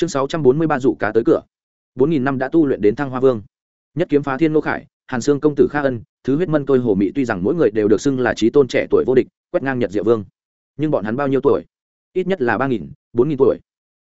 chương sáu trăm bốn mươi ba dụ cá tới cửa. bốn nghìn năm đã tu luyện đến thăng hoa vương. Nhất kiếm phá thiên ngô khải, hàn sương công tử kha ân, thứ huyết mân tôi hồ mị tuy rằng mỗi người đều được xưng là trí tôn trẻ tuổi vô địch, quét ngang nhật diệu vương. Nhưng bọn hắn bao nhiêu tuổi? Ít nhất là ba nghìn, bốn nghìn tuổi.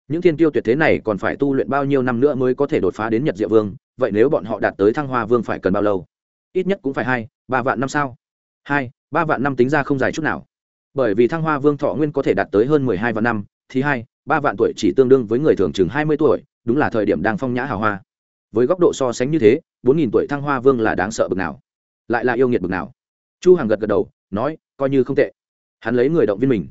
Những thiên tiêu tuyệt thế này còn phải tu luyện bao nhiêu năm nữa mới có thể đột phá đến nhật diệu vương? Vậy nếu bọn họ đạt tới thăng hoa vương phải cần bao lâu? Ít nhất cũng phải hai, ba vạn năm sao? Hai, ba vạn năm tính ra không dài chút nào. Bởi vì thăng hoa vương thọ nguyên có thể đạt tới hơn mười hai vạn năm, thì hai ba vạn tuổi chỉ tương đương với người thường chừng hai mươi tuổi, đúng là thời điểm đang phong nhã hào hoa. Với góc độ so sánh như thế, bốn nghìn tuổi thăng hoa vương là đáng sợ bực nào, lại là yêu nghiệt bực nào. Chu hằng gật gật đầu, nói, coi như không tệ. Hắn lấy người động viên mình.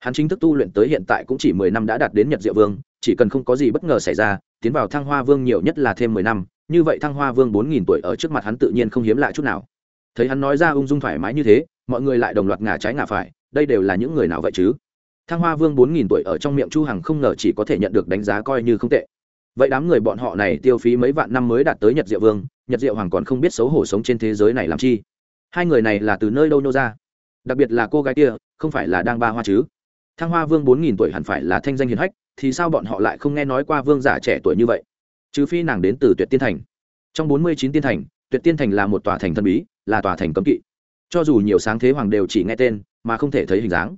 Hắn chính thức tu luyện tới hiện tại cũng chỉ mười năm đã đạt đến nhật diệu vương, chỉ cần không có gì bất ngờ xảy ra, tiến vào thăng hoa vương nhiều nhất là thêm mười năm, như vậy thăng hoa vương bốn nghìn tuổi ở trước mặt hắn tự nhiên không hiếm lạ chút nào. Thấy hắn nói ra ung dung thoải mái như thế, mọi người lại đồng loạt ngả trái ngả phải, đây đều là những người nào vậy chứ? Thăng hoa vương bốn nghìn tuổi ở trong miệng chu hằng không ngờ chỉ có thể nhận được đánh giá coi như không tệ. Vậy đám người bọn họ này tiêu phí mấy vạn năm mới đạt tới nhật diệu vương, nhật diệu hoàng còn không biết xấu hổ sống trên thế giới này làm chi. Hai người này là từ nơi đâu nô ra? Đặc biệt là cô gái kia, không phải là đang ba hoa chứ? Thăng hoa vương bốn nghìn tuổi hẳn phải là thanh danh hiền hách, thì sao bọn họ lại không nghe nói qua vương giả trẻ tuổi như vậy? Trừ phi nàng đến từ tuyệt tiên thành. Trong bốn mươi chín tiên thành, tuyệt tiên thành là một tòa thành thân bí, là tòa thành cấm kỵ. Cho dù nhiều sáng thế hoàng đều chỉ nghe tên, mà không thể thấy hình dáng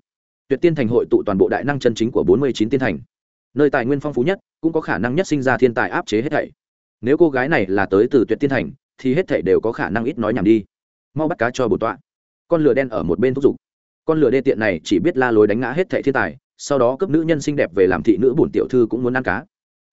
tuyệt tiên thành hội tụ toàn bộ đại năng chân chính của bốn mươi chín tiên thành. Nơi tài nguyên phong phú nhất, cũng có khả năng nhất sinh ra thiên tài áp chế hết thảy. Nếu cô gái này là tới từ tuyệt tiên thành, thì hết thảy đều có khả năng ít nói nhảm đi. Mau bắt cá cho bổn tọa. Con lửa đen ở một bên thúc giục. Con lửa đê tiện này chỉ biết la lối đánh ngã hết thảy thiên tài, sau đó cấp nữ nhân xinh đẹp về làm thị nữ bổn tiểu thư cũng muốn ăn cá.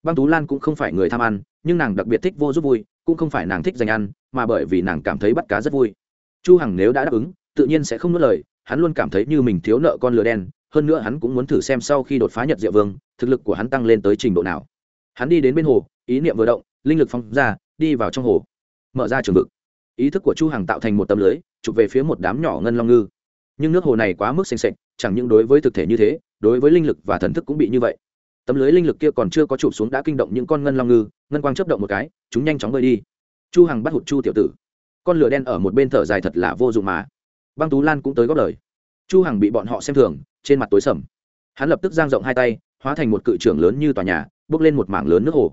Băng tú lan cũng không phải người tham ăn, nhưng nàng đặc biệt thích vô giúp vui, cũng không phải nàng thích dành ăn, mà bởi vì nàng cảm thấy bắt cá rất vui. Chu hằng nếu đã đáp ứng, tự nhiên sẽ không nuốt lời hắn luôn cảm thấy như mình thiếu nợ con lừa đen, hơn nữa hắn cũng muốn thử xem sau khi đột phá nhật diệu vương, thực lực của hắn tăng lên tới trình độ nào. Hắn đi đến bên hồ, ý niệm vừa động, linh lực phong ra, đi vào trong hồ. Mở ra trường vực. Ý thức của chu hằng tạo thành một tấm lưới, chụp về phía một đám nhỏ ngân long ngư. Nhưng nước hồ này quá mức xanh sạch chẳng những đối với thực thể như thế, đối với linh lực và thần thức cũng bị như vậy. Tấm lưới linh lực kia còn chưa có chụp xuống đã kinh động những con ngân long ngư, ngân quang chấp động một cái, chúng nhanh chóng bơi đi. Chu hằng bắt hụt chu tiểu tử. Con lửa đen ở một bên thở dài thật là vô dụng mà băng tú lan cũng tới góp lời. Chu hằng bị bọn họ xem thường, trên mặt tối sầm. Hắn lập tức giang rộng hai tay, hóa thành một cự trưởng lớn như tòa nhà, bước lên một mảng lớn nước hồ.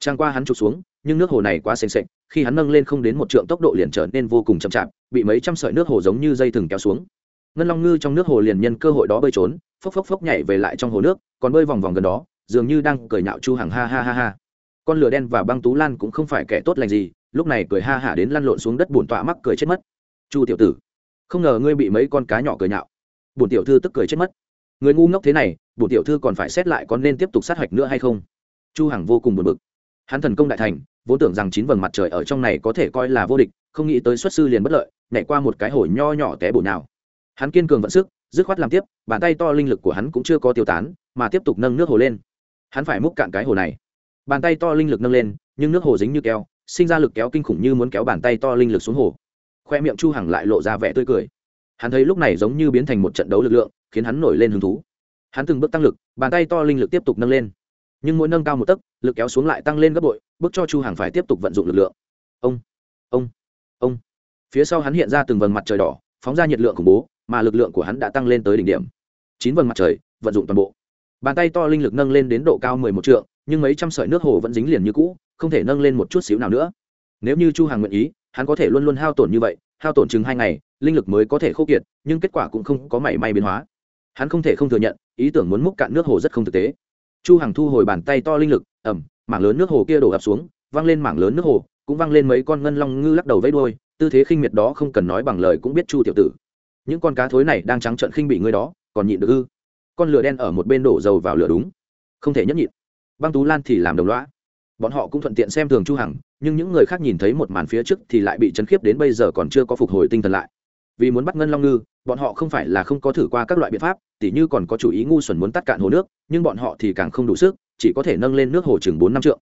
Trang qua hắn trục xuống, nhưng nước hồ này quá xanh xệch khi hắn nâng lên không đến một trượng tốc độ liền trở nên vô cùng chậm chạp, bị mấy trăm sợi nước hồ giống như dây thừng kéo xuống. Ngân long ngư trong nước hồ liền nhân cơ hội đó bơi trốn, phốc phốc phốc nhảy về lại trong hồ nước, còn bơi vòng vòng gần đó, dường như đang cười nhạo chu hàng ha ha ha ha. Con lửa đen và băng tú lan cũng không phải kẻ tốt lành gì, lúc này cười ha hả đến lăn lộn xuống đất bổn tọa mắc cười chết mất. Chu tiểu tử không ngờ ngươi bị mấy con cá nhỏ cười nhạo. Bổn tiểu thư tức cười chết mất. Người ngu ngốc thế này, bổn tiểu thư còn phải xét lại có nên tiếp tục sát hạch nữa hay không? Chu hằng vô cùng buồn bực. Hắn thần công đại thành, vốn tưởng rằng chín vầng mặt trời ở trong này có thể coi là vô địch, không nghĩ tới xuất sư liền bất lợi, nhảy qua một cái hồ nho nhỏ té bổ nào hắn kiên cường vận sức, dứt khoát làm tiếp, bàn tay to linh lực của hắn cũng chưa có tiêu tán, mà tiếp tục nâng nước hồ lên. Hắn phải múc cạn cái hồ này. Bàn tay to linh lực nâng lên, nhưng nước hồ dính như keo, sinh ra lực kéo kinh khủng như muốn kéo bàn tay to linh lực xuống hồ khoe miệng chu hằng lại lộ ra vẻ tươi cười. Hắn thấy lúc này giống như biến thành một trận đấu lực lượng, khiến hắn nổi lên hứng thú. Hắn từng bước tăng lực, bàn tay to linh lực tiếp tục nâng lên. Nhưng mỗi nâng cao một tấc, lực kéo xuống lại tăng lên gấp bội, bước cho chu hằng phải tiếp tục vận dụng lực lượng. Ông ông ông. Phía sau hắn hiện ra từng vầng mặt trời đỏ, phóng ra nhiệt lượng khủng bố, mà lực lượng của hắn đã tăng lên tới đỉnh điểm. Chín vầng mặt trời, vận dụng toàn bộ. Bàn tay to linh lực nâng lên đến độ cao mười một trượng, nhưng mấy trăm sợi nước hồ vẫn dính liền như cũ, không thể nâng lên một chút xíu nào nữa. Nếu như chu hàng nguyện ý hắn có thể luôn luôn hao tổn như vậy, hao tổn chừng hai ngày, linh lực mới có thể khô kiệt, nhưng kết quả cũng không có mảy may biến hóa. Hắn không thể không thừa nhận, ý tưởng muốn múc cạn nước hồ rất không thực tế. Chu hằng thu hồi bàn tay to linh lực ẩm mảng lớn nước hồ kia đổ ập xuống văng lên mảng lớn nước hồ, cũng văng lên mấy con ngân long ngư lắc đầu vẫy đuôi, tư thế khinh miệt đó không cần nói bằng lời cũng biết chu tiểu tử. Những con cá thối này đang trắng trợn khinh bị ngươi đó, còn nhịn được ư? Con lửa đen ở một bên đổ dầu vào lửa đúng. Không thể nhẫn nhịn. Băng tú lan thì làm đồng loã bọn họ cũng thuận tiện xem thường chu hằng nhưng những người khác nhìn thấy một màn phía trước thì lại bị chấn khiếp đến bây giờ còn chưa có phục hồi tinh thần lại. Vì muốn bắt ngân long ngư, bọn họ không phải là không có thử qua các loại biện pháp, tỉ như còn có chủ ý ngu xuẩn muốn tắt cạn hồ nước, nhưng bọn họ thì càng không đủ sức, chỉ có thể nâng lên nước hồ chừng bốn năm trượng.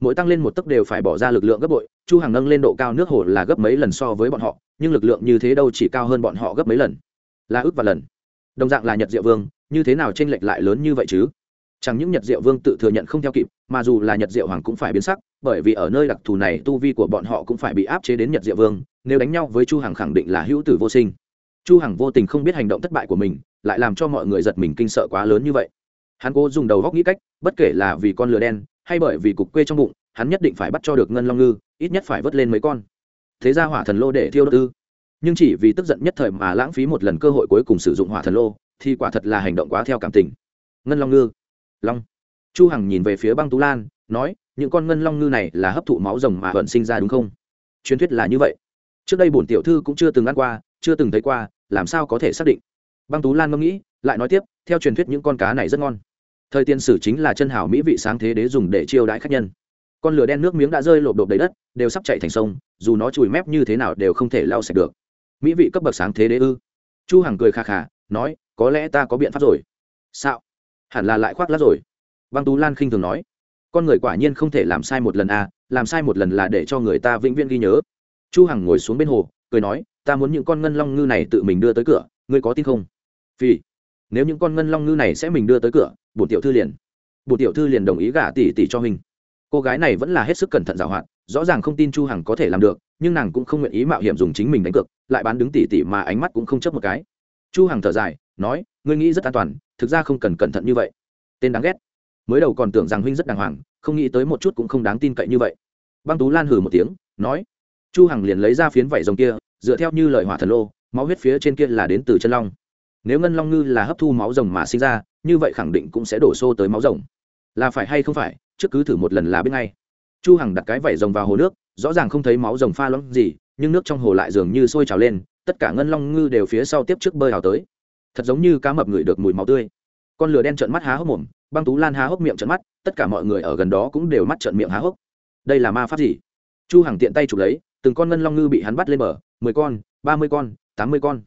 Mỗi tăng lên một tấc đều phải bỏ ra lực lượng gấp bội, chu hằng nâng lên độ cao nước hồ là gấp mấy lần so với bọn họ, nhưng lực lượng như thế đâu chỉ cao hơn bọn họ gấp mấy lần. Là ước và lần. Đồng dạng là nhật diệu vương, như thế nào tranh lệch lại lớn như vậy chứ? Chẳng những nhật diệu vương tự thừa nhận không theo kịp mà dù là nhật diệu hoàng cũng phải biến sắc, bởi vì ở nơi đặc thù này tu vi của bọn họ cũng phải bị áp chế đến nhật diệu vương, nếu đánh nhau với chu hằng khẳng định là hữu tử vô sinh. Chu hằng vô tình không biết hành động thất bại của mình, lại làm cho mọi người giật mình kinh sợ quá lớn như vậy. Hắn cố dùng đầu góc nghĩ cách, bất kể là vì con lừa đen, hay bởi vì cục quê trong bụng, hắn nhất định phải bắt cho được ngân long ngư, ít nhất phải vớt lên mấy con. Thế ra hỏa thần lô để thiêu đốt ư? Nhưng chỉ vì tức giận nhất thời mà lãng phí một lần cơ hội cuối cùng sử dụng hỏa thần lô, thì quả thật là hành động quá theo cảm tình. Ngân long ngư. Long chu hằng nhìn về phía băng tú lan, nói, những con ngân long ngư này là hấp thụ máu rồng mà vận sinh ra đúng không? Truyền thuyết là như vậy. Trước đây bổn tiểu thư cũng chưa từng ăn qua, chưa từng thấy qua, làm sao có thể xác định? Băng tú lan ngẫm nghĩ, lại nói tiếp, theo truyền thuyết những con cá này rất ngon. Thời tiên sử chính là chân hảo mỹ vị sáng thế đế dùng để chiêu đãi khách nhân. Con lửa đen nước miếng đã rơi lộp đột đầy đất, đều sắp chạy thành sông, dù nó chùi mép như thế nào đều không thể lau sạch được. Mỹ vị cấp bậc sáng thế đế ư? Chu hằng cười khà khà, nói, có lẽ ta có biện pháp rồi. Sao? Hẳn là lại khoác lát rồi băng tú lan khinh thường nói, con người quả nhiên không thể làm sai một lần à làm sai một lần là để cho người ta vĩnh viễn ghi nhớ. Chu hằng ngồi xuống bên hồ, cười nói, ta muốn những con ngân long ngư này tự mình đưa tới cửa, ngươi có tin không? Vì nếu những con ngân long ngư này sẽ mình đưa tới cửa, bổn tiểu thư liền, bổn tiểu thư liền đồng ý gả tỷ tỷ cho mình. Cô gái này vẫn là hết sức cẩn thận giảo hoạt, rõ ràng không tin chu hằng có thể làm được, nhưng nàng cũng không nguyện ý mạo hiểm dùng chính mình đánh cược, lại bán đứng tỷ tỷ mà ánh mắt cũng không chấp một cái. Chu hằng thở dài, nói, ngươi nghĩ rất an toàn, thực ra không cần cẩn thận như vậy. Tên đáng ghét mới đầu còn tưởng rằng huynh rất đàng hoàng, không nghĩ tới một chút cũng không đáng tin cậy như vậy. Băng tú lan hừ một tiếng, nói, chu hằng liền lấy ra phiến vảy rồng kia, dựa theo như lời hỏa thần lô, máu huyết phía trên kia là đến từ chân long. Nếu ngân long ngư là hấp thu máu rồng mà sinh ra, như vậy khẳng định cũng sẽ đổ xô tới máu rồng. Là phải hay không phải, trước cứ thử một lần là biết ngay. Chu hằng đặt cái vảy rồng vào hồ nước, rõ ràng không thấy máu rồng pha loãng gì, nhưng nước trong hồ lại dường như sôi trào lên, tất cả ngân long ngư đều phía sau tiếp trước bơi hào tới. Thật giống như cá mập ngửi được mùi máu tươi con lửa đen trợn mắt há hốc mồm, băng tú lan há hốc miệng trợn mắt, tất cả mọi người ở gần đó cũng đều mắt trợn miệng há hốc. Đây là ma pháp gì? Chu hằng tiện tay chụp lấy, từng con ngân long ngư bị hắn bắt lên bờ, mười con, ba mươi con, tám mươi con.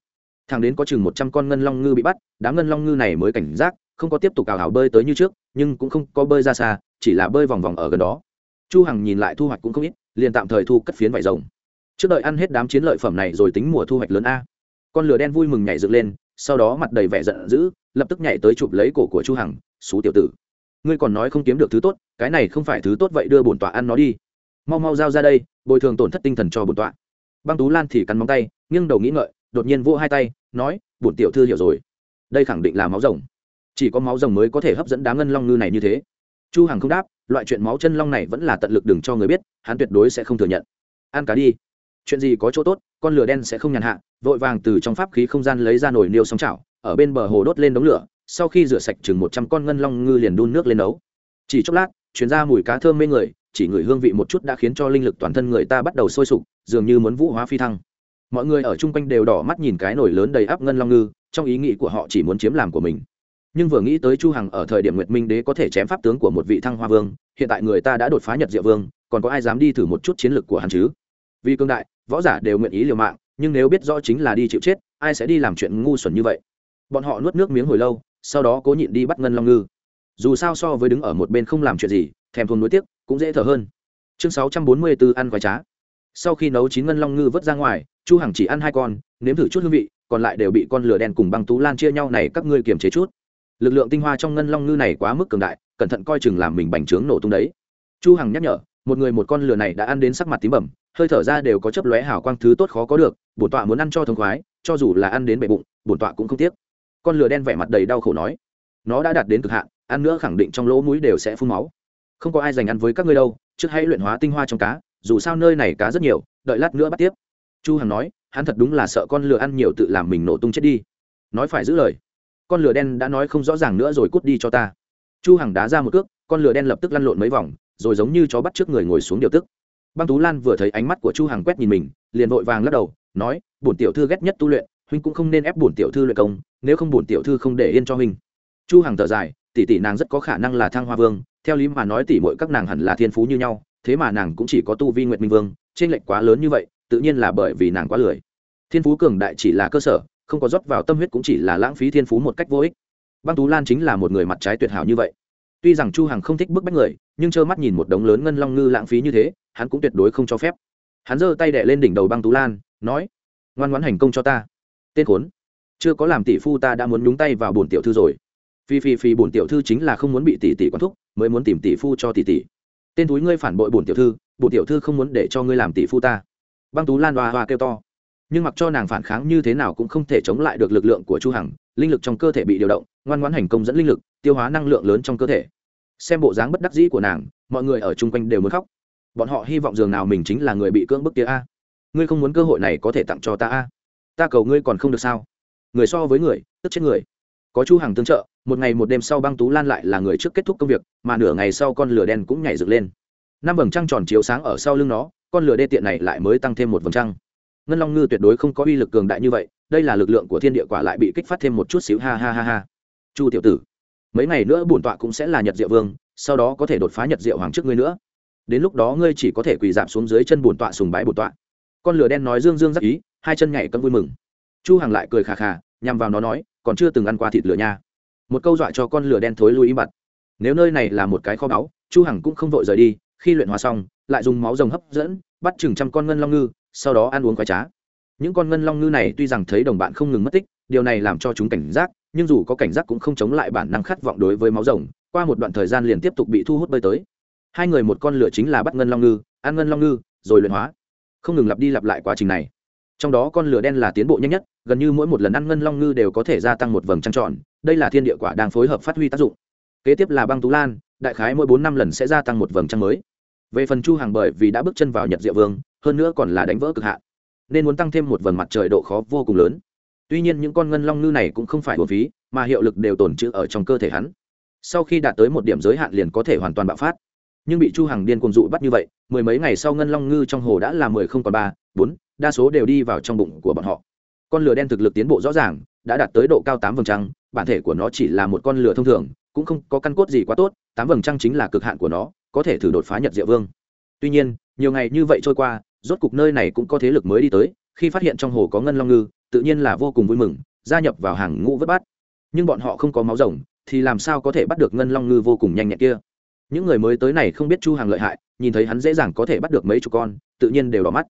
Thằng đến có chừng một trăm con ngân long ngư bị bắt, đám ngân long ngư này mới cảnh giác, không có tiếp tục cào hào bơi tới như trước, nhưng cũng không có bơi ra xa, chỉ là bơi vòng vòng ở gần đó. Chu hằng nhìn lại thu hoạch cũng không ít, liền tạm thời thu cất phiến vải rồng. Trước đợi ăn hết đám chiến lợi phẩm này rồi tính mùa thu hoạch lớn a. Con lửa đen vui mừng nhảy dựng lên sau đó mặt đầy vẻ giận dữ, lập tức nhảy tới chụp lấy cổ của chu hằng, xú tiểu tử, ngươi còn nói không kiếm được thứ tốt, cái này không phải thứ tốt vậy đưa bổn tọa ăn nó đi. Mau mau giao ra đây, bồi thường tổn thất tinh thần cho bổn tọa. Băng tú lan thì cắn móng tay, nghiêng đầu nghĩ ngợi, đột nhiên vỗ hai tay, nói, bổn tiểu thư hiểu rồi. Đây khẳng định là máu rồng. Chỉ có máu rồng mới có thể hấp dẫn đám ngân long ngư này như thế. Chu hằng không đáp, loại chuyện máu chân long này vẫn là tận lực đừng cho người biết, hắn tuyệt đối sẽ không thừa nhận. Ăn cá đi chuyện gì có chỗ tốt, con lửa đen sẽ không nhàn hạ, vội vàng từ trong pháp khí không gian lấy ra nồi niêu sóng chảo, ở bên bờ hồ đốt lên đống lửa, sau khi rửa sạch chừng một trăm con ngân long ngư liền đun nước lên nấu. Chỉ chốc lát chuyển ra mùi cá thơm mê người, chỉ ngửi hương vị một chút đã khiến cho linh lực toàn thân người ta bắt đầu sôi sục, dường như muốn vũ hóa phi thăng. Mọi người ở chung quanh đều đỏ mắt nhìn cái nồi lớn đầy áp ngân long ngư, trong ý nghĩ của họ chỉ muốn chiếm làm của mình. Nhưng vừa nghĩ tới chu hằng ở thời điểm nguyệt minh đế có thể chém pháp tướng của một vị thăng hoa vương, hiện tại người ta đã đột phá nhật diệu vương, còn có ai dám đi thử một chút chiến lược của hắn chứ? Vì cương đại võ giả đều nguyện ý liều mạng, nhưng nếu biết rõ chính là đi chịu chết, ai sẽ đi làm chuyện ngu xuẩn như vậy? Bọn họ nuốt nước miếng hồi lâu, sau đó cố nhịn đi bắt ngân long ngư. Dù sao so với đứng ở một bên không làm chuyện gì, thèm thuồng nuối tiếc, cũng dễ thở hơn. Chương 644 ăn quái trá. Sau khi nấu chín ngân long ngư vớt ra ngoài, chu hằng chỉ ăn hai con, nếm thử chút hương vị, còn lại đều bị con lửa đen cùng băng tú lan chia nhau này các ngươi kiềm chế chút. Lực lượng tinh hoa trong ngân long ngư này quá mức cường đại, cẩn thận coi chừng làm mình bành trướng nổ tung đấy. Chu hằng nhắc nhở, một người một con lửa này đã ăn đến sắc mặt tím bẩm hơi thở ra đều có chấp lóe hào quang thứ tốt khó có được, bổn tọa muốn ăn cho thông khoái, cho dù là ăn đến bệ bụng, bổn tọa cũng không tiếc. Con lửa đen vẻ mặt đầy đau khổ nói, nó đã đạt đến cực hạn, ăn nữa khẳng định trong lỗ mũi đều sẽ phun máu. Không có ai dành ăn với các ngươi đâu, trước hãy luyện hóa tinh hoa trong cá, dù sao nơi này cá rất nhiều, đợi lát nữa bắt tiếp. Chu hằng nói, hắn thật đúng là sợ con lửa ăn nhiều tự làm mình nổ tung chết đi. Nói phải giữ lời, con lửa đen đã nói không rõ ràng nữa rồi cút đi cho ta. Chu hằng đá ra một cước, con lửa đen lập tức lăn lộn mấy vòng, rồi giống như chó bắt trước người ngồi xuống điều tức băng tú lan vừa thấy ánh mắt của chu hằng quét nhìn mình, liền vội vàng lắc đầu, nói, bổn tiểu thư ghét nhất tu luyện, huynh cũng không nên ép bổn tiểu thư luyện công, nếu không bổn tiểu thư không để yên cho huynh. Chu hằng thở dài, tỷ tỷ nàng rất có khả năng là thăng hoa vương, theo lý mà nói tỷ muội các nàng hẳn là thiên phú như nhau, thế mà nàng cũng chỉ có tu vi nguyệt minh vương trên lệnh quá lớn như vậy, tự nhiên là bởi vì nàng quá lười. Thiên phú cường đại chỉ là cơ sở, không có rót vào tâm huyết cũng chỉ là lãng phí thiên phú một cách vô ích. Băng tú lan chính là một người mặt trái tuyệt hảo như vậy tuy rằng chu hằng không thích bức bách người, nhưng trơ mắt nhìn một đống lớn ngân long ngư lãng phí như thế, hắn cũng tuyệt đối không cho phép. Hắn giơ tay đè lên đỉnh đầu băng tú lan, nói, ngoan ngoãn hành công cho ta. Tên khốn, chưa có làm tỷ phu ta đã muốn nhúng tay vào bổn tiểu thư rồi. Phi phi phi, bổn tiểu thư chính là không muốn bị tỷ tỷ quán thúc, mới muốn tìm tỷ phu cho tỷ tỷ. Tên túi ngươi phản bội bổn tiểu thư, bổn tiểu thư không muốn để cho ngươi làm tỷ phu ta. Băng tú lan hoa hoa kêu to. Nhưng mặc cho nàng phản kháng như thế nào cũng không thể chống lại được lực lượng của chu hằng, linh lực trong cơ thể bị điều động, ngoan ngoãn hành công dẫn linh lực, tiêu hóa năng lượng lớn trong cơ thể xem bộ dáng bất đắc dĩ của nàng, mọi người ở chung quanh đều muốn khóc. Bọn họ hy vọng dường nào mình chính là người bị cưỡng bức kia a. Ngươi không muốn cơ hội này có thể tặng cho ta a. Ta cầu ngươi còn không được sao? Người so với người, tức chết người. Có chu hàng tương trợ, một ngày một đêm sau băng tú lan lại là người trước kết thúc công việc, mà nửa ngày sau con lửa đen cũng nhảy dựng lên. Năm vầng trăng tròn chiếu sáng ở sau lưng nó, con lửa đê tiện này lại mới tăng thêm một vầng trăng. Ngân long ngư tuyệt đối không có uy lực cường đại như vậy, đây là lực lượng của thiên địa quả lại bị kích phát thêm một chút xíu, ha ha ha ha. Chu tiểu tử mấy ngày nữa bổn tọa cũng sẽ là nhật diệu vương, sau đó có thể đột phá nhật diệu hoàng trước ngươi nữa. Đến lúc đó ngươi chỉ có thể quỳ dạp xuống dưới chân bổn tọa sùng bái bổn tọa. Con lửa đen nói dương dương rất ý, hai chân nhảy cấm vui mừng. Chu hằng lại cười khà khà, nhằm vào nó nói, còn chưa từng ăn qua thịt lửa nha. Một câu dọa cho con lửa đen thối lui im bặt. Nếu nơi này là một cái kho báu, chu hằng cũng không vội rời đi, khi luyện hóa xong, lại dùng máu rồng hấp dẫn, bắt chừng trăm con ngân long ngư, sau đó ăn uống khoái trá. Những con ngân long ngư này tuy rằng thấy đồng bạn không ngừng mất tích, điều này làm cho chúng cảnh giác nhưng dù có cảnh giác cũng không chống lại bản năng khát vọng đối với máu rồng, qua một đoạn thời gian liền tiếp tục bị thu hút bơi tới. Hai người một con lửa chính là bắt ngân long ngư, ăn ngân long ngư, rồi luyện hóa. Không ngừng lặp đi lặp lại quá trình này. Trong đó con lửa đen là tiến bộ nhanh nhất, gần như mỗi một lần ăn ngân long ngư đều có thể gia tăng một vầng trăng tròn, đây là thiên địa quả đang phối hợp phát huy tác dụng. Kế tiếp là băng tú lan, đại khái mỗi bốn năm lần sẽ gia tăng một vầng trăng mới. Về phần chu hàng bởi vì đã bước chân vào nhật diệu vương, hơn nữa còn là đánh vỡ cực hạn, nên muốn tăng thêm một vầng mặt trời độ khó vô cùng lớn tuy nhiên những con ngân long ngư này cũng không phải hồn phí, mà hiệu lực đều tồn trữ ở trong cơ thể hắn. Sau khi đạt tới một điểm giới hạn liền có thể hoàn toàn bạo phát. Nhưng bị chu Hằng điên cuồng dụ bắt như vậy, mười mấy ngày sau ngân long ngư trong hồ đã là mười không còn ba, bốn, đa số đều đi vào trong bụng của bọn họ. Con lửa đen thực lực tiến bộ rõ ràng, đã đạt tới độ cao tám vầng trăng, bản thể của nó chỉ là một con lửa thông thường, cũng không có căn cốt gì quá tốt, tám vầng trăng chính là cực hạn của nó, có thể thử đột phá nhật diệu vương. Tuy nhiên, nhiều ngày như vậy trôi qua, rốt cục nơi này cũng có thế lực mới đi tới, khi phát hiện trong hồ có ngân long ngư tự nhiên là vô cùng vui mừng, gia nhập vào hàng ngũ vớt bát. Nhưng bọn họ không có máu rồng, thì làm sao có thể bắt được ngân long ngư vô cùng nhanh nhẹn kia? Những người mới tới này không biết chu hàng lợi hại, nhìn thấy hắn dễ dàng có thể bắt được mấy chục con, tự nhiên đều đỏ mắt.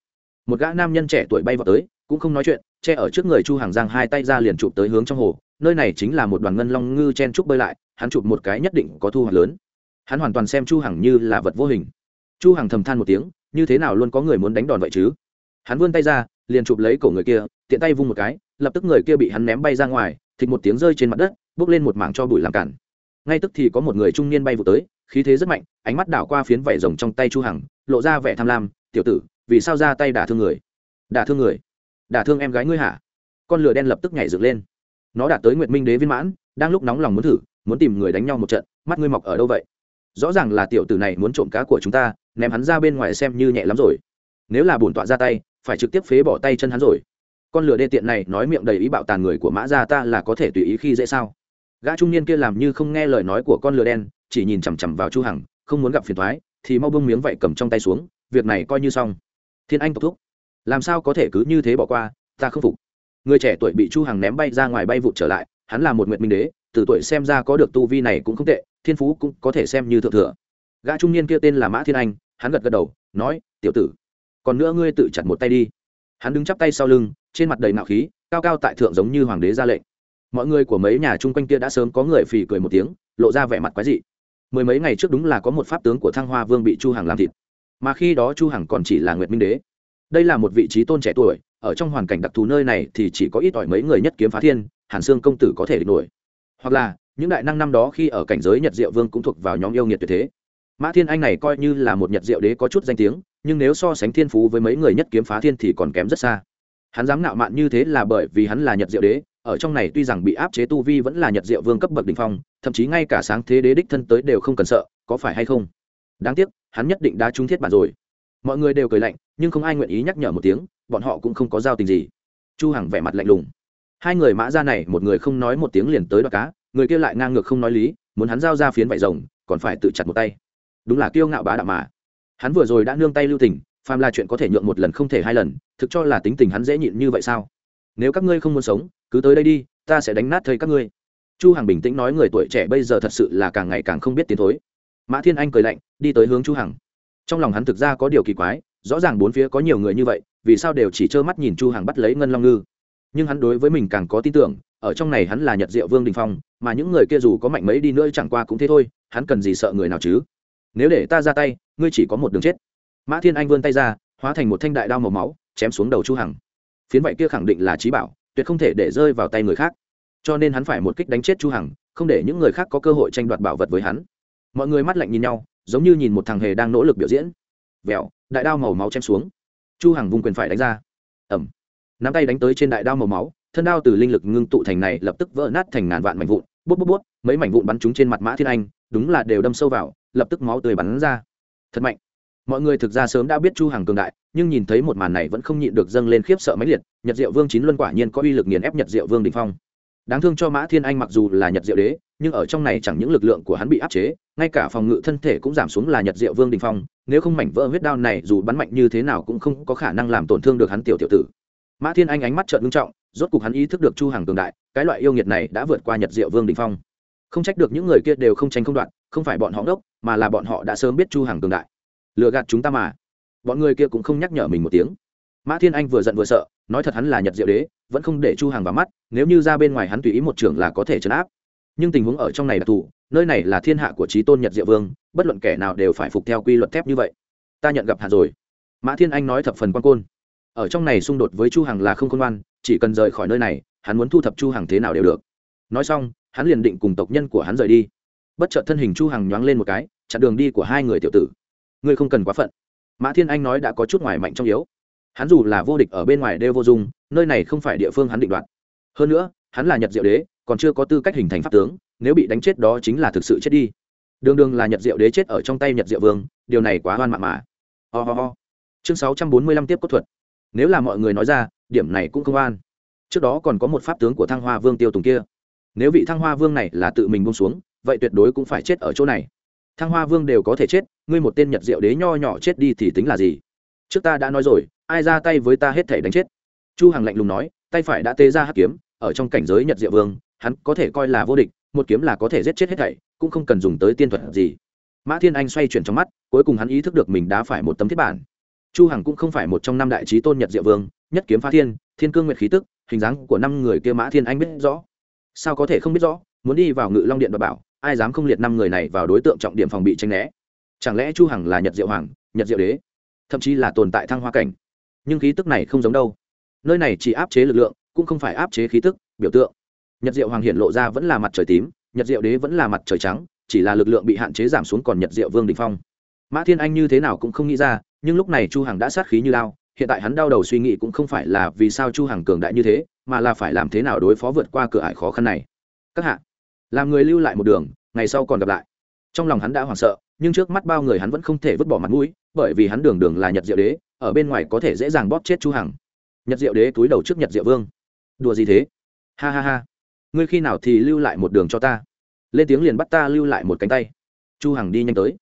Một gã nam nhân trẻ tuổi bay vào tới, cũng không nói chuyện, che ở trước người chu hàng giang hai tay ra liền chụp tới hướng trong hồ. Nơi này chính là một đoàn ngân long ngư chen trúc bơi lại, hắn chụp một cái nhất định có thu hoạch lớn. Hắn hoàn toàn xem chu hằng như là vật vô hình. Chu hằng thầm than một tiếng, như thế nào luôn có người muốn đánh đòn vậy chứ? Hắn vươn tay ra liền chụp lấy cổ người kia, tiện tay vung một cái, lập tức người kia bị hắn ném bay ra ngoài, thịt một tiếng rơi trên mặt đất, bước lên một mảng cho bụi làm cản. Ngay tức thì có một người trung niên bay vụ tới, khí thế rất mạnh, ánh mắt đảo qua phiến vảy rồng trong tay chu hằng, lộ ra vẻ tham lam, tiểu tử, vì sao ra tay đả thương người? Đả thương người? Đả thương em gái ngươi hả? Con lửa đen lập tức nhảy dựng lên. Nó đạt tới nguyệt minh đế viên mãn, đang lúc nóng lòng muốn thử, muốn tìm người đánh nhau một trận, mắt ngươi mọc ở đâu vậy? Rõ ràng là tiểu tử này muốn trộm cá của chúng ta, ném hắn ra bên ngoài xem như nhẹ lắm rồi. Nếu là bổn tọa ra tay phải trực tiếp phế bỏ tay chân hắn rồi. Con lửa đê tiện này nói miệng đầy ý bạo tàn người của mã gia ta là có thể tùy ý khi dễ sao? Gã trung niên kia làm như không nghe lời nói của con lửa đen, chỉ nhìn chằm chằm vào chu hằng, không muốn gặp phiền thoái thì mau bông miếng vậy cầm trong tay xuống, việc này coi như xong. Thiên anh tộc thúc, làm sao có thể cứ như thế bỏ qua, ta không phục. Người trẻ tuổi bị chu hằng ném bay ra ngoài bay vụt trở lại, hắn là một nguyệt minh đế, từ tuổi xem ra có được tu vi này cũng không tệ, thiên phú cũng có thể xem như thượng thừa. Gã trung niên kia tên là mã thiên anh, hắn gật gật đầu, nói, tiểu tử còn nữa ngươi tự chặt một tay đi. Hắn đứng chắp tay sau lưng, trên mặt đầy nạo khí, cao cao tại thượng giống như hoàng đế ra lệnh. Mọi người của mấy nhà chung quanh kia đã sớm có người phì cười một tiếng, lộ ra vẻ mặt quái dị. Mười mấy ngày trước đúng là có một pháp tướng của thăng hoa vương bị chu hằng làm thịt. Mà khi đó chu hằng còn chỉ là nguyệt minh đế. Đây là một vị trí tôn trẻ tuổi, ở trong hoàn cảnh đặc thù nơi này thì chỉ có ít ỏi mấy người nhất kiếm phá thiên, hàn xương công tử có thể địch nổi. Hoặc là, những đại năng năm đó khi ở cảnh giới nhật diệu vương cũng thuộc vào nhóm yêu nghiệt tuyệt thế. Mã thiên anh này coi như là một nhật diệu đế có chút danh tiếng nhưng nếu so sánh thiên phú với mấy người nhất kiếm phá thiên thì còn kém rất xa. Hắn dám nạo mạn như thế là bởi vì hắn là nhật diệu đế, ở trong này tuy rằng bị áp chế tu vi vẫn là nhật diệu vương cấp bậc đ ỉ n h phong, thậm chí ngay cả sáng thế đế đích thân tới đều không cần sợ, có phải hay không? Đáng tiếc, hắn nhất định đã trúng thiết bản rồi. Mọi người đều cười lạnh, nhưng không ai nguyện ý nhắc nhở một tiếng, bọn họ cũng không có giao tình gì. Chu hằng vẻ mặt lạnh lùng. Hai người mã ra này, một người không nói một tiếng liền tới đoạt cá, người kia lại ngang ngược không nói lý, muốn hắn giao ra phiến vải rồng, còn phải tự chặt một tay. Đúng là kiêu ngạo bá đạo mà hắn vừa rồi đã nương tay lưu tình, phàm là chuyện có thể nhượng một lần không thể hai lần, thực cho là tính tình hắn dễ nhịn như vậy sao? Nếu các ngươi không muốn sống, cứ tới đây đi, ta sẽ đánh nát thây các ngươi. Chu hằng bình tĩnh nói người tuổi trẻ bây giờ thật sự là càng ngày càng không biết tiến thối. Mã thiên anh cười lạnh, đi tới hướng chu hằng. Trong lòng hắn thực ra có điều kỳ quái, rõ ràng bốn phía có nhiều người như vậy, vì sao đều chỉ trơ mắt nhìn chu hằng bắt lấy ngân long ngư? Nhưng hắn đối với mình càng có tin tưởng, ở trong này hắn là nhật diệu vương đình phong, mà những người kia dù có mạnh mấy đi nữa chẳng qua cũng thế thôi, hắn cần gì sợ người nào chứ? Nếu để ta ra tay ngươi chỉ có một đường chết. Mã thiên anh vươn tay ra, hóa thành một thanh đại đao màu máu, chém xuống đầu chu hằng. Phiến vậy kia khẳng định là trí bảo, tuyệt không thể để rơi vào tay người khác. Cho nên hắn phải một kích đánh chết chu hằng, không để những người khác có cơ hội tranh đoạt bảo vật với hắn. Mọi người mắt lạnh nhìn nhau, giống như nhìn một thằng hề đang nỗ lực biểu diễn. Vẹo, đại đao màu máu chém xuống. Chu hằng vùng quyền phải đánh ra. Ẩm nắm tay đánh tới trên đại đao màu máu, thân đao từ linh lực ngưng tụ thành này lập tức vỡ nát thành ngàn vạn mảnh vụn. Bút bút bút, mấy mảnh vụn bắn trúng trên mặt mã thiên anh, đúng là đều đâm sâu vào, lập tức máu tươi bắn ra thật mạnh. Mọi người thực ra sớm đã biết chu hằng cường đại, nhưng nhìn thấy một màn này vẫn không nhịn được dâng lên khiếp sợ mãnh liệt, nhật diệu vương chín luân quả nhiên có uy lực nghiền ép nhật diệu vương đỉnh phong. Đáng thương cho mã thiên anh mặc dù là nhật diệu đế, nhưng ở trong này chẳng những lực lượng của hắn bị áp chế, ngay cả phòng ngự thân thể cũng giảm xuống là nhật diệu vương đình phong, nếu không mảnh vỡ huyết đao này dù bắn mạnh như thế nào cũng không có khả năng làm tổn thương được hắn tiểu tiểu tử. Mã thiên anh ánh mắt trợn ngưng trọng, rốt cục hắn ý thức được chu hàng cường đại, cái loại yêu nghiệt này đã vượt qua nhật diệu vương đình phong. Không trách được những người kia đều không tranh không đoạn không phải bọn họ ngốc, mà là bọn họ đã sớm biết chu hàng cường đại. Lừa gạt chúng ta mà. Bọn người kia cũng không nhắc nhở mình một tiếng. Mã thiên anh vừa giận vừa sợ, nói thật hắn là nhật diệu đế, vẫn không để chu hàng vào mắt, nếu như ra bên ngoài hắn tùy ý một trưởng là có thể chấn áp. Nhưng tình huống ở trong này đặc thù nơi này là thiên hạ của trí tôn nhật diệu vương, bất luận kẻ nào đều phải phục theo quy luật thép như vậy. Ta nhận gặp hạ rồi. Mã thiên anh nói thập phần quan côn. Ở trong này xung đột với chu hằng là không khôn ngoan, chỉ cần rời khỏi nơi này, hắn muốn thu thập chu hằng thế nào đều được. Nói xong, hắn liền định cùng tộc nhân của hắn rời đi bất chợt thân hình chu hằng nhoáng lên một cái, chặn đường đi của hai người tiểu tử. Ngươi không cần quá phận. Mã thiên anh nói đã có chút ngoài mạnh trong yếu. Hắn dù là vô địch ở bên ngoài đều vô dụng, nơi này không phải địa phương hắn định đoạt. Hơn nữa, hắn là nhật diệu đế, còn chưa có tư cách hình thành pháp tướng, nếu bị đánh chết đó chính là thực sự chết đi. Đường đường là nhật diệu đế chết ở trong tay nhật diệu vương, điều này quá hoan mạ mà. Oh ho chương sáu trăm bốn mươi lăm tiếp cốt thuật. Nếu là mọi người nói ra, điểm này cũng không an trước đó còn có một pháp tướng của thăng hoa vương tiêu tùng kia. Nếu vị thăng hoa vương này là tự mình bông xuống vậy tuyệt đối cũng phải chết ở chỗ này. Thăng hoa vương đều có thể chết, ngươi một tên nhật diệu đế nho nhỏ chết đi thì tính là gì? Trước ta đã nói rồi, ai ra tay với ta hết thể đánh chết. Chu hằng lạnh lùng nói, tay phải đã tê ra hắc kiếm, ở trong cảnh giới nhật diệu vương, hắn có thể coi là vô địch, một kiếm là có thể giết chết hết thảy, cũng không cần dùng tới tiên thuật gì. Mã thiên anh xoay chuyển trong mắt, cuối cùng hắn ý thức được mình đã phải một tấm thiết bản. Chu hằng cũng không phải một trong năm đại trí tôn nhật diệu vương, nhất kiếm phá thiên thiên cương nguyệt khí tức, hình dáng của năm người kia mã thiên anh biết rõ. Sao có thể không biết rõ, muốn đi vào ngự long điện và bảo ai dám không liệt năm người này vào đối tượng trọng điểm phòng bị tranh né? Chẳng lẽ chu hằng là nhật diệu hoàng, nhật diệu đế? Thậm chí là tồn tại thăng hoa cảnh. Nhưng khí tức này không giống đâu. Nơi này chỉ áp chế lực lượng, cũng không phải áp chế khí tức, biểu tượng. Nhật diệu hoàng hiện lộ ra vẫn là mặt trời tím, nhật diệu đế vẫn là mặt trời trắng, chỉ là lực lượng bị hạn chế giảm xuống còn nhật diệu vương đình phong. Mã thiên anh như thế nào cũng không nghĩ ra, nhưng lúc này chu hằng đã sát khí như lao, hiện tại hắn đau đầu suy nghĩ cũng không phải là vì sao chu hằng cường đại như thế, mà là phải làm thế nào đối phó vượt qua cửa ải khó khăn này. Các hạ làm người lưu lại một đường, ngày sau còn gặp lại. Trong lòng hắn đã hoảng sợ, nhưng trước mắt bao người hắn vẫn không thể vứt bỏ mặt mũi, bởi vì hắn đường đường là nhật diệu đế, ở bên ngoài có thể dễ dàng bóp chết chu hằng. Nhật diệu đế túi đầu trước nhật diệu vương. Đùa gì thế? Ha ha ha. Ngươi khi nào thì lưu lại một đường cho ta? Lên tiếng liền bắt ta lưu lại một cánh tay. Chu hằng đi nhanh tới.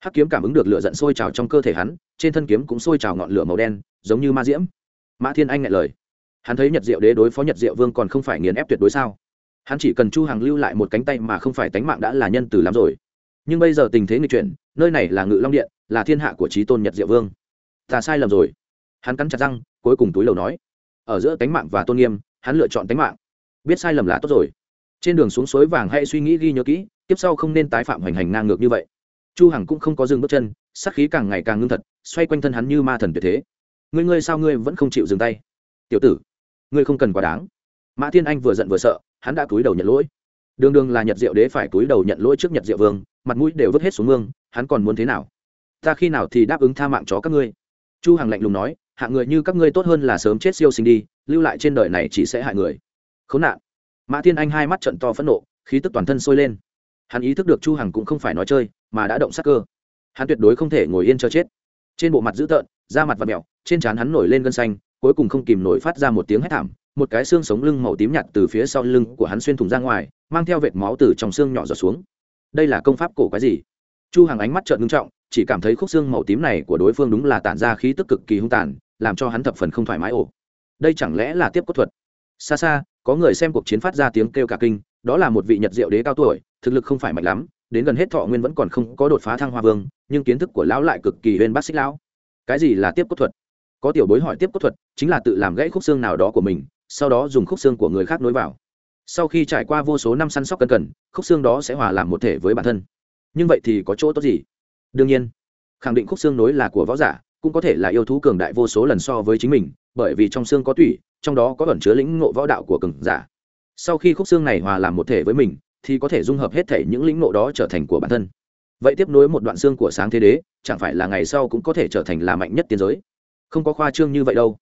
Hắc kiếm cảm ứng được lửa giận sôi trào trong cơ thể hắn, trên thân kiếm cũng sôi trào ngọn lửa màu đen, giống như ma diễm. Mã thiên anh ngại lời. Hắn thấy nhật diệu đế đối phó nhật diệu vương còn không phải nghiền ép tuyệt đối sao? Hắn chỉ cần chu hằng lưu lại một cánh tay mà không phải tánh mạng đã là nhân từ lắm rồi. Nhưng bây giờ tình thế nghịch chuyển, nơi này là ngự long điện, là thiên hạ của trí tôn nhật diệu vương. Ta sai lầm rồi. Hắn cắn chặt răng, cuối cùng túi lầu nói. Ở giữa tánh mạng và tôn nghiêm, hắn lựa chọn tánh mạng. Biết sai lầm là tốt rồi. Trên đường xuống suối vàng hãy suy nghĩ ghi nhớ kỹ, tiếp sau không nên tái phạm hoành hành ngang ngược như vậy. Chu hằng cũng không có dừng bước chân, sát khí càng ngày càng ngưng thật, xoay quanh thân hắn như ma thần tuyệt thế. Ngươi ngươi sao ngươi vẫn không chịu dừng tay? Tiểu tử, ngươi không cần quá đáng. Mã thiên anh vừa giận vừa sợ hắn đã cúi đầu nhận lỗi. Đường đường là nhật diệu đế phải cúi đầu nhận lỗi trước nhật diệu vương, mặt mũi đều vứt hết xuống mương, hắn còn muốn thế nào? Ta khi nào thì đáp ứng tha mạng chó các ngươi? Chu hằng lạnh lùng nói hạng người như các ngươi tốt hơn là sớm chết siêu sinh đi, lưu lại trên đời này chỉ sẽ hại người. Khốn nạn. Mã thiên anh hai mắt trận to phẫn nộ, khí tức toàn thân sôi lên. Hắn ý thức được chu hằng cũng không phải nói chơi, mà đã động sát cơ. Hắn tuyệt đối không thể ngồi yên cho chết. Trên bộ mặt dữ tợn, da mặt và mèo, trên trán hắn nổi lên gân xanh, cuối cùng không kìm nổi phát ra một tiếng hét thảm một cái xương sống lưng màu tím nhạt từ phía sau lưng của hắn xuyên thủng ra ngoài, mang theo vệt máu từ trong xương nhỏ giọt xuống. Đây là công pháp cổ cái gì? Chu Hằng ánh mắt trợn ngưng trọng, chỉ cảm thấy khúc xương màu tím này của đối phương đúng là tản ra khí tức cực kỳ hung tàn, làm cho hắn thập phần không thoải mái ổ đây chẳng lẽ là tiếp cốt thuật? Xa xa, có người xem cuộc chiến phát ra tiếng kêu cả kinh, đó là một vị nhật diệu đế cao tuổi, thực lực không phải mạnh lắm, đến gần hết thọ nguyên vẫn còn không có đột phá thăng hoa vương, nhưng kiến thức của lão lại cực kỳ huyên bác xích lão. Cái gì là tiếp cốt thuật? Có tiểu bối hỏi tiếp cốt thuật, chính là tự làm gãy khúc xương nào đó của mình sau đó dùng khúc xương của người khác nối vào. Sau khi trải qua vô số năm săn sóc cân cần khúc xương đó sẽ hòa làm một thể với bản thân. Nhưng vậy thì có chỗ tốt gì? Đương nhiên, khẳng định khúc xương nối là của võ giả, cũng có thể là yêu thú cường đại vô số lần so với chính mình, bởi vì trong xương có tủy, trong đó có ẩn chứa lĩnh ngộ võ đạo của cường giả. Sau khi khúc xương này hòa làm một thể với mình, thì có thể dung hợp hết thể những lĩnh ngộ đó trở thành của bản thân. Vậy tiếp nối một đoạn xương của sáng thế đế, chẳng phải là ngày sau cũng có thể trở thành là mạnh nhất tiến giới? Không có khoa trương như vậy đâu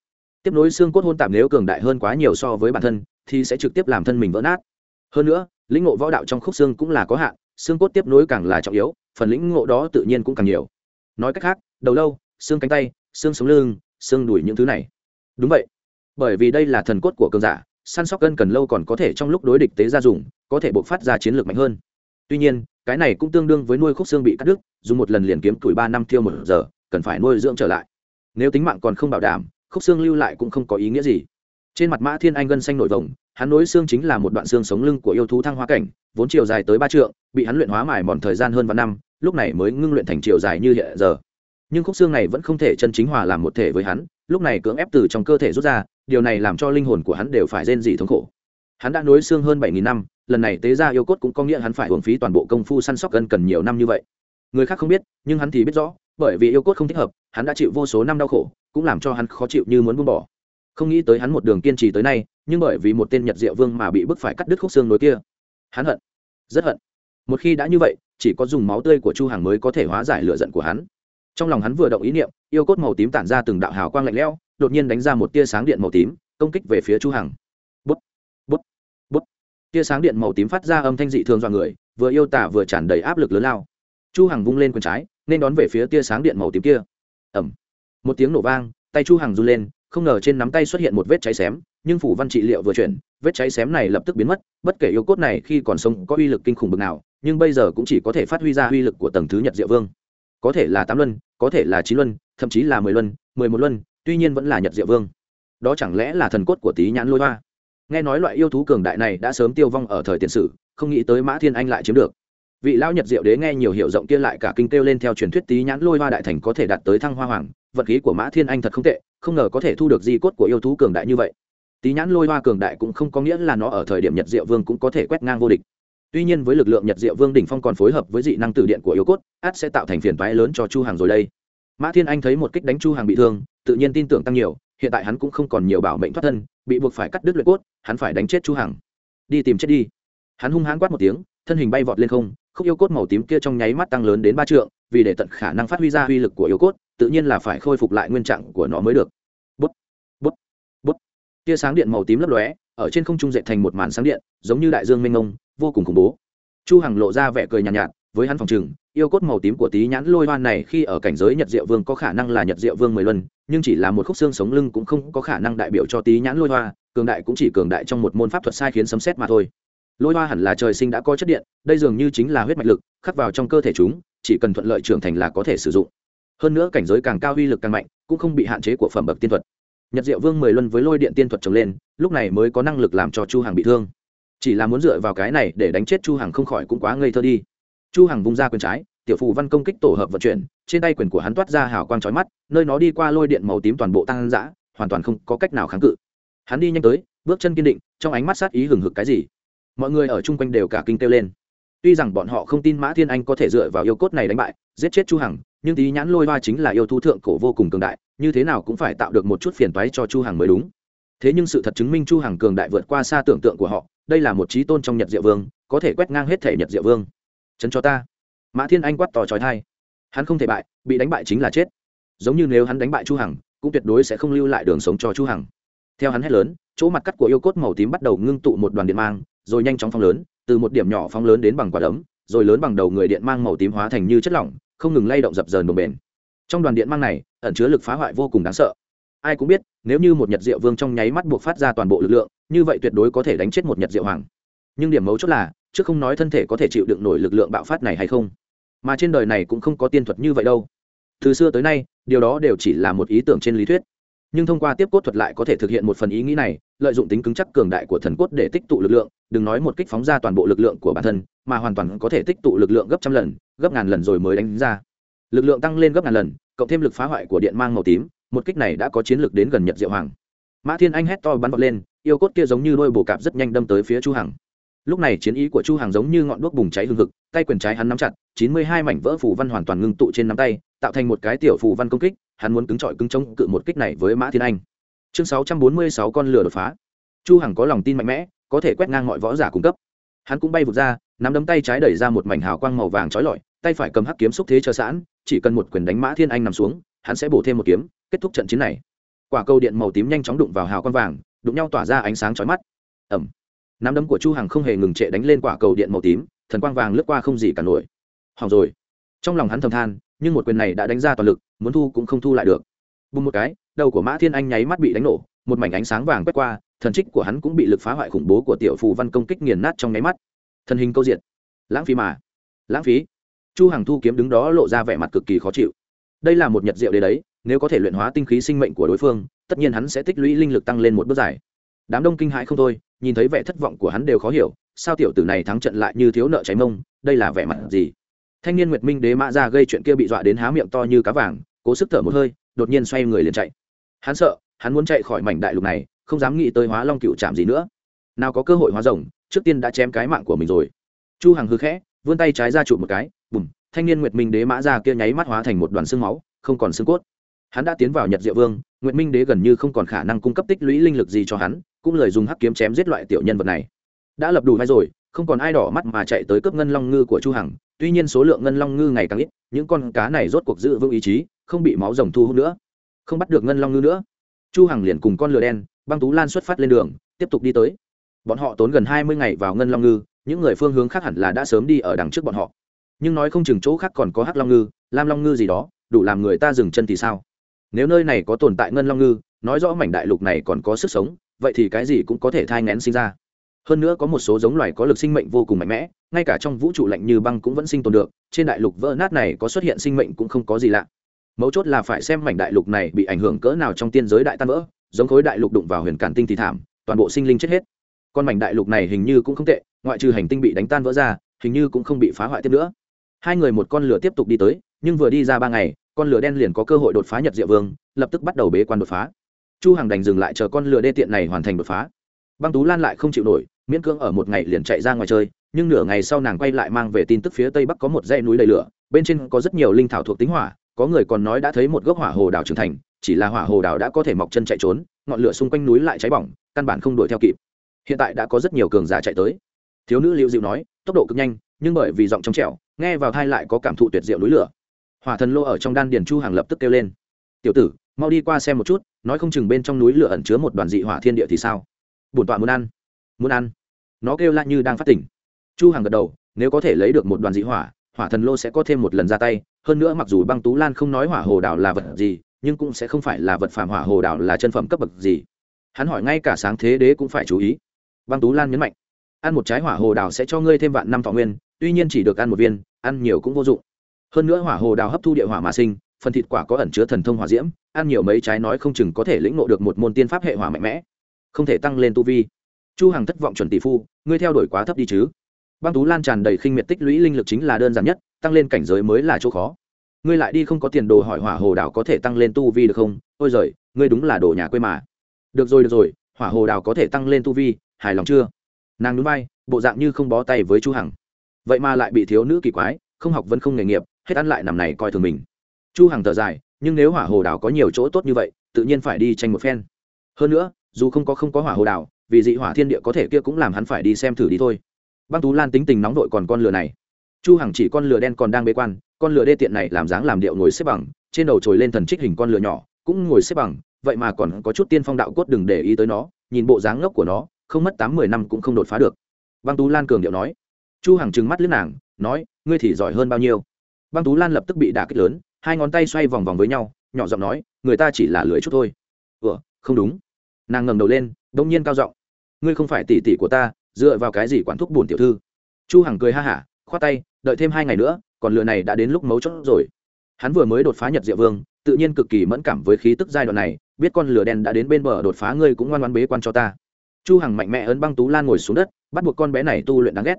tiếp nối xương cốt hôn tạp nếu cường đại hơn quá nhiều so với bản thân, thì sẽ trực tiếp làm thân mình vỡ nát. Hơn nữa, lĩnh ngộ võ đạo trong khúc xương cũng là có hạn, xương cốt tiếp nối càng là trọng yếu, phần lĩnh ngộ đó tự nhiên cũng càng nhiều. Nói cách khác, đầu lâu, xương cánh tay, xương sống lưng, xương đùi những thứ này. Đúng vậy. Bởi vì đây là thần cốt của cường giả, săn sóc cân cần lâu còn có thể trong lúc đối địch tế ra dùng, có thể bộc phát ra chiến lược mạnh hơn. Tuy nhiên, cái này cũng tương đương với nuôi khúc xương bị cắt đứt, dùng một lần liền kiếm tuổi ba năm thiêu một giờ, cần phải nuôi dưỡng trở lại. Nếu tính mạng còn không bảo đảm khúc xương lưu lại cũng không có ý nghĩa gì. Trên mặt mã thiên anh gân xanh nổi vồng, hắn nối xương chính là một đoạn xương sống lưng của yêu thú thăng hoa cảnh, vốn chiều dài tới ba trượng, bị hắn luyện hóa mải mòn thời gian hơn vài năm, lúc này mới ngưng luyện thành chiều dài như hiện giờ. Nhưng khúc xương này vẫn không thể chân chính hòa làm một thể với hắn, lúc này cưỡng ép từ trong cơ thể rút ra, điều này làm cho linh hồn của hắn đều phải rên rỉ thống khổ. Hắn đã nối xương hơn bảy nghìn năm, lần này tế ra yêu cốt cũng có nghĩa hắn phải hưởng phí toàn bộ công phu săn sóc gần cần nhiều năm như vậy. Người khác không biết, nhưng hắn thì biết rõ bởi vì yêu cốt không thích hợp, hắn đã chịu vô số năm đau khổ, cũng làm cho hắn khó chịu như muốn buông bỏ. Không nghĩ tới hắn một đường kiên trì tới nay, nhưng bởi vì một tên nhật diệu vương mà bị bức phải cắt đứt khúc xương nối kia. Hắn hận, rất hận. Một khi đã như vậy, chỉ có dùng máu tươi của chu hàng mới có thể hóa giải lựa giận của hắn. Trong lòng hắn vừa động ý niệm, yêu cốt màu tím tản ra từng đạo hào quang lạnh lẽo, đột nhiên đánh ra một tia sáng điện màu tím, công kích về phía chu hằng. Bút bút bút. Tia sáng điện màu tím phát ra âm thanh dị thường dọa người, vừa yêu tả vừa tràn đầy áp lực lớn lao. Chu hằng vung lên quyền trái nên đón về phía tia sáng điện màu tím kia. Ẩm một tiếng nổ vang, tay chu hằng run lên, không ngờ trên nắm tay xuất hiện một vết cháy xém, nhưng phủ văn trị liệu vừa chuyển, vết cháy xém này lập tức biến mất, bất kể yêu cốt này khi còn sống có uy lực kinh khủng bực nào, nhưng bây giờ cũng chỉ có thể phát huy ra uy lực của tầng thứ nhật diệu vương. Có thể là tám luân, có thể là chín luân, thậm chí là mười luân, mười một luân, tuy nhiên vẫn là nhật diệu vương. Đó chẳng lẽ là thần cốt của tý nhãn lôi hoa? Nghe nói loại yêu thú cường đại này đã sớm tiêu vong ở thời tiền sử, không nghĩ tới mã thiên anh lại chiếm được vị lão nhật diệu đế nghe nhiều hiệu rộng kia lại cả kinh kêu lên theo truyền thuyết tý nhãn lôi hoa đại thành có thể đạt tới thăng hoa hoàng, vật khí của mã thiên anh thật không tệ, không ngờ có thể thu được di cốt của yêu thú cường đại như vậy. Tý nhãn lôi hoa cường đại cũng không có nghĩa là nó ở thời điểm nhật diệu vương cũng có thể quét ngang vô địch. Tuy nhiên với lực lượng nhật diệu vương đỉnh phong còn phối hợp với dị năng tử điện của yêu cốt át sẽ tạo thành phiền toái lớn cho chu hàng rồi đây. Mã thiên anh thấy một kích đánh chu hàng bị thương, tự nhiên tin tưởng tăng nhiều, hiện tại hắn cũng không còn nhiều bảo mệnh thoát thân, bị buộc phải cắt đứt luyện cốt, hắn phải đánh chết chu hằng. Đi tìm chết đi. Hắn hung hãn quát một tiếng, thân hình bay vọt lên không khúc yêu cốt màu tím kia trong nháy mắt tăng lớn đến ba trượng vì để tận khả năng phát huy ra uy lực của yêu cốt tự nhiên là phải khôi phục lại nguyên trạng của nó mới được. Bút bút bút. Tia sáng điện màu tím lấp lóe ở trên không trung dệt thành một màn sáng điện giống như đại dương mênh mông vô cùng khủng bố. Chu hằng lộ ra vẻ cười nhàn nhạt, nhạt với hắn phòng trừng yêu cốt màu tím của tí nhãn lôi hoan này khi ở cảnh giới nhật diệu vương có khả năng là nhật diệu vương mười luân nhưng chỉ là một khúc xương sống lưng cũng không có khả năng đại biểu cho tí nhãn lôi hoa cường đại cũng chỉ cường đại trong một môn pháp thuật sai khiến sấm xét mà thôi lôi hoa hẳn là trời sinh đã có chất điện, đây dường như chính là huyết mạch lực, khắc vào trong cơ thể chúng, chỉ cần thuận lợi trưởng thành là có thể sử dụng. Hơn nữa cảnh giới càng cao uy lực càng mạnh, cũng không bị hạn chế của phẩm bậc tiên thuật. Nhật diệu vương mười luân với lôi điện tiên thuật trồng lên, lúc này mới có năng lực làm cho chu Hằng bị thương. Chỉ là muốn dựa vào cái này để đánh chết chu hằng không khỏi cũng quá ngây thơ đi. Chu hằng vung ra quyền trái, tiểu phù văn công kích tổ hợp vận chuyển, trên tay quyền của hắn toát ra hào quang chói mắt, nơi nó đi qua lôi điện màu tím toàn bộ tăng dã, hoàn toàn không có cách nào kháng cự. Hắn đi nhanh tới, bước chân kiên định, trong ánh mắt sát ý hừng hực cái gì? Mọi người ở chung quanh đều cả kinh kêu lên. Tuy rằng bọn họ không tin mã thiên anh có thể dựa vào yêu cốt này đánh bại, giết chết chu hằng, nhưng tí nhãn lôi hoa chính là yêu thú thượng cổ vô cùng cường đại, như thế nào cũng phải tạo được một chút phiền toái cho chu hằng mới đúng. Thế nhưng sự thật chứng minh chu hằng cường đại vượt qua xa tưởng tượng của họ, đây là một trí tôn trong nhật diệu vương, có thể quét ngang hết thể nhật diệu vương. Chấn cho ta. Mã thiên anh quát to trói thai hắn không thể bại, bị đánh bại chính là chết. Giống như nếu hắn đánh bại chu hằng, cũng tuyệt đối sẽ không lưu lại đường sống cho chu hằng theo hắn hét lớn, chỗ mặt cắt của yêu cốt màu tím bắt đầu ngưng tụ một đoàn điện mang, rồi nhanh chóng phóng lớn, từ một điểm nhỏ phóng lớn đến bằng quả đấm, rồi lớn bằng đầu người điện mang màu tím hóa thành như chất lỏng, không ngừng lay động dập dờn bồng bền trong đoàn điện mang này, ẩn chứa lực phá hoại vô cùng đáng sợ. Ai cũng biết, nếu như một nhật diệu vương trong nháy mắt buộc phát ra toàn bộ lực lượng, như vậy tuyệt đối có thể đánh chết một nhật diệu hoàng. Nhưng điểm mấu chốt là trước không nói thân thể có thể chịu đựng nổi lực lượng bạo phát này hay không. Mà trên đời này cũng không có tiên thuật như vậy đâu. Từ xưa tới nay, điều đó đều chỉ là một ý tưởng trên lý thuyết nhưng thông qua tiếp cốt thuật lại có thể thực hiện một phần ý nghĩ này, lợi dụng tính cứng chắc cường đại của thần cốt để tích tụ lực lượng, đừng nói một kích phóng ra toàn bộ lực lượng của bản thân, mà hoàn toàn có thể tích tụ lực lượng gấp trăm lần, gấp ngàn lần rồi mới đánh ra. Lực lượng tăng lên gấp ngàn lần, cộng thêm lực phá hoại của điện mang màu tím, một kích này đã có chiến lược đến gần nhật diệu hoàng. Mã thiên anh hét to bắn vọt lên, yêu cốt kia giống như đôi bồ cạp rất nhanh đâm tới phía chu hằng lúc này chiến ý của chu hằng giống như ngọn đuốc bùng cháy hương thực tay quyền trái hắn nắm chặt, chín mươi hai mảnh vỡ phù văn hoàn toàn ngưng tụ trên nắm tay, tạo thành một cái tiểu phù văn công kích, hắn muốn cứng trọi cứng chống cự một kích này với mã thiên anh. Chương sáu trăm bốn mươi sáu con lửa đột phá. Chu hằng có lòng tin mạnh mẽ, có thể quét ngang mọi võ giả cung cấp. Hắn cũng bay vụt ra, nắm đấm tay trái đẩy ra một mảnh hào quang màu vàng chói lọi, tay phải cầm hắc kiếm xúc thế chờ sẵn, chỉ cần một quyền đánh mã thiên anh nằm xuống, hắn sẽ bổ thêm một kiếm, kết thúc trận chiến này. Quả cầu điện màu tím nhanh chóng đụng vào hào quang vàng, đụng nhau tỏa ra ánh sáng chói mắt. Ẩm nắm đấm của chu hằng không hề ngừng trệ đánh lên quả cầu điện màu tím, thần quang vàng lướt qua không gì cả nổi. Hỏng rồi. Trong lòng hắn thầm than, nhưng một quyền này đã đánh ra toàn lực, muốn thu cũng không thu lại được. Bùng một cái, đầu của mã thiên anh nháy mắt bị đánh nổ, một mảnh ánh sáng vàng quét qua, thần trích của hắn cũng bị lực phá hoại khủng bố của tiểu phù văn công kích nghiền nát trong nháy mắt. Thân hình câu diện lãng phí mà. Lãng phí. Chu hằng thu kiếm đứng đó lộ ra vẻ mặt cực kỳ khó chịu. Đây là một nhật diệu đấy đấy, nếu có thể luyện hóa tinh khí sinh mệnh của đối phương, tất nhiên hắn sẽ tích lũy linh lực tăng lên một bước dài đám đông kinh hãi không thôi, nhìn thấy vẻ thất vọng của hắn đều khó hiểu, sao tiểu tử này thắng trận lại như thiếu nợ cháy mông, đây là vẻ mặt gì? Thanh niên nguyệt minh đế mã ra gây chuyện kia bị dọa đến há miệng to như cá vàng, cố sức thở một hơi, đột nhiên xoay người liền chạy. Hắn sợ, hắn muốn chạy khỏi mảnh đại lục này, không dám nghĩ tới hóa long cựu chạm gì nữa. Nào có cơ hội hóa rồng, trước tiên đã chém cái mạng của mình rồi. Chu hằng hư khẽ, vươn tay trái ra chụp một cái, bùm, thanh niên nguyệt minh đế mã ra kia nháy mắt hóa thành một đoàn xương máu, không còn xương cốt. Hắn đã tiến vào nhật diệu vương nguyệt minh đế gần như không còn khả năng cung cấp tích lũy linh lực gì cho hắn, cũng lời dùng hắc kiếm chém giết loại tiểu nhân vật này. Đã lập đủ vai rồi, không còn ai đỏ mắt mà chạy tới cướp ngân long ngư của chu hằng, tuy nhiên số lượng ngân long ngư ngày càng ít, những con cá này rốt cuộc giữ vững ý chí, không bị máu rồng thu hút nữa. Không bắt được ngân long ngư nữa. Chu hằng liền cùng con lừa đen, băng tú lan xuất phát lên đường, tiếp tục đi tới. Bọn họ tốn gần hai mươi ngày vào ngân long ngư, những người phương hướng khác hẳn là đã sớm đi ở đằng trước bọn họ. Nhưng nói không chừng chỗ khác còn có hắc long ngư, lam long ngư gì đó, đủ làm người ta dừng chân thì sao? Nếu nơi này có tồn tại ngân long ngư, nói rõ mảnh đại lục này còn có sức sống, vậy thì cái gì cũng có thể thai ngén sinh ra. Hơn nữa có một số giống loài có lực sinh mệnh vô cùng mạnh mẽ, ngay cả trong vũ trụ lạnh như băng cũng vẫn sinh tồn được, trên đại lục vỡ nát này có xuất hiện sinh mệnh cũng không có gì lạ. Mấu chốt là phải xem mảnh đại lục này bị ảnh hưởng cỡ nào trong tiên giới đại tan vỡ, giống khối đại lục đụng vào huyền cản tinh thì thảm, toàn bộ sinh linh chết hết. Con mảnh đại lục này hình như cũng không tệ, ngoại trừ hành tinh bị đánh tan vỡ ra, hình như cũng không bị phá hoại tiếp nữa. Hai người một con lửa tiếp tục đi tới, nhưng vừa đi ra ba ngày con lửa đen liền có cơ hội đột phá nhật diệu vương, lập tức bắt đầu bế quan đột phá. Chu hàng đành dừng lại chờ con lửa đê tiện này hoàn thành đột phá. Băng tú lan lại không chịu nổi, miễn cưỡng ở một ngày liền chạy ra ngoài chơi, nhưng nửa ngày sau nàng quay lại mang về tin tức phía tây bắc có một dãy núi đầy lửa, bên trên có rất nhiều linh thảo thuộc tính hỏa, có người còn nói đã thấy một gốc hỏa hồ đảo trưởng thành, chỉ là hỏa hồ đảo đã có thể mọc chân chạy trốn, ngọn lửa xung quanh núi lại cháy bỏng, căn bản không đuổi theo kịp. Hiện tại đã có rất nhiều cường giả chạy tới. Thiếu nữ liễu diệu nói, tốc độ cực nhanh, nhưng bởi vì giọng trong trẻo, nghe vào thai lại có cảm thụ tuyệt diệu núi lửa hỏa thần lô ở trong đan điền chu hàng lập tức kêu lên. Tiểu tử, mau đi qua xem một chút, nói không chừng bên trong núi lửa ẩn chứa một đoàn dị hỏa thiên địa thì sao? Bổn tọa muốn ăn muốn ăn. Nó kêu lại như đang phát tỉnh. Chu hàng gật đầu, nếu có thể lấy được một đoàn dị hỏa hỏa thần lô sẽ có thêm một lần ra tay. Hơn nữa mặc dù băng tú lan không nói hỏa hồ đảo là vật gì, nhưng cũng sẽ không phải là vật phạm hỏa hồ đảo là chân phẩm cấp bậc gì. Hắn hỏi ngay cả sáng thế đế cũng phải chú ý. Băng tú lan nhấn mạnh, ăn một trái hỏa hồ đảo sẽ cho ngươi thêm vạn năm thọ nguyên, tuy nhiên chỉ được ăn một viên, ăn nhiều cũng vô dụng hơn nữa hỏa hồ đào hấp thu địa hỏa mà sinh, phần thịt quả có ẩn chứa thần thông hỏa diễm, ăn nhiều mấy trái nói không chừng có thể lĩnh ngộ được một môn tiên pháp hệ hỏa mạnh mẽ. Không thể tăng lên tu vi. Chu hằng thất vọng chuẩn tỷ phu, ngươi theo đuổi quá thấp đi chứ? Băng tú lan tràn đầy khinh miệt tích lũy linh lực chính là đơn giản nhất, tăng lên cảnh giới mới là chỗ khó. Ngươi lại đi không có tiền đồ hỏi hỏa hồ đào có thể tăng lên tu vi được không? Ôi giời, ngươi đúng là đồ nhà quê mà. Được rồi được rồi, hỏa hồ đào có thể tăng lên tu vi, hài lòng chưa? Nàng núi bay bộ dạng như không bó tay với chu hằng. Vậy mà lại bị thiếu nữ kỳ quái, không học vẫn không nghề nghiệp hết ăn lại nằm này coi thường mình. Chu hằng thở dài, nhưng nếu hỏa hồ đào có nhiều chỗ tốt như vậy, tự nhiên phải đi tranh một phen. Hơn nữa, dù không có không có hỏa hồ đào vì dị hỏa thiên địa có thể kia cũng làm hắn phải đi xem thử đi thôi. Băng tú lan tính tình nóng vội còn con lừa này. Chu hằng chỉ con lừa đen còn đang bế quan, con lừa đê tiện này làm dáng làm điệu ngồi xếp bằng, trên đầu trồi lên thần trích hình con lừa nhỏ, cũng ngồi xếp bằng, vậy mà còn có chút tiên phong đạo cốt đừng để ý tới nó, nhìn bộ dáng ngốc của nó, không mất tám mười năm cũng không đột phá được. Băng tú lan cường điệu nói. Chu hằng trừng mắt lướt nàng, nói, ngươi thì giỏi hơn bao nhiêu? Băng tú lan lập tức bị đả kích lớn, hai ngón tay xoay vòng vòng với nhau, nhỏ giọng nói, người ta chỉ là lưỡi chút thôi. Ủa, không đúng. Nàng ngẩng đầu lên đông nhiên cao giọng, ngươi không phải tỷ tỷ của ta, dựa vào cái gì quản thúc bổn tiểu thư? Chu hằng cười ha hả, khoát tay, đợi thêm hai ngày nữa, còn lựa này đã đến lúc mấu chốt rồi. Hắn vừa mới đột phá nhật diệu vương, tự nhiên cực kỳ mẫn cảm với khí tức giai đoạn này, biết con lửa đen đã đến bên bờ đột phá ngươi cũng ngoan ngoan bế quan cho ta. Chu hằng mạnh mẽ ấn băng tú lan ngồi xuống đất, bắt buộc con bé này tu luyện đáng ghét.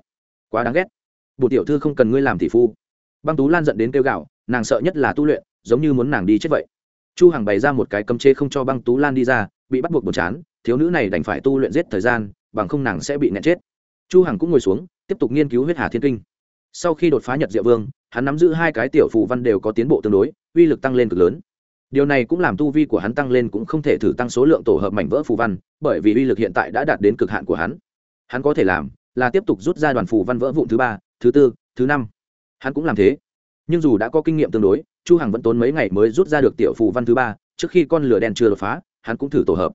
Quá đáng ghét. Bùn tiểu thư không cần ngươi làm tỷ phu băng tú lan giận đến kêu gạo nàng sợ nhất là tu luyện, giống như muốn nàng đi chết vậy. Chu hằng bày ra một cái cấm chế không cho băng tú lan đi ra, bị bắt buộc buồn chán, thiếu nữ này đành phải tu luyện giết thời gian, bằng không nàng sẽ bị nẹt chết. Chu hằng cũng ngồi xuống, tiếp tục nghiên cứu huyết hà thiên kinh. Sau khi đột phá nhật diệu vương, hắn nắm giữ hai cái tiểu phù văn đều có tiến bộ tương đối, uy lực tăng lên cực lớn. Điều này cũng làm tu vi của hắn tăng lên cũng không thể thử tăng số lượng tổ hợp mảnh vỡ phù văn, bởi vì uy lực hiện tại đã đạt đến cực hạn của hắn. Hắn có thể làm là tiếp tục rút ra đoàn phù văn vỡ vụn thứ ba, thứ tư, thứ năm hắn cũng làm thế. Nhưng dù đã có kinh nghiệm tương đối, chu hằng vẫn tốn mấy ngày mới rút ra được tiểu phù văn thứ ba, trước khi con lửa đen chưa đột phá, hắn cũng thử tổ hợp.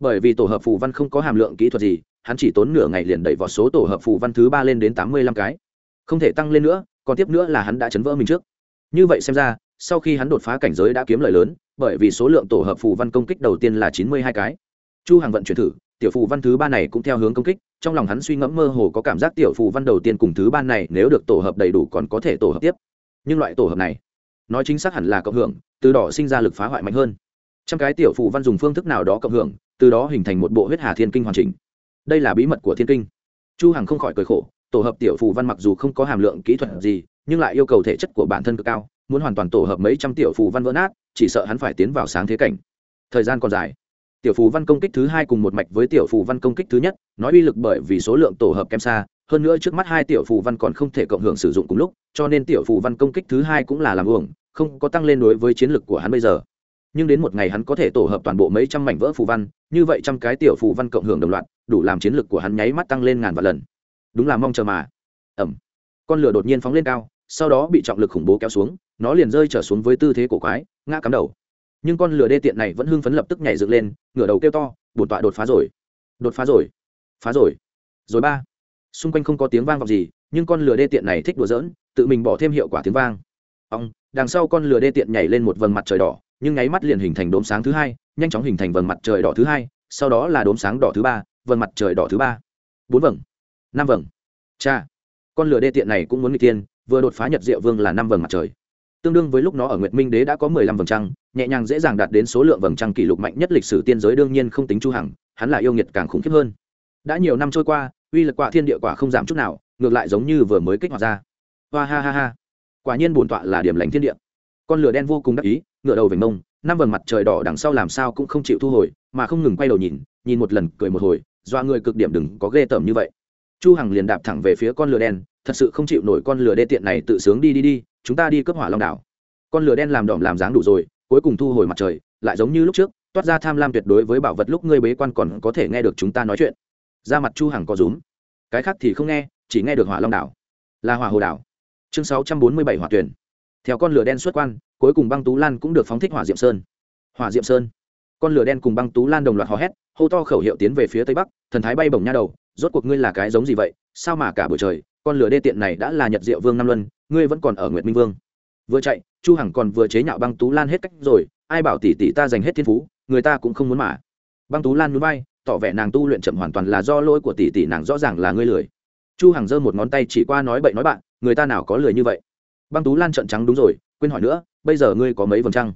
Bởi vì tổ hợp phù văn không có hàm lượng kỹ thuật gì, hắn chỉ tốn nửa ngày liền đẩy vào số tổ hợp phù văn thứ ba lên đến tám mươi lăm cái. Không thể tăng lên nữa, còn tiếp nữa là hắn đã chấn vỡ mình trước. Như vậy xem ra, sau khi hắn đột phá cảnh giới đã kiếm lời lớn, bởi vì số lượng tổ hợp phù văn công kích đầu tiên là chín mươi hai cái. Chu hằng vận chuyển thử, tiểu phù văn thứ ba này cũng theo hướng công kích trong lòng hắn suy ngẫm mơ hồ có cảm giác tiểu phù văn đầu tiên cùng thứ ban này nếu được tổ hợp đầy đủ còn có thể tổ hợp tiếp. Nhưng loại tổ hợp này, nói chính xác hẳn là cộng hưởng, từ đó sinh ra lực phá hoại mạnh hơn. Trăm cái tiểu phù văn dùng phương thức nào đó cộng hưởng, từ đó hình thành một bộ huyết hà thiên kinh hoàn chỉnh. Đây là bí mật của thiên kinh. Chu hằng không khỏi cười khổ, tổ hợp tiểu phù văn mặc dù không có hàm lượng kỹ thuật gì, nhưng lại yêu cầu thể chất của bản thân cực cao, muốn hoàn toàn tổ hợp mấy trăm tiểu phù văn vỡ nát, chỉ sợ hắn phải tiến vào sáng thế cảnh. Thời gian còn dài tiểu phù văn công kích thứ hai cùng một mạch với tiểu phù văn công kích thứ nhất, nói uy lực bởi vì số lượng tổ hợp kém xa, hơn nữa trước mắt hai tiểu phù văn còn không thể cộng hưởng sử dụng cùng lúc, cho nên tiểu phù văn công kích thứ hai cũng là làm uổng, không có tăng lên đối với chiến lực của hắn bây giờ. Nhưng đến một ngày hắn có thể tổ hợp toàn bộ mấy trăm mảnh vỡ phù văn, như vậy trăm cái tiểu phù văn cộng hưởng đồng loạt, đủ làm chiến lực của hắn nháy mắt tăng lên ngàn vạn lần. Đúng là mong chờ mà. Ẩm. Con lửa đột nhiên phóng lên cao, sau đó bị trọng lực khủng bố kéo xuống, nó liền rơi trở xuống với tư thế cổ quái, ngã cắm đầu nhưng con lửa đê tiện này vẫn hưng phấn lập tức nhảy dựng lên, ngửa đầu kêu to, bổn tọa đột phá rồi. Đột phá rồi. Phá rồi. Rồi ba. Xung quanh không có tiếng vang vọng gì, nhưng con lửa đê tiện này thích đùa giỡn, tự mình bỏ thêm hiệu quả tiếng vang. Ông, đằng sau con lửa đê tiện nhảy lên một vầng mặt trời đỏ, nhưng nháy mắt liền hình thành đốm sáng thứ hai, nhanh chóng hình thành vầng mặt trời đỏ thứ hai, sau đó là đốm sáng đỏ thứ ba, vầng mặt trời đỏ thứ ba. Bốn vầng. Năm vầng. Cha, con lửa đê tiện này cũng muốn người tiên vừa đột phá nhật diệu vương là năm vầng mặt trời. Tương đương với lúc nó ở nguyệt minh đế đã có mười lăm vầng trăng nhẹ nhàng dễ dàng đạt đến số lượng vầng trăng kỷ lục mạnh nhất lịch sử tiên giới đương nhiên không tính chu hằng, hắn là yêu nghiệt càng khủng khiếp hơn. Đã nhiều năm trôi qua, uy lực quả thiên địa quả không giảm chút nào, ngược lại giống như vừa mới kích hoạt ra. Hoa ha ha ha. Quả nhiên bổn tọa là điểm lành thiên địa. Con lửa đen vô cùng đắc ý ngựa đầu về mông, năm vầng mặt trời đỏ đằng sau làm sao cũng không chịu thu hồi, mà không ngừng quay đầu nhìn nhìn một lần cười một hồi doa người cực điểm đừng có ghê tởm như vậy. Chu hằng liền đạp thẳng về phía con lửa đen, thật sự không chịu nổi con lửa đê tiện này tự sướng đi đi đi, chúng ta đi cướp hỏa long đảo. Con lửa đen làm đỏm làm dáng đủ rồi cuối cùng thu hồi mặt trời, lại giống như lúc trước, toát ra tham lam tuyệt đối với bảo vật lúc ngươi bế quan còn có thể nghe được chúng ta nói chuyện. Ra mặt chu hằng có rúm. Cái khác thì không nghe, chỉ nghe được hỏa long đảo. Là hỏa hồ đảo. Chương 647 hỏa tuyển. Theo con lửa đen xuất quan, cuối cùng băng tú lan cũng được phóng thích hỏa diệm sơn. Hỏa diệm sơn. Con lửa đen cùng băng tú lan đồng loạt hò hét, hô to khẩu hiệu tiến về phía tây bắc, thần thái bay bổng nha đầu, rốt cuộc ngươi là cái giống gì vậy? Sao mà cả buổi trời, con lửa đê tiện này đã là nhật diệu vương năm luân, ngươi vẫn còn ở nguyệt minh vương vừa chạy, chu hằng còn vừa chế nhạo băng tú lan hết cách rồi, ai bảo tỷ tỷ ta dành hết thiên phú, người ta cũng không muốn mà. Băng tú lan núi bay tỏ vẻ nàng tu luyện chậm hoàn toàn là do lỗi của tỷ tỷ, nàng rõ ràng là ngươi lười. Chu hằng giơ một ngón tay chỉ qua nói bậy nói bạn, người ta nào có lười như vậy? Băng tú lan trợn trắng đúng rồi, quên hỏi nữa, bây giờ ngươi có mấy vầng trăng?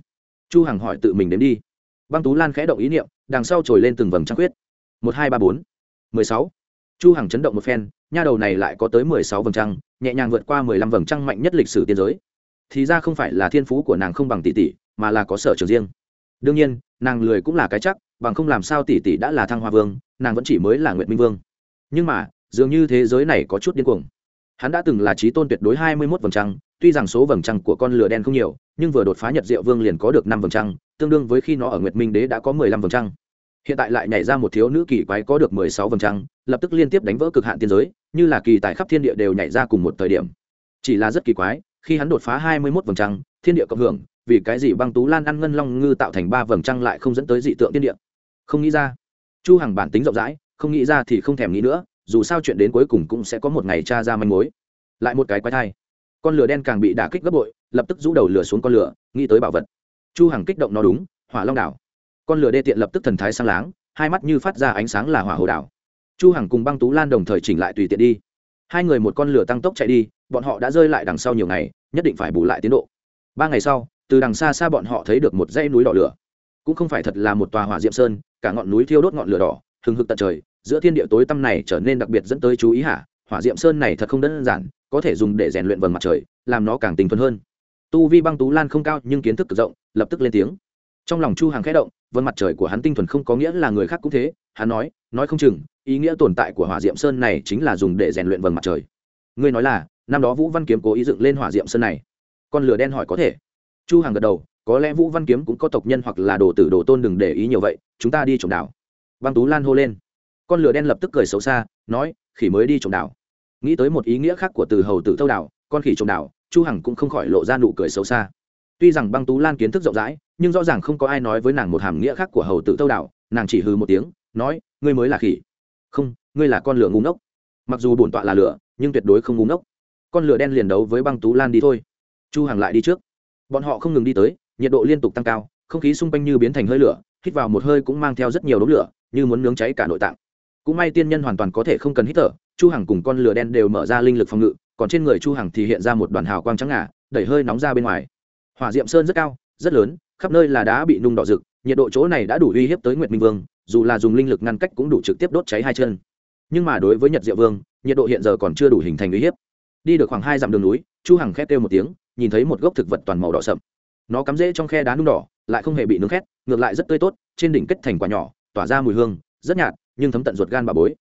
Chu hằng hỏi tự mình đến đi. Băng tú lan khẽ động ý niệm, đằng sau trồi lên từng vầng trăng khuyết. Một, hai, ba, bốn. Mười sáu. Chu hằng chấn động một phen, nha đầu này lại có tới mười sáu vầng trăng, nhẹ nhàng vượt qua mười lăm vầng trăng mạnh nhất lịch sử tiên giới thì ra không phải là thiên phú của nàng không bằng tỷ tỷ, mà là có sở trường riêng. Đương nhiên, nàng lười cũng là cái chắc, bằng không làm sao tỷ tỷ đã là thăng hoa vương, nàng vẫn chỉ mới là nguyện minh vương. Nhưng mà, dường như thế giới này có chút điên cuồng. Hắn đã từng là trí tôn tuyệt đối hai mươi mốt vầng trăng, tuy rằng số vầng trăng của con lửa đen không nhiều, nhưng vừa đột phá nhật diệu vương liền có được năm vầng trăng, tương đương với khi nó ở nguyệt minh đế đã có mười lăm vầng trăng. Hiện tại lại nhảy ra một thiếu nữ kỳ quái có được mười sáu vầng trăng, lập tức liên tiếp đánh vỡ cực hạn tiên giới, như là kỳ tại khắp thiên địa đều nhảy ra cùng một thời điểm. Chỉ là rất kỳ quái khi hắn đột phá hai mươi mốt vầng trăng, thiên địa cộng hưởng, vì cái gì băng tú lan ăn ngân long ngư tạo thành ba vầng trăng lại không dẫn tới dị tượng tiên địa? Không nghĩ ra. Chu hằng bản tính rộng rãi, không nghĩ ra thì không thèm nghĩ nữa, dù sao chuyện đến cuối cùng cũng sẽ có một ngày tra ra manh mối. Lại một cái quái thai. Con lửa đen càng bị đả kích gấp bội, lập tức rũ đầu lửa xuống con lửa, nghĩ tới bảo vật. Chu hằng kích động nó đúng, hỏa long đảo. Con lửa đê tiện lập tức thần thái sang láng, hai mắt như phát ra ánh sáng là hỏa hồ đảo. Chu hằng cùng băng tú lan đồng thời chỉnh lại tùy tiện đi hai người một con lửa tăng tốc chạy đi, bọn họ đã rơi lại đằng sau nhiều ngày, nhất định phải bù lại tiến độ. Ba ngày sau, từ đằng xa xa bọn họ thấy được một dãy núi đỏ lửa. Cũng không phải thật là một tòa hỏa diệm sơn, cả ngọn núi thiêu đốt ngọn lửa đỏ, hừng hực tận trời, giữa thiên địa tối tăm này trở nên đặc biệt dẫn tới chú ý hả? Hỏa diệm sơn này thật không đơn giản, có thể dùng để rèn luyện vầng mặt trời, làm nó càng tinh thuần hơn. Tu vi băng tú lan không cao nhưng kiến thức cực rộng, lập tức lên tiếng trong lòng chu hàng khẽ động, vân mặt trời của hắn tinh thuần không có nghĩa là người khác cũng thế, hắn nói nói không chừng, ý nghĩa tồn tại của hỏa diệm sơn này chính là dùng để rèn luyện vầng mặt trời. Ngươi nói là, năm đó vũ văn kiếm cố ý dựng lên hỏa diệm sơn này. Con lửa đen hỏi có thể. Chu hàng gật đầu, có lẽ vũ văn kiếm cũng có tộc nhân hoặc là đồ tử đồ tôn đừng để ý nhiều vậy, chúng ta đi trồng đảo. Băng tú lan hô lên. Con lửa đen lập tức cười xấu xa, nói, khỉ mới đi trồng đảo. Nghĩ tới một ý nghĩa khác của từ hầu tử thâu đảo, con khỉ trồng đảo, chu hằng cũng không khỏi lộ ra nụ cười xấu xa. Tuy rằng băng tú lan kiến thức rộng rãi nhưng rõ ràng không có ai nói với nàng một hàm nghĩa khác của hầu tử tâu đạo nàng chỉ hừ một tiếng, nói, ngươi mới là khỉ. Không, ngươi là con lửa ngu ngốc. Mặc dù bổn tọa là lửa, nhưng tuyệt đối không ngu ngốc. Con lửa đen liền đấu với băng tú lan đi thôi. Chu hàng lại đi trước. Bọn họ không ngừng đi tới, nhiệt độ liên tục tăng cao, không khí xung quanh như biến thành hơi lửa, hít vào một hơi cũng mang theo rất nhiều đống lửa, như muốn nướng cháy cả nội tạng. Cũng may tiên nhân hoàn toàn có thể không cần hít thở, chu hằng cùng con lửa đen đều mở ra linh lực phòng ngự, còn trên người chu hằng thì hiện ra một đoàn hào quang trắng ngà, đẩy hơi nóng ra bên ngoài. Hỏa diệm sơn rất cao, rất lớn khắp nơi là đá bị nung đỏ rực, nhiệt độ chỗ này đã đủ uy hiếp tới nguyệt minh vương, dù là dùng linh lực ngăn cách cũng đủ trực tiếp đốt cháy hai chân. Nhưng mà đối với nhật diệu vương, nhiệt độ hiện giờ còn chưa đủ hình thành uy hiếp. Đi được khoảng hai dặm đường núi, chu hằng khét kêu một tiếng, nhìn thấy một gốc thực vật toàn màu đỏ sậm. Nó cắm rễ trong khe đá nung đỏ, lại không hề bị nướng khét, ngược lại rất tươi tốt, trên đỉnh kết thành quả nhỏ, tỏa ra mùi hương, rất nhạt, nhưng thấm tận ruột gan bà bối.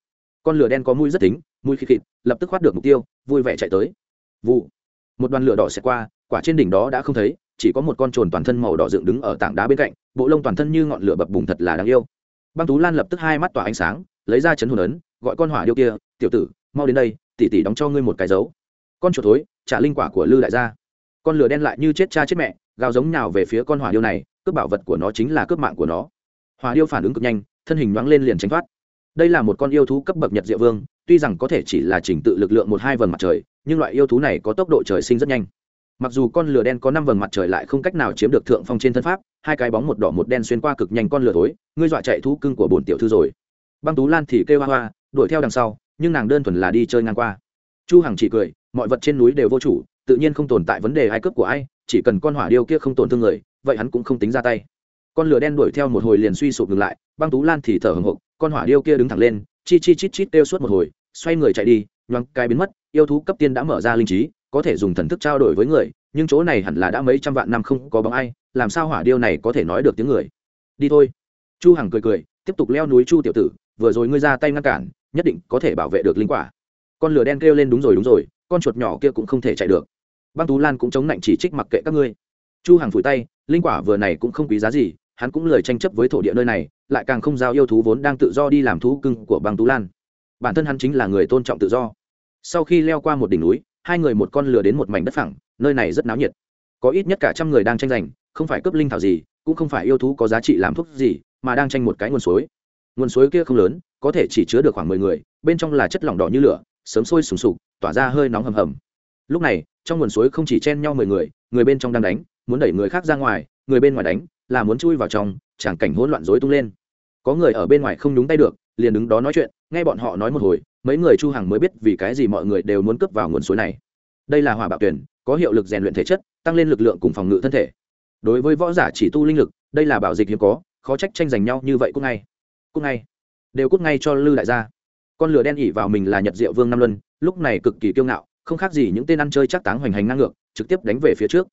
Con lửa đen có mũi rất tính mũi khịt khịt, lập tức khoát được mục tiêu, vui vẻ chạy tới. Vụ. Một đoàn lửa đỏ xẹt qua, quả trên đỉnh đó đã không thấy chỉ có một con trồn toàn thân màu đỏ dựng đứng ở tảng đá bên cạnh, bộ lông toàn thân như ngọn lửa bập bùng thật là đáng yêu. Băng tú lan lập tức hai mắt tỏa ánh sáng, lấy ra chấn hồn ấn, gọi con hỏa điêu kia, tiểu tử, mau đến đây, tỉ tỉ đóng cho ngươi một cái dấu. Con chuột thối, trả linh quả của lư đại gia. Con lửa đen lại như chết cha chết mẹ, gào giống nhào về phía con hỏa điêu này, cướp bảo vật của nó chính là cướp mạng của nó. Hỏa điêu phản ứng cực nhanh, thân hình nhoáng lên liền tránh thoát. Đây là một con yêu thú cấp bậc nhật diệu vương, tuy rằng có thể chỉ là chỉnh tự lực lượng một hai vầng mặt trời, nhưng loại yêu thú này có tốc độ trời sinh rất nhanh mặc dù con lửa đen có năm vầng mặt trời lại không cách nào chiếm được thượng phong trên thân pháp, hai cái bóng một đỏ một đen xuyên qua cực nhanh con lửa thối, ngươi dọa chạy thú cưng của bồn tiểu thư rồi. Băng tú lan thì kêu hoa hoa, đuổi theo đằng sau, nhưng nàng đơn thuần là đi chơi ngang qua. Chu hằng chỉ cười, mọi vật trên núi đều vô chủ, tự nhiên không tồn tại vấn đề ai cướp của ai, chỉ cần con hỏa điêu kia không tổn thương người, vậy hắn cũng không tính ra tay. Con lửa đen đuổi theo một hồi liền suy sụp ngừng lại, băng tú lan thì thở hừng hực con hỏa điêu kia đứng thẳng lên, chi chi chít chít kêu suốt một hồi, xoay người chạy đi, nhoáng cái biến mất, yêu thú cấp tiên đã mở ra linh trí có thể dùng thần thức trao đổi với người, nhưng chỗ này hẳn là đã mấy trăm vạn năm không có bóng ai, làm sao hỏa điêu này có thể nói được tiếng người? Đi thôi. Chu hằng cười cười, tiếp tục leo núi chu tiểu tử, vừa rồi ngươi ra tay ngăn cản, nhất định có thể bảo vệ được linh quả. Con lửa đen kêu lên, đúng rồi đúng rồi, con chuột nhỏ kia cũng không thể chạy được. Băng tú lan cũng chống nạnh chỉ trích mặc kệ các ngươi. Chu hằng phủi tay, linh quả vừa này cũng không quý giá gì, hắn cũng lời tranh chấp với thổ địa nơi này, lại càng không giao yêu thú vốn đang tự do đi làm thú cưng của băng tú lan. Bản thân hắn chính là người tôn trọng tự do. Sau khi leo qua một đỉnh núi hai người một con lừa đến một mảnh đất phẳng, nơi này rất náo nhiệt. Có ít nhất cả trăm người đang tranh giành, không phải cướp linh thảo gì, cũng không phải yêu thú có giá trị làm thuốc gì, mà đang tranh một cái nguồn suối. Nguồn suối kia không lớn, có thể chỉ chứa được khoảng mười người, bên trong là chất lỏng đỏ như lửa, sớm sôi sùng sục, tỏa ra hơi nóng hầm hầm. Lúc này, trong nguồn suối không chỉ chen nhau mười người người bên trong đang đánh, muốn đẩy người khác ra ngoài, người bên ngoài đánh, là muốn chui vào trong tràng cảnh hỗn loạn rối tung lên. Có người ở bên ngoài không đúng tay được, liền đứng đó nói chuyện, nghe bọn họ nói một hồi mấy người chu hằng mới biết vì cái gì mọi người đều muốn cướp vào nguồn suối này. Đây là hỏa bạo tuyển, có hiệu lực rèn luyện thể chất, tăng lên lực lượng cùng phòng ngự thân thể. Đối với võ giả chỉ tu linh lực, đây là bảo dịch hiếm có, khó trách tranh giành nhau như vậy cút ngay. Cút ngay. Đều cút ngay cho lư đại gia. Con lửa đen ỉ vào mình là nhật diệu vương nam luân, lúc này cực kỳ kiêu ngạo, không khác gì những tên ăn chơi chắc táng hoành hành ngang ngược, trực tiếp đánh về phía trước.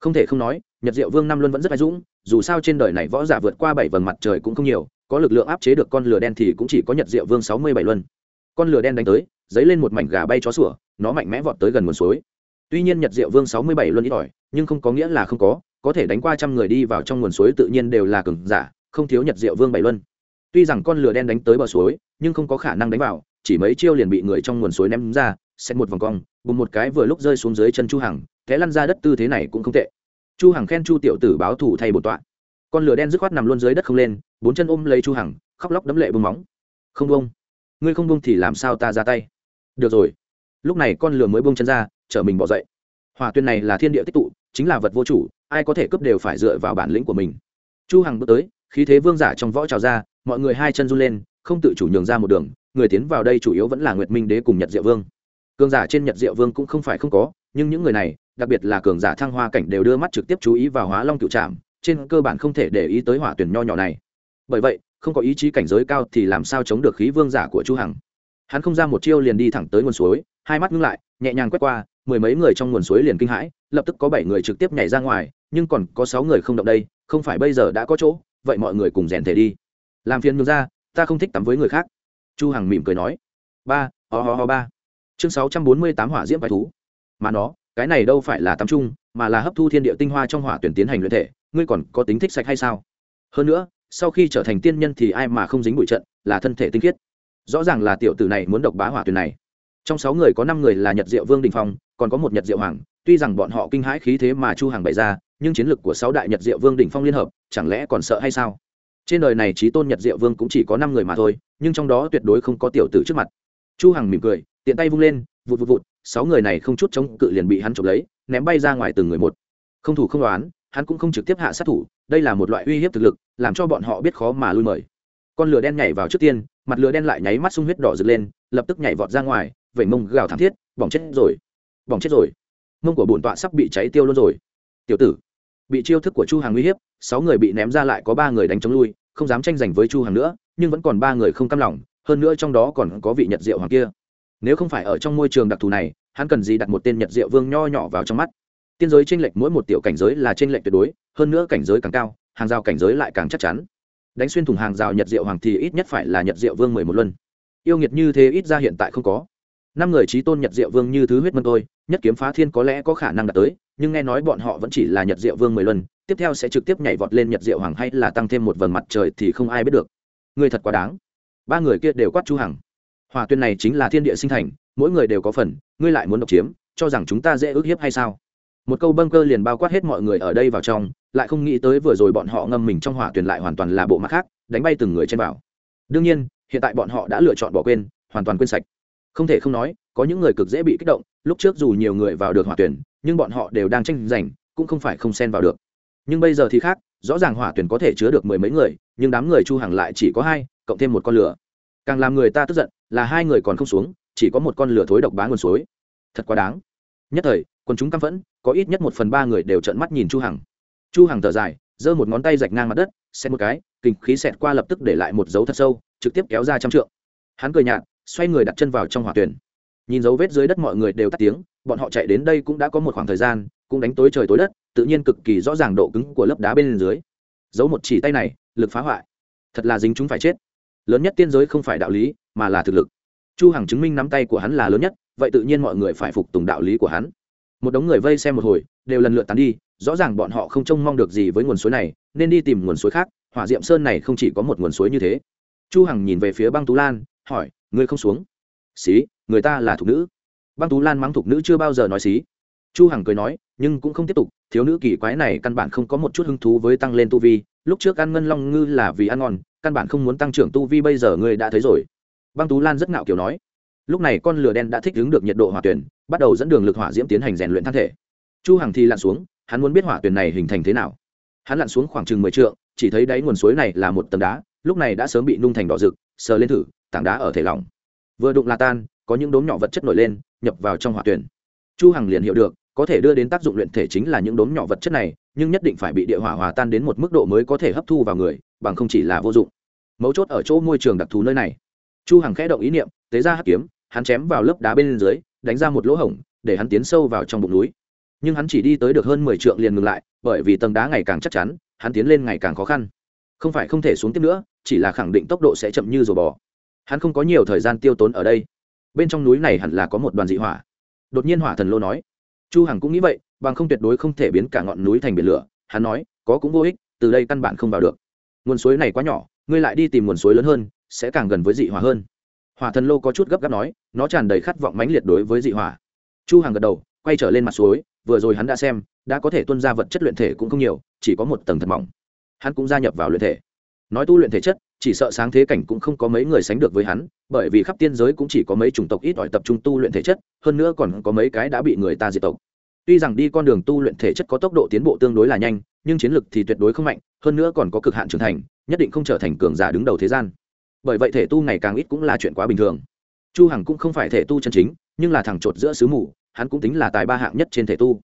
Không thể không nói, nhật diệu vương nam luân vẫn rất anh dũng, dù sao trên đời này võ giả vượt qua bảy vầng mặt trời cũng không nhiều, có lực lượng áp chế được con lửa đen thì cũng chỉ có nhật diệu vương sáu mươi bảy luân con lửa đen đánh tới, dấy lên một mảnh gà bay chó sủa, nó mạnh mẽ vọt tới gần nguồn suối. Tuy nhiên nhật diệu vương sáu mươi bảy luân ít ỏi, nhưng không có nghĩa là không có có thể đánh qua trăm người đi vào trong nguồn suối tự nhiên đều là cường giả, không thiếu nhật diệu vương bảy luân. Tuy rằng con lửa đen đánh tới bờ suối, nhưng không có khả năng đánh vào, chỉ mấy chiêu liền bị người trong nguồn suối ném ra xét một vòng cong, bùng một cái vừa lúc rơi xuống dưới chân chu hằng, té lăn ra đất tư thế này cũng không tệ. Chu hằng khen chu tiểu tử báo thủ thay bổn tọa. Con lửa đen dứt khoát nằm luôn dưới đất không lên, bốn chân ôm lấy chu hằng, khóc lóc đấm lệ bông móng. Không bông ngươi không bông thì làm sao ta ra tay? Được rồi. Lúc này con lừa mới bông chân ra, chở mình bỏ dậy. Hỏa tuyên này là thiên địa tích tụ, chính là vật vô chủ, ai có thể cướp đều phải dựa vào bản lĩnh của mình. Chu hằng bước tới, khí thế vương giả trong võ trào ra, mọi người hai chân run lên, không tự chủ nhường ra một đường, người tiến vào đây chủ yếu vẫn là nguyệt minh đế cùng nhật diệu vương. Cường giả trên nhật diệu vương cũng không phải không có, nhưng những người này, đặc biệt là cường giả thăng hoa cảnh đều đưa mắt trực tiếp chú ý vào hóa long cựu trạm trên cơ bản không thể để ý tới hỏa tuyển nho nhỏ này. Bởi vậy không có ý chí cảnh giới cao thì làm sao chống được khí vương giả của chu hằng? Hắn không ra một chiêu liền đi thẳng tới nguồn suối, hai mắt ngưng lại, nhẹ nhàng quét qua, mười mấy người trong nguồn suối liền kinh hãi, lập tức có bảy người trực tiếp nhảy ra ngoài, nhưng còn có sáu người không động đây, không phải bây giờ đã có chỗ, vậy mọi người cùng rèn thể đi. Làm phiền nhường ra, ta không thích tắm với người khác. Chu hằng mỉm cười nói. Ba, ho ho ho ba. Chương sáu trăm bốn mươi tám hỏa diễm vài thú. Mà nó, cái này đâu phải là tắm chung, mà là hấp thu thiên địa tinh hoa trong hỏa tuyển tiến hành luyện thể, ngươi còn có tính thích sạch hay sao? Hơn nữa sau khi trở thành tiên nhân thì ai mà không dính bụi trận, là thân thể tinh khiết. Rõ ràng là tiểu tử này muốn độc bá hỏa tuyển này. Trong sáu người có năm người là nhật diệu vương đình phong, còn có một nhật diệu hoàng. Tuy rằng bọn họ kinh hãi khí thế mà chu hàng bày ra, nhưng chiến lực của sáu đại nhật diệu vương đỉnh phong liên hợp, chẳng lẽ còn sợ hay sao? Trên đời này trí tôn nhật diệu vương cũng chỉ có năm người mà thôi, nhưng trong đó tuyệt đối không có tiểu tử trước mặt. Chu hằng mỉm cười, tiện tay vung lên, vụt vụt vụt, sáu người này không chút chống cự liền bị hắn chụp lấy, ném bay ra ngoài từng người một. Không thủ không đoán hắn cũng không trực tiếp hạ sát thủ, đây là một loại uy hiếp thực lực, làm cho bọn họ biết khó mà lui mời. Con lửa đen nhảy vào trước tiên, mặt lửa đen lại nháy mắt sung huyết đỏ rực lên, lập tức nhảy vọt ra ngoài vẩy mông gào thảm thiết, bỏng chết rồi, bỏng chết rồi. Mông của bổn tọa sắp bị cháy tiêu luôn rồi. Tiểu tử, bị chiêu thức của chu hàng uy hiếp, sáu người bị ném ra lại có ba người đánh chống lui, không dám tranh giành với chu hàng nữa, nhưng vẫn còn ba người không cam lòng, hơn nữa trong đó còn có vị nhật diệu hoàng kia. Nếu không phải ở trong môi trường đặc thù này, hắn cần gì đặt một tên nhật diệu vương nho nhỏ vào trong mắt? Tiên giới tranh lệch mỗi một tiểu cảnh giới là tranh lệch tuyệt đối, hơn nữa cảnh giới càng cao, hàng rào cảnh giới lại càng chắc chắn. Đánh xuyên thủng hàng rào nhật diệu hoàng thì ít nhất phải là nhật diệu vương mười một luân. Yêu nghiệt như thế ít ra hiện tại không có. Năm người trí tôn nhật diệu vương như thứ huyết mân tôi, nhất kiếm phá thiên có lẽ có khả năng đạt tới, nhưng nghe nói bọn họ vẫn chỉ là nhật diệu vương mười luân, tiếp theo sẽ trực tiếp nhảy vọt lên nhật diệu hoàng hay là tăng thêm một vầng mặt trời thì không ai biết được. Người thật quá đáng. Ba người kia đều quát chu hằng. Hòa tuyên này chính là thiên địa sinh thành, mỗi người đều có phần, ngươi lại muốn độc chiếm, cho rằng chúng ta dễ ức hiếp hay sao? Một câu bâng cơ liền bao quát hết mọi người ở đây vào trong, lại không nghĩ tới vừa rồi bọn họ ngâm mình trong hỏa tuyển lại hoàn toàn là bộ mặt khác, đánh bay từng người trên vào. Đương nhiên, hiện tại bọn họ đã lựa chọn bỏ quên, hoàn toàn quên sạch. Không thể không nói, có những người cực dễ bị kích động, lúc trước dù nhiều người vào được hỏa tuyển, nhưng bọn họ đều đang tranh giành, cũng không phải không xen vào được. Nhưng bây giờ thì khác, rõ ràng hỏa tuyển có thể chứa được mười mấy người, nhưng đám người chu hàng lại chỉ có hai, cộng thêm một con lửa. Càng làm người ta tức giận, là hai người còn không xuống, chỉ có một con lửa thối độc bá nguồn suối. Thật quá đáng. Nhất thời quần chúng căm phẫn, có ít nhất một phần ba người đều trợn mắt nhìn chu hằng. Chu hằng thở dài, giơ một ngón tay rạch ngang mặt đất xem một cái, kinh khí xẹt qua lập tức để lại một dấu thật sâu, trực tiếp kéo ra trăm trượng. Hắn cười nhạt, xoay người đặt chân vào trong hỏa tuyển. Nhìn dấu vết dưới đất mọi người đều tắt tiếng, bọn họ chạy đến đây cũng đã có một khoảng thời gian, cũng đánh tối trời tối đất, tự nhiên cực kỳ rõ ràng độ cứng của lớp đá bên dưới. Giấu một chỉ tay này, lực phá hoại. Thật là dính chúng phải chết. Lớn nhất tiên giới không phải đạo lý, mà là thực lực. Chu hằng chứng minh nắm tay của hắn là lớn nhất, vậy tự nhiên mọi người phải phục tùng đạo lý của hắn một đống người vây xem một hồi, đều lần lượt tán đi, rõ ràng bọn họ không trông mong được gì với nguồn suối này, nên đi tìm nguồn suối khác, hỏa diệm sơn này không chỉ có một nguồn suối như thế. Chu hằng nhìn về phía băng tú lan, hỏi, ngươi không xuống? Xí, người ta là thục nữ. Băng tú lan mắng thục nữ chưa bao giờ nói xí. Chu hằng cười nói, nhưng cũng không tiếp tục, thiếu nữ kỳ quái này căn bản không có một chút hứng thú với tăng lên tu vi, lúc trước ăn ngân long ngư là vì ăn ngon, căn bản không muốn tăng trưởng tu vi bây giờ ngươi đã thấy rồi. Băng tú lan rất ngạo kiểu nói lúc này con lửa đen đã thích ứng được nhiệt độ hỏa tuyển, bắt đầu dẫn đường lực hỏa diễm tiến hành rèn luyện thân thể. Chu hằng thì lặn xuống, hắn muốn biết hỏa tuyển này hình thành thế nào. Hắn lặn xuống khoảng chừng mười trượng, chỉ thấy đáy nguồn suối này là một tầng đá, lúc này đã sớm bị nung thành đỏ rực, sờ lên thử, tảng đá ở thể lỏng. Vừa đụng là tan, có những đốm nhỏ vật chất nổi lên, nhập vào trong hỏa tuyển. Chu hằng liền hiểu được, có thể đưa đến tác dụng luyện thể chính là những đốm nhỏ vật chất này, nhưng nhất định phải bị địa hỏa hòa tan đến một mức độ mới có thể hấp thu vào người, bằng không chỉ là vô dụng. Mấu chốt ở chỗ môi trường đặc thù nơi này. Chu hằng khẽ động ý niệm tế ra hắc kiếm, hắn chém vào lớp đá bên dưới, đánh ra một lỗ hổng, để hắn tiến sâu vào trong bụng núi. Nhưng hắn chỉ đi tới được hơn mười trượng liền ngừng lại, bởi vì tầng đá ngày càng chắc chắn, hắn tiến lên ngày càng khó khăn. Không phải không thể xuống tiếp nữa, chỉ là khẳng định tốc độ sẽ chậm như rùa bò. Hắn không có nhiều thời gian tiêu tốn ở đây. Bên trong núi này hẳn là có một đoàn dị hỏa. Đột nhiên hỏa thần lô nói, chu hằng cũng nghĩ vậy, bằng không tuyệt đối không thể biến cả ngọn núi thành biển lửa. Hắn nói, có cũng vô ích, từ đây căn bản không vào được. Nguồn suối này quá nhỏ, ngươi lại đi tìm nguồn suối lớn hơn, sẽ càng gần với dị hỏa hơn hỏa thần lô có chút gấp gáp nói, nó tràn đầy khát vọng mãnh liệt đối với dị hỏa. Chu hằng gật đầu, quay trở lên mặt suối, vừa rồi hắn đã xem, đã có thể tuân ra vật chất luyện thể cũng không nhiều, chỉ có một tầng thật mỏng. Hắn cũng gia nhập vào luyện thể. Nói tu luyện thể chất, chỉ sợ sáng thế cảnh cũng không có mấy người sánh được với hắn, bởi vì khắp tiên giới cũng chỉ có mấy chủng tộc ít ỏi tập trung tu luyện thể chất, hơn nữa còn có mấy cái đã bị người ta diệt tộc. Tuy rằng đi con đường tu luyện thể chất có tốc độ tiến bộ tương đối là nhanh, nhưng chiến lực thì tuyệt đối không mạnh, hơn nữa còn có cực hạn trưởng thành, nhất định không trở thành cường giả đứng đầu thế gian bởi vậy thể tu ngày càng ít cũng là chuyện quá bình thường. Chu hằng cũng không phải thể tu chân chính, nhưng là thằng chột giữa sứ mù, hắn cũng tính là tài ba hạng nhất trên thể tu.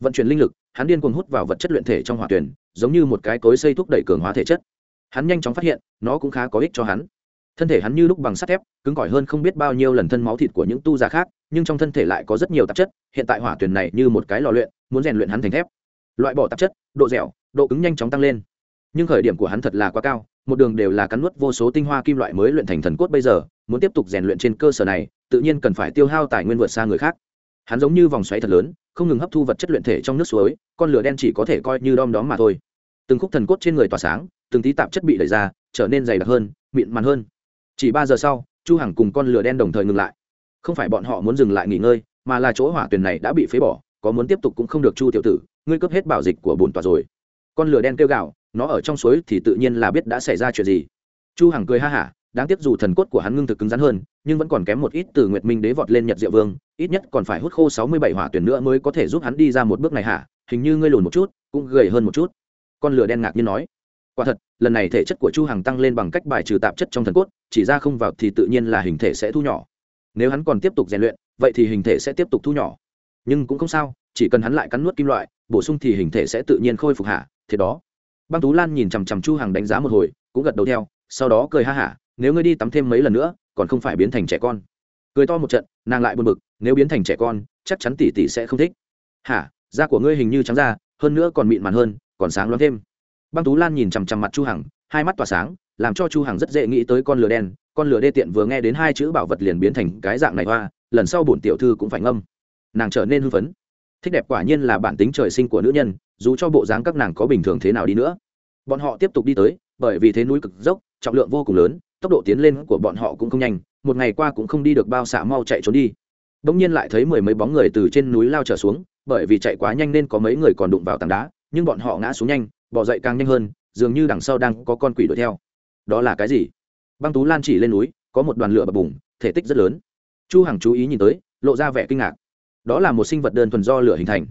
Vận chuyển linh lực, hắn điên cuồng hút vào vật chất luyện thể trong hỏa tuyển, giống như một cái cối xây thúc đẩy cường hóa thể chất. Hắn nhanh chóng phát hiện, nó cũng khá có ích cho hắn. Thân thể hắn như lúc bằng sắt thép, cứng cỏi hơn không biết bao nhiêu lần thân máu thịt của những tu giả khác, nhưng trong thân thể lại có rất nhiều tạp chất, hiện tại hỏa tuyển này như một cái lò luyện, muốn rèn luyện hắn thành thép. Loại bỏ tạp chất, độ dẻo, độ cứng nhanh chóng tăng lên. Nhưng khởi điểm của hắn thật là quá cao một đường đều là cắn nuốt vô số tinh hoa kim loại mới luyện thành thần cốt bây giờ, muốn tiếp tục rèn luyện trên cơ sở này, tự nhiên cần phải tiêu hao tài nguyên vượt xa người khác. Hắn giống như vòng xoáy thật lớn, không ngừng hấp thu vật chất luyện thể trong nước suối, con lửa đen chỉ có thể coi như đom đóm mà thôi. Từng khúc thần cốt trên người tỏa sáng, từng tí tạp chất bị đẩy ra, trở nên dày đặc hơn, mịn màn hơn. Chỉ ba giờ sau, chu hằng cùng con lửa đen đồng thời ngừng lại. Không phải bọn họ muốn dừng lại nghỉ ngơi, mà là chỗ hỏa tuyển này đã bị phế bỏ, có muốn tiếp tục cũng không được chu tiểu tử, ngươi cướp hết bảo dịch của bổn tòa rồi. Con lửa đen kêu gào nó ở trong suối thì tự nhiên là biết đã xảy ra chuyện gì. Chu hằng cười ha hả, đáng tiếc dù thần cốt của hắn ngưng thực cứng rắn hơn, nhưng vẫn còn kém một ít từ nguyệt minh đế vọt lên nhật diệu vương, ít nhất còn phải hút khô sáu mươi bảy hỏa tuyển nữa mới có thể giúp hắn đi ra một bước này hả? Hình như ngươi lùn một chút, cũng gầy hơn một chút. Con lửa đen ngạc nhiên nói. Quả thật, lần này thể chất của chu hằng tăng lên bằng cách bài trừ tạp chất trong thần cốt, chỉ ra không vào thì tự nhiên là hình thể sẽ thu nhỏ. Nếu hắn còn tiếp tục rèn luyện, vậy thì hình thể sẽ tiếp tục thu nhỏ. Nhưng cũng không sao, chỉ cần hắn lại cắn nuốt kim loại, bổ sung thì hình thể sẽ tự nhiên khôi phục hả? Thế đó băng tú lan nhìn chằm chằm chu hằng đánh giá một hồi, cũng gật đầu theo, sau đó cười ha hả, nếu ngươi đi tắm thêm mấy lần nữa, còn không phải biến thành trẻ con. Cười to một trận, nàng lại buồn bực, nếu biến thành trẻ con, chắc chắn tỷ tỷ sẽ không thích. Hả? Da của ngươi hình như trắng da, hơn nữa còn mịn màn hơn, còn sáng loáng thêm. Băng tú lan nhìn chằm chằm mặt chu hằng, hai mắt tỏa sáng, làm cho chu hằng rất dễ nghĩ tới con lửa đen, con lửa đê tiện vừa nghe đến hai chữ bảo vật liền biến thành cái dạng này hoa, lần sau bổn tiểu thư cũng phải ngâm. Nàng trở nên hưng phấn thích đẹp quả nhiên là bản tính trời sinh của nữ nhân, dù cho bộ dáng các nàng có bình thường thế nào đi nữa. Bọn họ tiếp tục đi tới, bởi vì thế núi cực dốc, trọng lượng vô cùng lớn, tốc độ tiến lên của bọn họ cũng không nhanh, một ngày qua cũng không đi được bao xả mau chạy trốn đi. Bỗng nhiên lại thấy mười mấy bóng người từ trên núi lao trở xuống, bởi vì chạy quá nhanh nên có mấy người còn đụng vào tảng đá, nhưng bọn họ ngã xuống nhanh, bỏ dậy càng nhanh hơn, dường như đằng sau đang có con quỷ đuổi theo. Đó là cái gì? Băng tú lan chỉ lên núi, có một đoàn lửa bập bùng, thể tích rất lớn. Chu hằng chú ý nhìn tới, lộ ra vẻ kinh ngạc đó là một sinh vật đơn thuần do lửa hình thành.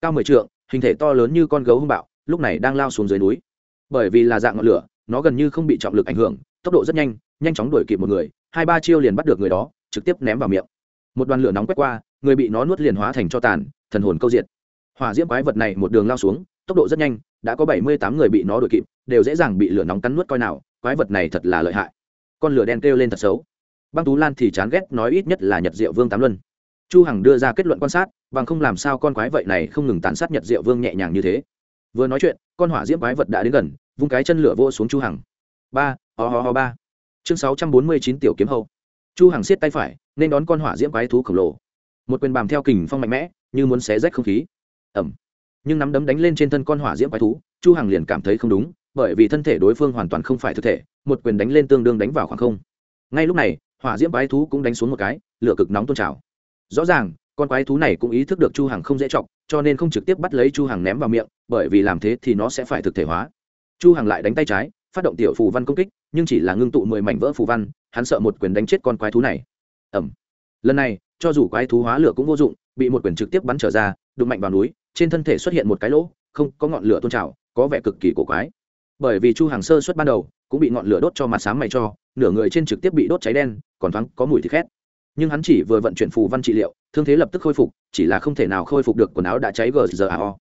Cao mười trượng, hình thể to lớn như con gấu hung bạo, lúc này đang lao xuống dưới núi. Bởi vì là dạng ngọn lửa, nó gần như không bị trọng lực ảnh hưởng, tốc độ rất nhanh nhanh chóng đuổi kịp một người, hai ba chiêu liền bắt được người đó, trực tiếp ném vào miệng. Một đoàn lửa nóng quét qua, người bị nó nuốt liền hóa thành cho tàn, thần hồn câu diệt. Hỏa diễm quái vật này một đường lao xuống, tốc độ rất nhanh, đã có bảy mươi tám người bị nó đuổi kịp, đều dễ dàng bị lửa nóng cắn nuốt coi nào, quái vật này thật là lợi hại. Con lửa đen kêu lên thật xấu. Băng tú lan thì chán ghét nói ít nhất là nhật diệu vương tám luân chu hằng đưa ra kết luận quan sát, bằng không làm sao con quái vậy này không ngừng tàn sát nhật diệu vương nhẹ nhàng như thế. Vừa nói chuyện, con hỏa diễm quái vật đã đến gần, vung cái chân lửa vô xuống chu hằng. Ba, ho ho ho ba. Chương sáu trăm bốn mươi chín tiểu kiếm hậu chu hằng siết tay phải, nên đón con hỏa diễm quái thú khổng lồ. Một quyền bàm theo kình phong mạnh mẽ, như muốn xé rách không khí. Ẩm nhưng nắm đấm đánh lên trên thân con hỏa diễm quái thú, chu hằng liền cảm thấy không đúng, bởi vì thân thể đối phương hoàn toàn không phải thực thể, một quyền đánh lên tương đương đánh vào khoảng không. Ngay lúc này, hỏa diễm quái thú cũng đánh xuống một cái, lửa cực nóng tôn trào rõ ràng, con quái thú này cũng ý thức được chu hằng không dễ chọc, cho nên không trực tiếp bắt lấy chu hằng ném vào miệng, bởi vì làm thế thì nó sẽ phải thực thể hóa. Chu hằng lại đánh tay trái, phát động tiểu phù văn công kích, nhưng chỉ là ngưng tụ mười mảnh vỡ phù văn, hắn sợ một quyền đánh chết con quái thú này. Ẩm lần này, cho dù quái thú hóa lửa cũng vô dụng, bị một quyền trực tiếp bắn trở ra, đụng mạnh vào núi, trên thân thể xuất hiện một cái lỗ, không, có ngọn lửa tôn trào, có vẻ cực kỳ cổ quái. Bởi vì chu hàng sơ xuất ban đầu, cũng bị ngọn lửa đốt cho mặt sáng mày cho, nửa người trên trực tiếp bị đốt cháy đen, còn thoáng có mùi thịt khét nhưng hắn chỉ vừa vận chuyển phù văn trị liệu, thương thế lập tức khôi phục, chỉ là không thể nào khôi phục được quần áo đã cháy gzao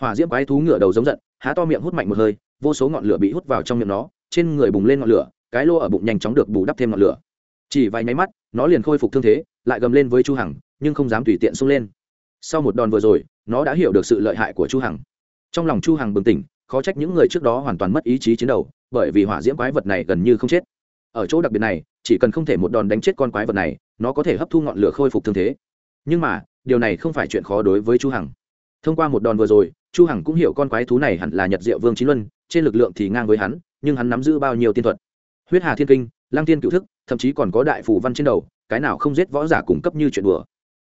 hỏa diễm quái thú ngựa đầu giống giận, há to miệng hút mạnh một hơi, vô số ngọn lửa bị hút vào trong miệng nó, trên người bùng lên ngọn lửa, cái lô ở bụng nhanh chóng được bù đắp thêm ngọn lửa. Chỉ vài nháy mắt, nó liền khôi phục thương thế, lại gầm lên với chu hằng, nhưng không dám tùy tiện xông lên. Sau một đòn vừa rồi, nó đã hiểu được sự lợi hại của chu hằng. Trong lòng chu hằng bừng tỉnh, khó trách những người trước đó hoàn toàn mất ý chí chiến đấu, bởi vì hỏa diễm quái vật này gần như không chết. Ở chỗ đặc biệt này chỉ cần không thể một đòn đánh chết con quái vật này, nó có thể hấp thu ngọn lửa khôi phục thương thế. Nhưng mà, điều này không phải chuyện khó đối với chu hằng. Thông qua một đòn vừa rồi, chu hằng cũng hiểu con quái thú này hẳn là nhật diệu vương chín luân, trên lực lượng thì ngang với hắn, nhưng hắn nắm giữ bao nhiêu tiên thuật? Huyết hà thiên kinh lang tiên cựu thức, thậm chí còn có đại phủ văn trên đầu, cái nào không giết võ giả cung cấp như chuyện đùa?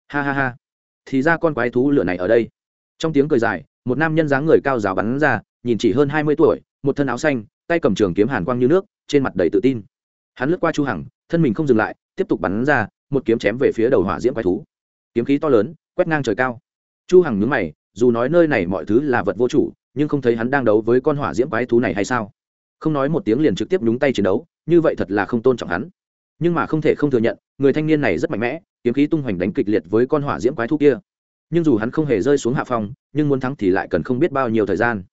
Ha ha ha. Thì ra con quái thú lửa này ở đây. Trong tiếng cười dài, một nam nhân dáng người cao giáo bắn ra, nhìn chỉ hơn hai mươi tuổi, một thân áo xanh, tay cầm trường kiếm hàn quang như nước, trên mặt đầy tự tin hắn lướt qua chu hằng, thân mình không dừng lại, tiếp tục bắn ra, một kiếm chém về phía đầu hỏa diễm quái thú. Kiếm khí to lớn, quét ngang trời cao. Chu hằng nhướng mày, dù nói nơi này mọi thứ là vật vô chủ, nhưng không thấy hắn đang đấu với con hỏa diễm quái thú này hay sao? Không nói một tiếng liền trực tiếp nhúng tay chiến đấu, như vậy thật là không tôn trọng hắn. Nhưng mà không thể không thừa nhận, người thanh niên này rất mạnh mẽ, kiếm khí tung hoành đánh kịch liệt với con hỏa diễm quái thú kia. Nhưng dù hắn không hề rơi xuống hạ phong, nhưng muốn thắng thì lại cần không biết bao nhiêu thời gian.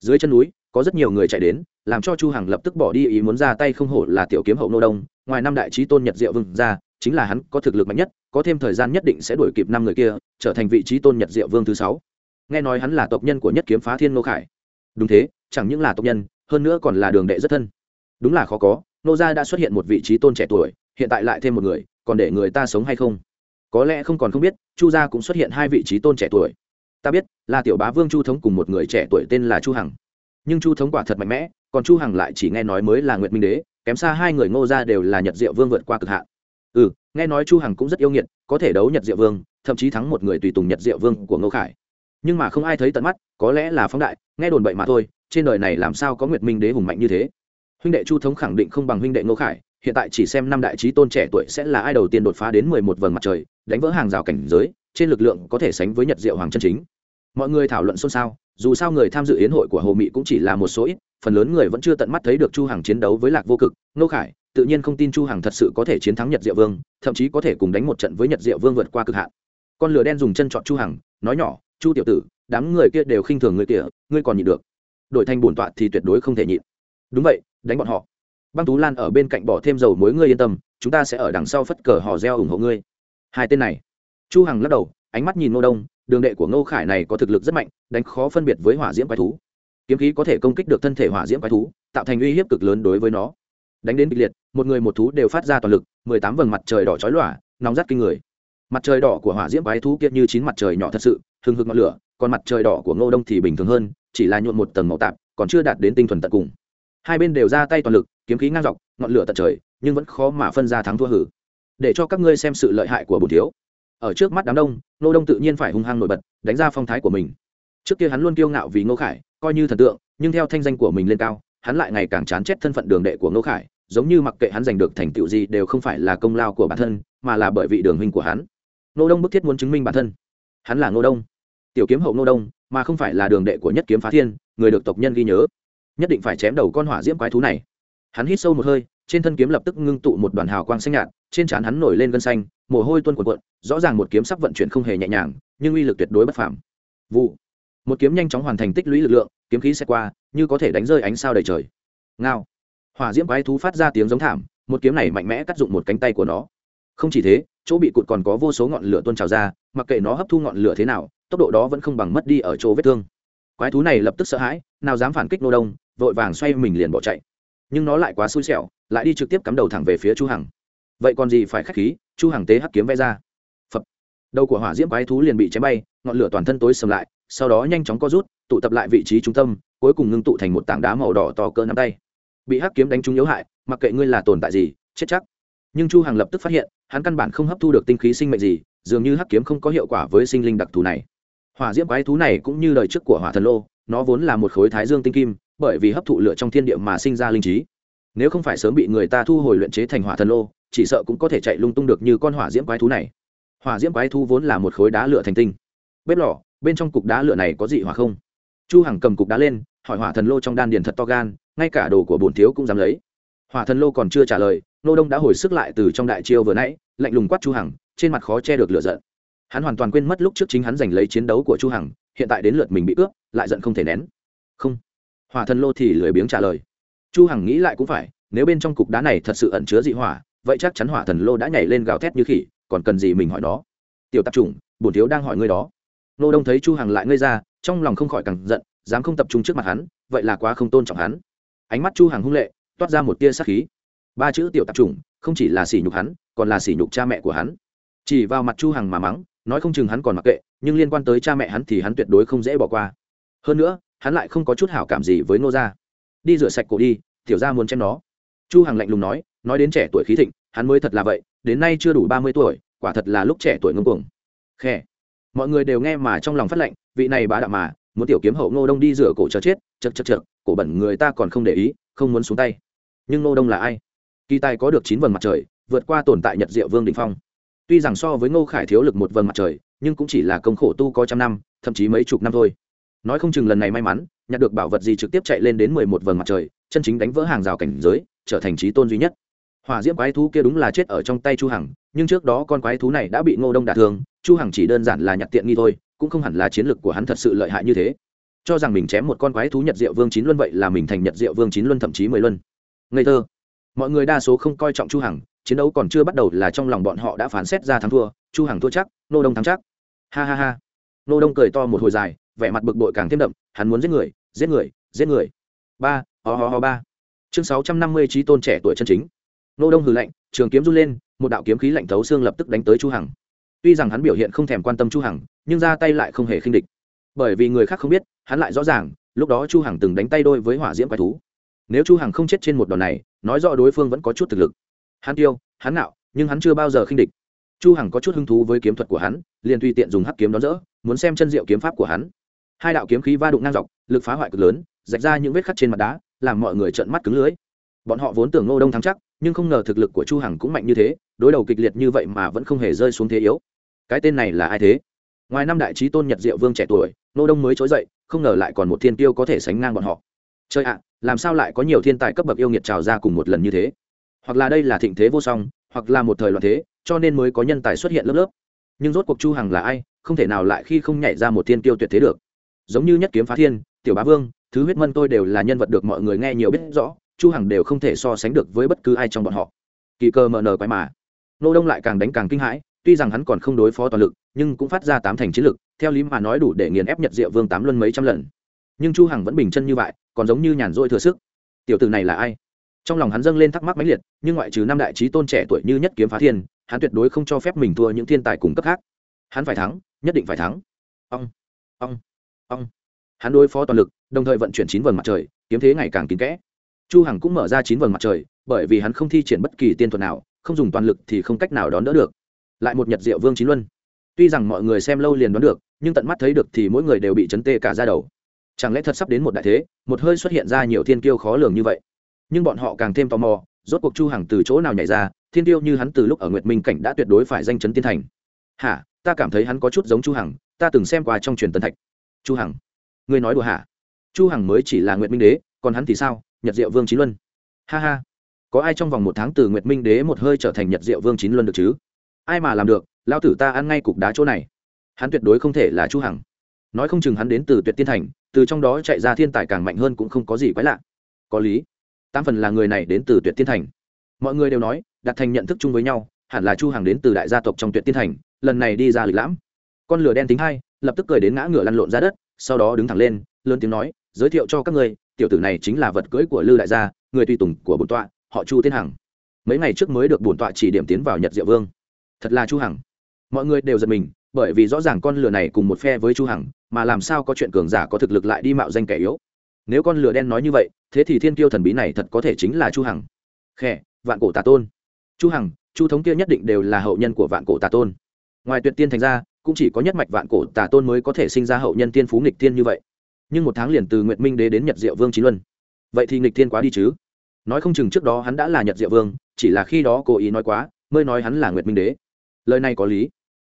Dưới chân núi, có rất nhiều người chạy đến làm cho chu hằng lập tức bỏ đi ý muốn ra tay không hổ là tiểu kiếm hậu nô đông. Ngoài năm đại trí tôn nhật diệu vương ra, chính là hắn có thực lực mạnh nhất, có thêm thời gian nhất định sẽ đuổi kịp năm người kia, trở thành vị trí tôn nhật diệu vương thứ sáu. Nghe nói hắn là tộc nhân của nhất kiếm phá thiên nô khải. Đúng thế, chẳng những là tộc nhân, hơn nữa còn là đường đệ rất thân. Đúng là khó có, nô gia đã xuất hiện một vị trí tôn trẻ tuổi, hiện tại lại thêm một người, còn để người ta sống hay không? Có lẽ không còn không biết, chu gia cũng xuất hiện hai vị trí tôn trẻ tuổi. Ta biết, là tiểu bá vương chu thống cùng một người trẻ tuổi tên là chu hằng. Nhưng chu thống quả thật mạnh mẽ còn chu hằng lại chỉ nghe nói mới là nguyệt minh đế, kém xa hai người ngô gia đều là nhật diệu vương vượt qua cực hạn. Ừ nghe nói chu hằng cũng rất yêu nghiệt, có thể đấu nhật diệu vương, thậm chí thắng một người tùy tùng nhật diệu vương của ngô khải. Nhưng mà không ai thấy tận mắt, có lẽ là phóng đại, nghe đồn bậy mà thôi, trên đời này làm sao có nguyệt minh đế hùng mạnh như thế? Huynh đệ chu thống khẳng định không bằng huynh đệ ngô khải, hiện tại chỉ xem năm đại trí tôn trẻ tuổi sẽ là ai đầu tiên đột phá đến mười một vầng mặt trời, đánh vỡ hàng rào cảnh giới, trên lực lượng có thể sánh với nhật diệu hoàng chân chính. Mọi người thảo luận xôn xao, dù sao người tham dự yến hội của hồ mị cũng chỉ là một số ít phần lớn người vẫn chưa tận mắt thấy được chu hằng chiến đấu với lạc vô cực ngô khải, tự nhiên không tin chu hằng thật sự có thể chiến thắng nhật diệu vương, thậm chí có thể cùng đánh một trận với nhật diệu vương vượt qua cực hạn. Con lửa đen dùng chân chọn chu hằng, nói nhỏ, chu tiểu tử, đám người kia đều khinh thường người kia, ngươi còn nhịn được. Đổi thành bổn tọa thì tuyệt đối không thể nhịn. Đúng vậy, đánh bọn họ. Băng tú lan ở bên cạnh bỏ thêm dầu mối ngươi yên tâm, chúng ta sẽ ở đằng sau phất cờ hò reo ủng hộ ngươi. Hai tên này, chu hằng lắc đầu, ánh mắt nhìn ngô đông, đường đệ của ngô khải này có thực lực rất mạnh, đánh khó phân biệt với hỏa diễm quái thú kiếm khí có thể công kích được thân thể hỏa diễm quái thú, tạo thành uy hiếp cực lớn đối với nó. Đánh đến kịch liệt, một người một thú đều phát ra toàn lực, mười tám vầng mặt trời đỏ chói lòa, nóng rát kinh người. Mặt trời đỏ của hỏa diễm quái thú kia như chín mặt trời nhỏ thật sự, hừng hực ngọn lửa, còn mặt trời đỏ của ngô đông thì bình thường hơn, chỉ là nhuộn một tầng màu tạp, còn chưa đạt đến tinh thuần tận cùng. Hai bên đều ra tay toàn lực, kiếm khí ngang dọc, ngọn lửa tận trời, nhưng vẫn khó mà phân ra thắng thua hử. Để cho các ngươi xem sự lợi hại của bùn thiếu. Ở trước mắt đám đông, ngô đông tự nhiên phải hung hăng nổi bật, đánh ra phong thái của mình. Trước kia hắn luôn kiêu ngạo vì ngô khải coi như thần tượng, nhưng theo thanh danh của mình lên cao, hắn lại ngày càng chán chết thân phận đường đệ của ngô khải, giống như mặc kệ hắn giành được thành tựu gì đều không phải là công lao của bản thân, mà là bởi vị đường huynh của hắn. Ngô đông bức thiết muốn chứng minh bản thân. Hắn là ngô đông. Tiểu kiếm hậu ngô đông, mà không phải là đường đệ của nhất kiếm phá thiên, người được tộc nhân ghi nhớ. Nhất định phải chém đầu con hỏa diễm quái thú này. Hắn hít sâu một hơi, trên thân kiếm lập tức ngưng tụ một đoàn hào quang xanh nhạt, trên trán hắn nổi lên gân xanh, mồ hôi tuôn cuộn cuộn, rõ ràng một kiếm sắp vận chuyển không hề nhẹ nhàng, nhưng uy lực tuyệt đối bất phàm. Vụ một kiếm nhanh chóng hoàn thành tích lũy lực lượng, kiếm khí sẽ qua, như có thể đánh rơi ánh sao đầy trời. Ngao. Hỏa diễm quái thú phát ra tiếng giống thảm, một kiếm này mạnh mẽ cắt dụng một cánh tay của nó. Không chỉ thế, chỗ bị cụt còn có vô số ngọn lửa tuôn trào ra, mặc kệ nó hấp thu ngọn lửa thế nào, tốc độ đó vẫn không bằng mất đi ở chỗ vết thương. Quái thú này lập tức sợ hãi, nào dám phản kích nô đông, vội vàng xoay mình liền bỏ chạy. Nhưng nó lại quá xui xẻo, lại đi trực tiếp cắm đầu thẳng về phía chu hằng. Vậy còn gì phải khách khí, chu hằng tế hắc kiếm vẽ ra. Phập. Đầu của hỏa diễm quái thú liền bị chém bay, ngọn lửa toàn thân tối sầm lại sau đó nhanh chóng co rút, tụ tập lại vị trí trung tâm, cuối cùng ngưng tụ thành một tảng đá màu đỏ to cỡ nắm tay. Bị hắc kiếm đánh trúng yếu hại, mặc kệ ngươi là tồn tại gì, chết chắc. Nhưng chu hằng lập tức phát hiện, hắn căn bản không hấp thu được tinh khí sinh mệnh gì, dường như hắc kiếm không có hiệu quả với sinh linh đặc thù này. Hỏa diễm quái thú này cũng như đời trước của hỏa thần lô, nó vốn là một khối thái dương tinh kim, bởi vì hấp thụ lửa trong thiên địa mà sinh ra linh trí. Nếu không phải sớm bị người ta thu hồi luyện chế thành hỏa thần lô, chỉ sợ cũng có thể chạy lung tung được như con hỏa diễm quái thú này. Hỏa diễm quái thú vốn là một khối đá lửa thành tinh. Bếp lò bên trong cục đá lửa này có dị hỏa không? Chu hằng cầm cục đá lên, hỏi hỏa thần lô trong đan điền thật to gan, ngay cả đồ của bổn thiếu cũng dám lấy. Hỏa thần lô còn chưa trả lời, nô đông đã hồi sức lại từ trong đại chiêu vừa nãy, lạnh lùng quát chu hằng, trên mặt khó che được lửa giận. Hắn hoàn toàn quên mất lúc trước chính hắn giành lấy chiến đấu của chu hằng, hiện tại đến lượt mình bị cướp lại giận không thể nén. Không. Hỏa thần lô thì lười biếng trả lời. Chu hằng nghĩ lại cũng phải, nếu bên trong cục đá này thật sự ẩn chứa dị hỏa, vậy chắc chắn hỏa thần lô đã nhảy lên gào thét như khỉ, còn cần gì mình hỏi nó? Tiểu tạp chủng, bổn thiếu đang hỏi ngươi đó nô đông thấy chu hằng lại ngây ra, trong lòng không khỏi càng giận, dám không tập trung trước mặt hắn, vậy là quá không tôn trọng hắn. Ánh mắt chu hằng hung lệ, toát ra một tia sát khí. Ba chữ tiểu tạp chủng, không chỉ là sỉ nhục hắn, còn là sỉ nhục cha mẹ của hắn. Chỉ vào mặt chu hằng mà mắng, nói không chừng hắn còn mặc kệ, nhưng liên quan tới cha mẹ hắn thì hắn tuyệt đối không dễ bỏ qua. Hơn nữa, hắn lại không có chút hảo cảm gì với nô gia. Đi rửa sạch cổ đi, tiểu gia muốn chém nó. Chu hằng lạnh lùng nói nói đến trẻ tuổi khí thịnh, hắn mới thật là vậy, đến nay chưa đủ ba mươi tuổi, quả thật là lúc trẻ tuổi ngông cuồng. Khe mọi người đều nghe mà trong lòng phát lệnh, vị này bá đạo mà, muốn tiểu kiếm hậu ngô đông đi rửa cổ chờ chết chật chật chật cổ bẩn người ta còn không để ý, không muốn xuống tay. Nhưng ngô đông là ai? Kỳ tài có được chín vầng mặt trời, vượt qua tồn tại nhật diệu vương đình phong. Tuy rằng so với ngô khải thiếu lực một vầng mặt trời, nhưng cũng chỉ là công khổ tu có trăm năm, thậm chí mấy chục năm thôi. Nói không chừng lần này may mắn, nhặt được bảo vật gì trực tiếp chạy lên đến mười một vầng mặt trời, chân chính đánh vỡ hàng rào cảnh giới, trở thành trí tôn duy nhất. Hỏa diễm quái thú kia đúng là chết ở trong tay chu hằng, nhưng trước đó con quái thú này đã bị ngô đông đả thương chu hằng chỉ đơn giản là nhặt tiện nghi thôi, cũng không hẳn là chiến lược của hắn thật sự lợi hại như thế. Cho rằng mình chém một con quái thú nhật diệu vương chín luân vậy là mình thành nhật diệu vương chín luân thậm chí mười luân. Ngây thơ. Mọi người đa số không coi trọng chu hằng, chiến đấu còn chưa bắt đầu là trong lòng bọn họ đã phán xét ra thắng thua, chu hằng thua chắc, nô đông thắng chắc. Ha ha ha. Nô đông cười to một hồi dài, vẻ mặt bực bội càng thêm đậm, hắn muốn giết người giết người giết người. Ba, ho ho ho ba. Chương sáu trăm năm mươi trí tôn trẻ tuổi chân chính. Nô đông hừ lạnh, trường kiếm run lên, một đạo kiếm khí lạnh thấu xương lập tức đánh tới chu hằng tuy rằng hắn biểu hiện không thèm quan tâm chu hằng, nhưng ra tay lại không hề khinh địch. Bởi vì người khác không biết, hắn lại rõ ràng, lúc đó chu hằng từng đánh tay đôi với hỏa diễm quái thú. Nếu chu hằng không chết trên một đòn này, nói rõ đối phương vẫn có chút thực lực. Hắn tiêu, hắn nạo nhưng hắn chưa bao giờ khinh địch. Chu hằng có chút hứng thú với kiếm thuật của hắn, liền tùy tiện dùng hắc kiếm đón dỡ, muốn xem chân diệu kiếm pháp của hắn. Hai đạo kiếm khí va đụng ngang dọc, lực phá hoại cực lớn, rạch ra những vết khắc trên mặt đá, làm mọi người trợn mắt cứng lưới bọn họ vốn tưởng ngô đông thắng chắc, nhưng không ngờ thực lực của chu hằng cũng mạnh như thế, đối đầu kịch liệt như vậy mà vẫn không hề rơi xuống thế yếu cái tên này là ai thế? Ngoài năm đại trí tôn nhật diệu vương trẻ tuổi ngô đông mới trỗi dậy, không ngờ lại còn một thiên tiêu có thể sánh ngang bọn họ. Chơi ạ, làm sao lại có nhiều thiên tài cấp bậc yêu nghiệt trào ra cùng một lần như thế? Hoặc là đây là thịnh thế vô song, hoặc là một thời loạn thế, cho nên mới có nhân tài xuất hiện lớp lớp. Nhưng rốt cuộc chu hằng là ai, không thể nào lại khi không nhảy ra một thiên tiêu tuyệt thế được. Giống như nhất kiếm phá thiên, tiểu bá vương, thứ huyết mân tôi đều là nhân vật được mọi người nghe nhiều biết rõ, chu hằng đều không thể so sánh được với bất cứ ai trong bọn họ. Kỳ cơ mờ nờ quái mà. Nô đông lại càng đánh càng kinh hãi tuy rằng hắn còn không đối phó toàn lực, nhưng cũng phát ra tám thành chiến lực, theo lý mà nói đủ để nghiền ép nhật diệu vương tám luân mấy trăm lần. Nhưng chu hằng vẫn bình chân như vậy, còn giống như nhàn rỗi thừa sức. Tiểu tử này là ai? Trong lòng hắn dâng lên thắc mắc mãnh liệt, nhưng ngoại trừ năm đại trí tôn trẻ tuổi như nhất kiếm phá thiên, hắn tuyệt đối không cho phép mình thua những thiên tài cùng cấp khác. Hắn phải thắng, nhất định phải thắng. Ông ông ông. Hắn đối phó toàn lực, đồng thời vận chuyển chín vầng mặt trời, kiếm thế ngày càng kín kẽ. Chu hằng cũng mở ra chín vầng mặt trời, bởi vì hắn không thi triển bất kỳ tiên thuật nào, không dùng toàn lực thì không cách nào đón đỡ được lại một nhật diệu vương chín luân. Tuy rằng mọi người xem lâu liền đoán được, nhưng tận mắt thấy được thì mỗi người đều bị chấn tê cả ra đầu. Chẳng lẽ thật sắp đến một đại thế, một hơi xuất hiện ra nhiều thiên kiêu khó lường như vậy? Nhưng bọn họ càng thêm tò mò, rốt cuộc chu hằng từ chỗ nào nhảy ra, thiên kiêu như hắn từ lúc ở nguyệt minh cảnh đã tuyệt đối phải danh chấn tiên thành. Hả, ta cảm thấy hắn có chút giống chu hằng, ta từng xem qua trong truyền tân thạch. Chu hằng, ngươi nói đùa hả? Chu hằng mới chỉ là nguyệt minh đế, còn hắn thì sao? Nhật diệu vương chín luân. Ha ha. Có ai trong vòng một tháng từ nguyệt minh đế một hơi trở thành nhật diệu vương chín luân được chứ? Ai mà làm được lao tử ta ăn ngay cục đá chỗ này. Hắn tuyệt đối không thể là chu hằng. Nói không chừng hắn đến từ tuyệt tiên thành, từ trong đó chạy ra thiên tài càng mạnh hơn cũng không có gì quái lạ. Có lý. Tam phần là người này đến từ tuyệt tiên thành. Mọi người đều nói, đặt thành nhận thức chung với nhau, hẳn là chu hằng đến từ đại gia tộc trong tuyệt tiên thành, lần này đi ra lịch lãm. Con lửa đen tính hai, lập tức cười đến ngã ngửa lăn lộn ra đất, sau đó đứng thẳng lên, lớn tiếng nói, giới thiệu cho các ngươi, tiểu tử này chính là vật cưỡi của lư đại gia, người tùy tùng của bổn tọa, họ chu tiên hằng. Mấy ngày trước mới được bổn tọa chỉ điểm tiến vào nhật diệu vương thật là chu hằng. Mọi người đều giật mình, bởi vì rõ ràng con lừa này cùng một phe với chu hằng, mà làm sao có chuyện cường giả có thực lực lại đi mạo danh kẻ yếu? Nếu con lừa đen nói như vậy, thế thì thiên kiêu thần bí này thật có thể chính là chu hằng. Khẽ vạn cổ tà tôn. Chu hằng, chu thống kia nhất định đều là hậu nhân của vạn cổ tà tôn. Ngoài tuyệt tiên thành ra, cũng chỉ có nhất mạch vạn cổ tà tôn mới có thể sinh ra hậu nhân tiên phú nghịch tiên như vậy. Nhưng một tháng liền từ nguyệt minh đế đến nhật diệu vương chín luân. Vậy thì nghịch tiên quá đi chứ? Nói không chừng trước đó hắn đã là nhật diệu vương, chỉ là khi đó cố ý nói quá, mới nói hắn là nguyệt minh đế lời này có lý.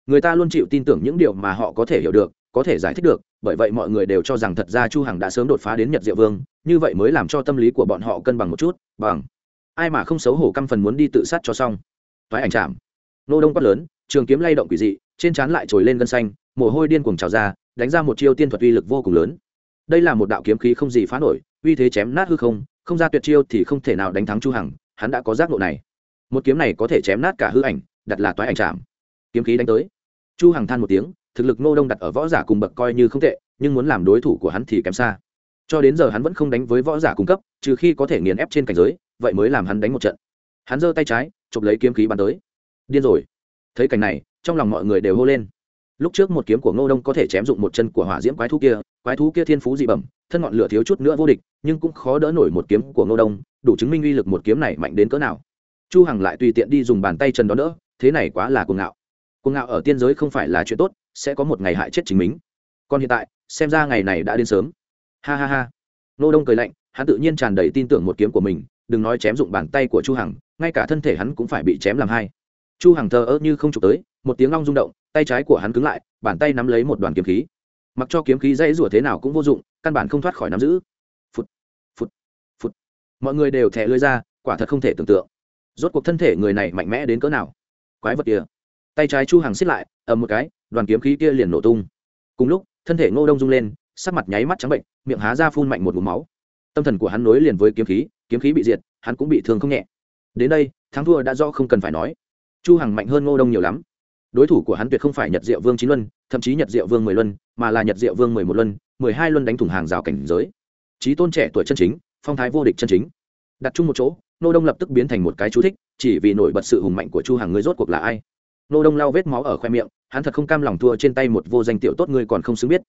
Người ta luôn chịu tin tưởng những điều mà họ có thể hiểu được, có thể giải thích được, bởi vậy mọi người đều cho rằng thật ra chu hằng đã sớm đột phá đến nhật diệu vương, như vậy mới làm cho tâm lý của bọn họ cân bằng một chút, bằng. Ai mà không xấu hổ căm phần muốn đi tự sát cho xong. Thoái ảnh chạm nô đông quát lớn, trường kiếm lay động quỷ dị, trên trán lại trồi lên gân xanh, mồ hôi điên cuồng trào ra, đánh ra một chiêu tiên thuật uy lực vô cùng lớn. Đây là một đạo kiếm khí không gì phá nổi, uy thế chém nát hư không không ra tuyệt chiêu thì không thể nào đánh thắng chu hằng, hắn đã có giác ngộ này. Một kiếm này có thể chém nát cả hư ảnh đặt là toái ảnh chạm kiếm khí đánh tới. Chu hằng than một tiếng, thực lực Ngô đông đặt ở võ giả cùng bậc coi như không tệ, nhưng muốn làm đối thủ của hắn thì kém xa. Cho đến giờ hắn vẫn không đánh với võ giả cung cấp, trừ khi có thể nghiền ép trên cảnh giới, vậy mới làm hắn đánh một trận. Hắn giơ tay trái, chụp lấy kiếm khí bắn tới. Điên rồi. Thấy cảnh này, trong lòng mọi người đều hô lên. Lúc trước một kiếm của ngô đông có thể chém dụng một chân của hỏa diễm quái thú kia, quái thú kia thiên phú dị bẩm, thân ngọn lửa thiếu chút nữa vô địch, nhưng cũng khó đỡ nổi một kiếm của ngô đông, đủ chứng minh uy lực một kiếm này mạnh đến cỡ nào. Chu hằng lại tùy tiện đi dùng bàn tay chân đó đỡ thế này quá là cuồng ngạo. Cuồng ngạo ở tiên giới không phải là chuyện tốt, sẽ có một ngày hại chết chính mình. Còn hiện tại, xem ra ngày này đã đến sớm. Ha ha ha. Nô đông cười lạnh, hắn tự nhiên tràn đầy tin tưởng một kiếm của mình, đừng nói chém dụng bàn tay của chu hằng, ngay cả thân thể hắn cũng phải bị chém làm hai. Chu hằng thờ ơ như không chụp tới, một tiếng long rung động, tay trái của hắn cứng lại, bàn tay nắm lấy một đoàn kiếm khí. Mặc cho kiếm khí dãy rủa thế nào cũng vô dụng, căn bản không thoát khỏi nắm giữ. Phút phút phút mọi người đều thẻ lưỡi ra, quả thật không thể tưởng tượng. Rốt cuộc thân thể người này mạnh mẽ đến cỡ nào? Quái vật kia. Tay trái chu hằng xiết lại, ầm một cái, đoàn kiếm khí kia liền nổ tung. Cùng lúc, thân thể ngô đông rung lên, sắc mặt nháy mắt trắng bệnh, miệng há ra phun mạnh một ngụm máu. Tâm thần của hắn nối liền với kiếm khí kiếm khí bị diệt, hắn cũng bị thương không nhẹ. Đến đây, thắng thua đã do không cần phải nói. Chu hằng mạnh hơn ngô đông nhiều lắm. Đối thủ của hắn tuyệt không phải nhật diệu vương chín luân, thậm chí nhật diệu vương mười luân, mà là nhật diệu vương mười một luân, mười hai luân đánh thủng hàng rào cảnh giới. Trí tôn trẻ tuổi chân chính, phong thái vô địch chân chính. Đặt chung một chỗ nô đông lập tức biến thành một cái chú thích, chỉ vì nổi bật sự hùng mạnh của chu hàng ngươi rốt cuộc là ai? Nô đông lau vết máu ở khoe miệng, hắn thật không cam lòng thua trên tay một vô danh tiểu tốt ngươi còn không xứng biết.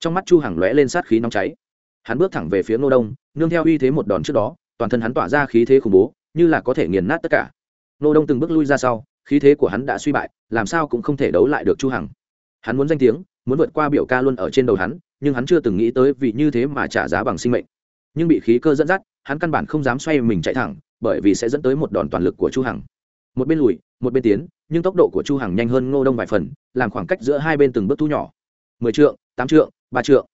Trong mắt chu hàng lóe lên sát khí nóng cháy. Hắn bước thẳng về phía nô đông, nương theo uy thế một đòn trước đó, toàn thân hắn tỏa ra khí thế khủng bố, như là có thể nghiền nát tất cả. Nô đông từng bước lui ra sau, khí thế của hắn đã suy bại, làm sao cũng không thể đấu lại được chu hằng. Hắn muốn danh tiếng, muốn vượt qua biểu ca luôn ở trên đầu hắn, nhưng hắn chưa từng nghĩ tới vì như thế mà trả giá bằng sinh mệnh. Nhưng bị khí cơ dẫn dắt, hắn căn bản không dám xoay mình chạy thẳng bởi vì sẽ dẫn tới một đòn toàn lực của chu hằng. Một bên lùi, một bên tiến, nhưng tốc độ của chu hằng nhanh hơn ngô đông vài phần, làm khoảng cách giữa hai bên từng bước thu nhỏ. Mười trượng, tám trượng, ba trượng.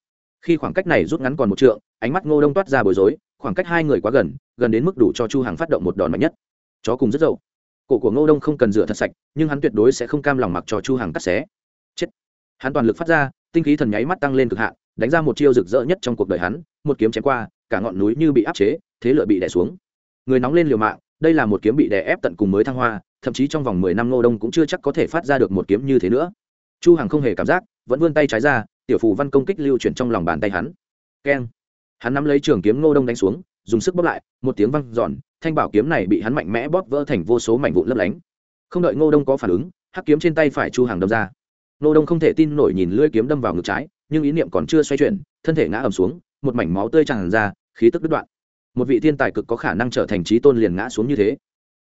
Khi khoảng cách này rút ngắn còn một trượng, ánh mắt ngô đông toát ra bối rối, khoảng cách hai người quá gần gần đến mức đủ cho chu hằng phát động một đòn mạnh nhất. Chó cùng rất dậu. Cổ của ngô đông không cần rửa thật sạch, nhưng hắn tuyệt đối sẽ không cam lòng mặc cho chu hằng cắt xé. Chết. Hắn toàn lực phát ra, tinh khí thần nháy mắt tăng lên cực hạn, đánh ra một chiêu rực rỡ nhất trong cuộc đời hắn, một kiếm chém qua, cả ngọn núi như bị áp chế, thế lửa bị đè xuống người nóng lên liều mạng, đây là một kiếm bị đè ép tận cùng mới thăng hoa, thậm chí trong vòng mười năm ngô đông cũng chưa chắc có thể phát ra được một kiếm như thế nữa. Chu hằng không hề cảm giác, vẫn vươn tay trái ra, tiểu phù văn công kích lưu chuyển trong lòng bàn tay hắn. Keng. Hắn nắm lấy trường kiếm ngô đông đánh xuống, dùng sức bóp lại, một tiếng vang giòn thanh bảo kiếm này bị hắn mạnh mẽ bóp vỡ thành vô số mảnh vụn lấp lánh. Không đợi ngô đông có phản ứng, hắc kiếm trên tay phải chu hàng đâm ra. Ngô đông không thể tin nổi nhìn lưỡi kiếm đâm vào ngực trái, nhưng ý niệm còn chưa xoay chuyển, thân thể ngã ầm xuống, một mảnh máu tươi tràn ra, khí tức đứt đoạn một vị thiên tài cực có khả năng trở thành trí tôn liền ngã xuống như thế.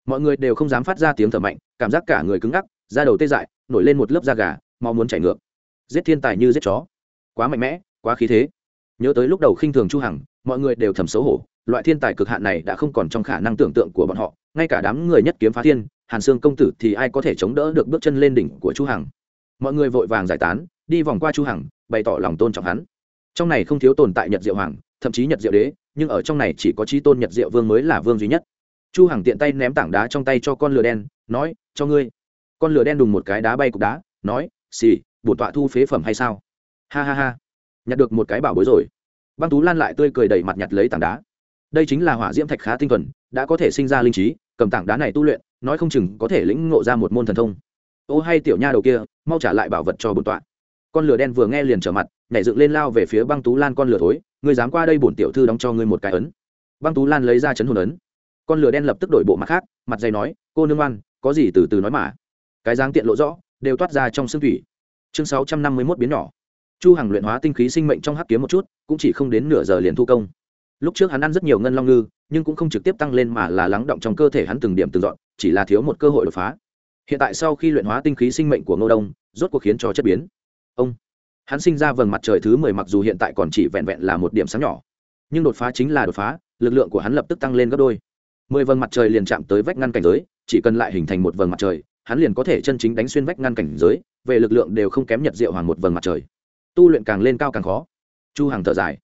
Mọi người đều không dám phát ra tiếng thở mạnh, cảm giác cả người cứng ngắc, da đầu tê dại, nổi lên một lớp da gà, mau muốn chảy ngược. Giết thiên tài như giết chó. Quá mạnh mẽ, quá khí thế. Nhớ tới lúc đầu khinh thường chu hằng, mọi người đều thầm xấu hổ, loại thiên tài cực hạn này đã không còn trong khả năng tưởng tượng của bọn họ, ngay cả đám người nhất kiếm phá thiên, hàn xương công tử thì ai có thể chống đỡ được bước chân lên đỉnh của chu hằng? Mọi người vội vàng giải tán, đi vòng qua chu hằng, bày tỏ lòng tôn trọng hắn. Trong này không thiếu tồn tại nhật diệu hoàng, thậm chí nhật diệu đế nhưng ở trong này chỉ có trí tôn nhật diệu vương mới là vương duy nhất. Chu hằng tiện tay ném tảng đá trong tay cho con lừa đen, nói, cho ngươi. Con lừa đen đùng một cái đá bay cục đá, nói, xì, bổn tọa thu phế phẩm hay sao? Ha ha ha. Nhặt được một cái bảo bối rồi. Băng tú lan lại tươi cười đầy mặt nhặt lấy tảng đá. Đây chính là hỏa diễm thạch khá tinh thuần, đã có thể sinh ra linh trí, cầm tảng đá này tu luyện, nói không chừng có thể lĩnh ngộ ra một môn thần thông. Ô hay tiểu nha đầu kia, mau trả lại bảo vật cho bổn tọa con lửa đen vừa nghe liền trở mặt, nhảy dựng lên lao về phía băng tú lan con lửa thối, ngươi dám qua đây bổn tiểu thư đóng cho ngươi một cái ấn. Băng tú lan lấy ra chấn hồn ấn. Con lửa đen lập tức đổi bộ mặt khác, mặt dày nói, cô nương oan có gì từ từ nói mà. Cái dáng tiện lộ rõ, đều toát ra trong xương thủy. Chương sáu trăm năm mươi mốt biến nhỏ. Chu hằng luyện hóa tinh khí sinh mệnh trong hắc kiếm một chút, cũng chỉ không đến nửa giờ liền thu công. Lúc trước hắn ăn rất nhiều ngân long ngư, nhưng cũng không trực tiếp tăng lên mà là lắng động trong cơ thể hắn từng điểm từng dọn, chỉ là thiếu một cơ hội đột phá. Hiện tại sau khi luyện hóa tinh khí sinh mệnh của ngô đông, rốt cuộc khiến cho chất biến ông. Hắn sinh ra vầng mặt trời thứ mười mặc dù hiện tại còn chỉ vẹn vẹn là một điểm sáng nhỏ, nhưng đột phá chính là đột phá, lực lượng của hắn lập tức tăng lên gấp đôi. Mười vầng mặt trời liền chạm tới vách ngăn cảnh giới, chỉ cần lại hình thành một vầng mặt trời, hắn liền có thể chân chính đánh xuyên vách ngăn cảnh giới, về lực lượng đều không kém nhật diệu hoàng một vầng mặt trời. Tu luyện càng lên cao càng khó. Chu hằng thở dài.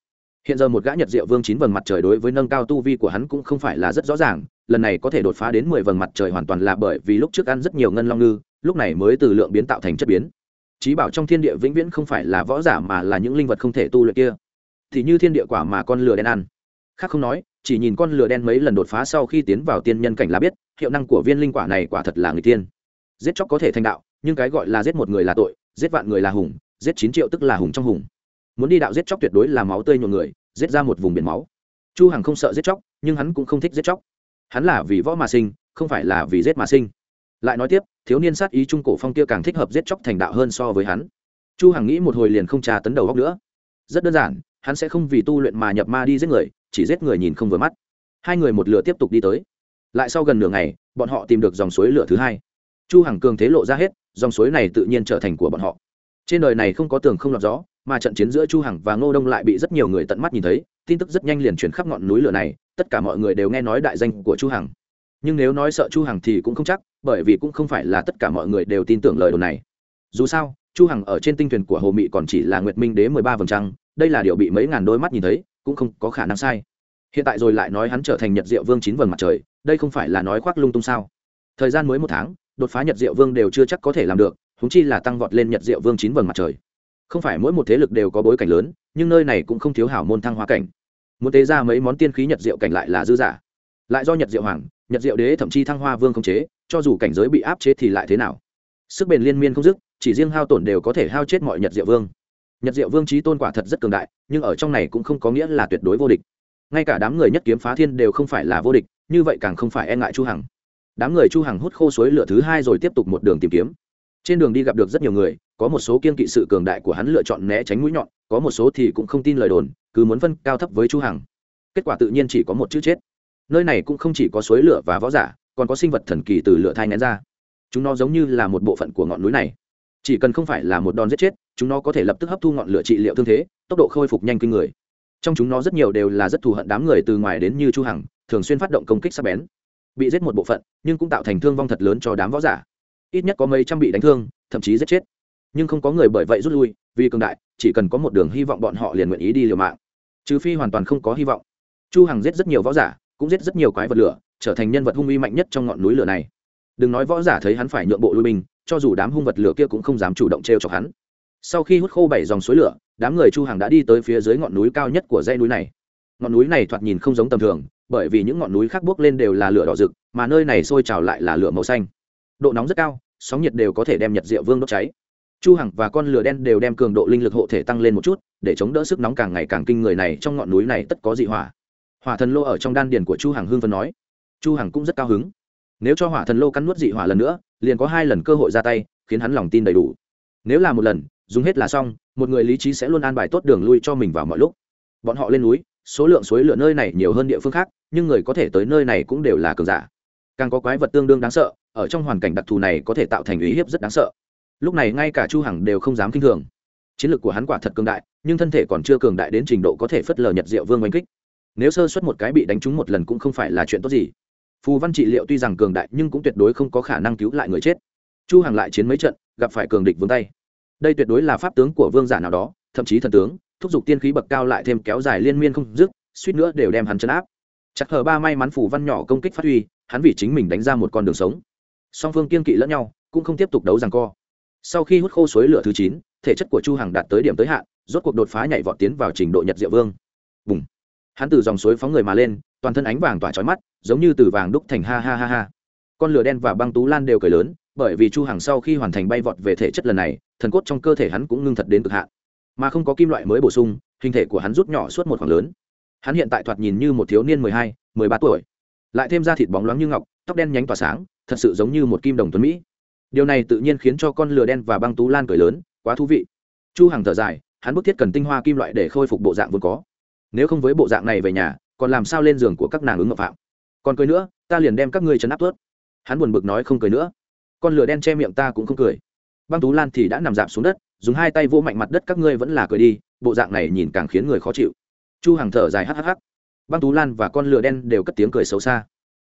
Hiện giờ một gã nhật diệu vương chín vầng mặt trời đối với nâng cao tu vi của hắn cũng không phải là rất rõ ràng, lần này có thể đột phá đến mười vầng mặt trời hoàn toàn là bởi vì lúc trước ăn rất nhiều ngân long ngư, lúc này mới từ lượng biến tạo thành chất biến trí bảo trong thiên địa vĩnh viễn không phải là võ giả mà là những linh vật không thể tu luyện kia. Thì như thiên địa quả mà con lừa đen ăn. Khác không nói, chỉ nhìn con lừa đen mấy lần đột phá sau khi tiến vào tiên nhân cảnh là biết, hiệu năng của viên linh quả này quả thật là người tiên giết chóc có thể thành đạo, nhưng cái gọi là giết một người là tội, giết vạn người là hùng, giết chín triệu tức là hùng trong hùng. Muốn đi đạo giết chóc tuyệt đối là máu tươi nhuộm người, giết ra một vùng biển máu. Chu hằng không sợ giết chóc, nhưng hắn cũng không thích giết chóc. Hắn là vì võ mà sinh, không phải là vì giết mà sinh lại nói tiếp, thiếu niên sát ý trung cổ phong kia càng thích hợp giết chóc thành đạo hơn so với hắn. Chu hằng nghĩ một hồi liền không trà tấn đầu góc nữa. Rất đơn giản, hắn sẽ không vì tu luyện mà nhập ma đi giết người, chỉ giết người nhìn không vừa mắt. Hai người một lửa tiếp tục đi tới. Lại sau gần nửa ngày, bọn họ tìm được dòng suối lửa thứ hai. Chu hằng cường thế lộ ra hết, dòng suối này tự nhiên trở thành của bọn họ. Trên đời này không có tường không lọt gió, mà trận chiến giữa chu hằng và ngô đông lại bị rất nhiều người tận mắt nhìn thấy, tin tức rất nhanh liền truyền khắp ngọn núi lửa này, tất cả mọi người đều nghe nói đại danh của chu hằng nhưng nếu nói sợ chu hằng thì cũng không chắc, bởi vì cũng không phải là tất cả mọi người đều tin tưởng lời đồn này. Dù sao, chu hằng ở trên tinh thuyền của hồ mị còn chỉ là nguyệt minh đế mười ba vầng trăng, đây là điều bị mấy ngàn đôi mắt nhìn thấy, cũng không có khả năng sai. Hiện tại rồi lại nói hắn trở thành nhật diệu vương chín vầng mặt trời, đây không phải là nói khoác lung tung sao? Thời gian mới một tháng, đột phá nhật diệu vương đều chưa chắc có thể làm được húng chi là tăng vọt lên nhật diệu vương chín vầng mặt trời. Không phải mỗi một thế lực đều có bối cảnh lớn, nhưng nơi này cũng không thiếu hảo môn thăng hoa cảnh. Muốn tế ra mấy món tiên khí nhật diệu cảnh lại là dư giả lại do nhật diệu hoàng nhật diệu đế thậm chí thăng hoa vương không chế, cho dù cảnh giới bị áp chế thì lại thế nào? Sức bền liên miên không dứt, chỉ riêng hao tổn đều có thể hao chết mọi nhật diệu vương. Nhật diệu vương trí tôn quả thật rất cường đại, nhưng ở trong này cũng không có nghĩa là tuyệt đối vô địch. Ngay cả đám người nhất kiếm phá thiên đều không phải là vô địch, như vậy càng không phải e ngại chu hằng. Đám người chu hằng hút khô suối lửa thứ hai rồi tiếp tục một đường tìm kiếm. Trên đường đi gặp được rất nhiều người, có một số kiên kỵ sự cường đại của hắn lựa chọn né tránh mũi nhọn, có một số thì cũng không tin lời đồn, cứ muốn phân cao thấp với chu hằng. Kết quả tự nhiên chỉ có một chữ chết nơi này cũng không chỉ có suối lửa và võ giả, còn có sinh vật thần kỳ từ lửa thai nén ra. Chúng nó giống như là một bộ phận của ngọn núi này. Chỉ cần không phải là một đòn giết chết, chúng nó có thể lập tức hấp thu ngọn lửa trị liệu thương thế, tốc độ khôi phục nhanh kinh người. Trong chúng nó rất nhiều đều là rất thù hận đám người từ ngoài đến như chu hằng, thường xuyên phát động công kích sắc bén. Bị giết một bộ phận, nhưng cũng tạo thành thương vong thật lớn cho đám võ giả. Ít nhất có mấy trăm bị đánh thương, thậm chí giết chết. Nhưng không có người bởi vậy rút lui, vì cường đại, chỉ cần có một đường hy vọng bọn họ liền nguyện ý đi liều mạng. Trừ phi hoàn toàn không có hy vọng. Chu hằng giết rất nhiều võ giả cũng giết rất nhiều quái vật lửa, trở thành nhân vật hung uy mạnh nhất trong ngọn núi lửa này. Đừng nói võ giả thấy hắn phải nhượng bộ lui binh, cho dù đám hung vật lửa kia cũng không dám chủ động trêu chọc hắn. Sau khi hút khô bảy dòng suối lửa, đám người chu hằng đã đi tới phía dưới ngọn núi cao nhất của dãy núi này. Ngọn núi này thoạt nhìn không giống tầm thường, bởi vì những ngọn núi khác bước lên đều là lửa đỏ rực, mà nơi này sôi trào lại là lửa màu xanh. Độ nóng rất cao, sóng nhiệt đều có thể đem nhật diệu vương đốt cháy. Chu hằng và con lửa đen đều đem cường độ linh lực hộ thể tăng lên một chút, để chống đỡ sức nóng càng ngày càng kinh người này trong ngọn núi này tất có dị hỏa hỏa thần lô ở trong đan điền của chu hằng hưng phân nói. Chu hằng cũng rất cao hứng. Nếu cho hỏa thần lô cắn nuốt dị hỏa lần nữa, liền có hai lần cơ hội ra tay, khiến hắn lòng tin đầy đủ. Nếu là một lần, dùng hết là xong, một người lý trí sẽ luôn an bài tốt đường lui cho mình vào mọi lúc. Bọn họ lên núi, số lượng suối lửa nơi này nhiều hơn địa phương khác, nhưng người có thể tới nơi này cũng đều là cường giả. Càng có quái vật tương đương đáng sợ, ở trong hoàn cảnh đặc thù này có thể tạo thành ý hiếp rất đáng sợ. Lúc này ngay cả chu hằng đều không dám kinh thường. Chiến lược của hắn quả thật cường đại, nhưng thân thể còn chưa cường đại đến trình độ có thể phất lờ nhật diệu vương oanh kích nếu sơ suất một cái bị đánh trúng một lần cũng không phải là chuyện tốt gì. Phù văn trị liệu tuy rằng cường đại nhưng cũng tuyệt đối không có khả năng cứu lại người chết. Chu hằng lại chiến mấy trận, gặp phải cường địch vương tay. Đây tuyệt đối là pháp tướng của vương giả nào đó, thậm chí thần tướng, thúc giục tiên khí bậc cao lại thêm kéo dài liên miên không dứt, suýt nữa đều đem hắn chấn áp. Chắc hờ ba may mắn Phù văn nhỏ công kích phát huy, hắn vì chính mình đánh ra một con đường sống. Song phương kiên kỵ lẫn nhau, cũng không tiếp tục đấu rằng co. Sau khi hút khô suối lửa thứ chín, thể chất của chu hằng đạt tới điểm tới hạn, rốt cuộc đột phá nhảy vọt tiến vào trình độ nhật diệu vương. Bùng hắn từ dòng suối phóng người mà lên, toàn thân ánh vàng tỏa chói mắt, giống như từ vàng đúc thành ha ha ha ha. Con lửa đen và băng tú lan đều cười lớn, bởi vì chu hằng sau khi hoàn thành bay vọt về thể chất lần này, thần cốt trong cơ thể hắn cũng ngưng thật đến cực hạn. Mà không có kim loại mới bổ sung, hình thể của hắn rút nhỏ suốt một khoảng lớn. Hắn hiện tại thoạt nhìn như một thiếu niên mười hai, mười ba tuổi. Lại thêm da thịt bóng loáng như ngọc, tóc đen nhánh tỏa sáng, thật sự giống như một kim đồng tuấn mỹ. Điều này tự nhiên khiến cho con lừa đen và băng tú lan cười lớn, quá thú vị. Chu hằng thở dài, hắn bức thiết cần tinh hoa kim loại để khôi phục bộ dạng vốn có nếu không với bộ dạng này về nhà, còn làm sao lên giường của các nàng ứng ngọc phạm? Còn cười nữa, ta liền đem các ngươi chấn áp tuốt. Hắn buồn bực nói không cười nữa. Con lửa đen che miệng ta cũng không cười. Băng tú lan thì đã nằm dạp xuống đất, dùng hai tay vỗ mạnh mặt đất các ngươi vẫn là cười đi, bộ dạng này nhìn càng khiến người khó chịu. Chu hàng thở dài hhh băng tú lan và con lửa đen đều cất tiếng cười xấu xa.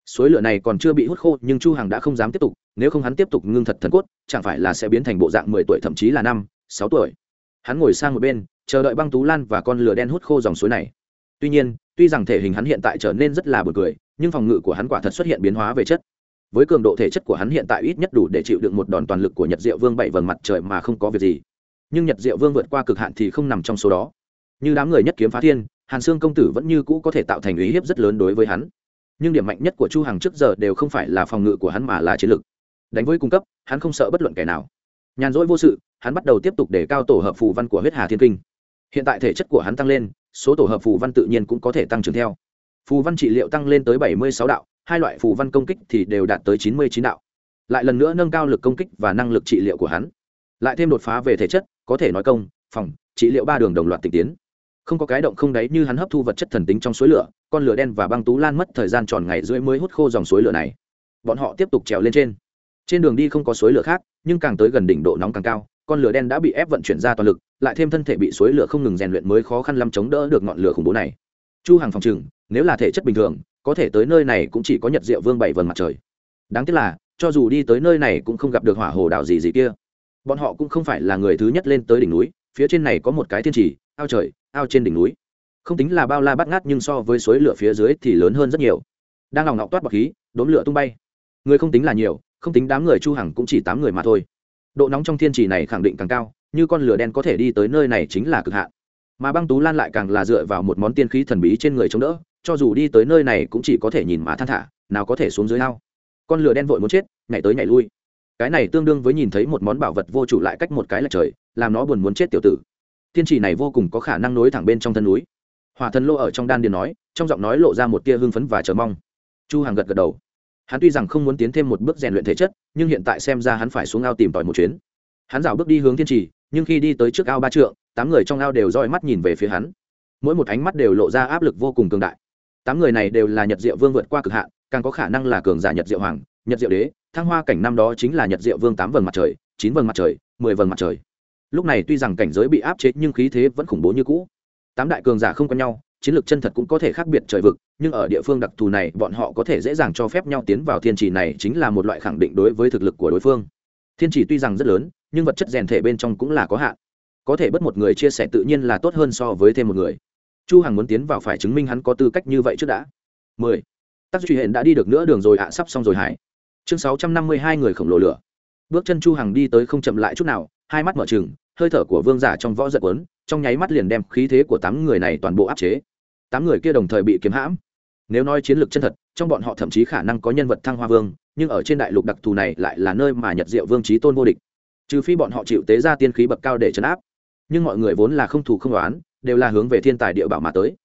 Suối lửa này còn chưa bị hút khô, nhưng chu hằng đã không dám tiếp tục, nếu không hắn tiếp tục ngưng thật thần cốt, chẳng phải là sẽ biến thành bộ dạng 10 tuổi thậm chí là năm, sáu tuổi. Hắn ngồi sang một bên chờ đợi băng tú lan và con lửa đen hút khô dòng suối này. Tuy nhiên, tuy rằng thể hình hắn hiện tại trở nên rất là buồn cười, nhưng phòng ngự của hắn quả thật xuất hiện biến hóa về chất. Với cường độ thể chất của hắn hiện tại ít nhất đủ để chịu đựng một đòn toàn lực của nhật diệu vương bảy vầng mặt trời mà không có việc gì. Nhưng nhật diệu vương vượt qua cực hạn thì không nằm trong số đó. Như đám người nhất kiếm phá thiên, hàn sương công tử vẫn như cũ có thể tạo thành uy hiếp rất lớn đối với hắn. Nhưng điểm mạnh nhất của chu hằng trước giờ đều không phải là phòng ngự của hắn mà là chiến lực. đánh với cung cấp, hắn không sợ bất luận kẻ nào. Nhàn rỗi vô sự, hắn bắt đầu tiếp tục để cao tổ hợp phù văn của huyết hà thiên kinh hiện tại thể chất của hắn tăng lên, số tổ hợp phù văn tự nhiên cũng có thể tăng trưởng theo. Phù văn trị liệu tăng lên tới bảy mươi sáu đạo, hai loại phù văn công kích thì đều đạt tới chín mươi chín đạo. Lại lần nữa nâng cao lực công kích và năng lực trị liệu của hắn. Lại thêm đột phá về thể chất, có thể nói công, phòng, trị liệu ba đường đồng loạt tịch tiến. Không có cái động không đáy như hắn hấp thu vật chất thần tính trong suối lửa, con lửa đen và băng tú lan mất thời gian tròn ngày rưỡi mới hút khô dòng suối lửa này. Bọn họ tiếp tục trèo lên trên. Trên đường đi không có suối lửa khác, nhưng càng tới gần đỉnh độ nóng càng cao, con lửa đen đã bị ép vận chuyển ra toàn lực lại thêm thân thể bị suối lửa không ngừng rèn luyện mới khó khăn lắm chống đỡ được ngọn lửa khủng bố này. Chu hàng phòng trừng, nếu là thể chất bình thường, có thể tới nơi này cũng chỉ có nhật diệu vương bảy vầng mặt trời. Đáng tiếc là, cho dù đi tới nơi này cũng không gặp được hỏa hồ đảo gì gì kia. Bọn họ cũng không phải là người thứ nhất lên tới đỉnh núi, phía trên này có một cái thiên trì, ao trời, ao trên đỉnh núi. Không tính là bao la bắt ngát nhưng so với suối lửa phía dưới thì lớn hơn rất nhiều. Đang lòng ngọc toát bọc khí đốn lửa tung bay. Người không tính là nhiều, không tính đám người chu hằng cũng chỉ tám người mà thôi. Độ nóng trong thiên trì này khẳng định càng cao như con lửa đen có thể đi tới nơi này chính là cực hạn. Mà băng tú lan lại càng là dựa vào một món tiên khí thần bí trên người chống đỡ, cho dù đi tới nơi này cũng chỉ có thể nhìn mà than thả nào có thể xuống dưới ao. Con lửa đen vội muốn chết, nhảy tới nhảy lui. Cái này tương đương với nhìn thấy một món bảo vật vô chủ lại cách một cái là trời, làm nó buồn muốn chết tiểu tử. Tiên trì này vô cùng có khả năng nối thẳng bên trong thân núi. Hỏa thần lô ở trong đan điền nói, trong giọng nói lộ ra một tia hưng phấn và chờ mong. Chu hàng gật gật đầu. Hắn tuy rằng không muốn tiến thêm một bước rèn luyện thể chất, nhưng hiện tại xem ra hắn phải xuống ao tìm tòi một chuyến. Hắn rảo bước đi hướng tiên trì nhưng khi đi tới trước ao ba trượng, tám người trong ao đều roi mắt nhìn về phía hắn. Mỗi một ánh mắt đều lộ ra áp lực vô cùng cường đại. Tám người này đều là nhật diệu vương vượt qua cực hạn, càng có khả năng là cường giả nhật diệu hoàng, nhật diệu đế. Thăng hoa cảnh năm đó chính là nhật diệu vương tám vầng mặt trời, chín vầng mặt trời, mười vầng mặt trời. Lúc này tuy rằng cảnh giới bị áp chế nhưng khí thế vẫn khủng bố như cũ. Tám đại cường giả không quen nhau, chiến lược chân thật cũng có thể khác biệt trời vực, nhưng ở địa phương đặc thù này, bọn họ có thể dễ dàng cho phép nhau tiến vào thiên trì này chính là một loại khẳng định đối với thực lực của đối phương. Thiên trì tuy rằng rất lớn nhưng vật chất rèn thể bên trong cũng là có hạn. Có thể bất một người chia sẻ tự nhiên là tốt hơn so với thêm một người. Chu hằng muốn tiến vào phải chứng minh hắn có tư cách như vậy trước đã. 10. tác truy hiện đã đi được nữa đường rồi ạ, sắp xong rồi hải. Chương 652 người khổng lồ lửa. Bước chân chu hằng đi tới không chậm lại chút nào, hai mắt mở trừng, hơi thở của vương giả trong võ giật quấn trong nháy mắt liền đem khí thế của tám người này toàn bộ áp chế. Tám người kia đồng thời bị kiếm hãm. Nếu nói chiến lược chân thật, trong bọn họ thậm chí khả năng có nhân vật thăng hoa vương, nhưng ở trên đại lục đặc thù này lại là nơi mà nhật diệu vương trí tôn vô địch trừ phi bọn họ chịu tế ra tiên khí bậc cao để chấn áp. Nhưng mọi người vốn là không thù không đoán đều là hướng về thiên tài địa bảo mà tới.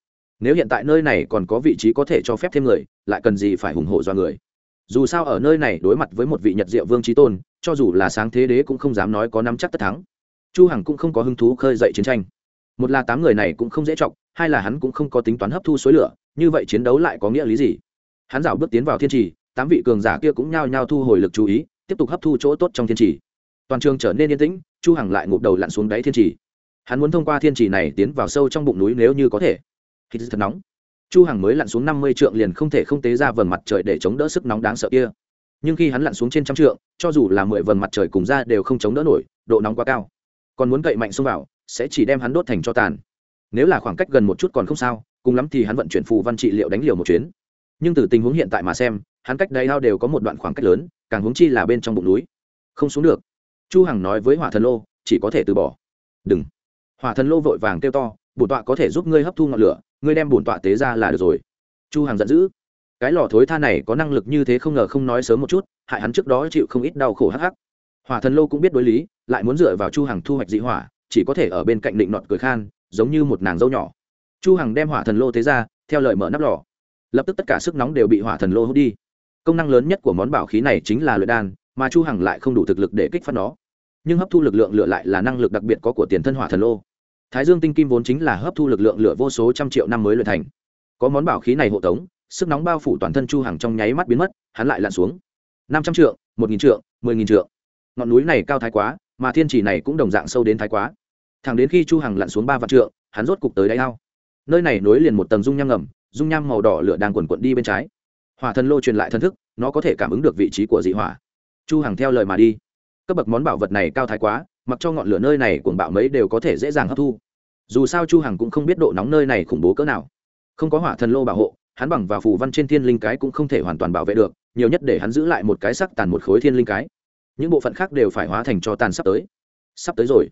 Nếu hiện tại nơi này còn có vị trí có thể cho phép thêm người, lại cần gì phải hùng hổ do người? Dù sao ở nơi này đối mặt với một vị nhật diệu vương trí tôn, cho dù là sáng thế đế cũng không dám nói có nắm chắc tất thắng. Chu hằng cũng không có hứng thú khơi dậy chiến tranh. Một là tám người này cũng không dễ trọng hai là hắn cũng không có tính toán hấp thu suối lửa, như vậy chiến đấu lại có nghĩa lý gì? Hắn rảo bước tiến vào thiên trì, tám vị cường giả kia cũng nhao nhao thu hồi lực chú ý, tiếp tục hấp thu chỗ tốt trong thiên trì toàn trường trở nên yên tĩnh, chu hằng lại ngụp đầu lặn xuống đáy thiên trì. Hắn muốn thông qua thiên trì này tiến vào sâu trong bụng núi nếu như có thể. Khi thật nóng. Chu hằng mới lặn xuống năm mươi trượng liền không thể không tế ra vầng mặt trời để chống đỡ sức nóng đáng sợ kia. Nhưng khi hắn lặn xuống trên trăm trượng, cho dù là mười vầng mặt trời cùng ra đều không chống đỡ nổi, độ nóng quá cao. Còn muốn cậy mạnh xông vào, sẽ chỉ đem hắn đốt thành cho tàn. Nếu là khoảng cách gần một chút còn không sao, cùng lắm thì hắn vận chuyển phù văn trị liệu đánh liều một chuyến. Nhưng từ tình huống hiện tại mà xem, hắn cách đây ao đều có một đoạn khoảng cách lớn, càng hướng chi là bên trong bụng núi. Không xuống được chu hằng nói với hỏa thần lô, chỉ có thể từ bỏ. Đừng. Hỏa thần lô vội vàng kêu to, bổn tọa có thể giúp ngươi hấp thu ngọn lửa, ngươi đem bổn tọa tế ra là được rồi. Chu hằng giận dữ. Cái lò thối tha này có năng lực như thế không ngờ không nói sớm một chút, hại hắn trước đó chịu không ít đau khổ hắc hắc. Hỏa thần lô cũng biết đối lý, lại muốn dựa vào chu hằng thu hoạch dị hỏa, chỉ có thể ở bên cạnh định nọt cười khan, giống như một nàng dâu nhỏ. Chu hằng đem hỏa thần lô tế ra, theo lời mở nắp lò. Lập tức tất cả sức nóng đều bị hỏa thần lô hút đi. Công năng lớn nhất của món bảo khí này chính là luyện đan, mà chu hằng lại không đủ thực lực để kích phát nó nhưng hấp thu lực lượng lửa lại là năng lực đặc biệt có của tiền thân hỏa thần lô. Thái dương tinh kim vốn chính là hấp thu lực lượng lửa vô số trăm triệu năm mới luyện thành. Có món bảo khí này hộ tống, sức nóng bao phủ toàn thân chu hằng trong nháy mắt biến mất, hắn lại lặn xuống. năm trăm trượng, một nghìn trượng, mười nghìn trượng. Ngọn núi này cao thái quá, mà thiên trì này cũng đồng dạng sâu đến thái quá. Thẳng đến khi chu hằng lặn xuống ba vạn trượng, hắn rốt cục tới đáy ao. Nơi này nối liền một tầng dung nham ngầm, dung nham màu đỏ lửa đang quần quận đi bên trái. Hỏa thần lô truyền lại thân thức, nó có thể cảm ứng được vị trí của dị hỏa. Chu hằng theo lời mà đi cấp bậc món bảo vật này cao thái quá, mặc cho ngọn lửa nơi này cuồng bạo mấy đều có thể dễ dàng hấp thu. Dù sao chu hằng cũng không biết độ nóng nơi này khủng bố cỡ nào. Không có hỏa thần lô bảo hộ, hắn bằng và phù văn trên thiên linh cái cũng không thể hoàn toàn bảo vệ được, nhiều nhất để hắn giữ lại một cái sắc tàn một khối thiên linh cái. Những bộ phận khác đều phải hóa thành cho tàn sắp tới. Sắp tới rồi.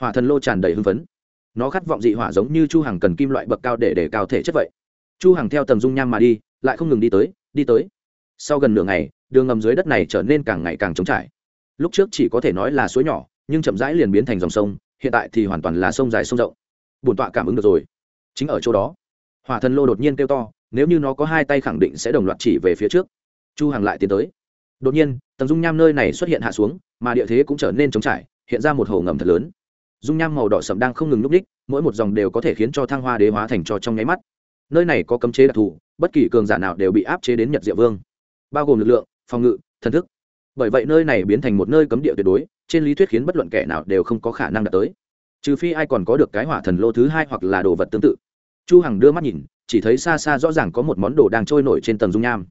Hỏa thần lô tràn đầy hưng phấn. Nó khát vọng dị hỏa giống như chu hằng cần kim loại bậc cao để để cao thể chất vậy. Chu hằng theo tầng dung nham mà đi, lại không ngừng đi tới đi tới. Sau gần nửa ngày, đường ngầm dưới đất này trở nên càng ngày càng trống trải lúc trước chỉ có thể nói là suối nhỏ, nhưng chậm rãi liền biến thành dòng sông, hiện tại thì hoàn toàn là sông dài sông rộng. Bổn tọa cảm ứng được rồi. Chính ở chỗ đó, hỏa thần lô đột nhiên kêu to, nếu như nó có hai tay khẳng định sẽ đồng loạt chỉ về phía trước. Chu hằng lại tiến tới. Đột nhiên, tầng dung nham nơi này xuất hiện hạ xuống, mà địa thế cũng trở nên trống trải, hiện ra một hồ ngầm thật lớn. Dung nham màu đỏ sậm đang không ngừng núp đích mỗi một dòng đều có thể khiến cho thăng hoa đế hóa thành cho trong nháy mắt. Nơi này có cấm chế đặc thù, bất kỳ cường giả nào đều bị áp chế đến nhật diệu vương. Bao gồm lực lượng, phòng ngự, thần thức bởi vậy nơi này biến thành một nơi cấm địa tuyệt đối, trên lý thuyết khiến bất luận kẻ nào đều không có khả năng đạt tới. Trừ phi ai còn có được cái hỏa thần lô thứ hai hoặc là đồ vật tương tự. Chu hằng đưa mắt nhìn, chỉ thấy xa xa rõ ràng có một món đồ đang trôi nổi trên tầng dung nham.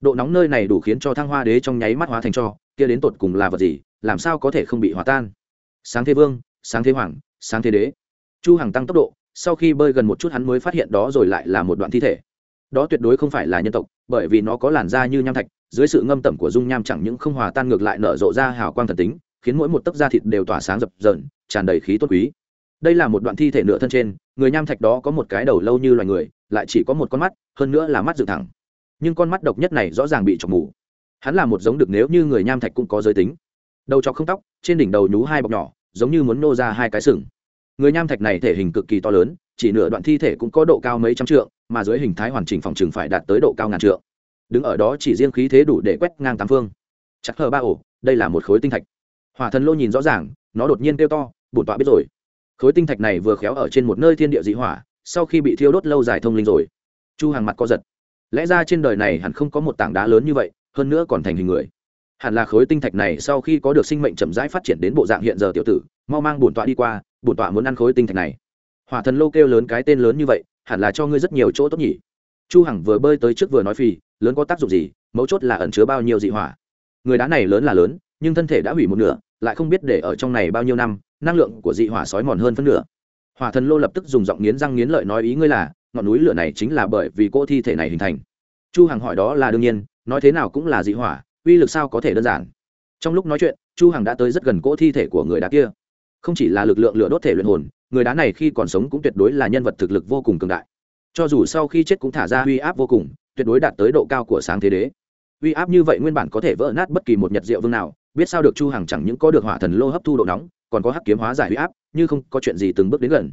Độ nóng nơi này đủ khiến cho thăng hoa đế trong nháy mắt hóa thành cho, kia đến tột cùng là vật gì, làm sao có thể không bị hòa tan? Sáng thế vương, sáng thế hoàng, sáng thế đế. Chu hằng tăng tốc độ, sau khi bơi gần một chút hắn mới phát hiện đó rồi lại là một đoạn thi thể. Đó tuyệt đối không phải là nhân tộc, bởi vì nó có làn da như nham thạch dưới sự ngâm tẩm của dung nham chẳng những không hòa tan ngược lại nở rộ ra hào quang thần tính, khiến mỗi một tấc da thịt đều tỏa sáng rập rờn tràn đầy khí tốt quý. Đây là một đoạn thi thể nửa thân trên, người nham thạch đó có một cái đầu lâu như loài người, lại chỉ có một con mắt, hơn nữa là mắt dựng thẳng. Nhưng con mắt độc nhất này rõ ràng bị chọc mù. Hắn là một giống được nếu như người nham thạch cũng có giới tính. Đầu chọc không tóc, trên đỉnh đầu nhú hai bọc nhỏ, giống như muốn nô ra hai cái sừng. Người nham thạch này thể hình cực kỳ to lớn, chỉ nửa đoạn thi thể cũng có độ cao mấy trăm trượng, mà dưới hình thái hoàn chỉnh phòng trừng phải đạt tới độ cao ngàn trượng đứng ở đó chỉ riêng khí thế đủ để quét ngang tám phương. Chắc hờ ba ổ, đây là một khối tinh thạch. Hỏa thần lô nhìn rõ ràng, nó đột nhiên kêu to, bổn tọa biết rồi. Khối tinh thạch này vừa khéo ở trên một nơi thiên địa dị hỏa, sau khi bị thiêu đốt lâu dài thông linh rồi. Chu hàng mặt co giật. Lẽ ra trên đời này hẳn không có một tảng đá lớn như vậy, hơn nữa còn thành hình người. Hẳn là khối tinh thạch này sau khi có được sinh mệnh chậm rãi phát triển đến bộ dạng hiện giờ tiểu tử, mau mang bổn tọa đi qua, bổn tọa muốn ăn khối tinh thạch này. Hỏa thần lô kêu lớn cái tên lớn như vậy, hẳn là cho ngươi rất nhiều chỗ tốt nhỉ. Chu hằng vừa bơi tới trước vừa nói phì lớn có tác dụng gì, mấu chốt là ẩn chứa bao nhiêu dị hỏa. Người đá này lớn là lớn, nhưng thân thể đã hủy một nửa, lại không biết để ở trong này bao nhiêu năm, năng lượng của dị hỏa sói mòn hơn phân nửa. Hỏa thần lô lập tức dùng giọng nghiến răng nghiến lợi nói ý ngươi là, ngọn núi lửa này chính là bởi vì cô thi thể này hình thành. Chu hằng hỏi đó là đương nhiên, nói thế nào cũng là dị hỏa, uy lực sao có thể đơn giản. Trong lúc nói chuyện, chu hằng đã tới rất gần cỗ thi thể của người đá kia. Không chỉ là lực lượng lửa đốt thể luyện hồn, người đá này khi còn sống cũng tuyệt đối là nhân vật thực lực vô cùng cường đại. Cho dù sau khi chết cũng thả ra uy áp vô cùng tuyệt đối đạt tới độ cao của sáng thế đế. Uy áp như vậy nguyên bản có thể vỡ nát bất kỳ một nhật diệu vương nào, biết sao được chu hằng chẳng những có được hỏa thần lô hấp thu độ nóng, còn có hắc kiếm hóa giải uy áp, như không có chuyện gì từng bước đến gần.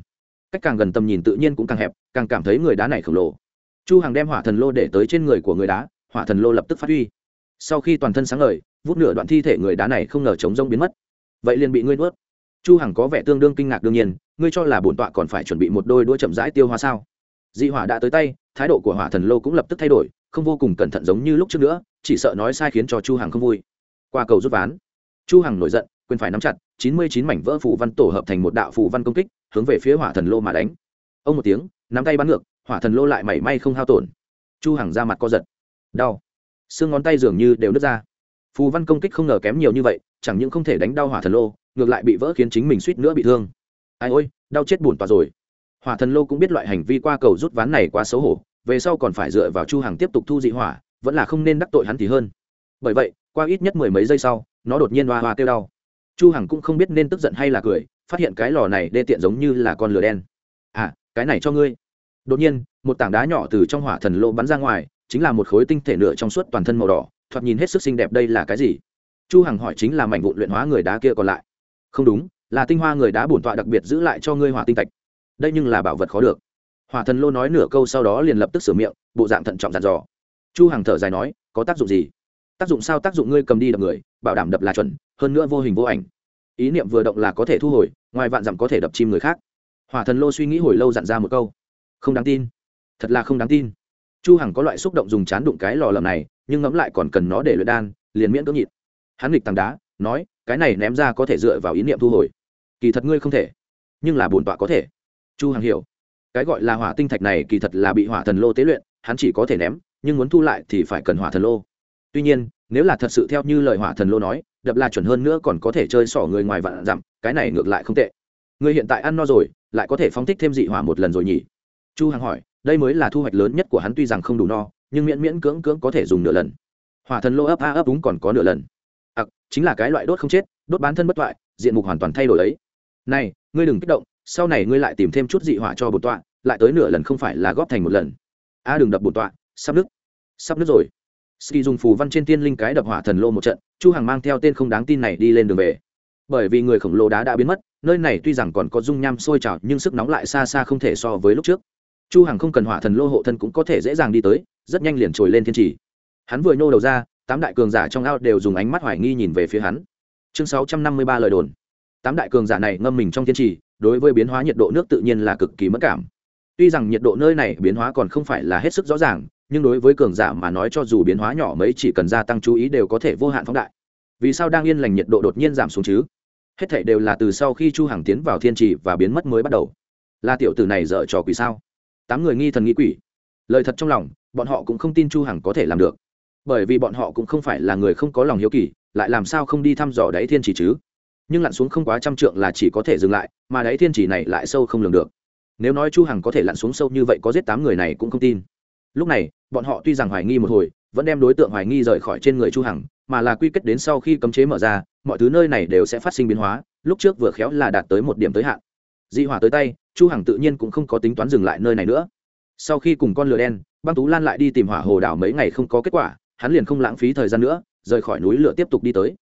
Cách càng gần tầm nhìn tự nhiên cũng càng hẹp, càng cảm thấy người đá này khổng lồ. Chu hằng đem hỏa thần lô để tới trên người của người đá, hỏa thần lô lập tức phát huy sau khi toàn thân sáng ngời, vút nửa đoạn thi thể người đá này không ngờ chống rông biến mất. Vậy liền bị ngươi nuốt. Chu hằng có vẻ tương đương kinh ngạc đương nhiên, ngươi cho là bổn tọa còn phải chuẩn bị một đôi đũa chậm rãi tiêu hóa sao? Dị hỏa đã tới tay, thái độ của hỏa thần lô cũng lập tức thay đổi, không vô cùng cẩn thận giống như lúc trước nữa, chỉ sợ nói sai khiến cho chu hằng không vui. Qua cầu rút ván, chu hằng nổi giận, quyền phải nắm chặt, chín mươi chín mảnh vỡ phù văn tổ hợp thành một đạo phù văn công kích, hướng về phía hỏa thần lô mà đánh. Ông một tiếng, nắm tay bắn ngược, hỏa thần lô lại mảy may không hao tổn. Chu hằng ra mặt co giật. Đau. Xương ngón tay dường như đều nứt ra. Phù văn công kích không ngờ kém nhiều như vậy, chẳng những không thể đánh đau hỏa thần lô, ngược lại bị vỡ khiến chính mình suýt nữa bị thương. Ai ôi, đau chết buồn tỏa rồi hỏa thần lô cũng biết loại hành vi qua cầu rút ván này quá xấu hổ, về sau còn phải dựa vào chu hằng tiếp tục thu dị hỏa, vẫn là không nên đắc tội hắn thì hơn. Bởi vậy, qua ít nhất mười mấy giây sau, nó đột nhiên hoa hoa kêu đau. Chu hằng cũng không biết nên tức giận hay là cười, phát hiện cái lò này đê tiện giống như là con lửa đen. À cái này cho ngươi. Đột nhiên, một tảng đá nhỏ từ trong hỏa thần lô bắn ra ngoài, chính là một khối tinh thể nửa trong suốt toàn thân màu đỏ, thoạt nhìn hết sức xinh đẹp đây là cái gì? Chu hằng hỏi chính là mảnh vụn luyện hóa người đá kia còn lại. Không đúng, là tinh hoa người đá bổn tọa đặc biệt giữ lại cho ngươi hỏa tinh tạch đây nhưng là bảo vật khó được. Hỏa thần lô nói nửa câu sau đó liền lập tức sửa miệng, bộ dạng thận trọng dặn dò. Chu hằng thở dài nói, có tác dụng gì? Tác dụng sao tác dụng ngươi cầm đi đập người, bảo đảm đập là chuẩn, hơn nữa vô hình vô ảnh. Ý niệm vừa động là có thể thu hồi, ngoài vạn dặm có thể đập chim người khác. Hỏa thần lô suy nghĩ hồi lâu dặn ra một câu. Không đáng tin. Thật là không đáng tin. Chu hằng có loại xúc động dùng chán đụng cái lò lầm này, nhưng ngẫm lại còn cần nó để luyện đan, liền miễn cưỡng nhịn. Hắn nghịch tảng đá, nói, cái này ném ra có thể dựa vào ý niệm thu hồi. Kỳ thật ngươi không thể, nhưng là bổn tọa có thể chu hằng hiểu. Cái gọi là hỏa tinh thạch này kỳ thật là bị hỏa thần lô tế luyện, hắn chỉ có thể ném, nhưng muốn thu lại thì phải cần hỏa thần lô. Tuy nhiên, nếu là thật sự theo như lời hỏa thần lô nói, đập là chuẩn hơn nữa còn có thể chơi xỏ người ngoài vạn dặm, cái này ngược lại không tệ. Người hiện tại ăn no rồi, lại có thể phóng thích thêm dị hỏa một lần rồi nhỉ? Chu hằng hỏi, đây mới là thu hoạch lớn nhất của hắn tuy rằng không đủ no, nhưng miễn miễn cưỡng cưỡng có thể dùng nửa lần. Hỏa thần lô ấp a ấp đúng còn có nửa lần. Ặc, chính là cái loại đốt không chết, đốt bán thân bất toại, diện mục hoàn toàn thay đổi ấy. Này, ngươi đừng kích động sau này ngươi lại tìm thêm chút dị hỏa cho bổn tọa, lại tới nửa lần không phải là góp thành một lần. A, đừng đập bổn tọa, sắp nứt. Sắp nứt rồi. Ski dùng phù văn trên tiên linh cái đập hỏa thần lô một trận, chu hằng mang theo tên không đáng tin này đi lên đường về. Bởi vì người khổng lồ đá đã biến mất, nơi này tuy rằng còn có dung nham sôi trào, nhưng sức nóng lại xa xa không thể so với lúc trước. Chu hằng không cần hỏa thần lô hộ thân cũng có thể dễ dàng đi tới, rất nhanh liền trồi lên thiên trì. Hắn vừa nhô đầu ra, tám đại cường giả trong ao đều dùng ánh mắt hoài nghi nhìn về phía hắn. Chương 653 lời đồn. Tám đại cường giả này ngâm mình trong thiên trì đối với biến hóa nhiệt độ nước tự nhiên là cực kỳ mất cảm. Tuy rằng nhiệt độ nơi này biến hóa còn không phải là hết sức rõ ràng, nhưng đối với cường giả mà nói cho dù biến hóa nhỏ mấy chỉ cần gia tăng chú ý đều có thể vô hạn phóng đại. Vì sao đang yên lành nhiệt độ đột nhiên giảm xuống chứ? Hết thảy đều là từ sau khi chu hằng tiến vào thiên trì và biến mất mới bắt đầu. Là tiểu tử này dở trò quỷ sao? Tám người nghi thần nghĩ quỷ. Lời thật trong lòng, bọn họ cũng không tin chu hằng có thể làm được. Bởi vì bọn họ cũng không phải là người không có lòng hiếu kỳ, lại làm sao không đi thăm dò đáy thiên trì chứ? Nhưng lặn xuống không quá trăm trượng là chỉ có thể dừng lại, mà đáy thiên chỉ này lại sâu không lường được. Nếu nói chu hằng có thể lặn xuống sâu như vậy có giết tám người này cũng không tin. Lúc này, bọn họ tuy rằng hoài nghi một hồi, vẫn đem đối tượng hoài nghi rời khỏi trên người chu hằng, mà là quy kết đến sau khi cấm chế mở ra, mọi thứ nơi này đều sẽ phát sinh biến hóa, lúc trước vừa khéo là đạt tới một điểm tới hạn. Dị hỏa tới tay, chu hằng tự nhiên cũng không có tính toán dừng lại nơi này nữa. Sau khi cùng con lửa đen, băng tú lan lại đi tìm hỏa hồ đảo mấy ngày không có kết quả, hắn liền không lãng phí thời gian nữa, rời khỏi núi lửa tiếp tục đi tới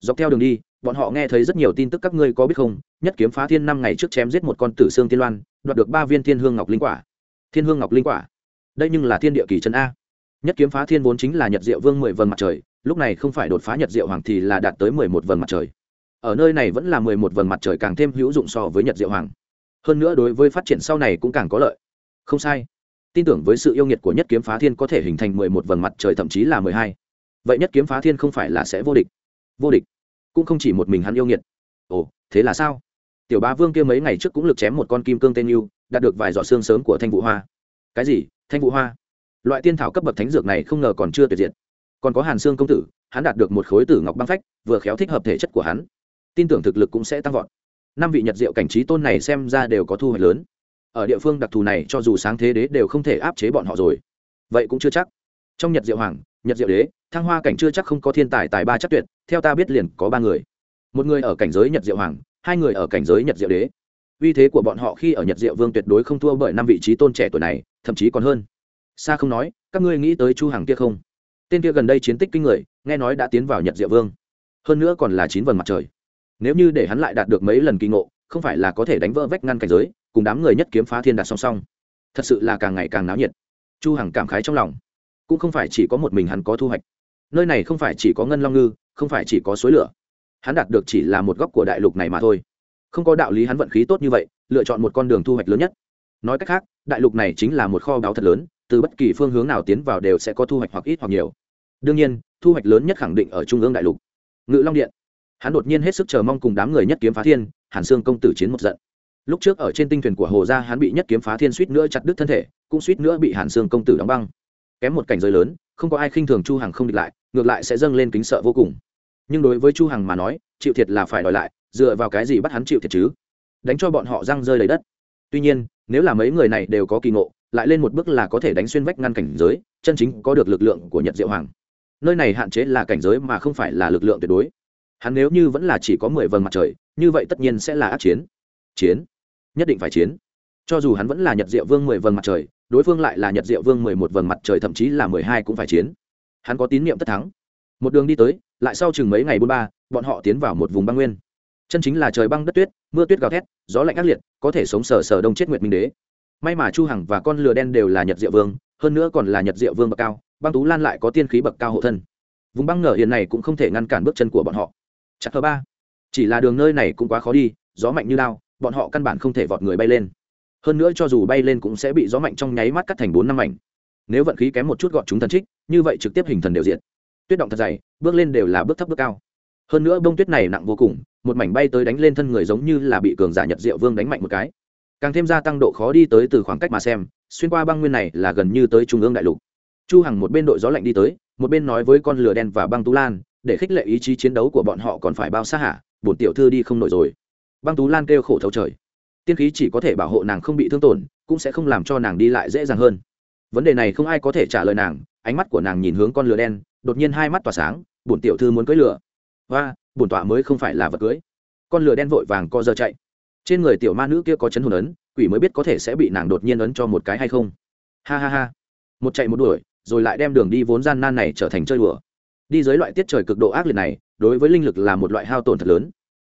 dọc theo đường đi, bọn họ nghe thấy rất nhiều tin tức các ngươi có biết không? Nhất kiếm phá thiên năm ngày trước chém giết một con tử xương tiên loan, đoạt được ba viên thiên hương ngọc linh quả. Thiên hương ngọc linh quả? Đây nhưng là thiên địa kỳ chân a. Nhất kiếm phá thiên vốn chính là nhật diệu vương mười vầng mặt trời, lúc này không phải đột phá nhật diệu hoàng thì là đạt tới mười một vầng mặt trời. Ở nơi này vẫn là mười một vầng mặt trời càng thêm hữu dụng so với nhật diệu hoàng. Hơn nữa đối với phát triển sau này cũng càng có lợi. Không sai. Tin tưởng với sự yêu nghiệt của nhất kiếm phá thiên có thể hình thành mười một vầng mặt trời thậm chí là mười hai. Vậy nhất kiếm phá thiên không phải là sẽ vô địch vô địch. Cũng không chỉ một mình hắn yêu nghiệt. Ồ, thế là sao? Tiểu bá vương kia mấy ngày trước cũng lực chém một con kim cương tên yêu, đạt được vài giọt xương sớm của thanh vũ hoa. Cái gì? Thanh vũ hoa? Loại tiên thảo cấp bậc thánh dược này không ngờ còn chưa tuyệt diệt. Còn có hàn xương công tử, hắn đạt được một khối tử ngọc băng phách, vừa khéo thích hợp thể chất của hắn. Tin tưởng thực lực cũng sẽ tăng vọt. Năm vị nhật diệu cảnh trí tôn này xem ra đều có thu hoạch lớn. Ở địa phương đặc thù này, cho dù sáng thế đế đều không thể áp chế bọn họ rồi. Vậy cũng chưa chắc. Trong nhật diệu hoàng nhật diệu đế, thăng hoa cảnh chưa chắc không có thiên tài tài ba chắc tuyệt, theo ta biết liền có ba người. Một người ở cảnh giới nhật diệu hoàng, hai người ở cảnh giới nhật diệu đế. Uy thế của bọn họ khi ở nhật diệu vương tuyệt đối không thua bởi năm vị trí tôn trẻ tuổi này, thậm chí còn hơn. Xa không nói, các ngươi nghĩ tới chu hằng kia không? Tên kia gần đây chiến tích kinh người, nghe nói đã tiến vào nhật diệu vương. Hơn nữa còn là chín vầng mặt trời. Nếu như để hắn lại đạt được mấy lần kỳ ngộ, không phải là có thể đánh vỡ vách ngăn cảnh giới, cùng đám người nhất kiếm phá thiên đạt song song. Thật sự là càng ngày càng náo nhiệt. Chu hằng cảm khái trong lòng cũng không phải chỉ có một mình hắn có thu hoạch. Nơi này không phải chỉ có ngân long ngư, không phải chỉ có suối lửa. Hắn đạt được chỉ là một góc của đại lục này mà thôi. Không có đạo lý hắn vận khí tốt như vậy, lựa chọn một con đường thu hoạch lớn nhất. Nói cách khác, đại lục này chính là một kho báu thật lớn, từ bất kỳ phương hướng nào tiến vào đều sẽ có thu hoạch hoặc ít hoặc nhiều. Đương nhiên, thu hoạch lớn nhất khẳng định ở trung ương đại lục. Ngự long điện. Hắn đột nhiên hết sức chờ mong cùng đám người nhất kiếm phá thiên, hàn sương công tử chiến một giận. Lúc trước ở trên tinh thuyền của hồ gia, hắn bị nhất kiếm phá thiên suýt nữa chặt đứt thân thể, cũng suýt nữa bị hàn sương công tử đóng băng kém một cảnh giới lớn, không có ai khinh thường chu hằng không địch lại, ngược lại sẽ dâng lên kính sợ vô cùng. Nhưng đối với chu hằng mà nói, chịu thiệt là phải đòi lại, dựa vào cái gì bắt hắn chịu thiệt chứ? Đánh cho bọn họ răng rơi đầy đất. Tuy nhiên, nếu là mấy người này đều có kỳ ngộ, lại lên một bước là có thể đánh xuyên vách ngăn cảnh giới, chân chính có được lực lượng của nhật diệu hoàng. Nơi này hạn chế là cảnh giới mà không phải là lực lượng tuyệt đối. Hắn nếu như vẫn là chỉ có mười vầng mặt trời, như vậy tất nhiên sẽ là ác chiến. Chiến. Nhất định phải chiến. Cho dù hắn vẫn là nhật diệu vương mười vầng mặt trời đối phương lại là nhật diệu vương mười một vầng mặt trời, thậm chí là mười hai cũng phải chiến. Hắn có tín nhiệm tất thắng. Một đường đi tới, lại sau chừng mấy ngày bốn ba, bọn họ tiến vào một vùng băng nguyên. Chân chính là trời băng đất tuyết, mưa tuyết gào thét, gió lạnh ác liệt, có thể sống sờ sờ đông chết nguyệt minh đế. May mà chu hằng và con lừa đen đều là nhật diệu vương, hơn nữa còn là nhật diệu vương bậc cao, băng tú lan lại có tiên khí bậc cao hộ thân. Vùng băng ngờ hiện này cũng không thể ngăn cản bước chân của bọn họ. Chắc thứ ba. Chỉ là đường nơi này cũng quá khó đi, gió mạnh như lao, bọn họ căn bản không thể vọt người bay lên hơn nữa cho dù bay lên cũng sẽ bị gió mạnh trong nháy mắt cắt thành bốn năm mảnh. Nếu vận khí kém một chút gọn chúng thần trích, như vậy trực tiếp hình thần đều diện tuyết động thật dày, bước lên đều là bước thấp bước cao. Hơn nữa bông tuyết này nặng vô cùng, một mảnh bay tới đánh lên thân người giống như là bị cường giả nhật diệu vương đánh mạnh một cái. Càng thêm gia tăng độ khó đi tới từ khoảng cách mà xem, xuyên qua băng nguyên này là gần như tới trung ương đại lục. Chu hằng một bên đội gió lạnh đi tới, một bên nói với con lửa đen và băng tú lan, để khích lệ ý chí chiến đấu của bọn họ còn phải bao xa hả, bổn tiểu thư đi không nổi rồi. Băng tú lan kêu khổ thấu trời tiên khí chỉ có thể bảo hộ nàng không bị thương tổn, cũng sẽ không làm cho nàng đi lại dễ dàng hơn. Vấn đề này không ai có thể trả lời nàng, ánh mắt của nàng nhìn hướng con lửa đen, đột nhiên hai mắt tỏa sáng, bổn tiểu thư muốn cưỡi lửa. Và bổn tọa mới không phải là vật cưới. Con lửa đen vội vàng co giờ chạy. Trên người tiểu ma nữ kia có chấn hồn ấn, quỷ mới biết có thể sẽ bị nàng đột nhiên ấn cho một cái hay không. Ha ha ha. Một chạy một đuổi, rồi lại đem đường đi vốn gian nan này trở thành chơi đùa. Đi dưới loại tiết trời cực độ ác liệt này, đối với linh lực là một loại hao tổn thật lớn.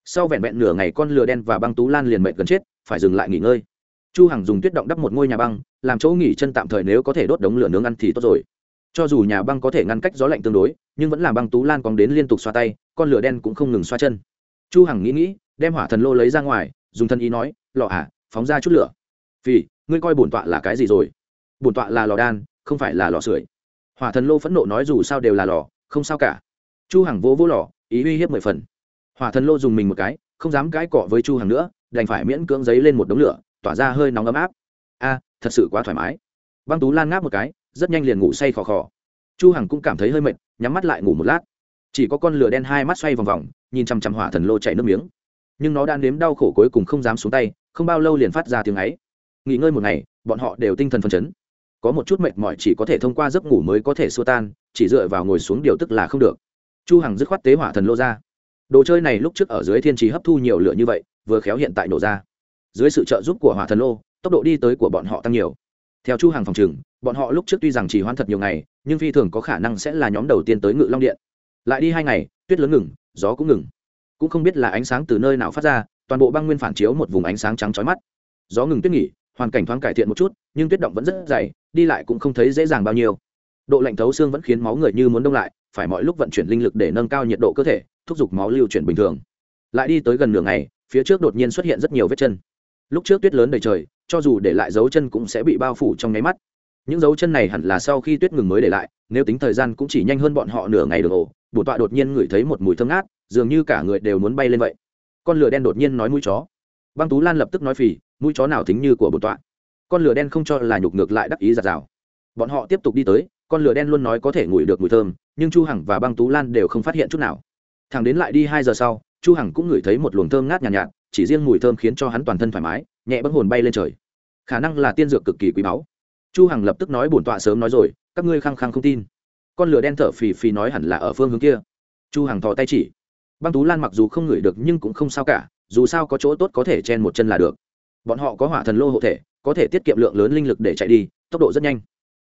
Sau vẹn vẹn nửa ngày con lửa đen và băng tú lan liền mệt gần chết phải dừng lại nghỉ ngơi. Chu hằng dùng tuyết động đắp một ngôi nhà băng, làm chỗ nghỉ chân tạm thời nếu có thể đốt đống lửa nướng ăn thì tốt rồi. Cho dù nhà băng có thể ngăn cách gió lạnh tương đối, nhưng vẫn làm băng tú lan cong đến liên tục xoa tay, con lửa đen cũng không ngừng xoa chân. Chu hằng nghĩ nghĩ, đem hỏa thần lô lấy ra ngoài, dùng thân ý nói, lọ à phóng ra chút lửa. Vì ngươi coi bổn tọa là cái gì rồi? Bổn tọa là lò đan, không phải là lò sưởi. Hỏa thần lô phẫn nộ nói dù sao đều là lò, không sao cả. Chu hằng vỗ vỗ lò, ý uy hiếp mười phần. Hỏa thần lô dùng mình một cái, không dám cãi cọ với chu hằng nữa đành phải miễn cưỡng giấy lên một đống lửa, tỏa ra hơi nóng ấm áp. A, thật sự quá thoải mái. Băng tú lan ngáp một cái, rất nhanh liền ngủ say khò khò. Chu hằng cũng cảm thấy hơi mệt, nhắm mắt lại ngủ một lát. Chỉ có con lửa đen hai mắt xoay vòng vòng, nhìn chằm chằm hỏa thần lô chảy nước miếng. Nhưng nó đã nếm đau khổ cuối cùng không dám xuống tay, không bao lâu liền phát ra tiếng ấy. Nghỉ ngơi một ngày, bọn họ đều tinh thần phấn chấn. Có một chút mệt mỏi chỉ có thể thông qua giấc ngủ mới có thể xua tan, chỉ dựa vào ngồi xuống điều tức là không được. Chu hằng dứt khoát tế hỏa thần lô ra. Đồ chơi này lúc trước ở dưới thiên trì hấp thu nhiều lửa như vậy vừa khéo hiện tại nổ ra. Dưới sự trợ giúp của hỏa thần lô, tốc độ đi tới của bọn họ tăng nhiều. Theo chu hàng phòng trừng bọn họ lúc trước tuy rằng chỉ hoãn thật nhiều ngày, nhưng phi thường có khả năng sẽ là nhóm đầu tiên tới ngự long điện. Lại đi hai ngày, tuyết lớn ngừng, gió cũng ngừng. Cũng không biết là ánh sáng từ nơi nào phát ra, toàn bộ băng nguyên phản chiếu một vùng ánh sáng trắng chói mắt. Gió ngừng tuyết nghỉ, hoàn cảnh thoáng cải thiện một chút, nhưng tuyết động vẫn rất dày, đi lại cũng không thấy dễ dàng bao nhiêu. Độ lạnh thấu xương vẫn khiến máu người như muốn đông lại, phải mọi lúc vận chuyển linh lực để nâng cao nhiệt độ cơ thể, thúc giục máu lưu chuyển bình thường. Lại đi tới gần nửa ngày phía trước đột nhiên xuất hiện rất nhiều vết chân. Lúc trước tuyết lớn đầy trời, cho dù để lại dấu chân cũng sẽ bị bao phủ trong nháy mắt. Những dấu chân này hẳn là sau khi tuyết ngừng mới để lại, nếu tính thời gian cũng chỉ nhanh hơn bọn họ nửa ngày đường ổ bổn tọa đột nhiên ngửi thấy một mùi thơm ngát, dường như cả người đều muốn bay lên vậy. Con lửa đen đột nhiên nói mũi chó. Băng tú lan lập tức nói phì, mũi chó nào thính như của bột tọa. Con lửa đen không cho là nhục ngược lại đắc ý giạt rào. Bọn họ tiếp tục đi tới, con lửa đen luôn nói có thể ngửi được mùi thơm, nhưng chu hằng và băng tú lan đều không phát hiện chút nào. Thằng đến lại đi hai giờ sau chu hằng cũng ngửi thấy một luồng thơm ngát nhàn nhạt, nhạt chỉ riêng mùi thơm khiến cho hắn toàn thân thoải mái nhẹ bấc hồn bay lên trời. Khả năng là tiên dược cực kỳ quý báu. Chu hằng lập tức nói bổn tọa sớm nói rồi các ngươi khăng khăng không tin. Con lửa đen thở phì phì nói hẳn là ở phương hướng kia. Chu hằng thò tay chỉ. Băng tú lan mặc dù không ngửi được nhưng cũng không sao cả dù sao có chỗ tốt có thể chen một chân là được. Bọn họ có hỏa thần lô hộ thể có thể tiết kiệm lượng lớn linh lực để chạy đi tốc độ rất nhanh.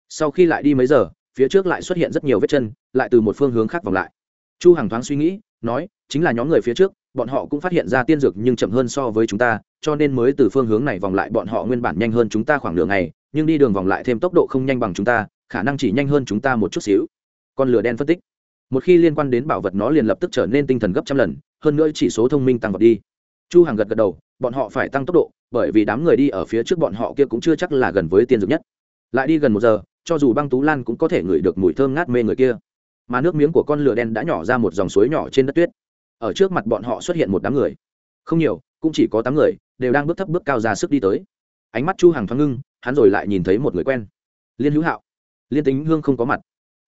Sau khi lại đi mấy giờ phía trước lại xuất hiện rất nhiều vết chân lại từ một phương hướng khác vòng lại chu hằng thoáng suy nghĩ, nói, chính là nhóm người phía trước, bọn họ cũng phát hiện ra tiên dược nhưng chậm hơn so với chúng ta, cho nên mới từ phương hướng này vòng lại bọn họ nguyên bản nhanh hơn chúng ta khoảng nửa ngày, nhưng đi đường vòng lại thêm tốc độ không nhanh bằng chúng ta, khả năng chỉ nhanh hơn chúng ta một chút xíu. Con lửa đen phân tích. Một khi liên quan đến bảo vật nó liền lập tức trở nên tinh thần gấp trăm lần, hơn nữa chỉ số thông minh tăng vọt đi. Chu hàng gật gật đầu, bọn họ phải tăng tốc độ, bởi vì đám người đi ở phía trước bọn họ kia cũng chưa chắc là gần với tiên dược nhất. Lại đi gần một giờ, cho dù băng tú lan cũng có thể ngửi được mùi thơm ngát mê người kia mà nước miếng của con lửa đen đã nhỏ ra một dòng suối nhỏ trên đất tuyết. Ở trước mặt bọn họ xuất hiện một đám người. Không nhiều, cũng chỉ có tám người, đều đang bước thấp bước cao ra sức đi tới. Ánh mắt chu hàng thoáng ngưng, hắn rồi lại nhìn thấy một người quen. Liên hữu hạo. Liên tính hương không có mặt.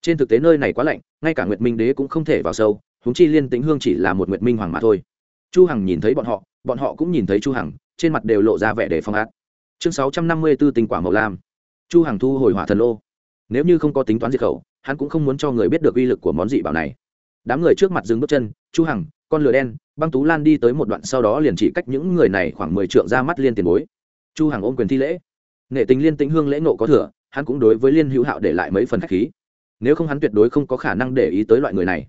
Trên thực tế nơi này quá lạnh, ngay cả nguyệt minh đế cũng không thể vào sâu húng chi liên tính hương chỉ là một nguyệt minh hoàng mà thôi. Chu hằng nhìn thấy bọn họ bọn họ cũng nhìn thấy chu hằng, trên mặt đều lộ ra vẻ để phong ác. Chương 654 tình quả màu lam. Chu hằng thu hồi hỏa thần lô. Nếu như không có tính toán diệt khẩu hắn cũng không muốn cho người biết được uy lực của món dị bảo này. Đám người trước mặt dừng bước chân, chu hằng, con lửa đen, băng tú lan đi tới một đoạn sau đó liền chỉ cách những người này khoảng mười trượng ra mắt liên tiền bối. Chu hằng ôm quyền thi lễ. Nghệ tính liên tĩnh hương lễ nộ có thừa, hắn cũng đối với liên hữu hạo để lại mấy phần khách khí. Nếu không hắn tuyệt đối không có khả năng để ý tới loại người này.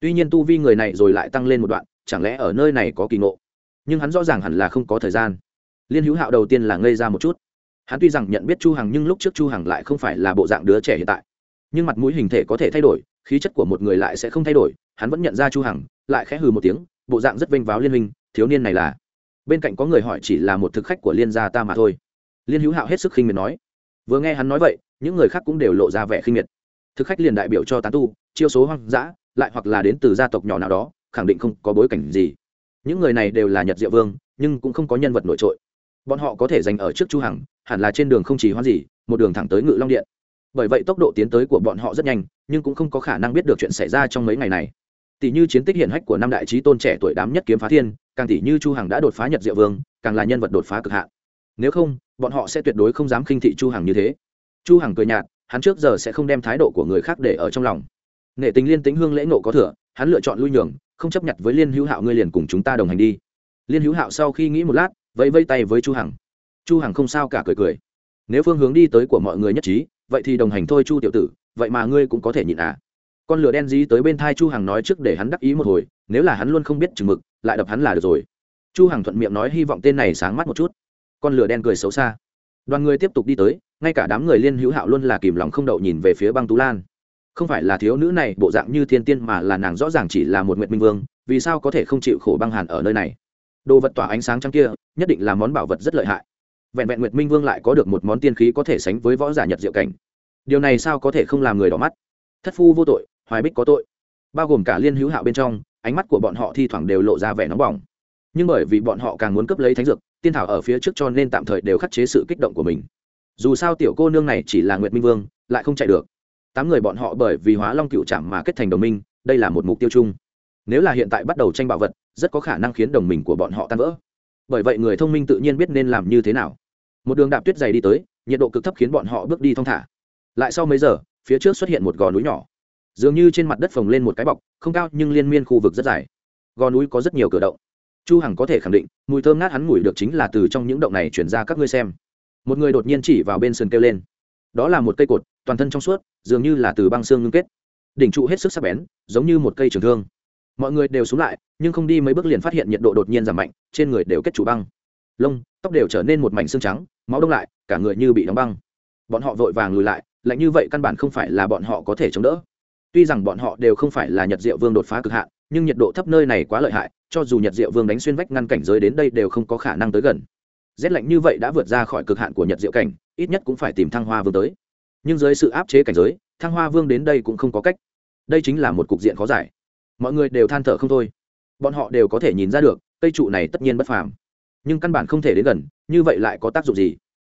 Tuy nhiên tu vi người này rồi lại tăng lên một đoạn, chẳng lẽ ở nơi này có kỳ ngộ? Nhưng hắn rõ ràng hẳn là không có thời gian. Liên hữu hạo đầu tiên là ngây ra một chút. Hắn tuy rằng nhận biết chu hằng nhưng lúc trước chu hằng lại không phải là bộ dạng đứa trẻ hiện tại nhưng mặt mũi hình thể có thể thay đổi, khí chất của một người lại sẽ không thay đổi, hắn vẫn nhận ra chu hằng, lại khẽ hừ một tiếng, bộ dạng rất vênh váo liên minh, thiếu niên này là. Bên cạnh có người hỏi chỉ là một thực khách của liên gia ta mà thôi. Liên hữu hạo hết sức khinh miệt nói. Vừa nghe hắn nói vậy, những người khác cũng đều lộ ra vẻ khinh miệt. Thực khách liền đại biểu cho tán tu, chiêu số hoang dã, lại hoặc là đến từ gia tộc nhỏ nào đó, khẳng định không có bối cảnh gì. Những người này đều là nhật diệu vương, nhưng cũng không có nhân vật nổi trội. Bọn họ có thể giành ở trước chu hằng, hẳn là trên đường không chỉ hoan gì, một đường thẳng tới ngự long điện bởi vậy tốc độ tiến tới của bọn họ rất nhanh, nhưng cũng không có khả năng biết được chuyện xảy ra trong mấy ngày này. Tỷ như chiến tích hiển hách của năm đại trí tôn trẻ tuổi đám nhất kiếm phá thiên, càng tỷ như chu hằng đã đột phá nhật diệu vương, càng là nhân vật đột phá cực hạn. Nếu không, bọn họ sẽ tuyệt đối không dám khinh thị chu hằng như thế. Chu hằng cười nhạt, hắn trước giờ sẽ không đem thái độ của người khác để ở trong lòng. Nghệ tình liên tính hương lễ nộ có thừa, hắn lựa chọn lui nhường, không chấp nhận với liên hữu hạo ngươi liền cùng chúng ta đồng hành đi. Liên hữu hạo sau khi nghĩ một lát, vẫy vây tay với chu hằng. Chu hằng không sao cả cười cười. Nếu phương hướng đi tới của mọi người nhất trí vậy thì đồng hành thôi chu tiểu tử, vậy mà ngươi cũng có thể nhịn à. Con lửa đen dí tới bên thai chu hằng nói trước để hắn đắc ý một hồi, nếu là hắn luôn không biết chừng mực, lại đập hắn là được rồi. Chu hằng thuận miệng nói hy vọng tên này sáng mắt một chút. Con lửa đen cười xấu xa. Đoàn người tiếp tục đi tới, ngay cả đám người liên hữu hạo luôn là kìm lòng không đậu nhìn về phía băng tú lan. Không phải là thiếu nữ này, bộ dạng như thiên tiên mà là nàng rõ ràng chỉ là một nguyện minh vương, vì sao có thể không chịu khổ băng hàn ở nơi này? Đồ vật tỏa ánh sáng trắng kia, nhất định là món bảo vật rất lợi hại vẹn vẹn nguyệt minh vương lại có được một món tiên khí có thể sánh với võ giả nhật diệu cảnh. Điều này sao có thể không làm người đỏ mắt? Thất phu vô tội, hoài bích có tội. Bao gồm cả liên hữu hạo bên trong, ánh mắt của bọn họ thi thoảng đều lộ ra vẻ nóng bỏng. Nhưng bởi vì bọn họ càng muốn cấp lấy thánh dược, tiên thảo ở phía trước cho nên tạm thời đều khắc chế sự kích động của mình. Dù sao tiểu cô nương này chỉ là nguyệt minh vương, lại không chạy được. Tám người bọn họ bởi vì hóa long cựu chạm mà kết thành đồng minh, đây là một mục tiêu chung. Nếu là hiện tại bắt đầu tranh bạo vật, rất có khả năng khiến đồng minh của bọn họ tan vỡ. Bởi vậy người thông minh tự nhiên biết nên làm như thế nào một đường đạp tuyết dày đi tới, nhiệt độ cực thấp khiến bọn họ bước đi thong thả. Lại sau mấy giờ, phía trước xuất hiện một gò núi nhỏ. Dường như trên mặt đất phồng lên một cái bọc, không cao nhưng liên miên khu vực rất dài. Gò núi có rất nhiều cửa động. Chu hằng có thể khẳng định, mùi thơm ngát hắn ngửi được chính là từ trong những động này chuyển ra các ngươi xem. Một người đột nhiên chỉ vào bên sườn kêu lên. Đó là một cây cột, toàn thân trong suốt, dường như là từ băng xương ngưng kết. Đỉnh trụ hết sức sắc bén, giống như một cây trường thương. Mọi người đều xuống lại, nhưng không đi mấy bước liền phát hiện nhiệt độ đột nhiên giảm mạnh, trên người đều kết trụ băng lông, tóc đều trở nên một mảnh xương trắng, máu đông lại, cả người như bị đóng băng. Bọn họ vội vàng lùi lại, lạnh như vậy căn bản không phải là bọn họ có thể chống đỡ. Tuy rằng bọn họ đều không phải là nhật diệu vương đột phá cực hạn, nhưng nhiệt độ thấp nơi này quá lợi hại, cho dù nhật diệu vương đánh xuyên vách ngăn cảnh giới đến đây đều không có khả năng tới gần. Rét lạnh như vậy đã vượt ra khỏi cực hạn của nhật diệu cảnh, ít nhất cũng phải tìm thăng hoa vương tới. Nhưng dưới sự áp chế cảnh giới, thăng hoa vương đến đây cũng không có cách. Đây chính là một cục diện khó giải. Mọi người đều than thở không thôi. Bọn họ đều có thể nhìn ra được, cây trụ này tất nhiên bất phàm nhưng căn bản không thể đến gần, như vậy lại có tác dụng gì?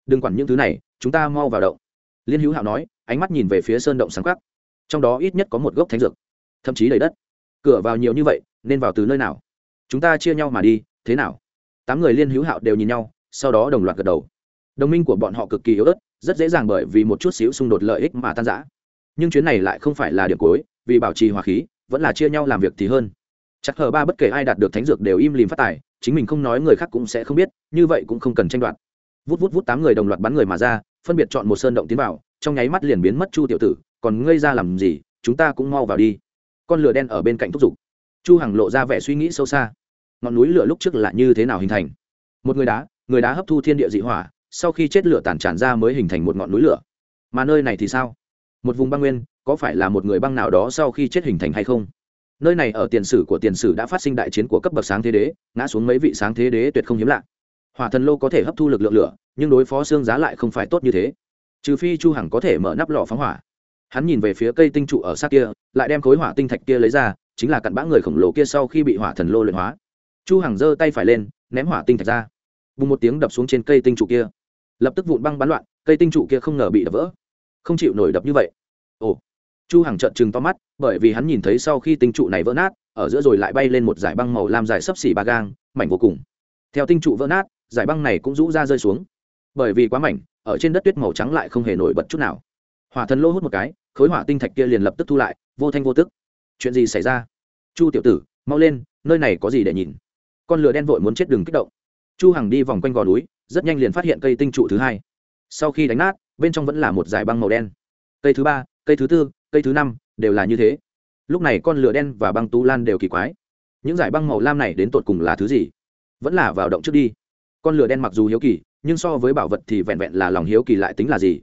Đừng quản những thứ này, chúng ta mau vào động. Liên hữu hạo nói, ánh mắt nhìn về phía sơn động sáng khắc. Trong đó ít nhất có một gốc thánh dược, thậm chí đầy đất. Cửa vào nhiều như vậy, nên vào từ nơi nào? Chúng ta chia nhau mà đi, thế nào? Tám người liên hữu hạo đều nhìn nhau, sau đó đồng loạt gật đầu. Đồng minh của bọn họ cực kỳ yếu ớt, rất dễ dàng bởi vì một chút xíu xung đột lợi ích mà tan rã. Nhưng chuyến này lại không phải là điểm cuối, vì bảo trì hòa khí, vẫn là chia nhau làm việc thì hơn. Chắc hờ ba bất kể ai đạt được thánh dược đều im lìm phát tài chính mình không nói người khác cũng sẽ không biết, như vậy cũng không cần tranh đoạt. Vút vút vút tám người đồng loạt bắn người mà ra, phân biệt chọn một sơn động tiến vào, trong nháy mắt liền biến mất chu tiểu tử, còn ngây ra làm gì, chúng ta cũng mau vào đi. Con lửa đen ở bên cạnh thúc giục. Chu hằng lộ ra vẻ suy nghĩ sâu xa. Ngọn núi lửa lúc trước là như thế nào hình thành? Một người đá người đá hấp thu thiên địa dị hỏa, sau khi chết lửa tàn tràn ra mới hình thành một ngọn núi lửa. Mà nơi này thì sao? Một vùng băng nguyên, có phải là một người băng nào đó sau khi chết hình thành hay không? Nơi này ở tiền sử của tiền sử đã phát sinh đại chiến của cấp bậc sáng thế đế, ngã xuống mấy vị sáng thế đế tuyệt không hiếm lạ. Hỏa thần lô có thể hấp thu lực lượng lửa, nhưng đối phó xương giá lại không phải tốt như thế. Trừ phi chu hằng có thể mở nắp lò phóng hỏa. Hắn nhìn về phía cây tinh trụ ở sát kia, lại đem khối hỏa tinh thạch kia lấy ra, chính là cặn bã người khổng lồ kia sau khi bị hỏa thần lô luyện hóa. Chu hằng giơ tay phải lên, ném hỏa tinh thạch ra. Bùng một tiếng đập xuống trên cây tinh trụ kia. Lập tức vụn băng bắn loạn, cây tinh trụ kia không ngờ bị đập vỡ. Không chịu nổi đập như vậy chu hằng trợn trừng to mắt, bởi vì hắn nhìn thấy sau khi tinh trụ này vỡ nát, ở giữa rồi lại bay lên một giải băng màu lam dài sấp xỉ ba gang, mảnh vô cùng. Theo tinh trụ vỡ nát giải băng này cũng rũ ra rơi xuống. Bởi vì quá mảnh, ở trên đất tuyết màu trắng lại không hề nổi bật chút nào. Hỏa thần lô hút một cái, khối hỏa tinh thạch kia liền lập tức thu lại, vô thanh vô tức. Chuyện gì xảy ra? Chu tiểu tử, mau lên, nơi này có gì để nhìn? Con lửa đen vội muốn chết đừng kích động. Chu hằng đi vòng quanh gò núi, rất nhanh liền phát hiện cây tinh trụ thứ hai. Sau khi đánh nát, bên trong vẫn là một dải băng màu đen. Cây thứ ba, cây thứ tư cây thứ năm, đều là như thế. Lúc này con lửa đen và băng tu lan đều kỳ quái. Những giải băng màu lam này đến tột cùng là thứ gì? Vẫn là vào động trước đi. Con lửa đen mặc dù hiếu kỳ, nhưng so với bảo vật thì vẹn vẹn là lòng hiếu kỳ lại tính là gì?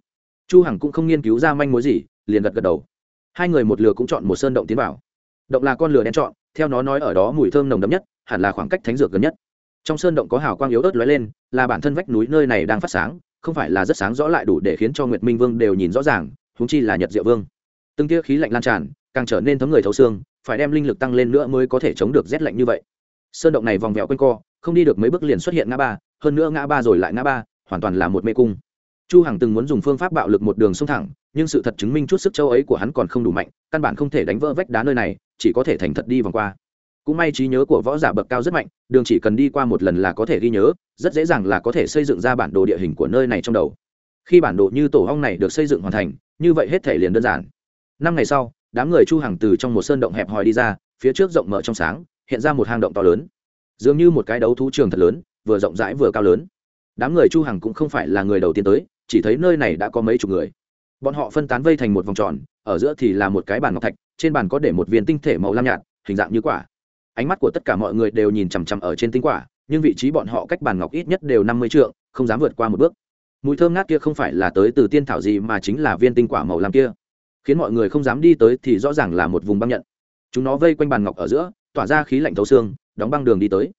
Chu hằng cũng không nghiên cứu ra manh mối gì, liền gật gật đầu. Hai người một lửa cũng chọn một sơn động tiến vào. Động là con lửa đen chọn, theo nó nói ở đó mùi thơm nồng đậm nhất, hẳn là khoảng cách thánh dược gần nhất. Trong sơn động có hào quang yếu ớt lóe lên, là bản thân vách núi nơi này đang phát sáng, không phải là rất sáng rõ lại đủ để khiến cho nguyệt minh vương đều nhìn rõ ràng, huống chi là nhật diệu vương từng tia khí lạnh lan tràn, càng trở nên thấm người thấu xương, phải đem linh lực tăng lên nữa mới có thể chống được rét lạnh như vậy. Sơn động này vòng vẹo quanh co, không đi được mấy bước liền xuất hiện ngã ba, hơn nữa ngã ba rồi lại ngã ba, hoàn toàn là một mê cung. Chu hằng từng muốn dùng phương pháp bạo lực một đường sông thẳng, nhưng sự thật chứng minh chút sức châu ấy của hắn còn không đủ mạnh, căn bản không thể đánh vỡ vách đá nơi này, chỉ có thể thành thật đi vòng qua. Cũng may trí nhớ của võ giả bậc cao rất mạnh, đường chỉ cần đi qua một lần là có thể ghi nhớ, rất dễ dàng là có thể xây dựng ra bản đồ địa hình của nơi này trong đầu. Khi bản đồ như tổ hong này được xây dựng hoàn thành, như vậy hết thể liền đơn giản năm ngày sau, đám người chu hàng từ trong một sơn động hẹp hòi đi ra, phía trước rộng mở trong sáng, hiện ra một hang động to lớn. Dường như một cái đấu thú trường thật lớn, vừa rộng rãi vừa cao lớn. Đám người chu hằng cũng không phải là người đầu tiên tới, chỉ thấy nơi này đã có mấy chục người. Bọn họ phân tán vây thành một vòng tròn, ở giữa thì là một cái bàn ngọc thạch, trên bàn có để một viên tinh thể màu lam nhạt, hình dạng như quả. Ánh mắt của tất cả mọi người đều nhìn chằm chằm ở trên tinh quả, nhưng vị trí bọn họ cách bàn ngọc ít nhất đều năm mươi trượng, không dám vượt qua một bước. Mùi thơm ngát kia không phải là tới từ tiên thảo gì mà chính là viên tinh quả màu lam kia khiến mọi người không dám đi tới thì rõ ràng là một vùng băng nhận. Chúng nó vây quanh bàn ngọc ở giữa, tỏa ra khí lạnh thấu xương, đóng băng đường đi tới.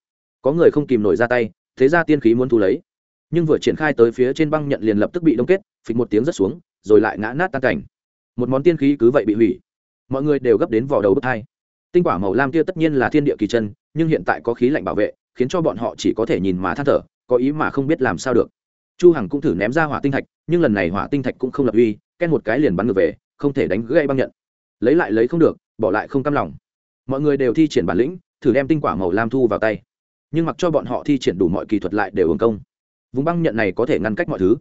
Có người không kìm nổi ra tay, thế ra tiên khí muốn thu lấy. Nhưng vừa triển khai tới phía trên băng nhận liền lập tức bị đông kết, phịch một tiếng rất xuống, rồi lại ngã nát tan cảnh. Một món tiên khí cứ vậy bị hủy. Mọi người đều gấp đến vỏ đầu bức thai tinh quả màu lam kia tất nhiên là thiên địa kỳ chân, nhưng hiện tại có khí lạnh bảo vệ, khiến cho bọn họ chỉ có thể nhìn mà than thở, có ý mà không biết làm sao được. Chu hằng cũng thử ném ra hỏa tinh thạch, nhưng lần này hỏa tinh thạch cũng không lập uy, ken một cái liền bắn ngược về không thể đánh gãy băng nhận. Lấy lại lấy không được, bỏ lại không cam lòng. Mọi người đều thi triển bản lĩnh, thử đem tinh quả màu lam thu vào tay. Nhưng mặc cho bọn họ thi triển đủ mọi kỳ thuật lại đều hưởng công. Vùng băng nhận này có thể ngăn cách mọi thứ.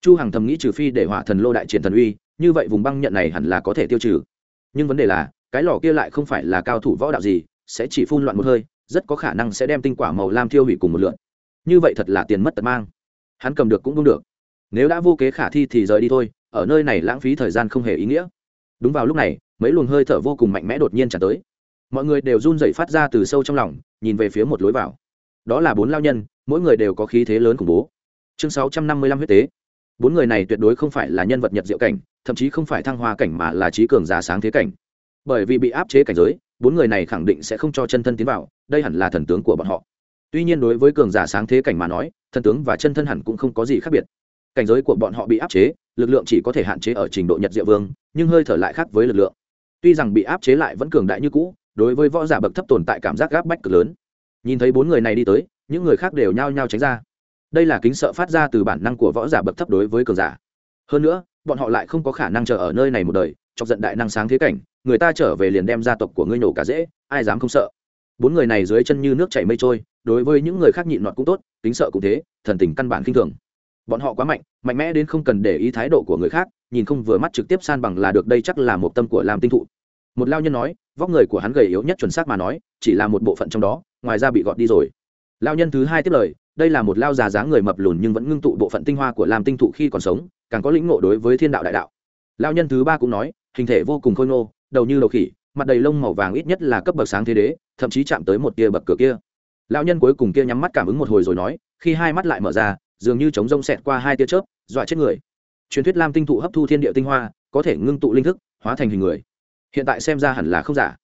Chu hằng thầm nghĩ trừ phi để hỏa thần lô đại triển thần uy, như vậy vùng băng nhận này hẳn là có thể tiêu trừ. Nhưng vấn đề là, cái lò kia lại không phải là cao thủ võ đạo gì, sẽ chỉ phun loạn một hơi, rất có khả năng sẽ đem tinh quả màu lam thiêu hủy cùng một lượn như vậy thật là tiền mất tật mang. Hắn cầm được cũng không được nếu đã vô kế khả thi thì rời đi thôi, ở nơi này lãng phí thời gian không hề ý nghĩa. Đúng vào lúc này, mấy luồng hơi thở vô cùng mạnh mẽ đột nhiên trả tới. Mọi người đều run dậy phát ra từ sâu trong lòng, nhìn về phía một lối vào. Đó là bốn lao nhân, mỗi người đều có khí thế lớn khủng bố. Chương sáu trăm năm mươi lăm huyết tế. Bốn người này tuyệt đối không phải là nhân vật nhật diệu cảnh, thậm chí không phải thăng hoa cảnh mà là trí cường già sáng thế cảnh. Bởi vì bị áp chế cảnh giới, bốn người này khẳng định sẽ không cho chân thân tiến vào, đây hẳn là thần tướng của bọn họ. Tuy nhiên đối với cường giả sáng thế cảnh mà nói, thần tướng và chân thân hẳn cũng không có gì khác biệt cảnh giới của bọn họ bị áp chế, lực lượng chỉ có thể hạn chế ở trình độ nhật diệu vương, nhưng hơi thở lại khác với lực lượng. Tuy rằng bị áp chế lại vẫn cường đại như cũ, đối với võ giả bậc thấp tồn tại cảm giác gáp bách cực lớn. Nhìn thấy bốn người này đi tới, những người khác đều nhao nhao tránh ra. Đây là kính sợ phát ra từ bản năng của võ giả bậc thấp đối với cường giả. Hơn nữa, bọn họ lại không có khả năng chờ ở nơi này một đời, chọc giận đại năng sáng thế cảnh, người ta trở về liền đem gia tộc của ngươi nổ cả dễ, ai dám không sợ. Bốn người này dưới chân như nước chảy mây trôi, đối với những người khác nhịn nọt cũng tốt, kính sợ cũng thế, thần tình căn bản khinh thường bọn họ quá mạnh mạnh mẽ đến không cần để ý thái độ của người khác, nhìn không vừa mắt trực tiếp san bằng là được, đây chắc là một tâm của làm tinh thụ. Một lao nhân nói, vóc người của hắn gầy yếu nhất chuẩn xác mà nói, chỉ là một bộ phận trong đó, ngoài ra bị gọt đi rồi. Lao nhân thứ hai tiếp lời, đây là một lao già dáng người mập lùn nhưng vẫn ngưng tụ bộ phận tinh hoa của làm tinh thụ khi còn sống, càng có lĩnh ngộ đối với thiên đạo đại đạo. Lao nhân thứ ba cũng nói, hình thể vô cùng khôi ngô, đầu như đầu khỉ, mặt đầy lông màu vàng ít nhất là cấp bậc sáng thế đế, thậm chí chạm tới một tia bậc cửa kia. Lao nhân cuối cùng kia nhắm mắt cảm ứng một hồi rồi nói, khi hai mắt lại mở ra dường như chống rông xẹt qua hai tia chớp, dọa chết người. Truyền thuyết lam tinh thụ hấp thu thiên địa tinh hoa, có thể ngưng tụ linh thức, hóa thành hình người. Hiện tại xem ra hẳn là không giả.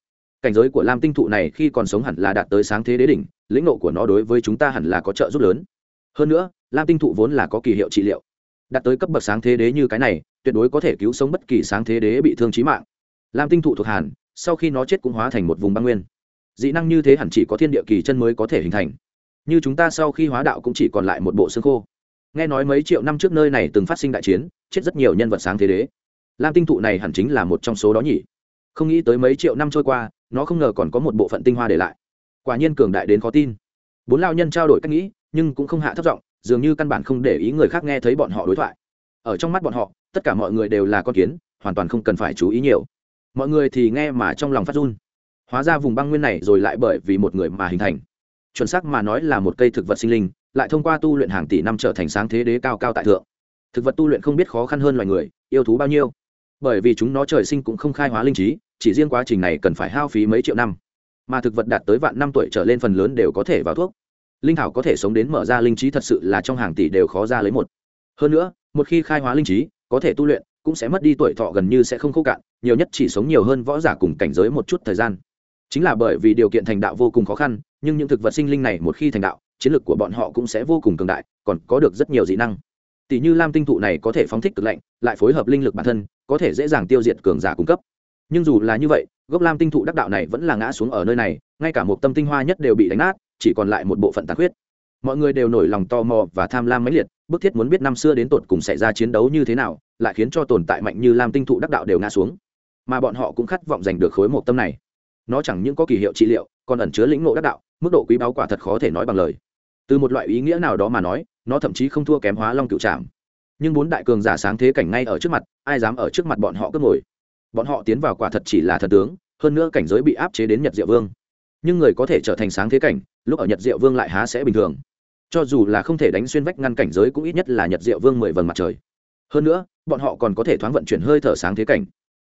Cảnh giới của lam tinh thụ này khi còn sống hẳn là đạt tới sáng thế đế đỉnh, lĩnh nộ của nó đối với chúng ta hẳn là có trợ giúp lớn. Hơn nữa, lam tinh thụ vốn là có kỳ hiệu trị liệu. Đạt tới cấp bậc sáng thế đế như cái này, tuyệt đối có thể cứu sống bất kỳ sáng thế đế bị thương trí mạng. Lam tinh thụ thuộc hàn, sau khi nó chết cũng hóa thành một vùng băng nguyên. Dị năng như thế hẳn chỉ có thiên địa kỳ chân mới có thể hình thành như chúng ta sau khi hóa đạo cũng chỉ còn lại một bộ xương khô. Nghe nói mấy triệu năm trước nơi này từng phát sinh đại chiến, chết rất nhiều nhân vật sáng thế đế. Lam tinh thụ này hẳn chính là một trong số đó nhỉ? Không nghĩ tới mấy triệu năm trôi qua, nó không ngờ còn có một bộ phận tinh hoa để lại. Quả nhiên cường đại đến khó tin. Bốn lao nhân trao đổi cách nghĩ, nhưng cũng không hạ thấp giọng, dường như căn bản không để ý người khác nghe thấy bọn họ đối thoại. Ở trong mắt bọn họ, tất cả mọi người đều là con kiến, hoàn toàn không cần phải chú ý nhiều. Mọi người thì nghe mà trong lòng phát run. Hóa ra vùng băng nguyên này rồi lại bởi vì một người mà hình thành chuẩn xác mà nói là một cây thực vật sinh linh, lại thông qua tu luyện hàng tỷ năm trở thành sáng thế đế cao cao tại thượng. Thực vật tu luyện không biết khó khăn hơn loài người, yêu thú bao nhiêu. Bởi vì chúng nó trời sinh cũng không khai hóa linh trí, chỉ riêng quá trình này cần phải hao phí mấy triệu năm. Mà thực vật đạt tới vạn năm tuổi trở lên phần lớn đều có thể vào thuốc. Linh thảo có thể sống đến mở ra linh trí thật sự là trong hàng tỷ đều khó ra lấy một. Hơn nữa, một khi khai hóa linh trí, có thể tu luyện, cũng sẽ mất đi tuổi thọ gần như sẽ không khô cạn, nhiều nhất chỉ sống nhiều hơn võ giả cùng cảnh giới một chút thời gian. Chính là bởi vì điều kiện thành đạo vô cùng khó khăn nhưng những thực vật sinh linh này một khi thành đạo, chiến lược của bọn họ cũng sẽ vô cùng cường đại, còn có được rất nhiều dị năng. Tỷ như lam tinh thụ này có thể phóng thích cực lạnh, lại phối hợp linh lực bản thân, có thể dễ dàng tiêu diệt cường giả cung cấp. Nhưng dù là như vậy, gốc lam tinh thụ đắc đạo này vẫn là ngã xuống ở nơi này, ngay cả một tâm tinh hoa nhất đều bị đánh nát, chỉ còn lại một bộ phận tàn khuyết. Mọi người đều nổi lòng tò mò và tham lam mãnh liệt, bức thiết muốn biết năm xưa đến tột cùng xảy ra chiến đấu như thế nào, lại khiến cho tồn tại mạnh như lam tinh thụ đắc đạo đều ngã xuống. Mà bọn họ cũng khát vọng giành được khối một tâm này. Nó chẳng những có kỳ hiệu trị liệu, còn ẩn chứa lĩnh ngộ đắc đạo mức độ quý báu quả thật khó thể nói bằng lời. Từ một loại ý nghĩa nào đó mà nói, nó thậm chí không thua kém hóa long cựu trạm nhưng bốn đại cường giả sáng thế cảnh ngay ở trước mặt, ai dám ở trước mặt bọn họ cướp ngồi? Bọn họ tiến vào quả thật chỉ là thần tướng, hơn nữa cảnh giới bị áp chế đến nhật diệu vương. Nhưng người có thể trở thành sáng thế cảnh, lúc ở nhật diệu vương lại há sẽ bình thường. Cho dù là không thể đánh xuyên vách ngăn cảnh giới cũng ít nhất là nhật diệu vương mười vầng mặt trời. Hơn nữa, bọn họ còn có thể thoáng vận chuyển hơi thở sáng thế cảnh.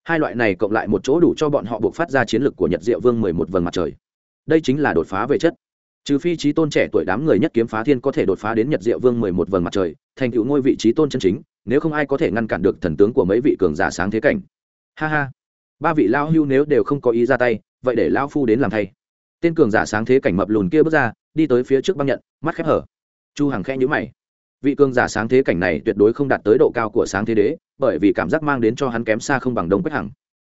Hai loại này cộng lại một chỗ đủ cho bọn họ buộc phát ra chiến lược của nhật diệu vương mười một vầng mặt trời đây chính là đột phá về chất. Trừ phi trí tôn trẻ tuổi đám người nhất kiếm phá thiên có thể đột phá đến nhật diệu vương mười một vầng mặt trời, thành tựu ngôi vị trí tôn chân chính, nếu không ai có thể ngăn cản được thần tướng của mấy vị cường giả sáng thế cảnh. Ha ha. Ba vị lao hưu nếu đều không có ý ra tay, vậy để lao phu đến làm thay. Tên cường giả sáng thế cảnh mập lùn kia bước ra, đi tới phía trước băng nhận, mắt khép hở. Chu hằng khẽ nhíu mày. Vị cường giả sáng thế cảnh này tuyệt đối không đạt tới độ cao của sáng thế đế, bởi vì cảm giác mang đến cho hắn kém xa không bằng đông quách hằng.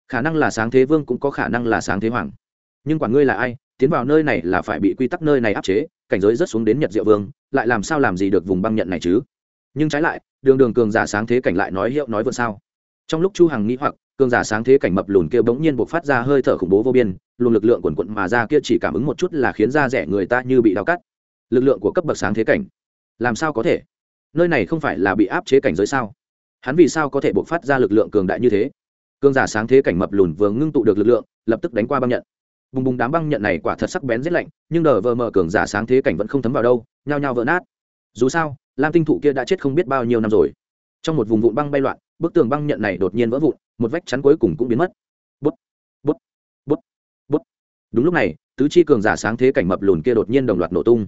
Khả năng là sáng thế vương cũng có khả năng là sáng thế hoàng. Nhưng quản ngươi là ai? Tiến vào nơi này là phải bị quy tắc nơi này áp chế, cảnh giới rất xuống đến nhật diệu vương, lại làm sao làm gì được vùng băng nhận này chứ? Nhưng trái lại, đường đường cường giả sáng thế cảnh lại nói hiệu nói vượt sao? Trong lúc chu hằng nghĩ hoặc, cường giả sáng thế cảnh mập lùn kia bỗng nhiên buộc phát ra hơi thở khủng bố vô biên, luồng lực lượng quần quận mà ra kia chỉ cảm ứng một chút là khiến da rẻ người ta như bị đau cắt. Lực lượng của cấp bậc sáng thế cảnh, làm sao có thể? Nơi này không phải là bị áp chế cảnh giới sao? Hắn vì sao có thể buộc phát ra lực lượng cường đại như thế? Cường giả sáng thế cảnh mập lùn vừa ngưng tụ được lực lượng, lập tức đánh qua băng nhận bùng bùng đám băng nhận này quả thật sắc bén rất lạnh, nhưng đờ vờ mờ cường giả sáng thế cảnh vẫn không thấm vào đâu, nhao nhao vỡ nát. Dù sao, lam tinh thụ kia đã chết không biết bao nhiêu năm rồi. Trong một vùng vụn băng bay loạn, bức tường băng nhận này đột nhiên vỡ vụn, một vách chắn cuối cùng cũng biến mất. Bút bút bút bút. Đúng lúc này, tứ chi cường giả sáng thế cảnh mập lùn kia đột nhiên đồng loạt nổ tung.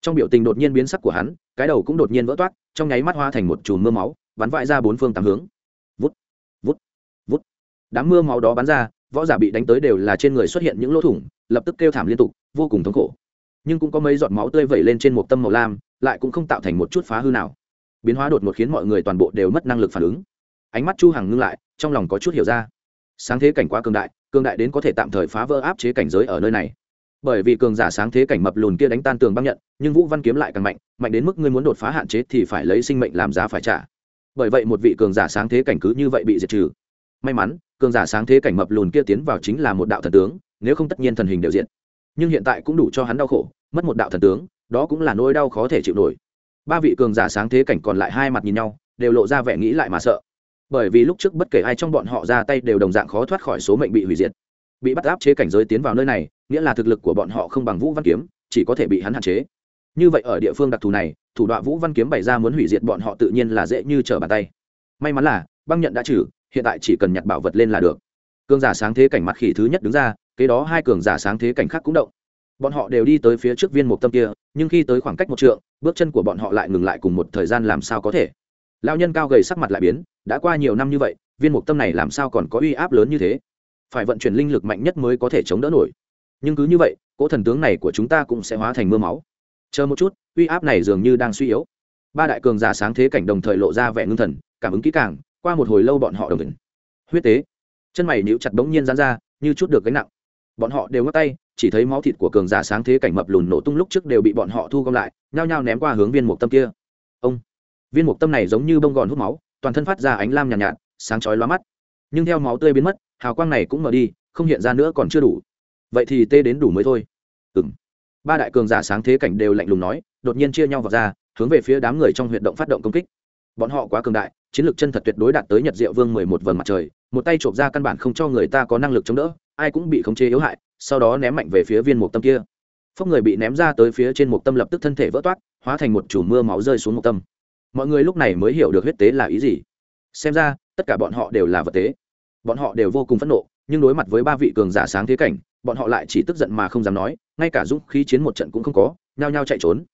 Trong biểu tình đột nhiên biến sắc của hắn, cái đầu cũng đột nhiên vỡ toát, trong nháy mắt hoa thành một chùm mưa máu, bắn vãi ra bốn phương tám hướng. Vút vút vút. Đám mưa máu đó bắn ra võ giả bị đánh tới đều là trên người xuất hiện những lỗ thủng, lập tức kêu thảm liên tục, vô cùng thống khổ. Nhưng cũng có mấy giọt máu tươi vẩy lên trên một tâm màu lam, lại cũng không tạo thành một chút phá hư nào. Biến hóa đột ngột khiến mọi người toàn bộ đều mất năng lực phản ứng. Ánh mắt chu hằng ngưng lại, trong lòng có chút hiểu ra. Sáng thế cảnh quá cường đại cường đại đến có thể tạm thời phá vỡ áp chế cảnh giới ở nơi này. Bởi vì cường giả sáng thế cảnh mập lùn kia đánh tan tường băng nhận, nhưng vũ văn kiếm lại càng mạnh mạnh đến mức ngươi muốn đột phá hạn chế thì phải lấy sinh mệnh làm giá phải trả. Bởi vậy một vị cường giả sáng thế cảnh cứ như vậy bị diệt trừ. May mắn cường giả sáng thế cảnh mập lùn kia tiến vào chính là một đạo thần tướng, nếu không tất nhiên thần hình đều diện nhưng hiện tại cũng đủ cho hắn đau khổ, mất một đạo thần tướng, đó cũng là nỗi đau khó thể chịu nổi. Ba vị cường giả sáng thế cảnh còn lại hai mặt nhìn nhau, đều lộ ra vẻ nghĩ lại mà sợ. Bởi vì lúc trước bất kể ai trong bọn họ ra tay đều đồng dạng khó thoát khỏi số mệnh bị hủy diệt. Bị bắt áp chế cảnh giới tiến vào nơi này, nghĩa là thực lực của bọn họ không bằng vũ văn kiếm, chỉ có thể bị hắn hạn chế. Như vậy ở địa phương đặc thù này, thủ đoạn vũ văn kiếm bày ra muốn hủy diệt bọn họ tự nhiên là dễ như trở bàn tay. May mắn là, băng nhận đã trừ hiện tại chỉ cần nhặt bảo vật lên là được. Cường giả sáng thế cảnh mặt khỉ thứ nhất đứng ra, kế đó hai cường giả sáng thế cảnh khác cũng động. Bọn họ đều đi tới phía trước viên mục tâm kia, nhưng khi tới khoảng cách một trượng, bước chân của bọn họ lại ngừng lại cùng một thời gian làm sao có thể. Lao nhân cao gầy sắc mặt lại biến, đã qua nhiều năm như vậy, viên mục tâm này làm sao còn có uy áp lớn như thế? Phải vận chuyển linh lực mạnh nhất mới có thể chống đỡ nổi. Nhưng cứ như vậy, cỗ thần tướng này của chúng ta cũng sẽ hóa thành mưa máu. Chờ một chút, uy áp này dường như đang suy yếu. Ba đại cường giả sáng thế cảnh đồng thời lộ ra vẻ ngưng thần, cảm ứng kỹ càng qua một hồi lâu bọn họ đồng tình. Huyết tế. Chân mày níu chặt bỗng nhiên dán ra như chút được gánh nặng. Bọn họ đều ngắt tay chỉ thấy máu thịt của cường giả sáng thế cảnh mập lùn nổ tung lúc trước đều bị bọn họ thu gom lại nhao nhao ném qua hướng viên mục tâm kia. Ông. Viên mục tâm này giống như bông gòn hút máu toàn thân phát ra ánh lam nhàn nhạt, nhạt sáng chói lóa mắt. Nhưng theo máu tươi biến mất hào quang này cũng mở đi không hiện ra nữa còn chưa đủ. Vậy thì tê đến đủ mới thôi. Ừng ba đại cường giả sáng thế cảnh đều lạnh lùng nói đột nhiên chia nhau vào ra hướng về phía đám người trong huyệt động phát động công kích. Bọn họ quá cường đại chiến lược chân thật tuyệt đối đạt tới nhật diệu vương mười một vầng mặt trời, một tay trộm ra căn bản không cho người ta có năng lực chống đỡ, ai cũng bị khống chế yếu hại, sau đó ném mạnh về phía viên mục tâm kia. Phốc người bị ném ra tới phía trên mục tâm lập tức thân thể vỡ toát, hóa thành một chùm mưa máu rơi xuống mục tâm. Mọi người lúc này mới hiểu được huyết tế là ý gì. Xem ra, tất cả bọn họ đều là vật tế. Bọn họ đều vô cùng phẫn nộ, nhưng đối mặt với ba vị cường giả sáng thế cảnh, bọn họ lại chỉ tức giận mà không dám nói, ngay cả dũng khí chiến một trận cũng không có, nhao nhao chạy trốn.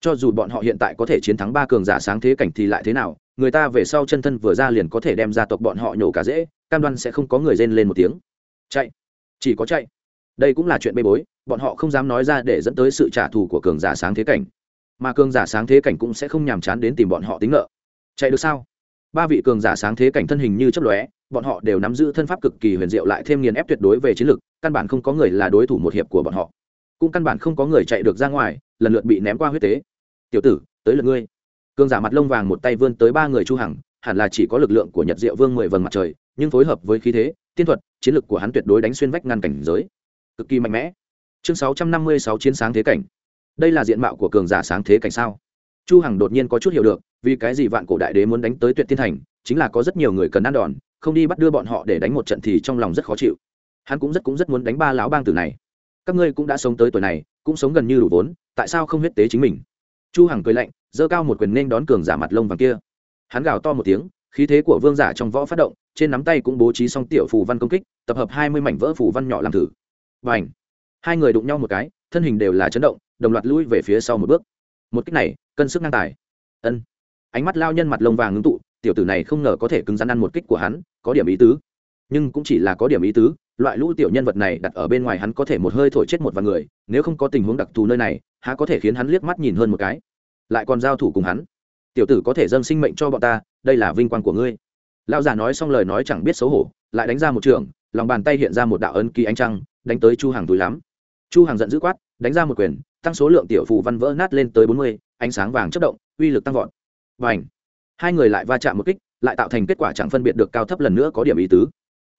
Cho dù bọn họ hiện tại có thể chiến thắng ba cường giả sáng thế cảnh thì lại thế nào người ta về sau chân thân vừa ra liền có thể đem ra tộc bọn họ nhổ cả dễ, cam đoan sẽ không có người rên lên một tiếng. Chạy. Chỉ có chạy. Đây cũng là chuyện bê bối, bọn họ không dám nói ra để dẫn tới sự trả thù của cường giả sáng thế cảnh. Mà cường giả sáng thế cảnh cũng sẽ không nhàm chán đến tìm bọn họ tính nợ. Chạy được sao? Ba vị cường giả sáng thế cảnh thân hình như chấp lóe, bọn họ đều nắm giữ thân pháp cực kỳ huyền diệu lại thêm nghiền ép tuyệt đối về chiến lược căn bản không có người là đối thủ một hiệp của bọn họ. Cũng căn bản không có người chạy được ra ngoài, lần lượt bị ném qua huyết tế. Tiểu tử, tới lượt ngươi cường giả mặt lông vàng một tay vươn tới ba người chu hằng, hẳn là chỉ có lực lượng của nhật diệu vương mười vầng mặt trời, nhưng phối hợp với khí thế, tiên thuật, chiến lược của hắn tuyệt đối đánh xuyên vách ngăn cảnh giới. Cực kỳ mạnh mẽ. Chương 656 chiến sáng thế cảnh. Đây là diện mạo của cường giả sáng thế cảnh sao? Chu hằng đột nhiên có chút hiểu được, vì cái gì vạn cổ đại đế muốn đánh tới tuyệt thiên thành, chính là có rất nhiều người cần ăn đòn, không đi bắt đưa bọn họ để đánh một trận thì trong lòng rất khó chịu. Hắn cũng rất cũng rất muốn đánh ba lão bang tử này. Các ngươi cũng đã sống tới tuổi này, cũng sống gần như đủ vốn, tại sao không huyết tế chính mình? Chu hằng cười lạnh giơ cao một quyền nên đón cường giả mặt lông vàng kia. Hắn gào to một tiếng, khí thế của vương giả trong võ phát động, trên nắm tay cũng bố trí xong tiểu phù văn công kích, tập hợp hai mươi mảnh vỡ phù văn nhỏ làm thử. Và ảnh hai người đụng nhau một cái, thân hình đều là chấn động, đồng loạt lui về phía sau một bước. Một cách này, cân sức ngang tài. Ân. Ánh mắt lao nhân mặt lông vàng ngưng tụ, tiểu tử này không ngờ có thể cứng rắn ăn một kích của hắn, có điểm ý tứ. Nhưng cũng chỉ là có điểm ý tứ, loại lũ tiểu nhân vật này đặt ở bên ngoài hắn có thể một hơi thổi chết một vài người, nếu không có tình huống đặc thù nơi này, há có thể khiến hắn liếc mắt nhìn hơn một cái lại còn giao thủ cùng hắn. Tiểu tử có thể dâng sinh mệnh cho bọn ta, đây là vinh quang của ngươi. Lão già nói xong lời nói chẳng biết xấu hổ, lại đánh ra một trường, lòng bàn tay hiện ra một đạo ấn ký ánh trăng, đánh tới chu hàng túi lắm. Chu hàng giận dữ quát, đánh ra một quyền, tăng số lượng tiểu phù văn vỡ nát lên tới bốn mươi, ánh sáng vàng chất động, uy lực tăng vọt. Và ảnh hai người lại va chạm một kích, lại tạo thành kết quả chẳng phân biệt được cao thấp lần nữa có điểm ý tứ.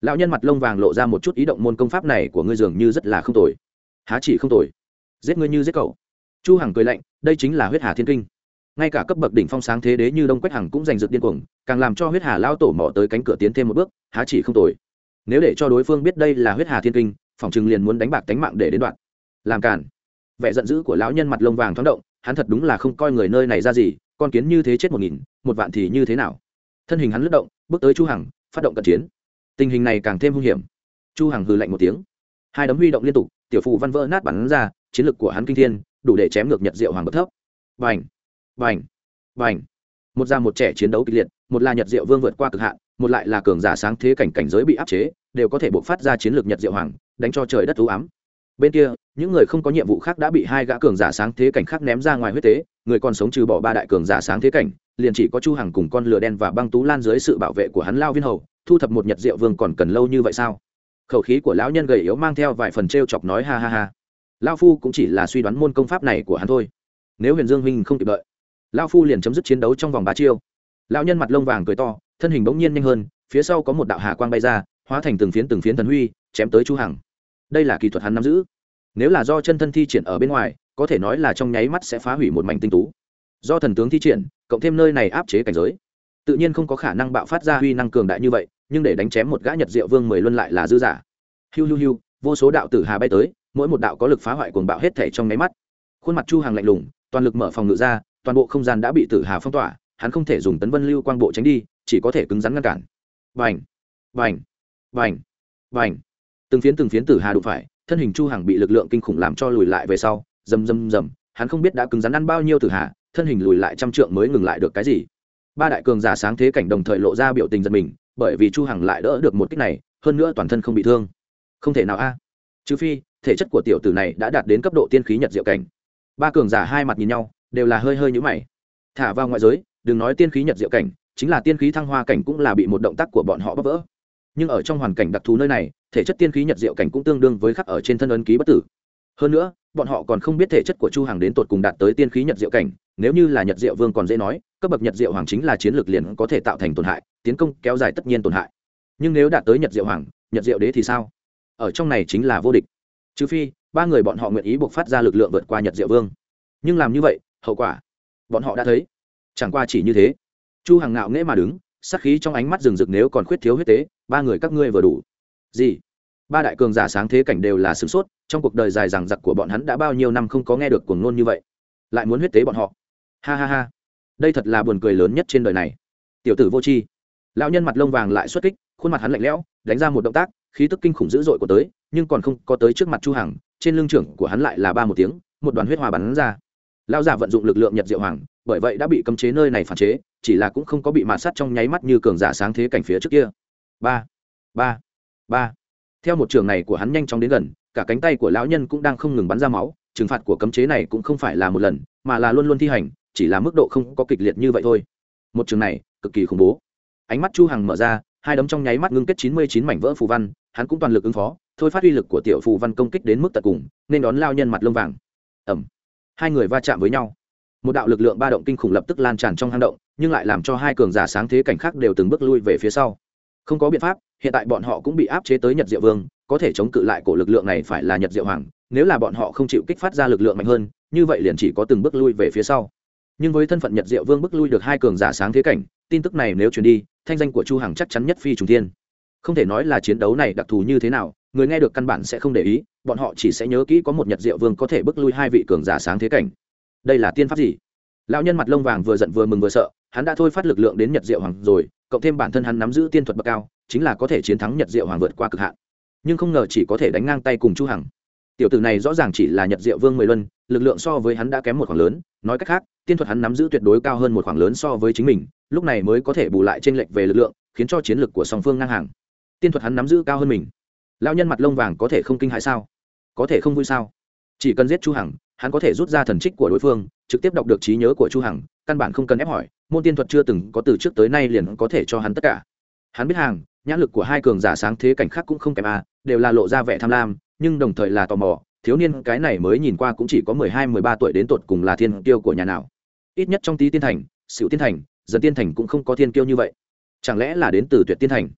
Lão nhân mặt lông vàng lộ ra một chút ý động môn công pháp này của ngươi dường như rất là không tồi. Há chỉ không tồi. Giết ngươi như giết cậu chu hằng cười lạnh, đây chính là huyết hà thiên kinh. Ngay cả cấp bậc đỉnh phong sáng thế đế như đông quách hằng cũng giành giật điên cuồng, càng làm cho huyết hà lao tổ mò tới cánh cửa tiến thêm một bước, há chỉ không tồi. Nếu để cho đối phương biết đây là huyết hà thiên kinh phỏng chừng liền muốn đánh bạc tánh mạng để đến đoạn. Làm cản vẻ giận dữ của lão nhân mặt lông vàng thoáng động, hắn thật đúng là không coi người nơi này ra gì, con kiến như thế chết một nghìn, một vạn thì như thế nào? Thân hình hắn lướt động, bước tới chu hằng, phát động cận chiến. Tình hình này càng thêm hung hiểm. Chu hằng hừ lạnh một tiếng. Hai đấm huy động liên tục, tiểu phụ văn vỡ nát bắn ra, chiến lực của hắn kinh thiên đủ để chém ngược nhật diệu hoàng bất thấp. Vành vành vành một già một trẻ chiến đấu kịch liệt, một là nhật diệu vương vượt qua cực hạn, một lại là cường giả sáng thế cảnh cảnh giới bị áp chế, đều có thể buộc phát ra chiến lược nhật diệu hoàng, đánh cho trời đất thú ám. Bên kia, những người không có nhiệm vụ khác đã bị hai gã cường giả sáng thế cảnh khác ném ra ngoài huyết tế, người còn sống trừ bỏ ba đại cường giả sáng thế cảnh, liền chỉ có chu hằng cùng con lửa đen và băng tú lan dưới sự bảo vệ của hắn lao viên hầu, thu thập một nhật diệu vương còn cần lâu như vậy sao? Khẩu khí của lão nhân gầy yếu mang theo vài phần trêu chọc nói ha ha ha lao phu cũng chỉ là suy đoán môn công pháp này của hắn thôi. Nếu huyền dương huynh không kịp đợi lao phu liền chấm dứt chiến đấu trong vòng ba chiêu. Lão nhân mặt lông vàng cười to, thân hình bỗng nhiên nhanh hơn, phía sau có một đạo hà quang bay ra, hóa thành từng phiến từng phiến thần huy, chém tới chu hằng. Đây là kỹ thuật hắn nắm giữ. Nếu là do chân thân thi triển ở bên ngoài, có thể nói là trong nháy mắt sẽ phá hủy một mảnh tinh tú. Do thần tướng thi triển, cộng thêm nơi này áp chế cảnh giới, tự nhiên không có khả năng bạo phát ra huy năng cường đại như vậy, nhưng để đánh chém một gã nhật diệu vương mười luân lại là dư giả. Hiu hiu hiu, vô số đạo tử hà bay tới mỗi một đạo có lực phá hoại cuồng bạo hết thể trong nháy mắt. Khuôn mặt chu hàng lạnh lùng, toàn lực mở phòng ngự ra, toàn bộ không gian đã bị tử hà phong tỏa, hắn không thể dùng tấn vân lưu quang bộ tránh đi, chỉ có thể cứng rắn ngăn cản. Vành vành vành vành từng phiến từng phiến tử hà đụng phải, thân hình chu hàng bị lực lượng kinh khủng làm cho lùi lại về sau, rầm rầm rầm, hắn không biết đã cứng rắn ăn bao nhiêu tử hà, thân hình lùi lại trăm trượng mới ngừng lại được cái gì. Ba đại cường giả sáng thế cảnh đồng thời lộ ra biểu tình giật mình, bởi vì chu hằng lại đỡ được một kích này, hơn nữa toàn thân không bị thương. Không thể nào a trừ phi, thể chất của tiểu tử này đã đạt đến cấp độ tiên khí nhật diệu cảnh. Ba cường giả hai mặt nhìn nhau, đều là hơi hơi nhũ mày. Thả vào ngoại giới, đừng nói tiên khí nhật diệu cảnh, chính là tiên khí thăng hoa cảnh cũng là bị một động tác của bọn họ bóp vỡ. Nhưng ở trong hoàn cảnh đặc thù nơi này, thể chất tiên khí nhật diệu cảnh cũng tương đương với khắc ở trên thân ấn ký bất tử. Hơn nữa, bọn họ còn không biết thể chất của chu hàng đến tột cùng đạt tới tiên khí nhật diệu cảnh, nếu như là nhật diệu vương còn dễ nói, cấp bậc nhật diệu hoàng chính là chiến lược liền có thể tạo thành tổn hại, tiến công kéo dài tất nhiên tổn hại. Nhưng nếu đạt tới nhật diệu hoàng, nhật diệu đế thì sao? Ở trong này chính là vô địch. Trừ phi, ba người bọn họ nguyện ý buộc phát ra lực lượng vượt qua nhật diệu vương. Nhưng làm như vậy, hậu quả, bọn họ đã thấy. Chẳng qua chỉ như thế. Chu hàng ngạo nghễ mà đứng sắc khí trong ánh mắt rừng rực nếu còn khuyết thiếu huyết tế, ba người các ngươi vừa đủ. Gì? Ba đại cường giả sáng thế cảnh đều là sửng sốt, trong cuộc đời dài dằng dặc của bọn hắn đã bao nhiêu năm không có nghe được cuồng ngôn như vậy. Lại muốn huyết tế bọn họ. Ha ha ha. Đây thật là buồn cười lớn nhất trên đời này. Tiểu tử vô tri. Lão nhân mặt lông vàng lại xuất kích khuôn mặt hắn lạnh lẽo, đánh ra một động tác, khí tức kinh khủng dữ dội của tới, nhưng còn không có tới trước mặt chu hằng, trên lưng trưởng của hắn lại là ba một tiếng, một đoàn huyết hòa bắn ra. Lão giả vận dụng lực lượng nhật diệu hoàng, bởi vậy đã bị cấm chế nơi này phản chế, chỉ là cũng không có bị mạt sát trong nháy mắt như cường giả sáng thế cảnh phía trước kia. Ba ba ba. Theo một trường này của hắn nhanh chóng đến gần, cả cánh tay của lão nhân cũng đang không ngừng bắn ra máu, trừng phạt của cấm chế này cũng không phải là một lần, mà là luôn luôn thi hành, chỉ là mức độ không có kịch liệt như vậy thôi. Một trường này, cực kỳ khủng bố. Ánh mắt chu hằng mở ra hai đấm trong nháy mắt ngưng kết chín mươi chín mảnh vỡ phù văn, hắn cũng toàn lực ứng phó, thôi phát uy lực của tiểu phù văn công kích đến mức tận cùng, nên đón lao nhân mặt lông vàng. Ẩm hai người va chạm với nhau. Một đạo lực lượng ba động kinh khủng lập tức lan tràn trong hang động, nhưng lại làm cho hai cường giả sáng thế cảnh khác đều từng bước lui về phía sau. Không có biện pháp, hiện tại bọn họ cũng bị áp chế tới nhật diệu vương, có thể chống cự lại cổ lực lượng này phải là nhật diệu hoàng, nếu là bọn họ không chịu kích phát ra lực lượng mạnh hơn, như vậy liền chỉ có từng bước lui về phía sau. Nhưng với thân phận nhật diệu vương bước lui được hai cường giả sáng thế cảnh, tin tức này nếu truyền đi thanh danh của chu hằng chắc chắn nhất phi trùng thiên. Không thể nói là chiến đấu này đặc thù như thế nào, người nghe được căn bản sẽ không để ý, bọn họ chỉ sẽ nhớ kỹ có một nhật diệu vương có thể bước lui hai vị cường giả sáng thế cảnh. Đây là tiên pháp gì? Lão nhân mặt lông vàng vừa giận vừa mừng vừa sợ, hắn đã thôi phát lực lượng đến nhật diệu hoàng rồi, cộng thêm bản thân hắn nắm giữ tiên thuật bậc cao, chính là có thể chiến thắng nhật diệu hoàng vượt qua cực hạn. Nhưng không ngờ chỉ có thể đánh ngang tay cùng chu hằng. Tiểu tử này rõ ràng chỉ là nhật diệu vương mười luân lực lượng so với hắn đã kém một khoảng lớn, nói cách khác, tiên thuật hắn nắm giữ tuyệt đối cao hơn một khoảng lớn so với chính mình, lúc này mới có thể bù lại trên lệch về lực lượng, khiến cho chiến lược của song phương ngang hàng. Tiên thuật hắn nắm giữ cao hơn mình. Lão nhân mặt lông vàng có thể không kinh hại sao? Có thể không vui sao? Chỉ cần giết chu hằng, hắn có thể rút ra thần trích của đối phương, trực tiếp đọc được trí nhớ của chu hằng, căn bản không cần ép hỏi, môn tiên thuật chưa từng có từ trước tới nay liền có thể cho hắn tất cả. Hắn biết hàng, nhãn lực của hai cường giả sáng thế cảnh khác cũng không kém a đều là lộ ra vẻ tham lam, nhưng đồng thời là tò mò thiếu niên cái này mới nhìn qua cũng chỉ có mười hai, mười ba tuổi đến tột cùng là thiên tiêu của nhà nào. Ít nhất trong tí tiên thành xỉu tiên thành, dần tiên thành cũng không có thiên kiêu như vậy. Chẳng lẽ là đến từ tuyệt tiên thành?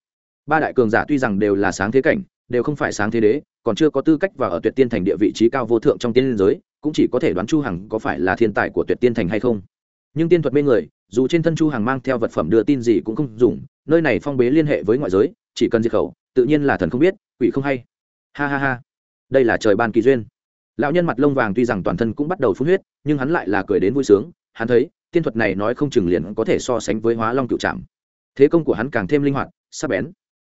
Ba đại cường giả tuy rằng đều là sáng thế cảnh, đều không phải sáng thế đế, còn chưa có tư cách vào ở tuyệt tiên thành địa vị trí cao vô thượng trong tiên giới, cũng chỉ có thể đoán chu hằng có phải là thiên tài của tuyệt tiên thành hay không. Nhưng tiên thuật mê người, dù trên thân chu hằng mang theo vật phẩm đưa tin gì cũng không dùng, nơi này phong bế liên hệ với ngoại giới, chỉ cần diệt khẩu, tự nhiên là thần không biết, quỷ không hay. Ha ha ha đây là trời ban kỳ duyên. Lão nhân mặt lông vàng tuy rằng toàn thân cũng bắt đầu phun huyết, nhưng hắn lại là cười đến vui sướng. Hắn thấy, tiên thuật này nói không chừng liền có thể so sánh với hóa long cựu trạm thế công của hắn càng thêm linh hoạt, sắc bén.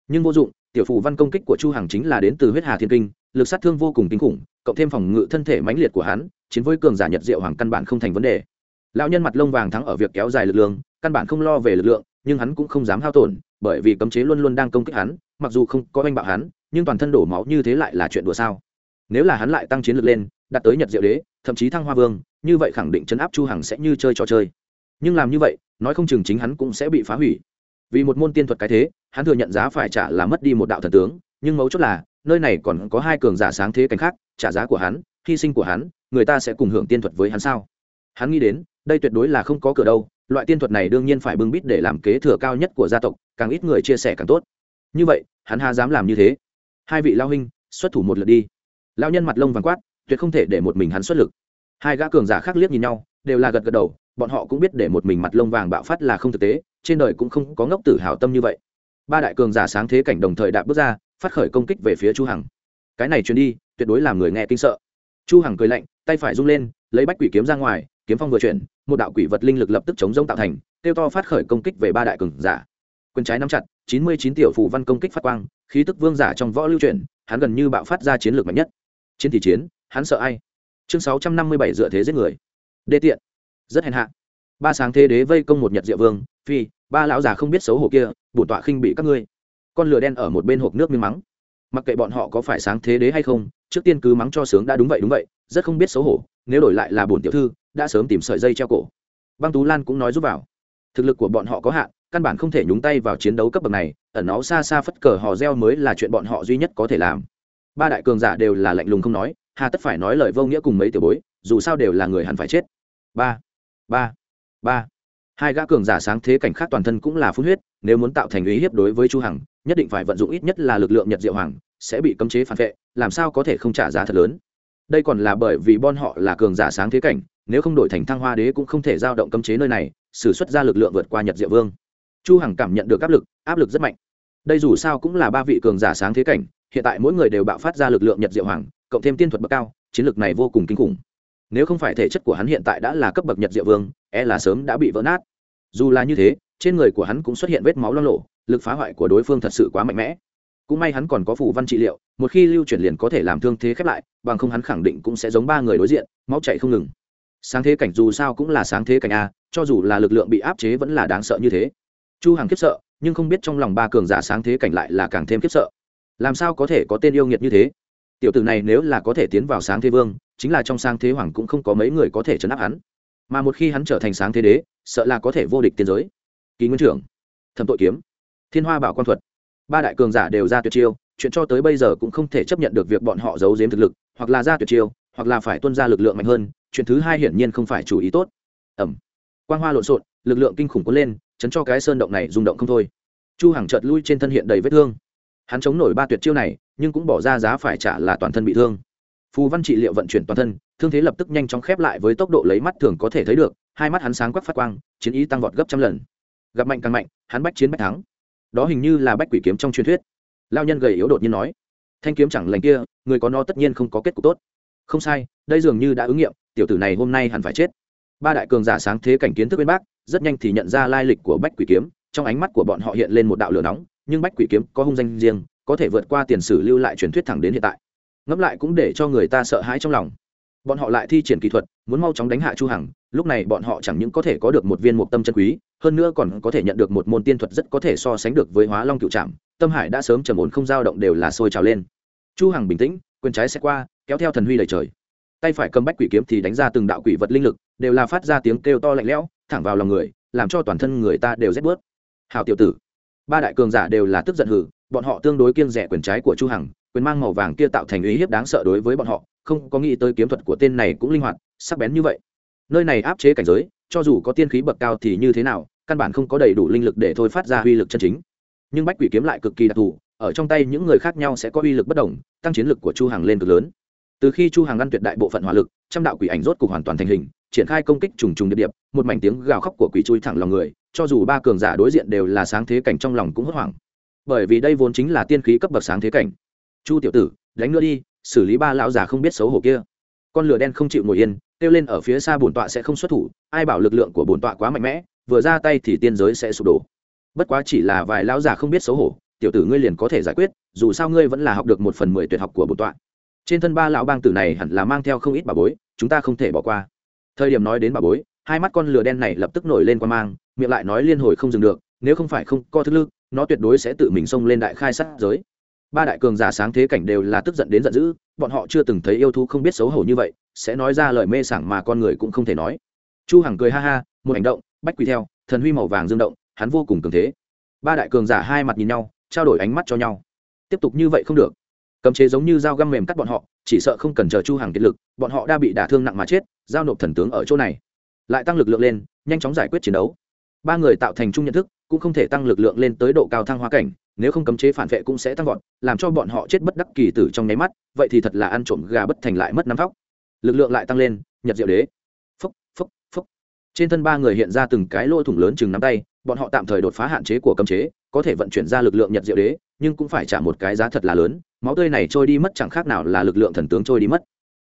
Nhưng vô dụng, tiểu phù văn công kích của chu hằng chính là đến từ huyết hà thiên kinh, lực sát thương vô cùng kinh khủng, cộng thêm phòng ngự thân thể mãnh liệt của hắn, chiến với cường giả nhật diệu hoàng căn bản không thành vấn đề. Lão nhân mặt lông vàng thắng ở việc kéo dài lực lượng, căn bản không lo về lực lượng, nhưng hắn cũng không dám hao tổn, bởi vì cấm chế luôn luôn đang công kích hắn, mặc dù không có oanh bạo hắn, nhưng toàn thân đổ máu như thế lại là chuyện đùa sao? Nếu là hắn lại tăng chiến lược lên, đạt tới nhật diệu đế, thậm chí thăng hoa vương, như vậy khẳng định chấn áp chu hằng sẽ như chơi trò chơi. Nhưng làm như vậy, nói không chừng chính hắn cũng sẽ bị phá hủy. Vì một môn tiên thuật cái thế, hắn thừa nhận giá phải trả là mất đi một đạo thần tướng, nhưng mấu chốt là, nơi này còn có hai cường giả sáng thế cảnh khác, trả giá của hắn, hy sinh của hắn, người ta sẽ cùng hưởng tiên thuật với hắn sao? Hắn nghĩ đến, đây tuyệt đối là không có cửa đâu, loại tiên thuật này đương nhiên phải bưng bít để làm kế thừa cao nhất của gia tộc, càng ít người chia sẻ càng tốt. Như vậy, hắn hà dám làm như thế? Hai vị lao huynh, xuất thủ một lượt đi lao nhân mặt lông vàng quát, tuyệt không thể để một mình hắn xuất lực. Hai gã cường giả khác liếc nhìn nhau, đều là gật gật đầu, bọn họ cũng biết để một mình mặt lông vàng bạo phát là không thực tế, trên đời cũng không có ngốc tử hào tâm như vậy. Ba đại cường giả sáng thế cảnh đồng thời đạp bước ra, phát khởi công kích về phía chu hằng. Cái này truyền đi, tuyệt đối làm người nghe kinh sợ. Chu hằng cười lạnh, tay phải rung lên, lấy bách quỷ kiếm ra ngoài, kiếm phong vừa chuyển, một đạo quỷ vật linh lực lập tức chống rông tạo thành tiêu to phát khởi công kích về ba đại cường giả. Quyền trái nắm chặt, chín mươi chín tiểu phù văn công kích phát quang, khí tức vương giả trong võ lưu chuyển, hắn gần như bạo phát ra chiến lược mạnh nhất chiến thì chiến, hắn sợ ai? Chương sáu trăm năm mươi bảy dựa thế giết người. Đê tiện. Rất hèn hạ. Ba sáng thế đế vây công một nhật diệu vương, phi, ba lão già không biết xấu hổ kia, bổn tọa khinh bị các ngươi. Con lửa đen ở một bên hộp nước miếng mắng. Mặc kệ bọn họ có phải sáng thế đế hay không, trước tiên cứ mắng cho sướng đã đúng vậy đúng vậy, rất không biết xấu hổ, nếu đổi lại là bổn tiểu thư, đã sớm tìm sợi dây treo cổ. Băng tú lan cũng nói giúp vào. Thực lực của bọn họ có hạn, căn bản không thể nhúng tay vào chiến đấu cấp bậc này, ẩn nó xa xa phất cờ hò reo mới là chuyện bọn họ duy nhất có thể làm ba đại cường giả đều là lạnh lùng không nói, hà tất phải nói lời vô nghĩa cùng mấy tiểu bối, dù sao đều là người hẳn phải chết. Ba ba ba. Hai gã cường giả sáng thế cảnh khác toàn thân cũng là phun huyết, nếu muốn tạo thành uy hiếp đối với chu hằng, nhất định phải vận dụng ít nhất là lực lượng nhật diệu hoàng, sẽ bị cấm chế phản vệ, làm sao có thể không trả giá thật lớn. Đây còn là bởi vì bọn họ là cường giả sáng thế cảnh, nếu không đổi thành thăng hoa đế cũng không thể giao động cấm chế nơi này, sử xuất ra lực lượng vượt qua nhật diệu vương. Chu hằng cảm nhận được áp lực áp lực rất mạnh đây dù sao cũng là ba vị cường giả sáng thế cảnh, hiện tại mỗi người đều bạo phát ra lực lượng nhật diệu hoàng, cộng thêm tiên thuật bậc cao, chiến lược này vô cùng kinh khủng. Nếu không phải thể chất của hắn hiện tại đã là cấp bậc nhật diệu vương e là sớm đã bị vỡ nát. Dù là như thế, trên người của hắn cũng xuất hiện vết máu lo lộ lực phá hoại của đối phương thật sự quá mạnh mẽ. Cũng may hắn còn có phủ văn trị liệu, một khi lưu chuyển liền có thể làm thương thế khép lại, bằng không hắn khẳng định cũng sẽ giống ba người đối diện, máu chạy không ngừng. Sáng thế cảnh dù sao cũng là sáng thế cảnh a, cho dù là lực lượng bị áp chế vẫn là đáng sợ như thế. Chu hằng khiếp sợ nhưng không biết trong lòng ba cường giả sáng thế cảnh lại là càng thêm khiếp sợ. Làm sao có thể có tên yêu nghiệt như thế? Tiểu tử này nếu là có thể tiến vào sáng thế vương, chính là trong sáng thế hoàng cũng không có mấy người có thể chấn áp hắn. Mà một khi hắn trở thành sáng thế đế, sợ là có thể vô địch tiên giới. Kỳ nguyên trưởng, thẩm tội kiếm, thiên hoa bảo quan thuật. Ba đại cường giả đều ra tuyệt chiêu, chuyện cho tới bây giờ cũng không thể chấp nhận được việc bọn họ giấu giếm thực lực, hoặc là ra tuyệt chiêu, hoặc là phải tuân ra lực lượng mạnh hơn, chuyện thứ hai hiển nhiên không phải chủ ý tốt. Ẩm. Quang hoa lộn xộn, lực lượng kinh khủng cuốn lên chấn cho cái sơn động này rung động không thôi. Chu hằng chợt lui trên thân hiện đầy vết thương. Hắn chống nổi ba tuyệt chiêu này, nhưng cũng bỏ ra giá phải trả là toàn thân bị thương. Phù văn trị liệu vận chuyển toàn thân, thương thế lập tức nhanh chóng khép lại với tốc độ lấy mắt thường có thể thấy được, hai mắt hắn sáng quắc phát quang, chiến ý tăng vọt gấp trăm lần. Gặp mạnh càng mạnh, hắn bách chiến bách thắng. Đó hình như là bách quỷ kiếm trong truyền thuyết. Lao nhân gầy yếu đột nhiên nói, thanh kiếm chẳng lành kia, người có nó tất nhiên không có kết cục tốt. Không sai, đây dường như đã ứng nghiệm, tiểu tử này hôm nay hẳn phải chết ba đại cường giả sáng thế cảnh kiến thức bên bác rất nhanh thì nhận ra lai lịch của bách quỷ kiếm. Trong ánh mắt của bọn họ hiện lên một đạo lửa nóng, nhưng bách quỷ kiếm có hung danh riêng, có thể vượt qua tiền sử lưu lại truyền thuyết thẳng đến hiện tại. Ngẫm lại cũng để cho người ta sợ hãi trong lòng. Bọn họ lại thi triển kỹ thuật, muốn mau chóng đánh hạ chu hằng, lúc này bọn họ chẳng những có thể có được một viên mục tâm chân quý, hơn nữa còn có thể nhận được một môn tiên thuật rất có thể so sánh được với hóa long cựu trạm tâm hải đã sớm trầm ổn không dao động đều là sôi trào lên. Chu hằng bình tĩnh, quyền trái sẽ qua, kéo theo thần huy đầy trời tay phải cầm bách quỷ kiếm thì đánh ra từng đạo quỷ vật linh lực, đều là phát ra tiếng kêu to lạnh lẽo, thẳng vào lòng người, làm cho toàn thân người ta đều rét bớt. Hào tiểu tử, ba đại cường giả đều là tức giận hử, bọn họ tương đối kiêng rẻ quyền trái của chu hằng, quyền mang màu vàng kia tạo thành uy hiếp đáng sợ đối với bọn họ, không có nghĩ tới kiếm thuật của tên này cũng linh hoạt, sắc bén như vậy. Nơi này áp chế cảnh giới, cho dù có tiên khí bậc cao thì như thế nào, căn bản không có đầy đủ linh lực để thôi phát ra uy lực chân chính. Nhưng bách quỷ kiếm lại cực kỳ đặc thù, ở trong tay những người khác nhau sẽ có uy lực bất đồng, tăng chiến lực của chu hằng lên cực lớn từ khi chu Hàng ngăn tuyệt đại bộ phận hỏa lực, trăm đạo quỷ ảnh rốt cục hoàn toàn thành hình, triển khai công kích trùng trùng điệp điệp một mảnh tiếng gào khóc của quỷ chui thẳng lòng người, cho dù ba cường giả đối diện đều là sáng thế cảnh trong lòng cũng hốt hoảng. Bởi vì đây vốn chính là tiên khí cấp bậc sáng thế cảnh. Chu tiểu tử, đánh nữa đi, xử lý ba lão già không biết xấu hổ kia. Con lửa đen không chịu ngồi yên, kêu lên ở phía xa bổn tọa sẽ không xuất thủ, ai bảo lực lượng của bổn tọa quá mạnh mẽ, vừa ra tay thì tiên giới sẽ sụp đổ. Bất quá chỉ là vài lão già không biết xấu hổ, tiểu tử ngươi liền có thể giải quyết, dù sao ngươi vẫn là học được một phần mười tuyệt học của bổn tọa trên thân ba lão bang tử này hẳn là mang theo không ít bà bối, chúng ta không thể bỏ qua. Thời điểm nói đến bà bối, hai mắt con lửa đen này lập tức nổi lên qua mang, miệng lại nói liên hồi không dừng được, nếu không phải không co thức lực nó tuyệt đối sẽ tự mình xông lên đại khai sát giới. Ba đại cường giả sáng thế cảnh đều là tức giận đến giận dữ, bọn họ chưa từng thấy yêu thú không biết xấu hổ như vậy, sẽ nói ra lời mê sảng mà con người cũng không thể nói. Chu hằng cười ha ha, một hành động, bách quỳ theo, thần huy màu vàng dương động, hắn vô cùng cường thế. Ba đại cường giả hai mặt nhìn nhau, trao đổi ánh mắt cho nhau. Tiếp tục như vậy không được cấm chế giống như dao găm mềm cắt bọn họ, chỉ sợ không cần chờ chu hàng kiệt lực, bọn họ đã bị đả thương nặng mà chết, giao nộp thần tướng ở chỗ này. Lại tăng lực lượng lên, nhanh chóng giải quyết chiến đấu. Ba người tạo thành chung nhận thức, cũng không thể tăng lực lượng lên tới độ cao thăng hoa cảnh, nếu không cấm chế phản vệ cũng sẽ tăng vọt, làm cho bọn họ chết bất đắc kỳ tử trong nháy mắt, vậy thì thật là ăn trộm gà bất thành lại mất nắm thóc. Lực lượng lại tăng lên, nhật diệu đế. Phúc phúc phúc trên thân ba người hiện ra từng cái lỗ thủng lớn chừng nắm tay, bọn họ tạm thời đột phá hạn chế của cấm chế, có thể vận chuyển ra lực lượng nhật diệu đế, nhưng cũng phải trả một cái giá thật là lớn máu tươi này trôi đi mất chẳng khác nào là lực lượng thần tướng trôi đi mất.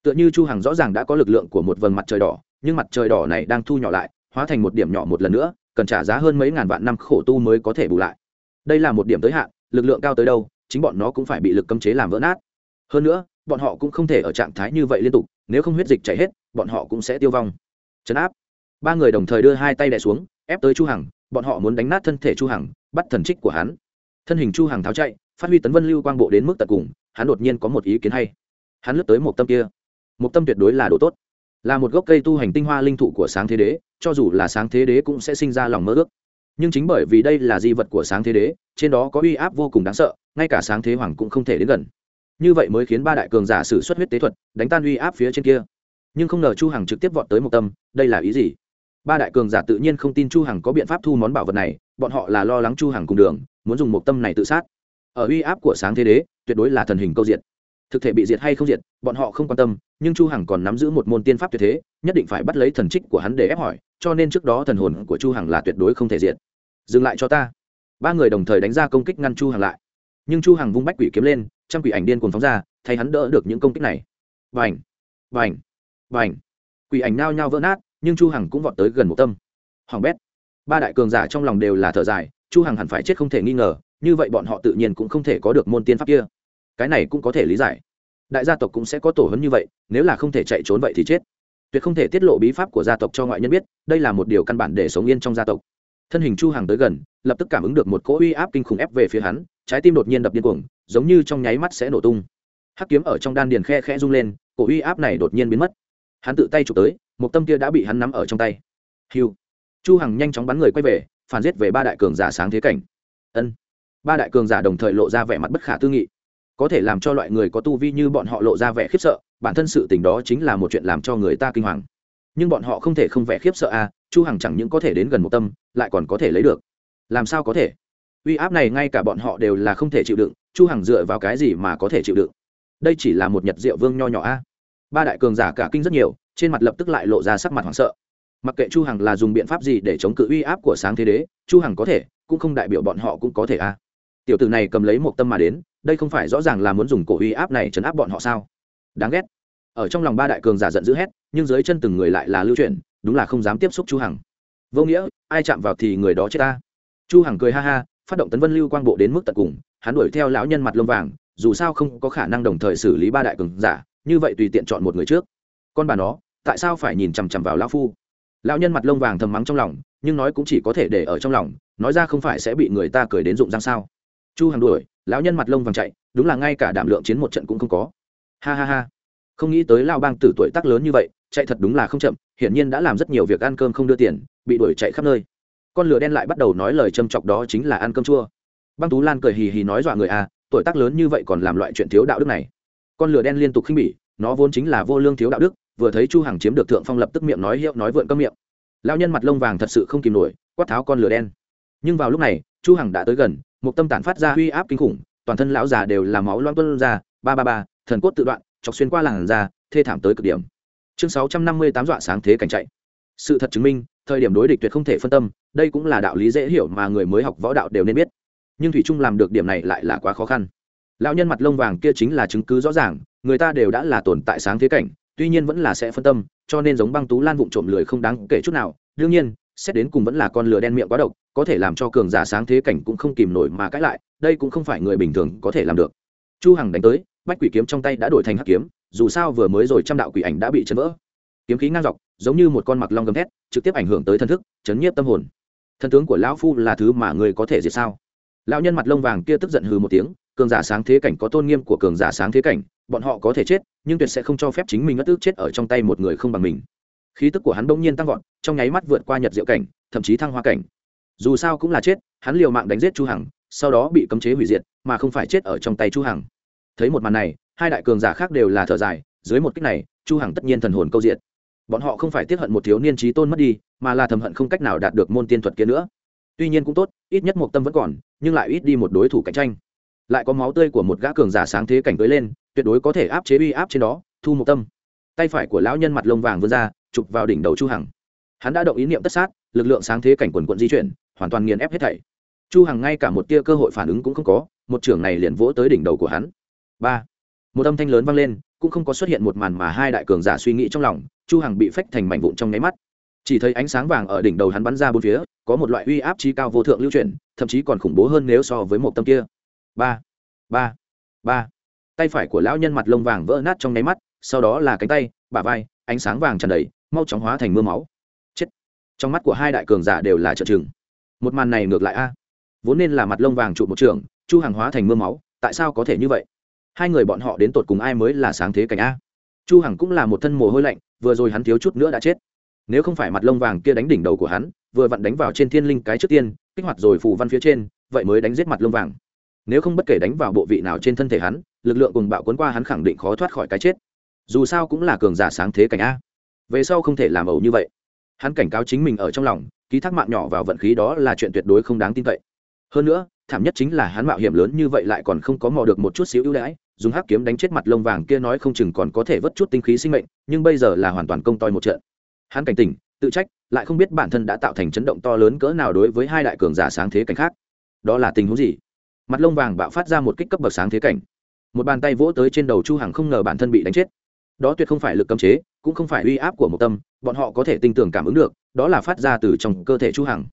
Tựa như chu hằng rõ ràng đã có lực lượng của một vầng mặt trời đỏ, nhưng mặt trời đỏ này đang thu nhỏ lại, hóa thành một điểm nhỏ một lần nữa, cần trả giá hơn mấy ngàn vạn năm khổ tu mới có thể bù lại. Đây là một điểm tới hạn, lực lượng cao tới đâu, chính bọn nó cũng phải bị lực cấm chế làm vỡ nát. Hơn nữa, bọn họ cũng không thể ở trạng thái như vậy liên tục, nếu không huyết dịch chảy hết, bọn họ cũng sẽ tiêu vong. Chấn áp. Ba người đồng thời đưa hai tay đè xuống, ép tới chu hằng, bọn họ muốn đánh nát thân thể chu hằng, bắt thần trích của hắn. Thân hình chu hằng tháo chạy phát huy tấn vân lưu quang bộ đến mức tận cùng, hắn đột nhiên có một ý kiến hay. Hắn lướt tới một tâm kia. Một tâm tuyệt đối là đồ tốt. Là một gốc cây tu hành tinh hoa linh thụ của sáng thế đế, cho dù là sáng thế đế cũng sẽ sinh ra lòng mơ ước. Nhưng chính bởi vì đây là di vật của sáng thế đế, trên đó có uy áp vô cùng đáng sợ, ngay cả sáng thế hoàng cũng không thể đến gần. Như vậy mới khiến ba đại cường giả sử xuất huyết tế thuật, đánh tan uy áp phía trên kia. Nhưng không ngờ chu hằng trực tiếp vọt tới một tâm, đây là ý gì? Ba đại cường giả tự nhiên không tin chu hằng có biện pháp thu món bảo vật này, bọn họ là lo lắng chu hằng cùng đường, muốn dùng một tâm này tự sát ở uy áp của sáng thế đế tuyệt đối là thần hình câu diện, thực thể bị diệt hay không diệt bọn họ không quan tâm nhưng chu hằng còn nắm giữ một môn tiên pháp tuyệt thế nhất định phải bắt lấy thần trích của hắn để ép hỏi cho nên trước đó thần hồn của chu hằng là tuyệt đối không thể diệt. Dừng lại cho ta. Ba người đồng thời đánh ra công kích ngăn chu hằng lại. Nhưng chu hằng vung bách quỷ kiếm lên trăm quỷ ảnh điên cuồng phóng ra thay hắn đỡ được những công kích này. Bành! Bành! Bành! Quỷ ảnh nao nhao vỡ nát nhưng chu hằng cũng vọt tới gần một tâm. Hoàng bét! Ba đại cường giả trong lòng đều là thở dài chu hằng hẳn phải chết không thể nghi ngờ như vậy bọn họ tự nhiên cũng không thể có được môn tiên pháp kia. Cái này cũng có thể lý giải. Đại gia tộc cũng sẽ có tổ hấn như vậy, nếu là không thể chạy trốn vậy thì chết. Tuyệt không thể tiết lộ bí pháp của gia tộc cho ngoại nhân biết, đây là một điều căn bản để sống yên trong gia tộc. Thân hình chu hàng tới gần, lập tức cảm ứng được một cỗ uy áp kinh khủng ép về phía hắn, trái tim đột nhiên đập điên cuồng, giống như trong nháy mắt sẽ nổ tung. Hắc kiếm ở trong đan điền khe khẽ rung lên cổ uy áp này đột nhiên biến mất. Hắn tự tay chụp tới, một tâm kia đã bị hắn nắm ở trong tay. Hiu chu hằng nhanh chóng bắn người quay về, phản giết về ba đại cường giả sáng thế cảnh. Ân ba đại cường giả đồng thời lộ ra vẻ mặt bất khả tư nghị. Có thể làm cho loại người có tu vi như bọn họ lộ ra vẻ khiếp sợ, bản thân sự tình đó chính là một chuyện làm cho người ta kinh hoàng. Nhưng bọn họ không thể không vẻ khiếp sợ à chu hằng chẳng những có thể đến gần một tâm, lại còn có thể lấy được. Làm sao có thể? Uy áp này ngay cả bọn họ đều là không thể chịu đựng, chu hằng dựa vào cái gì mà có thể chịu đựng? Đây chỉ là một nhật diệu vương nho nhỏ a ba đại cường giả cả kinh rất nhiều, trên mặt lập tức lại lộ ra sắc mặt hoảng sợ. Mặc kệ chu hằng là dùng biện pháp gì để chống cự uy áp của sáng thế đế, chu hằng có thể, cũng không đại biểu bọn họ cũng có thể a tiểu tử này cầm lấy một tâm mà đến, đây không phải rõ ràng là muốn dùng cổ uy áp này chấn áp bọn họ sao? Đáng ghét. Ở trong lòng ba đại cường giả giận dữ hét, nhưng dưới chân từng người lại là lưu chuyển, đúng là không dám tiếp xúc chu hằng. Vô nghĩa, ai chạm vào thì người đó chết ta. Chu hằng cười ha ha, phát động tấn vân lưu quang bộ đến mức tận cùng, hắn đuổi theo lão nhân mặt lông vàng, dù sao không có khả năng đồng thời xử lý ba đại cường giả, như vậy tùy tiện chọn một người trước. Con bà nó, tại sao phải nhìn chằm chằm vào lão phu? Lão nhân mặt lông vàng thầm mắng trong lòng, nhưng nói cũng chỉ có thể để ở trong lòng, nói ra không phải sẽ bị người ta cười đến dụng răng sao? Chu hằng đuổi, lão nhân mặt lông vàng chạy, đúng là ngay cả đảm lượng chiến một trận cũng không có. Ha ha ha. Không nghĩ tới lao bang tử tuổi tác lớn như vậy, chạy thật đúng là không chậm, hiển nhiên đã làm rất nhiều việc ăn cơm không đưa tiền, bị đuổi chạy khắp nơi. Con lửa đen lại bắt đầu nói lời châm chọc đó chính là ăn cơm chua. Băng tú lan cười hì hì nói dọa người à tuổi tác lớn như vậy còn làm loại chuyện thiếu đạo đức này. Con lửa đen liên tục khinh bỉ, nó vốn chính là vô lương thiếu đạo đức, vừa thấy chu hằng chiếm được thượng phong lập tức miệng nói hiệu nói vượn cơm miệng. Lao nhân mặt lông vàng thật sự không kìm nổi, quát tháo con lửa đen. Nhưng vào lúc này, chu hằng đã tới gần một tâm tản phát ra uy áp kinh khủng, toàn thân lão già đều là máu loang tuân ra, ba ba ba, thần cốt tự đoạn, chọc xuyên qua làn da, thê thảm tới cực điểm. Chương sáu trăm năm mươi tám dọa sáng thế cảnh chạy. Sự thật chứng minh, thời điểm đối địch tuyệt không thể phân tâm, đây cũng là đạo lý dễ hiểu mà người mới học võ đạo đều nên biết. Nhưng thủy trung làm được điểm này lại là quá khó khăn. Lão nhân mặt lông vàng kia chính là chứng cứ rõ ràng, người ta đều đã là tồn tại sáng thế cảnh, tuy nhiên vẫn là sẽ phân tâm, cho nên giống băng tú lan vụng trộm lười không đáng kể chút nào. Đương nhiên xét đến cùng vẫn là con lửa đen miệng quá độc, có thể làm cho cường giả sáng thế cảnh cũng không kìm nổi mà cãi lại, đây cũng không phải người bình thường có thể làm được. Chu hằng đánh tới, bách quỷ kiếm trong tay đã đổi thành hắc kiếm, dù sao vừa mới rồi trăm đạo quỷ ảnh đã bị chấn vỡ. Kiếm khí ngang dọc, giống như một con mặc long gầm thét, trực tiếp ảnh hưởng tới thân thức, chấn nhiếp tâm hồn. Thân tướng của lão phu là thứ mà người có thể diệt sao? Lão nhân mặt lông vàng kia tức giận hừ một tiếng, cường giả sáng thế cảnh có tôn nghiêm của cường giả sáng thế cảnh, bọn họ có thể chết, nhưng tuyệt sẽ không cho phép chính mình ngất tức chết ở trong tay một người không bằng mình khí tức của hắn bỗng nhiên tăng vọt, trong nháy mắt vượt qua nhật diệu cảnh, thậm chí thăng hoa cảnh. Dù sao cũng là chết, hắn liều mạng đánh giết chu hằng, sau đó bị cấm chế hủy diệt, mà không phải chết ở trong tay chu hằng. Thấy một màn này, hai đại cường giả khác đều là thở dài, dưới một kích này, chu hằng tất nhiên thần hồn câu diện bọn họ không phải tiếc hận một thiếu niên trí tôn mất đi, mà là thầm hận không cách nào đạt được môn tiên thuật kia nữa. Tuy nhiên cũng tốt, ít nhất một tâm vẫn còn, nhưng lại ít đi một đối thủ cạnh tranh. Lại có máu tươi của một gã cường giả sáng thế cảnh tới lên, tuyệt đối có thể áp chế uy áp trên đó, thu một tâm. Tay phải của lão nhân mặt lông vàng vươn ra chụp vào đỉnh đầu chu hằng. Hắn đã động ý niệm tất sát, lực lượng sáng thế cảnh quần quận di chuyển, hoàn toàn nghiền ép hết thảy. Chu hằng ngay cả một tia cơ hội phản ứng cũng không có, một trường này liền vỗ tới đỉnh đầu của hắn. Ba. Một âm thanh lớn vang lên, cũng không có xuất hiện một màn mà hai đại cường giả suy nghĩ trong lòng, chu hằng bị phách thành mảnh vụn trong nháy mắt. Chỉ thấy ánh sáng vàng ở đỉnh đầu hắn bắn ra bốn phía, có một loại uy áp trí cao vô thượng lưu chuyển, thậm chí còn khủng bố hơn nếu so với một tâm kia. Ba. Ba. Ba. Tay phải của lão nhân mặt lông vàng vỡ nát trong nháy mắt, sau đó là cánh tay, bả vai, ánh sáng vàng tràn đầy mau chóng hóa thành mưa máu. Chết. Trong mắt của hai đại cường giả đều là trợ chừng một màn này ngược lại a. Vốn nên là mặt lông vàng trụ một trường, chu hàng hóa thành mưa máu, tại sao có thể như vậy? Hai người bọn họ đến tột cùng ai mới là sáng thế cảnh a? Chu hằng cũng là một thân mồ hôi lạnh, vừa rồi hắn thiếu chút nữa đã chết. Nếu không phải mặt lông vàng kia đánh đỉnh đầu của hắn, vừa vặn đánh vào trên thiên linh cái trước tiên, kích hoạt rồi phù văn phía trên, vậy mới đánh giết mặt lông vàng. Nếu không bất kể đánh vào bộ vị nào trên thân thể hắn, lực lượng cùng bạo cuốn qua hắn khẳng định khó thoát khỏi cái chết. Dù sao cũng là cường giả sáng thế cảnh a về sau không thể làm ẩu như vậy. Hắn cảnh cáo chính mình ở trong lòng, ký thác mạng nhỏ vào vận khí đó là chuyện tuyệt đối không đáng tin cậy. Hơn nữa, thảm nhất chính là hắn mạo hiểm lớn như vậy lại còn không có mò được một chút xíu ưu đãi, dùng hắc kiếm đánh chết mặt lông vàng kia nói không chừng còn có thể vớt chút tinh khí sinh mệnh, nhưng bây giờ là hoàn toàn công toi một trận. Hắn cảnh tỉnh, tự trách, lại không biết bản thân đã tạo thành chấn động to lớn cỡ nào đối với hai đại cường giả sáng thế cảnh khác. Đó là tình huống gì? Mặt lông vàng bạo phát ra một kích cấp bậc sáng thế cảnh. Một bàn tay vỗ tới trên đầu chu hằng không ngờ bản thân bị đánh chết đó tuyệt không phải lực cấm chế, cũng không phải uy áp của một tâm, bọn họ có thể tinh tường cảm ứng được, đó là phát ra từ trong cơ thể chu hằng.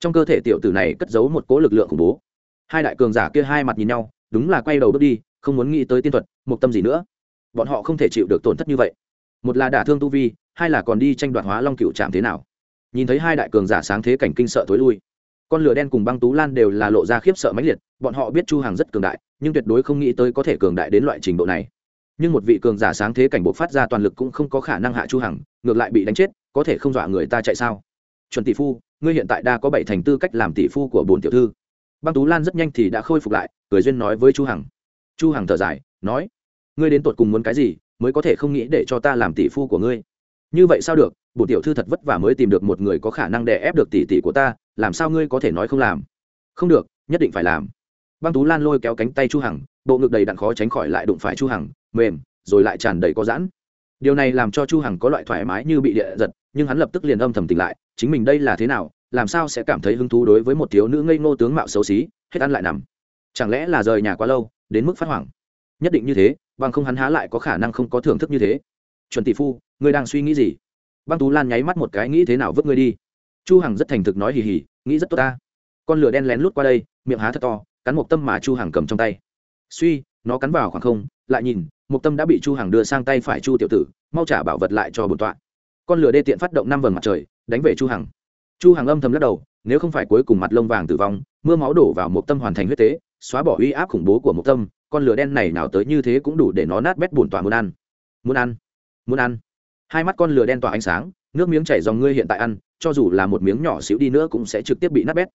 Trong cơ thể tiểu tử này cất giấu một cỗ lực lượng khủng bố. Hai đại cường giả kia hai mặt nhìn nhau, đúng là quay đầu bước đi, không muốn nghĩ tới tiên thuật, một tâm gì nữa. Bọn họ không thể chịu được tổn thất như vậy. Một là đả thương tu vi, hai là còn đi tranh đoạt hóa long cựu trạm thế nào. Nhìn thấy hai đại cường giả sáng thế cảnh kinh sợ tối lui, con lửa đen cùng băng tú lan đều là lộ ra khiếp sợ mãnh liệt, bọn họ biết chu hàng rất cường đại, nhưng tuyệt đối không nghĩ tới có thể cường đại đến loại trình độ này nhưng một vị cường giả sáng thế cảnh bộ phát ra toàn lực cũng không có khả năng hạ chu hằng, ngược lại bị đánh chết, có thể không dọa người ta chạy sao? Chuẩn tỷ phu, ngươi hiện tại đa có bảy thành tư cách làm tỷ phu của bồn tiểu thư. Băng tú lan rất nhanh thì đã khôi phục lại, cười duyên nói với chu hằng. Chu hằng thở dài, nói, ngươi đến tột cùng muốn cái gì mới có thể không nghĩ để cho ta làm tỷ phu của ngươi? Như vậy sao được, bổn tiểu thư thật vất vả mới tìm được một người có khả năng đè ép được tỷ tỷ của ta, làm sao ngươi có thể nói không làm? Không được, nhất định phải làm. Băng tú lan lôi kéo cánh tay chu hằng, bộ ngực đầy đặn khó tránh khỏi lại đụng phải chu hằng mềm, rồi lại tràn đầy có giãn. Điều này làm cho chu hằng có loại thoải mái như bị địa giật, nhưng hắn lập tức liền âm thầm tỉnh lại, chính mình đây là thế nào, làm sao sẽ cảm thấy hứng thú đối với một thiếu nữ ngây ngô tướng mạo xấu xí, hết ăn lại nằm. Chẳng lẽ là rời nhà quá lâu, đến mức phát hoảng? Nhất định như thế, bằng không hắn há lại có khả năng không có thưởng thức như thế. Chuẩn tỷ phu, ngươi đang suy nghĩ gì? Băng tú lan nháy mắt một cái nghĩ thế nào vứt ngươi đi. Chu hằng rất thành thực nói hì hì, nghĩ rất tốt ta. Con lửa đen lén lút qua đây, miệng há thật to, cắn một tâm mà chu hằng cầm trong tay. Suy nó cắn vào khoảng không, lại nhìn mục tâm đã bị chu hằng đưa sang tay phải chu tiểu tử, mau trả bảo vật lại cho bổn tọa. Con lửa đê tiện phát động năm vầng mặt trời, đánh về chu hằng. Chu hằng âm thầm lắc đầu, nếu không phải cuối cùng mặt lông vàng tử vong, mưa máu đổ vào mục tâm hoàn thành huyết tế, xóa bỏ uy áp khủng bố của mục tâm, con lửa đen này nào tới như thế cũng đủ để nó nát bét bổn tọa muốn ăn. Muốn ăn? Muốn ăn? Hai mắt con lửa đen tỏa ánh sáng, nước miếng chảy dòng ngươi hiện tại ăn, cho dù là một miếng nhỏ xíu đi nữa cũng sẽ trực tiếp bị nát bét.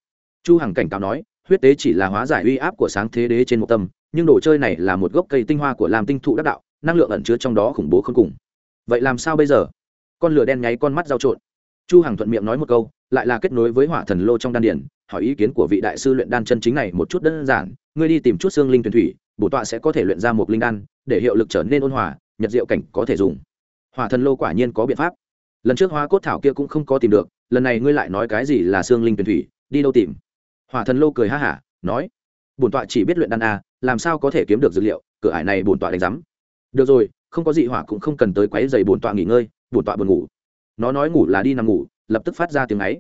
Chu hằng cảnh cáo nói huyết tế chỉ là hóa giải uy áp của sáng thế đế trên một tâm, nhưng đồ chơi này là một gốc cây tinh hoa của làm tinh thụ đắc đạo, năng lượng ẩn chứa trong đó khủng bố không cùng. Vậy làm sao bây giờ? Con lửa đen nháy con mắt giao trộn. Chu hằng thuận miệng nói một câu, lại là kết nối với hỏa thần lô trong đan điển hỏi ý kiến của vị đại sư luyện đan chân chính này một chút đơn giản, ngươi đi tìm chút xương linh tuyển thủy, bổ tọa sẽ có thể luyện ra một linh đan, để hiệu lực trở nên ôn hòa, nhật diệu cảnh có thể dùng. Hỏa thần lô quả nhiên có biện pháp. Lần trước hoa cốt thảo kia cũng không có tìm được, lần này ngươi lại nói cái gì là xương linh tuyển thủy, đi đâu tìm? Hỏa thần lô cười ha hả, nói, bổn tọa chỉ biết luyện đan a, làm sao có thể kiếm được dược liệu, cửa ải này bổn tọa đánh rắm được rồi, không có gì hỏa cũng không cần tới quấy giày bổn tọa nghỉ ngơi, bổn tọa buồn ngủ. Nó nói ngủ là đi nằm ngủ, lập tức phát ra tiếng ấy.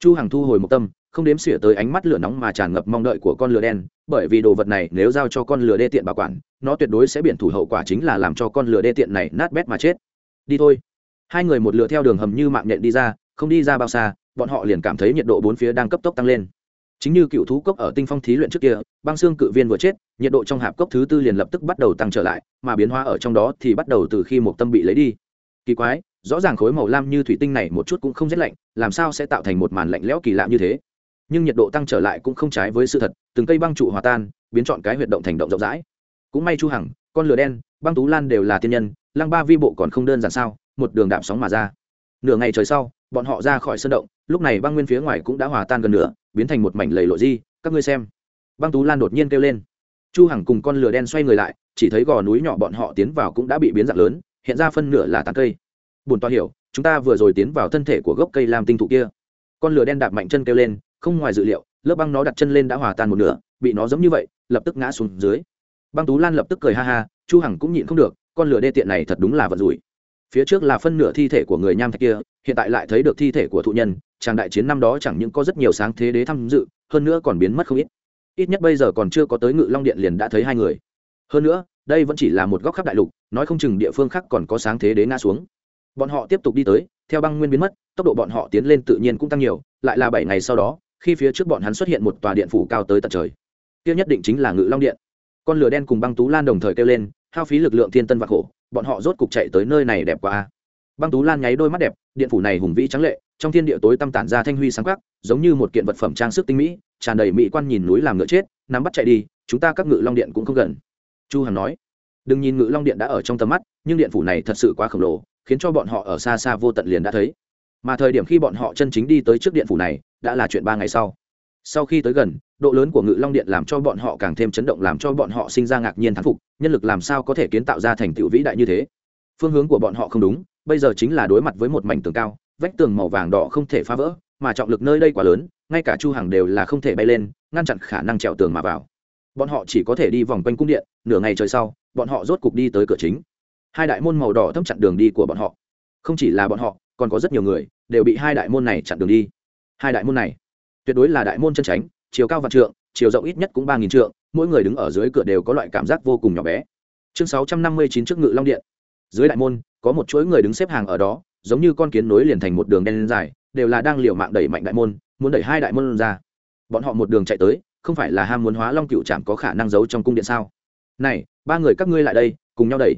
Chu hằng thu hồi một tâm, không đếm xỉa tới ánh mắt lửa nóng mà tràn ngập mong đợi của con lửa đen, bởi vì đồ vật này nếu giao cho con lửa đê tiện bảo quản, nó tuyệt đối sẽ biển thủ hậu quả chính là làm cho con lửa đê tiện này nát bét mà chết. Đi thôi. Hai người một lửa theo đường hầm như mạng nhện đi ra, không đi ra bao xa, bọn họ liền cảm thấy nhiệt độ bốn phía đang cấp tốc tăng lên chính như cựu thú cốc ở tinh phong thí luyện trước kia, băng xương cự viên vừa chết, nhiệt độ trong hạp cốc thứ tư liền lập tức bắt đầu tăng trở lại, mà biến hóa ở trong đó thì bắt đầu từ khi một tâm bị lấy đi. Kỳ quái, rõ ràng khối màu lam như thủy tinh này một chút cũng không rét lạnh, làm sao sẽ tạo thành một màn lạnh lẽo kỳ lạ như thế? Nhưng nhiệt độ tăng trở lại cũng không trái với sự thật, từng cây băng trụ hòa tan, biến chọn cái huyệt động thành động rộng rãi. Cũng may chu hằng, con lửa đen, băng tú lan đều là tiên nhân, lăng ba vi bộ còn không đơn giản sao, một đường đạp sóng mà ra. Nửa ngày trời sau, bọn họ ra khỏi sân động, lúc này băng nguyên phía ngoài cũng đã hòa tan gần nửa biến thành một mảnh lầy lội di, các ngươi xem. Băng tú lan đột nhiên kêu lên. Chu hằng cùng con lửa đen xoay người lại, chỉ thấy gò núi nhỏ bọn họ tiến vào cũng đã bị biến dạng lớn, hiện ra phân nửa là tán cây. Buồn toa hiểu, chúng ta vừa rồi tiến vào thân thể của gốc cây làm tinh thụ kia. Con lửa đen đạp mạnh chân kêu lên, không ngoài dự liệu, lớp băng nó đặt chân lên đã hòa tan một nửa, bị nó giống như vậy, lập tức ngã xuống dưới. Băng tú lan lập tức cười ha ha, chu hằng cũng nhịn không được, con lửa đê tiện này thật đúng là vật rủi phía trước là phân nửa thi thể của người nham thạch kia, hiện tại lại thấy được thi thể của thụ nhân, chàng đại chiến năm đó chẳng những có rất nhiều sáng thế đế tham dự, hơn nữa còn biến mất không ít. Ít nhất bây giờ còn chưa có tới ngự long điện liền đã thấy hai người. Hơn nữa, đây vẫn chỉ là một góc khắp đại lục, nói không chừng địa phương khác còn có sáng thế đế ngã xuống. Bọn họ tiếp tục đi tới, theo băng nguyên biến mất, tốc độ bọn họ tiến lên tự nhiên cũng tăng nhiều, lại là bảy ngày sau đó, khi phía trước bọn hắn xuất hiện một tòa điện phủ cao tới tận trời. Kia nhất định chính là ngự long điện. Con lửa đen cùng băng tú lan đồng thời kêu lên, hao phí lực lượng thiên tân và khổ bọn họ rốt cục chạy tới nơi này đẹp quá băng tú lan nháy đôi mắt đẹp, điện phủ này hùng vĩ trắng lệ, trong thiên địa tối tăm tản ra thanh huy sáng khắc giống như một kiện vật phẩm trang sức tinh mỹ, tràn đầy mỹ quan nhìn núi làm ngựa chết, nắm bắt chạy đi, chúng ta các ngự long điện cũng không gần. Chu hằng nói, đừng nhìn ngự long điện đã ở trong tầm mắt, nhưng điện phủ này thật sự quá khổng lồ, khiến cho bọn họ ở xa xa vô tận liền đã thấy. Mà thời điểm khi bọn họ chân chính đi tới trước điện phủ này, đã là chuyện ba ngày sau. Sau khi tới gần độ lớn của ngự long điện làm cho bọn họ càng thêm chấn động, làm cho bọn họ sinh ra ngạc nhiên thán phục, nhân lực làm sao có thể kiến tạo ra thành tựu vĩ đại như thế? Phương hướng của bọn họ không đúng, bây giờ chính là đối mặt với một mảnh tường cao, vách tường màu vàng đỏ không thể phá vỡ, mà trọng lực nơi đây quá lớn, ngay cả chu hàng đều là không thể bay lên, ngăn chặn khả năng trèo tường mà vào. Bọn họ chỉ có thể đi vòng quanh cung điện, nửa ngày trời sau, bọn họ rốt cục đi tới cửa chính. Hai đại môn màu đỏ thấm chặn đường đi của bọn họ. Không chỉ là bọn họ, còn có rất nhiều người, đều bị hai đại môn này chặn đường đi. Hai đại môn này, tuyệt đối là đại môn chân tránh chiều cao vạn trượng, chiều rộng ít nhất cũng ba nghìn trượng, mỗi người đứng ở dưới cửa đều có loại cảm giác vô cùng nhỏ bé. Chương sáu trăm năm mươi chín trước ngự long điện. Dưới đại môn, có một chuỗi người đứng xếp hàng ở đó, giống như con kiến nối liền thành một đường đen dài, đều là đang liều mạng đẩy mạnh đại môn, muốn đẩy hai đại môn ra. Bọn họ một đường chạy tới, không phải là ham muốn hóa long cựu trạm có khả năng giấu trong cung điện sao? Này, ba người các ngươi lại đây, cùng nhau đẩy.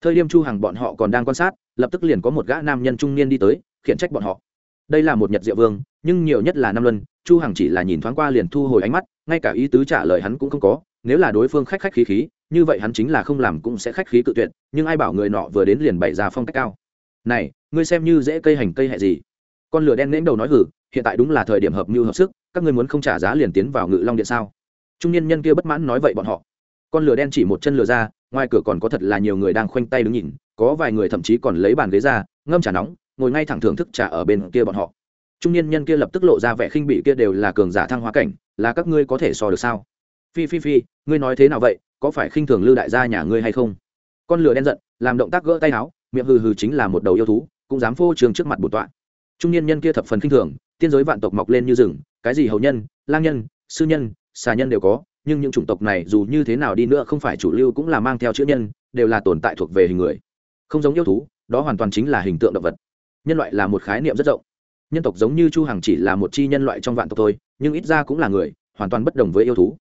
Thời điểm chu hàng bọn họ còn đang quan sát, lập tức liền có một gã nam nhân trung niên đi tới, khiển trách bọn họ đây là một nhật diệu vương, nhưng nhiều nhất là năm luân, chu hằng chỉ là nhìn thoáng qua liền thu hồi ánh mắt, ngay cả ý tứ trả lời hắn cũng không có, nếu là đối phương khách khách khí khí, như vậy hắn chính là không làm cũng sẽ khách khí cự tuyệt, nhưng ai bảo người nọ vừa đến liền bày ra phong cách cao. Này, ngươi xem như dễ cây hành cây hệ gì? Con lửa đen ném đầu nói hử hiện tại đúng là thời điểm hợp mưu hợp sức, các ngươi muốn không trả giá liền tiến vào ngự long điện sao? Trung niên nhân kia bất mãn nói vậy bọn họ. Con lửa đen chỉ một chân lửa ra, ngoài cửa còn có thật là nhiều người đang khoanh tay đứng nhìn, có vài người thậm chí còn lấy bàn ghế ra, ngâm trà nóng ngồi ngay thẳng thưởng thức trà ở bên kia bọn họ. Trung niên nhân kia lập tức lộ ra vẻ khinh bị kia đều là cường giả thăng hóa cảnh, là các ngươi có thể so được sao? Phi phi phi, ngươi nói thế nào vậy? Có phải khinh thường lưu đại gia nhà ngươi hay không? Con lửa đen giận, làm động tác gỡ tay áo, miệng hừ hừ chính là một đầu yêu thú, cũng dám phô trường trước mặt bổn tọa. Trung niên nhân kia thập phần khinh thường, tiên giới vạn tộc mọc lên như rừng, cái gì hầu nhân, lang nhân, sư nhân, xà nhân đều có, nhưng những chủng tộc này dù như thế nào đi nữa không phải chủ lưu cũng là mang theo chữ nhân, đều là tồn tại thuộc về hình người. Không giống yêu thú, đó hoàn toàn chính là hình tượng động vật nhân loại là một khái niệm rất rộng. Nhân tộc giống như chu hằng chỉ là một chi nhân loại trong vạn tộc thôi, nhưng ít ra cũng là người, hoàn toàn bất đồng với yêu thú.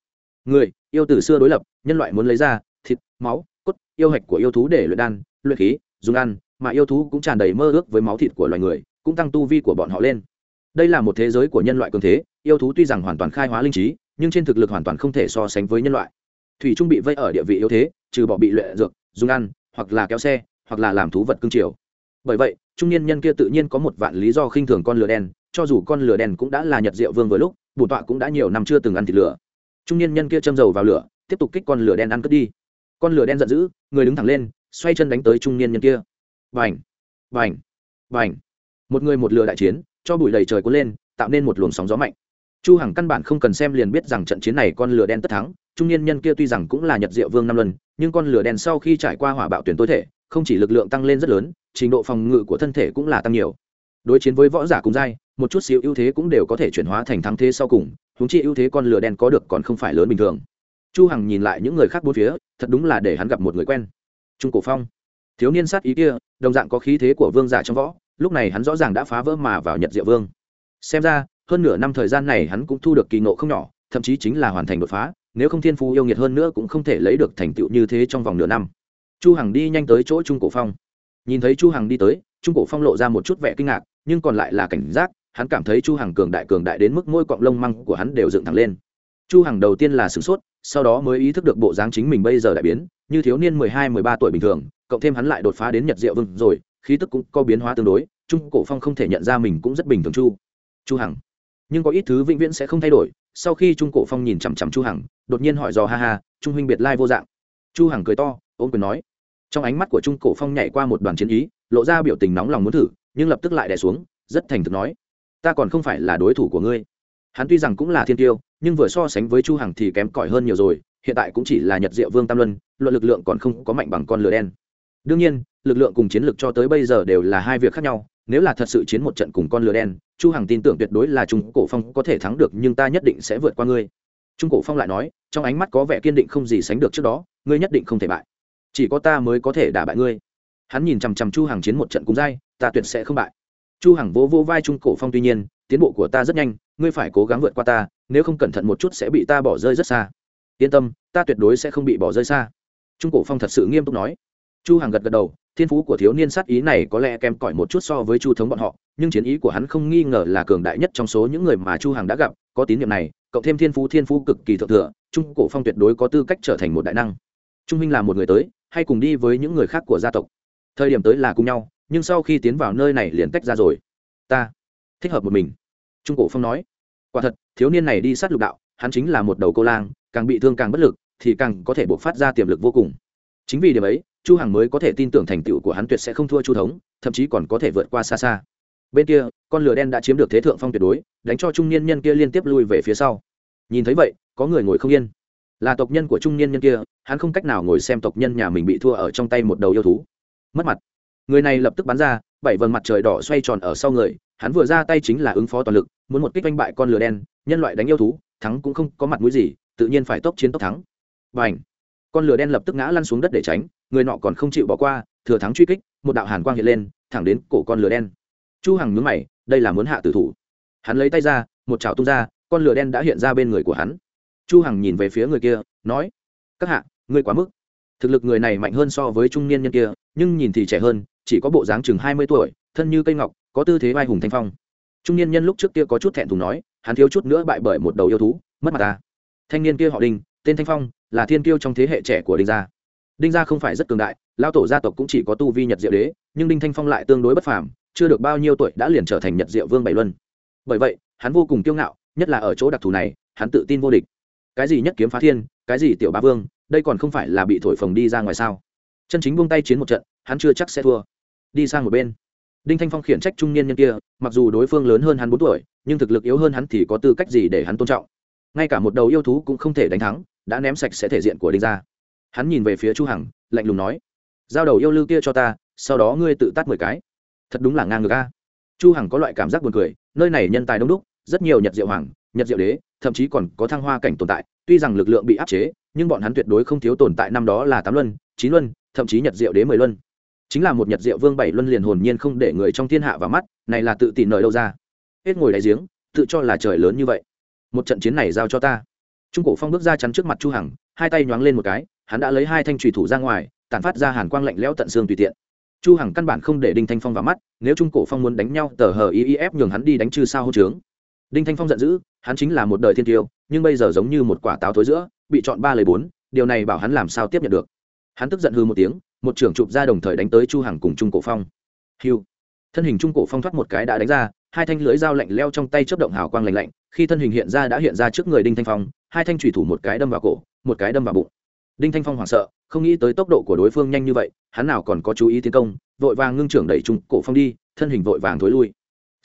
Người, yêu từ xưa đối lập, nhân loại muốn lấy ra thịt, máu, cốt, yêu hạch của yêu thú để luyện đan, luyện khí, dùng ăn, mà yêu thú cũng tràn đầy mơ ước với máu thịt của loài người, cũng tăng tu vi của bọn họ lên. Đây là một thế giới của nhân loại cường thế, yêu thú tuy rằng hoàn toàn khai hóa linh trí, nhưng trên thực lực hoàn toàn không thể so sánh với nhân loại. Thủy trung bị vây ở địa vị yếu thế, trừ bỏ bị luyện dược, dùng ăn, hoặc là kéo xe, hoặc là làm thú vật cương triều bởi vậy trung niên nhân kia tự nhiên có một vạn lý do khinh thường con lửa đen, cho dù con lửa đen cũng đã là nhật diệu vương vừa lúc bổn tọa cũng đã nhiều năm chưa từng ăn thịt lửa. Trung niên nhân kia châm dầu vào lửa, tiếp tục kích con lửa đen ăn cất đi. Con lửa đen giận dữ, người đứng thẳng lên, xoay chân đánh tới trung niên nhân kia. Vành vành vành một người một lửa đại chiến, cho bụi đầy trời cuốn lên, tạo nên một luồng sóng gió mạnh. Chu hằng căn bản không cần xem liền biết rằng trận chiến này con lửa đen tất thắng, trung niên nhân kia tuy rằng cũng là nhật diệu vương năm lần nhưng con lửa đen sau khi trải qua hỏa bạo tuyển tối thể không chỉ lực lượng tăng lên rất lớn, trình độ phòng ngự của thân thể cũng là tăng nhiều. Đối chiến với võ giả cùng giai, một chút xíu ưu thế cũng đều có thể chuyển hóa thành thắng thế sau cùng húng chi ưu thế con lửa đen có được còn không phải lớn bình thường. Chu hằng nhìn lại những người khác bốn phía, thật đúng là để hắn gặp một người quen. Trung cổ phong. Thiếu niên sát ý kia, đồng dạng có khí thế của vương giả trong võ, lúc này hắn rõ ràng đã phá vỡ mà vào nhật diệu vương. Xem ra, hơn nửa năm thời gian này hắn cũng thu được kỳ ngộ không nhỏ, thậm chí chính là hoàn thành đột phá, nếu không thiên phú yêu nghiệt hơn nữa cũng không thể lấy được thành tựu như thế trong vòng nửa năm chu hằng đi nhanh tới chỗ trung cổ phong. Nhìn thấy chu hằng đi tới, trung cổ phong lộ ra một chút vẻ kinh ngạc, nhưng còn lại là cảnh giác, hắn cảm thấy chu hằng cường đại cường đại đến mức môi cọng lông măng của hắn đều dựng thẳng lên. Chu hằng đầu tiên là sửng sốt, sau đó mới ý thức được bộ dáng chính mình bây giờ đại biến, như thiếu niên mười hai, mười ba tuổi bình thường, cộng thêm hắn lại đột phá đến nhật diệu vương rồi, khí tức cũng có biến hóa tương đối, trung cổ phong không thể nhận ra mình cũng rất bình thường chu. Chu hằng. Nhưng có ít thứ vĩnh viễn sẽ không thay đổi, sau khi trung cổ phong nhìn chằm chằm chu hằng, đột nhiên hỏi dò, ha ha, trung huynh biệt lai vô dạng. Chu hằng cười to ôm quyền nói. Trong ánh mắt của trung cổ phong nhảy qua một đoàn chiến ý, lộ ra biểu tình nóng lòng muốn thử, nhưng lập tức lại đè xuống, rất thành thực nói. Ta còn không phải là đối thủ của ngươi. Hắn tuy rằng cũng là thiên tiêu, nhưng vừa so sánh với chu hằng thì kém cỏi hơn nhiều rồi, hiện tại cũng chỉ là nhật diệu vương tam luân, luận lực lượng còn không có mạnh bằng con lửa đen. Đương nhiên, lực lượng cùng chiến lược cho tới bây giờ đều là hai việc khác nhau, nếu là thật sự chiến một trận cùng con lửa đen, chu hằng tin tưởng tuyệt đối là trung cổ phong có thể thắng được, nhưng ta nhất định sẽ vượt qua ngươi. Trung cổ phong lại nói, trong ánh mắt có vẻ kiên định không gì sánh được trước đó, ngươi nhất định không thể bại chỉ có ta mới có thể đả bại ngươi. Hắn nhìn chằm chằm chu hằng chiến một trận cùng dai, ta tuyệt sẽ không bại. Chu hằng vỗ vỗ vai trung cổ phong tuy nhiên, tiến bộ của ta rất nhanh, ngươi phải cố gắng vượt qua ta, nếu không cẩn thận một chút sẽ bị ta bỏ rơi rất xa. Yên tâm, ta tuyệt đối sẽ không bị bỏ rơi xa. Trung cổ phong thật sự nghiêm túc nói. Chu hằng gật gật đầu, thiên phú của thiếu niên sát ý này có lẽ kém cỏi một chút so với chu thống bọn họ, nhưng chiến ý của hắn không nghi ngờ là cường đại nhất trong số những người mà chu hằng đã gặp, có tín nhiệm này, cộng thêm thiên phú thiên phú cực kỳ thượng thừa, trung cổ phong tuyệt đối có tư cách trở thành một đại năng. Trung minh là một người tới hay cùng đi với những người khác của gia tộc. Thời điểm tới là cùng nhau, nhưng sau khi tiến vào nơi này liền tách ra rồi. Ta thích hợp một mình. Trung cổ phong nói. Quả thật, thiếu niên này đi sát lục đạo, hắn chính là một đầu cô lang, càng bị thương càng bất lực, thì càng có thể buộc phát ra tiềm lực vô cùng. Chính vì điểm ấy, chu hằng mới có thể tin tưởng thành tựu của hắn tuyệt sẽ không thua chu thống, thậm chí còn có thể vượt qua xa xa. Bên kia, con lửa đen đã chiếm được thế thượng phong tuyệt đối, đánh cho trung niên nhân kia liên tiếp lui về phía sau. Nhìn thấy vậy, có người ngồi không yên là tộc nhân của trung niên nhân kia, hắn không cách nào ngồi xem tộc nhân nhà mình bị thua ở trong tay một đầu yêu thú. Mất mặt. Người này lập tức bắn ra, bảy vầng mặt trời đỏ xoay tròn ở sau người, hắn vừa ra tay chính là ứng phó toàn lực, muốn một kích oanh bại con lửa đen, nhân loại đánh yêu thú, thắng cũng không có mặt mũi gì, tự nhiên phải tốc chiến tốc thắng. Và ảnh con lửa đen lập tức ngã lăn xuống đất để tránh, người nọ còn không chịu bỏ qua, thừa thắng truy kích, một đạo hàn quang hiện lên, thẳng đến cổ con lửa đen. Chu hằng nhướng mày, đây là muốn hạ tử thủ. Hắn lấy tay ra, một chảo tung ra, con lửa đen đã hiện ra bên người của hắn chu hằng nhìn về phía người kia, nói, các hạ, ngươi quá mức. Thực lực người này mạnh hơn so với trung niên nhân kia, nhưng nhìn thì trẻ hơn, chỉ có bộ dáng chừng mươi tuổi, thân như cây ngọc, có tư thế vai hùng thanh phong. Trung niên nhân lúc trước kia có chút thẹn thùng nói, hắn thiếu chút nữa bại bởi một đầu yêu thú, mất mặt ta. Thanh niên kia họ đinh, tên thanh phong, là thiên kiêu trong thế hệ trẻ của đinh gia. Đinh gia không phải rất cường đại lao tổ gia tộc cũng chỉ có tu vi nhật diệu đế, nhưng đinh thanh phong lại tương đối bất phàm, chưa được bao nhiêu tuổi đã liền trở thành nhật diệu vương bảy luân. Bởi vậy, hắn vô cùng kiêu ngạo, nhất là ở chỗ đặc thù này, hắn tự tin vô địch cái gì nhất kiếm phá thiên, cái gì tiểu ba vương, đây còn không phải là bị thổi phồng đi ra ngoài sao? Chân chính buông tay chiến một trận, hắn chưa chắc sẽ thua. Đi sang một bên. Đinh thanh phong khiển trách trung niên nhân kia, mặc dù đối phương lớn hơn hắn bốn tuổi, nhưng thực lực yếu hơn hắn thì có tư cách gì để hắn tôn trọng? Ngay cả một đầu yêu thú cũng không thể đánh thắng, đã ném sạch sẽ thể diện của đinh ra hắn nhìn về phía chu hằng, lạnh lùng nói, giao đầu yêu lưu kia cho ta, sau đó ngươi tự tát mười cái. Thật đúng là ngang ngược a. Chu hằng có loại cảm giác buồn cười, nơi này nhân tài đông đúc rất nhiều nhật diệu hoàng, nhật diệu đế, thậm chí còn có thăng hoa cảnh tồn tại. Tuy rằng lực lượng bị áp chế, nhưng bọn hắn tuyệt đối không thiếu tồn tại. Năm đó là tám luân, chín luân, thậm chí nhật diệu đế mười luân. Chính là một nhật diệu vương bảy luân liền hồn nhiên không để người trong thiên hạ vào mắt, này là tự tìm nợ đâu ra. Hết ngồi đáy giếng, tự cho là trời lớn như vậy. Một trận chiến này giao cho ta. Trung cổ phong bước ra chắn trước mặt chu hằng, hai tay nhoáng lên một cái, hắn đã lấy hai thanh trùy thủ ra ngoài, tản phát ra hàn quang lạnh lẽo tận xương tùy tiện. Chu hằng căn bản không để đinh thanh phong vào mắt, nếu trung cổ phong muốn đánh nhau, tờ hờ iif nhường hắn đi đánh chư sao hô trướng đinh thanh phong giận dữ, hắn chính là một đời thiên tiêu, nhưng bây giờ giống như một quả táo thối giữa, bị chọn ba lời bốn, điều này bảo hắn làm sao tiếp nhận được. Hắn tức giận hư một tiếng, một trưởng chụp ra đồng thời đánh tới chu hằng cùng trung cổ phong. Hiu! Thân hình trung cổ phong thoát một cái đã đánh ra, hai thanh lưới dao lạnh leo trong tay chớp động hào quang lạnh lạnh, khi thân hình hiện ra đã hiện ra trước người đinh thanh phong, hai thanh thủy thủ một cái đâm vào cổ, một cái đâm vào bụng. Đinh thanh phong hoảng sợ, không nghĩ tới tốc độ của đối phương nhanh như vậy, hắn nào còn có chú ý tiến công, vội vàng ngưng trưởng đẩy trung cổ phong đi, thân hình vội vàng thối lui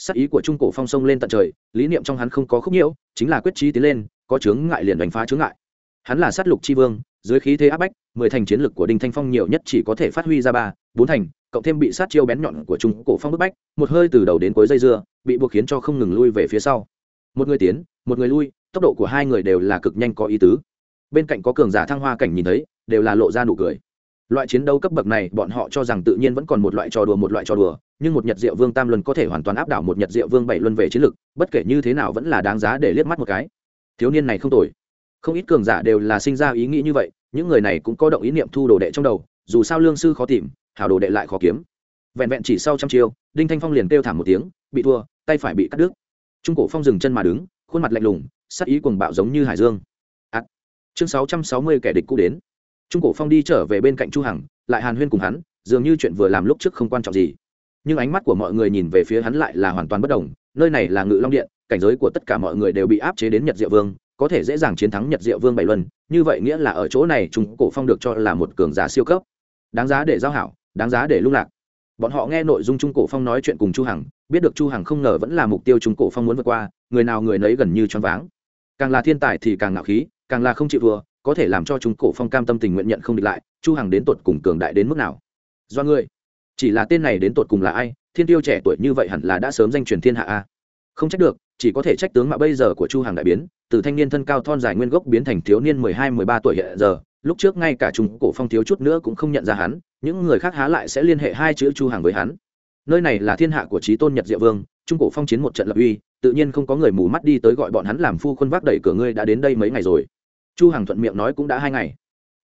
sắc ý của trung cổ phong sông lên tận trời, lý niệm trong hắn không có khúc nhiễu, chính là quyết trí tiến lên, có chướng ngại liền đánh phá chướng ngại. Hắn là sát lục chi vương, dưới khí thế áp bách, mười thành chiến lực của đinh thanh phong nhiều nhất chỉ có thể phát huy ra ba, bốn thành, cộng thêm bị sát chiêu bén nhọn của trung cổ phong bức bách, một hơi từ đầu đến cuối dây dưa, bị buộc khiến cho không ngừng lui về phía sau. Một người tiến, một người lui, tốc độ của hai người đều là cực nhanh có ý tứ. Bên cạnh có cường giả thăng hoa cảnh nhìn thấy, đều là lộ ra nụ cười. Loại chiến đấu cấp bậc này, bọn họ cho rằng tự nhiên vẫn còn một loại trò đùa, một loại trò đùa nhưng một nhật diệu vương tam luân có thể hoàn toàn áp đảo một nhật diệu vương bảy luân về chiến lực, bất kể như thế nào vẫn là đáng giá để liếc mắt một cái. Thiếu niên này không tồi. Không ít cường giả đều là sinh ra ý nghĩ như vậy, những người này cũng có động ý niệm thu đồ đệ trong đầu, dù sao lương sư khó tìm, hảo đồ đệ lại khó kiếm. Vẹn vẹn chỉ sau trăm chiêu, đinh thanh phong liền kêu thảm một tiếng, bị thua, tay phải bị cắt đứt. Trung cổ phong dừng chân mà đứng, khuôn mặt lạnh lùng, sắc ý cuồng bạo giống như hải dương. Ắt chương sáu trăm sáu mươi kẻ địch cũ đến. Trung cổ phong đi trở về bên cạnh chu hằng, lại hàn huyên cùng hắn, dường như chuyện vừa làm lúc trước không quan trọng gì nhưng ánh mắt của mọi người nhìn về phía hắn lại là hoàn toàn bất đồng nơi này là ngự long điện cảnh giới của tất cả mọi người đều bị áp chế đến nhật diệu vương có thể dễ dàng chiến thắng nhật diệu vương bảy luân như vậy nghĩa là ở chỗ này trung cổ phong được cho là một cường giả siêu cấp. Đáng giá để giao hảo đáng giá để lung lạc. Bọn họ nghe nội dung trung cổ phong nói chuyện cùng chu hằng biết được chu hằng không ngờ vẫn là mục tiêu trung cổ phong muốn vượt qua người nào người nấy gần như choáng váng. Càng là thiên tài thì càng ngạo khí càng là không chịu vừa, có thể làm cho trung cổ phong cam tâm tình nguyện nhận không địch lại chu hằng đến tột cùng cường đại đến mức nào? Do ngươi chỉ là tên này đến tột cùng là ai, thiên tiêu trẻ tuổi như vậy hẳn là đã sớm danh truyền thiên hạ a. Không trách được, chỉ có thể trách tướng mạo bây giờ của chu hằng đại biến, từ thanh niên thân cao thon dài nguyên gốc biến thành thiếu niên mười hai, mười ba tuổi hiện giờ, lúc trước ngay cả trung cổ phong thiếu chút nữa cũng không nhận ra hắn, những người khác há lại sẽ liên hệ hai chữ chu hằng với hắn. Nơi này là thiên hạ của trí tôn nhật diệu vương, trung cổ phong chiến một trận lập uy, tự nhiên không có người mù mắt đi tới gọi bọn hắn làm phu khuôn vác đẩy cửa ngươi đã đến đây mấy ngày rồi. Chu hằng thuận miệng nói cũng đã hai ngày.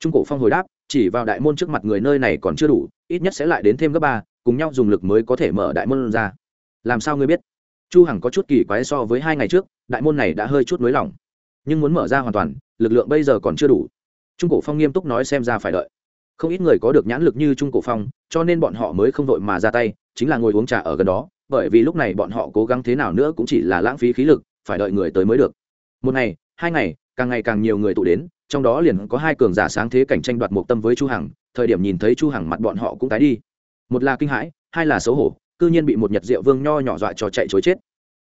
Trung cổ phong hồi đáp chỉ vào đại môn trước mặt người nơi này còn chưa đủ, ít nhất sẽ lại đến thêm gấp ba, cùng nhau dùng lực mới có thể mở đại môn ra. Làm sao ngươi biết? Chu hằng có chút kỳ quái so với hai ngày trước, đại môn này đã hơi chút nới lỏng, nhưng muốn mở ra hoàn toàn, lực lượng bây giờ còn chưa đủ. Trung cổ phong nghiêm túc nói xem ra phải đợi. Không ít người có được nhãn lực như trung cổ phong, cho nên bọn họ mới không vội mà ra tay, chính là ngồi uống trà ở gần đó, bởi vì lúc này bọn họ cố gắng thế nào nữa cũng chỉ là lãng phí khí lực, phải đợi người tới mới được. Một ngày, hai ngày, càng ngày càng nhiều người tụ đến trong đó liền có hai cường giả sáng thế cảnh tranh đoạt một tâm với chu hằng, thời điểm nhìn thấy chu hằng mặt bọn họ cũng tái đi. Một là kinh hãi, hai là xấu hổ, cư nhiên bị một nhật diệu vương nho nhỏ dọa cho chạy chối chết.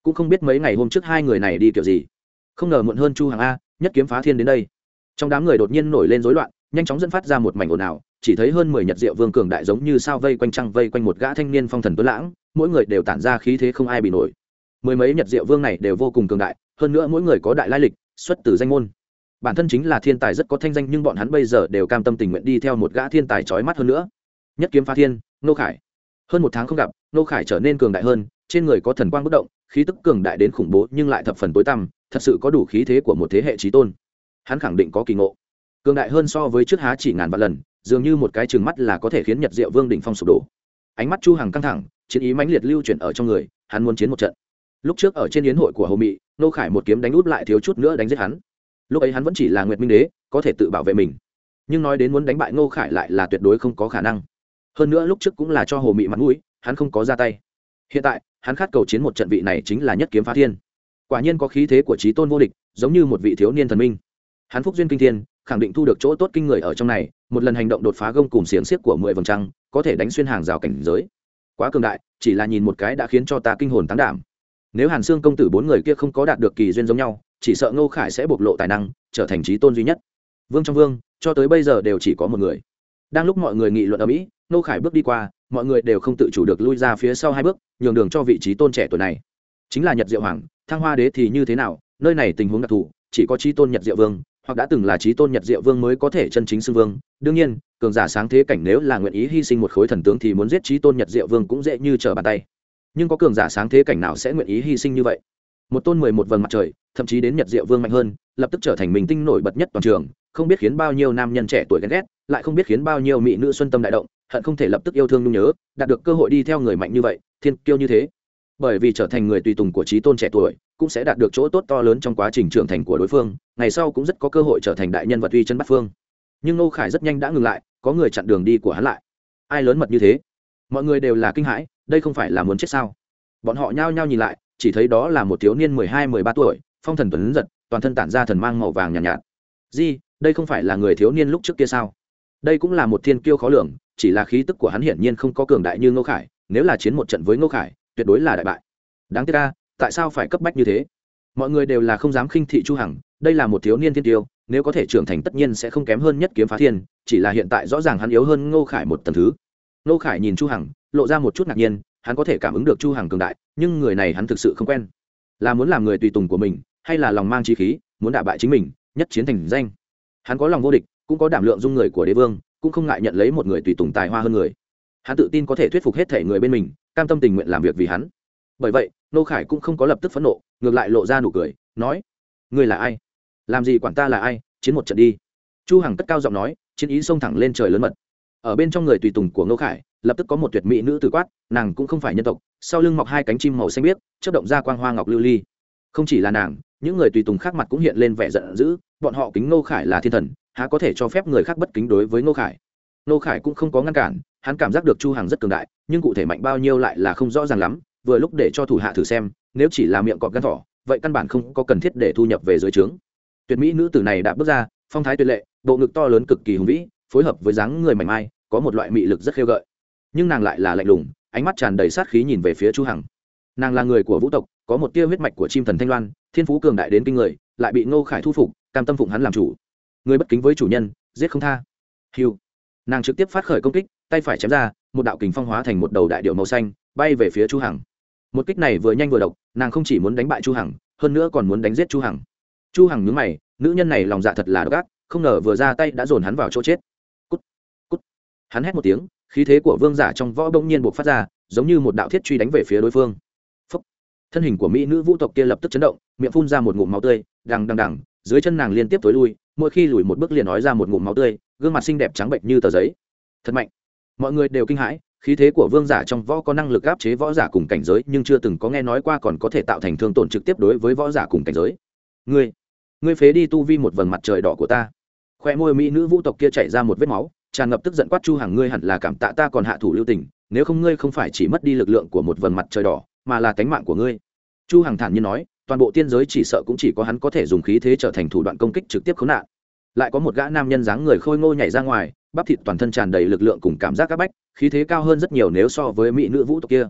Cũng không biết mấy ngày hôm trước hai người này đi kiểu gì. Không ngờ muộn hơn chu hằng a, nhất kiếm phá thiên đến đây. Trong đám người đột nhiên nổi lên rối loạn, nhanh chóng dẫn phát ra một mảnh ồn ào, chỉ thấy hơn mười nhật diệu vương cường đại giống như sao vây quanh trăng, vây quanh một gã thanh niên phong thần tuấn lãng, mỗi người đều tản ra khí thế không ai bị nổi. Mười mấy nhật diệu vương này đều vô cùng cường đại, hơn nữa mỗi người có đại lai lịch, xuất từ danh môn bản thân chính là thiên tài rất có thanh danh, nhưng bọn hắn bây giờ đều cam tâm tình nguyện đi theo một gã thiên tài trói mắt hơn nữa. Nhất kiếm phá thiên nô khải. Hơn một tháng không gặp nô khải trở nên cường đại hơn, trên người có thần quang bất động, khí tức cường đại đến khủng bố, nhưng lại thập phần tối tăm, thật sự có đủ khí thế của một thế hệ trí tôn. Hắn khẳng định có kỳ ngộ. Cường đại hơn so với trước há chỉ ngàn vạn lần, dường như một cái chừng mắt là có thể khiến nhật diệu vương đỉnh phong sụp đổ. Ánh mắt chu hằng căng thẳng, chiến ý mãnh liệt lưu chuyển ở trong người, hắn muốn chiến một trận. Lúc trước ở trên yến hội của hồ mị nô khải một kiếm đánh út lại thiếu chút nữa đánh giết hắn lúc ấy hắn vẫn chỉ là nguyệt minh đế, có thể tự bảo vệ mình. Nhưng nói đến muốn đánh bại ngô khải lại là tuyệt đối không có khả năng. Hơn nữa lúc trước cũng là cho hồ mị mặt mũi, hắn không có ra tay. Hiện tại, hắn khát cầu chiến một trận vị này chính là nhất kiếm phá thiên. Quả nhiên có khí thế của trí tôn vô địch, giống như một vị thiếu niên thần minh. Hắn phúc duyên kinh thiên, khẳng định thu được chỗ tốt kinh người ở trong này, một lần hành động đột phá gông cùng xiềng xiếc của mười vầng trăng, có thể đánh xuyên hàng rào cảnh giới. Quá cường đại, chỉ là nhìn một cái đã khiến cho ta kinh hồn tán đảm. Nếu hàn xương công tử bốn người kia không có đạt được kỳ duyên giống nhau chỉ sợ ngô khải sẽ bộc lộ tài năng, trở thành trí tôn duy nhất. Vương trong vương, cho tới bây giờ đều chỉ có một người. Đang lúc mọi người nghị luận ở mỹ, ngô khải bước đi qua, mọi người đều không tự chủ được lui ra phía sau hai bước, nhường đường cho vị trí tôn trẻ tuổi này. Chính là nhật diệu hoàng, thăng hoa đế thì như thế nào, nơi này tình huống đặc thù, chỉ có trí tôn nhật diệu vương, hoặc đã từng là trí tôn nhật diệu vương mới có thể chân chính xưng vương. Đương nhiên, cường giả sáng thế cảnh nếu là nguyện ý hy sinh một khối thần tướng thì muốn giết trí tôn nhật diệu vương cũng dễ như trở bàn tay. Nhưng có cường giả sáng thế cảnh nào sẽ nguyện ý hy sinh như vậy? Một tôn mười một vầng mặt trời thậm chí đến nhật diệu vương mạnh hơn, lập tức trở thành mình tinh nổi bật nhất toàn trường, không biết khiến bao nhiêu nam nhân trẻ tuổi ghen ghét, lại không biết khiến bao nhiêu mỹ nữ xuân tâm đại động, hận không thể lập tức yêu thương nhung nhớ, đạt được cơ hội đi theo người mạnh như vậy, thiên kiêu như thế. Bởi vì trở thành người tùy tùng của trí tôn trẻ tuổi, cũng sẽ đạt được chỗ tốt to lớn trong quá trình trưởng thành của đối phương, ngày sau cũng rất có cơ hội trở thành đại nhân vật uy chân bắt phương. Nhưng ngô khải rất nhanh đã ngừng lại, có người chặn đường đi của hắn lại. Ai lớn mật như thế? Mọi người đều là kinh hãi, đây không phải là muốn chết sao? Bọn họ nhao nhao nhìn lại, chỉ thấy đó là một thiếu niên mười hai, mười ba tuổi phong thần tuấn giật toàn thân tản ra thần mang màu vàng nhàn nhạt, nhạt. Di đây không phải là người thiếu niên lúc trước kia sao? Đây cũng là một thiên kiêu khó lường chỉ là khí tức của hắn hiển nhiên không có cường đại như ngô khải nếu là chiến một trận với ngô khải tuyệt đối là đại bại. Đáng tiếc ca tại sao phải cấp bách như thế? Mọi người đều là không dám khinh thị chu hằng đây là một thiếu niên thiên tiêu nếu có thể trưởng thành tất nhiên sẽ không kém hơn nhất kiếm phá thiên chỉ là hiện tại rõ ràng hắn yếu hơn ngô khải một tầng thứ. Ngô khải nhìn chu hằng lộ ra một chút ngạc nhiên hắn có thể cảm ứng được chu hằng cường đại nhưng người này hắn thực sự không quen. Là muốn làm người tùy tùng của mình hay là lòng mang trí khí, muốn đả bại chính mình, nhất chiến thành danh. Hắn có lòng vô địch, cũng có đảm lượng dung người của đế vương, cũng không ngại nhận lấy một người tùy tùng tài hoa hơn người. Hắn tự tin có thể thuyết phục hết thể người bên mình, cam tâm tình nguyện làm việc vì hắn. Bởi vậy, nô khải cũng không có lập tức phẫn nộ, ngược lại lộ ra nụ cười, nói, ngươi là ai? Làm gì quản ta là ai? Chiến một trận đi. Chu hằng cất cao giọng nói, chiến ý xông thẳng lên trời lớn mật. Ở bên trong người tùy tùng của Ngô khải, lập tức có một tuyệt mỹ nữ tử quát, nàng cũng không phải nhân tộc, sau lưng mọc hai cánh chim màu xanh biếc, chớp động ra quang hoa ngọc lưu ly. Không chỉ là nàng những người tùy tùng khác mặt cũng hiện lên vẻ giận dữ, bọn họ kính ngô khải là thiên thần, há có thể cho phép người khác bất kính đối với ngô khải? Ngô khải cũng không có ngăn cản, hắn cảm giác được chu hằng rất cường đại, nhưng cụ thể mạnh bao nhiêu lại là không rõ ràng lắm, vừa lúc để cho thủ hạ thử xem, nếu chỉ là miệng cọp gan thỏ, vậy căn bản không có cần thiết để thu nhập về dưới trướng. Tuyệt mỹ nữ tử này đã bước ra, phong thái tuyệt lệ, bộ ngực to lớn cực kỳ hùng vĩ, phối hợp với dáng người mảnh mai, có một loại mị lực rất khiêu gợi. Nhưng nàng lại là lạnh lùng, ánh mắt tràn đầy sát khí nhìn về phía chu hằng. Nàng là người của vũ tộc, có một tia huyết mạch của chim thần thanh loan thiên phú cường đại đến kinh người, lại bị ngô khải thu phục, cam tâm phụng hắn làm chủ. Người bất kính với chủ nhân, giết không tha. Hiu nàng trực tiếp phát khởi công kích, tay phải chém ra, một đạo kình phong hóa thành một đầu đại điệu màu xanh, bay về phía chu hằng. Một kích này vừa nhanh vừa độc, nàng không chỉ muốn đánh bại chu hằng, hơn nữa còn muốn đánh giết chu hằng. Chu hằng nhướng mày, nữ nhân này lòng dạ thật là độc ác, không ngờ vừa ra tay đã dồn hắn vào chỗ chết. Cút cút. Hắn hét một tiếng, khí thế của vương giả trong võ bỗng nhiên buộc phát ra, giống như một đạo thiết truy đánh về phía đối phương thân hình của mỹ nữ vũ tộc kia lập tức chấn động, miệng phun ra một ngụm máu tươi, đằng đằng đằng, dưới chân nàng liên tiếp tối lui, mỗi khi lùi một bước liền nói ra một ngụm máu tươi, gương mặt xinh đẹp trắng bệnh như tờ giấy. Thật mạnh. Mọi người đều kinh hãi, khí thế của vương giả trong võ có năng lực áp chế võ giả cùng cảnh giới, nhưng chưa từng có nghe nói qua còn có thể tạo thành thương tổn trực tiếp đối với võ giả cùng cảnh giới. Ngươi ngươi phế đi tu vi một vầng mặt trời đỏ của ta. Khoe môi mỹ nữ vũ tộc kia chảy ra một vết máu, tràn ngập tức giận quát chu hàng ngươi hẳn là cảm tạ ta còn hạ thủ lưu tình, nếu không ngươi không phải chỉ mất đi lực lượng của một vầng mặt trời đỏ mà là tánh mạng của ngươi. Chu hằng thản nhiên nói, toàn bộ tiên giới chỉ sợ cũng chỉ có hắn có thể dùng khí thế trở thành thủ đoạn công kích trực tiếp khốn nạn. Lại có một gã nam nhân dáng người khôi ngô nhảy ra ngoài, bắp thịt toàn thân tràn đầy lực lượng cùng cảm giác các bách, khí thế cao hơn rất nhiều nếu so với mỹ nữ vũ tộc kia.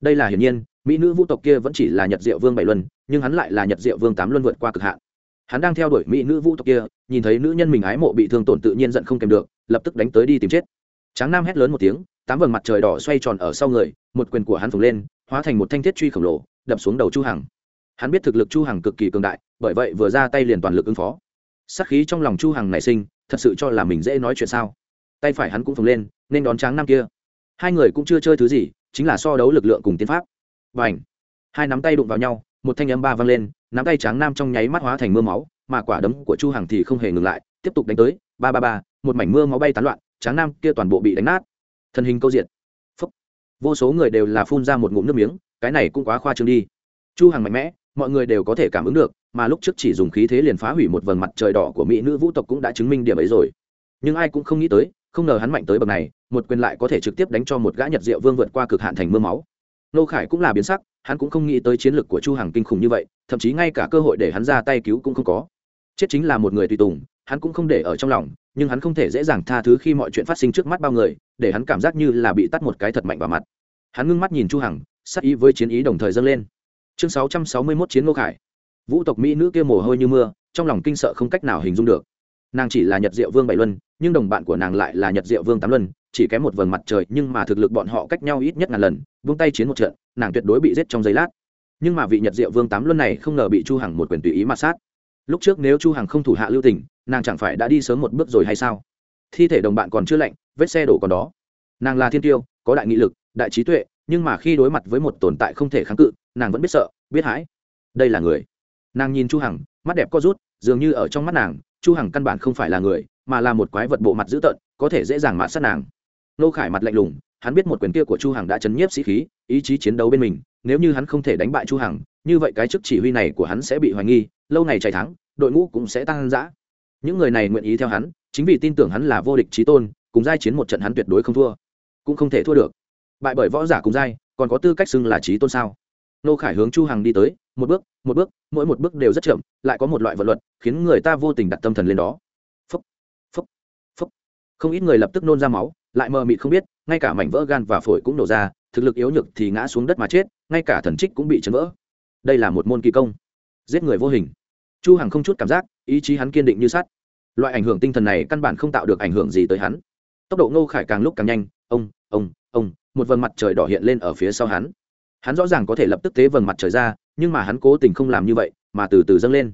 Đây là hiển nhiên, mỹ nữ vũ tộc kia vẫn chỉ là nhật diệu vương bảy luân, nhưng hắn lại là nhật diệu vương tám luân vượt qua cực hạn. Hắn đang theo đuổi mỹ nữ vũ tộc kia, nhìn thấy nữ nhân mình ái mộ bị thương tổn tự nhiên giận không kèm được, lập tức đánh tới đi tìm chết. Tráng nam hét lớn một tiếng, tám vầng mặt trời đỏ xoay tròn ở sau người, một quyền của hắn phồng lên hóa thành một thanh thiết truy khổng lồ, đập xuống đầu chu hằng. Hắn biết thực lực chu hằng cực kỳ cường đại, bởi vậy vừa ra tay liền toàn lực ứng phó. Sát khí trong lòng chu hằng nảy sinh, thật sự cho là mình dễ nói chuyện sao. Tay phải hắn cũng phồng lên, nên đón tráng nam kia. Hai người cũng chưa chơi thứ gì, chính là so đấu lực lượng cùng tiến pháp. Và hai nắm tay đụng vào nhau, một thanh âm ba vang lên, nắm tay tráng nam trong nháy mắt hóa thành mưa máu, mà quả đấm của chu hằng thì không hề ngừng lại, tiếp tục đánh tới, ba ba ba, một mảnh mưa máu bay tán loạn, tráng nam kia toàn bộ bị đánh nát. Thân hình câu diện vô số người đều là phun ra một ngụm nước miếng, cái này cũng quá khoa trương đi. Chu hằng mạnh mẽ, mọi người đều có thể cảm ứng được, mà lúc trước chỉ dùng khí thế liền phá hủy một vầng mặt trời đỏ của mỹ nữ vũ tộc cũng đã chứng minh điểm ấy rồi. Nhưng ai cũng không nghĩ tới, không ngờ hắn mạnh tới bậc này, một quyền lại có thể trực tiếp đánh cho một gã nhật diệu vương vượt qua cực hạn thành mưa máu. Nô khải cũng là biến sắc, hắn cũng không nghĩ tới chiến lược của chu hằng kinh khủng như vậy, thậm chí ngay cả cơ hội để hắn ra tay cứu cũng không có. Chết chính là một người tùy tùng, hắn cũng không để ở trong lòng nhưng hắn không thể dễ dàng tha thứ khi mọi chuyện phát sinh trước mắt bao người, để hắn cảm giác như là bị tắt một cái thật mạnh vào mặt. Hắn ngưng mắt nhìn chu hằng, sắc ý với chiến ý đồng thời dâng lên. Chương 661 chiến ngô khải. Vũ tộc mỹ nữ kia mồ hôi như mưa, trong lòng kinh sợ không cách nào hình dung được. Nàng chỉ là nhật diệu vương bảy luân, nhưng đồng bạn của nàng lại là nhật diệu vương tám luân, chỉ kém một vầng mặt trời, nhưng mà thực lực bọn họ cách nhau ít nhất ngàn lần, vung tay chiến một trận, nàng tuyệt đối bị giết trong giây lát. Nhưng mà vị nhật diệu vương tám luân này không ngờ bị chu hằng một quyền tùy ý mà sát. Lúc trước nếu chu hằng không thủ hạ lưu tình nàng chẳng phải đã đi sớm một bước rồi hay sao? Thi thể đồng bạn còn chưa lạnh, vết xe đổ còn đó. Nàng là thiên tiêu, có đại nghị lực, đại trí tuệ, nhưng mà khi đối mặt với một tồn tại không thể kháng cự, nàng vẫn biết sợ, biết hãi. Đây là người. Nàng nhìn chu hằng, mắt đẹp co rút, dường như ở trong mắt nàng, chu hằng căn bản không phải là người, mà là một quái vật bộ mặt dữ tợn, có thể dễ dàng mạ sát nàng. Nô khải mặt lạnh lùng, hắn biết một quyền kia của chu hằng đã chấn nhiếp sĩ khí, ý chí chiến đấu bên mình, nếu như hắn không thể đánh bại chu hằng, như vậy cái chức chỉ huy này của hắn sẽ bị hoài nghi, lâu ngày chạy thắng, đội ngũ cũng sẽ tăng dã những người này nguyện ý theo hắn, chính vì tin tưởng hắn là vô địch chí tôn, cùng giai chiến một trận hắn tuyệt đối không thua. Cũng không thể thua được. Bại bởi võ giả cùng giai, còn có tư cách xưng là chí tôn sao? Nô khải hướng chu hằng đi tới, một bước một bước, mỗi một bước đều rất chậm, lại có một loại vận luật, khiến người ta vô tình đặt tâm thần lên đó. Phúc phúc phúc. Không ít người lập tức nôn ra máu, lại mờ mịt không biết, ngay cả mảnh vỡ gan và phổi cũng nổ ra, thực lực yếu nhược thì ngã xuống đất mà chết, ngay cả thần trích cũng bị chấn vỡ. Đây là một môn kỳ công. Giết người vô hình chu hằng không chút cảm giác, ý chí hắn kiên định như sắt. Loại ảnh hưởng tinh thần này căn bản không tạo được ảnh hưởng gì tới hắn. Tốc độ ngô khải càng lúc càng nhanh, ông ông ông, một vầng mặt trời đỏ hiện lên ở phía sau hắn. Hắn rõ ràng có thể lập tức tế vầng mặt trời ra, nhưng mà hắn cố tình không làm như vậy, mà từ từ dâng lên.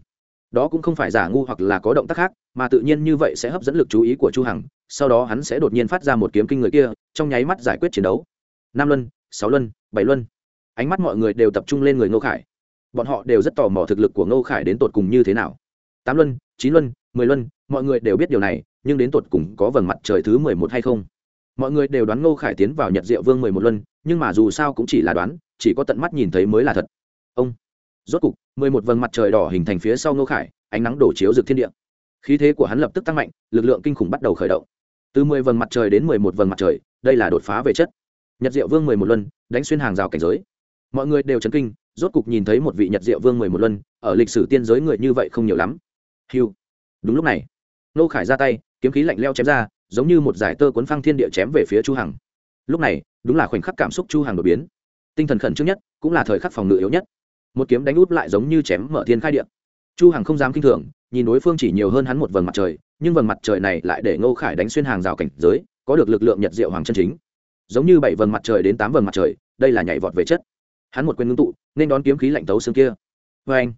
Đó cũng không phải giả ngu hoặc là có động tác khác, mà tự nhiên như vậy sẽ hấp dẫn lực chú ý của chu hằng, sau đó hắn sẽ đột nhiên phát ra một kiếm kinh người kia, trong nháy mắt giải quyết chiến đấu. Năm luân, sáu luân, bảy luân. Ánh mắt mọi người đều tập trung lên người ngô khải bọn họ đều rất tò mò thực lực của ngô khải đến tột cùng như thế nào. Tám luân, chín luân, mười luân, mọi người đều biết điều này, nhưng đến tột cùng có vầng mặt trời thứ mười một hay không? Mọi người đều đoán ngô khải tiến vào nhật diệu vương mười một luân, nhưng mà dù sao cũng chỉ là đoán, chỉ có tận mắt nhìn thấy mới là thật. Ông, rốt cục, mười một vầng mặt trời đỏ hình thành phía sau ngô khải, ánh nắng đổ chiếu rực thiên địa. Khí thế của hắn lập tức tăng mạnh, lực lượng kinh khủng bắt đầu khởi động. Từ mười vầng mặt trời đến mười một vầng mặt trời, đây là đột phá về chất. Nhật diệu vương mười một luân, đánh xuyên hàng rào cảnh giới. Mọi người đều chấn kinh rốt cục nhìn thấy một vị nhật diệu vương mười một luân, ở lịch sử tiên giới người như vậy không nhiều lắm. Hiu đúng lúc này, nô khải ra tay, kiếm khí lạnh leo chém ra, giống như một giải tơ cuốn phăng thiên địa chém về phía chu hằng. Lúc này, đúng là khoảnh khắc cảm xúc chu hằng đột biến. Tinh thần khẩn trương nhất, cũng là thời khắc phòng ngự yếu nhất. Một kiếm đánh út lại giống như chém mở thiên khai địa. Chu hằng không dám kinh thường, nhìn đối phương chỉ nhiều hơn hắn một vầng mặt trời, nhưng vầng mặt trời này lại để ngô khải đánh xuyên hàng rào cảnh giới, có được lực lượng nhật diệu hoàng chân chính. Giống như bảy vầng mặt trời đến tám vầng mặt trời, đây là nhảy vọt về chất hắn một quyền ngưng tụ, nên đón kiếm khí lạnh tấu xương kia. Vê anh,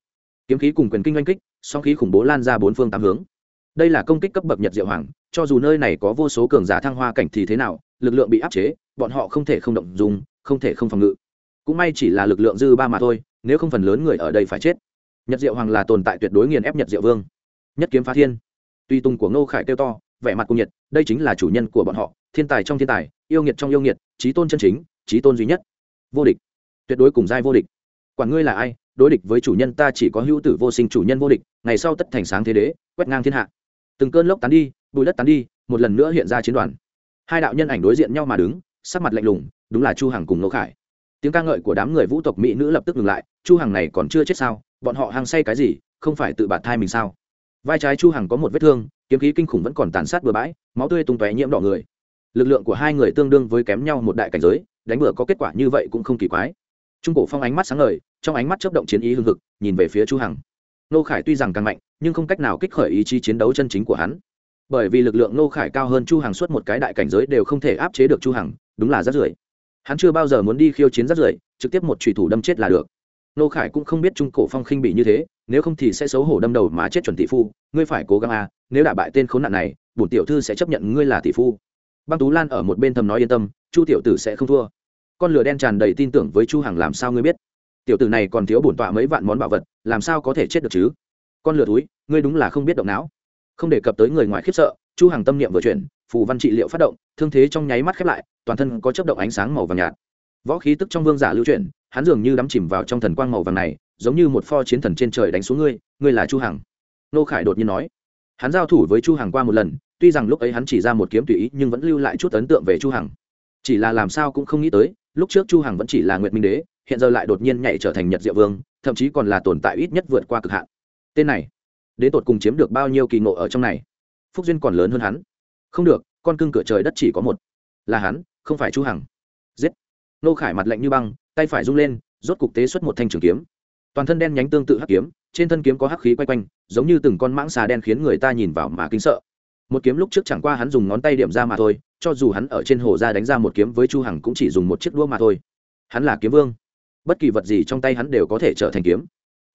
kiếm khí cùng quyền kinh oanh kích, song khí khủng bố lan ra bốn phương tám hướng. Đây là công kích cấp bậc nhật diệu hoàng, cho dù nơi này có vô số cường giả thăng hoa cảnh thì thế nào, lực lượng bị áp chế, bọn họ không thể không động dùng, không thể không phòng ngự. Cũng may chỉ là lực lượng dư ba mà thôi, nếu không phần lớn người ở đây phải chết. Nhật diệu hoàng là tồn tại tuyệt đối nghiền ép nhật diệu vương. Nhất kiếm phá thiên. Tuy tung của ngô khải kêu to, vẻ mặt cung nhiệt, đây chính là chủ nhân của bọn họ, thiên tài trong thiên tài, yêu nghiệt trong yêu nghiệt trí tôn chân chính trí tôn duy nhất. Vô địch tuyệt đối cùng giai vô địch. Quản ngươi là ai, đối địch với chủ nhân ta chỉ có hữu tử vô sinh chủ nhân vô địch, ngày sau tất thành sáng thế đế, quét ngang thiên hạ. Từng cơn lốc tán đi, bụi đất tán đi, một lần nữa hiện ra chiến đoàn. Hai đạo nhân ảnh đối diện nhau mà đứng, sắc mặt lạnh lùng, đúng là chu hằng cùng ngô khải. Tiếng ca ngợi của đám người vũ tộc mỹ nữ lập tức ngừng lại, chu hằng này còn chưa chết sao, bọn họ hăng say cái gì, không phải tự bạt thai mình sao? Vai trái chu hằng có một vết thương, kiếm khí kinh khủng vẫn còn tàn sát bừa bãi, máu tươi tung tóe nhiễm đỏ người. Lực lượng của hai người tương đương với kém nhau một đại cảnh giới, đánh bừa có kết quả như vậy cũng không kỳ quái trung cổ phong ánh mắt sáng ngời, trong ánh mắt chớp động chiến ý hưng hực, nhìn về phía chu hằng. Nô khải tuy rằng càng mạnh, nhưng không cách nào kích khởi ý chí chiến đấu chân chính của hắn. Bởi vì lực lượng nô khải cao hơn chu hằng suốt một cái đại cảnh giới đều không thể áp chế được chu hằng, đúng là rất rưởi. Hắn chưa bao giờ muốn đi khiêu chiến rất rưởi, trực tiếp một chủy thủ đâm chết là được. Nô khải cũng không biết trung cổ phong khinh bị như thế, nếu không thì sẽ xấu hổ đâm đầu mà chết chuẩn tỷ phu, ngươi phải cố gắng a nếu đả bại tên khốn nạn này, bổn tiểu thư sẽ chấp nhận ngươi là tỷ phu. Băng tú lan ở một bên thầm nói yên tâm, chu tiểu tử sẽ không thua con lửa đen tràn đầy tin tưởng với chu hằng làm sao ngươi biết? Tiểu tử này còn thiếu bổn tọa mấy vạn món bảo vật, làm sao có thể chết được chứ? Con lửa túi, ngươi đúng là không biết động não. Không đề cập tới người ngoài khiếp sợ, chu hằng tâm niệm vừa chuyển, phù văn trị liệu phát động, thương thế trong nháy mắt khép lại, toàn thân có chớp động ánh sáng màu vàng nhạt. Võ khí tức trong vương giả lưu chuyển, hắn dường như đắm chìm vào trong thần quang màu vàng này, giống như một pho chiến thần trên trời đánh xuống ngươi ngươi là chu hằng. Nô khải đột nhiên nói. Hắn giao thủ với chu hằng qua một lần, tuy rằng lúc ấy hắn chỉ ra một kiếm tùy ý, nhưng vẫn lưu lại chút ấn tượng về chu hằng. Chỉ là làm sao cũng không nghĩ tới lúc trước chu hằng vẫn chỉ là nguyệt minh đế, hiện giờ lại đột nhiên nhảy trở thành nhật diệu vương, thậm chí còn là tồn tại ít nhất vượt qua cực hạn. Tên này, đến tột cùng chiếm được bao nhiêu kỳ ngộ ở trong này? Phúc duyên còn lớn hơn hắn. Không được, con cưng cửa trời đất chỉ có một. Là hắn, không phải chu hằng. Giết. Nô khải mặt lạnh như băng, tay phải rung lên, rốt cục tế xuất một thanh trường kiếm. Toàn thân đen nhánh tương tự hắc kiếm, trên thân kiếm có hắc khí quay quanh, giống như từng con mãng xà đen khiến người ta nhìn vào mà kinh sợ. Một kiếm lúc trước chẳng qua hắn dùng ngón tay điểm ra mà thôi cho dù hắn ở trên hồ ra đánh ra một kiếm với chu hằng cũng chỉ dùng một chiếc đũa mà thôi. Hắn là kiếm vương. Bất kỳ vật gì trong tay hắn đều có thể trở thành kiếm.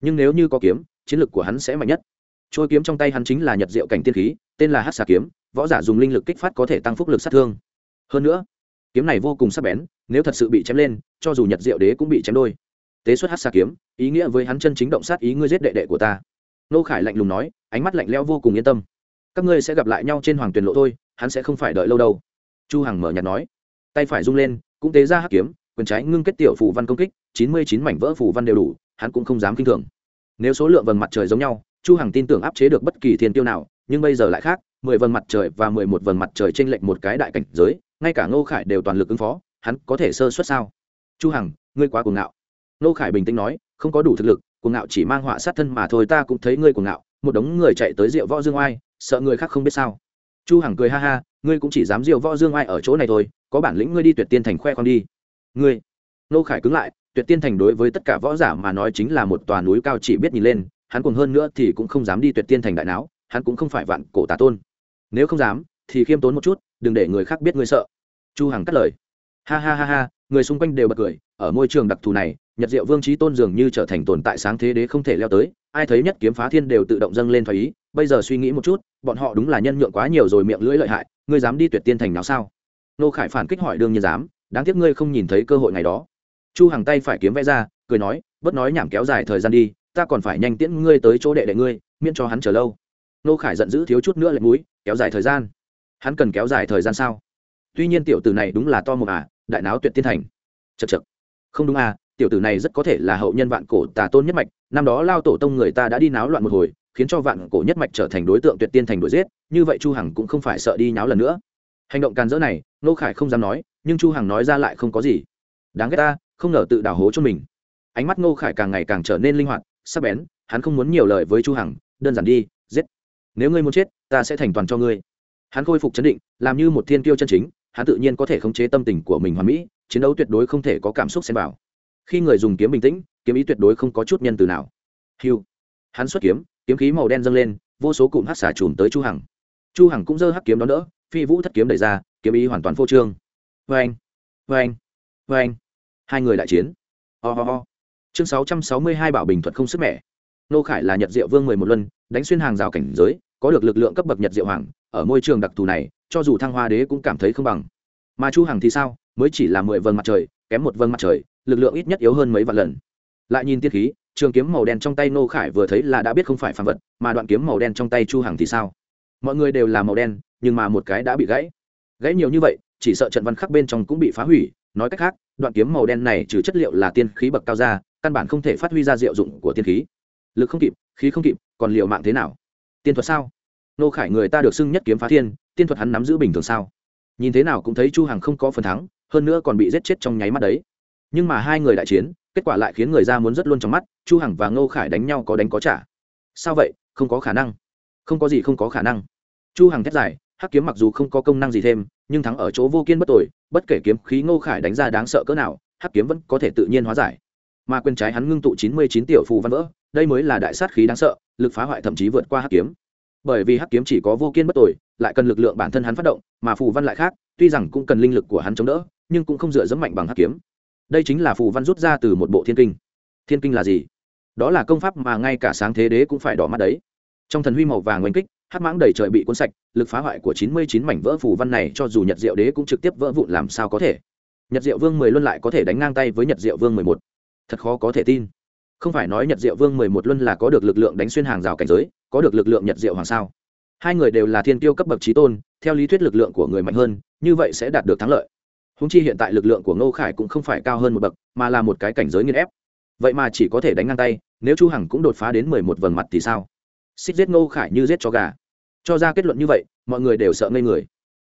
Nhưng nếu như có kiếm, chiến lực của hắn sẽ mạnh nhất. Trôi kiếm trong tay hắn chính là nhật diệu cảnh tiên khí, tên là hát xà kiếm, võ giả dùng linh lực kích phát có thể tăng phúc lực sát thương. Hơn nữa, kiếm này vô cùng sắc bén, nếu thật sự bị chém lên, cho dù nhật diệu đế cũng bị chém đôi. Tế xuất hát xà kiếm, ý nghĩa với hắn chân chính động sát ý ngươi giết đệ đệ của ta. Nô khải lạnh lùng nói, ánh mắt lạnh leo vô cùng yên tâm. Các ngươi sẽ gặp lại nhau trên hoàng tuyền lộ thôi, hắn sẽ không phải đợi lâu đâu chu hằng mở nhạt nói, tay phải rung lên, cũng tế ra hắc kiếm, quyền trái ngưng kết tiểu phủ văn công kích, chín mươi chín mảnh vỡ phủ văn đều đủ, hắn cũng không dám kinh thường. Nếu số lượng vầng mặt trời giống nhau, chu hằng tin tưởng áp chế được bất kỳ thiên tiêu nào, nhưng bây giờ lại khác, mười vầng mặt trời và mười một vầng mặt trời trên lệnh một cái đại cảnh giới, ngay cả ngô khải đều toàn lực ứng phó, hắn có thể sơ suất sao? Chu hằng, ngươi quá cuồng ngạo. Ngô khải bình tĩnh nói, không có đủ thực lực, cuồng ngạo chỉ mang họa sát thân mà thôi, ta cũng thấy ngươi cuồng ngạo. Một đống người chạy tới rượu võ dương oai, sợ người khác không biết sao. Chu hằng cười ha ha ngươi cũng chỉ dám diều võ dương oai ở chỗ này thôi, có bản lĩnh ngươi đi tuyệt tiên thành khoe khoang đi. Ngươi, nô khải cứng lại, tuyệt tiên thành đối với tất cả võ giả mà nói chính là một tòa núi cao chỉ biết nhìn lên, hắn còn hơn nữa thì cũng không dám đi tuyệt tiên thành đại não hắn cũng không phải vạn cổ tà tôn. Nếu không dám, thì khiêm tốn một chút, đừng để người khác biết ngươi sợ. Chu hằng cắt lời. Ha ha ha ha, người xung quanh đều bật cười ở môi trường đặc thù này, nhật diệu vương trí tôn dường như trở thành tồn tại sáng thế đế không thể leo tới, ai thấy nhất kiếm phá thiên đều tự động dâng lên thoái ý, bây giờ suy nghĩ một chút, bọn họ đúng là nhân nhượng quá nhiều rồi miệng lưỡi lợi hại, ngươi dám đi tuyệt tiên thành nào sao? Nô khải phản kích hỏi đương nhiên dám, đáng tiếc ngươi không nhìn thấy cơ hội ngày đó. Chu hàng tay phải kiếm vẽ ra, cười nói bất nói nhảm kéo dài thời gian đi, ta còn phải nhanh tiễn ngươi tới chỗ đệ đệ ngươi, miễn cho hắn chờ lâu. Nô khải giận dữ thiếu chút nữa lệch mũi, kéo dài thời gian. Hắn cần kéo dài thời gian sao? Tuy nhiên tiểu tử này đúng là to mồm à đại náo tuyệt tiên thành. Chật chật không đúng à tiểu tử này rất có thể là hậu nhân vạn cổ tà tôn nhất mạch, năm đó lao tổ tông người ta đã đi náo loạn một hồi, khiến cho vạn cổ nhất mạch trở thành đối tượng tuyệt tiên thành đuổi giết, như vậy chu hằng cũng không phải sợ đi nháo lần nữa. Hành động càn dỡ này nô khải không dám nói, nhưng chu hằng nói ra lại không có gì. Đáng ghét ta, không ngờ tự đào hố cho mình. Ánh mắt nô khải càng ngày càng trở nên linh hoạt, sắc bén, hắn không muốn nhiều lời với chu hằng, đơn giản đi, giết. Nếu ngươi muốn chết, ta sẽ thành toàn cho ngươi. Hắn khôi phục chấn định, làm như một thiên kiêu chân chính, hắn tự nhiên có thể khống chế tâm tình của mình hoàn mỹ chiến đấu tuyệt đối không thể có cảm xúc xen vào. Khi người dùng kiếm bình tĩnh, kiếm ý tuyệt đối không có chút nhân từ nào. Hiu hắn xuất kiếm kiếm khí màu đen dâng lên, vô số cụm hắc xả trùm tới chu hằng. Chu hằng cũng giơ hắc kiếm đó đỡ, phi vũ thất kiếm đẩy ra, kiếm ý hoàn toàn phô trương. Vâng vâng vâng hai người đại chiến. Ho、oh oh oh. chương 662 bảo bình thuật không sức mẻ. Nô khải là nhật diệu vương mười một luân, đánh xuyên hàng rào cảnh giới, có được lực lượng cấp bậc nhật diệu hoàng, ở môi trường đặc thù này, cho dù thăng hoa đế cũng cảm thấy không bằng mà chu hằng thì sao? Mới chỉ là mười vầng mặt trời, kém một vầng mặt trời, lực lượng ít nhất yếu hơn mấy vạn lần. Lại nhìn tiên khí, trường kiếm màu đen trong tay nô khải vừa thấy là đã biết không phải phàm vật, mà đoạn kiếm màu đen trong tay chu hằng thì sao? Mọi người đều là màu đen, nhưng mà một cái đã bị gãy. Gãy nhiều như vậy, chỉ sợ trận văn khắc bên trong cũng bị phá hủy. Nói cách khác, đoạn kiếm màu đen này trừ chất liệu là tiên khí bậc cao ra, căn bản không thể phát huy ra diệu dụng của tiên khí. Lực không kịp, khí không kịp, còn liệu mạng thế nào? Tiên thuật sao? Nô khải người ta được xưng nhất kiếm phá thiên, tiên thuật hắn nắm giữ bình thường sao? Nhìn thế nào cũng thấy chu hằng không có phần thắng, hơn nữa còn bị giết chết trong nháy mắt đấy. Nhưng mà hai người đại chiến, kết quả lại khiến người ra muốn rất luôn trong mắt, chu hằng và ngô khải đánh nhau có đánh có trả. Sao vậy? Không có khả năng. Không có gì không có khả năng. Chu hằng thét dài, hắc kiếm mặc dù không có công năng gì thêm, nhưng thắng ở chỗ vô kiên bất tội bất kể kiếm khí ngô khải đánh ra đáng sợ cỡ nào, hắc kiếm vẫn có thể tự nhiên hóa giải. Mà quyền trái hắn ngưng tụ chín mươi chín tiểu phù văn vỡ, đây mới là đại sát khí đáng sợ, lực phá hoại thậm chí vượt qua hắc kiếm bởi vì hắc kiếm chỉ có vô kiên bất tội lại cần lực lượng bản thân hắn phát động, mà phù văn lại khác, tuy rằng cũng cần linh lực của hắn chống đỡ, nhưng cũng không dựa dẫm mạnh bằng hắc kiếm. Đây chính là phù văn rút ra từ một bộ thiên kinh. Thiên kinh là gì? Đó là công pháp mà ngay cả sáng thế đế cũng phải đỏ mắt đấy. Trong thần huy màu vàng oanh kích, hắc mãng đầy trời bị cuốn sạch, lực phá hoại của chín mươi chín mảnh vỡ phù văn này cho dù nhật diệu đế cũng trực tiếp vỡ vụn làm sao có thể? Nhật diệu vương mười luân lại có thể đánh ngang tay với nhật diệu vương mười một. Thật khó có thể tin. Không phải nói nhật diệu vương mười một luân là có được lực lượng đánh xuyên hàng rào cảnh giới có được lực lượng nhật diệu hoàng sao? Hai người đều là thiên tiêu cấp bậc trí tôn, theo lý thuyết lực lượng của người mạnh hơn, như vậy sẽ đạt được thắng lợi. Húng chi hiện tại lực lượng của ngô khải cũng không phải cao hơn một bậc, mà là một cái cảnh giới nghiên ép. Vậy mà chỉ có thể đánh ngang tay, nếu chu hằng cũng đột phá đến mười một vầng mặt thì sao? Xích giết ngô khải như giết cho gà. Cho ra kết luận như vậy, mọi người đều sợ ngây người.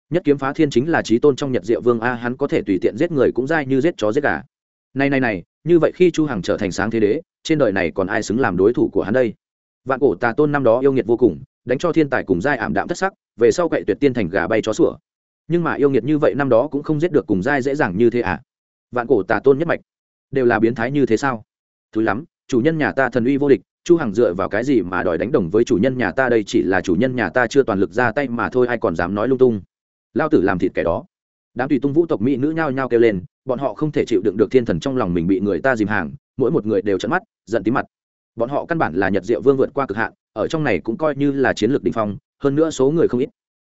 Nhất kiếm phá thiên chính là trí tôn trong nhật diệu vương a, hắn có thể tùy tiện giết người cũng dai như giết chó giết gà. Này này này, như vậy khi chu hằng trở thành sáng thế đế, trên đời này còn ai xứng làm đối thủ của hắn đây? Vạn cổ tà tôn năm đó yêu nghiệt vô cùng, đánh cho thiên tài cùng giai ảm đạm thất sắc, về sau cậy tuyệt tiên thành gà bay chó sủa. Nhưng mà yêu nghiệt như vậy năm đó cũng không giết được cùng giai dễ dàng như thế à? Vạn cổ tà tôn nhất mạch, đều là biến thái như thế sao? Thứ lắm, chủ nhân nhà ta thần uy vô địch, chu hằng dựa vào cái gì mà đòi đánh đồng với chủ nhân nhà ta đây chỉ là chủ nhân nhà ta chưa toàn lực ra tay mà thôi, ai còn dám nói lung tung. Lao tử làm thịt kẻ đó. Đám tùy tung vũ tộc mỹ nữ nhao nhao kêu lên, bọn họ không thể chịu đựng được thiên thần trong lòng mình bị người ta dìm hàng, mỗi một người đều trận mắt, giận tí mặt bọn họ căn bản là nhật diệu vương vượt qua cực hạn, ở trong này cũng coi như là chiến lược đỉnh phong, hơn nữa số người không ít.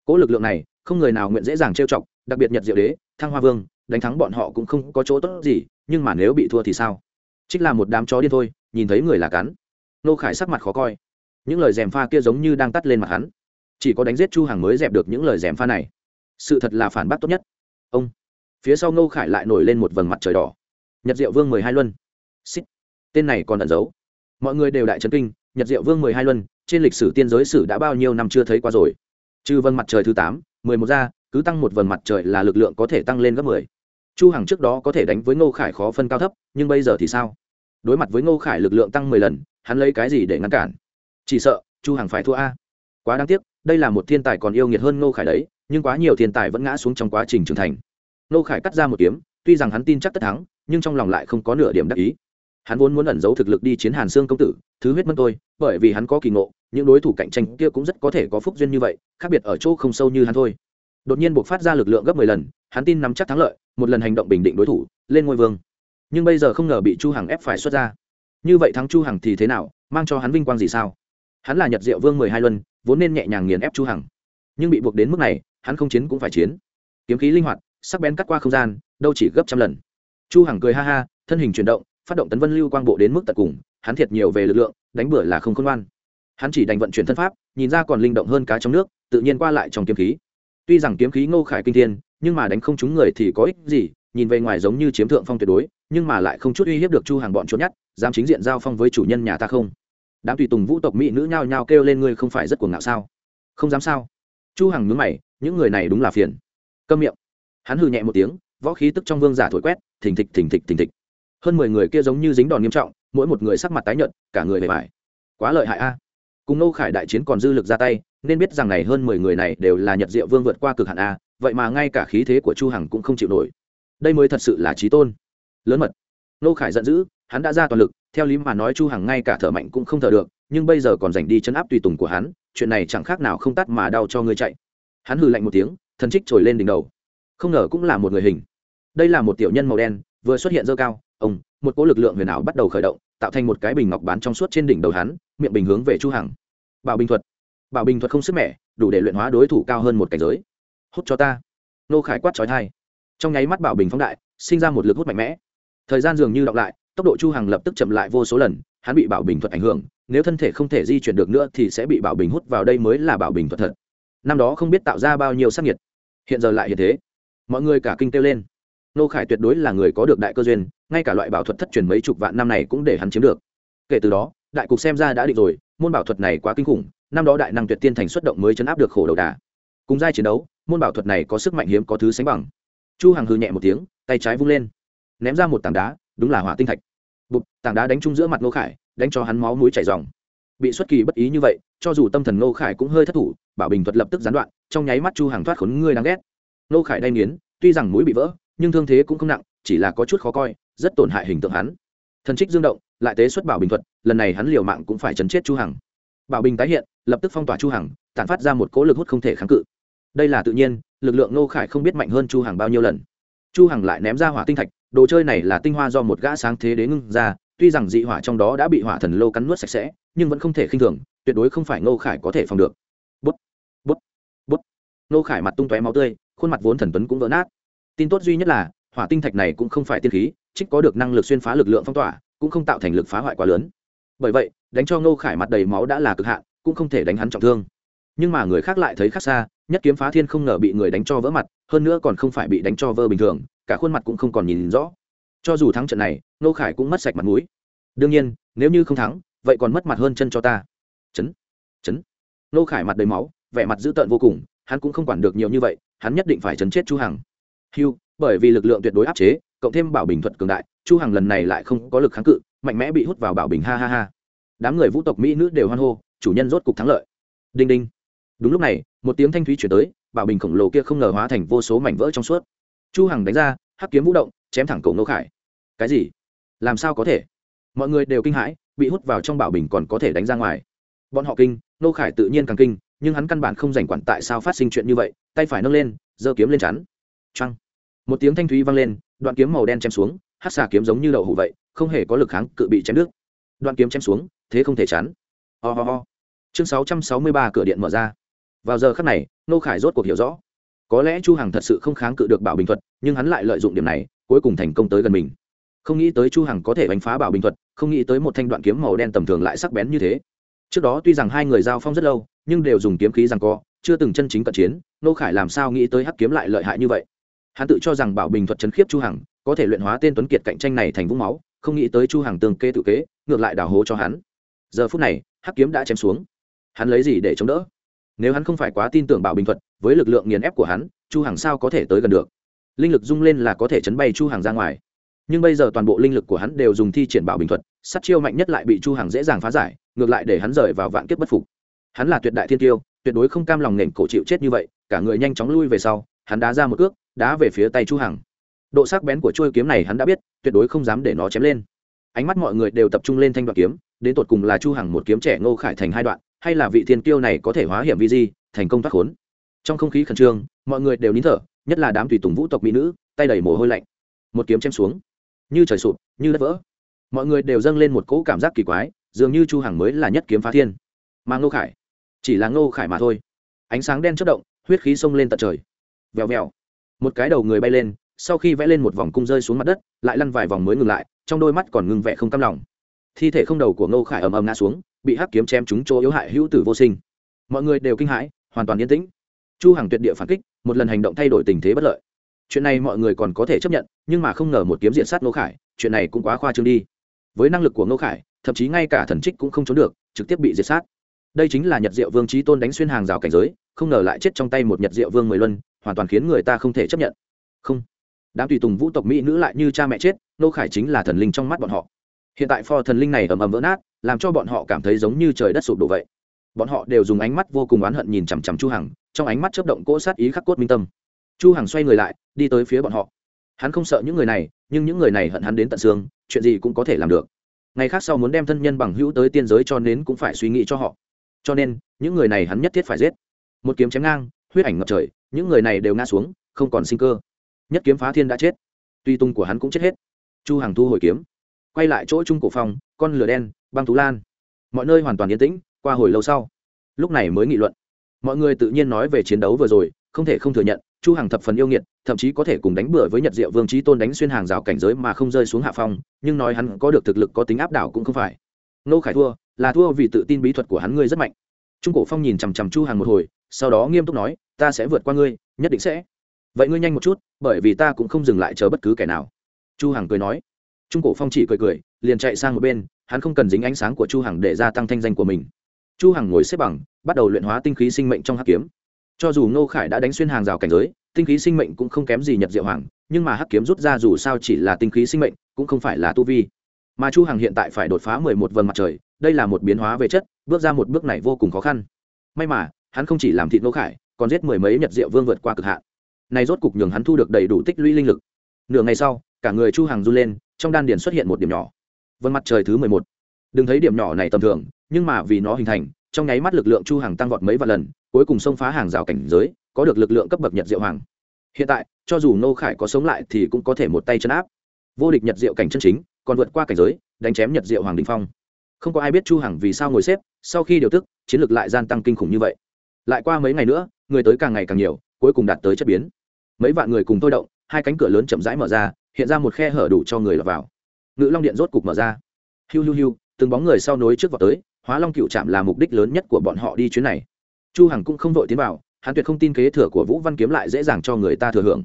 Cố lực lượng này, không người nào nguyện dễ dàng trêu chọc, đặc biệt nhật diệu đế, thăng hoa vương, đánh thắng bọn họ cũng không có chỗ tốt gì, nhưng mà nếu bị thua thì sao? Trích là một đám chó điên thôi, nhìn thấy người là cắn. Nô khải sắc mặt khó coi. Những lời dèm pha kia giống như đang tắt lên mặt hắn. Chỉ có đánh giết chu hàng mới dẹp được những lời dèm pha này. Sự thật là phản bác tốt nhất. Ông. Phía sau nô khải lại nổi lên một vầng mặt trời đỏ. Nhật diệu vương mười hai luân. Xích. Tên này còn ẩn giấu mọi người đều đại trấn kinh, nhật diệu vương mười hai luân, trên lịch sử tiên giới sử đã bao nhiêu năm chưa thấy qua rồi. Trừ vân mặt trời thứ tám, mười một ra, cứ tăng một vầng mặt trời là lực lượng có thể tăng lên gấp mười. Chu hằng trước đó có thể đánh với ngô khải khó phân cao thấp, nhưng bây giờ thì sao? Đối mặt với ngô khải lực lượng tăng mười lần, hắn lấy cái gì để ngăn cản? Chỉ sợ, chu hằng phải thua a. Quá đáng tiếc, đây là một thiên tài còn yêu nghiệt hơn ngô khải đấy, nhưng quá nhiều thiên tài vẫn ngã xuống trong quá trình trưởng thành. Ngô khải cắt ra một kiếm, tuy rằng hắn tin chắc tất thắng, nhưng trong lòng lại không có nửa điểm đắc ý hắn vốn muốn ẩn giấu thực lực đi chiến hàn xương công tử, thứ huyết mất tôi, bởi vì hắn có kỳ ngộ, những đối thủ cạnh tranh kia cũng rất có thể có phúc duyên như vậy, khác biệt ở chỗ không sâu như hắn thôi. Đột nhiên buộc phát ra lực lượng gấp mười lần, hắn tin nắm chắc thắng lợi, một lần hành động bình định đối thủ, lên ngôi vương. Nhưng bây giờ không ngờ bị chu hằng ép phải xuất ra. Như vậy thắng chu hằng thì thế nào, mang cho hắn vinh quang gì sao? Hắn là nhật diệu vương mười hai luân, vốn nên nhẹ nhàng nghiền ép chu hằng. Nhưng bị buộc đến mức này, hắn không chiến cũng phải chiến. Kiếm khí linh hoạt, sắc bén cắt qua không gian, đâu chỉ gấp trăm lần. Chu hằng cười ha ha, thân hình chuyển động phát động tấn vân lưu quang bộ đến mức tận cùng, hắn thiệt nhiều về lực lượng, đánh bừa là không khôn ngoan. Hắn chỉ đành vận chuyển thân pháp, nhìn ra còn linh động hơn cá trong nước, tự nhiên qua lại trong kiếm khí. Tuy rằng kiếm khí ngô khải kinh thiên, nhưng mà đánh không trúng người thì có ích gì, nhìn về ngoài giống như chiếm thượng phong tuyệt đối, nhưng mà lại không chút uy hiếp được chu hàng bọn trốn nhất, dám chính diện giao phong với chủ nhân nhà ta không? Đám tùy tùng vũ tộc mỹ nữ nhao nhao kêu lên ngươi không phải rất cuồng ngạo sao? Không dám sao? Chu hằng nhướng mày, những người này đúng là phiền. Câm miệng. Hắn hừ nhẹ một tiếng, võ khí tức trong vương giả thổi quét, thình thịch thình thịch thình thịch hơn mười người kia giống như dính đòn nghiêm trọng, mỗi một người sắc mặt tái nhợt, cả người bề mại. quá lợi hại a. Cùng nô khải đại chiến còn dư lực ra tay, nên biết rằng này hơn mười người này đều là nhật diệu vương vượt qua cực hạn a, vậy mà ngay cả khí thế của chu hằng cũng không chịu nổi. Đây mới thật sự là trí tôn. Lớn mật. Nô khải giận dữ, hắn đã ra toàn lực, theo lý mà nói chu hằng ngay cả thở mạnh cũng không thở được, nhưng bây giờ còn giành đi chấn áp tùy tùng của hắn, chuyện này chẳng khác nào không tắt mà đau cho ngươi chạy. Hắn hừ lạnh một tiếng, thần trích trồi lên đỉnh đầu. Không ngờ cũng là một người hình. Đây là một tiểu nhân màu đen vừa xuất hiện dơ cao, ông, một cỗ lực lượng huyền ảo bắt đầu khởi động, tạo thành một cái bình ngọc bán trong suốt trên đỉnh đầu hắn, miệng bình hướng về chu hằng. Bảo bình thuật. Bảo bình thuật không sức mẻ, đủ để luyện hóa đối thủ cao hơn một cảnh giới. Hút cho ta. Nô khải quát trói thai trong nháy mắt bảo bình phóng đại, sinh ra một lực hút mạnh mẽ. Thời gian dường như đọc lại, tốc độ chu hằng lập tức chậm lại vô số lần, hắn bị bảo bình thuật ảnh hưởng, nếu thân thể không thể di chuyển được nữa thì sẽ bị bảo bình hút vào đây mới là bảo bình thuật thật. Năm đó không biết tạo ra bao nhiêu sát nhiệt. Hiện giờ lại hiện thế. Mọi người cả kinh kêu lên nô khải tuyệt đối là người có được đại cơ duyên ngay cả loại bảo thuật thất truyền mấy chục vạn năm này cũng để hắn chiếm được. Kể từ đó đại cục xem ra đã định rồi môn bảo thuật này quá kinh khủng năm đó đại năng tuyệt tiên thành xuất động mới chấn áp được khổ đầu đà. Cùng giai chiến đấu môn bảo thuật này có sức mạnh hiếm có thứ sánh bằng. Chu hằng hư nhẹ một tiếng tay trái vung lên ném ra một tảng đá đúng là hỏa tinh thạch. Bụt, tảng đá đánh trúng giữa mặt nô khải đánh cho hắn máu mũi chảy ròng. Bị xuất kỳ bất ý như vậy cho dù tâm thần nô khải cũng hơi thất thủ bảo bình thuật lập tức gián đoạn trong nháy mắt chu hằng thoát khốn ngươi đáng ghét. Nô khải đay nghiến tuy rằng mũi bị vỡ nhưng thương thế cũng không nặng, chỉ là có chút khó coi, rất tổn hại hình tượng hắn. Thần trích dương động, lại tế xuất bảo bình thuật, lần này hắn liều mạng cũng phải chấn chết chu hằng. Bảo bình tái hiện, lập tức phong tỏa chu hằng, tản phát ra một cỗ lực hút không thể kháng cự. Đây là tự nhiên, lực lượng nô khải không biết mạnh hơn chu hằng bao nhiêu lần. Chu hằng lại ném ra hỏa tinh thạch, đồ chơi này là tinh hoa do một gã sáng thế đế ngưng ra, tuy rằng dị hỏa trong đó đã bị hỏa thần lô cắn nuốt sạch sẽ, nhưng vẫn không thể khinh thường, tuyệt đối không phải nô khải có thể phòng được. Bút bút bút. Nô khải mặt tung tóe máu tươi, khuôn mặt vốn thần tuấn cũng vỡ nát tin tốt duy nhất là, hỏa tinh thạch này cũng không phải tiên khí, trích có được năng lực xuyên phá lực lượng phong tỏa, cũng không tạo thành lực phá hoại quá lớn. Bởi vậy, đánh cho ngô khải mặt đầy máu đã là cực hạn, cũng không thể đánh hắn trọng thương. Nhưng mà người khác lại thấy khác xa, nhất kiếm phá thiên không ngờ bị người đánh cho vỡ mặt, hơn nữa còn không phải bị đánh cho vỡ bình thường, cả khuôn mặt cũng không còn nhìn rõ. Cho dù thắng trận này, ngô khải cũng mất sạch mặt mũi. Đương nhiên, nếu như không thắng, vậy còn mất mặt hơn chân cho ta. Chấn chấn. Ngô khải mặt đầy máu, vẻ mặt dữ tợn vô cùng, hắn cũng không quản được nhiều như vậy, hắn nhất định phải chấn chết chu hằng hưu, bởi vì lực lượng tuyệt đối áp chế, cộng thêm bảo bình thuật cường đại, chu hằng lần này lại không có lực kháng cự, mạnh mẽ bị hút vào bảo bình, ha ha ha. Đám người vũ tộc mỹ nữ đều hoan hô, chủ nhân rốt cục thắng lợi. Đinh đinh. Đúng lúc này, một tiếng thanh thúy chuyển tới, bảo bình khổng lồ kia không ngờ hóa thành vô số mảnh vỡ trong suốt. Chu hằng đánh ra, hắc kiếm vũ động, chém thẳng cổ nô khải. Cái gì? Làm sao có thể? Mọi người đều kinh hãi, bị hút vào trong bảo bình còn có thể đánh ra ngoài. Bọn họ kinh nô khải tự nhiên càng kinh, nhưng hắn căn bản không rảnh quản tại sao phát sinh chuyện như vậy, tay phải nâng lên, giơ kiếm lên chắn trăng một tiếng thanh thúy vang lên, đoạn kiếm màu đen chém xuống, hắc xà kiếm giống như đậu hủ vậy, không hề có lực kháng cự bị chém nước. đoạn kiếm chém xuống, thế không thể chắn ho、oh ho. Chương sáu trăm sáu mươi ba cửa điện mở ra. Vào giờ khắc này nô khải rốt cuộc hiểu rõ. Có lẽ chu hằng thật sự không kháng cự được bảo bình thuật, nhưng hắn lại lợi dụng điểm này, cuối cùng thành công tới gần mình. Không nghĩ tới chu hằng có thể đánh phá bảo bình thuật, không nghĩ tới một thanh đoạn kiếm màu đen tầm thường lại sắc bén như thế. Trước đó tuy rằng hai người giao phong rất lâu, nhưng đều dùng kiếm khí giằng co, chưa từng chân chính cận chiến nô khải làm sao nghĩ tới hắc kiếm lại lợi hại như vậy? Hắn tự cho rằng bảo bình thuật chấn khiếp chu hằng, có thể luyện hóa tên tuấn kiệt cạnh tranh này thành vũng máu, không nghĩ tới chu hằng tương kê tự kế, ngược lại đào hố cho hắn. Giờ phút này, hắc kiếm đã chém xuống. Hắn lấy gì để chống đỡ? Nếu hắn không phải quá tin tưởng bảo bình thuật, với lực lượng nghiền ép của hắn, chu hằng sao có thể tới gần được? Linh lực rung lên là có thể chấn bay chu hằng ra ngoài. Nhưng bây giờ toàn bộ linh lực của hắn đều dùng thi triển bảo bình thuật, sát chiêu mạnh nhất lại bị chu hằng dễ dàng phá giải, ngược lại để hắn rời vào vạn kiếp bất phục. Hắn là tuyệt đại thiên tiêu, tuyệt đối không cam lòng nền cổ chịu chết như vậy, cả người nhanh chóng lui về sau, hắn đá ra một cước đá về phía tay chu hằng. Độ sắc bén của chuôi kiếm này hắn đã biết, tuyệt đối không dám để nó chém lên. Ánh mắt mọi người đều tập trung lên thanh đoạn kiếm, đến tột cùng là chu hằng một kiếm trẻ ngô khải thành hai đoạn, hay là vị thiên kiêu này có thể hóa hiểm vi di, thành công thoát khốn. Trong không khí khẩn trương, mọi người đều nín thở, nhất là đám tùy tùng vũ tộc mỹ nữ, tay đầy mồ hôi lạnh. Một kiếm chém xuống, như trời sụp, như đất vỡ. Mọi người đều dâng lên một cỗ cảm giác kỳ quái, dường như chu hằng mới là nhất kiếm phá thiên. Mà ngô khải, chỉ là ngô khải mà thôi. Ánh sáng đen chớp động, huyết khí xông lên tận trời. Vèo vèo một cái đầu người bay lên, sau khi vẽ lên một vòng cung rơi xuống mặt đất, lại lăn vài vòng mới ngừng lại, trong đôi mắt còn ngừng vẽ không cam lòng. Thi thể không đầu của ngô khải ầm ầm ngã xuống, bị hắc kiếm chém trúng chỗ yếu hại hữu tử vô sinh. Mọi người đều kinh hãi, hoàn toàn yên tĩnh. Chu hằng tuyệt địa phản kích, một lần hành động thay đổi tình thế bất lợi. Chuyện này mọi người còn có thể chấp nhận, nhưng mà không ngờ một kiếm diện sát ngô khải, chuyện này cũng quá khoa trương đi. Với năng lực của ngô khải, thậm chí ngay cả thần trích cũng không trốn được, trực tiếp bị diệt sát. Đây chính là nhật diệu vương trí tôn đánh xuyên hàng rào cảnh giới, không ngờ lại chết trong tay một nhật diệu vương mười luân hoàn toàn khiến người ta không thể chấp nhận. Không. Đám tùy tùng vũ tộc mỹ nữ lại như cha mẹ chết, nô khải chính là thần linh trong mắt bọn họ. Hiện tại pho thần linh này ầm ầm vỡ nát, làm cho bọn họ cảm thấy giống như trời đất sụp đổ vậy. Bọn họ đều dùng ánh mắt vô cùng oán hận nhìn chằm chằm chu hằng, trong ánh mắt chớp động cỗ sát ý khắc cốt minh tâm. Chu hằng xoay người lại, đi tới phía bọn họ. Hắn không sợ những người này, nhưng những người này hận hắn đến tận xương, chuyện gì cũng có thể làm được. Ngày khác sau muốn đem thân nhân bằng hữu tới tiên giới cho nên cũng phải suy nghĩ cho họ. Cho nên, những người này hắn nhất thiết phải giết. Một kiếm chém ngang, huyết ảnh ngập trời những người này đều ngã xuống không còn sinh cơ. Nhất kiếm phá thiên đã chết. Tuy tung của hắn cũng chết hết. Chu hằng thu hồi kiếm quay lại chỗ trung cổ phòng, con lửa đen băng tú lan. Mọi nơi hoàn toàn yên tĩnh qua hồi lâu sau lúc này mới nghị luận. Mọi người tự nhiên nói về chiến đấu vừa rồi không thể không thừa nhận chu hằng thập phần yêu nghiệt thậm chí có thể cùng đánh bừa với nhật diệu vương trí tôn đánh xuyên hàng rào cảnh giới mà không rơi xuống hạ phong nhưng nói hắn có được thực lực có tính áp đảo cũng không phải. Nô khải thua là thua vì tự tin bí thuật của hắn ngươi rất mạnh trung cổ phong nhìn chằm chằm chu hằng một hồi, sau đó nghiêm túc nói, ta sẽ vượt qua ngươi, nhất định sẽ. Vậy ngươi nhanh một chút, bởi vì ta cũng không dừng lại chờ bất cứ kẻ nào. Chu hằng cười nói. Trung cổ phong chỉ cười cười, liền chạy sang một bên, hắn không cần dính ánh sáng của chu hằng để gia tăng thanh danh của mình. Chu hằng ngồi xếp bằng, bắt đầu luyện hóa tinh khí sinh mệnh trong hắc kiếm. Cho dù ngô khải đã đánh xuyên hàng rào cảnh giới, tinh khí sinh mệnh cũng không kém gì nhật diệu hoàng, nhưng mà hắc kiếm rút ra dù sao chỉ là tinh khí sinh mệnh, cũng không phải là tu vi. Mà chu hằng hiện tại phải đột phá 11 vầng mặt trời, đây là một biến hóa về chất bước ra một bước này vô cùng khó khăn. May mà, hắn không chỉ làm thịt ngô khải, còn giết mười mấy nhật diệu vương vượt qua cực hạn. Này rốt cục nhường hắn thu được đầy đủ tích lũy linh lực. Nửa ngày sau, cả người chu hằng du lên, trong đan điền xuất hiện một điểm nhỏ. Vân mặt trời thứ mười một. Đừng thấy điểm nhỏ này tầm thường, nhưng mà vì nó hình thành, trong nháy mắt lực lượng chu hằng tăng vọt mấy vạn lần, cuối cùng xông phá hàng rào cảnh giới, có được lực lượng cấp bậc nhật diệu hoàng. Hiện tại, cho dù nô khải có sống lại thì cũng có thể một tay chân áp. Vô địch nhật diệu cảnh chân chính, còn vượt qua cảnh giới, đánh chém nhật diệu hoàng đình phong không có ai biết chu hằng vì sao ngồi xếp, sau khi điều tức, chiến lược lại gian tăng kinh khủng như vậy. Lại qua mấy ngày nữa, người tới càng ngày càng nhiều, cuối cùng đạt tới chất biến. Mấy vạn người cùng tôi động, hai cánh cửa lớn chậm rãi mở ra, hiện ra một khe hở đủ cho người lọt vào. Ngự long điện rốt cục mở ra. Hiu hiu hiu, từng bóng người sau nối trước vào tới, hóa long cựu trạm là mục đích lớn nhất của bọn họ đi chuyến này. Chu hằng cũng không vội tiến vào, hắn tuyệt không tin kế thừa của vũ văn kiếm lại dễ dàng cho người ta thừa hưởng.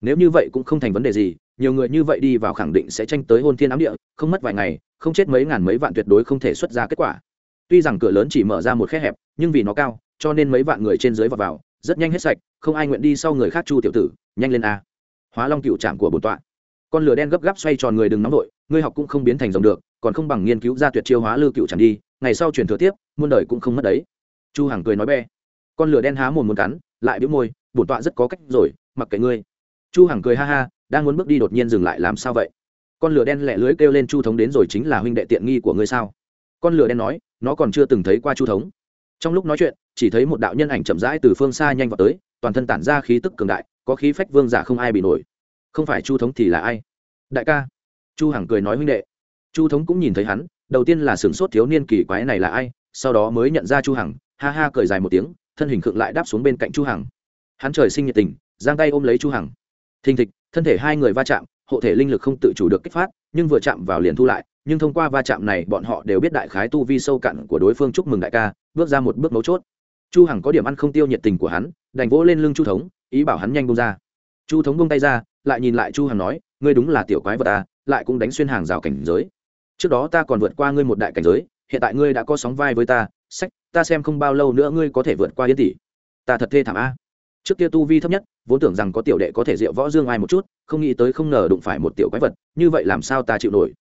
Nếu như vậy cũng không thành vấn đề gì nhiều người như vậy đi vào khẳng định sẽ tranh tới hôn thiên ám địa, không mất vài ngày, không chết mấy ngàn mấy vạn tuyệt đối không thể xuất ra kết quả. Tuy rằng cửa lớn chỉ mở ra một khe hẹp, nhưng vì nó cao, cho nên mấy vạn người trên dưới vào vào, rất nhanh hết sạch, không ai nguyện đi sau người khác chu tiểu tử, nhanh lên a. Hóa long cựu trạm của bổn tọa. Con lửa đen gấp gáp xoay tròn người đừng nóng vội, ngươi học cũng không biến thành rồng được, còn không bằng nghiên cứu ra tuyệt chiêu hóa lư cựu trạm đi, ngày sau truyền thừa tiếp, muôn đời cũng không mất đấy. Chu hằng cười nói be con lửa đen há mồm muốn cắn, lại bĩu môi, bổn tọa rất có cách rồi, mặc kệ ngươi. Chu hằng cười ha ha đang muốn bước đi đột nhiên dừng lại làm sao vậy? Con lửa đen lẹ lưới kêu lên chu thống đến rồi chính là huynh đệ tiện nghi của ngươi sao? Con lửa đen nói, nó còn chưa từng thấy qua chu thống. Trong lúc nói chuyện, chỉ thấy một đạo nhân ảnh chậm rãi từ phương xa nhanh vào tới, toàn thân tản ra khí tức cường đại, có khí phách vương giả không ai bị nổi. Không phải chu thống thì là ai? Đại ca. Chu hằng cười nói huynh đệ. Chu thống cũng nhìn thấy hắn, đầu tiên là sửng sốt thiếu niên kỳ quái này là ai, sau đó mới nhận ra chu hằng, ha ha cười dài một tiếng, thân hình khựng lại đáp xuống bên cạnh chu hằng. Hắn trời sinh nhiệt tình, giang tay ôm lấy chu hằng. Thình thịch thân thể hai người va chạm, hộ thể linh lực không tự chủ được kích phát, nhưng vừa chạm vào liền thu lại, nhưng thông qua va chạm này bọn họ đều biết đại khái tu vi sâu cạn của đối phương chúc mừng đại ca, bước ra một bước mấu chốt. Chu hằng có điểm ăn không tiêu nhiệt tình của hắn, đành vỗ lên lưng chu thống, ý bảo hắn nhanh bông ra. Chu thống bông tay ra, lại nhìn lại chu hằng nói, ngươi đúng là tiểu quái vật à lại cũng đánh xuyên hàng rào cảnh giới. Trước đó ta còn vượt qua ngươi một đại cảnh giới, hiện tại ngươi đã có sóng vai với ta, sách, ta xem không bao lâu nữa ngươi có thể vượt qua yên tỷ. Ta thật thê thảm a trước kia tu vi thấp nhất, vốn tưởng rằng có tiểu đệ có thể diệu võ dương ai một chút, không nghĩ tới không ngờ đụng phải một tiểu quái vật, như vậy làm sao ta chịu nổi?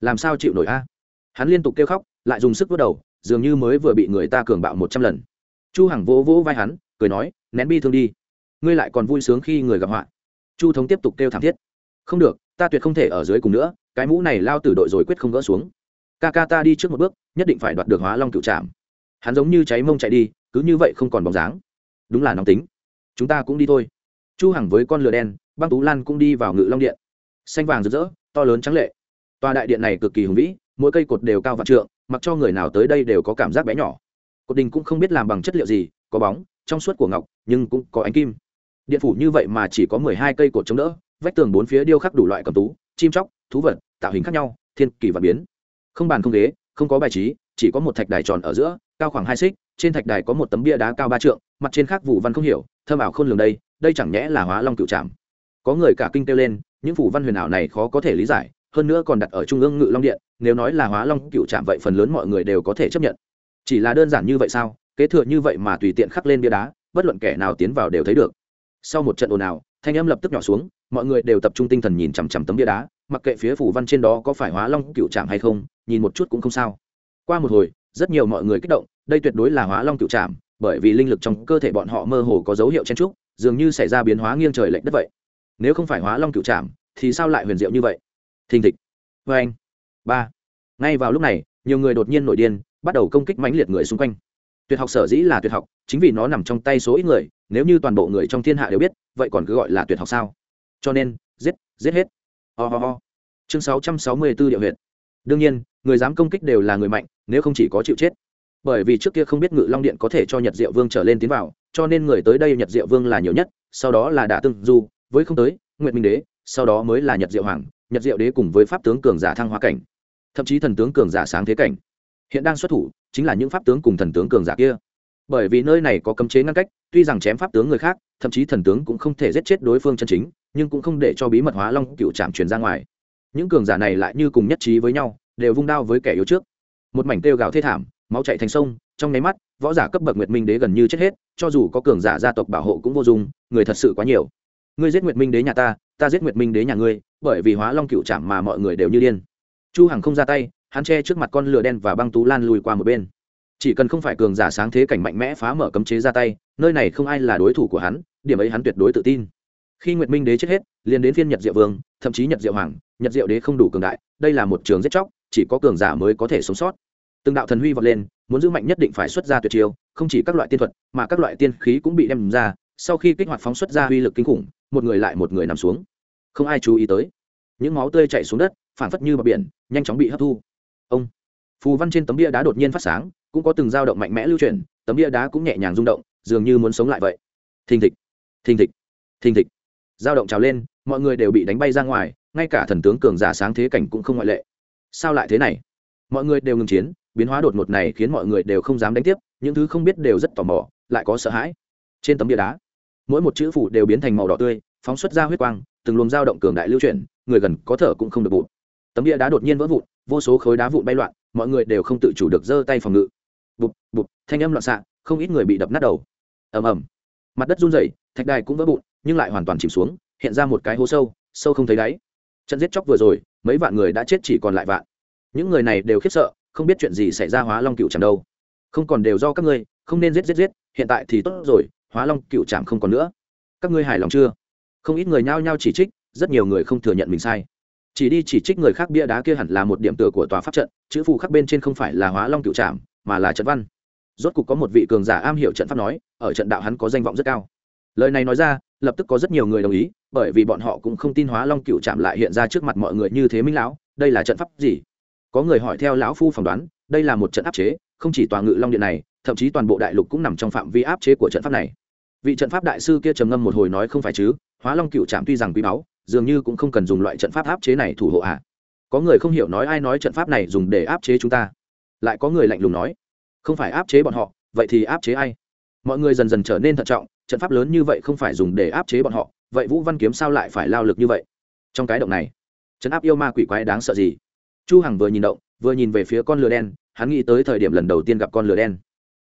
Làm sao chịu nổi a? Hắn liên tục kêu khóc, lại dùng sức vớt đầu, dường như mới vừa bị người ta cường bạo một trăm lần. Chu hằng vỗ vỗ vai hắn, cười nói, nén bi thương đi. Ngươi lại còn vui sướng khi người gặp họa. Chu thống tiếp tục kêu thảm thiết. Không được, ta tuyệt không thể ở dưới cùng nữa, cái mũ này lao từ đội rồi quyết không gỡ xuống. Ca ca ta đi trước một bước, nhất định phải đoạt được hóa long cựu trạm hắn giống như cháy mông chạy đi, cứ như vậy không còn bóng dáng. Đúng là nóng tính chúng ta cũng đi thôi. Chu hằng với con lửa đen, băng tú lan cũng đi vào ngự long điện. Xanh vàng rực rỡ, to lớn trắng lệ. Tòa đại điện này cực kỳ hùng vĩ, mỗi cây cột đều cao vạn trượng, mặc cho người nào tới đây đều có cảm giác bé nhỏ. Cột đình cũng không biết làm bằng chất liệu gì, có bóng, trong suốt của ngọc, nhưng cũng có ánh kim. Điện phủ như vậy mà chỉ có mười hai cây cột chống đỡ, vách tường bốn phía điêu khắc đủ loại cầm tú, chim chóc, thú vật, tạo hình khác nhau, thiên kỳ và biến. Không bàn không ghế, không có bài trí, chỉ có một thạch đài tròn ở giữa, cao khoảng hai xích, trên thạch đài có một tấm bia đá cao ba trượng mặt trên khác vụ văn không hiểu thơm ảo khôn lường đây đây chẳng nhẽ là hóa long cựu trạm có người cả kinh kêu lên, những phủ văn huyền ảo này khó có thể lý giải, hơn nữa còn đặt ở trung ương ngự long điện, nếu nói là hóa long cựu trạm vậy phần lớn mọi người đều có thể chấp nhận. Chỉ là đơn giản như vậy sao? Kế thừa như vậy mà tùy tiện khắc lên bia đá, bất luận kẻ nào tiến vào đều thấy được. Sau một trận ồn ào, thanh âm lập tức nhỏ xuống, mọi người đều tập trung tinh thần nhìn chằm chằm tấm bia đá, mặc kệ phía phủ văn trên đó có phải hóa long cựu trạm hay không, nhìn một chút cũng không sao. Qua một hồi, rất nhiều mọi người kích động, đây tuyệt đối là hóa long cựu trạm bởi vì linh lực trong cơ thể bọn họ mơ hồ có dấu hiệu chen trúc, dường như xảy ra biến hóa nghiêng trời lệch đất vậy. Nếu không phải hóa long cựu trảm, thì sao lại huyền diệu như vậy? Thình thịch. Vê anh. Ba. Ngay vào lúc này, nhiều người đột nhiên nổi điên, bắt đầu công kích mãnh liệt người xung quanh. Tuyệt học sở dĩ là tuyệt học, chính vì nó nằm trong tay số ít người, nếu như toàn bộ người trong thiên hạ đều biết, vậy còn cứ gọi là tuyệt học sao? Cho nên, giết giết hết. Ho、oh、ho、oh. ho. Chương sáu trăm sáu mươi b ố địa huyện đương nhiên, người dám công kích đều là người mạnh, nếu không chỉ có chịu chết bởi vì trước kia không biết ngự long điện có thể cho nhật diệu vương trở lên tiến vào, cho nên người tới đây nhật diệu vương là nhiều nhất, sau đó là đả tương du, với không tới nguyện minh đế, sau đó mới là nhật diệu hoàng, nhật diệu đế cùng với pháp tướng cường giả thăng hoa cảnh. Thậm chí thần tướng cường giả sáng thế cảnh. Hiện đang xuất thủ, chính là những pháp tướng cùng thần tướng cường giả kia. Bởi vì nơi này có cấm chế ngăn cách, tuy rằng chém pháp tướng người khác, thậm chí thần tướng cũng không thể giết chết đối phương chân chính, nhưng cũng không để cho bí mật hóa long cựu trạm truyền ra ngoài. Những cường giả này lại như cùng nhất trí với nhau, đều vung đao với kẻ yếu trước. Một mảnh kêu gào thê thảm máu chạy thành sông, trong nháy mắt, võ giả cấp bậc nguyệt minh đế gần như chết hết, cho dù có cường giả gia tộc bảo hộ cũng vô dụng, người thật sự quá nhiều. Ngươi giết nguyệt minh đế nhà ta ta giết nguyệt minh đế nhà ngươi, bởi vì hóa long cựu trạm mà mọi người đều như điên. Chu hằng không ra tay, hắn che trước mặt con lửa đen và băng tú lan lùi qua một bên. Chỉ cần không phải cường giả sáng thế cảnh mạnh mẽ phá mở cấm chế ra tay, nơi này không ai là đối thủ của hắn, điểm ấy hắn tuyệt đối tự tin. Khi nguyệt minh đế chết hết, liền đến phiên nhật diệu vương, thậm chí nhật diệu hoàng, nhật diệu đế không đủ cường đại, đây là một trường giết chóc, chỉ có cường giả mới có thể sống sót từng đạo thần huy vọt lên, muốn giữ mạnh nhất định phải xuất ra tuyệt chiêu, không chỉ các loại tiên thuật, mà các loại tiên khí cũng bị đem ra, sau khi kích hoạt phóng xuất ra uy lực kinh khủng, một người lại một người nằm xuống. Không ai chú ý tới. Những máu tươi chảy xuống đất phản phất như bờ biển, nhanh chóng bị hấp thu. Ông. Phù văn trên tấm bia đá đột nhiên phát sáng, cũng có từng dao động mạnh mẽ lưu chuyển, tấm bia đá cũng nhẹ nhàng rung động, dường như muốn sống lại vậy. Thình thịch. Thình thịch. Thình thịch. Dao động trào lên, mọi người đều bị đánh bay ra ngoài, ngay cả thần tướng cường giả sáng thế cảnh cũng không ngoại lệ. Sao lại thế này? Mọi người đều ngừng chiến biến hóa đột ngột này khiến mọi người đều không dám đánh tiếp, những thứ không biết đều rất tò mò, lại có sợ hãi. Trên tấm bia đá, mỗi một chữ phủ đều biến thành màu đỏ tươi, phóng xuất ra huyết quang, từng luồng dao động cường đại lưu chuyển, người gần có thở cũng không được vụn tấm bia đá đột nhiên vỡ vụn, vô số khối đá vụn bay loạn, mọi người đều không tự chủ được giơ tay phòng ngự. Bụp bụp, thanh âm loạn xạ, không ít người bị đập nát đầu. Ầm ầm. Mặt đất run rẩy, thạch đài cũng vỡ vụn, nhưng lại hoàn toàn chìm xuống, hiện ra một cái hố sâu sâu không thấy đáy. Trận giết chóc vừa rồi, mấy vạn người đã chết chỉ còn lại vạn. Những người này đều khiếp sợ không biết chuyện gì xảy ra hóa long cựu chẳng đâu. Không còn đều do các ngươi, không nên giết giết giết, hiện tại thì tốt rồi, hóa long cựu trạm không còn nữa. Các ngươi hài lòng chưa? Không ít người nhao nhao chỉ trích, rất nhiều người không thừa nhận mình sai. Chỉ đi chỉ trích người khác bia đá kia hẳn là một điểm tựa của tòa pháp trận, chữ phù khắc bên trên không phải là hóa long cựu trạm mà là trận văn. Rốt cục có một vị cường giả am hiểu trận pháp nói, ở trận đạo hắn có danh vọng rất cao. Lời này nói ra, lập tức có rất nhiều người đồng ý, bởi vì bọn họ cũng không tin hóa long cựu trạm lại hiện ra trước mặt mọi người như thế minh lão, đây là trận pháp gì? Có người hỏi theo lão phu phỏng đoán, đây là một trận áp chế, không chỉ tòa ngự long điện này, thậm chí toàn bộ đại lục cũng nằm trong phạm vi áp chế của trận pháp này. Vị trận pháp đại sư kia trầm ngâm một hồi nói không phải chứ, hóa long cựu trạm tuy rằng quý báu, dường như cũng không cần dùng loại trận pháp áp chế này thủ hộ ạ. À. có người không hiểu nói ai nói trận pháp này dùng để áp chế chúng ta. Lại có người lạnh lùng nói, không phải áp chế bọn họ, vậy thì áp chế ai? Mọi người dần dần trở nên thận trọng, trận pháp lớn như vậy không phải dùng để áp chế bọn họ, vậy vũ văn kiếm sao lại phải lao lực như vậy? Trong cái động này, trận áp yêu ma quỷ quái đáng sợ gì? Chu hằng vừa nhìn động, vừa nhìn về phía con lửa đen, hắn nghĩ tới thời điểm lần đầu tiên gặp con lửa đen.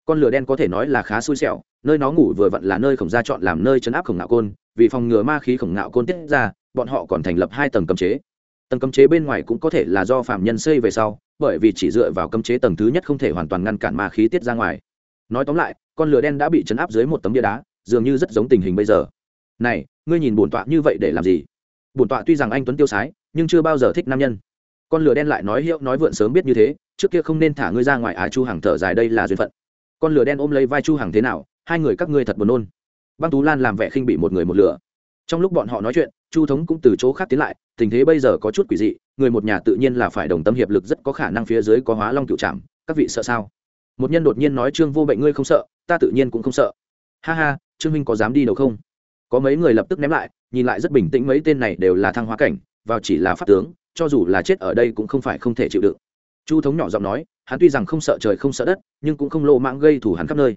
Con lửa đen có thể nói là khá xui xẻo, nơi nó ngủ vừa vặn là nơi khổng gia chọn làm nơi chấn áp khổng ngạo côn, vì phòng ngừa ma khí khổng ngạo côn tiết ra, bọn họ còn thành lập hai tầng cấm chế. Tầng cấm chế bên ngoài cũng có thể là do phạm nhân xây về sau, bởi vì chỉ dựa vào cấm chế tầng thứ nhất không thể hoàn toàn ngăn cản ma khí tiết ra ngoài. Nói tóm lại, con lửa đen đã bị chấn áp dưới một tấm bia đá, dường như rất giống tình hình bây giờ. Này, ngươi nhìn bổn tọa như vậy để làm gì? Bổn tọa tuy rằng anh tuấn tiêu sái, nhưng chưa bao giờ thích nam nhân con lửa đen lại nói hiệu nói vượn sớm biết như thế, trước kia không nên thả ngươi ra ngoài à chu hàng thở dài, đây là duyên phận. Con lửa đen ôm lấy vai chu hàng thế nào, hai người các ngươi thật buồn nôn. Băng tú lan làm vẻ khinh bị một người một lửa. Trong lúc bọn họ nói chuyện, chu thống cũng từ chỗ khác tiến lại, tình thế bây giờ có chút quỷ dị, người một nhà tự nhiên là phải đồng tâm hiệp lực rất có khả năng phía dưới có hóa long cựu trạm các vị sợ sao? Một nhân đột nhiên nói, trương vô bệnh ngươi không sợ, ta tự nhiên cũng không sợ. Ha ha, trương minh có dám đi đâu không? Có mấy người lập tức ném lại, nhìn lại rất bình tĩnh, mấy tên này đều là thăng hóa cảnh, vào chỉ là pháp tướng cho dù là chết ở đây cũng không phải không thể chịu đựng. Chu thống nhỏ giọng nói, hắn tuy rằng không sợ trời không sợ đất, nhưng cũng không lộ mạng gây thủ hắn khắp nơi.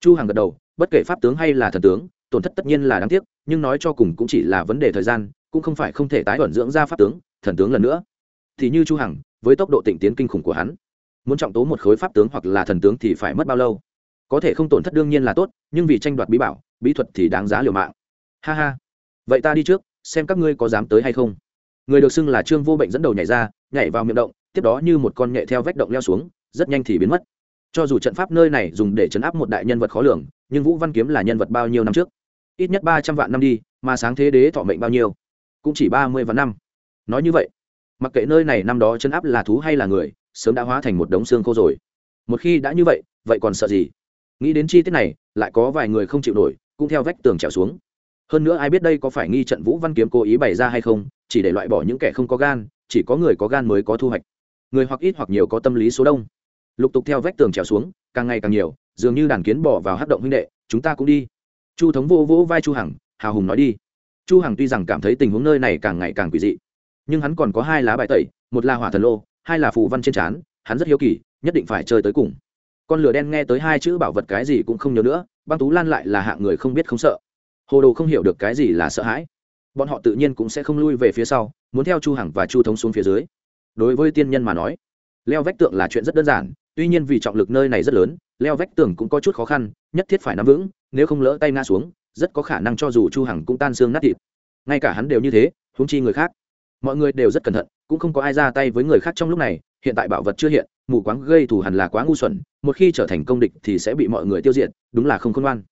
Chu Hằng gật đầu, bất kể pháp tướng hay là thần tướng, tổn thất tất nhiên là đáng tiếc, nhưng nói cho cùng cũng chỉ là vấn đề thời gian, cũng không phải không thể tái ẩn dưỡng ra pháp tướng, thần tướng lần nữa. Thì như chu hằng, với tốc độ tịnh tiến kinh khủng của hắn, muốn trọng tố một khối pháp tướng hoặc là thần tướng thì phải mất bao lâu? Có thể không tổn thất đương nhiên là tốt, nhưng vì tranh đoạt bí bảo, bí thuật thì đáng giá liều mạng. Ha ha. Vậy ta đi trước, xem các ngươi có dám tới hay không người được xưng là trương vô bệnh dẫn đầu nhảy ra, nhảy vào miệng động, tiếp đó như một con nhẹ theo vách động leo xuống, rất nhanh thì biến mất. Cho dù trận pháp nơi này dùng để chấn áp một đại nhân vật khó lường, nhưng vũ văn kiếm là nhân vật bao nhiêu năm trước? Ít nhất ba trăm vạn năm đi, mà sáng thế đế thọ mệnh bao nhiêu? Cũng chỉ ba mươi vạn năm. Nói như vậy, mặc kệ nơi này năm đó chấn áp là thú hay là người, sớm đã hóa thành một đống xương khô rồi. Một khi đã như vậy vậy còn sợ gì? Nghĩ đến chi tiết này, lại có vài người không chịu nổi, cũng theo vách tường trèo xuống hơn nữa ai biết đây có phải nghi trận vũ văn kiếm cố ý bày ra hay không, chỉ để loại bỏ những kẻ không có gan, chỉ có người có gan mới có thu hoạch. Người hoặc ít hoặc nhiều có tâm lý số đông. Lục tục theo vách tường trèo xuống, càng ngày càng nhiều, dường như đàn kiến bỏ vào hát động huynh đệ, chúng ta cũng đi. Chu thống vô vỗ vai chu hằng, hào hùng nói đi. Chu hằng tuy rằng cảm thấy tình huống nơi này càng ngày càng quỷ dị, nhưng hắn còn có hai lá bài tẩy, một là hỏa thần lô, hai là phù văn trên trán, hắn rất hiếu kỳ, nhất định phải chơi tới cùng. Con lửa đen nghe tới hai chữ bảo vật cái gì cũng không nhớ nữa, băng tú lan lại là hạng người không biết không sợ hồ đồ không hiểu được cái gì là sợ hãi. Bọn họ tự nhiên cũng sẽ không lui về phía sau, muốn theo chu hằng và chu thống xuống phía dưới. Đối với tiên nhân mà nói, leo vách tượng là chuyện rất đơn giản, tuy nhiên vì trọng lực nơi này rất lớn, leo vách tường cũng có chút khó khăn, nhất thiết phải nắm vững, nếu không lỡ tay ngã xuống, rất có khả năng cho dù chu hằng cũng tan xương nát thịt. Ngay cả hắn đều như thế, huống chi người khác. Mọi người đều rất cẩn thận, cũng không có ai ra tay với người khác trong lúc này, hiện tại bảo vật chưa hiện, mù quáng gây thù hẳn là quá ngu xuẩn, một khi trở thành công địch thì sẽ bị mọi người tiêu diệt, đúng là không khôn ngoan.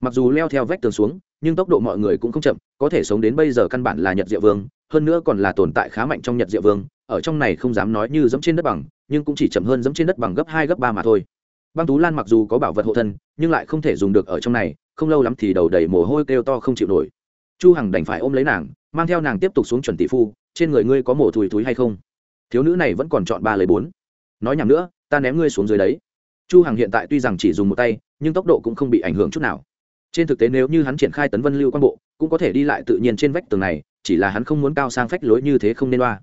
Mặc dù leo theo vách tường xuống nhưng tốc độ mọi người cũng không chậm, có thể sống đến bây giờ căn bản là nhật diệu vương, hơn nữa còn là tồn tại khá mạnh trong nhật diệu vương, ở trong này không dám nói như dẫm trên đất bằng, nhưng cũng chỉ chậm hơn dẫm trên đất bằng gấp hai, gấp ba mà thôi. Băng tú lan mặc dù có bảo vật hộ thân, nhưng lại không thể dùng được ở trong này, không lâu lắm thì đầu đầy mồ hôi kêu to không chịu nổi. Chu hằng đành phải ôm lấy nàng, mang theo nàng tiếp tục xuống chuẩn tỷ phu, trên người ngươi có mồ thùi thúi hay không? Thiếu nữ này vẫn còn chọn ba lấy bốn. Nói nhầm nữa, ta ném ngươi xuống dưới đấy. Chu hằng hiện tại tuy rằng chỉ dùng một tay, nhưng tốc độ cũng không bị ảnh hưởng chút nào trên thực tế nếu như hắn triển khai tấn vân lưu quan bộ, cũng có thể đi lại tự nhiên trên vách tường này, chỉ là hắn không muốn cao sang phách lối như thế không nên loa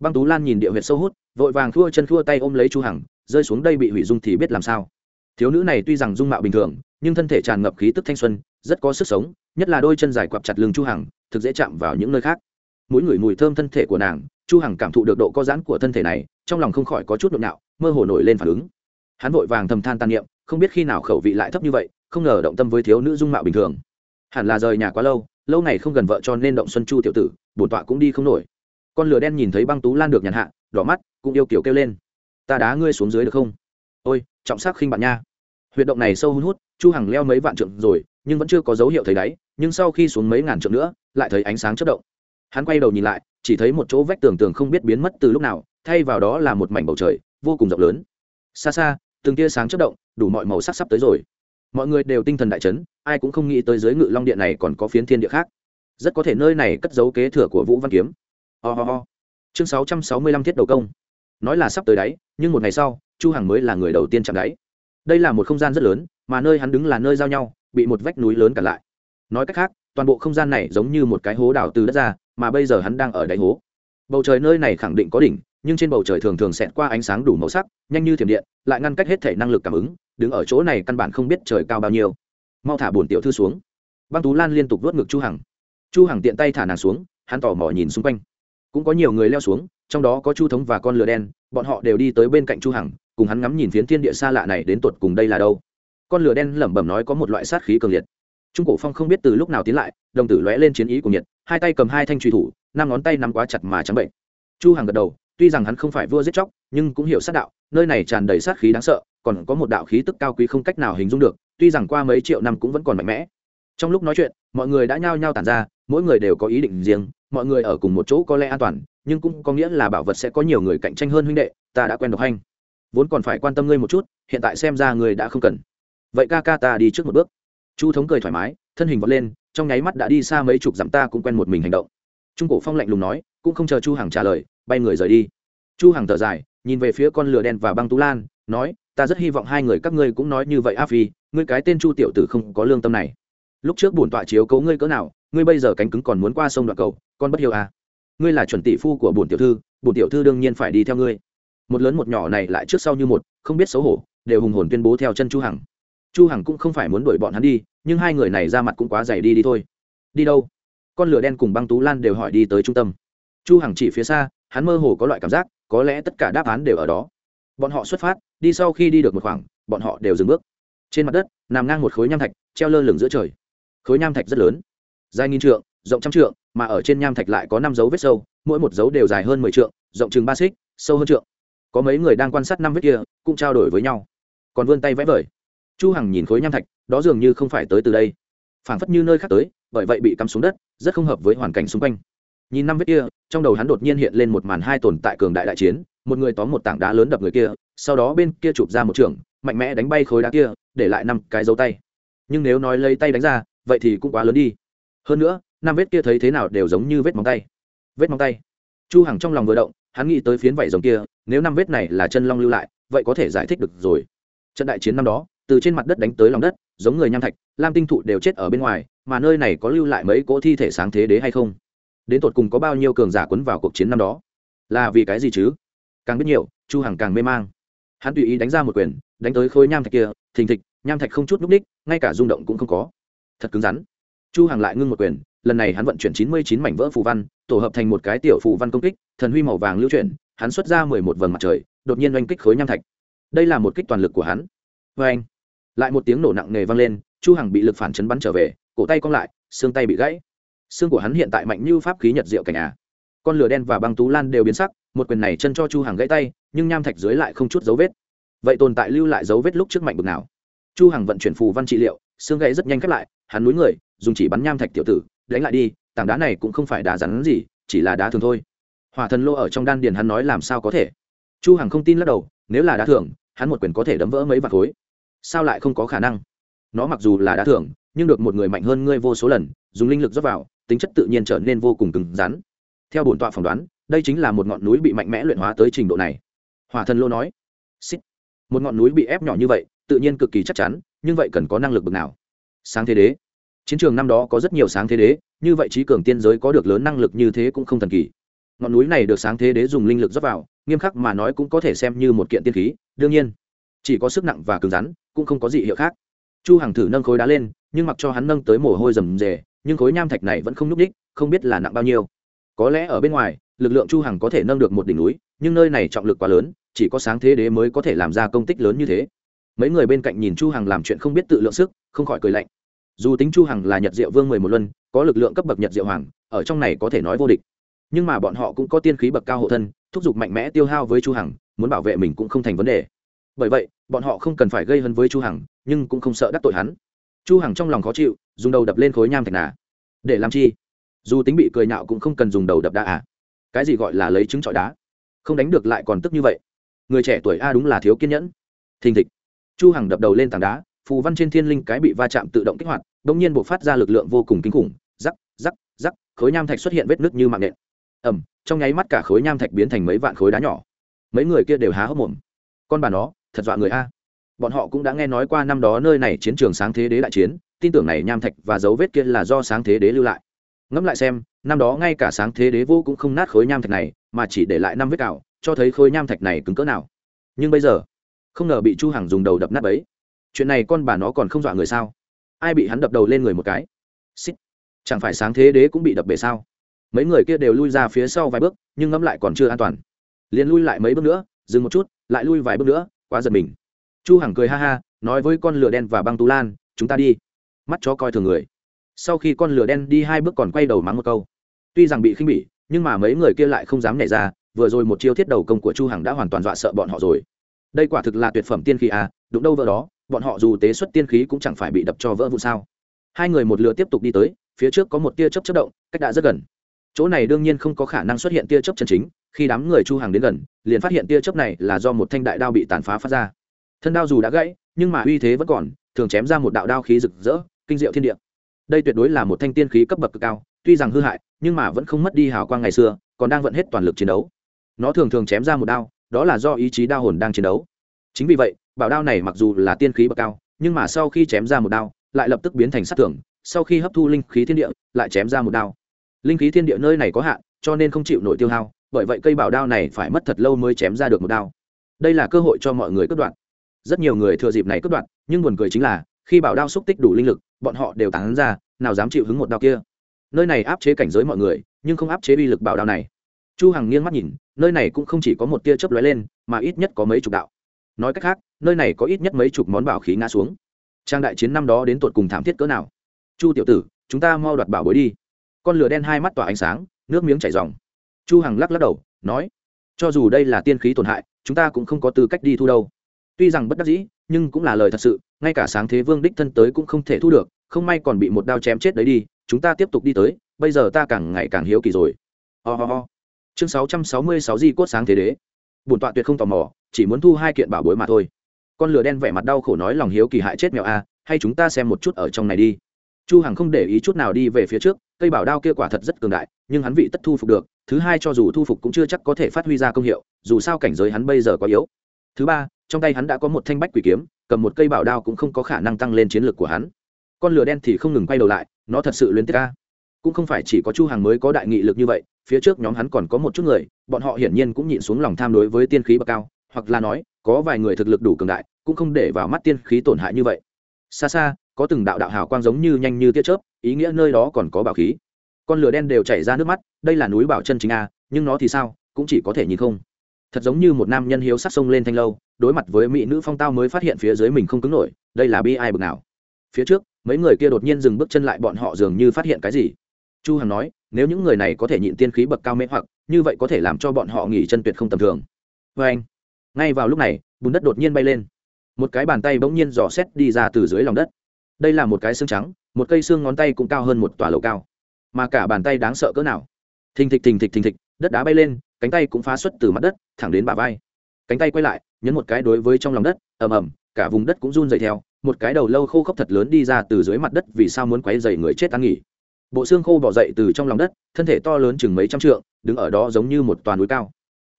băng tú lan nhìn địa huyệt sâu hút, vội vàng thua chân thua tay ôm lấy chu hằng, rơi xuống đây bị hủy dung thì biết làm sao. Thiếu nữ này tuy rằng dung mạo bình thường, nhưng thân thể tràn ngập khí tức thanh xuân, rất có sức sống, nhất là đôi chân dài quặp chặt lưng chu hằng, thực dễ chạm vào những nơi khác. Mỗi người mùi thơm thân thể của nàng, chu hằng cảm thụ được độ co giãn của thân thể này, trong lòng không khỏi có chút nhộn nhạo mơ hồ nổi lên phản ứng. Hắn vội vàng thầm than tàn niệm, không biết khi nào khẩu vị lại thấp như vậy không ngờ động tâm với thiếu nữ dung mạo bình thường. Hẳn là rời nhà quá lâu lâu ngày không gần vợ cho nên động xuân chu tiểu tử, bổn tọa cũng đi không nổi. Con lửa đen nhìn thấy băng tú lan được nhàn hạ, đỏ mắt, cũng yêu kiểu kêu lên. Ta đá ngươi xuống dưới được không? Ôi, trọng sắc khinh bạn nha. Huyệt động này sâu hun hút, chu hằng leo mấy vạn trượng rồi, nhưng vẫn chưa có dấu hiệu thấy đáy, nhưng sau khi xuống mấy ngàn trượng nữa, lại thấy ánh sáng chớp động. Hắn quay đầu nhìn lại, chỉ thấy một chỗ vách tường tường không biết biến mất từ lúc nào, thay vào đó là một mảnh bầu trời, vô cùng rộng lớn. Xa xa, từng tia sáng chớp động, đủ mọi màu sắc sắp tới rồi mọi người đều tinh thần đại chấn, ai cũng không nghĩ tới dưới ngự long điện này còn có phiến thiên địa khác. Rất có thể nơi này cất giấu kế thừa của vũ văn kiếm. Ho、oh oh chương sáu trăm sáu mươi lăm thiết đầu công. Nói là sắp tới đáy, nhưng một ngày sau, chu hằng mới là người đầu tiên chạm đáy. Đây là một không gian rất lớn, mà nơi hắn đứng là nơi giao nhau, bị một vách núi lớn cản lại. Nói cách khác, toàn bộ không gian này giống như một cái hố đào từ đất ra, mà bây giờ hắn đang ở đáy hố bầu trời nơi này khẳng định có đỉnh, nhưng trên bầu trời thường thường xẹt qua ánh sáng đủ màu sắc, nhanh như thiểm điện, lại ngăn cách hết thể năng lực cảm ứng, đứng ở chỗ này căn bản không biết trời cao bao nhiêu. Mau thả bổn tiểu thư xuống. Băng tú lan liên tục vớt ngực chu hằng. Chu hằng tiện tay thả nàng xuống, hắn tò mò nhìn xung quanh. Cũng có nhiều người leo xuống, trong đó có chu thống và con lừa đen, bọn họ đều đi tới bên cạnh chu hằng, cùng hắn ngắm nhìn phiến thiên địa xa lạ này đến tột cùng đây là đâu. Con lừa đen lẩm bẩm nói có một loại sát khí cường liệt trung cổ phong không biết từ lúc nào tiến lại, đồng tử lóe lên chiến ý của nhiệt, hai tay cầm hai thanh truy thủ, năm ngón tay nắm quá chặt mà trắng bệnh. Chu hằng gật đầu, tuy rằng hắn không phải vua giết chóc, nhưng cũng hiểu sát đạo, nơi này tràn đầy sát khí đáng sợ, còn có một đạo khí tức cao quý không cách nào hình dung được, tuy rằng qua mấy triệu năm cũng vẫn còn mạnh mẽ. Trong lúc nói chuyện, mọi người đã nhao nhao tản ra, mỗi người đều có ý định riêng, mọi người ở cùng một chỗ có lẽ an toàn, nhưng cũng có nghĩa là bảo vật sẽ có nhiều người cạnh tranh hơn huynh đệ, ta đã quen độc hành. Vốn còn phải quan tâm ngươi một chút, hiện tại xem ra ngươi đã không cần. Vậy ca ca ta đi trước một bước chu thống cười thoải mái, thân hình vọt lên, trong nháy mắt đã đi xa mấy chục dặm ta cũng quen một mình hành động. Trung cổ phong lạnh lùng nói, cũng không chờ chu hằng trả lời, bay người rời đi. Chu hằng thở dài, nhìn về phía con lửa đen và băng tú lan, nói, ta rất hy vọng hai người các ngươi cũng nói như vậy, a phi, ngươi cái tên chu tiểu tử không có lương tâm này. Lúc trước bổn tọa chiếu cố ngươi cỡ nào, ngươi bây giờ cánh cứng còn muốn qua sông đoạn cầu, con bất hiểu à. Ngươi là chuẩn tỷ phu của bổn tiểu thư, bổn tiểu thư đương nhiên phải đi theo ngươi. Một lớn một nhỏ này lại trước sau như một, không biết xấu hổ, đều hùng hồn tuyên bố theo chân chu hằng chu hằng cũng không phải muốn đuổi bọn hắn đi, nhưng hai người này ra mặt cũng quá dày đi đi thôi. Đi đâu? Con lửa đen cùng băng tú lan đều hỏi đi tới trung tâm. Chu hằng chỉ phía xa, hắn mơ hồ có loại cảm giác, có lẽ tất cả đáp án đều ở đó. Bọn họ xuất phát, đi sau khi đi được một khoảng, bọn họ đều dừng bước. Trên mặt đất, nằm ngang một khối nham thạch, treo lơ lửng giữa trời. Khối nham thạch rất lớn, dài nghìn trượng, rộng trăm trượng, mà ở trên nham thạch lại có năm dấu vết sâu, mỗi một dấu đều dài hơn mười trượng, rộng chừng ba xích, sâu hơn trượng. Có mấy người đang quan sát năm vết kia, cũng trao đổi với nhau. Còn vươn tay vẽ vời chu hằng nhìn khối nham thạch, đó dường như không phải tới từ đây. Phảng phất như nơi khác tới, bởi vậy bị cắm xuống đất, rất không hợp với hoàn cảnh xung quanh. Nhìn năm vết kia, trong đầu hắn đột nhiên hiện lên một màn hai tồn tại cường đại đại chiến, một người tóm một tảng đá lớn đập người kia, sau đó bên kia chụp ra một trường, mạnh mẽ đánh bay khối đá kia, để lại năm cái dấu tay. Nhưng nếu nói lấy tay đánh ra, vậy thì cũng quá lớn đi. Hơn nữa, năm vết kia thấy thế nào đều giống như vết móng tay. Vết móng tay. Chu hằng trong lòng vừa động, hắn nghĩ tới phiến vảy rồng kia, nếu năm vết này là chân long lưu lại, vậy có thể giải thích được rồi. Trận đại chiến năm đó từ trên mặt đất đánh tới lòng đất, giống người nham thạch, lam tinh thụ đều chết ở bên ngoài, mà nơi này có lưu lại mấy cỗ thi thể sáng thế đế hay không? Đến tột cùng có bao nhiêu cường giả quấn vào cuộc chiến năm đó? Là vì cái gì chứ? Càng biết nhiều, chu hằng càng mê mang. Hắn tùy ý đánh ra một quyền, đánh tới khối nham thạch kia, thình thịch, nham thạch không chút núc ních ngay cả rung động cũng không có. Thật cứng rắn. Chu hằng lại ngưng một quyền, lần này hắn vận chuyển 99 mảnh vỡ phù văn, tổ hợp thành một cái tiểu phù văn công kích, thần huy màu vàng lưu chuyển, hắn xuất ra 11 vầng mặt trời, đột nhiên oanh kích khối nham thạch. Đây là một kích toàn lực của hắn. Với anh lại một tiếng nổ nặng nề vang lên, chu hằng bị lực phản chấn bắn trở về, cổ tay cong lại, xương tay bị gãy. Xương của hắn hiện tại mạnh như pháp khí nhật diệu cảnh à. Con lửa đen và băng tú lan đều biến sắc, một quyền này chân cho chu hằng gãy tay, nhưng nham thạch dưới lại không chút dấu vết. Vậy tồn tại lưu lại dấu vết lúc trước mạnh bực nào? Chu hằng vận chuyển phù văn trị liệu, xương gãy rất nhanh khép lại, hắn núi người, dùng chỉ bắn nham thạch tiểu tử, đánh lại đi, tảng đá này cũng không phải đá rắn gì, chỉ là đá thường thôi. Hỏa thần lô ở trong đan điền hắn nói làm sao có thể? Chu hằng không tin lắc đầu, nếu là đá thường, hắn một quyền có thể đấm vỡ mấy vạt khối sao lại không có khả năng? Nó mặc dù là đá thưởng, nhưng được một người mạnh hơn ngươi vô số lần dùng linh lực rót vào tính chất tự nhiên trở nên vô cùng cứng rắn. Theo bổn tọa phỏng đoán đây chính là một ngọn núi bị mạnh mẽ luyện hóa tới trình độ này. Hỏa thần lô nói. Xích. một ngọn núi bị ép nhỏ như vậy tự nhiên cực kỳ chắc chắn nhưng vậy cần có năng lực bực nào? Sáng thế đế. Chiến trường năm đó có rất nhiều sáng thế đế như vậy trí cường tiên giới có được lớn năng lực như thế cũng không thần kỳ. Ngọn núi này được sáng thế đế dùng linh lực rót vào nghiêm khắc mà nói cũng có thể xem như một kiện tiên khí đương nhiên chỉ có sức nặng và cứng rắn cũng không có gì hiệu khác. Chu hằng thử nâng khối đá lên, nhưng mặc cho hắn nâng tới mồ hôi rầm rề, nhưng khối nham thạch này vẫn không nhúc ních không biết là nặng bao nhiêu. Có lẽ ở bên ngoài, lực lượng chu hằng có thể nâng được một đỉnh núi, nhưng nơi này trọng lực quá lớn, chỉ có sáng thế đế mới có thể làm ra công tích lớn như thế. Mấy người bên cạnh nhìn chu hằng làm chuyện không biết tự lượng sức, không khỏi cười lạnh. Dù tính chu hằng là nhật diệu vương mười một luân, có lực lượng cấp bậc nhật diệu hoàng, ở trong này có thể nói vô địch. Nhưng mà bọn họ cũng có tiên khí bậc cao hộ thân, thúc giục mạnh mẽ tiêu hao với chu hằng, muốn bảo vệ mình cũng không thành vấn đề bởi vậy, bọn họ không cần phải gây hấn với chu hằng, nhưng cũng không sợ đắc tội hắn. Chu hằng trong lòng khó chịu, dùng đầu đập lên khối nham thạch nà. Để làm chi? Dù tính bị cười nhạo cũng không cần dùng đầu đập đá à? Cái gì gọi là lấy trứng trọi đá? Không đánh được lại còn tức như vậy. Người trẻ tuổi a đúng là thiếu kiên nhẫn. Thình thịch. Chu hằng đập đầu lên tảng đá, phù văn trên thiên linh cái bị va chạm tự động kích hoạt đột nhiên bộc phát ra lực lượng vô cùng kinh khủng. Rắc rắc rắc, khối nham thạch xuất hiện vết nứt như mạng nện. Ầm, trong nháy mắt cả khối nham thạch biến thành mấy vạn khối đá nhỏ. Mấy người kia đều há hốc mồm. Con bà nó thật dọa người a. Bọn họ cũng đã nghe nói qua năm đó nơi này chiến trường sáng thế đế đại chiến, tin tưởng này nham thạch và dấu vết kia là do sáng thế đế lưu lại. Ngẫm lại xem, năm đó ngay cả sáng thế đế vô cũng không nát khối nham thạch này, mà chỉ để lại năm vết cào, cho thấy khối nham thạch này cứng cỡ nào. Nhưng bây giờ, không ngờ bị chu hằng dùng đầu đập nát ấy chuyện này con bà nó còn không dọa người sao? Ai bị hắn đập đầu lên người một cái? Xích chẳng phải sáng thế đế cũng bị đập bể sao? Mấy người kia đều lui ra phía sau vài bước, nhưng ngẫm lại còn chưa an toàn. Liền lui lại mấy bước nữa, dừng một chút, lại lui vài bước nữa quá giật mình. Chu hằng cười ha ha, nói với con lửa đen và băng tú lan, chúng ta đi. Mắt chó coi thường người. Sau khi con lửa đen đi hai bước còn quay đầu mắng một câu. Tuy rằng bị khinh bỉ, nhưng mà mấy người kia lại không dám nhảy ra, vừa rồi một chiêu thiết đầu công của chu hằng đã hoàn toàn dọa sợ bọn họ rồi. Đây quả thực là tuyệt phẩm tiên khí à đụng đâu vợ đó, bọn họ dù tế xuất tiên khí cũng chẳng phải bị đập cho vỡ vụn sao. Hai người một lửa tiếp tục đi tới, phía trước có một tia chớp chớp động, cách đã rất gần. Chỗ này đương nhiên không có khả năng xuất hiện tia chớp chân chính khi đám người chu hàng đến gần, liền phát hiện tia chớp này là do một thanh đại đao bị tàn phá phát ra. Thân đao dù đã gãy, nhưng mà uy thế vẫn còn, thường chém ra một đạo đao khí rực rỡ, kinh diệu thiên địa. Đây tuyệt đối là một thanh tiên khí cấp bậc cực cao, tuy rằng hư hại, nhưng mà vẫn không mất đi hào quang ngày xưa, còn đang vận hết toàn lực chiến đấu. Nó thường thường chém ra một đao, đó là do ý chí đao hồn đang chiến đấu. Chính vì vậy, bảo đao này mặc dù là tiên khí bậc cao, nhưng mà sau khi chém ra một đao, lại lập tức biến thành sát tưởng sau khi hấp thu linh khí thiên địa, lại chém ra một đao. Linh khí thiên địa nơi này có hạn, cho nên không chịu nổi tiêu hao bởi vậy cây bảo đao này phải mất thật lâu mới chém ra được một đao. Đây là cơ hội cho mọi người cướp đoạn rất nhiều người thừa dịp này cướp đoạn nhưng buồn cười chính là, khi bảo đao xúc tích đủ linh lực, bọn họ đều tán ra, nào dám chịu hứng một đao kia. Nơi này áp chế cảnh giới mọi người, nhưng không áp chế uy lực bảo đao này. Chu hằng nghiêng mắt nhìn, nơi này cũng không chỉ có một tia chớp lóe lên, mà ít nhất có mấy chục đạo. Nói cách khác, nơi này có ít nhất mấy chục món bảo khí ngã xuống. Trang đại chiến năm đó đến tột cùng thảm thiết cỡ nào? Chu tiểu tử, chúng ta mau đoạt bảo bối đi. Con lửa đen hai mắt tỏa ánh sáng, nước miếng chảy ròng chu hằng lắc lắc đầu nói cho dù đây là tiên khí tổn hại chúng ta cũng không có tư cách đi thu đâu. Tuy rằng bất đắc dĩ nhưng cũng là lời thật sự ngay cả sáng thế vương đích thân tới cũng không thể thu được không may còn bị một đao chém chết đấy đi chúng ta tiếp tục đi tới bây giờ ta càng ngày càng hiếu kỳ rồi. Oh, ho. Chương sáu trăm sáu mươi sáu di cốt sáng thế đế. Bổn tọa tuyệt không tò mò chỉ muốn thu hai kiện bảo bối mà thôi. Con lửa đen vẻ mặt đau khổ nói lòng hiếu kỳ hại chết mèo a hay chúng ta xem một chút ở trong này đi. Chu hằng không để ý chút nào đi về phía trước cây bảo đao kia quả thật rất cường đại nhưng hắn vị tất thu phục được thứ hai cho dù thu phục cũng chưa chắc có thể phát huy ra công hiệu, dù sao cảnh giới hắn bây giờ quá yếu. Thứ ba, trong tay hắn đã có một thanh bách quỷ kiếm, cầm một cây bảo đao cũng không có khả năng tăng lên chiến lược của hắn. Con lửa đen thì không ngừng quay đầu lại, nó thật sự luyến tiết ca cũng không phải chỉ có chu hàng mới có đại nghị lực như vậy, phía trước nhóm hắn còn có một chút người, bọn họ hiển nhiên cũng nhịn xuống lòng tham đối với tiên khí bậc cao, hoặc là nói, có vài người thực lực đủ cường đại, cũng không để vào mắt tiên khí tổn hại như vậy. Xa xa, có từng đạo đạo hào quang giống như nhanh như tia chớp, ý nghĩa nơi đó còn có bảo khí con lửa đen đều chảy ra nước mắt, đây là núi bảo chân chính a, nhưng nó thì sao, cũng chỉ có thể nhìn không. Thật giống như một nam nhân hiếu sắc sông lên thanh lâu, đối mặt với mỹ nữ phong tao mới phát hiện phía dưới mình không cứng nổi, đây là bi ai bực nào. Phía trước, mấy người kia đột nhiên dừng bước chân lại bọn họ dường như phát hiện cái gì. Chu hằng nói, nếu những người này có thể nhịn tiên khí bậc cao mê hoặc, như vậy có thể làm cho bọn họ nghỉ chân tuyệt không tầm thường. Với anh, ngay vào lúc này, bùn đất đột nhiên bay lên. Một cái bàn tay bỗng nhiên dò xét đi ra từ dưới lòng đất. Đây là một cái xương trắng, một cây xương ngón tay cũng cao hơn một tòa lầu cao mà cả bàn tay đáng sợ cỡ nào. Thình thịch thình thịch thình thịch, đất đá bay lên, cánh tay cũng phá xuất từ mặt đất, thẳng đến bả vai. Cánh tay quay lại, nhấn một cái đối với trong lòng đất, ầm ầm, cả vùng đất cũng run dày theo, một cái đầu lâu khô khốc thật lớn đi ra từ dưới mặt đất vì sao muốn quấy dày người chết ăn nghỉ. Bộ xương khô bỏ dậy từ trong lòng đất, thân thể to lớn chừng mấy trăm trượng, đứng ở đó giống như một toàn núi cao.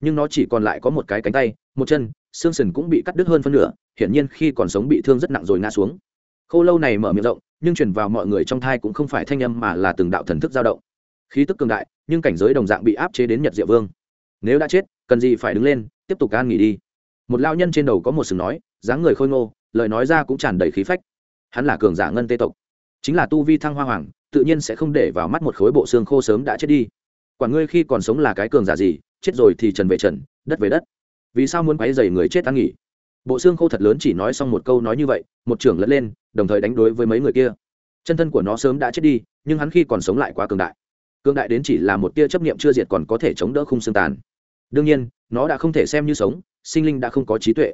Nhưng nó chỉ còn lại có một cái cánh tay, một chân, xương sừng cũng bị cắt đứt hơn phân nửa, hiển nhiên khi còn sống bị thương rất nặng rồi ngã xuống. Khô lâu này mở miệng rộng nhưng truyền vào mọi người trong thai cũng không phải thanh âm mà là từng đạo thần thức dao động. Khí tức cường đại, nhưng cảnh giới đồng dạng bị áp chế đến nhật diệu vương. Nếu đã chết, cần gì phải đứng lên, tiếp tục can nghỉ đi. Một lao nhân trên đầu có một sừng nói, dáng người khôi ngô, lời nói ra cũng tràn đầy khí phách. Hắn là cường giả ngân tê tộc. Chính là tu vi thăng hoa hoàng, tự nhiên sẽ không để vào mắt một khối bộ xương khô sớm đã chết đi. Quản ngươi khi còn sống là cái cường giả gì, chết rồi thì trần về trần, đất về đất. Vì sao muốn quấy dày người chết ăn nghỉ? Bộ xương khô thật lớn chỉ nói xong một câu nói như vậy, một trưởng lẫn lên, đồng thời đánh đối với mấy người kia. Chân thân của nó sớm đã chết đi, nhưng hắn khi còn sống lại quá cường đại. Cường đại đến chỉ là một tia chấp niệm chưa diệt còn có thể chống đỡ khung xương tàn. Đương nhiên, nó đã không thể xem như sống, sinh linh đã không có trí tuệ.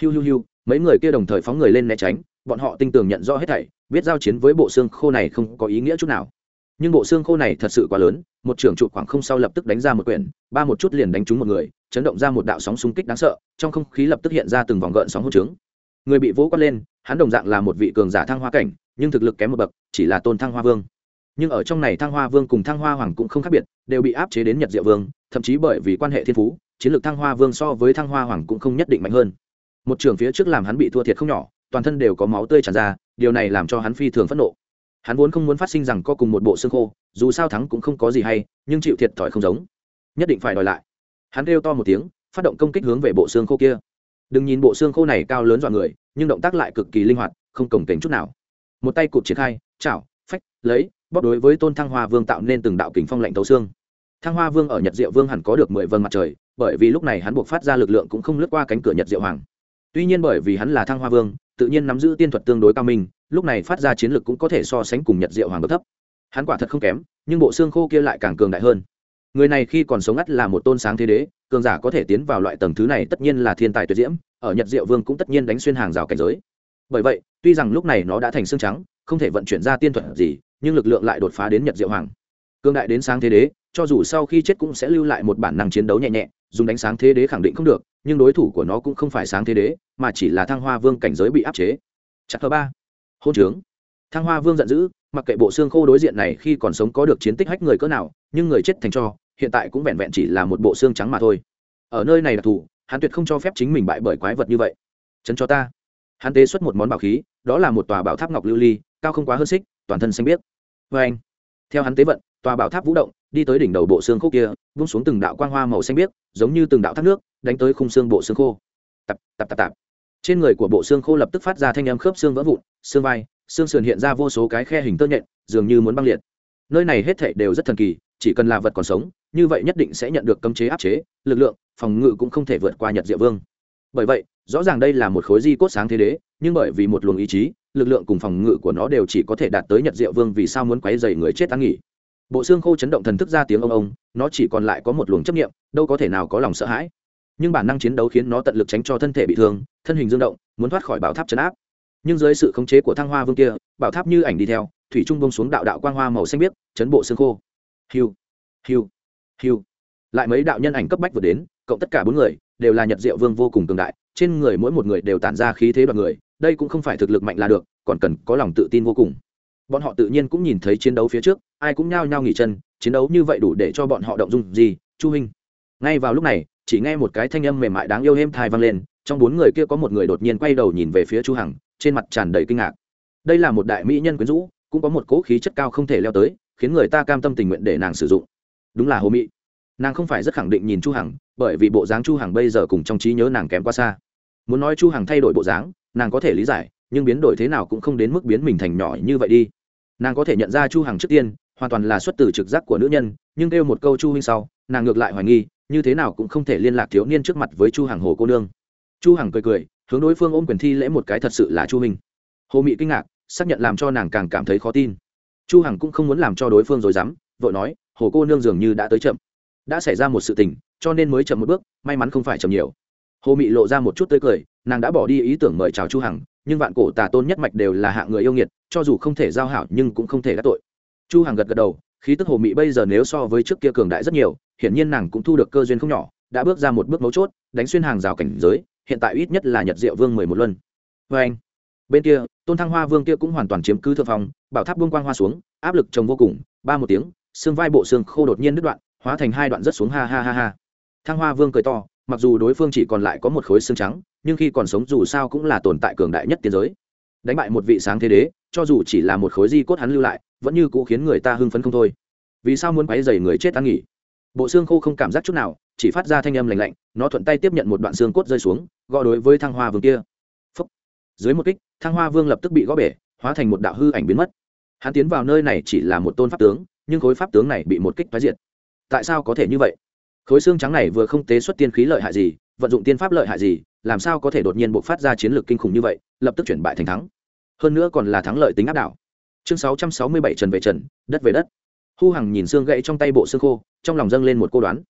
Hiu hiu hiu, mấy người kia đồng thời phóng người lên né tránh, bọn họ tinh tường nhận rõ hết thảy, biết giao chiến với bộ xương khô này không có ý nghĩa chút nào. Nhưng bộ xương khô này thật sự quá lớn một trưởng trụ khoảng không sau lập tức đánh ra một quyển, ba một chút liền đánh trúng một người, chấn động ra một đạo sóng xung kích đáng sợ, trong không khí lập tức hiện ra từng vòng gợn sóng hỗn trướng. Người bị vỗ quát lên, hắn đồng dạng là một vị cường giả thăng hoa cảnh, nhưng thực lực kém một bậc, chỉ là tôn thăng hoa vương. Nhưng ở trong này thăng hoa vương cùng thăng hoa hoàng cũng không khác biệt, đều bị áp chế đến nhật diệu vương, thậm chí bởi vì quan hệ thiên phú, chiến lược thăng hoa vương so với thăng hoa hoàng cũng không nhất định mạnh hơn. Một trường phía trước làm hắn bị thua thiệt không nhỏ, toàn thân đều có máu tươi tràn ra, điều này làm cho hắn phi thường phẫn nộ hắn vốn không muốn phát sinh rằng có cùng một bộ xương khô, dù sao thắng cũng không có gì hay, nhưng chịu thiệt thòi không giống. Nhất định phải đòi lại. Hắn kêu to một tiếng, phát động công kích hướng về bộ xương khô kia. Đừng nhìn bộ xương khô này cao lớn dọa người, nhưng động tác lại cực kỳ linh hoạt, không cổng kềnh chút nào. Một tay cụt triển khai, chảo, phách, lấy, bóp đối với tôn thăng hoa vương tạo nên từng đạo kính phong lạnh tấu xương. Thăng hoa vương ở nhật diệu vương hẳn có được mười vân mặt trời, bởi vì lúc này hắn buộc phát ra lực lượng cũng không lướt qua cánh cửa nhật diệu hoàng. Tuy nhiên bởi vì hắn là thăng hoa vương tự nhiên nắm giữ tiên thuật tương đối cao minh, lúc này phát ra chiến lực cũng có thể so sánh cùng nhật diệu hoàng bậc thấp. Hắn quả thật không kém, nhưng bộ xương khô kia lại càng cường đại hơn. Người này khi còn sống ngắt là một tôn sáng thế đế, cường giả có thể tiến vào loại tầng thứ này tất nhiên là thiên tài tuyệt diễm, ở nhật diệu vương cũng tất nhiên đánh xuyên hàng rào cảnh giới. Bởi vậy, tuy rằng lúc này nó đã thành xương trắng, không thể vận chuyển ra tiên thuật gì, nhưng lực lượng lại đột phá đến nhật diệu hoàng. Cương đại đến sáng thế đế cho dù sau khi chết cũng sẽ lưu lại một bản năng chiến đấu nhẹ nhẹ, dùng đánh sáng thế đế khẳng định không được, nhưng đối thủ của nó cũng không phải sáng thế đế, mà chỉ là thăng hoa vương cảnh giới bị áp chế. Chắc thứ ba. Hôn trướng. Thăng hoa vương giận dữ, mặc kệ bộ xương khô đối diện này khi còn sống có được chiến tích hách người cỡ nào, nhưng người chết thành cho, hiện tại cũng vẹn vẹn chỉ là một bộ xương trắng mà thôi. Ở nơi này đặc thù hắn tuyệt không cho phép chính mình bại bởi quái vật như vậy. Chấn cho ta. Hắn tế xuất một món bảo khí, đó là một tòa bảo tháp ngọc lưu ly, cao không quá hơn xích, toàn thân xanh biếc. Vê anh theo hắn tế vận, tòa bảo tháp vũ động, đi tới đỉnh đầu bộ xương khô kia, vung xuống từng đạo quang hoa màu xanh biếc, giống như từng đạo thác nước, đánh tới khung xương bộ xương khô. Tập tập tập tập trên người của bộ xương khô lập tức phát ra thanh âm khớp xương vỡ vụn, xương vai, xương sườn hiện ra vô số cái khe hình tơ nhện, dường như muốn băng liệt. Nơi này hết thảy đều rất thần kỳ, chỉ cần là vật còn sống, như vậy nhất định sẽ nhận được cấm chế áp chế, lực lượng, phòng ngự cũng không thể vượt qua nhật diệu vương. Bởi vậy, rõ ràng đây là một khối di cốt sáng thế đế nhưng bởi vì một luồng ý chí, lực lượng cùng phòng ngự của nó đều chỉ có thể đạt tới nhật diệu vương vì sao muốn quấy dày người chết ăn nghỉ. Bộ xương khô chấn động thần thức ra tiếng ông ông, nó chỉ còn lại có một luồng chấp nghiệm đâu có thể nào có lòng sợ hãi. Nhưng bản năng chiến đấu khiến nó tận lực tránh cho thân thể bị thương, thân hình dương động, muốn thoát khỏi bảo tháp chấn áp. Nhưng dưới sự khống chế của thăng hoa vương kia, bảo tháp như ảnh đi theo, thủy trung bông xuống đạo đạo quang hoa màu xanh biếc, chấn bộ xương khô. Hiu hiu hiu. Lại mấy đạo nhân ảnh cấp bách vừa đến, cộng tất cả bốn người đều là nhật diệu vương vô cùng cường đại, trên người mỗi một người đều tản ra khí thế đoàn người đây cũng không phải thực lực mạnh là được, còn cần có lòng tự tin vô cùng. Bọn họ tự nhiên cũng nhìn thấy chiến đấu phía trước, ai cũng nhao nhao nghỉ chân, chiến đấu như vậy đủ để cho bọn họ động dung gì, chu hình ngay vào lúc này, chỉ nghe một cái thanh âm mềm mại đáng yêu êm thai vang lên, trong bốn người kia có một người đột nhiên quay đầu nhìn về phía chu hằng, trên mặt tràn đầy kinh ngạc. Đây là một đại mỹ nhân quyến rũ, cũng có một cố khí chất cao không thể leo tới, khiến người ta cam tâm tình nguyện để nàng sử dụng. Đúng là hồ mỹ nàng không phải rất khẳng định nhìn chu hằng, bởi vì bộ dáng chu hằng bây giờ cùng trong trí nhớ nàng kém quá xa. Muốn nói chu hằng thay đổi bộ dáng nàng có thể lý giải, nhưng biến đổi thế nào cũng không đến mức biến mình thành nhỏ như vậy đi. Nàng có thể nhận ra chu hằng trước tiên, hoàn toàn là xuất từ trực giác của nữ nhân, nhưng kêu một câu chu huynh sau, nàng ngược lại hoài nghi, như thế nào cũng không thể liên lạc thiếu niên trước mặt với chu hằng hồ cô nương. Chu hằng cười cười, hướng đối phương ôm quyền thi lễ một cái thật sự là chu huynh. Hồ mị kinh ngạc, xác nhận làm cho nàng càng cảm thấy khó tin. Chu hằng cũng không muốn làm cho đối phương rồi dám vội nói, hồ cô nương dường như đã tới chậm. Đã xảy ra một sự tình, cho nên mới chậm một bước, may mắn không phải chậm nhiều hồ mị lộ ra một chút tươi cười, nàng đã bỏ đi ý tưởng mời chào chu hằng, nhưng vạn cổ tà tôn nhất mạch đều là hạng người yêu nghiệt, cho dù không thể giao hảo nhưng cũng không thể đắc tội. Chu hằng gật gật đầu, khí tức hồ mị bây giờ nếu so với trước kia cường đại rất nhiều, hiển nhiên nàng cũng thu được cơ duyên không nhỏ, đã bước ra một bước mấu chốt, đánh xuyên hàng rào cảnh giới, hiện tại ít nhất là nhật diệu vương mười một luân. Vê anh, bên kia, tôn thăng hoa vương kia cũng hoàn toàn chiếm cứ thượng phong, bảo tháp buông quang hoa xuống, áp lực trồng vô cùng, ba một tiếng, xương vai bộ xương khô đột nhiên đứt đoạn, hóa thành hai đoạn rất xuống, ha ha ha ha. Thăng hoa vương cười to mặc dù đối phương chỉ còn lại có một khối xương trắng, nhưng khi còn sống dù sao cũng là tồn tại cường đại nhất tiên giới. Đánh bại một vị sáng thế đế, cho dù chỉ là một khối di cốt hắn lưu lại, vẫn như cũ khiến người ta hưng phấn không thôi. Vì sao muốn quấy dày người chết ăn nghỉ? Bộ xương khô không cảm giác chút nào, chỉ phát ra thanh âm lành lạnh, nó thuận tay tiếp nhận một đoạn xương cốt rơi xuống, gõ đối với thăng hoa vương kia. Phúc. dưới một kích, thăng hoa vương lập tức bị gõ bể, hóa thành một đạo hư ảnh biến mất. Hắn tiến vào nơi này chỉ là một tôn pháp tướng, nhưng khối pháp tướng này bị một kích phá diệt. Tại sao có thể như vậy? Khối xương trắng này vừa không tế xuất tiên khí lợi hại gì, vận dụng tiên pháp lợi hại gì, làm sao có thể đột nhiên bộc phát ra chiến lược kinh khủng như vậy, lập tức chuyển bại thành thắng. Hơn nữa còn là thắng lợi tính áp đảo. Chương sáu trăm sáu mươi bảy trần về trần, đất về đất. Hu hằng nhìn xương gãy trong tay bộ xương khô, trong lòng dâng lên một cô đoán.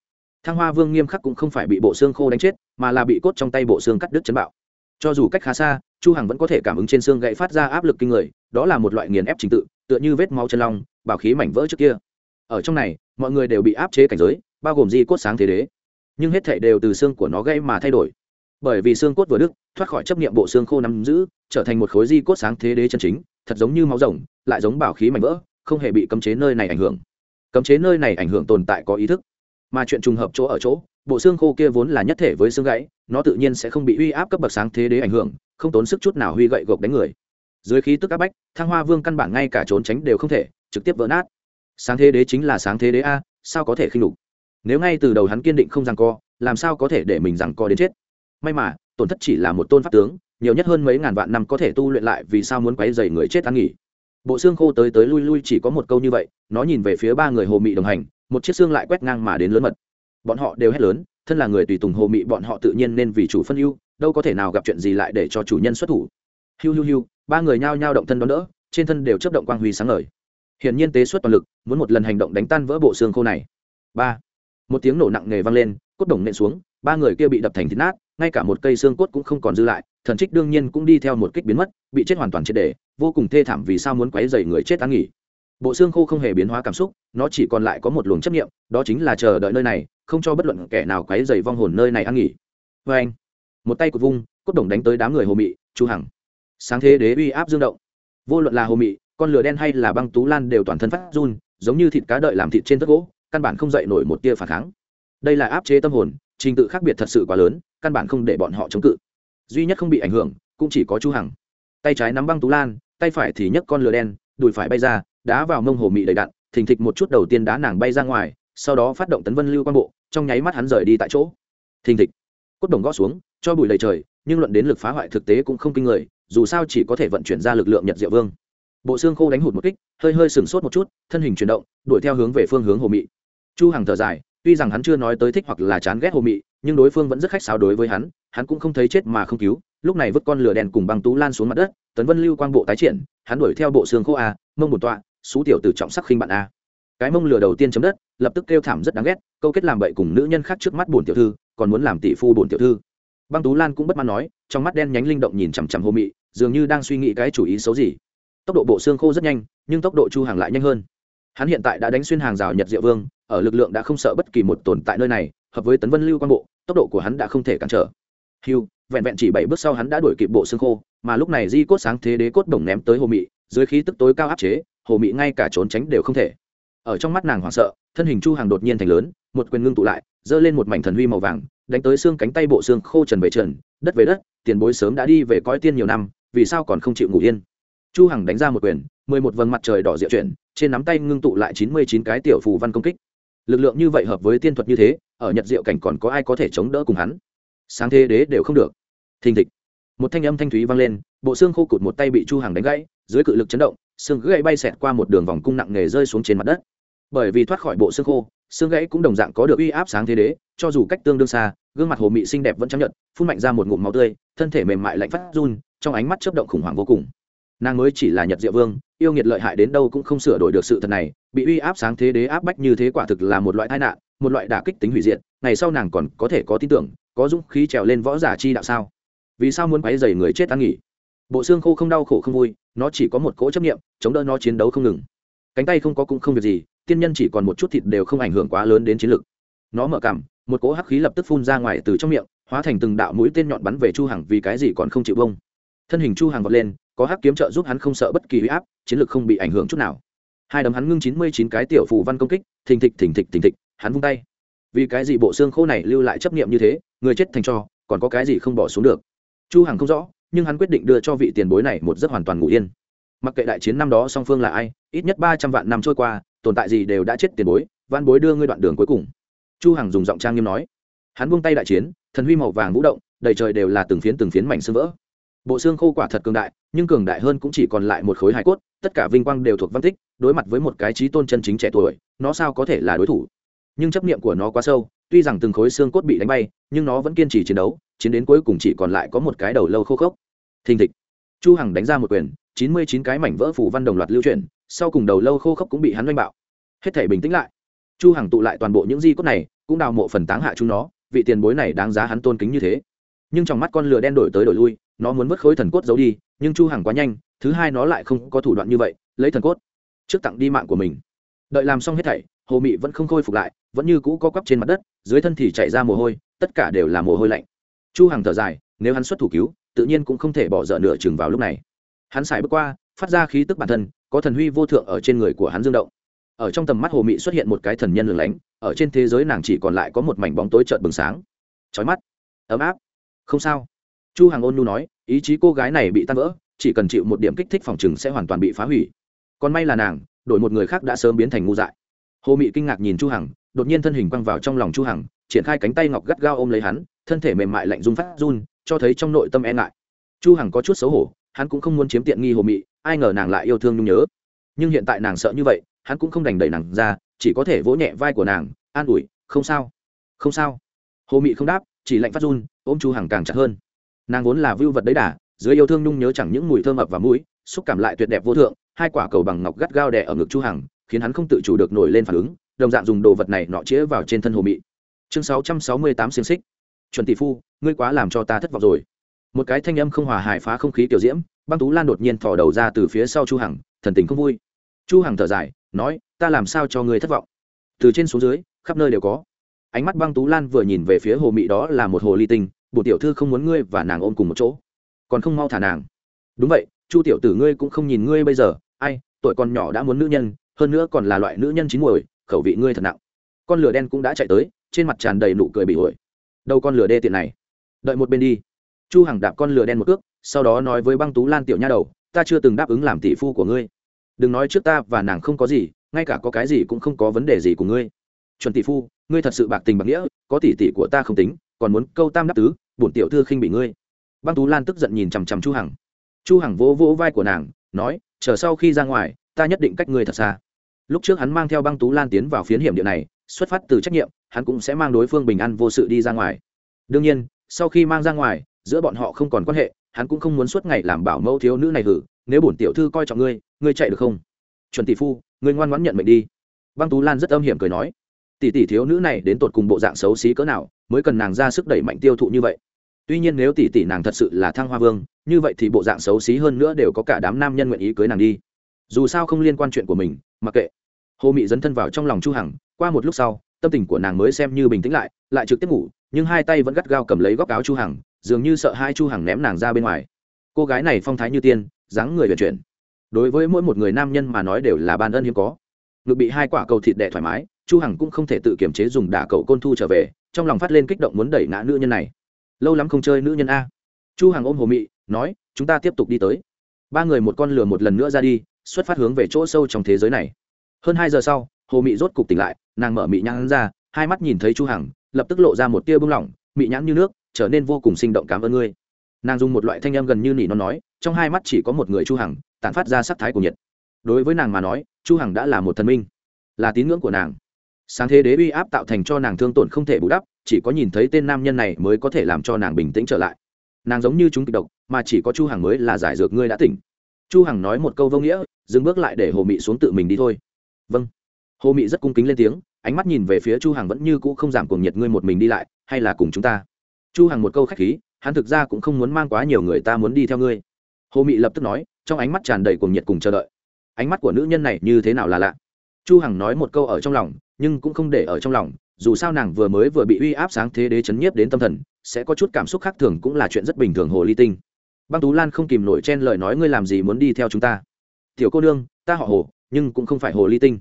Thăng hoa vương nghiêm khắc cũng không phải bị bộ xương khô đánh chết, mà là bị cốt trong tay bộ xương cắt đứt chấn bạo. Cho dù cách khá xa, chu hằng vẫn có thể cảm ứng trên xương gãy phát ra áp lực kinh người, đó là một loại nghiền ép trình tự, tựa như vết máu chân long, bảo khí mảnh vỡ trước kia. Ở trong này, mọi người đều bị áp chế cảnh giới bao gồm di cốt sáng thế đế. Nhưng hết thảy đều từ xương của nó gây mà thay đổi. Bởi vì xương cốt vừa đứt, thoát khỏi chấp niệm bộ xương khô nắm giữ, trở thành một khối di cốt sáng thế đế chân chính, thật giống như máu rồng, lại giống bảo khí mảnh vỡ, không hề bị cấm chế nơi này ảnh hưởng. Cấm chế nơi này ảnh hưởng tồn tại có ý thức. Mà chuyện trùng hợp chỗ ở chỗ, bộ xương khô kia vốn là nhất thể với xương gãy, nó tự nhiên sẽ không bị uy áp cấp bậc sáng thế đế ảnh hưởng, không tốn sức chút nào huy gậy gộc đánh người. Dưới khí tức áp bách, thăng hoa vương căn bản ngay cả trốn tránh đều không thể, trực tiếp vỡ nát. Sáng thế đế chính là sáng thế đế a, sao có thể khinh lục nếu ngay từ đầu hắn kiên định không rằng co, làm sao có thể để mình rằng co đến chết? May mà, tổn thất chỉ là một tôn pháp tướng, nhiều nhất hơn mấy ngàn vạn năm có thể tu luyện lại vì sao muốn quấy dày người chết ăn nghỉ. Bộ xương khô tới tới lui lui chỉ có một câu như vậy, nó nhìn về phía ba người hồ mị đồng hành, một chiếc xương lại quét ngang mà đến lớn mật. Bọn họ đều hét lớn, thân là người tùy tùng hồ mị, bọn họ tự nhiên nên vì chủ phân ưu, đâu có thể nào gặp chuyện gì lại để cho chủ nhân xuất thủ. Hiu hiu hiu, ba người nhao nhao động thân đón đỡ, trên thân đều chấp động quang huy sáng ngời. Hiển nhiên tế xuất toàn lực, muốn một lần hành động đánh tan vỡ bộ xương khô này. Ba một tiếng nổ nặng nề vang lên, cốt đồng nện xuống, ba người kia bị đập thành thịt nát, ngay cả một cây xương cốt cũng không còn dư lại, thần trích đương nhiên cũng đi theo một kích biến mất, bị chết hoàn toàn triệt đề vô cùng thê thảm vì sao muốn quấy dày người chết an nghỉ. Bộ xương khô không hề biến hóa cảm xúc, nó chỉ còn lại có một luồng chấp nghiệm đó chính là chờ đợi nơi này, không cho bất luận kẻ nào quấy dày vong hồn nơi này ăn nghỉ. Vê anh, một tay cột vung, cốt đồng đánh tới đám người hồ mị, chu hằng. Sáng thế đế uy áp dương động. Vô luận là hồ mị, con lửa đen hay là băng tú lan đều toàn thân phát run, giống như thịt cá đợi làm thịt trên tất gỗ căn bản không dậy nổi một tia phản kháng. Đây là áp chế tâm hồn, trình tự khác biệt thật sự quá lớn, căn bản không để bọn họ chống cự. Duy nhất không bị ảnh hưởng, cũng chỉ có chu hằng. Tay trái nắm băng tú lan, tay phải thì nhấc con lửa đen, đùi phải bay ra, đá vào mông hồ mị đầy đặn thình thịch một chút đầu tiên đá nàng bay ra ngoài, sau đó phát động tấn vân lưu quan bộ, trong nháy mắt hắn rời đi tại chỗ. Thình thịch. Cốt đồng gõ xuống, cho bụi lầy trời, nhưng luận đến lực phá hoại thực tế cũng không kinh người, dù sao chỉ có thể vận chuyển ra lực lượng nhật diệu vương. Bộ xương khô đánh hụt một kích, hơi hơi sừng sốt một chút, thân hình chuyển động, đuổi theo hướng về phương hướng hồ mị chu hằng thở dài, tuy rằng hắn chưa nói tới thích hoặc là chán ghét hồ mị, nhưng đối phương vẫn rất khách sáo đối với hắn hắn cũng không thấy chết mà không cứu. Lúc này vứt con lửa đèn cùng băng tú lan xuống mặt đất, tấn vân lưu quang bộ tái triển, hắn đuổi theo bộ xương khô a, mông một tọa, xú tiểu từ trọng sắc khinh bạn a. Cái mông lửa đầu tiên chấm đất, lập tức kêu thảm rất đáng ghét, câu kết làm bậy cùng nữ nhân khác trước mắt bổn tiểu thư, còn muốn làm tỷ phu bổn tiểu thư. Băng tú lan cũng bất mãn nói, trong mắt đen nhánh linh động nhìn chằm chằm hồ mị, dường như đang suy nghĩ cái chủ ý xấu gì. Tốc độ bộ xương khô rất nhanh, nhưng tốc độ chu hàng lại nhanh hơn hắn hiện tại đã đánh xuyên hàng rào nhật diệu vương, ở lực lượng đã không sợ bất kỳ một tồn tại nơi này, hợp với tấn vân lưu quan bộ, tốc độ của hắn đã không thể cản trở. Hiu vẹn vẹn chỉ bảy bước sau hắn đã đuổi kịp bộ xương khô, mà lúc này di cốt sáng thế đế cốt đồng ném tới hồ mị, dưới khí tức tối cao áp chế, hồ mị ngay cả trốn tránh đều không thể. Ở trong mắt nàng hoảng sợ, thân hình chu hàng đột nhiên thành lớn, một quyền ngưng tụ lại, giơ lên một mảnh thần huy màu vàng, đánh tới xương cánh tay bộ xương khô trần về trần, đất về đất, tiền bối sớm đã đi về cõi tiên nhiều năm, vì sao còn không chịu ngủ yên? Chu hằng đánh ra một quyền, mười một vầng mặt trời đỏ diệu chuyển trên nắm tay ngưng tụ lại chín mươi chín cái tiểu phù văn công kích. Lực lượng như vậy hợp với tiên thuật như thế, ở nhật diệu cảnh còn có ai có thể chống đỡ cùng hắn? Sáng thế đế đều không được. Thình thịch. Một thanh âm thanh thúy vang lên, bộ xương khô cụt một tay bị chu hằng đánh gãy, dưới cự lực chấn động, xương gãy bay xẹt qua một đường vòng cung nặng nề rơi xuống trên mặt đất. Bởi vì thoát khỏi bộ xương khô, xương gãy cũng đồng dạng có được uy áp sáng thế đế, cho dù cách tương đương xa, gương mặt hồ mị xinh đẹp vẫn chấp nhận phun mạnh ra một ngụm máu tươi, thân thể mềm mại lạnh phát run, trong ánh mắt chớp động khủng hoảng vô cùng nàng mới chỉ là nhật diệu vương, yêu nghiệt lợi hại đến đâu cũng không sửa đổi được sự thật này, bị uy áp sáng thế đế áp bách như thế quả thực là một loại tai nạn, một loại đả kích tính hủy diệt, ngày sau nàng còn có thể có tin tưởng, có dũng khí trèo lên võ giả chi đạo sao? Vì sao muốn quấy dày người chết ăn nghỉ? Bộ xương khô không đau khổ không vui, nó chỉ có một cỗ chấp nghiệm chống đỡ nó chiến đấu không ngừng. Cánh tay không có cũng không việc gì, tiên nhân chỉ còn một chút thịt đều không ảnh hưởng quá lớn đến chiến lực. Nó mở cảm một cỗ hắc khí lập tức phun ra ngoài từ trong miệng, hóa thành từng đạo mũi tên nhọn bắn về chu hằng vì cái gì còn không chịu bông thân hình chu hằng vọt lên có hắc kiếm trợ giúp hắn không sợ bất kỳ huy áp, chiến lực không bị ảnh hưởng chút nào. Hai đấm hắn ngưng chín mươi chín cái tiểu phù văn công kích, thình thịch thình thịch thình thịch, hắn vung tay. Vì cái gì bộ xương khô này lưu lại chấp niệm như thế, người chết thành cho, còn có cái gì không bỏ xuống được? Chu hằng không rõ, nhưng hắn quyết định đưa cho vị tiền bối này một giấc hoàn toàn ngủ yên. Mặc kệ đại chiến năm đó song phương là ai, ít nhất ba trăm vạn năm trôi qua, tồn tại gì đều đã chết tiền bối, văn bối đưa ngươi đoạn đường cuối cùng. Chu hằng dùng giọng trang nghiêm nói. Hắn buông tay đại chiến, thần huy màu vàng vũ động, đầy trời đều là từng phiến từng phiến mảnh xương vỡ bộ xương khô quả thật cường đại, nhưng cường đại hơn cũng chỉ còn lại một khối hài cốt, tất cả vinh quang đều thuộc văn tích, đối mặt với một cái trí tôn chân chính trẻ tuổi, nó sao có thể là đối thủ? Nhưng chấp niệm của nó quá sâu, tuy rằng từng khối xương cốt bị đánh bay, nhưng nó vẫn kiên trì chiến đấu, chiến đến cuối cùng chỉ còn lại có một cái đầu lâu khô khốc. Thình thịch. Chu hằng đánh ra một quyền, chín mươi chín cái mảnh vỡ phủ văn đồng loạt lưu chuyển, sau cùng đầu lâu khô khốc cũng bị hắn đánh bạo. Hết thể bình tĩnh lại. Chu hằng tụ lại toàn bộ những di cốt này, cũng đào mộ phần táng hạ chúng nó, vị tiền bối này đáng giá hắn tôn kính như thế nhưng trong mắt con lửa đen đổi tới đổi lui, nó muốn vứt khối thần cốt giấu đi, nhưng chu hằng quá nhanh, thứ hai nó lại không có thủ đoạn như vậy, lấy thần cốt trước tặng đi mạng của mình. Đợi làm xong hết thảy, hồ mị vẫn không khôi phục lại, vẫn như cũ co quắp trên mặt đất, dưới thân thì chảy ra mồ hôi, tất cả đều là mồ hôi lạnh. Chu hằng thở dài, nếu hắn xuất thủ cứu, tự nhiên cũng không thể bỏ dở nửa chừng vào lúc này. Hắn xài bước qua, phát ra khí tức bản thân, có thần huy vô thượng ở trên người của hắn dương động. Ở trong tầm mắt hồ mị xuất hiện một cái thần nhân lửng lánh, ở trên thế giới nàng chỉ còn lại có một mảnh bóng tối trợn bừng sáng. Chói mắt. Ấm áp không sao. Chu hằng ôn nhu nói, ý chí cô gái này bị tan vỡ, chỉ cần chịu một điểm kích thích phòng chừng sẽ hoàn toàn bị phá hủy. Còn may là nàng, đổi một người khác đã sớm biến thành ngu dại. Hồ mị kinh ngạc nhìn chu hằng, đột nhiên thân hình quăng vào trong lòng chu hằng, triển khai cánh tay ngọc gắt gao ôm lấy hắn, thân thể mềm mại lạnh run phát run, cho thấy trong nội tâm e ngại. Chu hằng có chút xấu hổ, hắn cũng không muốn chiếm tiện nghi hồ mị, ai ngờ nàng lại yêu thương nhung nhớ. Nhưng hiện tại nàng sợ như vậy, hắn cũng không đành đẩy nàng ra, chỉ có thể vỗ nhẹ vai của nàng, an ủi, không sao không sao. Hồ mị không đáp, chỉ lạnh phát run ôm chu hằng càng chặt hơn. Nàng vốn là vưu vật đấy đà, dưới yêu thương nhung nhớ chẳng những mùi thơm ập và mũi, xúc cảm lại tuyệt đẹp vô thượng, hai quả cầu bằng ngọc gắt gao đè ở ngực chu hằng, khiến hắn không tự chủ được nổi lên phản ứng, đồng dạng dùng đồ vật này nọ chĩa vào trên thân hồ mị. Chương 668 xiên xích. Chuẩn tỷ phu, ngươi quá làm cho ta thất vọng rồi. Một cái thanh âm không hòa hài phá không khí tiểu diễm, băng tú lan đột nhiên thò đầu ra từ phía sau chu hằng, thần tình không vui. Chu hằng thở dài, nói, ta làm sao cho ngươi thất vọng? Từ trên xuống dưới, khắp nơi đều có. Ánh mắt băng tú lan vừa nhìn về phía hồ mị đó là một hồ ly tinh bổ tiểu thư không muốn ngươi và nàng ôm cùng một chỗ, còn không mau thả nàng. Đúng vậy, chu tiểu tử ngươi cũng không nhìn ngươi bây giờ, ai, tuổi còn nhỏ đã muốn nữ nhân, hơn nữa còn là loại nữ nhân chín muồi, khẩu vị ngươi thật nặng. Con lửa đen cũng đã chạy tới, trên mặt tràn đầy nụ cười bị ổi. Đâu con lửa đê tiện này. Đợi một bên đi. Chu hằng đạp con lửa đen một cước, sau đó nói với băng tú lan tiểu nha đầu, ta chưa từng đáp ứng làm tỷ phu của ngươi. Đừng nói trước ta và nàng không có gì, ngay cả có cái gì cũng không có vấn đề gì của ngươi. Chuẩn tỷ phu, ngươi thật sự bạc tình bạc nghĩa, có tỷ tỷ của ta không tính còn muốn câu tam đáp tứ, bổn tiểu thư khinh bị ngươi. Băng tú lan tức giận nhìn chằm chằm chu hằng. Chu hằng vỗ vỗ vai của nàng, nói, chờ sau khi ra ngoài, ta nhất định cách ngươi thật xa. Lúc trước hắn mang theo băng tú lan tiến vào phiến hiểm địa này, xuất phát từ trách nhiệm, hắn cũng sẽ mang đối phương bình an vô sự đi ra ngoài. Đương nhiên, sau khi mang ra ngoài, giữa bọn họ không còn quan hệ, hắn cũng không muốn suốt ngày làm bảo mẫu thiếu nữ này hử, nếu bổn tiểu thư coi trọng ngươi ngươi chạy được không? Chuẩn tỷ phu, ngươi ngoan ngoãn nhận mệnh đi. Băng tú lan rất âm hiểm cười nói, tỷ tỷ thiếu nữ này đến tột cùng bộ dạng xấu xí cỡ nào mới cần nàng ra sức đẩy mạnh tiêu thụ như vậy. Tuy nhiên nếu tỷ tỷ nàng thật sự là thăng hoa vương, như vậy thì bộ dạng xấu xí hơn nữa đều có cả đám nam nhân nguyện ý cưới nàng đi. Dù sao không liên quan chuyện của mình, mặc kệ. Hồ mị dấn thân vào trong lòng chu hằng, qua một lúc sau, tâm tình của nàng mới xem như bình tĩnh lại lại trực tiếp ngủ, nhưng hai tay vẫn gắt gao cầm lấy góc áo chu hằng, dường như sợ hai chu hằng ném nàng ra bên ngoài. Cô gái này phong thái như tiên, dáng người vận chuyển. Đối với mỗi một người nam nhân mà nói đều là ban ân hiếm có. Ngực bị hai quả cầu thịt đẻ thoải mái chu hằng cũng không thể tự kiềm chế dùng đả cậu côn thu trở về, trong lòng phát lên kích động muốn đẩy ngã nữ nhân này. Lâu lắm không chơi nữ nhân a. Chu hằng ôm hồ mị, nói, chúng ta tiếp tục đi tới. Ba người một con lừa một lần nữa ra đi, xuất phát hướng về chỗ sâu trong thế giới này. Hơn hai giờ sau, hồ mị rốt cục tỉnh lại, nàng mở mị nhãn ra, hai mắt nhìn thấy chu hằng, lập tức lộ ra một tia bưng lỏng, mị nhãn như nước, trở nên vô cùng sinh động cảm ơn ngươi. Nàng dùng một loại thanh âm gần như nỉ nó nói, trong hai mắt chỉ có một người chu hằng, tản phát ra sắc thái của nhiệt. Đối với nàng mà nói, chu hằng đã là một thần minh, là tín ngưỡng của nàng sáng thế đế uy áp tạo thành cho nàng thương tổn không thể bù đắp, chỉ có nhìn thấy tên nam nhân này mới có thể làm cho nàng bình tĩnh trở lại. Nàng giống như chúng kịch độc, mà chỉ có chu hằng mới là giải dược ngươi đã tỉnh. Chu hằng nói một câu vô nghĩa, dừng bước lại để hồ mị xuống tự mình đi thôi. Vâng. Hồ mị rất cung kính lên tiếng, ánh mắt nhìn về phía chu hằng vẫn như cũ không giảm cuồng nhiệt ngươi một mình đi lại, hay là cùng chúng ta? Chu hằng một câu khách khí, hắn thực ra cũng không muốn mang quá nhiều người ta muốn đi theo ngươi. Hồ mị lập tức nói, trong ánh mắt tràn đầy cuồng nhiệt cùng chờ đợi. Ánh mắt của nữ nhân này như thế nào là lạ? Chu hằng nói một câu ở trong lòng, nhưng cũng không để ở trong lòng, dù sao nàng vừa mới vừa bị uy áp sáng thế đế chấn nhiếp đến tâm thần, sẽ có chút cảm xúc khác thường cũng là chuyện rất bình thường hồ ly tinh. Băng tú lan không kìm nổi chen lời nói ngươi làm gì muốn đi theo chúng ta. Tiểu cô nương, ta họ hồ, nhưng cũng không phải hồ ly tinh.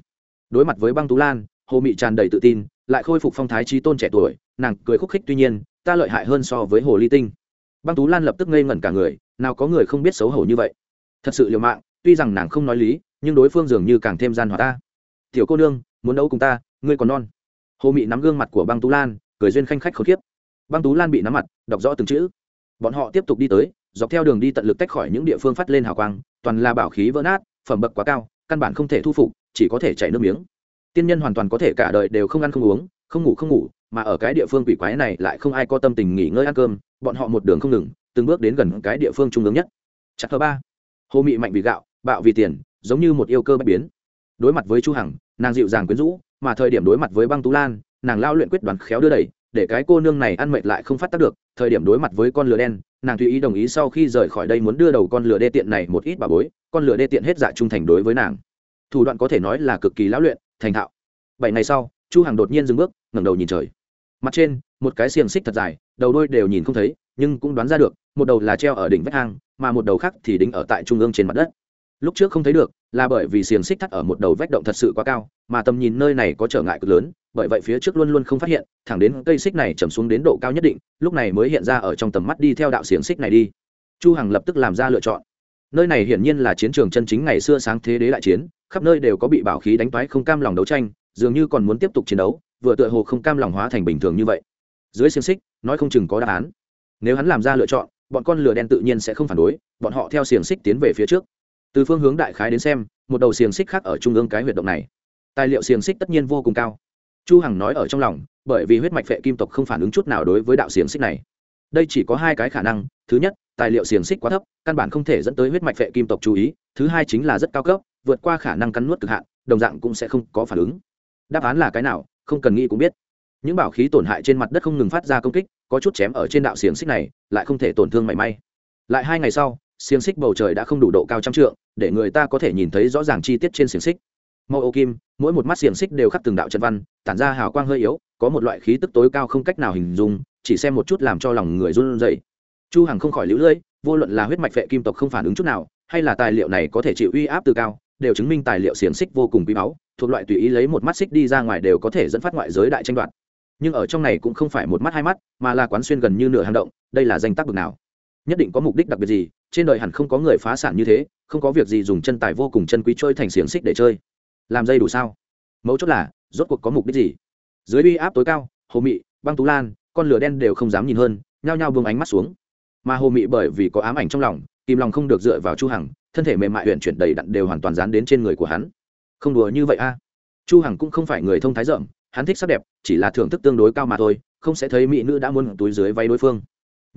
Đối mặt với băng tú lan, hồ mị tràn đầy tự tin, lại khôi phục phong thái trí tôn trẻ tuổi, nàng cười khúc khích tuy nhiên, ta lợi hại hơn so với hồ ly tinh. Băng tú lan lập tức ngây ngẩn cả người, nào có người không biết xấu hổ như vậy. Thật sự liều mạng, tuy rằng nàng không nói lý, nhưng đối phương dường như càng thêm gian hòa ta tiểu cô nương, muốn đấu cùng ta, ngươi còn non. Hồ mị nắm gương mặt của băng tú lan, cười duyên khanh khách khốn kiếp. Băng tú lan bị nắm mặt, đọc rõ từng chữ. Bọn họ tiếp tục đi tới, dọc theo đường đi tận lực tách khỏi những địa phương phát lên hào quang, toàn là bảo khí vỡ nát, phẩm bậc quá cao, căn bản không thể thu phục, chỉ có thể chảy nước miếng. Tiên nhân hoàn toàn có thể cả đời đều không ăn không uống, không ngủ không ngủ, mà ở cái địa phương quỷ quái này lại không ai có tâm tình nghỉ ngơi ăn cơm, bọn họ một đường không ngừng, từng bước đến gần cái địa phương trung ương nhất. Chặt thứ ba. Hồ mị mạnh vì gạo, bạo vì tiền, giống như một yêu cơ bất biến. Đối mặt với chu hằng nàng dịu dàng quyến rũ, mà thời điểm đối mặt với băng tú lan, nàng lao luyện quyết đoán khéo đưa đẩy, để cái cô nương này ăn mệt lại không phát tác được. Thời điểm đối mặt với con lửa đen, nàng tùy ý đồng ý sau khi rời khỏi đây muốn đưa đầu con lửa đê tiện này một ít bà bối, con lửa đê tiện hết dạ trung thành đối với nàng. Thủ đoạn có thể nói là cực kỳ lão luyện, thành thạo. Bảy ngày sau, chu hằng đột nhiên dừng bước, ngẩng đầu nhìn trời. Mặt trên, một cái xiềng xích thật dài, đầu đôi đều nhìn không thấy, nhưng cũng đoán ra được, một đầu là treo ở đỉnh vách hang, mà một đầu khác thì đính ở tại trung ương trên mặt đất lúc trước không thấy được, là bởi vì xiềng xích thắt ở một đầu vách động thật sự quá cao, mà tầm nhìn nơi này có trở ngại cực lớn, bởi vậy phía trước luôn luôn không phát hiện, thẳng đến cây xích này chầm xuống đến độ cao nhất định, lúc này mới hiện ra ở trong tầm mắt đi theo đạo xiềng xích này đi. Chu hằng lập tức làm ra lựa chọn. Nơi này hiển nhiên là chiến trường chân chính ngày xưa sáng thế đế đại chiến, khắp nơi đều có bị bảo khí đánh toái không cam lòng đấu tranh, dường như còn muốn tiếp tục chiến đấu, vừa tựa hồ không cam lòng hóa thành bình thường như vậy. Dưới xiềng xích, nói không chừng có đáp án. Nếu hắn làm ra lựa chọn, bọn con lửa đen tự nhiên sẽ không phản đối, bọn họ theo xiềng xích tiến về phía trước từ phương hướng đại khái đến xem, một đầu xiềng xích khác ở trung ương cái huyệt động này. Tài liệu xiềng xích tất nhiên vô cùng cao. Chu hằng nói ở trong lòng, bởi vì huyết mạch phệ kim tộc không phản ứng chút nào đối với đạo xiềng xích này. Đây chỉ có hai cái khả năng, thứ nhất, tài liệu xiềng xích quá thấp, căn bản không thể dẫn tới huyết mạch phệ kim tộc chú ý, thứ hai chính là rất cao cấp, vượt qua khả năng cắn nuốt cực hạn, đồng dạng cũng sẽ không có phản ứng. Đáp án là cái nào, không cần nghĩ cũng biết. Những bảo khí tổn hại trên mặt đất không ngừng phát ra công kích, có chút chém ở trên đạo xiềng xích này, lại không thể tổn thương mảy may. Lại hai ngày sau, xiềng xích bầu trời đã không đủ độ cao trăm trượng để người ta có thể nhìn thấy rõ ràng chi tiết trên xiềng xích. Màu ô kim, mỗi một mắt xiềng xích đều khắc từng đạo trận văn, tản ra hào quang hơi yếu, có một loại khí tức tối cao không cách nào hình dung, chỉ xem một chút làm cho lòng người run rẩy. Chu hằng không khỏi lũ lưỡi, vô luận là huyết mạch vệ kim tộc không phản ứng chút nào, hay là tài liệu này có thể chịu uy áp từ cao, đều chứng minh tài liệu xiềng xích vô cùng quý báu, thuộc loại tùy ý lấy một mắt xích đi ra ngoài đều có thể dẫn phát ngoại giới đại tranh đoạt. Nhưng ở trong này cũng không phải một mắt hai mắt, mà là quán xuyên gần như nửa hang động, đây là danh tác bực nào? Nhất định có mục đích đặc biệt gì, trên đời hẳn không có người phá sản như thế, không có việc gì dùng chân tài vô cùng chân quý trôi thành xiềng xích để chơi. Làm dây đủ sao? Mấu chốt là, rốt cuộc có mục đích gì? Dưới uy áp tối cao, hồ mị, băng tú lan, con lửa đen đều không dám nhìn hơn, nhao nhao buông ánh mắt xuống. Mà hồ mị bởi vì có ám ảnh trong lòng, kìm lòng không được dựa vào chu hằng, thân thể mềm mại huyện chuyển đầy đặn đều hoàn toàn dán đến trên người của hắn. Không đùa như vậy a. Chu hằng cũng không phải người thông thái rộng, hắn thích sắc đẹp, chỉ là thưởng thức tương đối cao mà thôi, không sẽ thấy mỹ nữ đã muốn túi dưới váy đối phương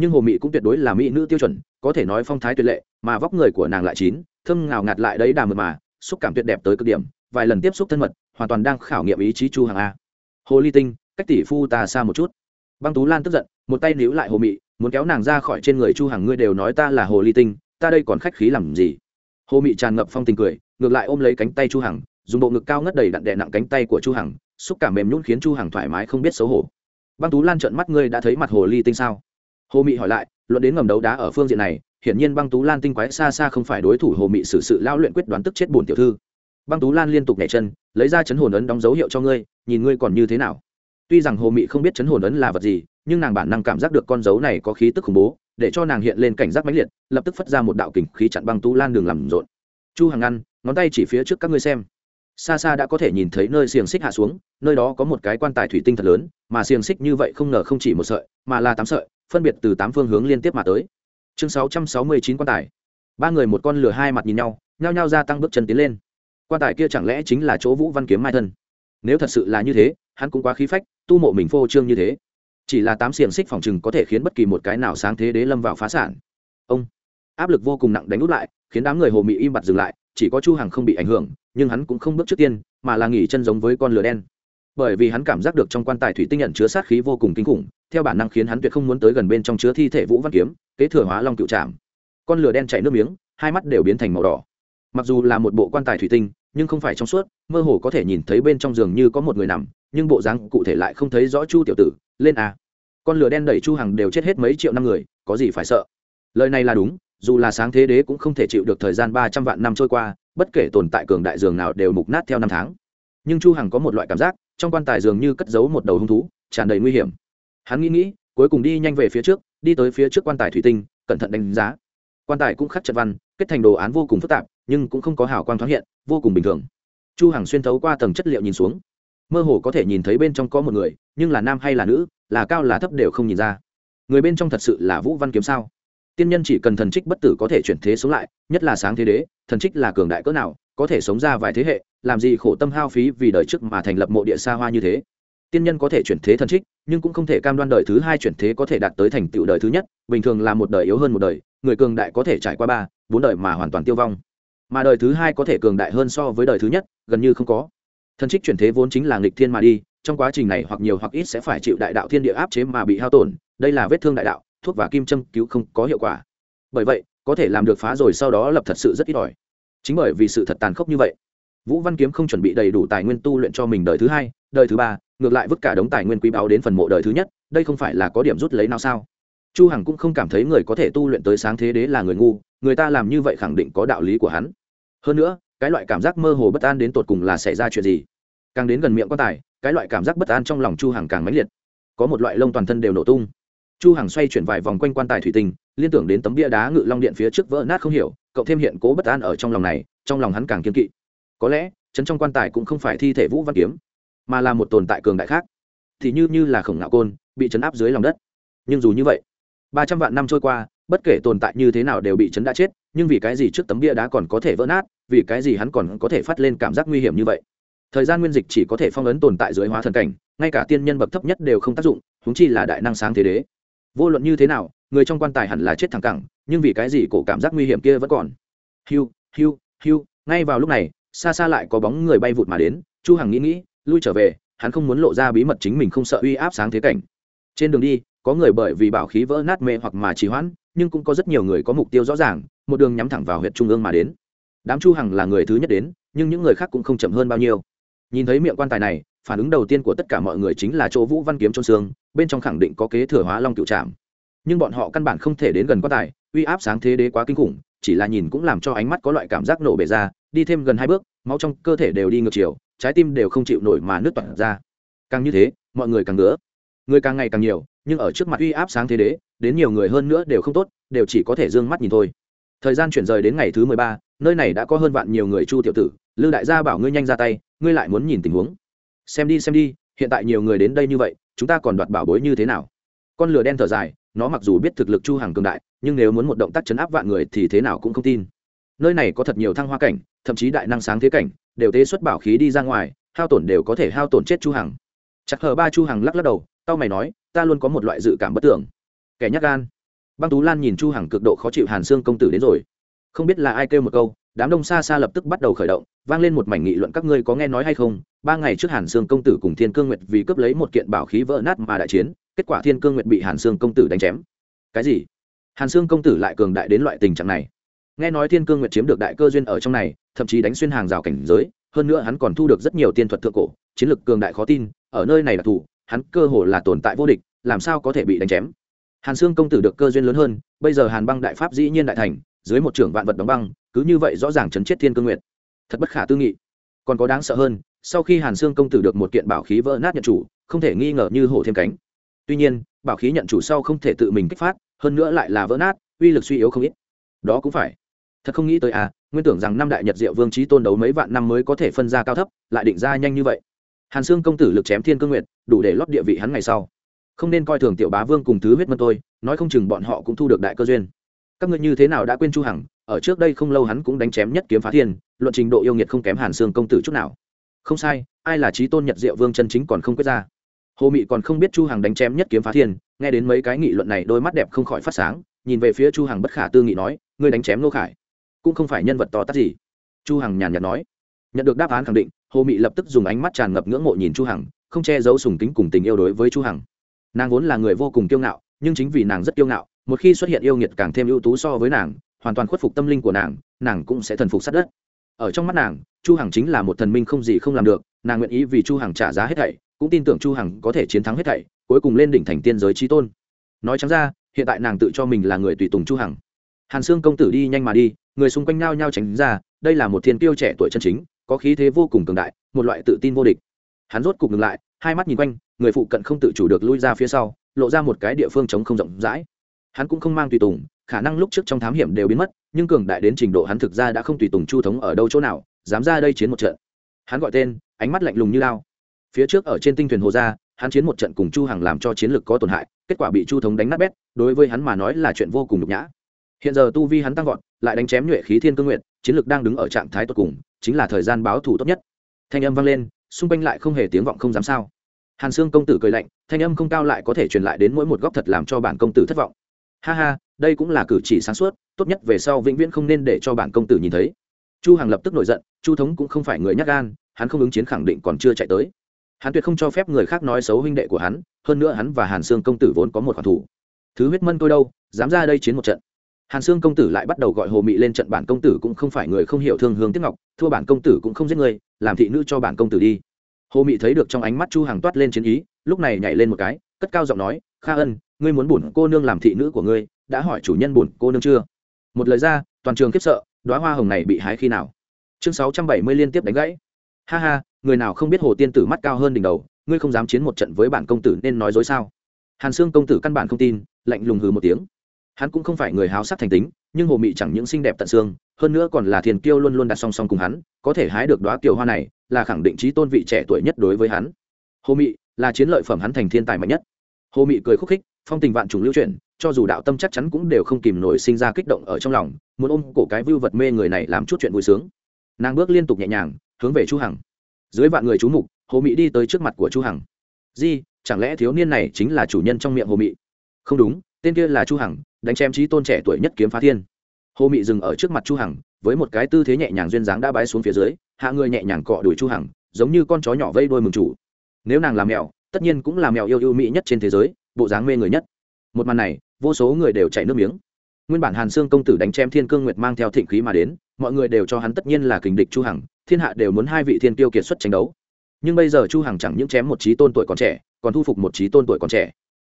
nhưng hồ mị cũng tuyệt đối là mỹ nữ tiêu chuẩn, có thể nói phong thái tuyệt lệ, mà vóc người của nàng lại chín, thơm ngào ngạt lại đấy đà mượt mà, xúc cảm tuyệt đẹp tới cực điểm, vài lần tiếp xúc thân mật, hoàn toàn đang khảo nghiệm ý chí chu hàng a. Hồ ly tinh, cách tỷ phu ta xa một chút. Băng tú lan tức giận, một tay níu lại hồ mị, muốn kéo nàng ra khỏi trên người chu hàng ngươi đều nói ta là hồ ly tinh, ta đây còn khách khí làm gì? Hồ mị tràn ngập phong tình cười, ngược lại ôm lấy cánh tay chu hằng, dùng bộ ngực cao ngất đầy đặn đè nặng cánh tay của chu hằng, xúc cảm mềm nhún khiến chu hằng thoải mái không biết xấu hổ. Băng tú lan trợn mắt, ngươi đã thấy mặt hồ ly tinh sao? Hồ mị hỏi lại, luận đến ngầm đấu đá ở phương diện này, hiển nhiên băng tú lan tinh quái xa xa không phải đối thủ hồ mị xử sự lao luyện quyết đoán tức chết bùn tiểu thư. Băng tú lan liên tục nhảy chân, lấy ra chấn hồn ấn đóng dấu hiệu cho ngươi, nhìn ngươi còn như thế nào. Tuy rằng hồ mị không biết chấn hồn ấn là vật gì, nhưng nàng bản năng cảm giác được con dấu này có khí tức khủng bố, để cho nàng hiện lên cảnh giác mãnh liệt, lập tức phất ra một đạo kình khí chặn băng tú lan đường làm rộn. Chu hằng ngăn ngón tay chỉ phía trước các ngươi xem. Xa xa đã có thể nhìn thấy nơi xiềng xích hạ xuống, nơi đó có một cái quan tài thủy tinh thật lớn, mà xiềng xích như vậy không ngờ không chỉ một sợi, mà là tám sợi phân biệt từ tám phương hướng liên tiếp mà tới. Chương sáu trăm sáu mươi chín quan tài. Ba người một con lửa hai mặt nhìn nhau, nhao nhao gia tăng bước chân tiến lên. Quan tài kia chẳng lẽ chính là chỗ vũ văn kiếm mai thân? Nếu thật sự là như thế, hắn cũng quá khí phách, tu mộ mình phô trương như thế. Chỉ là tám xiềng xích phòng chừng có thể khiến bất kỳ một cái nào sáng thế đế lâm vào phá sản. Ông, áp lực vô cùng nặng đánh út lại, khiến đám người hồ mị im bặt dừng lại, chỉ có chu hằng không bị ảnh hưởng, nhưng hắn cũng không bước trước tiên, mà là nghỉ chân giống với con lửa đen bởi vì hắn cảm giác được trong quan tài thủy tinh nhận chứa sát khí vô cùng kinh khủng, theo bản năng khiến hắn tuyệt không muốn tới gần bên trong chứa thi thể vũ văn kiếm, kế thừa hóa long cựu trạm con lửa đen chảy nước miếng, hai mắt đều biến thành màu đỏ. Mặc dù là một bộ quan tài thủy tinh, nhưng không phải trong suốt, mơ hồ có thể nhìn thấy bên trong giường như có một người nằm, nhưng bộ dáng cụ thể lại không thấy rõ chu tiểu tử, lên à. Con lửa đen đẩy chu hằng đều chết hết mấy triệu năm người, có gì phải sợ? Lời này là đúng, dù là sáng thế đế cũng không thể chịu được thời gian ba trăm vạn năm trôi qua, bất kể tồn tại cường đại giường nào đều mục nát theo năm tháng. Nhưng chu hằng có một loại cảm giác trong quan tài dường như cất giấu một đầu hung thú, tràn đầy nguy hiểm. Hắn nghĩ nghĩ, cuối cùng đi nhanh về phía trước, đi tới phía trước quan tài thủy tinh, cẩn thận đánh giá. Quan tài cũng khắc trận văn, kết thành đồ án vô cùng phức tạp, nhưng cũng không có hào quang thoáng hiện, vô cùng bình thường. Chu hằng xuyên thấu qua tầng chất liệu nhìn xuống. Mơ hồ có thể nhìn thấy bên trong có một người, nhưng là nam hay là nữ, là cao là thấp đều không nhìn ra. Người bên trong thật sự là vũ văn kiếm sao? Tiên nhân chỉ cần thần trích bất tử có thể chuyển thế sống lại, nhất là sáng thế đế, thần trích là cường đại cỡ nào, có thể sống ra vài thế hệ làm gì khổ tâm hao phí vì đời trước mà thành lập mộ địa xa hoa như thế? Tiên nhân có thể chuyển thế thần trích, nhưng cũng không thể cam đoan đời thứ hai chuyển thế có thể đạt tới thành tựu đời thứ nhất, bình thường là một đời yếu hơn một đời, người cường đại có thể trải qua ba, bốn đời mà hoàn toàn tiêu vong. Mà đời thứ hai có thể cường đại hơn so với đời thứ nhất, gần như không có. Thần trích chuyển thế vốn chính là nghịch thiên mà đi, trong quá trình này hoặc nhiều hoặc ít sẽ phải chịu đại đạo thiên địa áp chế mà bị hao tổn, đây là vết thương đại đạo, thuốc và kim châm cứu không có hiệu quả. Bởi vậy, có thể làm được phá rồi sau đó lập thật sự rất ít ỏi. Chính bởi vì sự thật tàn khốc như vậy vũ văn kiếm không chuẩn bị đầy đủ tài nguyên tu luyện cho mình đời thứ hai, đời thứ ba, ngược lại vứt cả đống tài nguyên quý báu đến phần mộ đời thứ nhất, đây không phải là có điểm rút lấy nào sao? Chu hằng cũng không cảm thấy người có thể tu luyện tới sáng thế đế là người ngu, người ta làm như vậy khẳng định có đạo lý của hắn. Hơn nữa, cái loại cảm giác mơ hồ bất an đến tột cùng là xảy ra chuyện gì? Càng đến gần miệng quan tài, cái loại cảm giác bất an trong lòng chu hằng càng mãnh liệt. Có một loại lông toàn thân đều nổ tung. Chu hằng xoay chuyển vài vòng quanh quan tài thủy tinh, liên tưởng đến tấm bia đá ngự long điện phía trước vỡ nát không hiểu, cậu thêm hiện cố bất an ở trong lòng này, trong lòng hắn càng kiên kỵ có lẽ chấn trong quan tài cũng không phải thi thể vũ văn kiếm, mà là một tồn tại cường đại khác. Thì như như là khổng ngạo côn, bị chấn áp dưới lòng đất. Nhưng dù như vậy, ba trăm vạn năm trôi qua, bất kể tồn tại như thế nào đều bị chấn đã chết, nhưng vì cái gì trước tấm bia đá còn có thể vỡ nát, vì cái gì hắn còn có thể phát lên cảm giác nguy hiểm như vậy? Thời gian nguyên dịch chỉ có thể phong ấn tồn tại dưới hóa thần cảnh, ngay cả tiên nhân bậc thấp nhất đều không tác dụng húng chi là đại năng sáng thế đế. Vô luận như thế nào, người trong quan tài hẳn là chết thẳng cẳng, nhưng vì cái gì cổ cảm giác nguy hiểm kia vẫn còn? Hiu hiu hiu ngay vào lúc này xa xa lại có bóng người bay vụt mà đến, chu hằng nghĩ nghĩ, lui trở về, hắn không muốn lộ ra bí mật chính mình không sợ uy áp sáng thế cảnh. Trên đường đi, có người bởi vì bảo khí vỡ nát mê hoặc mà trì hoãn, nhưng cũng có rất nhiều người có mục tiêu rõ ràng, một đường nhắm thẳng vào huyện trung ương mà đến. Đám chu hằng là người thứ nhất đến, nhưng những người khác cũng không chậm hơn bao nhiêu. Nhìn thấy miệng quan tài này, phản ứng đầu tiên của tất cả mọi người chính là chỗ vũ văn kiếm trôn xương, bên trong khẳng định có kế thừa hóa long cựu trạm. Nhưng bọn họ căn bản không thể đến gần quan tài uy áp sáng thế đế quá kinh khủng, chỉ là nhìn cũng làm cho ánh mắt có loại cảm giác nổ bể ra, đi thêm gần hai bước, máu trong cơ thể đều đi ngược chiều, trái tim đều không chịu nổi mà nước toàn ra. Càng như thế, mọi người càng ngứa. Người càng ngày càng nhiều, nhưng ở trước mặt uy áp sáng thế đế, đến nhiều người hơn nữa đều không tốt, đều chỉ có thể d ư ơ n g mắt nhìn thôi. Thời gian chuyển rời đến ngày thứ mười ba, nơi này đã có hơn vạn nhiều người chu tiểu tử, lư đại gia bảo ngươi nhanh ra tay, ngươi lại muốn nhìn tình huống. Xem đi xem đi, hiện tại nhiều người đến đây như vậy, chúng ta còn đoạt bảo bối như thế nào? Con lửa đen thở dài nó mặc dù biết thực lực chu hàng cường đại, nhưng nếu muốn một động tác chấn áp vạn người thì thế nào cũng không tin. Nơi này có thật nhiều thăng hoa cảnh, thậm chí đại năng sáng thế cảnh, đều tế xuất bảo khí đi ra ngoài, hao tổn đều có thể hao tổn chết chu hằng. Chặt hờ ba chu hằng lắc lắc đầu, tao mày nói, ta luôn có một loại dự cảm bất tưởng. Kẻ nhắc gan. Băng tú lan nhìn chu hằng cực độ khó chịu hàn xương công tử đến rồi. Không biết là ai kêu một câu, đám đông xa xa lập tức bắt đầu khởi động, vang lên một mảnh nghị luận các ngươi có nghe nói hay không? Ba ngày trước hàn xương công tử cùng thiên cương nguyệt vì cướp lấy một kiện bảo khí vỡ nát mà đại chiến kết quả thiên cương nguyệt bị hàn sương công tử đánh chém cái gì hàn sương công tử lại cường đại đến loại tình trạng này nghe nói thiên cương nguyệt chiếm được đại cơ duyên ở trong này thậm chí đánh xuyên hàng rào cảnh giới hơn nữa hắn còn thu được rất nhiều tiên thuật thượng cổ chiến lực cường đại khó tin ở nơi này là thủ hắn cơ hồ là tồn tại vô địch làm sao có thể bị đánh chém hàn sương công tử được cơ duyên lớn hơn bây giờ hàn băng đại pháp dĩ nhiên đại thành dưới một trưởng vạn vật đóng băng cứ như vậy rõ ràng chấn chết thiên cương nguyệt thật bất khả tư nghị còn có đáng sợ hơn sau khi hàn sương công tử được một kiện bảo khí vỡ nát nhận chủ không thể nghi ngờ như hổ thêm cánh tuy nhiên, bảo khí nhận chủ sau không thể tự mình kích phát, hơn nữa lại là vỡ nát, uy lực suy yếu không ít. Đó cũng phải. Thật không nghĩ tới à nguyên tưởng rằng năm đại nhật diệu vương trí tôn đấu mấy vạn năm mới có thể phân ra cao thấp, lại định ra nhanh như vậy. Hàn xương công tử lực chém thiên cương nguyệt, đủ để lót địa vị hắn ngày sau. Không nên coi thường tiểu bá vương cùng thứ huyết mân tôi, nói không chừng bọn họ cũng thu được đại cơ duyên. Các ngươi như thế nào đã quên chu hằng, ở trước đây không lâu hắn cũng đánh chém nhất kiếm phá thiên, luận trình độ yêu nghiệt không kém hàn xương công tử chút nào. Không sai, ai là trí tôn nhật diệu vương chân chính còn không quyết ra hồ mị còn không biết chu hằng đánh chém nhất kiếm phá thiên, nghe đến mấy cái nghị luận này đôi mắt đẹp không khỏi phát sáng, nhìn về phía chu hằng bất khả tư nghị nói, ngươi đánh chém nô khải, cũng không phải nhân vật to tát gì. Chu hằng nhàn nhạt nói. Nhận được đáp án khẳng định, hồ mị lập tức dùng ánh mắt tràn ngập ngưỡng mộ nhìn chu hằng, không che giấu sùng kính cùng tình yêu đối với chu hằng. Nàng vốn là người vô cùng kiêu ngạo, nhưng chính vì nàng rất kiêu ngạo, một khi xuất hiện yêu nghiệt càng thêm ưu tú so với nàng, hoàn toàn khuất phục tâm linh của nàng nàng cũng sẽ thần phục sát đất. Ở trong mắt nàng, chu hằng chính là một thần minh không gì không làm được, nàng nguyện ý vì chu hằng trả giá hết thảy cũng tin tưởng chu hằng có thể chiến thắng hết thảy, cuối cùng lên đỉnh thành tiên giới trí tôn. Nói trắng ra, hiện tại nàng tự cho mình là người tùy tùng chu hằng. Hàn xương công tử đi nhanh mà đi, người xung quanh nhao nhao tránh ra, đây là một thiên tiêu trẻ tuổi chân chính, có khí thế vô cùng cường đại, một loại tự tin vô địch. Hắn rốt cục ngừng lại, hai mắt nhìn quanh, người phụ cận không tự chủ được lui ra phía sau, lộ ra một cái địa phương trống không rộng rãi. Hắn cũng không mang tùy tùng, khả năng lúc trước trong thám hiểm đều biến mất, nhưng cường đại đến trình độ hắn thực ra đã không tùy tùng chu thống ở đâu chỗ nào, dám ra đây chiến một trận. Hắn gọi tên, ánh mắt lạnh lùng như lao phía trước ở trên tinh thuyền hồ gia, hắn chiến một trận cùng chu hằng làm cho chiến lược có tổn hại, kết quả bị chu thống đánh nát bét, đối với hắn mà nói là chuyện vô cùng nhục nhã. Hiện giờ tu vi hắn tăng vọt, lại đánh chém nhuệ khí thiên cương nguyện chiến lược đang đứng ở trạng thái tốt cùng, chính là thời gian báo thù tốt nhất. Thanh âm vang lên, xung quanh lại không hề tiếng vọng không dám sao. Hàn xương công tử cười lạnh, thanh âm không cao lại có thể truyền lại đến mỗi một góc thật làm cho bản công tử thất vọng. Ha ha, đây cũng là cử chỉ sáng suốt, tốt nhất về sau vĩnh viễn không nên để cho bản công tử nhìn thấy. Chu hằng lập tức nổi giận, chu thống cũng không phải người nhát gan, hắn không ứng chiến khẳng định còn chưa chạy tới hắn tuyệt không cho phép người khác nói xấu huynh đệ của hắn, hơn nữa hắn và hàn sương công tử vốn có một khoản thủ. Thứ huyết mân tôi đâu, dám ra đây chiến một trận. Hàn sương công tử lại bắt đầu gọi hồ mị lên trận bản công tử cũng không phải người không hiểu thương hương tiếc ngọc, thua bản công tử cũng không giết người, làm thị nữ cho bản công tử đi. Hồ mị thấy được trong ánh mắt chu Hàng toát lên chiến ý, lúc này nhảy lên một cái, cất cao giọng nói, kha ân, ngươi muốn bổn cô nương làm thị nữ của ngươi, đã hỏi chủ nhân bổn cô nương chưa? Một lời ra, toàn trường khiếp sợ, đóa hoa hồng này bị hái khi nào? Chương sáu trăm bảy mươi liên tiếp đánh gãy. Ha ha người nào không biết hồ tiên tử mắt cao hơn đỉnh đầu, ngươi không dám chiến một trận với bản công tử nên nói dối sao? Hàn sương công tử căn bản không tin, lạnh lùng hừ một tiếng. Hắn cũng không phải người háo sắc thành tính, nhưng hồ mị chẳng những xinh đẹp tận xương, hơn nữa còn là thiền kiêu luôn luôn đặt song song cùng hắn, có thể hái được đóa kiều hoa này, là khẳng định trí tôn vị trẻ tuổi nhất đối với hắn. Hồ mị là chiến lợi phẩm hắn thành thiên tài mạnh nhất. Hồ mị cười khúc khích, phong tình vạn trùng lưu chuyển, cho dù đạo tâm chắc chắn cũng đều không kìm nổi sinh ra kích động ở trong lòng, muốn ôm cổ cái vưu vật mê người này làm chút chuyện vui sướng. Nàng bước liên tục nhẹ nhàng, hướng về chu hằng dưới vạn người chú mục, hồ Mỹ đi tới trước mặt của chu hằng. Di, chẳng lẽ thiếu niên này chính là chủ nhân trong miệng hồ Mỹ? không đúng, tên kia là chu hằng, đánh chém trí tôn trẻ tuổi nhất kiếm phá thiên. Hồ Mỹ dừng ở trước mặt chu hằng, với một cái tư thế nhẹ nhàng duyên dáng đã bái xuống phía dưới, hạ người nhẹ nhàng cọ đuổi chu hằng, giống như con chó nhỏ vây đuôi mừng chủ. Nếu nàng làm mèo, tất nhiên cũng là mèo yêu yêu mỹ nhất trên thế giới, bộ dáng mê người nhất. Một màn này, vô số người đều chảy nước miếng. Nguyên bản hàn xương công tử đánh chém thiên cương nguyệt mang theo thịnh khí mà đến, mọi người đều cho hắn tất nhiên là kình địch chu hằng thiên hạ đều muốn hai vị thiên tiêu kiệt xuất tranh đấu. Nhưng bây giờ chu hằng chẳng những chém một trí tôn tuổi còn trẻ, còn thu phục một trí tôn tuổi còn trẻ.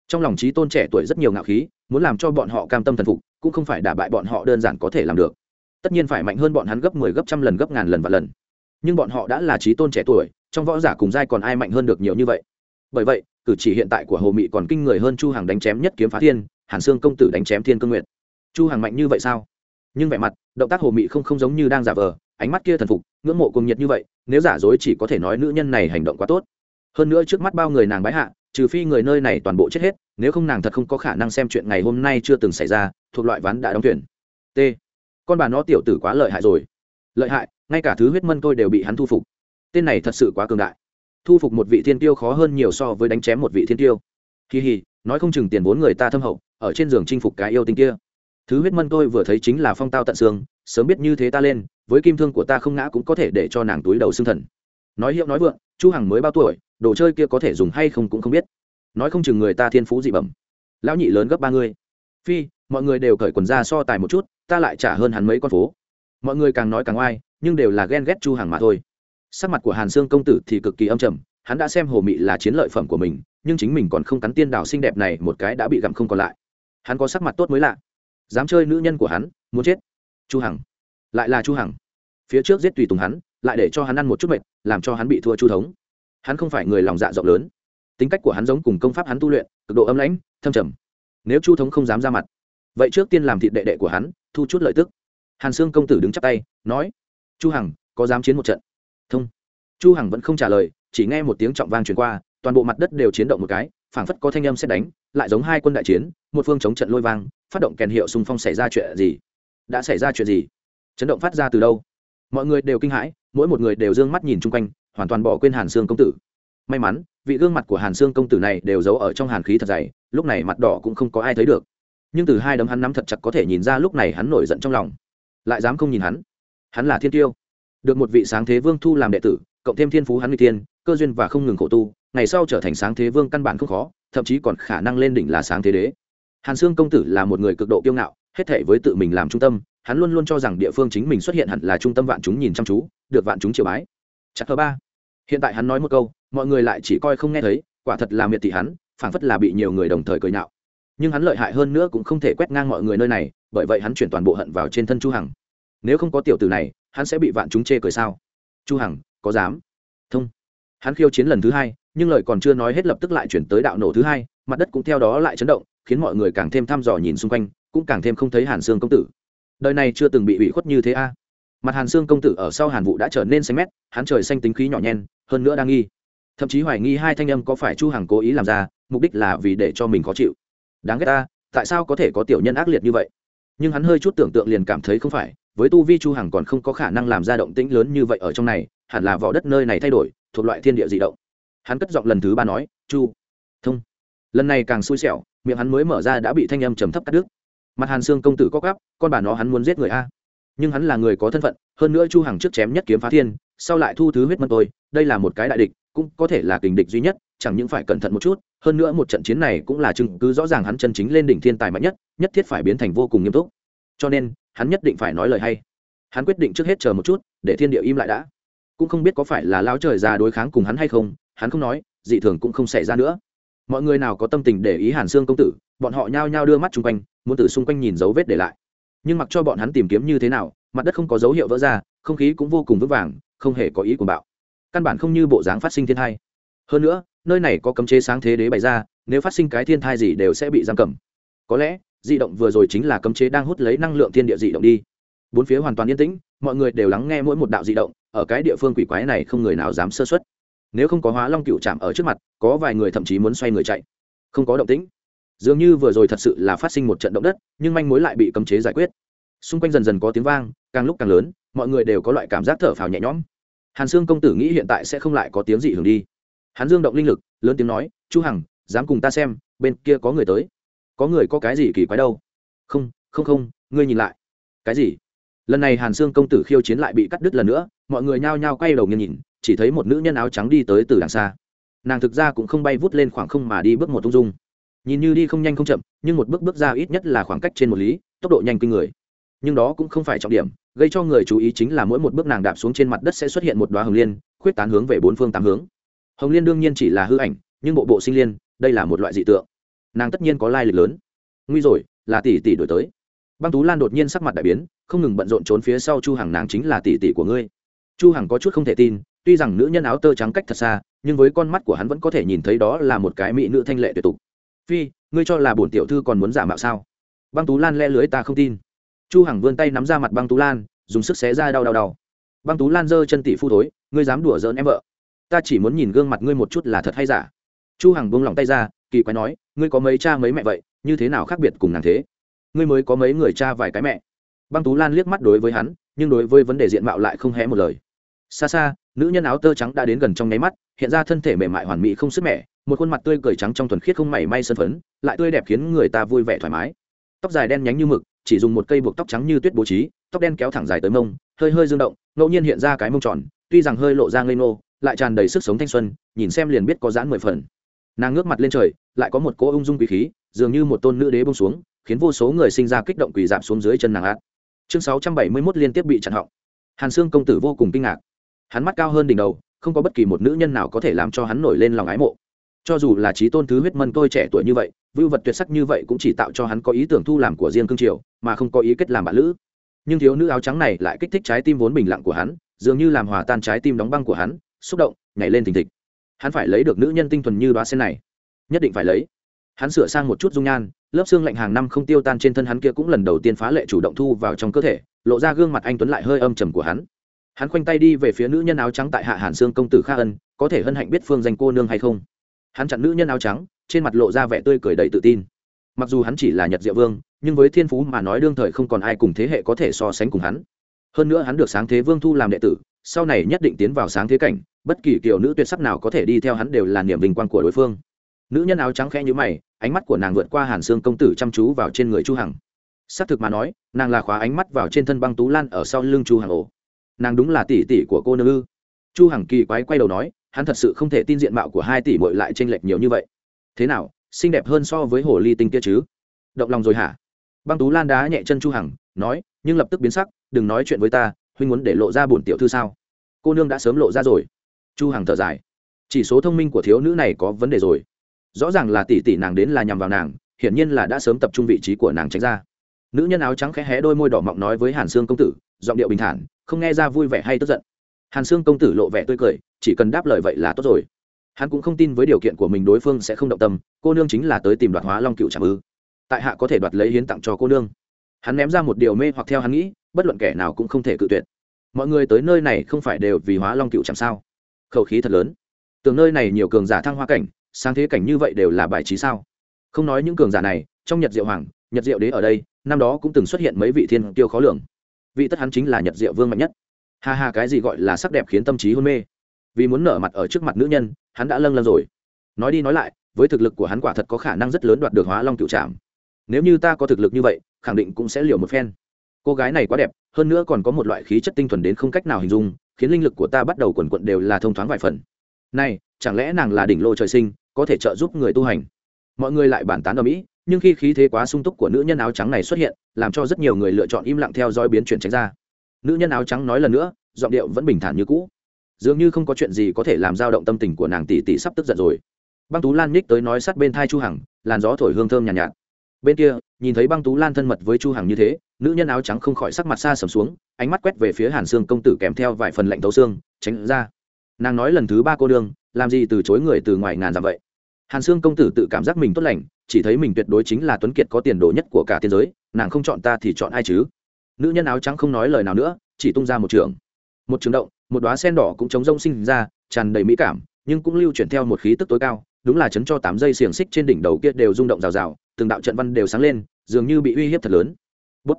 Trong lòng trí tôn trẻ tuổi rất nhiều ngạo khí, muốn làm cho bọn họ cam tâm thần phục, cũng không phải đả bại bọn họ đơn giản có thể làm được. Tất nhiên phải mạnh hơn bọn hắn gấp 10 gấp trăm lần, gấp ngàn lần và lần. Nhưng bọn họ đã là trí tôn trẻ tuổi, trong võ giả cùng giai còn ai mạnh hơn được nhiều như vậy? Bởi vậy, cử chỉ hiện tại của hồ mị còn kinh người hơn chu hằng đánh chém nhất kiếm phá thiên, hàn xương công tử đánh chém thiên cương nguyện chu hằng mạnh như vậy sao? Nhưng vẻ mặt, động tác hồ mị không không giống như đang giả vờ ánh mắt kia thần phục, ngưỡng mộ cùng nhiệt như vậy, nếu giả dối chỉ có thể nói nữ nhân này hành động quá tốt. Hơn nữa trước mắt bao người nàng bái hạ, trừ phi người nơi này toàn bộ chết hết, nếu không nàng thật không có khả năng xem chuyện ngày hôm nay chưa từng xảy ra, thuộc loại ván đã đóng thuyền t. Con bà nó tiểu tử quá lợi hại rồi. Lợi hại, ngay cả thứ huyết mân tôi đều bị hắn thu phục. Tên này thật sự quá cường đại. Thu phục một vị thiên tiêu khó hơn nhiều so với đánh chém một vị thiên tiêu. Kỳ hì nói không chừng tiền vốn người ta thâm hậu, ở trên giường chinh phục cái yêu tinh kia. Thứ huyết mân tôi vừa thấy chính là phong tao tận xương, sớm biết như thế ta lên với kim thương của ta không ngã cũng có thể để cho nàng túi đầu xương thần. Nói hiệu nói vượng, chu hằng mới bao tuổi, đồ chơi kia có thể dùng hay không cũng không biết. Nói không chừng người ta thiên phú dị bẩm. Lão nhị lớn gấp ba người phi, mọi người đều cởi quần ra so tài một chút, ta lại trả hơn hắn mấy con phố. Mọi người càng nói càng oai, nhưng đều là ghen ghét chu hằng mà thôi. Sắc mặt của hàn sương công tử thì cực kỳ âm trầm, hắn đã xem hồ mị là chiến lợi phẩm của mình, nhưng chính mình còn không cắn tiên đào xinh đẹp này một cái đã bị gặm không còn lại. Hắn có sắc mặt tốt mới lạ. Dám chơi nữ nhân của hắn, muốn chết. Chu hằng lại là chu hằng phía trước giết tùy tùng hắn lại để cho hắn ăn một chút mệt, làm cho hắn bị thua chu thống. Hắn không phải người lòng dạ rộng lớn. Tính cách của hắn giống cùng công pháp hắn tu luyện, cực độ âm lãnh, thâm trầm. Nếu chu thống không dám ra mặt, vậy trước tiên làm thịt đệ đệ của hắn, thu chút lợi tức. Hàn sương công tử đứng chắp tay, nói, chu hằng, có dám chiến một trận? Thông chu hằng vẫn không trả lời, chỉ nghe một tiếng trọng vang truyền qua, toàn bộ mặt đất đều chiến động một cái, phảng phất có thanh âm xét đánh, lại giống hai quân đại chiến, một phương chống trận lôi vang, phát động kèn hiệu xung phong xảy ra chuyện gì? Đã xảy ra chuyện gì? Chấn động phát ra từ đâu? Mọi người đều kinh hãi, mỗi một người đều d ư ơ n g mắt nhìn chung quanh, hoàn toàn bỏ quên hàn xương công tử. May mắn, vị gương mặt của hàn xương công tử này đều giấu ở trong hàn khí thật dày, lúc này mặt đỏ cũng không có ai thấy được. Nhưng từ hai đấm hắn nắm thật chặt có thể nhìn ra lúc này hắn nổi giận trong lòng. Lại dám không nhìn hắn? Hắn là thiên tiêu. Được một vị sáng thế vương thu làm đệ tử, cộng thêm thiên phú hắn người tiên cơ duyên và không ngừng khổ tu, ngày sau trở thành sáng thế vương căn bản không khó, thậm chí còn khả năng lên đỉnh là sáng thế đế. Hàn sương công tử là một người cực độ kiêu ngạo, hết thể với tự mình làm trung tâm hắn luôn luôn cho rằng địa phương chính mình xuất hiện hẳn là trung tâm vạn chúng nhìn chăm chú, được vạn chúng triều bái. Chặt thứ ba. Hiện tại hắn nói một câu, mọi người lại chỉ coi không nghe thấy, quả thật là miệt thị hắn, phảng phất là bị nhiều người đồng thời cười nhạo. Nhưng hắn lợi hại hơn nữa cũng không thể quét ngang mọi người nơi này, bởi vậy hắn chuyển toàn bộ hận vào trên thân chu hằng. Nếu không có tiểu tử này, hắn sẽ bị vạn chúng chê cười sao? Chu hằng, có dám? Thông. Hắn khiêu chiến lần thứ hai, nhưng lời còn chưa nói hết lập tức lại chuyển tới đạo nổ thứ hai, mặt đất cũng theo đó lại chấn động, khiến mọi người càng thêm thăm dò nhìn xung quanh, cũng càng thêm không thấy hàn xương công tử đời này chưa từng bị ủy khuất như thế a. Mặt hàn xương công tử ở sau hàn vụ đã trở nên xanh mét, hắn trời xanh tính khí nhỏ nhen, hơn nữa đang nghi. Thậm chí hoài nghi hai thanh âm có phải chu hằng cố ý làm ra, mục đích là vì để cho mình khó chịu. Đáng ghét ta, tại sao có thể có tiểu nhân ác liệt như vậy? Nhưng hắn hơi chút tưởng tượng liền cảm thấy không phải, với tu vi chu hằng còn không có khả năng làm ra động tĩnh lớn như vậy ở trong này, hẳn là vỏ đất nơi này thay đổi, thuộc loại thiên địa dị động. Hắn cất giọng lần thứ ba nói, chu, thông. Lần này càng xui xẻo, miệng hắn mới mở ra đã bị thanh âm trầm thấp cắt đứt mặt hàn xương công tử có gắp con bà nó hắn muốn giết người a. Nhưng hắn là người có thân phận, hơn nữa chu hằng trước chém nhất kiếm phá thiên, sau lại thu thứ huyết mân tôi, đây là một cái đại địch, cũng có thể là kình địch duy nhất, chẳng những phải cẩn thận một chút, hơn nữa một trận chiến này cũng là chứng cứ rõ ràng hắn chân chính lên đỉnh thiên tài mạnh nhất nhất thiết phải biến thành vô cùng nghiêm túc. Cho nên, hắn nhất định phải nói lời hay. Hắn quyết định trước hết chờ một chút, để thiên địa im lại đã. Cũng không biết có phải là lao trời già đối kháng cùng hắn hay không, hắn không nói, dị thường cũng không xảy ra nữa mọi người nào có tâm tình để ý hàn xương công tử, bọn họ nhao nhao đưa mắt chung quanh, muốn từ xung quanh nhìn dấu vết để lại. Nhưng mặc cho bọn hắn tìm kiếm như thế nào, mặt đất không có dấu hiệu vỡ ra, không khí cũng vô cùng vững vàng, không hề có ý của bạo. Căn bản không như bộ dáng phát sinh thiên thai hơn nữa, nơi này có cấm chế sáng thế đế bày ra, nếu phát sinh cái thiên thai gì đều sẽ bị giam cầm. Có lẽ di động vừa rồi chính là cấm chế đang hút lấy năng lượng thiên địa di động đi. Bốn phía hoàn toàn yên tĩnh, mọi người đều lắng nghe mỗi một đạo di động, ở cái địa phương quỷ quái này không người nào dám sơ xuất nếu không có hóa long cựu chạm ở trước mặt, có vài người thậm chí muốn xoay người chạy. Không có động tĩnh. Dường như vừa rồi thật sự là phát sinh một trận động đất, nhưng manh mối lại bị cấm chế giải quyết. Xung quanh dần dần có tiếng vang, càng lúc càng lớn, mọi người đều có loại cảm giác thở phào nhẹ nhõm. Hàn sương công tử nghĩ hiện tại sẽ không lại có tiếng gì hưởng đi. Hắn dương động linh lực, lớn tiếng nói, chu hằng, dám cùng ta xem, bên kia có người tới. Có người có cái gì kỳ quái đâu? Không không không, ngươi nhìn lại. Cái gì? Lần này hàn sương công tử khiêu chiến lại bị cắt đứt lần nữa, mọi người nhao nhao quay đầu nghiêng nhìn chỉ thấy một nữ nhân áo trắng đi tới từ đằng xa. Nàng thực ra cũng không bay vút lên khoảng không mà đi bước một tung dung. Nhìn như đi không nhanh không chậm, nhưng một bước bước ra ít nhất là khoảng cách trên một lý, tốc độ nhanh kinh người. Nhưng đó cũng không phải trọng điểm, gây cho người chú ý chính là mỗi một bước nàng đạp xuống trên mặt đất sẽ xuất hiện một đoá hồng liên, khuyết tán hướng về bốn phương tám hướng. Hồng liên đương nhiên chỉ là hư ảnh, nhưng bộ bộ sinh liên, đây là một loại dị tượng. Nàng tất nhiên có lai lịch lớn. Nguy rồi, là tỷ tỷ đổi tới. Băng tú lan đột nhiên sắc mặt đại biến, không ngừng bận rộn trốn phía sau chu hằng, nàng chính là tỷ tỷ của ngươi. Chu hằng có chút không thể tin tuy rằng nữ nhân áo tơ trắng cách thật xa, nhưng với con mắt của hắn vẫn có thể nhìn thấy đó là một cái mỹ nữ thanh lệ tuyệt tục. Phi, ngươi cho là bổn tiểu thư còn muốn giả mạo sao? Băng tú lan le lưới ta không tin. Chu hằng vươn tay nắm ra mặt băng tú lan, dùng sức xé ra đau đau đau. Băng tú lan giơ chân tỷ phu thối, ngươi dám đùa giỡn em vợ. Ta chỉ muốn nhìn gương mặt ngươi một chút là thật hay giả. Chu hằng buông lỏng tay ra, kỳ quái nói, ngươi có mấy cha mấy mẹ vậy, như thế nào khác biệt cùng nàng thế? Ngươi mới có mấy người cha vài cái mẹ. Băng tú lan liếc mắt đối với hắn, nhưng đối với vấn đề diện mạo lại không hé một lời. Xa xa nữ nhân áo tơ trắng đã đến gần trong nháy mắt, hiện ra thân thể mềm mại hoàn mỹ không sức mẻ, một khuôn mặt tươi cười trắng trong thuần khiết không mảy may sân phấn, lại tươi đẹp khiến người ta vui vẻ thoải mái. Tóc dài đen nhánh như mực, chỉ dùng một cây buộc tóc trắng như tuyết bố trí, tóc đen kéo thẳng dài tới mông, hơi hơi dương động, ngẫu nhiên hiện ra cái mông tròn, tuy rằng hơi lộ ra ngây nô lại tràn đầy sức sống thanh xuân, nhìn xem liền biết có dãn mười phần. Nàng ngước mặt lên trời, lại có một cỗ ung dung quý khí, dường như một tôn nữ đế bông xuống, khiến vô số người sinh ra kích động quỳ giảm xuống dưới chân nàng át chương sáu trăm bảy mươi 671 liên tiếp bị chặn họng. Hàn xương công tử vô cùng kinh ngạc hắn mắt cao hơn đỉnh đầu, không có bất kỳ một nữ nhân nào có thể làm cho hắn nổi lên lòng ái mộ. Cho dù là trí tôn thứ huyết mân tôi trẻ tuổi như vậy, vưu vật tuyệt sắc như vậy cũng chỉ tạo cho hắn có ý tưởng thu làm của riêng cương triều, mà không có ý kết làm bạn lữ. Nhưng thiếu nữ áo trắng này lại kích thích trái tim vốn bình lặng của hắn, dường như làm hòa tan trái tim đóng băng của hắn, xúc động, nhảy lên thình thịch. Hắn phải lấy được nữ nhân tinh thuần như đoá sen này. Nhất định phải lấy. Hắn sửa sang một chút dung nhan, lớp xương lạnh hàng năm không tiêu tan trên thân hắn kia cũng lần đầu tiên phá lệ chủ động thu vào trong cơ thể, lộ ra gương mặt anh tuấn lại hơi âm trầm của hắn hắn khoanh tay đi về phía nữ nhân áo trắng tại hạ hàn sương công tử kha ân, có thể hân hạnh biết phương danh cô nương hay không. Hắn chặn nữ nhân áo trắng, trên mặt lộ ra vẻ tươi cười đầy tự tin. Mặc dù hắn chỉ là nhật diệu vương, nhưng với thiên phú mà nói đương thời không còn ai cùng thế hệ có thể so sánh cùng hắn. Hơn nữa hắn được sáng thế vương thu làm đệ tử, sau này nhất định tiến vào sáng thế cảnh, bất kỳ kiểu nữ tuyệt sắc nào có thể đi theo hắn đều là niềm vinh quang của đối phương. Nữ nhân áo trắng khẽ như mày, ánh mắt của nàng vượt qua hàn xương công tử chăm chú vào trên người chu hằng. Xác thực mà nói, nàng là khóa ánh mắt vào trên thân băng tú lan ở sau lưng chu hằng ổ nàng đúng là tỷ tỷ của cô nương ư? Chu hằng kỳ quái quay đầu nói, hắn thật sự không thể tin diện mạo của hai tỷ muội lại chênh lệch nhiều như vậy. Thế nào, xinh đẹp hơn so với hồ ly tinh kia chứ? Động lòng rồi hả? Băng tú lan đá nhẹ chân chu hằng, nói, nhưng lập tức biến sắc, đừng nói chuyện với ta, huynh muốn để lộ ra bổn tiểu thư sao? Cô nương đã sớm lộ ra rồi. Chu hằng thở dài. Chỉ số thông minh của thiếu nữ này có vấn đề rồi. Rõ ràng là tỷ tỷ nàng đến là nhằm vào nàng, hiển nhiên là đã sớm tập trung vị trí của nàng tránh ra. Nữ nhân áo trắng khẽ hé đôi môi đỏ mọng nói với hàn sương công tử, giọng điệu bình thản không nghe ra vui vẻ hay tức giận. Hàn sương công tử lộ vẻ tươi cười, chỉ cần đáp lời vậy là tốt rồi. Hắn cũng không tin với điều kiện của mình đối phương sẽ không động tâm, cô nương chính là tới tìm đoạt hóa long cựu trạm ư. Tại hạ có thể đoạt lấy hiến tặng cho cô nương. Hắn ném ra một điều mê hoặc theo hắn nghĩ, bất luận kẻ nào cũng không thể cự tuyệt. Mọi người tới nơi này không phải đều vì hóa long cựu Trạm sao? Khẩu khí thật lớn. Tưởng nơi này nhiều cường giả thăng hoa cảnh, sáng thế cảnh như vậy đều là bài trí sao? Không nói những cường giả này, trong nhật diệu hoàng, nhật diệu đế ở đây, năm đó cũng từng xuất hiện mấy vị thiên tiêu khó lường vị tất hắn chính là nhật diệu vương mạnh nhất. Hà hà cái gì gọi là sắc đẹp khiến tâm trí hôn mê. Vì muốn nở mặt ở trước mặt nữ nhân, hắn đã lâng lâng rồi. Nói đi nói lại, với thực lực của hắn quả thật có khả năng rất lớn đoạt được hóa long cựu trạm nếu như ta có thực lực như vậy, khẳng định cũng sẽ liều một phen. Cô gái này quá đẹp, hơn nữa còn có một loại khí chất tinh thuần đến không cách nào hình dung, khiến linh lực của ta bắt đầu quần quận đều là thông thoáng vài phần. Này, chẳng lẽ nàng là đỉnh lô trời sinh, có thể trợ giúp người tu hành? Mọi người lại bàn tán ở mỹ nhưng khi khí thế quá sung túc của nữ nhân áo trắng này xuất hiện làm cho rất nhiều người lựa chọn im lặng theo dõi biến chuyển tránh ra. Nữ nhân áo trắng nói lần nữa giọng điệu vẫn bình thản như cũ. Dường như không có chuyện gì có thể làm dao động tâm tình của nàng tỷ tỷ sắp tức giận rồi. Băng tú lan nhích tới nói sát bên thai chu hằng làn gió thổi hương thơm nhàn nhạt, nhạt. Bên kia nhìn thấy băng tú lan thân mật với chu hằng như thế nữ nhân áo trắng không khỏi sắc mặt xa sầm xuống ánh mắt quét về phía hàn xương công tử kèm theo vài phần lạnh thấu xương tránh ra. Nàng nói lần thứ ba cô đương làm gì từ chối người từ ngoài ngàn dặm vậy? Hàn xương công tử tự cảm giác mình tốt lành chỉ thấy mình tuyệt đối chính là tuấn kiệt có tiền đồ nhất của cả tiên giới, nàng không chọn ta thì chọn ai chứ? Nữ nhân áo trắng không nói lời nào nữa, chỉ tung ra một trường. Một trường động, một đoá sen đỏ cũng chống rông sinh ra, tràn đầy mỹ cảm, nhưng cũng lưu chuyển theo một khí tức tối cao, đúng là chấn cho tám dây xiềng xích trên đỉnh đầu kia đều rung động rào rào, từng đạo trận văn đều sáng lên, dường như bị uy hiếp thật lớn. Bút.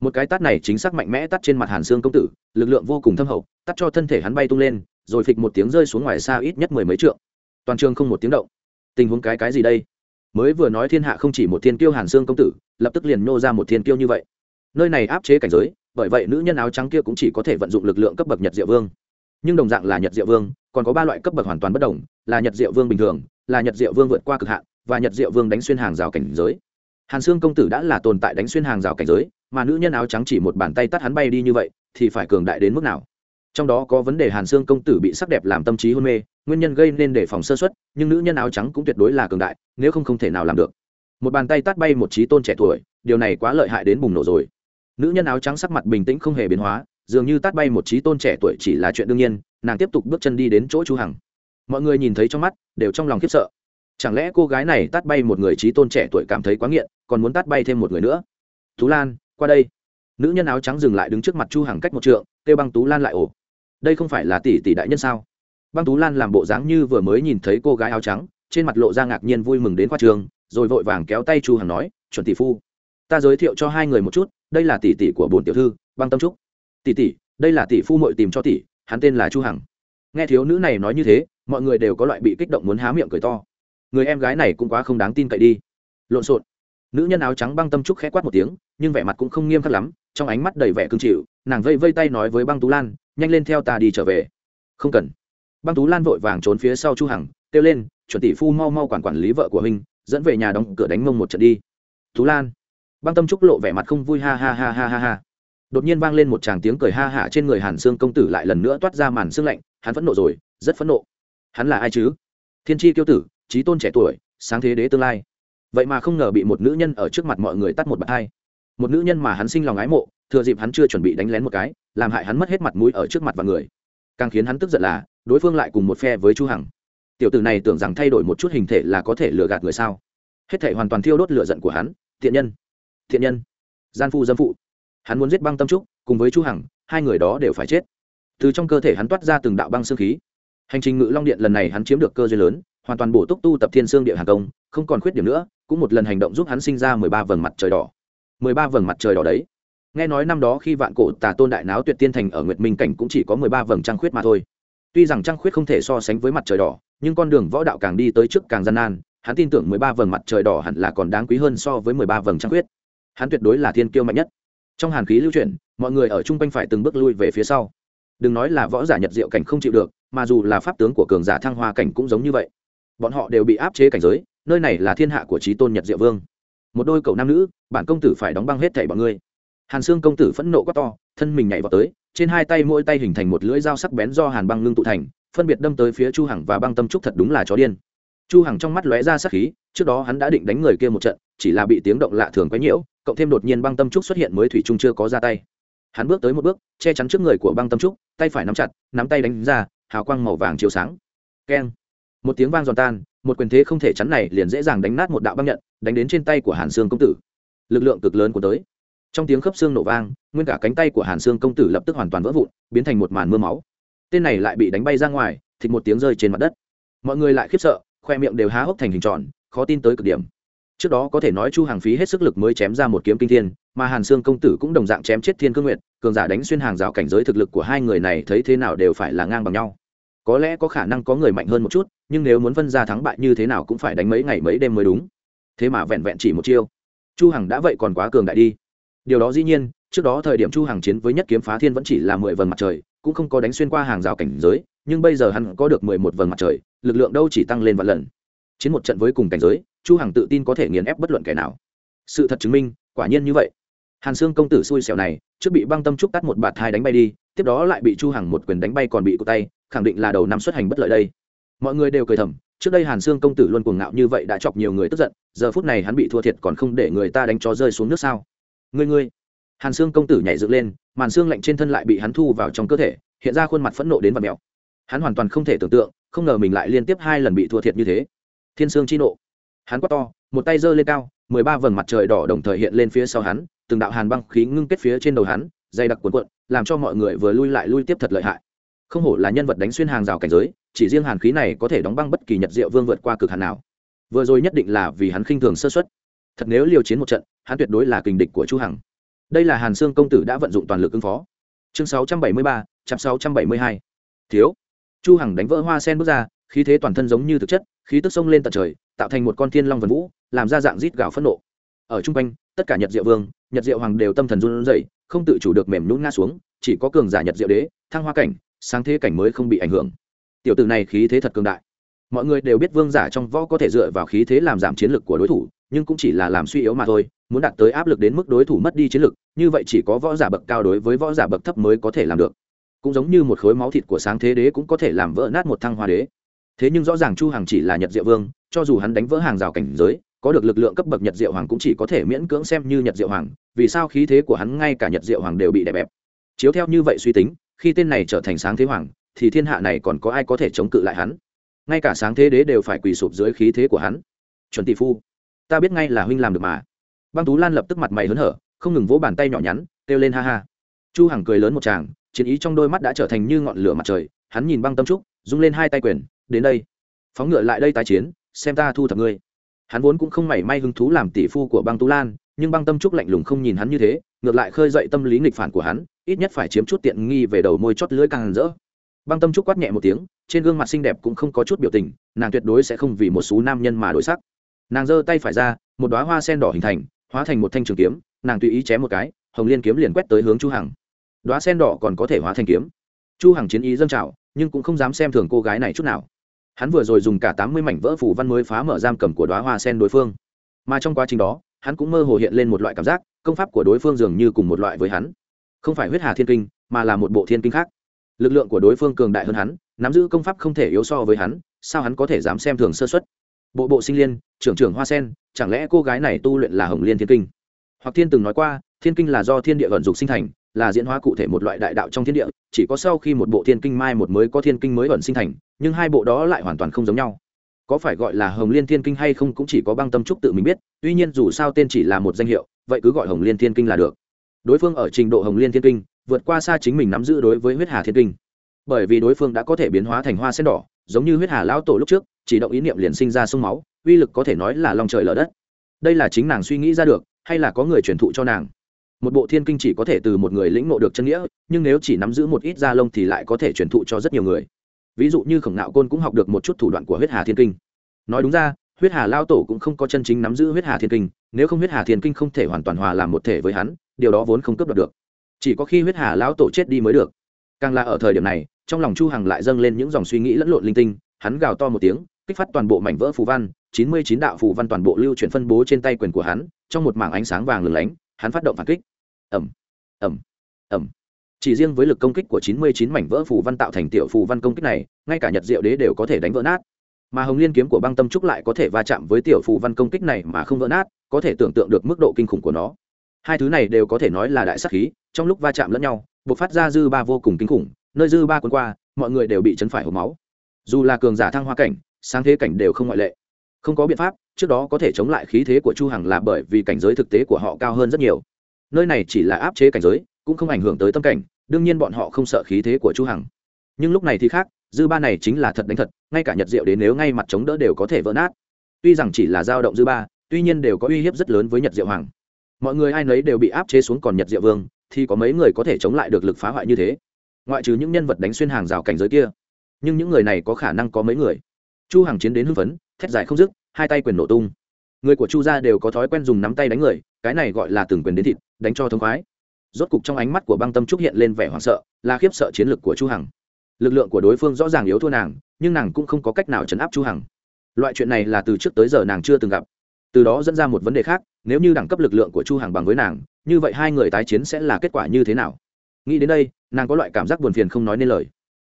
một cái tát này chính xác mạnh mẽ tát trên mặt hàn xương công tử, lực lượng vô cùng thâm hậu, tát cho thân thể hắn bay tung lên, rồi phịch một tiếng rơi xuống ngoài xa ít nhất mười mấy trượng. Toàn trường không một tiếng động. Tình huống cái cái gì đây? Mới vừa nói thiên hạ không chỉ một thiên kiêu hàn xương công tử, lập tức liền nô ra một thiên kiêu như vậy. Nơi này áp chế cảnh giới, bởi vậy nữ nhân áo trắng kia cũng chỉ có thể vận dụng lực lượng cấp bậc nhật diệu vương. Nhưng đồng dạng là nhật diệu vương, còn có ba loại cấp bậc hoàn toàn bất đồng, là nhật diệu vương bình thường, là nhật diệu vương vượt qua cực hạn, và nhật diệu vương đánh xuyên hàng rào cảnh giới. Hàn xương công tử đã là tồn tại đánh xuyên hàng rào cảnh giới, mà nữ nhân áo trắng chỉ một bàn tay tắt hắn bay đi như vậy, thì phải cường đại đến mức nào? Trong đó có vấn đề hàn xương công tử bị sắc đẹp làm tâm trí hôn mê, nguyên nhân gây nên để phòng sơ xuất nhưng nữ nhân áo trắng cũng tuyệt đối là cường đại, nếu không không thể nào làm được. Một bàn tay tát bay một trí tôn trẻ tuổi, điều này quá lợi hại đến bùng nổ rồi. Nữ nhân áo trắng sắc mặt bình tĩnh không hề biến hóa, dường như tát bay một trí tôn trẻ tuổi chỉ là chuyện đương nhiên, nàng tiếp tục bước chân đi đến chỗ chu hằng. Mọi người nhìn thấy trong mắt, đều trong lòng khiếp sợ. Chẳng lẽ cô gái này tát bay một người trí tôn trẻ tuổi cảm thấy quá nghiện, còn muốn tát bay thêm một người nữa? Tú lan, qua đây. Nữ nhân áo trắng dừng lại đứng trước mặt chu hằng cách một trượng, kêu băng tú lan lại ổ đây không phải là tỷ tỷ đại nhân sao? Băng tú lan làm bộ dáng như vừa mới nhìn thấy cô gái áo trắng, trên mặt lộ ra ngạc nhiên vui mừng đến khoa trường, rồi vội vàng kéo tay chu hằng nói, chuẩn tỷ phu, ta giới thiệu cho hai người một chút, đây là tỷ tỷ của bồn tiểu thư, băng tâm trúc. Tỷ tỷ, đây là tỷ phu muội tìm cho tỷ, hắn tên là chu hằng. Nghe thiếu nữ này nói như thế, mọi người đều có loại bị kích động muốn há miệng cười to. Người em gái này cũng quá không đáng tin cậy đi. Lộn xộn. Nữ nhân áo trắng băng tâm trúc khẽ quát một tiếng, nhưng vẻ mặt cũng không nghiêm khắc lắm, trong ánh mắt đầy vẻ cương chịu, nàng vây vây tay nói với băng tú lan nhanh lên theo ta đi trở về. Không cần. Băng tú lan vội vàng trốn phía sau chu hằng, kêu lên, chuẩn tỷ phu mau mau quản quản lý vợ của huynh, dẫn về nhà đóng cửa đánh mông một trận đi. Tú lan. Băng tâm trúc lộ vẻ mặt không vui, ha ha ha ha ha ha. Đột nhiên vang lên một tràng tiếng cười ha hả trên người hàn xương công tử lại lần nữa toát ra màn xương lạnh, hắn phẫn nộ rồi, rất phẫn nộ. Hắn là ai chứ? Thiên tri Kiêu tử, trí tôn trẻ tuổi, sáng thế đế tương lai. Vậy mà không ngờ bị một nữ nhân ở trước mặt mọi người tắt một bạt hai. Một nữ nhân mà hắn sinh lòng ái mộ, thừa dịp hắn chưa chuẩn bị đánh lén một cái làm hại hắn mất hết mặt mũi ở trước mặt và người. Càng khiến hắn tức giận là, đối phương lại cùng một phe với chu hằng. Tiểu tử này tưởng rằng thay đổi một chút hình thể là có thể lừa gạt người sao? Hết thể hoàn toàn thiêu đốt lửa giận của hắn. Thiện nhân! Thiện nhân! Gian phu dâm phụ! Hắn muốn giết băng tâm trúc, cùng với chu hằng, hai người đó đều phải chết. Từ trong cơ thể hắn toát ra từng đạo băng xương khí. Hành trình ngự long điện lần này hắn chiếm được cơ duyên lớn, hoàn toàn bổ túc tu tập thiên xương địa hàng công, không còn khuyết điểm nữa, cũng một lần hành động giúp hắn sinh ra mười ba vầng mặt trời đỏ. Mười ba vầng mặt trời đỏ đấy nghe nói năm đó khi vạn cổ tà tôn đại náo tuyệt tiên thành ở nguyệt minh cảnh cũng chỉ có mười ba vầng trăng khuyết mà thôi. Tuy rằng trăng khuyết không thể so sánh với mặt trời đỏ, nhưng con đường võ đạo càng đi tới trước càng gian nan, hắn tin tưởng mười ba vầng mặt trời đỏ hẳn là còn đáng quý hơn so với mười ba vầng trăng khuyết. Hắn tuyệt đối là thiên kiêu mạnh nhất. Trong hàn khí lưu chuyển, mọi người ở chung quanh phải từng bước lui về phía sau. Đừng nói là võ giả nhật diệu cảnh không chịu được, mà dù là pháp tướng của cường giả thăng hoa cảnh cũng giống như vậy. Bọn họ đều bị áp chế cảnh giới, nơi này là thiên hạ của trí tôn nhật diệu vương. Một đôi cậu nam nữ, bản công tử phải đóng băng hết thảy bọn ngươi hàn xương công tử phẫn nộ quá to, thân mình nhảy vào tới, trên hai tay mỗi tay hình thành một lưỡi dao sắc bén do hàn băng ngưng tụ thành, phân biệt đâm tới phía chu hằng và băng tâm trúc thật đúng là chó điên. Chu hằng trong mắt lóe ra sắc khí, trước đó hắn đã định đánh người kia một trận, chỉ là bị tiếng động lạ thường quấy nhiễu, cộng thêm đột nhiên băng tâm trúc xuất hiện mới thủy trung chưa có ra tay. Hắn bước tới một bước, che chắn trước người của băng tâm trúc, tay phải nắm chặt, nắm tay đánh ra, hào quang màu vàng chiếu sáng. Keng. Một tiếng vang giòn tan, một quyền thế không thể chắn này liền dễ dàng đánh nát một đạo băng nhận, đánh đến trên tay của hàn sương công tử. Lực lượng cực lớn của tới trong tiếng khớp xương nổ vang, nguyên cả cánh tay của hàn sương công tử lập tức hoàn toàn vỡ vụn, biến thành một màn mưa máu. Tên này lại bị đánh bay ra ngoài, thịt một tiếng rơi trên mặt đất. Mọi người lại khiếp sợ, khoe miệng đều há hốc thành hình tròn, khó tin tới cực điểm. Trước đó có thể nói chu hàng phí hết sức lực mới chém ra một kiếm kinh thiên, mà hàn sương công tử cũng đồng dạng chém chết thiên cương nguyện cường giả đánh xuyên hàng rào cảnh giới thực lực của hai người này thấy thế nào đều phải là ngang bằng nhau. Có lẽ có khả năng có người mạnh hơn một chút, nhưng nếu muốn phân ra thắng bại như thế nào cũng phải đánh mấy ngày mấy đêm mới đúng. Thế mà vẹn vẹn chỉ một chiêu. Chu hằng đã vậy còn quá cường đại đi điều đó dĩ nhiên, trước đó thời điểm chu hằng chiến với nhất kiếm phá thiên vẫn chỉ là mười vầng mặt trời, cũng không có đánh xuyên qua hàng rào cảnh giới, nhưng bây giờ hắn có được mười một vầng mặt trời, lực lượng đâu chỉ tăng lên vạn lần. Chiến một trận với cùng cảnh giới, chu hằng tự tin có thể nghiền ép bất luận kẻ nào. Sự thật chứng minh, quả nhiên như vậy. Hàn xương công tử xui xẻo này, trước bị băng tâm trúc tắt một bạt hai đánh bay đi, tiếp đó lại bị chu hằng một quyền đánh bay còn bị cụ tay, khẳng định là đầu năm xuất hành bất lợi đây. Mọi người đều cười thầm, trước đây hàn xương công tử luôn cuồng ngạo như vậy đã chọc nhiều người tức giận, giờ phút này hắn bị thua thiệt còn không để người ta đánh cho rơi xuống nước sao? Ngươi ngươi. Hàn xương công tử nhảy dựng lên, màn xương lạnh trên thân lại bị hắn thu vào trong cơ thể, hiện ra khuôn mặt phẫn nộ đến vật mèo. Hắn hoàn toàn không thể tưởng tượng, không ngờ mình lại liên tiếp hai lần bị thua thiệt như thế. Thiên sương chi nộ. Hắn quát to, một tay giơ lên cao, mười ba vầng mặt trời đỏ đồng thời hiện lên phía sau hắn, từng đạo hàn băng khí ngưng kết phía trên đầu hắn, dày đặc cuộn cuộn, làm cho mọi người vừa lui lại lui tiếp thật lợi hại. Không hổ là nhân vật đánh xuyên hàng rào cảnh giới, chỉ riêng hàn khí này có thể đóng băng bất kỳ nhật diệu vương vượt qua cực hàn nào. Vừa rồi nhất định là vì hắn khinh thường sơ xuất thật nếu liều chiến một trận hắn tuyệt đối là kình địch của chu hằng. Đây là hàn sương công tử đã vận dụng toàn lực ứng phó. Chương 673, chapter 672. thiếu. Chu hằng đánh vỡ hoa sen bước ra khí thế toàn thân giống như thực chất khí tức sông lên tận trời tạo thành một con thiên long vần vũ làm ra dạng rít gào phẫn nộ. Ở trung quanh tất cả nhật diệu vương nhật diệu hoàng đều tâm thần run rẩy không tự chủ được mềm nhũn ngã xuống chỉ có cường giả nhật diệu đế thăng hoa cảnh sáng thế cảnh mới không bị ảnh hưởng. Tiểu tử này khí thế thật cường đại. Mọi người đều biết vương giả trong võ có thể dựa vào khí thế làm giảm chiến lực của đối thủ nhưng cũng chỉ là làm suy yếu mà thôi, muốn đạt tới áp lực đến mức đối thủ mất đi chiến lực, như vậy chỉ có võ giả bậc cao đối với võ giả bậc thấp mới có thể làm được. Cũng giống như một khối máu thịt của sáng thế đế cũng có thể làm vỡ nát một thăng hoa đế. Thế nhưng rõ ràng chu hằng chỉ là nhật diệu vương, cho dù hắn đánh vỡ hàng rào cảnh giới, có được lực lượng cấp bậc nhật diệu hoàng cũng chỉ có thể miễn cưỡng xem như nhật diệu hoàng, vì sao khí thế của hắn ngay cả nhật diệu hoàng đều bị đè bẹp. Chiếu theo như vậy suy tính, khi tên này trở thành sáng thế hoàng, thì thiên hạ này còn có ai có thể chống cự lại hắn? Ngay cả sáng thế đế đều phải quỳ sụp dưới khí thế của hắn. Chuẩn tỷ phu ta biết ngay là huynh làm được mà. Băng tú lan lập tức mặt mày hớn hở, không ngừng vỗ bàn tay nhỏ nhắn, kêu lên ha ha. Chu hằng cười lớn một tràng, chiến ý trong đôi mắt đã trở thành như ngọn lửa mặt trời, hắn nhìn băng tâm trúc, rung lên hai tay quyền, đến đây, phóng ngựa lại đây tái chiến, xem ta thu thập ngươi. Hắn vốn cũng không mảy may hứng thú làm tỷ phu của băng tú lan, nhưng băng tâm trúc lạnh lùng không nhìn hắn như thế, ngược lại khơi dậy tâm lý nghịch phản của hắn, ít nhất phải chiếm chút tiện nghi về đầu môi chót lưỡi càng rỡ. Băng tâm trúc quát nhẹ một tiếng, trên gương mặt xinh đẹp cũng không có chút biểu tình, nàng tuyệt đối sẽ không vì một số nam nhân mà đổi sắc nàng giơ tay phải ra, một đoá hoa sen đỏ hình thành, hóa thành một thanh trường kiếm, nàng tùy ý chém một cái, hồng liên kiếm liền quét tới hướng chu hằng. Đoá sen đỏ còn có thể hóa thành kiếm. Chu hằng chiến ý dâng trào, nhưng cũng không dám xem thường cô gái này chút nào. Hắn vừa rồi dùng cả tám mươi mảnh vỡ phủ văn mới phá mở giam cầm của đoá hoa sen đối phương. Mà trong quá trình đó, hắn cũng mơ hồ hiện lên một loại cảm giác, công pháp của đối phương dường như cùng một loại với hắn. Không phải huyết hà thiên kinh, mà là một bộ thiên kinh khác. Lực lượng của đối phương cường đại hơn hắn, nắm giữ công pháp không thể yếu so với hắn, sao hắn có thể dám xem thường sơ xuất bộ bộ sinh liên, trưởng trưởng hoa sen, chẳng lẽ cô gái này tu luyện là hồng liên thiên kinh? Hoặc thiên từng nói qua, thiên kinh là do thiên địa vận dục sinh thành, là diễn hóa cụ thể một loại đại đạo trong thiên địa, chỉ có sau khi một bộ thiên kinh mai một mới có thiên kinh mới vận sinh thành, nhưng hai bộ đó lại hoàn toàn không giống nhau. Có phải gọi là hồng liên thiên kinh hay không cũng chỉ có băng tâm trúc tự mình biết, tuy nhiên dù sao tên chỉ là một danh hiệu, vậy cứ gọi hồng liên thiên kinh là được. Đối phương ở trình độ hồng liên thiên kinh, vượt qua xa chính mình nắm giữ đối với huyết hà thiên kinh bởi vì đối phương đã có thể biến hóa thành hoa sen đỏ, giống như huyết hà lão tổ lúc trước, chỉ động ý niệm liền sinh ra sông máu, uy lực có thể nói là lòng trời lở đất. Đây là chính nàng suy nghĩ ra được, hay là có người truyền thụ cho nàng? Một bộ thiên kinh chỉ có thể từ một người lĩnh ngộ được chân nghĩa, nhưng nếu chỉ nắm giữ một ít da lông thì lại có thể truyền thụ cho rất nhiều người. Ví dụ như khổng nạo côn cũng học được một chút thủ đoạn của huyết hà thiên kinh. Nói đúng ra, huyết hà lao tổ cũng không có chân chính nắm giữ huyết hà thiên kinh, nếu không huyết hà thiên kinh không thể hoàn toàn hòa làm một thể với hắn, điều đó vốn không cướp đoạt được. Chỉ có khi huyết hà lao tổ chết đi mới được. Càng là ở thời điểm này trong lòng chu hằng lại dâng lên những dòng suy nghĩ lẫn lộn linh tinh hắn gào to một tiếng kích phát toàn bộ mảnh vỡ phù văn chín mươi chín đạo phù văn toàn bộ lưu chuyển phân bố trên tay quyền của hắn trong một mảng ánh sáng vàng lừng lánh hắn phát động phản kích. Ầm, ầm, ầm, chỉ riêng với lực công kích của chín mươi chín mảnh vỡ phù văn tạo thành tiểu phù văn công kích này ngay cả nhật diệu đế đều có thể đánh vỡ nát. Mà hồng liên kiếm của băng tâm trúc lại có thể va chạm với tiểu phù văn công kích này mà không vỡ nát có thể tưởng tượng được mức độ kinh khủng của nó. Hai thứ này đều có thể nói là đại sắc khí trong lúc va chạm lẫn nhau bộc phát ra dư ba vô cùng kinh khủng nơi dư ba cuốn qua, mọi người đều bị chấn phải hộp máu. Dù là cường giả thăng hoa cảnh, sáng thế cảnh đều không ngoại lệ. Không có biện pháp, trước đó có thể chống lại khí thế của chu hằng là bởi vì cảnh giới thực tế của họ cao hơn rất nhiều. Nơi này chỉ là áp chế cảnh giới, cũng không ảnh hưởng tới tâm cảnh, đương nhiên bọn họ không sợ khí thế của chu hằng. Nhưng lúc này thì khác, dư ba này chính là thật đánh thật, ngay cả nhật diệu đến nếu ngay mặt chống đỡ đều có thể vỡ nát. Tuy rằng chỉ là dao động dư ba, tuy nhiên đều có uy hiếp rất lớn với nhật diệu hoàng. Mọi người ai nấy đều bị áp chế xuống còn nhật diệu vương, thì có mấy người có thể chống lại được lực phá hoại như thế ngoại trừ những nhân vật đánh xuyên hàng rào cảnh giới kia. Nhưng những người này có khả năng có mấy người? Chu hằng chiến đến hưng phấn, thét dài không dứt, hai tay quyền nổ tung. Người của chu gia đều có thói quen dùng nắm tay đánh người, cái này gọi là từng quyền đến thịt, đánh cho thông khoái. Rốt cục trong ánh mắt của băng tâm trúc hiện lên vẻ hoảng sợ, là khiếp sợ chiến lược của chu hằng. Lực lượng của đối phương rõ ràng yếu thua nàng, nhưng nàng cũng không có cách nào chấn áp chu hằng. Loại chuyện này là từ trước tới giờ nàng chưa từng gặp. Từ đó dẫn ra một vấn đề khác, nếu như đẳng cấp lực lượng của chu hằng bằng với nàng, như vậy hai người tái chiến sẽ là kết quả như thế nào? Nghĩ đến đây, nàng có loại cảm giác buồn phiền không nói nên lời.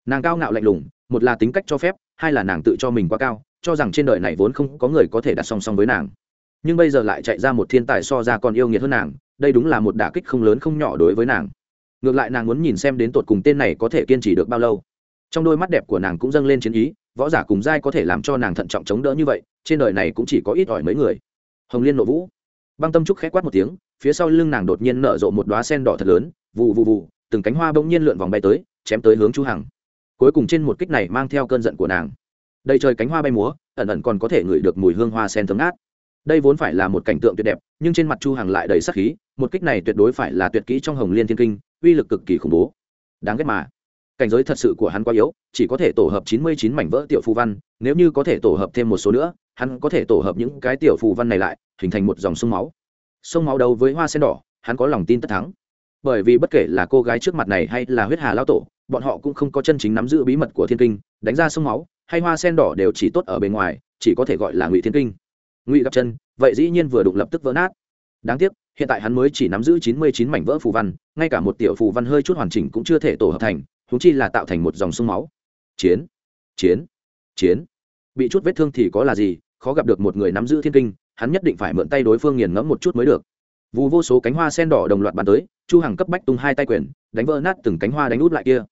Nàng cao ngạo lạnh lùng, một là tính cách cho phép, hai là nàng tự cho mình quá cao, cho rằng trên đời này vốn không có người có thể đặt song song với nàng. Nhưng bây giờ lại chạy ra một thiên tài so ra còn yêu nghiệt hơn nàng, đây đúng là một đả kích không lớn không nhỏ đối với nàng. Ngược lại nàng muốn nhìn xem đến tột cùng tên này có thể kiên trì được bao lâu. Trong đôi mắt đẹp của nàng cũng dâng lên chiến ý, võ giả cùng giai có thể làm cho nàng thận trọng chống đỡ như vậy, trên đời này cũng chỉ có ít ỏi mấy người. Hồng liên nội vũ. Băng tâm trúc khẽ quát một tiếng, phía sau lưng nàng đột nhiên nở rộ một đoá sen đỏ thật lớn, vù vù vù từng cánh hoa bỗng nhiên lượn vòng bay tới, chém tới hướng chu hằng. Cuối cùng trên một kích này mang theo cơn giận của nàng. Đầy trời cánh hoa bay múa, ẩn ẩn còn có thể ngửi được mùi hương hoa sen thấm ngát. Đây vốn phải là một cảnh tượng tuyệt đẹp, nhưng trên mặt chu hằng lại đầy sắc khí, một kích này tuyệt đối phải là tuyệt kỹ trong hồng liên thiên kinh, uy lực cực kỳ khủng bố. Đáng ghét mà. Cảnh giới thật sự của hắn quá yếu, chỉ có thể tổ hợp 99 mảnh vỡ tiểu phù văn, nếu như có thể tổ hợp thêm một số nữa, hắn có thể tổ hợp những cái tiểu phù văn này lại, hình thành một dòng sông máu. Sông máu đầu với hoa sen đỏ, hắn có lòng tin tất thắng bởi vì bất kể là cô gái trước mặt này hay là huyết hà lao tổ, bọn họ cũng không có chân chính nắm giữ bí mật của thiên kinh, đánh ra sông máu, hay hoa sen đỏ đều chỉ tốt ở bề ngoài, chỉ có thể gọi là ngụy thiên kinh. Ngụy gặp chân, vậy dĩ nhiên vừa đụng lập tức vỡ nát. Đáng tiếc, hiện tại hắn mới chỉ nắm giữ chín mươi chín mảnh vỡ phù văn, ngay cả một tiểu phù văn hơi chút hoàn chỉnh cũng chưa thể tổ hợp thành húng chi là tạo thành một dòng sông máu. Chiến chiến chiến. Bị chút vết thương thì có là gì, khó gặp được một người nắm giữ thiên kinh, hắn nhất định phải mượn tay đối phương nghiền ngẫm một chút mới được vụ vô số cánh hoa sen đỏ đồng loạt bắn tới, chu hằng cấp bách tung hai tay quyền, đánh vỡ nát từng cánh hoa đánh út lại kia.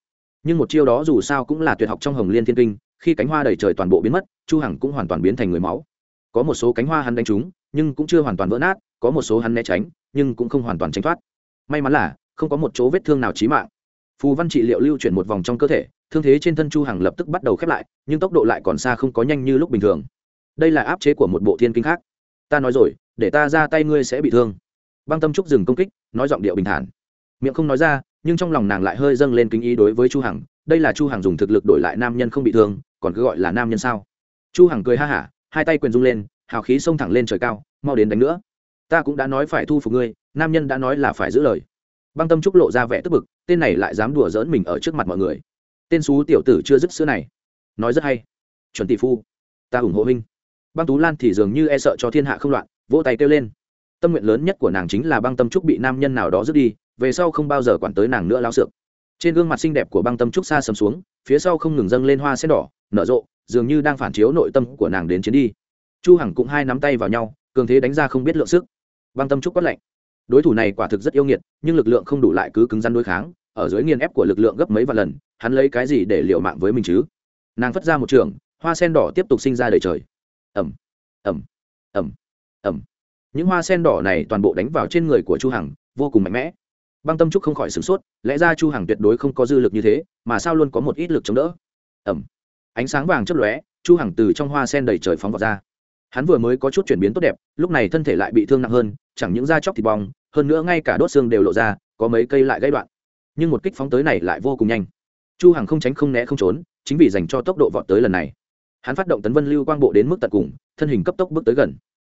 Nhưng một chiêu đó dù sao cũng là tuyệt học trong hồng liên thiên kinh, khi cánh hoa đầy trời toàn bộ biến mất, chu hằng cũng hoàn toàn biến thành người máu. Có một số cánh hoa hắn đánh trúng, nhưng cũng chưa hoàn toàn vỡ nát, có một số hắn né tránh, nhưng cũng không hoàn toàn tránh thoát. May mắn là, không có một chỗ vết thương nào chí mạng. Phù văn trị liệu lưu chuyển một vòng trong cơ thể, thương thế trên thân chu hằng lập tức bắt đầu khép lại, nhưng tốc độ lại còn xa không có nhanh như lúc bình thường. Đây là áp chế của một bộ thiên kinh khác. Ta nói rồi, để ta ra tay ngươi sẽ bị thương băng tâm trúc dừng công kích, nói giọng điệu bình thản. Miệng không nói ra, nhưng trong lòng nàng lại hơi dâng lên kính ý đối với chu hằng. Đây là chu hằng dùng thực lực đổi lại nam nhân không bị thương, còn cứ gọi là nam nhân sao? Chu hằng cười ha hả, hai tay quyền rung lên, hào khí xông thẳng lên trời cao, mau đến đánh nữa. Ta cũng đã nói phải thu phục ngươi, nam nhân đã nói là phải giữ lời. Băng tâm trúc lộ ra vẻ tức bực, tên này lại dám đùa giỡn mình ở trước mặt mọi người. Tên xú tiểu tử chưa dứt sữa này. Nói rất hay. Chuẩn tỷ phu, ta ủng hộ huynh. Băng tú lan thì dường như e sợ cho thiên hạ không loạn, vỗ tay kêu lên tâm nguyện lớn nhất của nàng chính là băng tâm trúc bị nam nhân nào đó rước đi, về sau không bao giờ quản tới nàng nữa lao sượng trên gương mặt xinh đẹp của băng tâm trúc xa sầm xuống, phía sau không ngừng dâng lên hoa sen đỏ, nở rộ, dường như đang phản chiếu nội tâm của nàng đến chiến đi. Chu hằng cũng hai nắm tay vào nhau, cường thế đánh ra không biết lượng sức. Băng tâm trúc quát lạnh. Đối thủ này quả thực rất yêu nghiệt, nhưng lực lượng không đủ lại cứ cứng rắn đối kháng, ở dưới nghiền ép của lực lượng gấp mấy vạn lần, hắn lấy cái gì để liều mạng với mình chứ? Nàng phất ra một trường, hoa sen đỏ tiếp tục sinh ra đầy trời. Ẩm ẩm ẩm ẩm những hoa sen đỏ này toàn bộ đánh vào trên người của chu hằng, vô cùng mạnh mẽ. Băng tâm trúc không khỏi sửng sốt, lẽ ra chu hằng tuyệt đối không có dư lực như thế, mà sao luôn có một ít lực chống đỡ? Ẩm. Ánh sáng vàng chớp lóe, chu hằng từ trong hoa sen đầy trời phóng vào ra. Hắn vừa mới có chút chuyển biến tốt đẹp, lúc này thân thể lại bị thương nặng hơn, chẳng những da chóc thịt bong, hơn nữa ngay cả đốt xương đều lộ ra, có mấy cây lại gãy đoạn. Nhưng một kích phóng tới này lại vô cùng nhanh. Chu hằng không tránh không né không trốn, chính vì dành cho tốc độ vọt tới lần này. Hắn phát động tấn vân lưu quang bộ đến mức tận cùng, thân hình cấp tốc bước tới gần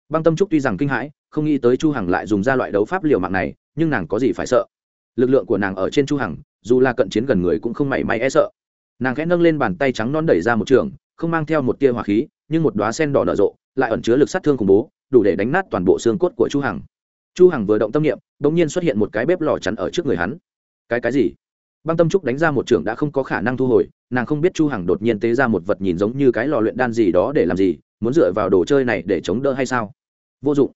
băng tâm trúc tuy rằng kinh hãi, không nghĩ tới chu hằng lại dùng ra loại đấu pháp liều mạng này, nhưng nàng có gì phải sợ? Lực lượng của nàng ở trên chu hằng, dù là cận chiến gần người cũng không mảy may e sợ. Nàng khẽ nâng lên bàn tay trắng non đẩy ra một trường, không mang theo một tia hỏa khí, nhưng một đóa sen đỏ nở rộ, lại ẩn chứa lực sát thương khủng bố, đủ để đánh nát toàn bộ xương cốt của chu hằng. Chu hằng vừa động tâm niệm đột nhiên xuất hiện một cái bếp lò chắn ở trước người hắn. Cái cái gì? Băng tâm trúc đánh ra một trường đã không có khả năng thu hồi, nàng không biết chu hằng đột nhiên tế ra một vật nhìn giống như cái lò luyện đan gì đó để làm gì muốn dựa vào đồ chơi này để chống đỡ hay sao? Vô dụng.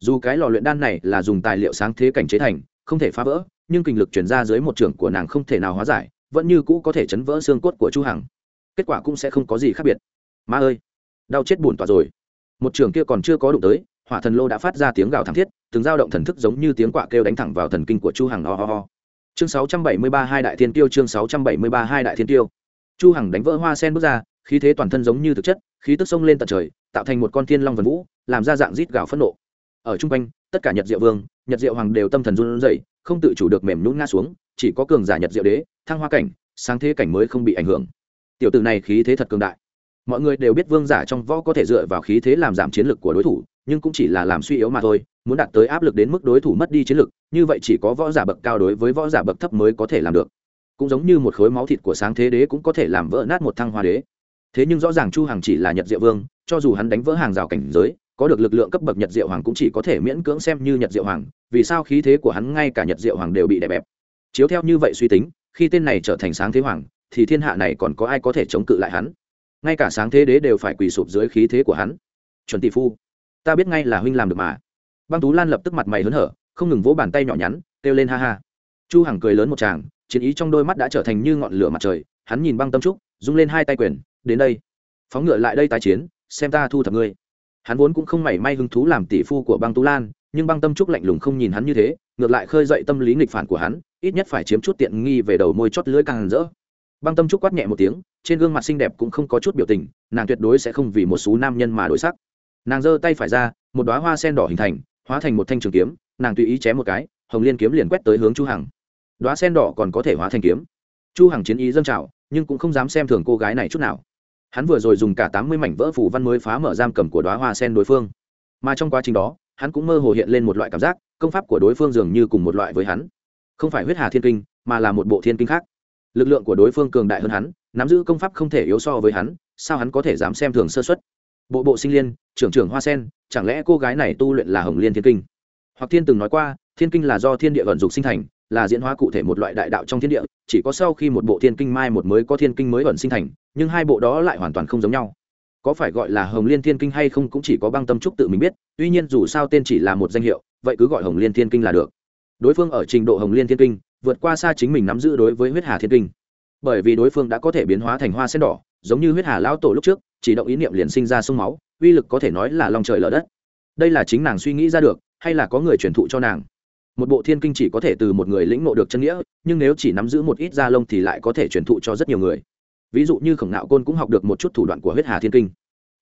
Dù cái lò luyện đan này là dùng tài liệu sáng thế cảnh chế thành, không thể phá vỡ, nhưng kinh lực chuyển ra dưới một trường của nàng không thể nào hóa giải, vẫn như cũ có thể chấn vỡ xương cốt của chu hằng. Kết quả cũng sẽ không có gì khác biệt. Ma ơi, đau chết buồn tỏa rồi. Một trường kia còn chưa có đụng tới, hỏa thần lô đã phát ra tiếng gào thảm thiết, từng dao động thần thức giống như tiếng quạ kêu đánh thẳng vào thần kinh của chu hằng ho ho ho. Chương 673 hai đại thiên tiêu, chương 673 hai đại thiên tiêu. Chu hằng đánh vỡ hoa sen bước ra khí thế toàn thân giống như thực chất, khí tức sông lên tận trời, tạo thành một con thiên long vần vũ, làm ra dạng rít gào phẫn nộ. Ở trung quanh, tất cả nhật diệu vương, nhật diệu hoàng đều tâm thần run rẩy, không tự chủ được mềm nhũn ngã xuống, chỉ có cường giả nhật diệu đế, thăng hoa cảnh, sáng thế cảnh mới không bị ảnh hưởng. Tiểu tử này khí thế thật cường đại. Mọi người đều biết vương giả trong võ có thể dựa vào khí thế làm giảm chiến lực của đối thủ, nhưng cũng chỉ là làm suy yếu mà thôi, muốn đạt tới áp lực đến mức đối thủ mất đi chiến lực như vậy chỉ có võ giả bậc cao đối với võ giả bậc thấp mới có thể làm được. Cũng giống như một khối máu thịt của sáng thế đế cũng có thể làm vỡ nát một thăng hoa đế thế nhưng rõ ràng chu hằng chỉ là nhật diệu vương, cho dù hắn đánh vỡ hàng rào cảnh giới, có được lực lượng cấp bậc nhật diệu hoàng cũng chỉ có thể miễn cưỡng xem như nhật diệu hoàng, vì sao khí thế của hắn ngay cả nhật diệu hoàng đều bị đè bẹp. Chiếu theo như vậy suy tính, khi tên này trở thành sáng thế hoàng, thì thiên hạ này còn có ai có thể chống cự lại hắn? Ngay cả sáng thế đế đều phải quỳ sụp dưới khí thế của hắn. Chuẩn tỷ phu, ta biết ngay là huynh làm được mà. Băng tú lan lập tức mặt mày hớn hở, không ngừng vỗ bàn tay nhỏ nhắn, kêu lên ha ha. Chu hằng cười lớn một tràng, chiến ý trong đôi mắt đã trở thành như ngọn lửa mặt trời, hắn nhìn băng tâm trúc, rung lên hai tay quyền đến đây. Phóng ngựa lại đây tái chiến, xem ta thu thập ngươi. Hắn vốn cũng không mảy may hứng thú làm tỷ phu của băng tú lan, nhưng băng tâm trúc lạnh lùng không nhìn hắn như thế, ngược lại khơi dậy tâm lý nghịch phản của hắn, ít nhất phải chiếm chút tiện nghi về đầu môi chót lưỡi càng rỡ. Băng tâm trúc quát nhẹ một tiếng, trên gương mặt xinh đẹp cũng không có chút biểu tình, nàng tuyệt đối sẽ không vì một số nam nhân mà đổi sắc. Nàng giơ tay phải ra, một đoá hoa sen đỏ hình thành, hóa thành một thanh trường kiếm, nàng tùy ý chém một cái, hồng liên kiếm liền quét tới hướng chu hằng. Đoá sen đỏ còn có thể hóa thành kiếm. Chu hằng chiến ý dâng trào, nhưng cũng không dám xem thường cô gái này chút nào hắn vừa rồi dùng cả tám mươi mảnh vỡ phủ văn mới phá mở giam cầm của đoá hoa sen đối phương. Mà trong quá trình đó, hắn cũng mơ hồ hiện lên một loại cảm giác, công pháp của đối phương dường như cùng một loại với hắn. Không phải huyết hà thiên kinh, mà là một bộ thiên kinh khác. Lực lượng của đối phương cường đại hơn hắn, nắm giữ công pháp không thể yếu so với hắn, sao hắn có thể dám xem thường sơ xuất bộ bộ sinh liên, trưởng trưởng hoa sen, chẳng lẽ cô gái này tu luyện là hồng liên thiên kinh? Hoặc thiên từng nói qua, thiên kinh là do thiên địa vận dục sinh thành là diễn hóa cụ thể một loại đại đạo trong thiên địa, chỉ có sau khi một bộ thiên kinh mai một mới có thiên kinh mới ẩn sinh thành, nhưng hai bộ đó lại hoàn toàn không giống nhau. Có phải gọi là hồng liên thiên kinh hay không cũng chỉ có băng tâm trúc tự mình biết, tuy nhiên dù sao tên chỉ là một danh hiệu, vậy cứ gọi hồng liên thiên kinh là được. Đối phương ở trình độ hồng liên thiên kinh, vượt qua xa chính mình nắm giữ đối với huyết hà thiên kinh. Bởi vì đối phương đã có thể biến hóa thành hoa sen đỏ, giống như huyết hà lão tổ lúc trước, chỉ động ý niệm liền sinh ra sông máu, uy lực có thể nói là lòng trời lở đất. Đây là chính nàng suy nghĩ ra được, hay là có người truyền thụ cho nàng? Một bộ thiên kinh chỉ có thể từ một người lĩnh ngộ được chân nghĩa, nhưng nếu chỉ nắm giữ một ít da lông thì lại có thể truyền thụ cho rất nhiều người. Ví dụ như khổng nạo côn cũng học được một chút thủ đoạn của huyết hà thiên kinh.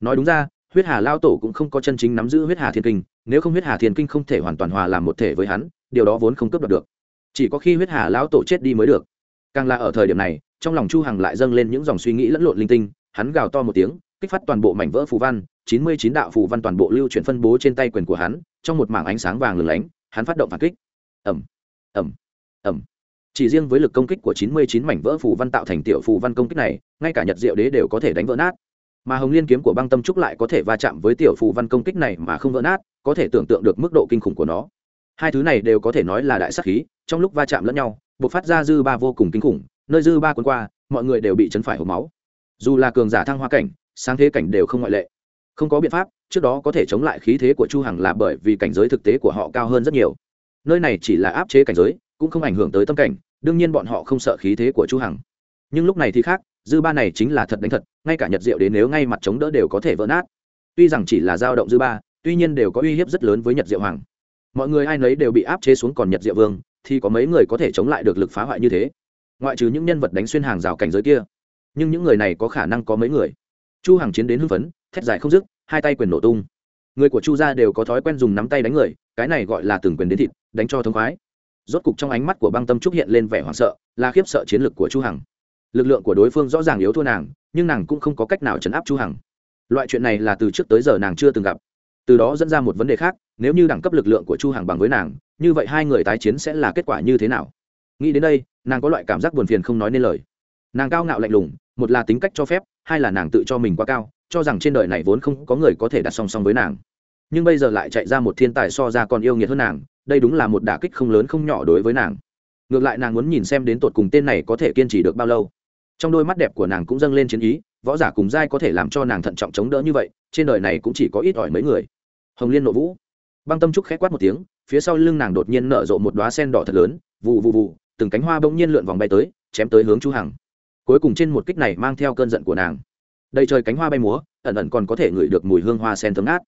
Nói đúng ra, huyết hà lao tổ cũng không có chân chính nắm giữ huyết hà thiên kinh, nếu không huyết hà thiên kinh không thể hoàn toàn hòa làm một thể với hắn, điều đó vốn không cướp đoạt được. Chỉ có khi huyết hà lão tổ chết đi mới được. Càng là ở thời điểm này, trong lòng chu hằng lại dâng lên những dòng suy nghĩ lẫn lộn linh tinh, hắn gào to một tiếng, kích phát toàn bộ mảnh vỡ phù văn, chín mươi chín đạo phù văn toàn bộ lưu chuyển phân bố trên tay quyền của hắn, trong một mảng ánh sáng vàng lừng lánh hắn phát động phản kích. Ẩm ẩm ẩm chỉ riêng với lực công kích của chín mươi chín mảnh vỡ phù văn tạo thành tiểu phù văn công kích này, ngay cả nhật diệu đế đều có thể đánh vỡ nát. Mà hồng liên kiếm của băng tâm trúc lại có thể va chạm với tiểu phù văn công kích này mà không vỡ nát, có thể tưởng tượng được mức độ kinh khủng của nó. Hai thứ này đều có thể nói là đại sắc khí, trong lúc va chạm lẫn nhau b ộ c phát ra dư ba vô cùng kinh khủng, nơi dư ba cuốn qua, mọi người đều bị chấn phải hộp máu. Dù là cường giả thăng hoa cảnh, sáng thế cảnh đều không ngoại lệ. Không có biện pháp trước đó có thể chống lại khí thế của chu hằng là bởi vì cảnh giới thực tế của họ cao hơn rất nhiều. Nơi này chỉ là áp chế cảnh giới, cũng không ảnh hưởng tới tâm cảnh, đương nhiên bọn họ không sợ khí thế của chu hằng. Nhưng lúc này thì khác, dư ba này chính là thật đánh thật, ngay cả nhật diệu đến nếu ngay mặt chống đỡ đều có thể vỡ nát. Tuy rằng chỉ là dao động dư ba, tuy nhiên đều có uy hiếp rất lớn với nhật diệu hoàng. Mọi người ai nấy đều bị áp chế xuống còn nhật diệu vương, thì có mấy người có thể chống lại được lực phá hoại như thế. Ngoại trừ những nhân vật đánh xuyên hàng rào cảnh giới kia. Nhưng những người này có khả năng có mấy người? Chu hằng chiến đến hưng phấn, thét dài không dứt hai tay quyền nổ tung. Người của chu gia đều có thói quen dùng nắm tay đánh người, cái này gọi là từng quyền đến thịt, đánh cho thống khoái. Rốt cục trong ánh mắt của băng tâm trúc hiện lên vẻ hoảng sợ, là khiếp sợ chiến lược của chu hằng. Lực lượng của đối phương rõ ràng yếu thua nàng, nhưng nàng cũng không có cách nào chấn áp chu hằng. Loại chuyện này là từ trước tới giờ nàng chưa từng gặp. Từ đó dẫn ra một vấn đề khác, nếu như đẳng cấp lực lượng của chu hằng bằng với nàng, như vậy hai người tái chiến sẽ là kết quả như thế nào? Nghĩ đến đây, nàng có loại cảm giác buồn phiền không nói nên lời. Nàng cao ngạo lạnh lùng, một là tính cách cho phép, hai là nàng tự cho mình quá cao cho rằng trên đời này vốn không có người có thể đặt song song với nàng. Nhưng bây giờ lại chạy ra một thiên tài so ra còn yêu nghiệt hơn nàng, đây đúng là một đả kích không lớn không nhỏ đối với nàng. Ngược lại nàng muốn nhìn xem đến tột cùng tên này có thể kiên trì được bao lâu. Trong đôi mắt đẹp của nàng cũng dâng lên chiến ý, võ giả cùng giai có thể làm cho nàng thận trọng chống đỡ như vậy, trên đời này cũng chỉ có ít ỏi mấy người. Hồng liên nộ vũ. Băng tâm trúc khẽ quát một tiếng, phía sau lưng nàng đột nhiên nở rộ một đoá sen đỏ thật lớn vụ vụ vụ từng cánh hoa bỗng nhiên lượn vòng bay tới, chém tới hướng chu hằng. Cuối cùng trên một kích này mang theo cơn giận của nàng đầy trời cánh hoa bay múa, ẩn ẩn còn có thể ngửi được mùi hương hoa sen thấm ngát.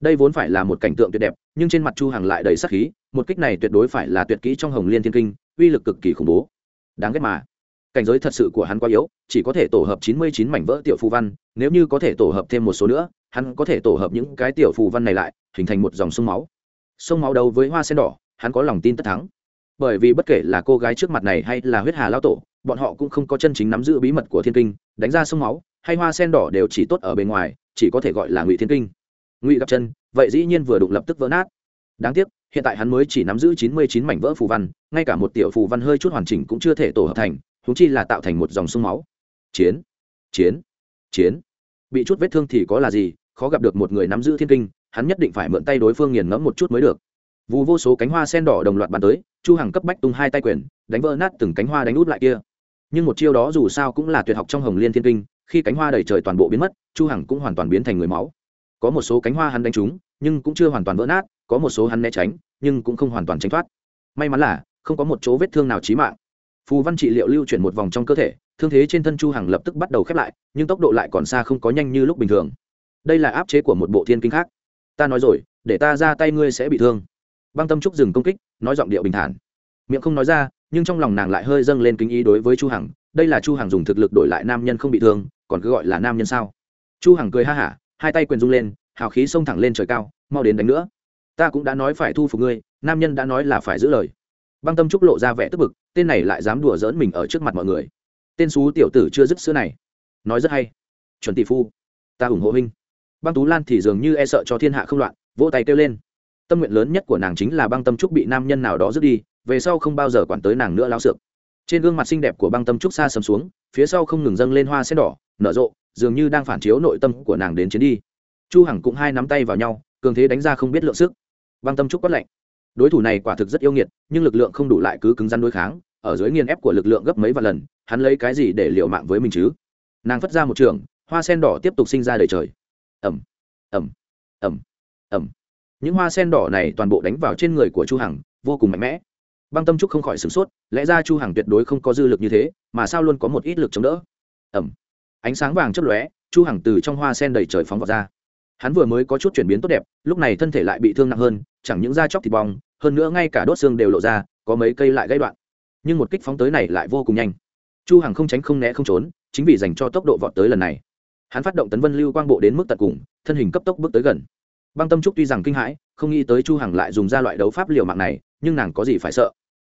Đây vốn phải là một cảnh tượng tuyệt đẹp, nhưng trên mặt chu hằng lại đầy sắc khí, một kích này tuyệt đối phải là tuyệt kỹ trong hồng liên thiên kinh, uy lực cực kỳ khủng bố. Đáng ghét mà. Cảnh giới thật sự của hắn quá yếu, chỉ có thể tổ hợp 99 mảnh vỡ tiểu phù văn, nếu như có thể tổ hợp thêm một số nữa, hắn có thể tổ hợp những cái tiểu phù văn này lại, hình thành một dòng sông máu. Sông máu đấu với hoa sen đỏ, hắn có lòng tin tất thắng. Bởi vì bất kể là cô gái trước mặt này hay là huyết hà lao tổ, bọn họ cũng không có chân chính nắm giữ bí mật của thiên kinh, đánh ra sông máu hay hoa sen đỏ đều chỉ tốt ở bên ngoài, chỉ có thể gọi là ngụy thiên kinh. Ngụy gặp chân, vậy dĩ nhiên vừa đụng lập tức vỡ nát. Đáng tiếc, hiện tại hắn mới chỉ nắm giữ chín mươi chín mảnh vỡ phù văn, ngay cả một tiểu phù văn hơi chút hoàn chỉnh cũng chưa thể tổ hợp thành thúng chi là tạo thành một dòng sông máu. Chiến chiến chiến. Bị chút vết thương thì có là gì, khó gặp được một người nắm giữ thiên kinh, hắn nhất định phải mượn tay đối phương nghiền ngẫm một chút mới được. Vù vô số cánh hoa sen đỏ đồng loạt bắn tới, chu hằng cấp bách tung hai tay quyền, đánh vỡ nát từng cánh hoa đánh út lại kia. Nhưng một chiêu đó dù sao cũng là tuyệt học trong hồng liên thiên kinh khi cánh hoa đầy trời toàn bộ biến mất, chu hằng cũng hoàn toàn biến thành người máu. Có một số cánh hoa hắn đánh trúng, nhưng cũng chưa hoàn toàn vỡ nát, có một số hắn né tránh, nhưng cũng không hoàn toàn tránh thoát. May mắn là, không có một chỗ vết thương nào chí mạng. Phù văn trị liệu lưu chuyển một vòng trong cơ thể, thương thế trên thân chu hằng lập tức bắt đầu khép lại, nhưng tốc độ lại còn xa không có nhanh như lúc bình thường. Đây là áp chế của một bộ thiên kinh khác. Ta nói rồi, để ta ra tay ngươi sẽ bị thương. Băng tâm trúc dừng công kích, nói giọng điệu bình thản. Miệng không nói ra, nhưng trong lòng nàng lại hơi dâng lên kính ý đối với chu hằng. Đây là chu hằng dùng thực lực đổi lại nam nhân không bị thương còn cứ gọi là nam nhân sao? Chu hằng cười ha hả, hai tay quyền rung lên, hào khí xông thẳng lên trời cao, mau đến đánh nữa. Ta cũng đã nói phải thu phục ngươi, nam nhân đã nói là phải giữ lời. Băng tâm trúc lộ ra vẻ tức bực, tên này lại dám đùa giỡn mình ở trước mặt mọi người. Tên xú tiểu tử chưa dứt sữa này. Nói rất hay. Chuẩn tỷ phu, ta ủng hộ huynh. Băng tú lan thì dường như e sợ cho thiên hạ không loạn, vỗ tay kêu lên. Tâm nguyện lớn nhất của nàng chính là băng tâm trúc bị nam nhân nào đó dứt đi, về sau không bao giờ quản tới nàng nữa lao sượng. trên gương mặt xinh đẹp của băng tâm trúc xa sầm xuống, phía sau không ngừng dâng lên hoa sen đỏ nở rộ, dường như đang phản chiếu nội tâm của nàng đến chiến đi. Chu hằng cũng hai nắm tay vào nhau, cường thế đánh ra không biết lượng sức. Băng tâm trúc quát lạnh. Đối thủ này quả thực rất yêu nghiệt, nhưng lực lượng không đủ lại cứ cứng rắn đối kháng, ở dưới nghiền ép của lực lượng gấp mấy vạn lần, hắn lấy cái gì để liều mạng với mình chứ? Nàng phất ra một trường, hoa sen đỏ tiếp tục sinh ra đầy trời. Ẩm ẩm ẩm ẩm những hoa sen đỏ này toàn bộ đánh vào trên người của chu hằng, vô cùng mạnh mẽ. Băng tâm trúc không khỏi sửng sốt, lẽ ra chu hằng tuyệt đối không có dư lực như thế, mà sao luôn có một ít lực chống đỡ? Ẩm ánh sáng vàng chớp lóe, chu hằng từ trong hoa sen đầy trời phóng vào ra. Hắn vừa mới có chút chuyển biến tốt đẹp, lúc này thân thể lại bị thương nặng hơn, chẳng những da chóc thịt bong, hơn nữa ngay cả đốt xương đều lộ ra, có mấy cây lại gãy đoạn. Nhưng một kích phóng tới này lại vô cùng nhanh. Chu hằng không tránh không né không trốn, chính vì dành cho tốc độ vọt tới lần này. Hắn phát động tấn vân lưu quang bộ đến mức tận cùng, thân hình cấp tốc bước tới gần. Băng tâm trúc tuy rằng kinh hãi, không nghĩ tới chu hằng lại dùng ra loại đấu pháp liều mạng này, nhưng nàng có gì phải sợ?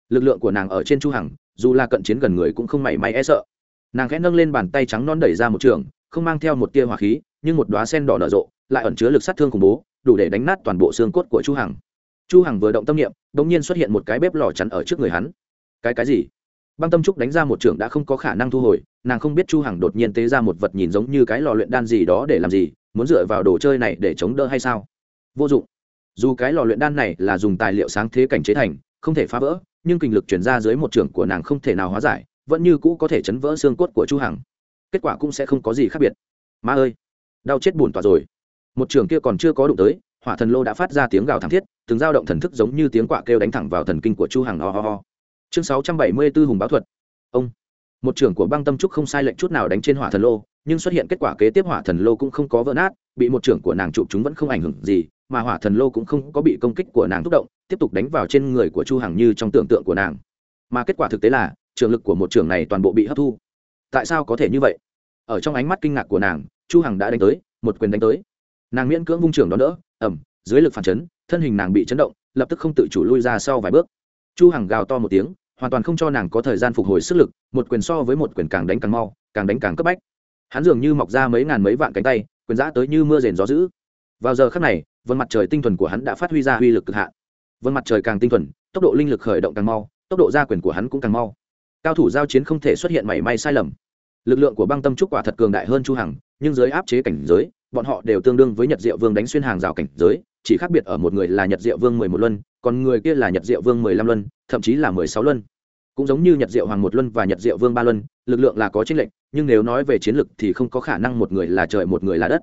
Lực lượng của nàng ở trên chu hằng, dù là cận chiến gần người cũng không mảy may e sợ nàng khẽ nâng lên bàn tay trắng non đẩy ra một trường, không mang theo một tia hỏa khí, nhưng một đoá sen đỏ nở rộ, lại ẩn chứa lực sát thương khủng bố, đủ để đánh nát toàn bộ xương cốt của chu hằng. Chu hằng vừa động tâm niệm đống nhiên xuất hiện một cái bếp lò chắn ở trước người hắn. Cái cái gì? Băng tâm trúc đánh ra một trường đã không có khả năng thu hồi, nàng không biết chu hằng đột nhiên tế ra một vật nhìn giống như cái lò luyện đan gì đó để làm gì, muốn dựa vào đồ chơi này để chống đỡ hay sao? Vô dụng. Dù cái lò luyện đan này là dùng tài liệu sáng thế cảnh chế thành, không thể phá vỡ, nhưng kinh lực chuyển ra dưới một trường của nàng không thể nào hóa giải vẫn như cũ có thể chấn vỡ xương cốt của chu hằng. Kết quả cũng sẽ không có gì khác biệt. Ma ơi, đau chết buồn tỏa rồi. Một trường kia còn chưa có đụng tới, hỏa thần lô đã phát ra tiếng gào thảm thiết, từng dao động thần thức giống như tiếng quạ kêu đánh thẳng vào thần kinh của chu hằng ho ho ho. Chương 674 hùng báo thuật. Ông. Một trưởng của băng tâm trúc không sai lệnh chút nào đánh trên hỏa thần lô, nhưng xuất hiện kết quả kế tiếp hỏa thần lô cũng không có vỡ nát, bị một trưởng của nàng chụp chúng vẫn không ảnh hưởng gì, mà hỏa thần lô cũng không có bị công kích của nàng thúc động, tiếp tục đánh vào trên người của chu hằng như trong tưởng tượng của nàng. Mà kết quả thực tế là trường lực của một trưởng này toàn bộ bị hấp thu. Tại sao có thể như vậy? Ở trong ánh mắt kinh ngạc của nàng, chu hằng đã đánh tới, một quyền đánh tới. Nàng miễn cưỡng vung trưởng đó đỡ ẩm dưới lực phản chấn, thân hình nàng bị chấn động, lập tức không tự chủ lui ra sau vài bước. Chu hằng gào to một tiếng, hoàn toàn không cho nàng có thời gian phục hồi sức lực, một quyền so với một quyền càng đánh càng mau, càng đánh càng cấp bách. Hắn dường như mọc ra mấy ngàn mấy vạn cánh tay, quyền giã tới như mưa rền gió dữ. Vào giờ khắc này, vân mặt trời tinh thuần của hắn đã phát huy ra uy lực cực hạn. Vân mặt trời càng tinh thuần, tốc độ linh lực khởi động càng mau, tốc độ ra quyền của hắn cũng càng mau cao thủ giao chiến không thể xuất hiện mảy may sai lầm. Lực lượng của băng tâm trúc quả thật cường đại hơn chu hằng, nhưng dưới áp chế cảnh giới, bọn họ đều tương đương với nhật diệu vương đánh xuyên hàng rào cảnh giới, chỉ khác biệt ở một người là nhật diệu vương mười một luân, còn người kia là nhật diệu vương mười lăm luân, thậm chí là mười sáu luân. Cũng giống như nhật diệu hoàng một luân và nhật diệu vương ba luân, lực lượng là có chênh lệnh nhưng nếu nói về chiến lực thì không có khả năng một người là trời, một người là đất.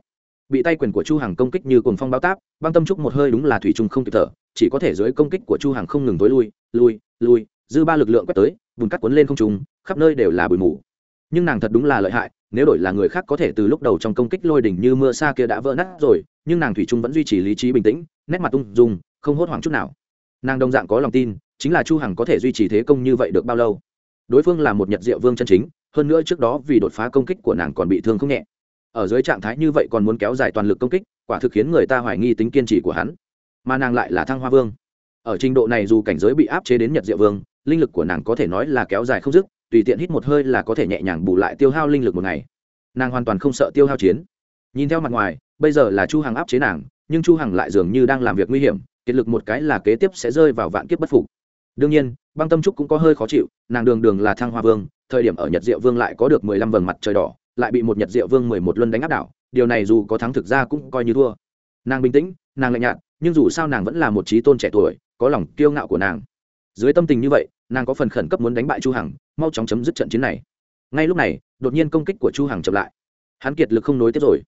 Bị tay quyền của chu hằng công kích như cuồng phong bao táp, băng tâm trúc một hơi đúng là thủy trung không kịp thở, chỉ có thể dưới công kích của chu hằng không ngừng tối lui lui lui dư ba lực lượng quét tới, bùn cắt cuốn lên không trung, khắp nơi đều là bụi mù. Nhưng nàng thật đúng là lợi hại, nếu đổi là người khác có thể từ lúc đầu trong công kích lôi đỉnh như mưa xa kia đã vỡ nát rồi, nhưng nàng thủy trung vẫn duy trì lý trí bình tĩnh, nét mặt tung dung, không hốt hoảng chút nào. Nàng đồng dạng có lòng tin, chính là chu hằng có thể duy trì thế công như vậy được bao lâu? Đối phương là một nhật diệu vương chân chính, hơn nữa trước đó vì đột phá công kích của nàng còn bị thương không nhẹ. Ở dưới trạng thái như vậy còn muốn kéo dài toàn lực công kích, quả thực khiến người ta hoài nghi tính kiên trì của hắn. Mà nàng lại là thăng hoa vương. Ở trình độ này dù cảnh giới bị áp chế đến nhật diệu vương linh lực của nàng có thể nói là kéo dài không dứt, tùy tiện hít một hơi là có thể nhẹ nhàng bù lại tiêu hao linh lực một ngày. Nàng hoàn toàn không sợ tiêu hao chiến. Nhìn theo mặt ngoài, bây giờ là chu hằng áp chế nàng, nhưng chu hằng lại dường như đang làm việc nguy hiểm, kiệt lực một cái là kế tiếp sẽ rơi vào vạn kiếp bất phục. Đương nhiên, băng tâm trúc cũng có hơi khó chịu, nàng đường đường là thăng hoa vương, thời điểm ở nhật diệu vương lại có được mười lăm vầng mặt trời đỏ, lại bị một nhật diệu vương mười một luân đánh áp đảo, điều này dù có thắng thực ra cũng coi như thua. Nàng bình tĩnh, nàng lạnh nhạt, nhưng dù sao nàng vẫn là một trí tôn trẻ tuổi, có lòng kiêu ngạo của nàng. Dưới tâm tình như vậy nàng có phần khẩn cấp muốn đánh bại chu hằng, mau chóng chấm dứt trận chiến này. Ngay lúc này, đột nhiên công kích của chu hằng chậm lại. Hắn kiệt lực không nối tiếp rồi.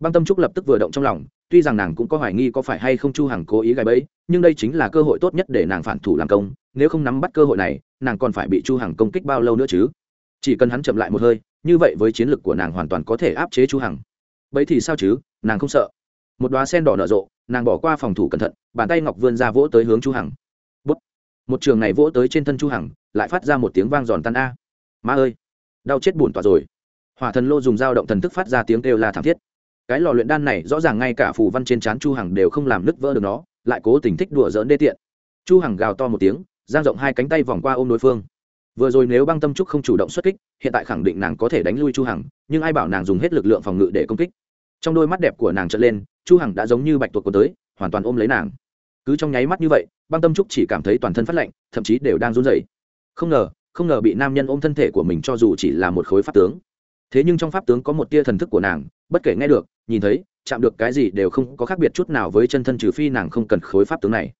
Băng tâm trúc lập tức vừa động trong lòng, tuy rằng nàng cũng có hoài nghi có phải hay không chu hằng cố ý gài bẫy, nhưng đây chính là cơ hội tốt nhất để nàng phản thủ làm công, nếu không nắm bắt cơ hội này, nàng còn phải bị chu hằng công kích bao lâu nữa chứ? Chỉ cần hắn chậm lại một hơi, như vậy với chiến lược của nàng hoàn toàn có thể áp chế chu hằng. Bẫy thì sao chứ? Nàng không sợ. Một đóa sen đỏ nở rộ, nàng bỏ qua phòng thủ cẩn thận, bàn tay ngọc vươn ra vỗ tới hướng chu hằng một trường này vỗ tới trên thân chu hằng, lại phát ra một tiếng vang giòn tan a. Ma ơi, đau chết buồn tỏa rồi. Hỏa thần lô dùng dao động thần thức phát ra tiếng kêu la thảm thiết. Cái lò luyện đan này rõ ràng ngay cả phù văn trên trán chu hằng đều không làm nứt vỡ được nó, lại cố tình thích đùa giỡn đê tiện. Chu hằng gào to một tiếng, giang rộng hai cánh tay vòng qua ôm đối phương. Vừa rồi nếu băng tâm trúc không chủ động xuất kích, hiện tại khẳng định nàng có thể đánh lui chu hằng, nhưng ai bảo nàng dùng hết lực lượng phòng ngự để công kích. Trong đôi mắt đẹp của nàng trợn lên, chu hằng đã giống như bạch tuộc của tới, hoàn toàn ôm lấy nàng cứ trong nháy mắt như vậy, băng tâm trúc chỉ cảm thấy toàn thân phát lạnh, thậm chí đều đang run rẩy. Không ngờ không ngờ bị nam nhân ôm thân thể của mình cho dù chỉ là một khối pháp tướng. Thế nhưng trong pháp tướng có một tia thần thức của nàng, bất kể nghe được, nhìn thấy, chạm được cái gì đều không có khác biệt chút nào với chân thân trừ phi nàng không cần khối pháp tướng này.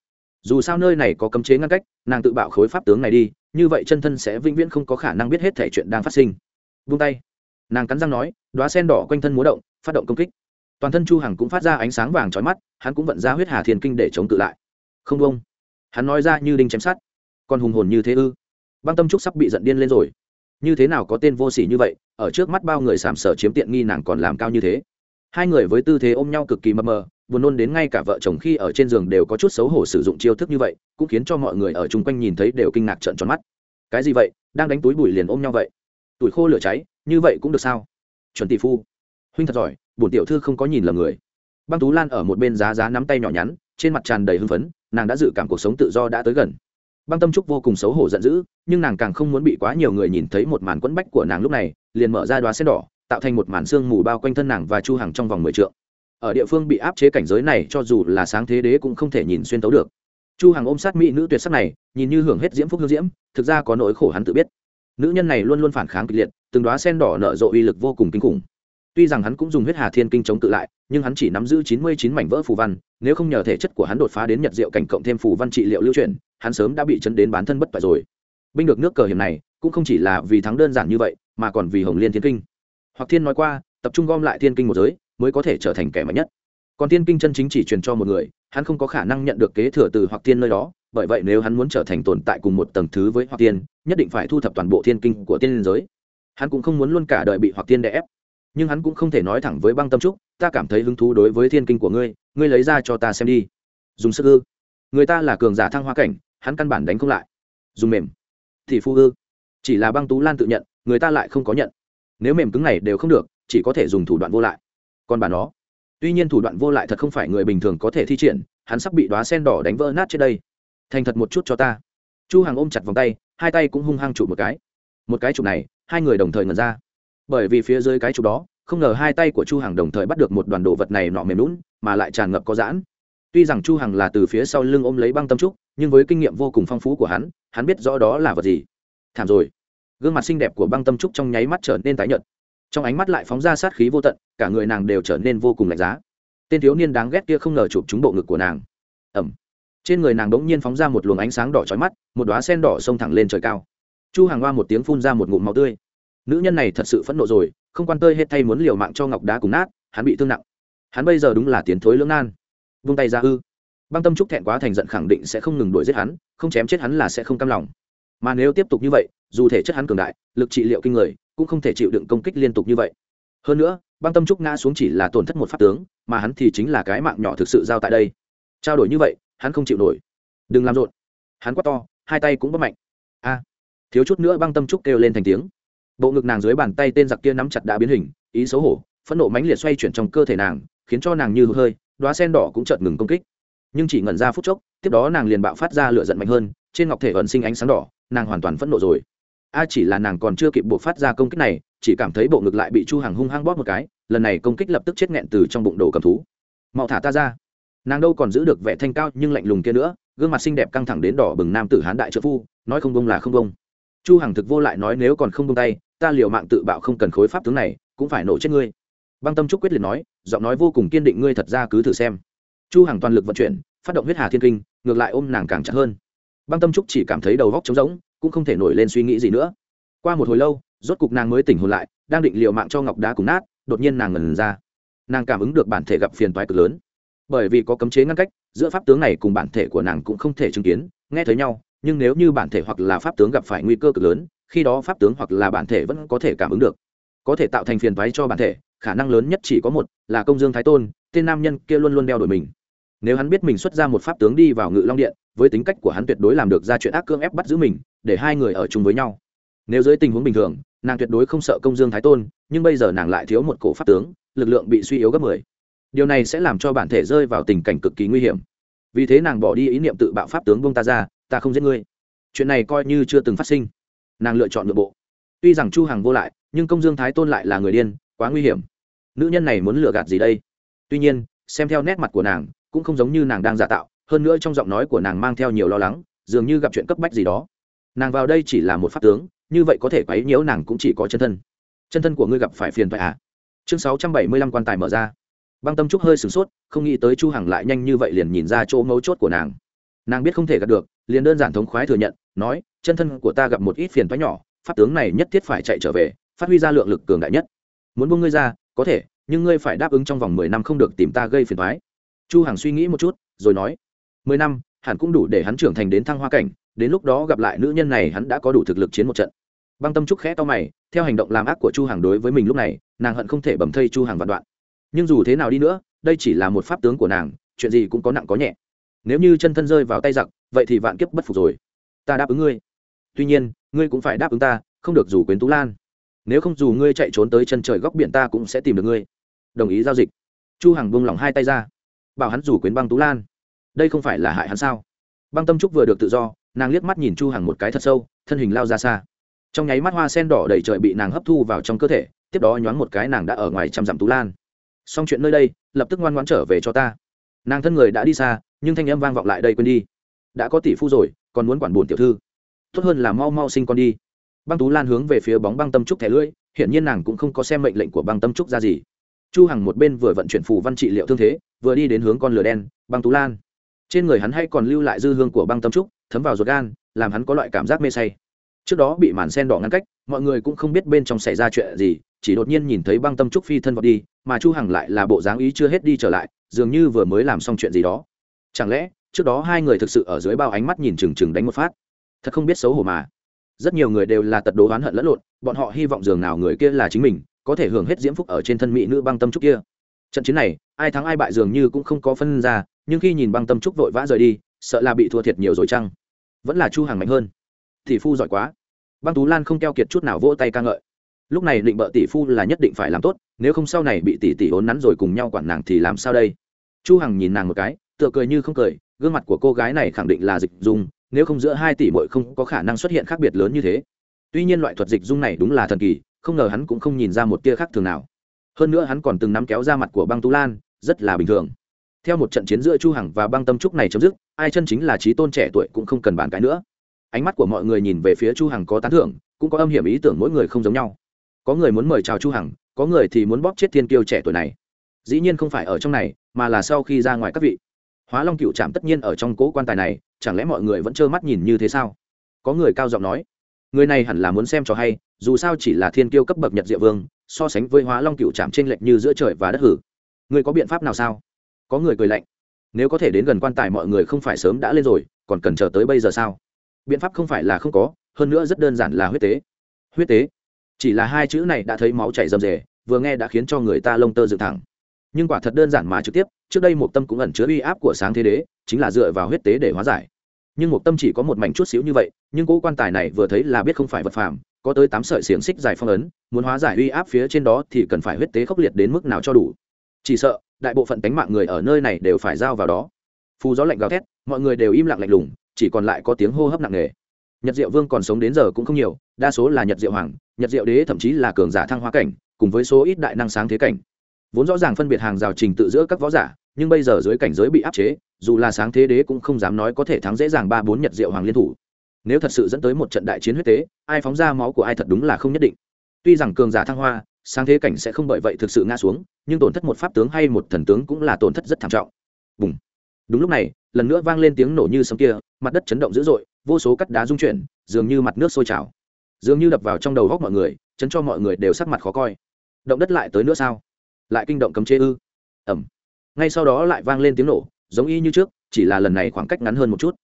Dù sao nơi này có cấm chế ngăn cách, nàng tự bạo khối pháp tướng này đi, như vậy chân thân sẽ vĩnh viễn không có khả năng biết hết thể chuyện đang phát sinh. Vung tay. Nàng cắn răng nói đoá sen đỏ quanh thân múa động, phát động công kích toàn thân chu hằng cũng phát ra ánh sáng vàng chói mắt, hắn cũng vận ra huyết hà thiền kinh để chống cự lại. Không đông hắn nói ra như đinh chém sắt. Còn hùng hồn như thế ư? Băng tâm trúc sắp bị giận điên lên rồi. Như thế nào có tên vô sỉ như vậy? Ở trước mắt bao người sàm sở chiếm tiện nghi nàng còn làm cao như thế. Hai người với tư thế ôm nhau cực kỳ mập mờ, buồn nôn đến ngay cả vợ chồng khi ở trên giường đều có chút xấu hổ sử dụng chiêu thức như vậy, cũng khiến cho mọi người ở chung quanh nhìn thấy đều kinh ngạc trợn tròn mắt. Cái gì vậy? Đang đánh túi bụi liền ôm nhau vậy? Tuổi khô lửa cháy, như vậy cũng được sao? Chuẩn tỷ phu huynh thật giỏi, bổn tiểu thư không có nhìn lầm người. Băng tú lan ở một bên giá giá nắm tay nhỏ nhắn, trên mặt tràn đầy hưng phấn, nàng đã dự cảm cuộc sống tự do đã tới gần. Băng tâm trúc vô cùng xấu hổ giận dữ, nhưng nàng càng không muốn bị quá nhiều người nhìn thấy một màn quẫn bách của nàng lúc này, liền mở ra đoá sen đỏ, tạo thành một màn xương mù bao quanh thân nàng và chu hằng trong vòng mười trượng. Ở địa phương bị áp chế cảnh giới này, cho dù là sáng thế đế cũng không thể nhìn xuyên tấu được. Chu hằng ôm sát mỹ nữ tuyệt sắc này, nhìn như hưởng hết diễm phúc hương diễm, thực ra có nỗi khổ hắn tự biết. Nữ nhân này luôn luôn phản kháng kịch liệt, từng đóa sen đỏ nở rộ uy lực vô cùng kinh khủng tuy rằng hắn cũng dùng huyết hà thiên kinh chống tự lại nhưng hắn chỉ nắm giữ chín mươi chín mảnh vỡ phù văn nếu không nhờ thể chất của hắn đột phá đến nhật diệu cảnh cộng thêm phù văn trị liệu lưu truyền hắn sớm đã bị chấn đến bán thân bất bại rồi. Binh được nước cờ hiểm này cũng không chỉ là vì thắng đơn giản như vậy mà còn vì hồng liên thiên kinh. Hoặc thiên nói qua tập trung gom lại thiên kinh một giới mới có thể trở thành kẻ mạnh nhất. Còn thiên kinh chân chính chỉ truyền cho một người hắn không có khả năng nhận được kế thừa từ hoặc thiên nơi đó bởi vậy nếu hắn muốn trở thành tồn tại cùng một tầng thứ với hoặc thiên, nhất định phải thu thập toàn bộ thiên kinh của tiên giới. Hắn cũng không muốn luôn cả đời bị hoặc thiên đè ép nhưng hắn cũng không thể nói thẳng với băng tâm trúc, ta cảm thấy hứng thú đối với thiên kinh của ngươi ngươi lấy ra cho ta xem đi. Dùng sức ư. Người ta là cường giả thăng hoa cảnh, hắn căn bản đánh không lại. Dùng mềm. Thì phu ư. Chỉ là băng tú lan tự nhận, người ta lại không có nhận. Nếu mềm cứng này đều không được, chỉ có thể dùng thủ đoạn vô lại. Còn bà nó. Tuy nhiên thủ đoạn vô lại thật không phải người bình thường có thể thi triển, hắn sắp bị đoá sen đỏ đánh vỡ nát trên đây. Thành thật một chút cho ta. Chu hàng ôm chặt vòng tay, hai tay cũng hung hăng chụp một cái. Một cái chụp này, hai người đồng thời ngẩn ra bởi vì phía dưới cái trục đó, không ngờ hai tay của chu hằng đồng thời bắt được một đoàn đồ vật này nọ mềm lún mà lại tràn ngập có giãn. Tuy rằng chu hằng là từ phía sau lưng ôm lấy băng tâm trúc, nhưng với kinh nghiệm vô cùng phong phú của hắn hắn biết rõ đó là vật gì. Thảm rồi. Gương mặt xinh đẹp của băng tâm trúc trong nháy mắt trở nên tái nhợt. Trong ánh mắt lại phóng ra sát khí vô tận, cả người nàng đều trở nên vô cùng lạnh giá. Tên thiếu niên đáng ghét kia không ngờ chụp trúng bộ ngực của nàng. Ẩm trên người nàng đống nhiên phóng ra một luồng ánh sáng đỏ chói mắt, một đóa sen đỏ xông thẳng lên trời cao. Chu hàng hoa một tiếng phun ra một ngụm máu tươi nữ nhân này thật sự phẫn nộ rồi, không quan tơi hết thay muốn liều mạng cho ngọc đá cùng nát, hắn bị thương nặng. Hắn bây giờ đúng là tiến thối lưỡng nan. Vung tay ra ư. Băng tâm trúc thẹn quá thành giận khẳng định sẽ không ngừng đuổi giết hắn, không chém chết hắn là sẽ không cam lòng. Mà nếu tiếp tục như vậy, dù thể chất hắn cường đại, lực trị liệu kinh người, cũng không thể chịu đựng công kích liên tục như vậy. Hơn nữa, băng tâm trúc ngã xuống chỉ là tổn thất một pháp tướng, mà hắn thì chính là cái mạng nhỏ thực sự giao tại đây. Trao đổi như vậy, hắn không chịu nổi. Đừng làm rộn. Hắn quát to, hai tay cũng bất mạnh. A. Thiếu chút nữa băng tâm trúc kêu lên thành tiếng bộ ngực nàng dưới bàn tay tên giặc kia nắm chặt đã biến hình, ý xấu hổ, phẫn nộ mãnh liệt xoay chuyển trong cơ thể nàng, khiến cho nàng như hơi đoá sen đỏ cũng chợt ngừng công kích. Nhưng chỉ ngẩn ra phút chốc, tiếp đó nàng liền bạo phát ra lửa giận mạnh hơn, trên ngọc thể ẩn sinh ánh sáng đỏ, nàng hoàn toàn phẫn nộ rồi. A chỉ là nàng còn chưa kịp buộc phát ra công kích này, chỉ cảm thấy bộ ngực lại bị chu hàng hung hăng bóp một cái, lần này công kích lập tức chết nghẹn từ trong bụng đồ cầm thú. Mau thả ta ra. Nàng đâu còn giữ được vẻ thanh cao nhưng lạnh lùng kia nữa, gương mặt xinh đẹp căng thẳng đến đỏ bừng nam tử hán đại trợ phu, nói không bông là không bông chu hằng thực vô lại nói nếu còn không buông tay, ta liều mạng tự bạo không cần khối pháp tướng này, cũng phải nổ chết ngươi. Băng tâm trúc quyết liệt nói, giọng nói vô cùng kiên định ngươi thật ra cứ thử xem. Chu hằng toàn lực vận chuyển, phát động huyết hà thiên kinh, ngược lại ôm nàng càng chặt hơn. Băng tâm trúc chỉ cảm thấy đầu góc trống rỗng, cũng không thể nổi lên suy nghĩ gì nữa. Qua một hồi lâu, rốt cục nàng mới tỉnh hồn lại, đang định liều mạng cho ngọc đá cùng nát, đột nhiên nàng ngẩn ra. Nàng cảm ứng được bản thể gặp phiền toái cực lớn. Bởi vì có cấm chế ngăn cách, giữa pháp tướng này cùng bản thể của nàng cũng không thể chứng kiến, nghe thấy nhau nhưng nếu như bản thể hoặc là pháp tướng gặp phải nguy cơ cực lớn, khi đó pháp tướng hoặc là bản thể vẫn có thể cảm ứng được. Có thể tạo thành phiền toái cho bản thể, khả năng lớn nhất chỉ có một, là công dương thái tôn, tên nam nhân kia luôn luôn đeo đổi mình. Nếu hắn biết mình xuất ra một pháp tướng đi vào ngự long điện, với tính cách của hắn tuyệt đối làm được ra chuyện ác cương ép bắt giữ mình, để hai người ở chung với nhau. Nếu dưới tình huống bình thường, nàng tuyệt đối không sợ công dương thái tôn, nhưng bây giờ nàng lại thiếu một cổ pháp tướng, lực lượng bị suy yếu gấp mười. Điều này sẽ làm cho bản thể rơi vào tình cảnh cực kỳ nguy hiểm. Vì thế nàng bỏ đi ý niệm tự bạo pháp tướng bông ta ra ta không giết ngươi. Chuyện này coi như chưa từng phát sinh. Nàng lựa chọn nội bộ. Tuy rằng chu hằng vô lại, nhưng công dương thái tôn lại là người điên, quá nguy hiểm. Nữ nhân này muốn lừa gạt gì đây? Tuy nhiên, xem theo nét mặt của nàng, cũng không giống như nàng đang giả tạo, hơn nữa trong giọng nói của nàng mang theo nhiều lo lắng, dường như gặp chuyện cấp bách gì đó. Nàng vào đây chỉ là một pháp tướng, như vậy có thể quấy nhiễu nàng cũng chỉ có chân thân. Chân thân của ngươi gặp phải phiền phải à? Chương sáu trăm bảy mươi lăm quan tài mở ra. Băng tâm trúc hơi sửng sốt, không nghĩ tới chu hằng lại nhanh như vậy liền nhìn ra chỗ mấu chốt của nàng. Nàng biết không thể gặp được liền đơn giản thống khoái thừa nhận, nói, chân thân của ta gặp một ít phiền toái nhỏ, pháp tướng này nhất thiết phải chạy trở về, phát huy ra lượng lực cường đại nhất. Muốn buông ngươi ra, có thể, nhưng ngươi phải đáp ứng trong vòng mười năm không được tìm ta gây phiền toái. Chu hằng suy nghĩ một chút, rồi nói, mười năm, hẳn cũng đủ để hắn trưởng thành đến thăng hoa cảnh, đến lúc đó gặp lại nữ nhân này hắn đã có đủ thực lực chiến một trận. Băng tâm trúc khẽ to mày, theo hành động làm ác của chu hằng đối với mình lúc này, nàng hận không thể bầm thây chu hằng vạn đoạn. Nhưng dù thế nào đi nữa, đây chỉ là một pháp tướng của nàng, chuyện gì cũng có nặng có nhẹ. Nếu như chân thân rơi vào tay giặc vậy thì vạn kiếp bất phục rồi. Ta đáp ứng ngươi. Tuy nhiên, ngươi cũng phải đáp ứng ta, không được dù quyến tú lan. Nếu không dù ngươi chạy trốn tới chân trời góc biển ta cũng sẽ tìm được ngươi. Đồng ý giao dịch. Chu hằng buông lỏng hai tay ra. Bảo hắn rủ quyến băng tú lan. Đây không phải là hại hắn sao? Băng tâm trúc vừa được tự do, nàng liếc mắt nhìn chu hằng một cái thật sâu, thân hình lao ra xa. Trong nháy mắt hoa sen đỏ đầy trời bị nàng hấp thu vào trong cơ thể, tiếp đó nhoáng một cái nàng đã ở ngoài trăm dặm tú lan. Xong chuyện nơi đây, lập tức ngoan ngoãn trở về cho ta. Nàng thân người đã đi xa, nhưng thanh âm vang vọng lại đây quên đi đã có tỷ phu rồi, còn muốn quản buồn tiểu thư. Tốt hơn là mau mau sinh con đi. Băng tú lan hướng về phía bóng băng tâm trúc thẻ lưỡi, hiển nhiên nàng cũng không có xem mệnh lệnh của băng tâm trúc ra gì. Chu hằng một bên vừa vận chuyển phù văn trị liệu thương thế, vừa đi đến hướng con lửa đen, băng tú lan. Trên người hắn hay còn lưu lại dư hương của băng tâm trúc, thấm vào ruột gan, làm hắn có loại cảm giác mê say. Trước đó bị màn sen đỏ ngăn cách, mọi người cũng không biết bên trong xảy ra chuyện gì, chỉ đột nhiên nhìn thấy băng tâm trúc phi thân vọt đi, mà chu hằng lại là bộ dáng ý chưa hết đi trở lại, dường như vừa mới làm xong chuyện gì đó. Chẳng lẽ trước đó hai người thực sự ở dưới bao ánh mắt nhìn chừng chừng đánh một phát. Thật không biết xấu hổ mà. Rất nhiều người đều là tật đố oán hận lẫn lộn, bọn họ hy vọng dường nào người kia là chính mình, có thể hưởng hết diễm phúc ở trên thân mỹ nữ băng tâm trúc kia. Trận chiến này, ai thắng ai bại dường như cũng không có phân ra, nhưng khi nhìn băng tâm trúc vội vã rời đi, sợ là bị thua thiệt nhiều rồi chăng? Vẫn là chu hàng mạnh hơn. Tỷ phu giỏi quá. Băng tú lan không keo kiệt chút nào vỗ tay ca ngợi. Lúc này định bợ tỷ phu là nhất định phải làm tốt, nếu không sau này bị tỷ tỷ ốn nắn rồi cùng nhau quản nàng thì làm sao đây? Chu hằng nhìn nàng một cái, tựa cười như không cười gương mặt của cô gái này khẳng định là dịch dung, nếu không giữa hai tỷ muội không có khả năng xuất hiện khác biệt lớn như thế. Tuy nhiên loại thuật dịch dung này đúng là thần kỳ, không ngờ hắn cũng không nhìn ra một tia khác thường nào. Hơn nữa hắn còn từng nắm kéo ra mặt của băng tú lan, rất là bình thường. Theo một trận chiến giữa chu hằng và băng tâm trúc này chấm dứt, ai chân chính là trí tôn trẻ tuổi cũng không cần bàn cái nữa. Ánh mắt của mọi người nhìn về phía chu hằng có tán thưởng, cũng có âm hiểm ý tưởng mỗi người không giống nhau. Có người muốn mời chào chu hằng, có người thì muốn bóp chết thiên kiêu trẻ tuổi này. Dĩ nhiên không phải ở trong này, mà là sau khi ra ngoài các vị hóa long cựu trạm tất nhiên ở trong cố quan tài này, chẳng lẽ mọi người vẫn trơ mắt nhìn như thế sao? Có người cao giọng nói, người này hẳn là muốn xem cho hay, dù sao chỉ là thiên kiêu cấp bậc nhật diệu vương, so sánh với hóa long cựu trạm t r ê n lệch như giữa trời và đất hử. Người có biện pháp nào sao? Có người cười lạnh, nếu có thể đến gần quan tài mọi người không phải sớm đã lên rồi, còn cần chờ tới bây giờ sao? Biện pháp không phải là không có, hơn nữa rất đơn giản là huyết tế. Huyết tế, chỉ là hai chữ này đã thấy máu chảy rầm rề, vừa nghe đã khiến cho người ta lông tơ dựng thẳng nhưng quả thật đơn giản mà trực tiếp, trước đây một tâm cũng ẩn chứa uy áp của sáng thế đế, chính là dựa vào huyết tế để hóa giải. Nhưng một tâm chỉ có một mảnh chút xíu như vậy, nhưng cỗ quan tài này vừa thấy là biết không phải vật phàm, có tới tám sợi xiềng xích dài phong ấn, muốn hóa giải uy áp phía trên đó thì cần phải huyết tế khốc liệt đến mức nào cho đủ. Chỉ sợ, đại bộ phận tánh mạng người ở nơi này đều phải giao vào đó. Phù gió lạnh gào thét, mọi người đều im lặng lạnh lùng, chỉ còn lại có tiếng hô hấp nặng nề. Nhật diệu vương còn sống đến giờ cũng không nhiều, đa số là nhật diệu hoàng, nhật diệu đế thậm chí là cường giả thăng hoa cảnh, cùng với số ít đại năng sáng thế cảnh vốn rõ ràng phân biệt hàng rào trình tự giữa các võ giả, nhưng bây giờ dưới cảnh giới bị áp chế, dù là sáng thế đế cũng không dám nói có thể thắng dễ dàng ba bốn nhật diệu hoàng liên thủ. Nếu thật sự dẫn tới một trận đại chiến huyết tế, ai phóng ra máu của ai thật đúng là không nhất định. Tuy rằng cường giả thăng hoa, sáng thế cảnh sẽ không bởi vậy thực sự ngã xuống, nhưng tổn thất một pháp tướng hay một thần tướng cũng là tổn thất rất thảm trọng. Bùng. Đúng lúc này, lần nữa vang lên tiếng nổ như sấm kia, mặt đất chấn động dữ dội, vô số cắt đá rung chuyển, dường như mặt nước sôi trào. Dường như đập vào trong đầu góc mọi người, chấn cho mọi người đều sắc mặt khó coi. Động đất lại tới nữa sao? Lại kinh động cấm chế ư? Ẩm. Ngay sau đó lại vang lên tiếng nổ giống y như trước chỉ là lần này khoảng cách ngắn hơn một chút.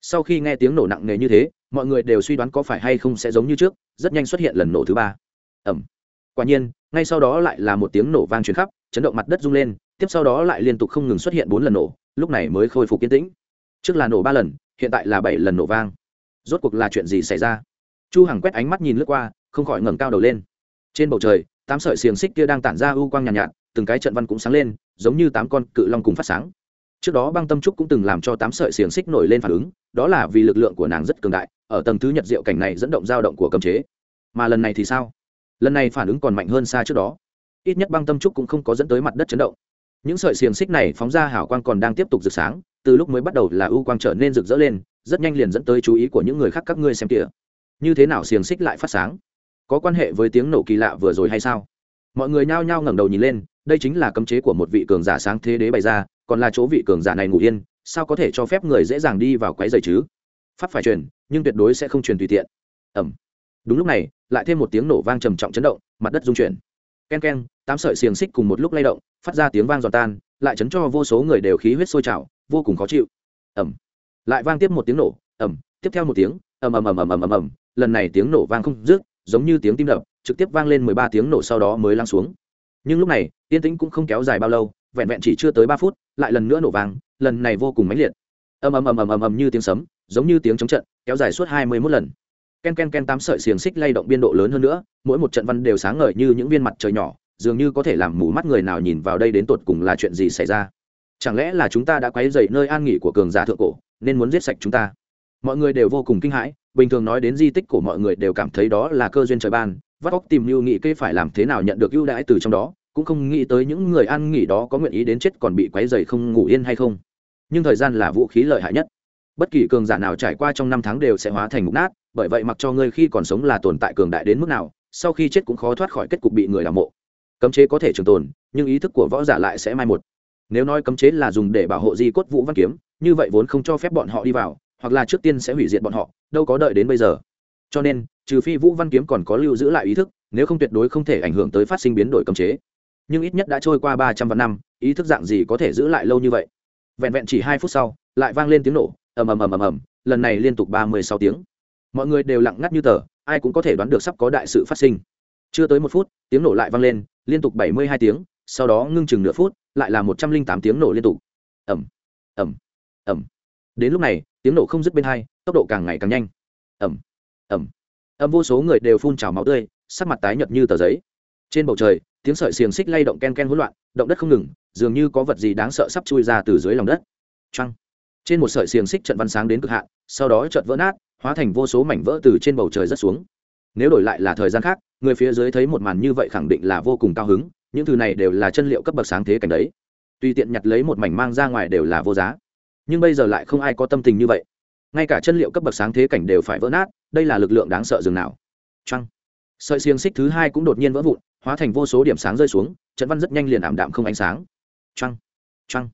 Sau khi nghe tiếng nổ nặng nề như thế mọi người đều suy đoán có phải hay không sẽ giống như trước rất nhanh xuất hiện lần nổ thứ ba. Ẩm. Quả nhiên ngay sau đó lại là một tiếng nổ vang truyền khắp chấn động mặt đất rung lên tiếp sau đó lại liên tục không ngừng xuất hiện bốn lần nổ lúc này mới khôi phục kiên tĩnh. Trước là nổ ba lần hiện tại là bảy lần nổ vang. Rốt cuộc là chuyện gì xảy ra? Chu hằng quét ánh mắt nhìn lướt qua không khỏi ngẩng cao đầu lên. Trên bầu trời tám sợi xiềng xích kia đang tản ra u quang nhàn nhạt, nhạt từng cái trận văn cũng sáng lên, giống như tám con cự long cùng phát sáng. Trước đó băng tâm trúc cũng từng làm cho tám sợi xiềng xích nổi lên phản ứng, đó là vì lực lượng của nàng rất cường đại, ở tầng thứ nhật diệu cảnh này dẫn động dao động của cấm chế. Mà lần này thì sao? Lần này phản ứng còn mạnh hơn xa trước đó. Ít nhất băng tâm trúc cũng không có dẫn tới mặt đất chấn động. Những sợi xiềng xích này phóng ra hào quang còn đang tiếp tục rực sáng, từ lúc mới bắt đầu là ưu quang trở nên rực rỡ lên, rất nhanh liền dẫn tới chú ý của những người khác, các ngươi xem kìa. Như thế nào xiềng xích lại phát sáng? Có quan hệ với tiếng nổ kỳ lạ vừa rồi hay sao? Mọi người nhao nhao ngẩng đầu nhìn lên đây chính là cấm chế của một vị cường giả sáng thế đế bày ra, còn là chỗ vị cường giả này ngủ yên, sao có thể cho phép người dễ dàng đi vào quái dày chứ? Pháp phải truyền, nhưng tuyệt đối sẽ không truyền tùy tiện. Ẩm đúng lúc này, lại thêm một tiếng nổ vang trầm trọng chấn động, mặt đất rung chuyển. K e n k e n tám sợi xiềng xích cùng một lúc lay động, phát ra tiếng vang giòn tan, lại chấn cho vô số người đều khí huyết sôi trào, vô cùng khó chịu. Ẩm lại vang tiếp một tiếng nổ ẩm tiếp theo một tiếng, ầm ầm ầm ầm ầm ầm ầm. Lần này tiếng nổ vang không dứt, giống như tiếng tim đập, trực tiếp vang lên mười ba tiếng nổ sau đó mới lắng xuống nhưng lúc này tiên tĩnh cũng không kéo dài bao lâu, vẹn vẹn chỉ chưa tới ba phút, lại lần nữa nổ vàng. lần này vô cùng mãnh liệt. Ầm ầm ầm ầm ầm ầm như tiếng sấm, giống như tiếng chống trận, kéo dài suốt hai mươi mốt lần. Ken ken ken tám sợi xiềng xích lay động biên độ lớn hơn nữa, mỗi một trận văn đều sáng ngời như những viên mặt trời nhỏ, dường như có thể làm mù mắt người nào nhìn vào đây đến tột cùng là chuyện gì xảy ra. Chẳng lẽ là chúng ta đã quấy dậy nơi an nghỉ của cường giả thượng cổ, nên muốn giết sạch chúng ta? Mọi người đều vô cùng kinh hãi, bình thường nói đến di tích của mọi người đều cảm thấy đó là cơ duyên trời ban vắt óc tìm lưu nghị kê phải làm thế nào nhận được ưu đãi từ trong đó, cũng không nghĩ tới những người ăn nghỉ đó có nguyện ý đến chết còn bị quấy dày không ngủ yên hay không. Nhưng thời gian là vũ khí lợi hại nhất. Bất kỳ cường giả nào trải qua trong năm tháng đều sẽ hóa thành mục nát, bởi vậy mặc cho ngươi khi còn sống là tồn tại cường đại đến mức nào, sau khi chết cũng khó thoát khỏi kết cục bị người làm mộ. Cấm chế có thể trường tồn, nhưng ý thức của võ giả lại sẽ mai một. Nếu nói cấm chế là dùng để bảo hộ di cốt vũ văn kiếm, như vậy vốn không cho phép bọn họ đi vào, hoặc là trước tiên sẽ hủy diệt bọn họ, đâu có đợi đến bây giờ. Cho nên trừ phi vũ văn kiếm còn có lưu giữ lại ý thức, nếu không tuyệt đối không thể ảnh hưởng tới phát sinh biến đổi cấm chế. Nhưng ít nhất đã trôi qua ba trăm vạn năm, ý thức dạng gì có thể giữ lại lâu như vậy? Vẹn vẹn chỉ hai phút sau, lại vang lên tiếng nổ, ầm ầm ầm ầm ầm, lần này liên tục ba mươi sáu tiếng. Mọi người đều lặng ngắt như tờ, ai cũng có thể đoán được sắp có đại sự phát sinh. Chưa tới một phút, tiếng nổ lại vang lên, liên tục bảy mươi hai tiếng, sau đó ngưng chừng nửa phút, lại là một trăm linh tám tiếng nổ liên tục. Ẩm ẩm ẩm đến lúc này, tiếng nổ không dứt bên hai, tốc độ càng ngày càng nhanh. Ẩm ẩm âm vô số người đều phun trào máu tươi, sắc mặt tái nhợt như tờ giấy. Trên bầu trời, tiếng sợi xiềng xích lay động ken ken hỗn loạn, động đất không ngừng, dường như có vật gì đáng sợ sắp chui ra từ dưới lòng đất. Trăng trên một sợi xiềng xích trận văn sáng đến cực hạn, sau đó trận vỡ nát, hóa thành vô số mảnh vỡ từ trên bầu trời rất xuống. Nếu đổi lại là thời gian khác, người phía dưới thấy một màn như vậy khẳng định là vô cùng cao hứng, những thứ này đều là chân liệu cấp bậc sáng thế cảnh đấy. Tùy tiện nhặt lấy một mảnh mang ra ngoài đều là vô giá. Nhưng bây giờ lại không ai có tâm tình như vậy. Ngay cả chân liệu cấp bậc sáng thế cảnh đều phải vỡ nát đây là lực lượng đáng sợ dường nào. Trăng sợi xiềng xích thứ hai cũng đột nhiên vỡ vụn, hóa thành vô số điểm sáng rơi xuống, trận văn rất nhanh liền ảm đạm không ánh sáng. Trăng trăng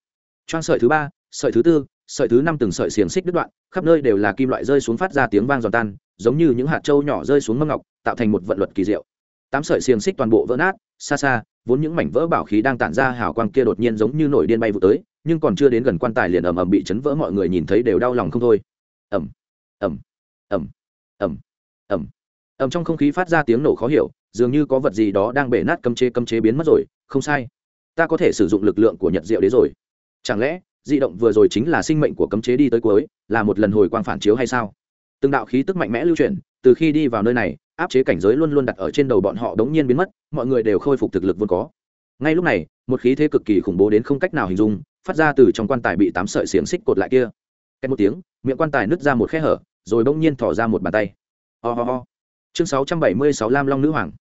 trăng sợi thứ ba, sợi thứ tư, sợi thứ năm từng sợi xiềng xích đứt đoạn, khắp nơi đều là kim loại rơi xuống phát ra tiếng vang giòn tan, giống như những hạt trâu nhỏ rơi xuống mâm ngọc, tạo thành một vận luật kỳ diệu. Tám sợi xiềng xích toàn bộ vỡ nát, xa xa, vốn những mảnh vỡ bảo khí đang tản ra hào quang kia đột nhiên giống như nổi điên bay vụ tới, nhưng còn chưa đến gần quan tài liền ầm ầm bị chấn vỡ, mọi người nhìn thấy đều đau lòng không thôi. Ầm. Ầm. Ầm ầm ầm ầm trong không khí phát ra tiếng nổ khó hiểu, dường như có vật gì đó đang bể nát cấm chế cấm chế biến mất rồi, không sai. Ta có thể sử dụng lực lượng của nhật diệu đế rồi. Chẳng lẽ, di động vừa rồi chính là sinh mệnh của cấm chế đi tới cuối, là một lần hồi quang phản chiếu hay sao? Từng đạo khí tức mạnh mẽ lưu chuyển, từ khi đi vào nơi này, áp chế cảnh giới luôn luôn đặt ở trên đầu bọn họ đống nhiên biến mất, mọi người đều khôi phục thực lực vốn có. Ngay lúc này, một khí thế cực kỳ khủng bố đến không cách nào hình dung, phát ra từ trong quan tài bị tám sợi xiềng xích cột lại kia. Cách một tiếng, miệng quan tài nứt ra một khe hở rồi bỗng nhiên thỏ ra một bàn tay. Ho、oh、ho、oh. chương sáu trăm bảy mươi sáu lam long nữ hoàng.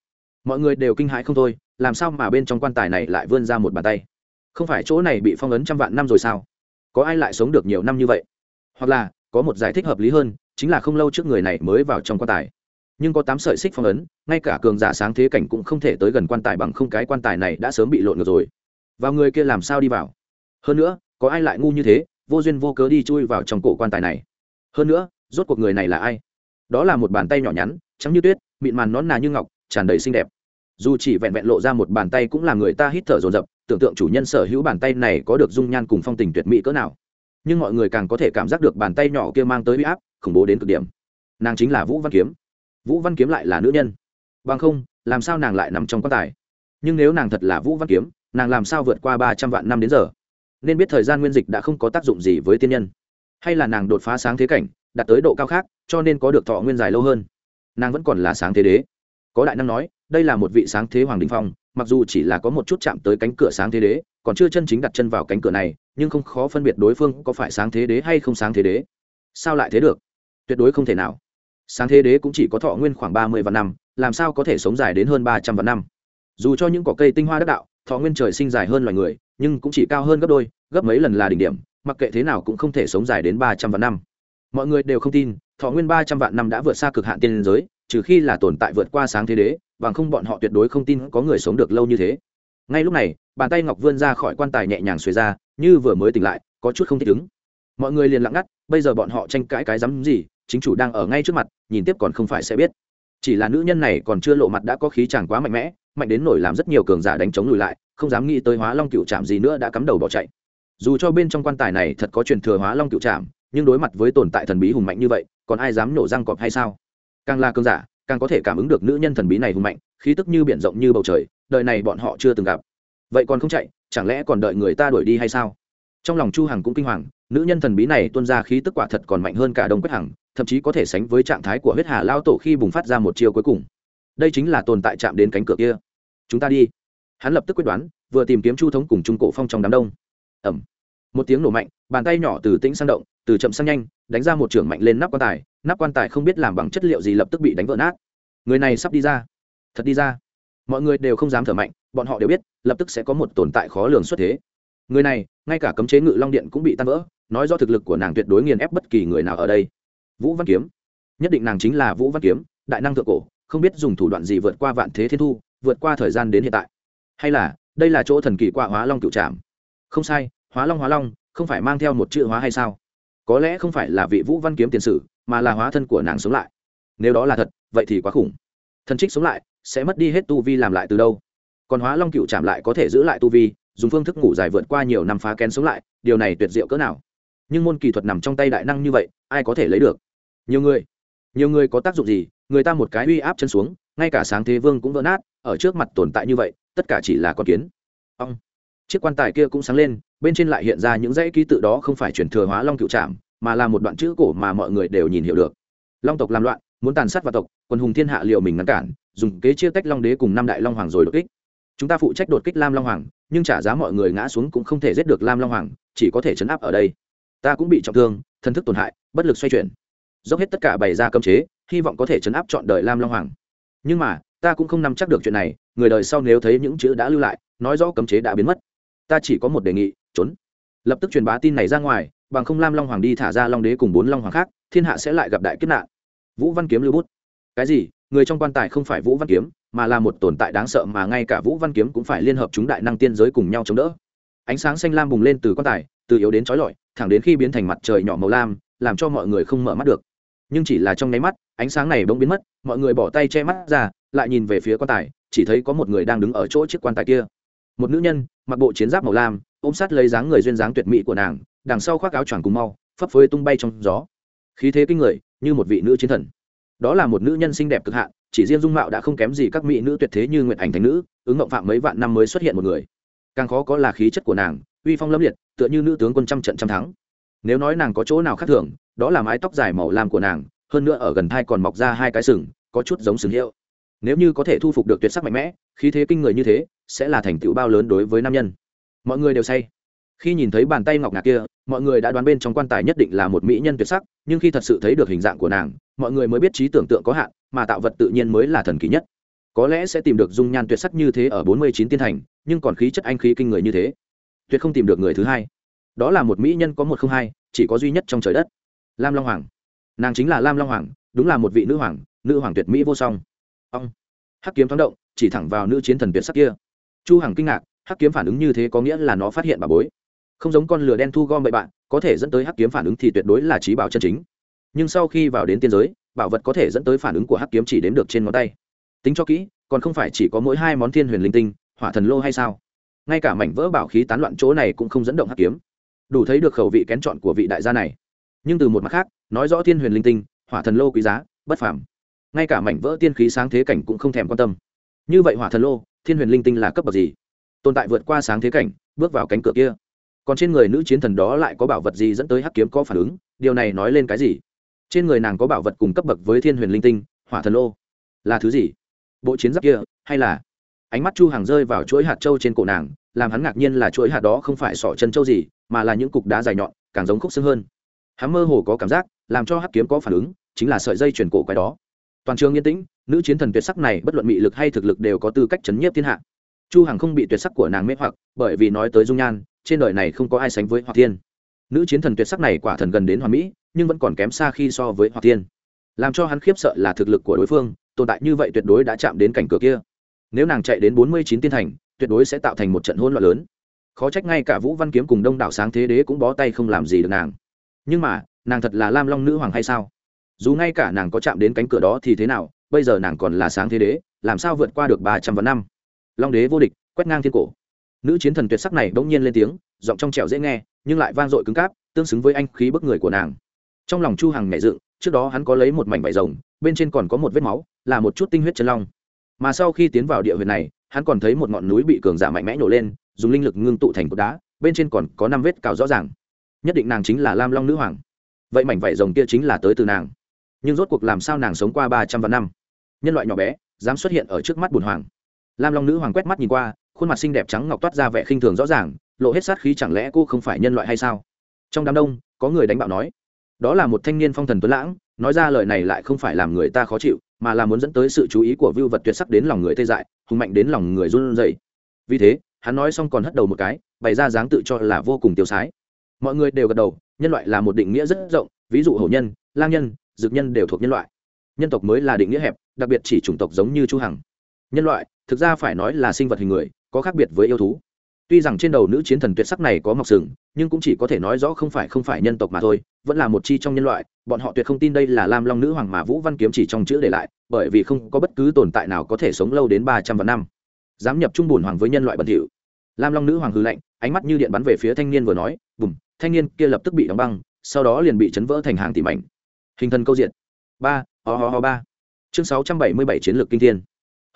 Mọi người đều kinh hãi không thôi, làm sao mà bên trong quan tài này lại vươn ra một bàn tay? Không phải chỗ này bị phong ấn trăm vạn năm rồi sao? Có ai lại sống được nhiều năm như vậy? Hoặc là, có một giải thích hợp lý hơn, chính là không lâu trước người này mới vào trong quan tài. Nhưng có tám sợi xích phong ấn, ngay cả cường giả sáng thế cảnh cũng không thể tới gần quan tài bằng không, cái quan tài này đã sớm bị lộn ngược rồi. Vào người kia làm sao đi vào? Hơn nữa, có ai lại ngu như thế, vô duyên vô cớ đi chui vào trong cổ quan tài này? Hơn nữa rốt cuộc người này là ai? Đó là một bàn tay nhỏ nhắn, trắng như tuyết, mịn màn nón nà như ngọc, tràn đầy xinh đẹp. Dù chỉ vẹn vẹn lộ ra một bàn tay cũng là người ta hít thở dồn dập, tưởng tượng chủ nhân sở hữu bàn tay này có được dung nhan cùng phong tình tuyệt mỹ cỡ nào. Nhưng mọi người càng có thể cảm giác được bàn tay nhỏ kia mang tới huy áp, khủng bố đến cực điểm. Nàng chính là vũ văn kiếm. Vũ văn kiếm lại là nữ nhân. Bằng không, làm sao nàng lại nằm trong quan tài? Nhưng nếu nàng thật là vũ văn kiếm, nàng làm sao vượt qua ba trăm vạn năm đến giờ? Nên biết thời gian nguyên dịch đã không có tác dụng gì với tiên nhân. Hay là nàng đột phá sáng thế cảnh đạt tới độ cao khác, cho nên có được thọ nguyên dài lâu hơn. Nàng vẫn còn là sáng thế đế. Có đại năng nói, đây là một vị sáng thế hoàng đình phong, mặc dù chỉ là có một chút chạm tới cánh cửa sáng thế đế, còn chưa chân chính đặt chân vào cánh cửa này, nhưng không khó phân biệt đối phương có phải sáng thế đế hay không sáng thế đế. Sao lại thế được? Tuyệt đối không thể nào. Sáng thế đế cũng chỉ có thọ nguyên khoảng ba mươi vạn năm, làm sao có thể sống dài đến hơn ba trăm vạn năm? Dù cho những cỏ cây tinh hoa đắc đạo, thọ nguyên trời sinh dài hơn loài người, nhưng cũng chỉ cao hơn gấp đôi, gấp mấy lần là đỉnh điểm, mặc kệ thế nào cũng không thể sống dài đến ba trăm vạn năm mọi người đều không tin, thọ nguyên ba trăm vạn năm đã vượt xa cực hạn tiên giới, trừ khi là tồn tại vượt qua sáng thế đế, bằng không bọn họ tuyệt đối không tin có người sống được lâu như thế. Ngay lúc này, bàn tay ngọc vươn ra khỏi quan tài nhẹ nhàng xuề ra, như vừa mới tỉnh lại, có chút không thích ứng. Mọi người liền lặng ngắt, bây giờ bọn họ tranh cãi cái rắm gì, chính chủ đang ở ngay trước mặt, nhìn tiếp còn không phải sẽ biết. Chỉ là nữ nhân này còn chưa lộ mặt đã có khí chàng quá mạnh mẽ, mạnh đến nổi làm rất nhiều cường giả đánh chống lùi lại, không dám nghĩ tới hóa long cựu trạm gì nữa đã cắm đầu bỏ chạy. Dù cho bên trong quan tài này thật có truyền thừa hóa long cựu trạm nhưng đối mặt với tồn tại thần bí hùng mạnh như vậy, còn ai dám nổ răng cọp hay sao? Càng là cơn giả, càng có thể cảm ứng được nữ nhân thần bí này hùng mạnh, khí tức như biển rộng như bầu trời, đời này bọn họ chưa từng gặp. Vậy còn không chạy, chẳng lẽ còn đợi người ta đuổi đi hay sao? Trong lòng chu hằng cũng kinh hoàng, nữ nhân thần bí này tuôn ra khí tức quả thật còn mạnh hơn cả đông quách hằng, thậm chí có thể sánh với trạng thái của huyết hà lao tổ khi bùng phát ra một chiêu cuối cùng. Đây chính là tồn tại chạm đến cánh cửa kia. Chúng ta đi. Hắn lập tức quyết đoán, vừa tìm kiếm chu thống cùng trung cổ phong trong đám đông. Ẩm một tiếng nổ mạnh, bàn tay nhỏ từ tĩnh sang động từ chậm sang nhanh, đánh ra một trưởng mạnh lên nắp quan tài, nắp quan tài không biết làm bằng chất liệu gì lập tức bị đánh vỡ nát. Người này sắp đi ra. Thật đi ra. Mọi người đều không dám thở mạnh, bọn họ đều biết, lập tức sẽ có một tồn tại khó lường xuất thế. Người này, ngay cả cấm chế ngự long điện cũng bị tan vỡ, nói do thực lực của nàng tuyệt đối nghiền ép bất kỳ người nào ở đây. Vũ văn kiếm. Nhất định nàng chính là vũ văn kiếm, đại năng thượng cổ, không biết dùng thủ đoạn gì vượt qua vạn thế thiên thu, vượt qua thời gian đến hiện tại. Hay là, đây là chỗ thần kỳ quạ hóa long cựu trạm không sai, hóa long hóa long, không phải mang theo một chữ hóa hay sao? Có lẽ không phải là vị vũ văn kiếm tiền sử, mà là hóa thân của nàng sống lại. Nếu đó là thật, vậy thì quá khủng. Thần trích sống lại, sẽ mất đi hết tu vi làm lại từ đâu? Còn hóa long cựu chạm lại có thể giữ lại tu vi, dùng phương thức ngủ dài vượt qua nhiều năm phá kén sống lại, điều này tuyệt diệu cỡ nào? Nhưng môn kỳ thuật nằm trong tay đại năng như vậy, ai có thể lấy được? Nhiều người. Nhiều người có tác dụng gì? Người ta một cái uy áp chân xuống, ngay cả sáng thế vương cũng vỡ nát, ở trước mặt tồn tại như vậy, tất cả chỉ là con kiến. Ông chiếc quan tài kia cũng sáng lên, bên trên lại hiện ra những dãy ký tự đó không phải chuyển thừa hóa long cựu trạm mà là một đoạn chữ cổ mà mọi người đều nhìn hiểu được. Long tộc làm loạn, muốn tàn sát vào tộc, quân hùng thiên hạ liệu mình ngăn cản, dùng kế chia tách long đế cùng năm đại long hoàng rồi đột kích. Chúng ta phụ trách đột kích lam long hoàng, nhưng trả giá mọi người ngã xuống cũng không thể giết được lam long hoàng, chỉ có thể chấn áp ở đây. Ta cũng bị trọng thương thân thức tổn hại, bất lực xoay chuyển. Dốc hết tất cả bày ra cấm chế, hy vọng có thể chấn áp chọn đời lam long hoàng. Nhưng mà, ta cũng không nắm chắc được chuyện này, người đời sau nếu thấy những chữ đã lưu lại, nói rõ cấm chế đã biến mất ta chỉ có một đề nghị, trốn. Lập tức truyền bá tin này ra ngoài, bằng không lam long hoàng đi thả ra long đế cùng bốn long hoàng khác, thiên hạ sẽ lại gặp đại kiếp nạn. Vũ văn kiếm lưu bút. Cái gì? Người trong quan tài không phải vũ văn kiếm, mà là một tồn tại đáng sợ mà ngay cả vũ văn kiếm cũng phải liên hợp chúng đại năng tiên giới cùng nhau chống đỡ. Ánh sáng xanh lam bùng lên từ quan tài, từ yếu đến trói lọi, thẳng đến khi biến thành mặt trời nhỏ màu lam, làm cho mọi người không mở mắt được. Nhưng chỉ là trong nháy mắt, ánh sáng này bỗng biến mất, mọi người bỏ tay che mắt ra, lại nhìn về phía quan tài, chỉ thấy có một người đang đứng ở chỗ chiếc quan tài kia. Một nữ nhân mặc bộ chiến giáp màu lam, ôm sát lấy dáng người duyên dáng tuyệt mỹ của nàng, đằng sau khoác áo choàng cùng mau, phấp phới tung bay trong gió. Khí thế kinh người, như một vị nữ chiến thần. Đó là một nữ nhân xinh đẹp cực hạn, chỉ riêng dung mạo đã không kém gì các mỹ nữ tuyệt thế như nguyệt ảnh thành nữ, ứng ngộng phạm mấy vạn năm mới xuất hiện một người. Càng khó có là khí chất của nàng, uy phong lâm liệt, tựa như nữ tướng quân trăm trận trăm thắng. Nếu nói nàng có chỗ nào khác thường, đó là mái tóc dài màu lam của nàng, hơn nữa ở gần thai còn mọc ra hai cái sừng, có chút giống sừng hiệu nếu như có thể thu phục được tuyệt sắc mạnh mẽ, khí thế kinh người như thế, sẽ là thành tựu bao lớn đối với nam nhân. Mọi người đều say. Khi nhìn thấy bàn tay ngọc ngạc kia, mọi người đã đoán bên trong quan tài nhất định là một mỹ nhân tuyệt sắc, nhưng khi thật sự thấy được hình dạng của nàng, mọi người mới biết trí tưởng tượng có hạn, mà tạo vật tự nhiên mới là thần kỳ nhất. Có lẽ sẽ tìm được dung nhan tuyệt sắc như thế ở bốn mươi chín tiên thành, nhưng còn khí chất anh khí kinh người như thế, tuyệt không tìm được người thứ hai. Đó là một mỹ nhân có một không hai, chỉ có duy nhất trong trời đất. Lam long hoàng. Nàng chính là lam long hoàng, đúng là một vị nữ hoàng nữ hoàng tuyệt mỹ vô song ông hắc kiếm thoáng động, chỉ thẳng vào nữ chiến thần tuyệt sắc kia. Chu hằng kinh ngạc, hắc kiếm phản ứng như thế có nghĩa là nó phát hiện bà bối. Không giống con lửa đen thu gom bậy bạn, có thể dẫn tới hắc kiếm phản ứng thì tuyệt đối là trí bảo chân chính. Nhưng sau khi vào đến tiên giới, bảo vật có thể dẫn tới phản ứng của hắc kiếm chỉ đếm được trên ngón tay. Tính cho kỹ, còn không phải chỉ có mỗi hai món thiên huyền linh tinh, hỏa thần lô hay sao? Ngay cả mảnh vỡ bảo khí tán loạn chỗ này cũng không dẫn động hắc kiếm. Đủ thấy được khẩu vị kén chọn của vị đại gia này. Nhưng từ một mặt khác, nói rõ thiên huyền linh tinh, hỏa thần lô quý giá, bất phàm ngay cả mảnh vỡ tiên khí sáng thế cảnh cũng không thèm quan tâm. Như vậy hỏa thần lô, thiên huyền linh tinh là cấp bậc gì? Tồn tại vượt qua sáng thế cảnh, bước vào cánh cửa kia. Còn trên người nữ chiến thần đó lại có bảo vật gì dẫn tới hắc kiếm có phản ứng? Điều này nói lên cái gì? Trên người nàng có bảo vật cùng cấp bậc với thiên huyền linh tinh, hỏa thần lô. Là thứ gì? Bộ chiến giáp kia, hay là ánh mắt chu hàng rơi vào chuỗi hạt trâu trên cổ nàng, làm hắn ngạc nhiên là chuỗi hạt đó không phải sọ chân trâu gì, mà là những cục đá dài nhọn, càng giống khúc xương hơn. Hắn mơ hồ có cảm giác, làm cho hắc kiếm có phản ứng, chính là sợi dây chuyển cổ quái đó toàn trường yên tĩnh, nữ chiến thần tuyệt sắc này bất luận mị lực hay thực lực đều có tư cách chấn nhiếp thiên hạ. Chu hằng không bị tuyệt sắc của nàng mê hoặc, bởi vì nói tới dung nhan, trên đời này không có ai sánh với hoặc thiên. Nữ chiến thần tuyệt sắc này quả thần gần đến hoàn mỹ, nhưng vẫn còn kém xa khi so với hoặc thiên. Làm cho hắn khiếp sợ là thực lực của đối phương, tồn tại như vậy tuyệt đối đã chạm đến cảnh cửa kia. Nếu nàng chạy đến bốn mươi chín tiên thành, tuyệt đối sẽ tạo thành một trận hỗn loạn lớn. Khó trách ngay cả vũ văn kiếm cùng đông đảo sáng thế đế cũng bó tay không làm gì được nàng. Nhưng mà, nàng thật là lam long nữ hoàng hay sao? Dù ngay cả nàng có chạm đến cánh cửa đó thì thế nào, bây giờ nàng còn là sáng thế đế, làm sao vượt qua được ba trăm vạn năm? Long đế vô địch, quét ngang thiên cổ. Nữ chiến thần tuyệt sắc này bỗng nhiên lên tiếng, giọng trong trẻo dễ nghe, nhưng lại vang dội cứng cáp, tương xứng với anh khí bức người của nàng. Trong lòng chu hằng nhảy dựng, trước đó hắn có lấy một mảnh vải rồng, bên trên còn có một vết máu, là một chút tinh huyết chân long. Mà sau khi tiến vào địa huyệt này, hắn còn thấy một ngọn núi bị cường giả mạnh mẽ nổ lên, dùng linh lực ngưng tụ thành cột đá, bên trên còn có năm vết cào rõ ràng. Nhất định nàng chính là lam long nữ hoàng. Vậy mảnh vải rồng kia chính là tới từ nàng nhưng rốt cuộc làm sao nàng sống qua ba trăm vạn năm? Nhân loại nhỏ bé, dám xuất hiện ở trước mắt bùn hoàng. Lam long nữ hoàng quét mắt nhìn qua, khuôn mặt xinh đẹp trắng ngọc toát ra vẻ khinh thường rõ ràng, lộ hết sát khí chẳng lẽ cô không phải nhân loại hay sao? Trong đám đông, có người đánh bạo nói, đó là một thanh niên phong thần tuấn lãng, nói ra lời này lại không phải làm người ta khó chịu, mà là muốn dẫn tới sự chú ý của vưu vật tuyệt sắc đến lòng người tê dại, hùng mạnh đến lòng người run rẩy. Vì thế, hắn nói xong còn hất đầu một cái, bày ra dáng tự cho là vô cùng tiêu sái. Mọi người đều gật đầu, nhân loại là một định nghĩa rất rộng, ví dụ hổ nhân, lang nhân dược nhân đều thuộc nhân loại. Nhân tộc mới là định nghĩa hẹp, đặc biệt chỉ chủng tộc giống như chu hằng. Nhân loại, thực ra phải nói là sinh vật hình người, có khác biệt với yêu thú. Tuy rằng trên đầu nữ chiến thần tuyệt sắc này có mọc sừng, nhưng cũng chỉ có thể nói rõ không phải không phải nhân tộc mà thôi, vẫn là một chi trong nhân loại, bọn họ tuyệt không tin đây là lam long nữ hoàng mà vũ văn kiếm chỉ trong chữ để lại, bởi vì không có bất cứ tồn tại nào có thể sống lâu đến ba trăm vạn năm. Dám nhập trung bùn hoàng với nhân loại bẩn thỉu. Lam long nữ hoàng hư lạnh, ánh mắt như điện bắn về phía thanh niên vừa nói, bùm, thanh niên kia lập tức bị đóng băng, sau đó liền bị chấn vỡ thành hàng tỷ mảnh hình thân câu diện ba, ho ho ho, ba. Chương sáu trăm bảy mươi bảy chiến lược kinh thiên.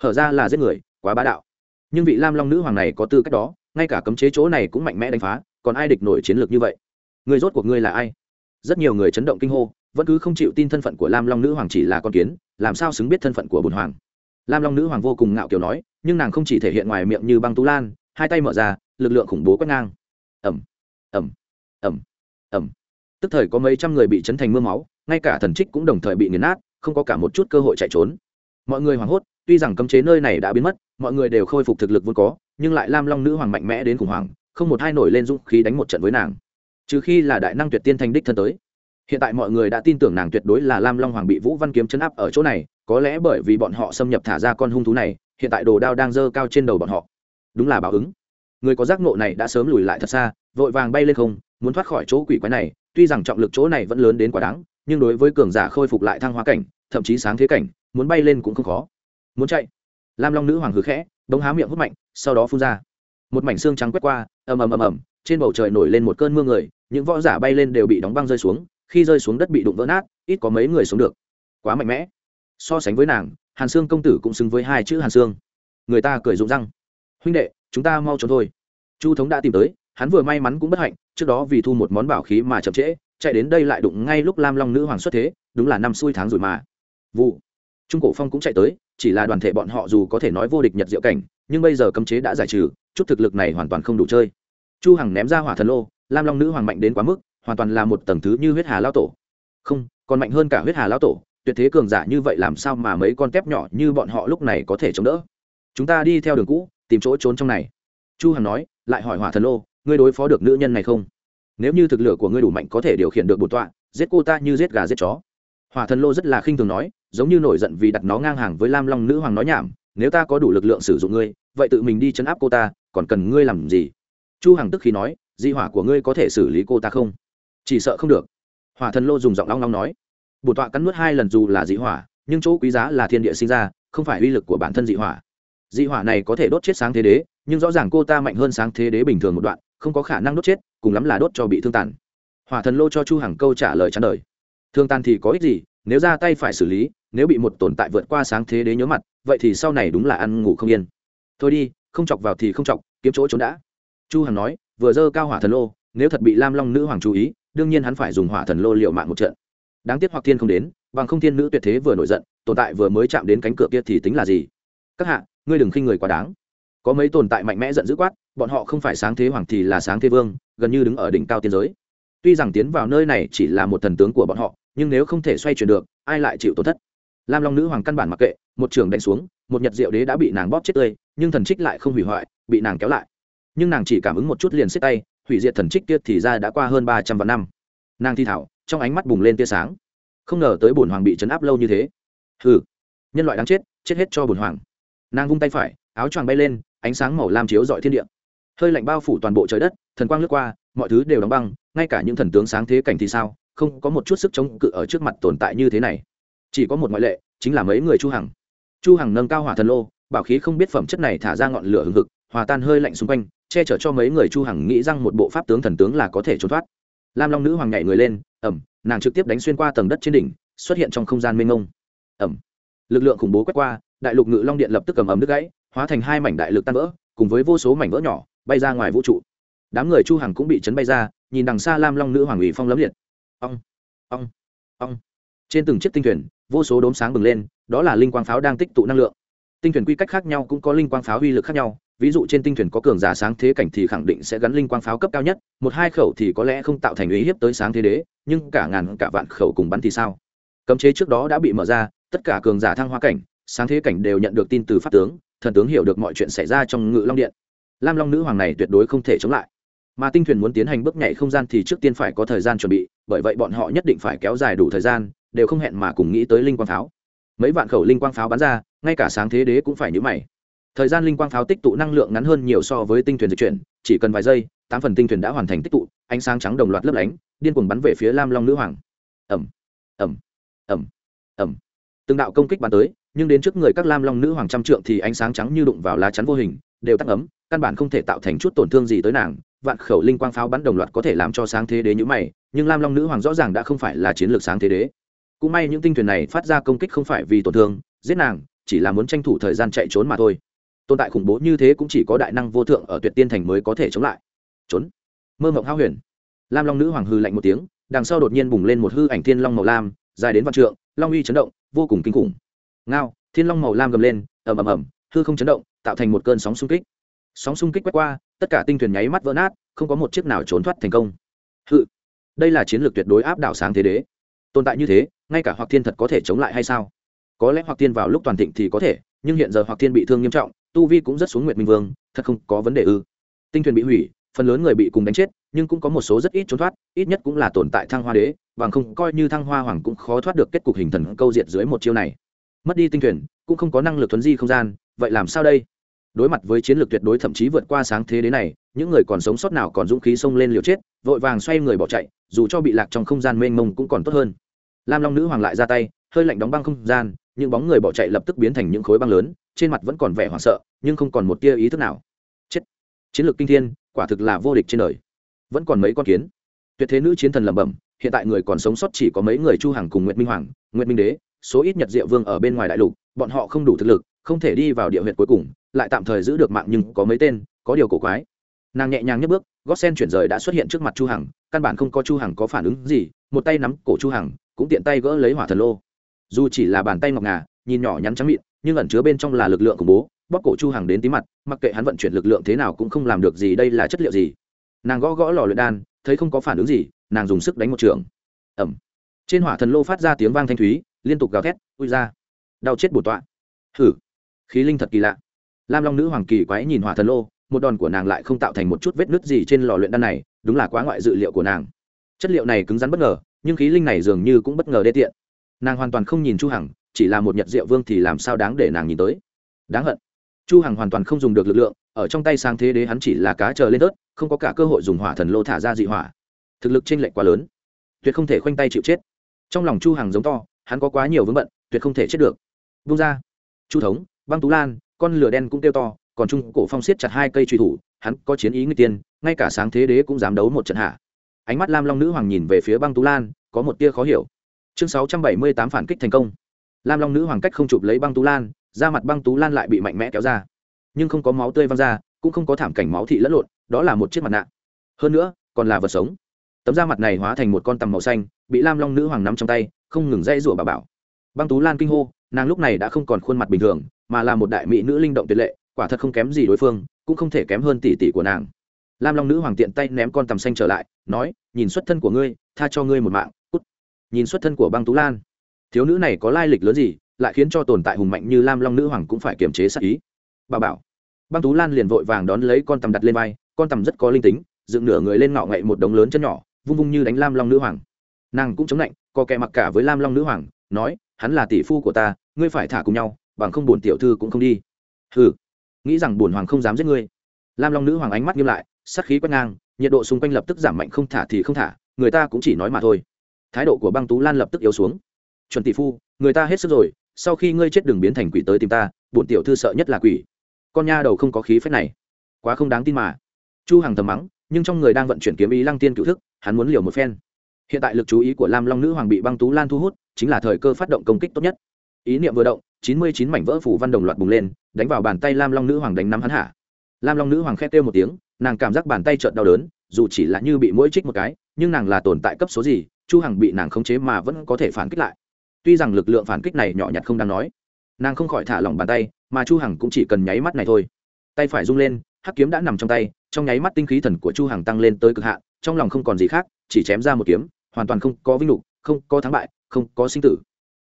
Hở ra là giết người, quá bá đạo. Nhưng vị lam long nữ hoàng này có tư cách đó, ngay cả cấm chế chỗ này cũng mạnh mẽ đánh phá, còn ai địch nổi chiến lược như vậy? Người rốt cuộc ngươi là ai? Rất nhiều người chấn động kinh hô, vẫn cứ không chịu tin thân phận của lam long nữ hoàng chỉ là con kiến, làm sao xứng biết thân phận của bùn hoàng? Lam long nữ hoàng vô cùng ngạo kiểu nói, nhưng nàng không chỉ thể hiện ngoài miệng như băng tú lan, hai tay mở ra, lực lượng khủng bố quét ngang. Ẩm ẩm ẩm ẩm tức thời có mấy trăm người bị chấn thành mưa máu ngay cả thần trích cũng đồng thời bị nghiền nát, không có cả một chút cơ hội chạy trốn. Mọi người hoảng hốt, tuy rằng cấm chế nơi này đã biến mất, mọi người đều khôi phục thực lực vốn có, nhưng lại lam long nữ hoàng mạnh mẽ đến khủng hoảng, không một hai nổi lên dũng khí đánh một trận với nàng. Trừ khi là đại năng tuyệt tiên thanh đích thân tới. Hiện tại mọi người đã tin tưởng nàng tuyệt đối là lam long hoàng bị vũ văn kiếm chấn áp ở chỗ này, có lẽ bởi vì bọn họ xâm nhập thả ra con hung thú này, hiện tại đồ đao đang dơ cao trên đầu bọn họ. Đúng là báo ứng. Người có giác ngộ này đã sớm lùi lại thật xa, vội vàng bay lên không, muốn thoát khỏi chỗ quỷ quái này, tuy rằng trọng lực chỗ này vẫn lớn đến quá đáng nhưng đối với cường giả khôi phục lại thăng hoa cảnh, thậm chí sáng thế cảnh, muốn bay lên cũng không khó. Muốn chạy, lam long nữ hoàng hứa khẽ bỗng há miệng hút mạnh, sau đó phun ra. Một mảnh xương trắng quét qua, ầm ầm ầm ầm, trên bầu trời nổi lên một cơn mưa người, những võ giả bay lên đều bị đóng băng rơi xuống, khi rơi xuống đất bị đụng vỡ nát, ít có mấy người sống được. Quá mạnh mẽ. So sánh với nàng, hàn sương công tử cũng xứng với hai chữ hàn sương. Người ta cười rụng răng. Huynh đệ, chúng ta mau trốn thôi. Chu thống đã tìm tới, hắn vừa may mắn cũng bất hạnh, trước đó vì thu một món bảo khí mà chậm trễ chạy đến đây lại đụng ngay lúc lam long nữ hoàng xuất thế, đúng là năm xuôi tháng rồi mà. Vụ. Trung cổ phong cũng chạy tới, chỉ là đoàn thể bọn họ dù có thể nói vô địch nhật diệu cảnh, nhưng bây giờ cấm chế đã giải trừ, chút thực lực này hoàn toàn không đủ chơi. Chu hằng ném ra hỏa thần lô, lam long nữ hoàng mạnh đến quá mức, hoàn toàn là một tầng thứ như huyết hà lao tổ. Không, còn mạnh hơn cả huyết hà lao tổ, tuyệt thế cường giả như vậy làm sao mà mấy con tép nhỏ như bọn họ lúc này có thể chống đỡ? Chúng ta đi theo đường cũ, tìm chỗ trốn trong này. Chu hằng nói, lại hỏi hỏa thần lô, ngươi đối phó được nữ nhân này không? Nếu như thực lửa của ngươi đủ mạnh có thể điều khiển được bổn tọa, giết cô ta như giết gà giết chó. Hỏa thần lô rất là khinh thường nói, giống như nổi giận vì đặt nó ngang hàng với lam long nữ hoàng nói nhảm, nếu ta có đủ lực lượng sử dụng ngươi, vậy tự mình đi chấn áp cô ta, còn cần ngươi làm gì? Chu hằng tức khi nói, di hỏa của ngươi có thể xử lý cô ta không? Chỉ sợ không được. Hỏa thần lô dùng giọng long long nói bổn tọa cắn nuốt hai lần dù là dị hỏa, nhưng chỗ quý giá là thiên địa sinh ra, không phải uy lực của bản thân dị hỏa. Dị hỏa này có thể đốt chết sáng thế đế, nhưng rõ ràng cô ta mạnh hơn sáng thế đế bình thường một đoạn không có khả năng đốt chết, cùng lắm là đốt cho bị thương tàn. Hỏa thần lô cho chu hằng câu trả lời chán đời. Thương tàn thì có ích gì, nếu ra tay phải xử lý, nếu bị một tồn tại vượt qua sáng thế đế nhớ mặt, vậy thì sau này đúng là ăn ngủ không yên. Thôi đi, không chọc vào thì không chọc, kiếm chỗ trốn đã. Chu hằng nói, vừa dơ cao hỏa thần lô, nếu thật bị lam long nữ hoàng chú ý, đương nhiên hắn phải dùng hỏa thần lô liệu mạng một trận. Đáng tiếc hoặc thiên không đến, bằng không thiên nữ tuyệt thế vừa nổi giận, tồn tại vừa mới chạm đến cánh cửa kia thì tính là gì? Các hạ, ngươi đừng khinh người quá đáng có mấy tồn tại mạnh mẽ giận dữ quát, bọn họ không phải sáng thế hoàng thì là sáng thế vương, gần như đứng ở đỉnh cao tiên giới. Tuy rằng tiến vào nơi này chỉ là một thần tướng của bọn họ, nhưng nếu không thể xoay chuyển được, ai lại chịu tổn thất? Lam long nữ hoàng căn bản mặc kệ, một trường đánh xuống, một nhật diệu đế đã bị nàng bóp chết tươi, nhưng thần trích lại không hủy hoại, bị nàng kéo lại. Nhưng nàng chỉ cảm ứng một chút liền xếp tay, hủy diệt thần trích kia thì ra đã qua hơn ba trăm vạn năm. Nàng thi thảo, trong ánh mắt bùng lên tia sáng. Không ngờ tới bổn hoàng bị chấn áp lâu như thế. Hừ, nhân loại đáng chết chết hết cho bổn hoàng. Nàng vung tay phải, áo choàng bay lên ánh sáng màu lam chiếu dọi thiên địa. Hơi lạnh bao phủ toàn bộ trời đất, thần quang lướt qua, mọi thứ đều đóng băng, ngay cả những thần tướng sáng thế cảnh thì sao, không có một chút sức chống cự ở trước mặt tồn tại như thế này. Chỉ có một ngoại lệ, chính là mấy người chu hằng. Chu hằng nâng cao hỏa thần lô, bảo khí không biết phẩm chất này thả ra ngọn lửa hừng hực, hòa tan hơi lạnh xung quanh, che chở cho mấy người chu hằng nghĩ rằng một bộ pháp tướng thần tướng là có thể trốn thoát. Lam long nữ hoàng nhảy người lên ẩm nàng trực tiếp đánh xuyên qua tầng đất trên đỉnh, xuất hiện trong không gian mênh mông. Ẩm lực lượng khủng bố quét qua, đại lục ngự long điện lập tức cầm ấm đứt gãy hóa thành hai mảnh đại lực tan vỡ, cùng với vô số mảnh vỡ nhỏ, bay ra ngoài vũ trụ. Đám người chu hằng cũng bị chấn bay ra, nhìn đằng xa lam long nữ hoàng ủy phong lấm liệt. Ong ong ong. Trên từng chiếc tinh thuyền, vô số đốm sáng bừng lên, đó là linh quang pháo đang tích tụ năng lượng. Tinh thuyền quy cách khác nhau cũng có linh quang pháo uy lực khác nhau, ví dụ trên tinh thuyền có cường giả sáng thế cảnh thì khẳng định sẽ gắn linh quang pháo cấp cao nhất, một hai khẩu thì có lẽ không tạo thành uy hiếp tới sáng thế đế, nhưng cả ngàn, cả vạn khẩu cùng bắn thì sao? Cấm chế trước đó đã bị mở ra, tất cả cường giả thăng hoa cảnh, sáng thế cảnh đều nhận được tin từ pháp tướng thần tướng hiểu được mọi chuyện xảy ra trong ngự long điện. Lam long nữ hoàng này tuyệt đối không thể chống lại. Mà tinh thuyền muốn tiến hành bước nhảy không gian thì trước tiên phải có thời gian chuẩn bị, bởi vậy bọn họ nhất định phải kéo dài đủ thời gian, đều không hẹn mà cùng nghĩ tới linh quang pháo. Mấy vạn khẩu linh quang pháo bắn ra, ngay cả sáng thế đế cũng phải nhữ mày. Thời gian linh quang pháo tích tụ năng lượng ngắn hơn nhiều so với tinh thuyền dịch chuyển, chỉ cần vài giây, tám phần tinh thuyền đã hoàn thành tích tụ, ánh sáng trắng đồng loạt lấp lánh, điên cuồng bắn về phía lam long nữ hoàng. Ẩm ẩm ẩm ẩm từng đạo công kích bắn tới, nhưng đến trước người các lam long nữ hoàng trăm trượng thì ánh sáng trắng như đụng vào lá chắn vô hình, đều tắt ấm, căn bản không thể tạo thành chút tổn thương gì tới nàng. Vạn khẩu linh quang pháo bắn đồng loạt có thể làm cho sáng thế đế nhữ mày, nhưng lam long nữ hoàng rõ ràng đã không phải là chiến lược sáng thế đế. Cũng may những tinh thuyền này phát ra công kích không phải vì tổn thương, giết nàng, chỉ là muốn tranh thủ thời gian chạy trốn mà thôi. Tồn tại khủng bố như thế cũng chỉ có đại năng vô thượng ở tuyệt tiên thành mới có thể chống lại. Trốn. Mơ mộng hao huyền. Lam long nữ hoàng hư lạnh một tiếng, đằng sau đột nhiên bùng lên một hư ảnh thiên long màu lam, dài đến vạn trượng long uy chấn động, vô cùng kinh khủng. Ngao, thiên long màu lam gầm lên, ầm ầm ầm, hư không chấn động, tạo thành một cơn sóng xung kích. Sóng xung kích quét qua, tất cả tinh thuyền nháy mắt vỡ nát, không có một chiếc nào trốn thoát thành công. Hự, đây là chiến lược tuyệt đối áp đảo sáng thế đế. Tồn tại như thế, ngay cả hoặc thiên thật có thể chống lại hay sao? Có lẽ hoặc thiên vào lúc toàn thịnh thì có thể, nhưng hiện giờ hoặc thiên bị thương nghiêm trọng, tu vi cũng rất xuống nguyệt minh vương, thật không có vấn đề ư. Tinh thuyền bị hủy phần lớn người bị cùng đánh chết, nhưng cũng có một số rất ít trốn thoát, ít nhất cũng là tồn tại thăng hoa đế, bằng không coi như thăng hoa hoàng cũng khó thoát được kết cục hình thần câu diệt dưới một chiêu này. Mất đi tinh thuyền, cũng không có năng lực thuấn di không gian, vậy làm sao đây? Đối mặt với chiến lược tuyệt đối thậm chí vượt qua sáng thế đế này, những người còn sống sót nào còn dũng khí xông lên liều chết, vội vàng xoay người bỏ chạy, dù cho bị lạc trong không gian mênh mông cũng còn tốt hơn. Lam long nữ hoàng lại ra tay, hơi lạnh đóng băng không gian, những bóng người bỏ chạy lập tức biến thành những khối băng lớn, trên mặt vẫn còn vẻ hoảng sợ, nhưng không còn một tia ý thức nào. Chết. Chiến lược kinh thiên quả thực là vô địch trên đời. Vẫn còn mấy con kiến. Tuyệt thế nữ chiến thần lẩm bẩm, hiện tại người còn sống sót chỉ có mấy người chu hằng cùng nguyệt minh hoàng, nguyệt minh đế, số ít nhật diệu vương ở bên ngoài đại lục, bọn họ không đủ thực lực, không thể đi vào địa huyệt cuối cùng, lại tạm thời giữ được mạng nhưng có mấy tên, có điều cổ quái. Nàng nhẹ nhàng nhấc bước gót sen chuyển rời đã xuất hiện trước mặt chu hằng, căn bản không có chu hằng có phản ứng gì, một tay nắm cổ chu hằng, cũng tiện tay gỡ lấy hỏa thần lô. Dù chỉ là bàn tay ngọc ngà, nhìn nhỏ nhắn trắng mịn, nhưng ẩn chứa bên trong là lực lượng khủng bố bóc cổ chu hằng đến tí mặt, mặc kệ hắn vận chuyển lực lượng thế nào cũng không làm được gì, đây là chất liệu gì? Nàng gõ gõ lò luyện đan, thấy không có phản ứng gì, nàng dùng sức đánh một trường. Ẩm trên hỏa thần lô phát ra tiếng vang thanh thúy, liên tục gào thét, ui ra đau chết bổ tọa. Hử. Khí linh thật kỳ lạ. Lam long nữ hoàng kỳ quái nhìn hỏa thần lô, một đòn của nàng lại không tạo thành một chút vết nứt gì trên lò luyện đan này, đúng là quá ngoại dự liệu của nàng. Chất liệu này cứng rắn bất ngờ, nhưng khí linh này dường như cũng bất ngờ đê tiện. Nàng hoàn toàn không nhìn chu hằng, chỉ là một nhật diệu vương thì làm sao đáng để nàng nhìn tới? Đáng hận chu hằng hoàn toàn không dùng được lực lượng, ở trong tay sang thế đế hắn chỉ là cá chờ lên tớt, không có cả cơ hội dùng hỏa thần lô thả ra dị hỏa. Thực lực trên lệch quá lớn. Tuyệt không thể khoanh tay chịu chết. Trong lòng chu hằng giống to, hắn có quá nhiều vướng bận, tuyệt không thể chết được. Buông ra. Chu thống, băng tú lan, con lửa đen cũng kêu to, còn trung cổ phong siết chặt hai cây truy thủ, hắn có chiến ý người tiên, ngay cả sáng thế đế cũng dám đấu một trận hạ. Ánh mắt lam long nữ hoàng nhìn về phía băng tú lan, có một tia khó hiểu. Chương 678 phản kích thành công. Lam long nữ hoàng cách không chụp lấy băng tú lan da mặt băng tú lan lại bị mạnh mẽ kéo ra. Nhưng không có máu tươi văng ra, cũng không có thảm cảnh máu thị lẫn lộn, đó là một chiếc mặt nạ. Hơn nữa, còn là vật sống. Tấm da mặt này hóa thành một con tằm màu xanh, bị lam long nữ hoàng nắm trong tay, không ngừng dây rủa bà bảo. Băng tú lan kinh hô, nàng lúc này đã không còn khuôn mặt bình thường, mà là một đại mỹ nữ linh động tuyệt lệ, quả thật không kém gì đối phương, cũng không thể kém hơn tỷ tỷ của nàng. Lam long nữ hoàng tiện tay ném con tằm xanh trở lại, nói, nhìn xuất thân của ngươi, tha cho ngươi một mạng, cút. Nhìn xuất thân của băng tú lan. Thiếu nữ này có lai lịch lớn gì lại khiến cho tồn tại hùng mạnh như lam long nữ hoàng cũng phải kiềm chế sát ý. Bà bảo, băng tú lan liền vội vàng đón lấy con tầm đặt lên vai, con tầm rất có linh tính, dựng nửa người lên ngọ ngậy một đống lớn chân nhỏ, vung vung như đánh lam long nữ hoàng. Nàng cũng chống lạnh co kẻ mặc cả với lam long nữ hoàng, nói, hắn là tỷ phu của ta, ngươi phải thả cùng nhau, bằng không buồn tiểu thư cũng không đi. Hừ, nghĩ rằng buồn hoàng không dám giết ngươi. Lam long nữ hoàng ánh mắt nghiêm lại sắc khí quét ngang, nhiệt độ xung quanh lập tức giảm mạnh không thả thì không thả, người ta cũng chỉ nói mà thôi. Thái độ của băng tú lan lập tức yếu xuống. Chuẩn tỷ phu, người ta hết sức rồi sau khi ngươi chết đừng biến thành quỷ tới tìm ta, bổn tiểu thư sợ nhất là quỷ. Con nha đầu không có khí phép này. Quá không đáng tin mà. Chu hằng thầm mắng, nhưng trong người đang vận chuyển kiếm ý lăng tiên cựu thức, hắn muốn liều một phen. Hiện tại lực chú ý của lam long nữ hoàng bị băng tú lan thu hút, chính là thời cơ phát động công kích tốt nhất. Ý niệm vừa động, chín mươi chín mảnh vỡ phủ văn đồng loạt bùng lên, đánh vào bàn tay lam long nữ hoàng đánh nắm hắn hạ. Lam long nữ hoàng khét kêu một tiếng, nàng cảm giác bàn tay trợn đau đớn, dù chỉ là như bị mũi trích một cái, nhưng nàng là tồn tại cấp số gì, chu hằng bị nàng khống chế mà vẫn có thể phản kích lại tuy rằng lực lượng phản kích này nhỏ nhặt không đáng nói, nàng không khỏi thả lỏng bàn tay, mà chu hằng cũng chỉ cần nháy mắt này thôi. Tay phải rung lên, hắc kiếm đã nằm trong tay, trong nháy mắt tinh khí thần của chu hằng tăng lên tới cực hạn, trong lòng không còn gì khác, chỉ chém ra một kiếm, hoàn toàn không có vinh lục không có thắng bại, không có sinh tử.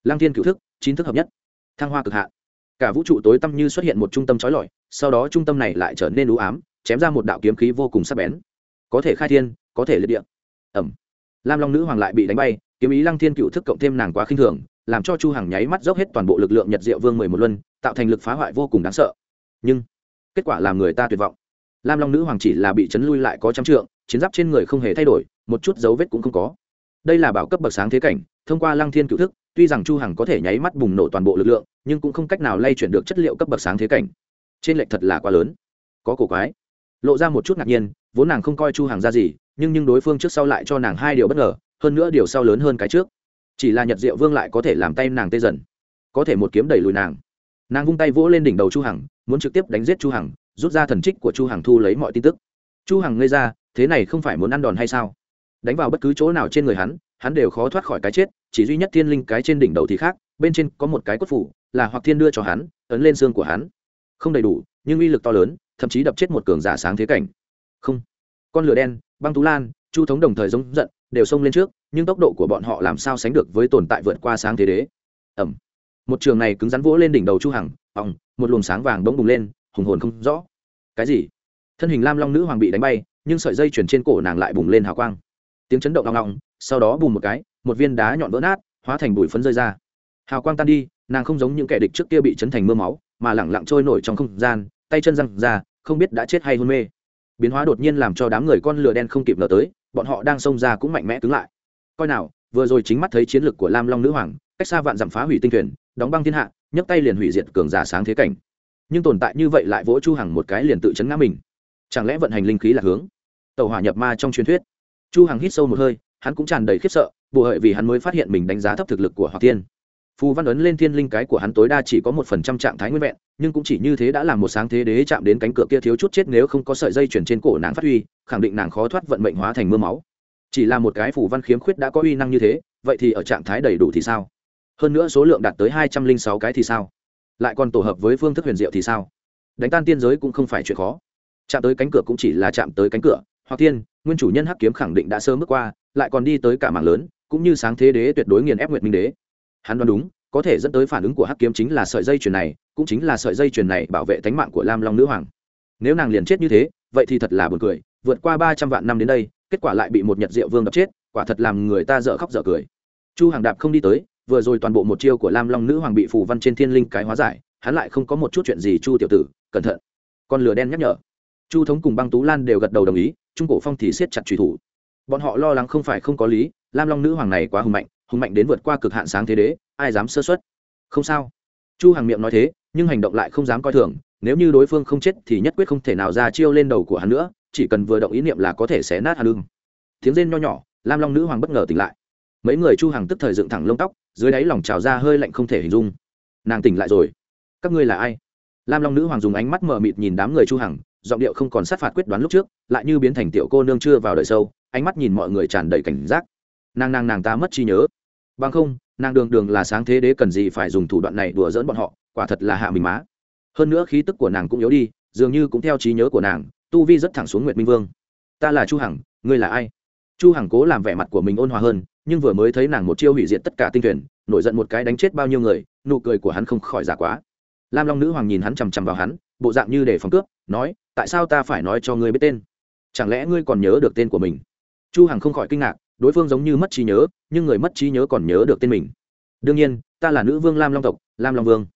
Lang thiên cửu thức, chín thức hợp nhất. Thăng hoa cực hạn. Cả vũ trụ tối tăm như xuất hiện một trung tâm chói lọi, sau đó trung tâm này lại trở nên u ám, chém ra một đạo kiếm khí vô cùng sắc bén. Có thể khai thiên, có thể liệt địa. Ẩm lam long nữ hoàng lại bị đánh bay kiếm ý lăng thiên cựu thức cộng thêm nàng quá khinh thường, làm cho chu hằng nháy mắt dốc hết toàn bộ lực lượng nhật diệu vương mười một luân, tạo thành lực phá hoại vô cùng đáng sợ. Nhưng, kết quả làm người ta tuyệt vọng. Lam long nữ hoàng chỉ là bị chấn lui lại có trăm trượng, chiến giáp trên người không hề thay đổi, một chút dấu vết cũng không có. Đây là bảo cấp bậc sáng thế cảnh, thông qua lăng thiên cựu thức, tuy rằng chu hằng có thể nháy mắt bùng nổ toàn bộ lực lượng, nhưng cũng không cách nào lay chuyển được chất liệu cấp bậc sáng thế cảnh. Trên lệch thật là quá lớn. Có cổ quái. Lộ ra một chút ngạc nhiên, vốn nàng không coi chu hằng ra gì, nhưng nhưng đối phương trước sau lại cho nàng hai điều bất ngờ hơn nữa điều sau lớn hơn cái trước. Chỉ là nhật diệu vương lại có thể làm tay nàng tê dần. Có thể một kiếm đẩy lùi nàng. Nàng vung tay vỗ lên đỉnh đầu chu hằng, muốn trực tiếp đánh giết chu hằng, rút ra thần trích của chu hằng thu lấy mọi tin tức. Chu hằng ngây ra, thế này không phải muốn ăn đòn hay sao? Đánh vào bất cứ chỗ nào trên người hắn hắn đều khó thoát khỏi cái chết, chỉ duy nhất thiên linh cái trên đỉnh đầu thì khác, bên trên có một cái cốt phủ, là hoặc thiên đưa cho hắn, ấn lên xương của hắn. Không đầy đủ, nhưng uy lực to lớn, thậm chí đập chết một cường giả sáng thế cảnh. Không. Con lửa đen, băng tú lan, chu thống đồng thời giống giận đều xông lên trước, nhưng tốc độ của bọn họ làm sao sánh được với tồn tại vượt qua sáng thế đế? Ẩm một trường này cứng rắn vỗ lên đỉnh đầu chu hằng ỏng một luồng sáng vàng bỗng bùng lên, hùng hồn không rõ. Cái gì? Thân hình lam long nữ hoàng bị đánh bay, nhưng sợi dây chuyển trên cổ nàng lại bùng lên hào quang. Tiếng chấn động ngọng ngọng sau đó bùng một cái, một viên đá nhọn vỡ nát, hóa thành bụi phấn rơi ra. Hào quang tan đi, nàng không giống những kẻ địch trước kia bị chấn thành mưa máu, mà lẳng lặng trôi nổi trong không gian, tay chân răng ra, không biết đã chết hay hôn mê. Biến hóa đột nhiên làm cho đám người con lửa đen không kịp ngờ tới bọn họ đang xông ra cũng mạnh mẽ cứng lại. Coi nào, vừa rồi chính mắt thấy chiến lược của lam long nữ hoàng, cách xa vạn dặm phá hủy tinh thuyền, đóng băng thiên hạ, nhấc tay liền hủy diệt cường giả sáng thế cảnh. Nhưng tồn tại như vậy lại vỗ chu hằng một cái liền tự chấn ngã mình. Chẳng lẽ vận hành linh khí là hướng? Tàu hỏa nhập ma trong truyền thuyết. Chu hằng hít sâu một hơi, hắn cũng tràn đầy khiếp sợ bù hợi vì hắn mới phát hiện mình đánh giá thấp thực lực của Hoa tiên phù văn ấn lên thiên linh cái của hắn tối đa chỉ có một phần trăm trạng thái nguyên vẹn, nhưng cũng chỉ như thế đã làm một sáng thế đế chạm đến cánh cửa kia thiếu chút chết nếu không có sợi dây chuyển trên cổ nàng phát huy, khẳng định nàng khó thoát vận mệnh hóa thành mưa máu. Chỉ là một cái phù văn khiếm khuyết đã có uy năng như thế, vậy thì ở trạng thái đầy đủ thì sao? Hơn nữa số lượng đạt tới hai trăm linh sáu cái thì sao? Lại còn tổ hợp với phương thức huyền diệu thì sao? Đánh tan tiên giới cũng không phải chuyện khó. Chạm tới cánh cửa cũng chỉ là chạm tới cánh cửa, hoặc tiên, nguyên chủ nhân hắc kiếm khẳng định đã sớm bước qua, lại còn đi tới cả mảng lớn, cũng như sáng thế đế tuyệt đối nghiền ép nguyệt minh đế hắn đoán đúng, có thể dẫn tới phản ứng của hắc kiếm chính là sợi dây chuyền này, cũng chính là sợi dây chuyền này bảo vệ tánh mạng của lam long nữ hoàng. Nếu nàng liền chết như thế, vậy thì thật là buồn cười, vượt qua ba trăm vạn năm đến đây, kết quả lại bị một nhật diệu vương đập chết, quả thật làm người ta dở khóc dở cười. Chu hàng đạp không đi tới, vừa rồi toàn bộ một chiêu của lam long nữ hoàng bị Phù văn trên thiên linh cái hóa giải, hắn lại không có một chút chuyện gì chu tiểu tử, cẩn thận. Con lửa đen nhắc nhở. Chu thống cùng băng tú lan đều gật đầu đồng ý, trung cổ phong thì siết chặt truy thủ. Bọn họ lo lắng không phải không có lý, lam long nữ hoàng này quá hùng mạnh hùng mạnh đến vượt qua cực hạn sáng thế đế, ai dám sơ xuất không sao. Chu hàng miệng nói thế, nhưng hành động lại không dám coi thường, nếu như đối phương không chết thì nhất quyết không thể nào ra chiêu lên đầu của hắn nữa, chỉ cần vừa động ý niệm là có thể xé nát hà lưng tiếng rên nho nhỏ, lam long nữ hoàng bất ngờ tỉnh lại. Mấy người chu hàng tức thời dựng thẳng lông tóc, dưới đáy lòng trào ra hơi lạnh không thể hình dung. Nàng tỉnh lại rồi. Các ngươi là ai? Lam long nữ hoàng dùng ánh mắt mờ mịt nhìn đám người chu hằng, giọng điệu không còn sát phạt quyết đoán lúc trước, lại như biến thành tiểu cô nương chưa vào đời sâu, ánh mắt nhìn mọi người tràn đầy cảnh giác. Nàng nàng nàng ta mất trí nhớ bằng không, nàng đường đường là sáng thế đế cần gì phải dùng thủ đoạn này đùa dỡn bọn họ, quả thật là hạ mình má. Hơn nữa khí tức của nàng cũng yếu đi, dường như cũng theo trí nhớ của nàng, tu vi rất thẳng xuống nguyệt minh vương. Ta là chu hằng, ngươi là ai? Chu hằng cố làm vẻ mặt của mình ôn hòa hơn, nhưng vừa mới thấy nàng một chiêu hủy diệt tất cả tinh thuyền, nổi giận một cái đánh chết bao nhiêu người, nụ cười của hắn không khỏi giả quá. Lam long nữ hoàng nhìn hắn chằm chằm vào hắn, bộ dạng như để phòng cướp, nói, tại sao ta phải nói cho ngươi biết tên? Chẳng lẽ ngươi còn nhớ được tên của mình? Chu hằng không khỏi kinh ngạc đối phương giống như mất trí nhớ, nhưng người mất trí nhớ còn nhớ được tên mình. Đương nhiên, ta là nữ vương lam long tộc, lam long vương.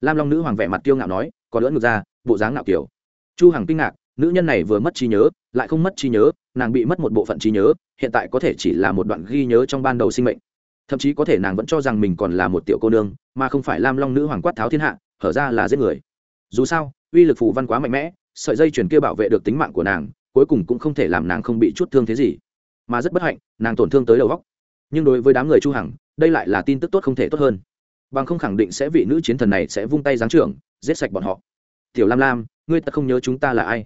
Lam long nữ hoàng vẻ mặt kiêu ngạo nói còn lưỡn ngược ra, bộ dáng ngạo kiểu. Chu hằng kinh ngạc, nữ nhân này vừa mất trí nhớ, lại không mất trí nhớ, nàng bị mất một bộ phận trí nhớ, hiện tại có thể chỉ là một đoạn ghi nhớ trong ban đầu sinh mệnh. Thậm chí có thể nàng vẫn cho rằng mình còn là một tiểu cô nương, mà không phải lam long nữ hoàng quát tháo thiên hạ, hở ra là giết người. Dù sao, uy lực phù văn quá mạnh mẽ, sợi dây chuyền kia bảo vệ được tính mạng của nàng, cuối cùng cũng không thể làm nàng không bị chút thương thế gì mà rất bất hạnh, nàng tổn thương tới đầu góc nhưng đối với đám người chu hằng, đây lại là tin tức tốt không thể tốt hơn. Bằng không khẳng định sẽ vị nữ chiến thần này sẽ vung tay giáng trưởng, giết sạch bọn họ. Tiểu lam lam, ngươi ta không nhớ chúng ta là ai?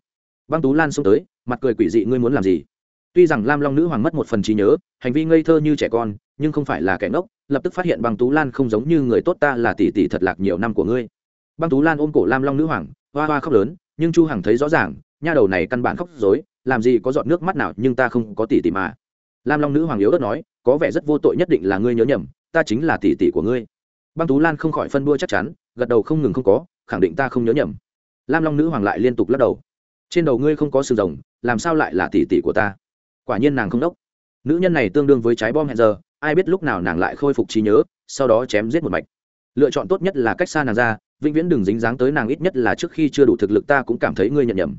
Băng tú lan xông tới, mặt cười quỷ dị ngươi muốn làm gì? Tuy rằng lam long nữ hoàng mất một phần trí nhớ, hành vi ngây thơ như trẻ con, nhưng không phải là kẻ ngốc, lập tức phát hiện băng tú lan không giống như người tốt ta là tỷ tỷ thật lạc nhiều năm của ngươi. Băng tú lan ôm cổ lam long nữ hoàng, hoa hoa khóc lớn, nhưng chu hằng thấy rõ ràng, nha đầu này căn bản khóc dối làm gì có giọt nước mắt nào nhưng ta không có tỷ tỷ mà. Lam long nữ hoàng yếu đất nói, có vẻ rất vô tội nhất định là ngươi nhớ nhầm, ta chính là tỷ tỷ của ngươi. Băng tú lan không khỏi phân đua chắc chắn, gật đầu không ngừng không có, khẳng định ta không nhớ nhầm. Lam long nữ hoàng lại liên tục lắc đầu. Trên đầu ngươi không có sừng rồng, làm sao lại là tỷ tỷ của ta? Quả nhiên nàng không đốc. Nữ nhân này tương đương với trái bom hẹn giờ, ai biết lúc nào nàng lại khôi phục trí nhớ, sau đó chém giết một mạch. Lựa chọn tốt nhất là cách xa nàng ra, vĩnh viễn đừng dính dáng tới nàng ít nhất là trước khi chưa đủ thực lực ta cũng cảm thấy ngươi nhận nhầm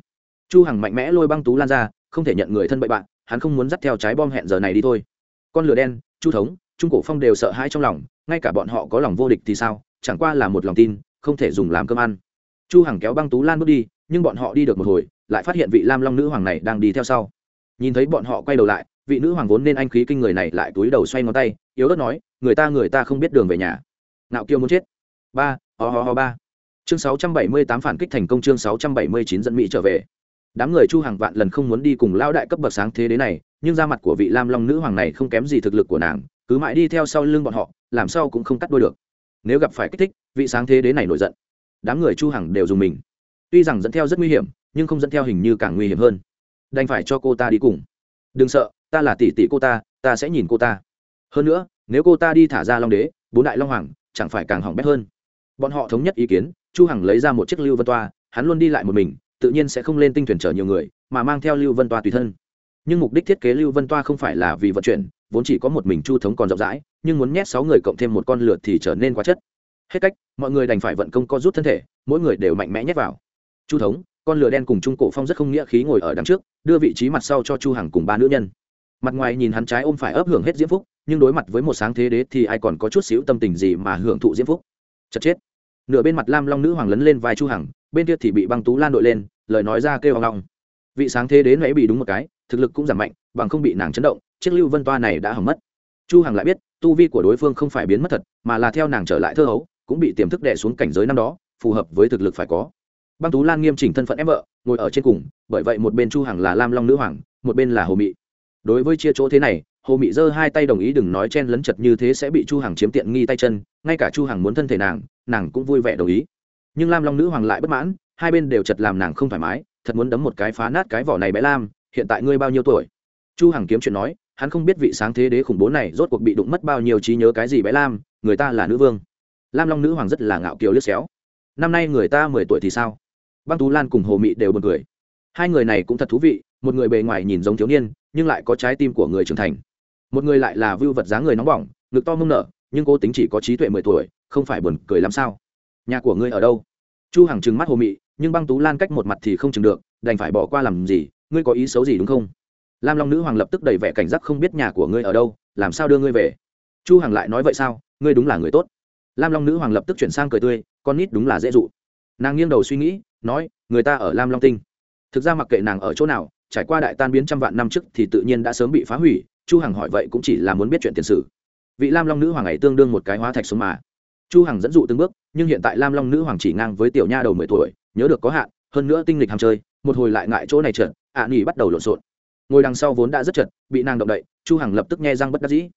chu hằng mạnh mẽ lôi băng tú lan ra, không thể nhận người thân bậy bạn, hắn không muốn dắt theo trái bom hẹn giờ này đi thôi. Con lửa đen, chu thống, trung cổ phong đều sợ hãi trong lòng, ngay cả bọn họ có lòng vô địch thì sao, chẳng qua là một lòng tin, không thể dùng làm cơm ăn. Chu hằng kéo băng tú lan bước đi, nhưng bọn họ đi được một hồi, lại phát hiện vị lam long nữ hoàng này đang đi theo sau. Nhìn thấy bọn họ quay đầu lại, vị nữ hoàng vốn nên anh khí kinh người này lại túi đầu xoay ngón tay, yếu ớt nói, người ta người ta không biết đường về nhà. Nạo kiêu muốn chết. Ba, ho ho ho ba. Chương sáu trăm bảy mươi tám phản kích thành công, chương sáu trăm bảy mươi chín dẫn mỹ trở về đám người chu hàng vạn lần không muốn đi cùng lao đại cấp bậc sáng thế đế này, nhưng ra mặt của vị lam long nữ hoàng này không kém gì thực lực của nàng, cứ mãi đi theo sau lưng bọn họ, làm sao cũng không cắt đôi được. Nếu gặp phải kích thích, vị sáng thế đế này nổi giận. Đám người chu hằng đều dùng mình. Tuy rằng dẫn theo rất nguy hiểm, nhưng không dẫn theo hình như càng nguy hiểm hơn. Đành phải cho cô ta đi cùng. Đừng sợ, ta là tỷ tỷ cô ta ta sẽ nhìn cô ta. Hơn nữa, nếu cô ta đi thả ra long đế, bốn đại long hoàng, chẳng phải càng hỏng bét hơn. Bọn họ thống nhất ý kiến, chu hằng lấy ra một chiếc lưu vân toa, hắn luôn đi lại một mình tự nhiên sẽ không lên tinh thuyền chở nhiều người, mà mang theo lưu vân toa tùy thân. Nhưng mục đích thiết kế lưu vân toa không phải là vì vận chuyển, vốn chỉ có một mình chu thống còn rộng rãi, nhưng muốn nhét sáu người cộng thêm một con lượt thì trở nên quá chất. Hết cách, mọi người đành phải vận công co rút thân thể, mỗi người đều mạnh mẽ nhét vào. Chu thống, con lửa đen cùng trung cổ phong rất không nghĩa khí ngồi ở đằng trước, đưa vị trí mặt sau cho chu hằng cùng ba nữ nhân. Mặt ngoài nhìn hắn trái ôm phải ấp hưởng hết diễm phúc, nhưng đối mặt với một sáng thế đế thì ai còn có chút xíu tâm tình gì mà hưởng thụ diễm phúc? Chật chết. Nửa bên mặt lam long nữ hoàng lấn lên vai chu hằng bên kia thì bị băng tú lan đội lên, lời nói ra kêu hoang long vị sáng thế đến nãy bị đúng một cái, thực lực cũng giảm mạnh, bằng không bị nàng chấn động, chiếc lưu vân toa này đã hỏng mất. Chu hằng lại biết, tu vi của đối phương không phải biến mất thật, mà là theo nàng trở lại thơ hấu, cũng bị tiềm thức đè xuống cảnh giới năm đó, phù hợp với thực lực phải có. Băng tú lan nghiêm chỉnh thân phận em vợ, ngồi ở trên cùng, bởi vậy một bên chu hằng là lam long nữ hoàng, một bên là hồ mị. Đối với chia chỗ thế này, hồ mị giơ hai tay đồng ý đừng nói chen lấn chật như thế sẽ bị chu hằng chiếm tiện nghi tay chân, ngay cả chu hằng muốn thân thể nàng nàng cũng vui vẻ đồng ý nhưng lam long nữ hoàng lại bất mãn, hai bên đều chật làm nàng không thoải mái, thật muốn đấm một cái phá nát cái vỏ này bé lam, hiện tại ngươi bao nhiêu tuổi? Chu hằng kiếm chuyện nói, hắn không biết vị sáng thế đế khủng bố này rốt cuộc bị đụng mất bao nhiêu trí nhớ cái gì bé lam, người ta là nữ vương. Lam long nữ hoàng rất là ngạo kiều lướt xéo. Năm nay người ta mười tuổi thì sao? Băng tú lan cùng hồ mị đều buồn cười. Hai người này cũng thật thú vị, một người bề ngoài nhìn giống thiếu niên, nhưng lại có trái tim của người trưởng thành. Một người lại là vưu vật dáng người nóng bỏng, ngực to mông nở, nhưng cô tính chỉ có trí tuệ mười tuổi, không phải buồn cười làm sao? Nhà của ngươi ở đâu? Chu hằng trừng mắt hồ mị, nhưng băng tú lan cách một mặt thì không chừng được, đành phải bỏ qua làm gì, ngươi có ý xấu gì đúng không? Lam long nữ hoàng lập tức đầy vẻ cảnh giác không biết nhà của ngươi ở đâu, làm sao đưa ngươi về? Chu hằng lại nói vậy sao, ngươi đúng là người tốt. Lam long nữ hoàng lập tức chuyển sang cười tươi, con nít đúng là dễ dụ. Nàng nghiêng đầu suy nghĩ, nói, người ta ở lam long tinh. Thực ra mặc kệ nàng ở chỗ nào, trải qua đại tan biến trăm vạn năm trước thì tự nhiên đã sớm bị phá hủy, chu hằng hỏi vậy cũng chỉ là muốn biết chuyện tiền sử. Vị lam long nữ hoàng ấy tương đương một cái hóa thạch xuống mà chu hằng dẫn dụ từng bước nhưng hiện tại lam long nữ hoàng chỉ ngang với tiểu nha đầu mười tuổi nhớ được có hạn hơn nữa tinh lịch ham chơi một hồi lại ngại chỗ này trượt ạ à, nghỉ bắt đầu lộn xộn. Ngồi đằng sau vốn đã rất chật bị nàng động đậy chu hằng lập tức nghe răng bất đắc dĩ.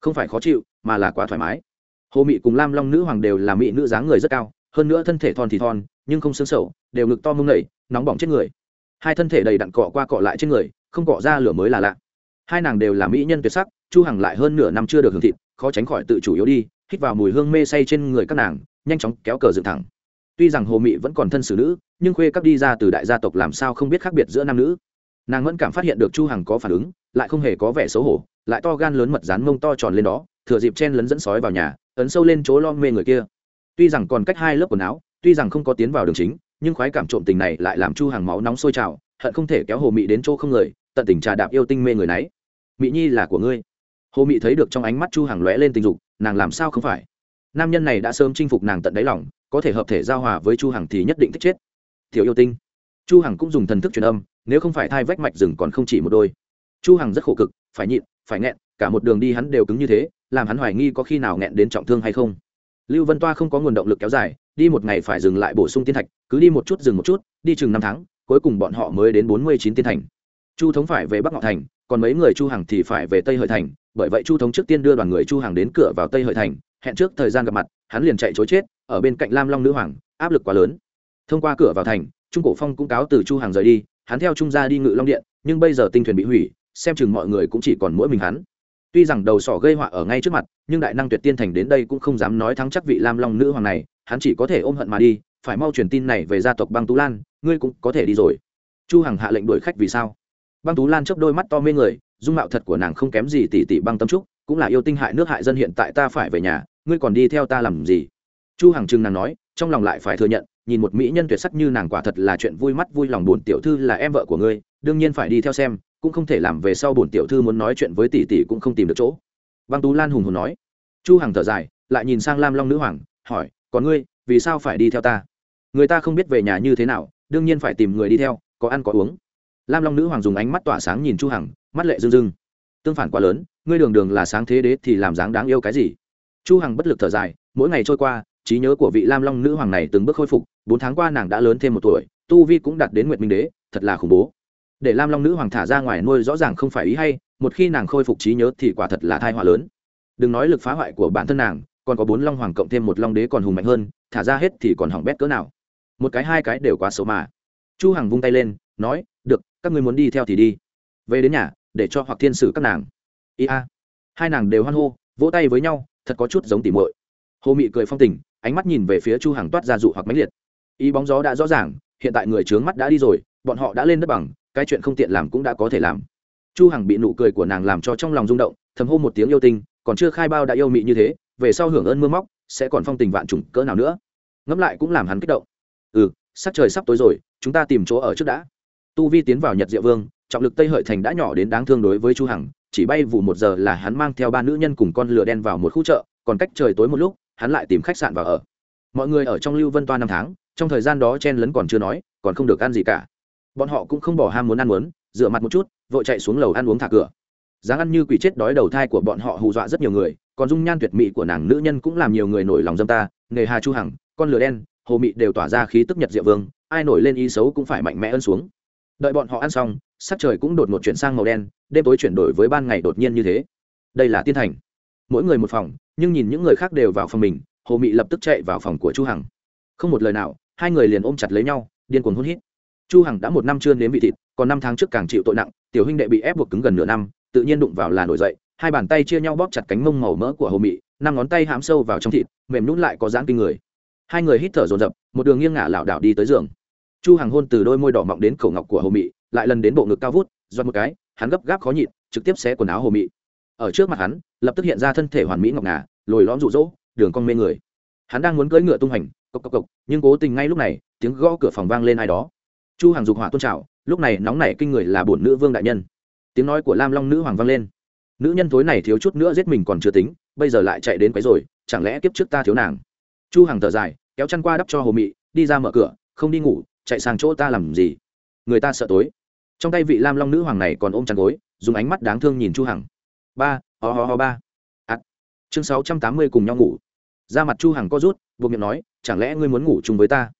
Không phải khó chịu mà là quá thoải mái. Hồ mị cùng lam long nữ hoàng đều là mỹ nữ dáng người rất cao hơn nữa thân thể thon thì thon nhưng không xương sầu đều ngực to mông nảy nóng bỏng chết người. Hai thân thể đầy đặn cọ qua cọ lại trên người không cọ ra lửa mới là lạ. Hai nàng đều là mỹ nhân tuyệt sắc chu hằng lại hơn nửa năm chưa được hưởng thịt khó tránh khỏi tự chủ yếu đi hít vào mùi hương mê say trên người các nàng, nhanh chóng kéo cờ dựng thẳng. Tuy rằng hồ mị vẫn còn thân xử nữ, nhưng khuê các đi ra từ đại gia tộc làm sao không biết khác biệt giữa nam nữ. Nàng vẫn cảm phát hiện được chu hằng có phản ứng, lại không hề có vẻ xấu hổ, lại to gan lớn mật dán mông to tròn lên đó, thừa dịp chen lấn dẫn sói vào nhà, ấn sâu lên chỗ lo mê người kia. Tuy rằng còn cách hai lớp quần áo, tuy rằng không có tiến vào đường chính, nhưng khoái cảm trộm tình này lại làm chu hàng máu nóng sôi trào, hận không thể kéo hồ mị đến chỗ không người, tận tình trà đạp yêu tinh mê người nấy mị nhi là của ngươi. Hồ mị thấy được trong ánh mắt chu hàng lóe lên tình dục nàng làm sao không phải? Nam nhân này đã sớm chinh phục nàng tận đáy lòng, có thể hợp thể giao hòa với chu hằng thì nhất định thích chết. Thiếu yêu tinh. Chu hằng cũng dùng thần thức truyền âm, nếu không phải thai vách mạch rừng còn không chỉ một đôi. Chu hằng rất khổ cực, phải nhịn, phải nghẹn, cả một đường đi hắn đều cứng như thế, làm hắn hoài nghi có khi nào nghẹn đến trọng thương hay không. Lưu vân toa không có nguồn động lực kéo dài, đi một ngày phải dừng lại bổ sung tiên thạch, cứ đi một chút dừng một chút, đi chừng năm tháng, cuối cùng bọn họ mới đến bốn mươi chín tiên thành. Chu thống phải về bắc ngọ thành còn mấy người chu hằng thì phải về tây hợi thành, bởi vậy chu thống trước tiên đưa đoàn người chu hằng đến cửa vào tây hợi thành, hẹn trước thời gian gặp mặt, hắn liền chạy chối chết, ở bên cạnh lam long nữ hoàng, áp lực quá lớn. Thông qua cửa vào thành, trung cổ phong cũng cáo từ chu hàng rời đi, hắn theo trung gia đi ngự long điện, nhưng bây giờ tinh thuyền bị hủy, xem chừng mọi người cũng chỉ còn mỗi mình hắn. Tuy rằng đầu sỏ gây họa ở ngay trước mặt, nhưng đại năng tuyệt tiên thành đến đây cũng không dám nói thắng chắc vị lam long nữ hoàng này, hắn chỉ có thể ôm hận mà đi, phải mau truyền tin này về gia tộc băng tú lan, ngươi cũng có thể đi rồi. Chu hằng hạ lệnh đuổi khách vì sao? Băng tú lan chớp đôi mắt to mê người, dung mạo thật của nàng không kém gì tỷ tỷ băng tâm trúc, cũng là yêu tinh hại nước hại dân hiện tại ta phải về nhà, ngươi còn đi theo ta làm gì? Chu hằng trừng nàng nói, trong lòng lại phải thừa nhận, nhìn một mỹ nhân tuyệt sắc như nàng quả thật là chuyện vui mắt vui lòng buồn tiểu thư là em vợ của ngươi, đương nhiên phải đi theo xem, cũng không thể làm về sau buồn tiểu thư muốn nói chuyện với tỷ tỷ cũng không tìm được chỗ. Băng tú lan hùng hồn nói. Chu hằng thở dài, lại nhìn sang lam long nữ hoàng, hỏi, còn ngươi, vì sao phải đi theo ta? Người ta không biết về nhà như thế nào, đương nhiên phải tìm người đi theo, có ăn có uống lam long nữ hoàng dùng ánh mắt tỏa sáng nhìn chu hằng, mắt lệ rưng rưng. Tương phản quá lớn, ngươi đường đường là sáng thế đế thì làm dáng đáng yêu cái gì? Chu hằng bất lực thở dài, mỗi ngày trôi qua, trí nhớ của vị lam long nữ hoàng này từng bước khôi phục, bốn tháng qua nàng đã lớn thêm một tuổi, tu vi cũng đạt đến nguyệt minh đế, thật là khủng bố. Để lam long nữ hoàng thả ra ngoài nuôi rõ ràng không phải ý hay, một khi nàng khôi phục trí nhớ thì quả thật là thai họa lớn. Đừng nói lực phá hoại của bản thân nàng, còn có bốn long hoàng cộng thêm một long đế còn hùng mạnh hơn, thả ra hết thì còn hỏng bét cỡ nào. Một cái hai cái đều quá xấu mà. Chu hằng vung tay lên, nói, được các ngươi muốn đi theo thì đi. Về đến nhà, để cho hoặc thiên sử các nàng. Ia hai nàng đều hoan hô, vỗ tay với nhau, thật có chút giống tỉ muội. Hồ mị cười phong tình, ánh mắt nhìn về phía chu hàng toát ra dụ hoặc mãnh liệt. Ý bóng gió đã rõ ràng, hiện tại người trướng mắt đã đi rồi, bọn họ đã lên đất bằng, cái chuyện không tiện làm cũng đã có thể làm. Chu hằng bị nụ cười của nàng làm cho trong lòng rung động, thầm hô một tiếng yêu tinh, còn chưa khai bao đã yêu mị như thế, về sau hưởng ơn mưa móc, sẽ còn phong tình vạn trùng cỡ nào nữa. Ngẫm lại cũng làm hắn kích động. Ừ sắc trời sắp tối rồi, chúng ta tìm chỗ ở trước đã tu vi tiến vào nhật diệu vương, trọng lực tây hợi thành đã nhỏ đến đáng thương đối với chu hằng, chỉ bay vụ một giờ là hắn mang theo ba nữ nhân cùng con lừa đen vào một khu chợ, còn cách trời tối một lúc, hắn lại tìm khách sạn vào ở. Mọi người ở trong lưu vân toa năm tháng, trong thời gian đó chen lấn còn chưa nói, còn không được ăn gì cả. Bọn họ cũng không bỏ ham muốn ăn muốn dựa mặt một chút, vội chạy xuống lầu ăn uống thả cửa. Dáng ăn như quỷ chết đói đầu thai của bọn họ hù dọa rất nhiều người, còn dung nhan tuyệt mỹ của nàng nữ nhân cũng làm nhiều người nổi lòng dâm ta nghề hà chu hằng, con lửa đen, hồ mị đều tỏa ra khí tức nhật diệu vương, ai nổi lên ý xấu cũng phải mạnh mẽ ân xuống đợi bọn họ ăn xong, sắc trời cũng đột ngột chuyển sang màu đen, đêm tối chuyển đổi với ban ngày đột nhiên như thế. Đây là tiên thành. Mỗi người một phòng, nhưng nhìn những người khác đều vào phòng mình, hồ mị lập tức chạy vào phòng của chu hằng. Không một lời nào, hai người liền ôm chặt lấy nhau, điên cuồng hôn hít. Chu hằng đã một năm chưa nếm vị thịt, còn năm tháng trước càng chịu tội nặng, tiểu huynh đệ bị ép buộc cứng gần nửa năm, tự nhiên đụng vào là nổi dậy, hai bàn tay chia nhau bóp chặt cánh mông màu mỡ của hồ mị, năm ngón tay hãm sâu vào trong thịt, mềm nhún lại có dáng kinh người. Hai người hít thở dồn dập, một đường nghiêng ngả lảo đảo đi tới giường chu hằng hôn từ đôi môi đỏ mọng đến cổ ngọc của hồ mị, lại lần đến bộ ngực cao vút doan một cái, hắn gấp gáp khó nhịn, trực tiếp xé quần áo hồ mị. Ở trước mặt hắn, lập tức hiện ra thân thể hoàn mỹ ngọc ngà, lồi lõm rụ rỗ, đường cong mê người. Hắn đang muốn cưỡi ngựa tung hành, cộc cộc cộc, nhưng cố tình ngay lúc này, tiếng gõ cửa phòng vang lên ai đó. Chu hàng dục hỏa tôn trào, lúc này nóng nảy kinh người là bổn nữ vương đại nhân. Tiếng nói của lam long nữ hoàng vang lên. Nữ nhân thối này thiếu chút nữa giết mình còn chưa tính, bây giờ lại chạy đến quấy rồi chẳng lẽ kiếp trước ta thiếu nàng? Chu hàng thở dài, kéo chăn qua đắp cho hồ mị, đi ra mở cửa, không đi ngủ chạy sang chỗ ta làm gì? Người ta sợ tối. Trong tay vị lam long nữ hoàng này còn ôm chăn gối, dùng ánh mắt đáng thương nhìn chu hằng. Ba, ho ho ho ba. Ắt. Chương sáu trăm tám mươi cùng nhau ngủ. Ra mặt chu hằng có rút, buộc miệng nói, chẳng lẽ ngươi muốn ngủ chung với ta?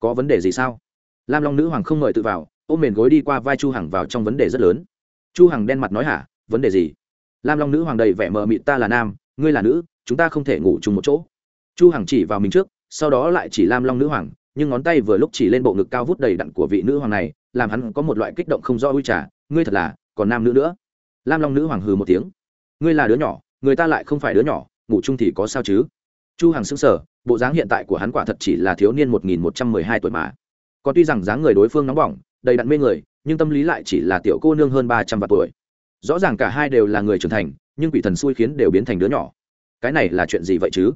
Có vấn đề gì sao? Lam long nữ hoàng không mời tự vào, ôm mền gối đi qua vai chu hằng vào trong vấn đề rất lớn. Chu hằng đen mặt nói, hả? Vấn đề gì? Lam long nữ hoàng đầy vẻ mờ mịt, ta là nam, ngươi là nữ, chúng ta không thể ngủ chung một chỗ. Chu hằng chỉ vào mình trước, sau đó lại chỉ lam long nữ hoàng nhưng ngón tay vừa lúc chỉ lên bộ ngực cao vút đầy đặn của vị nữ hoàng này, làm hắn có một loại kích động không do ui trà, ngươi thật là, còn nam nữ nữa. Lam long nữ hoàng hừ một tiếng, ngươi là đứa nhỏ, người ta lại không phải đứa nhỏ, ngủ chung thì có sao chứ? Chu hằng sững sờ, bộ dáng hiện tại của hắn quả thật chỉ là thiếu niên một nghìn một trăm mười hai tuổi mà. Còn tuy rằng dáng người đối phương nóng bỏng, đầy đặn mê người, nhưng tâm lý lại chỉ là tiểu cô nương hơn ba trăm vạn tuổi. Rõ ràng cả hai đều là người trưởng thành, nhưng quỷ thần xui khiến đều biến thành đứa nhỏ. Cái này là chuyện gì vậy chứ?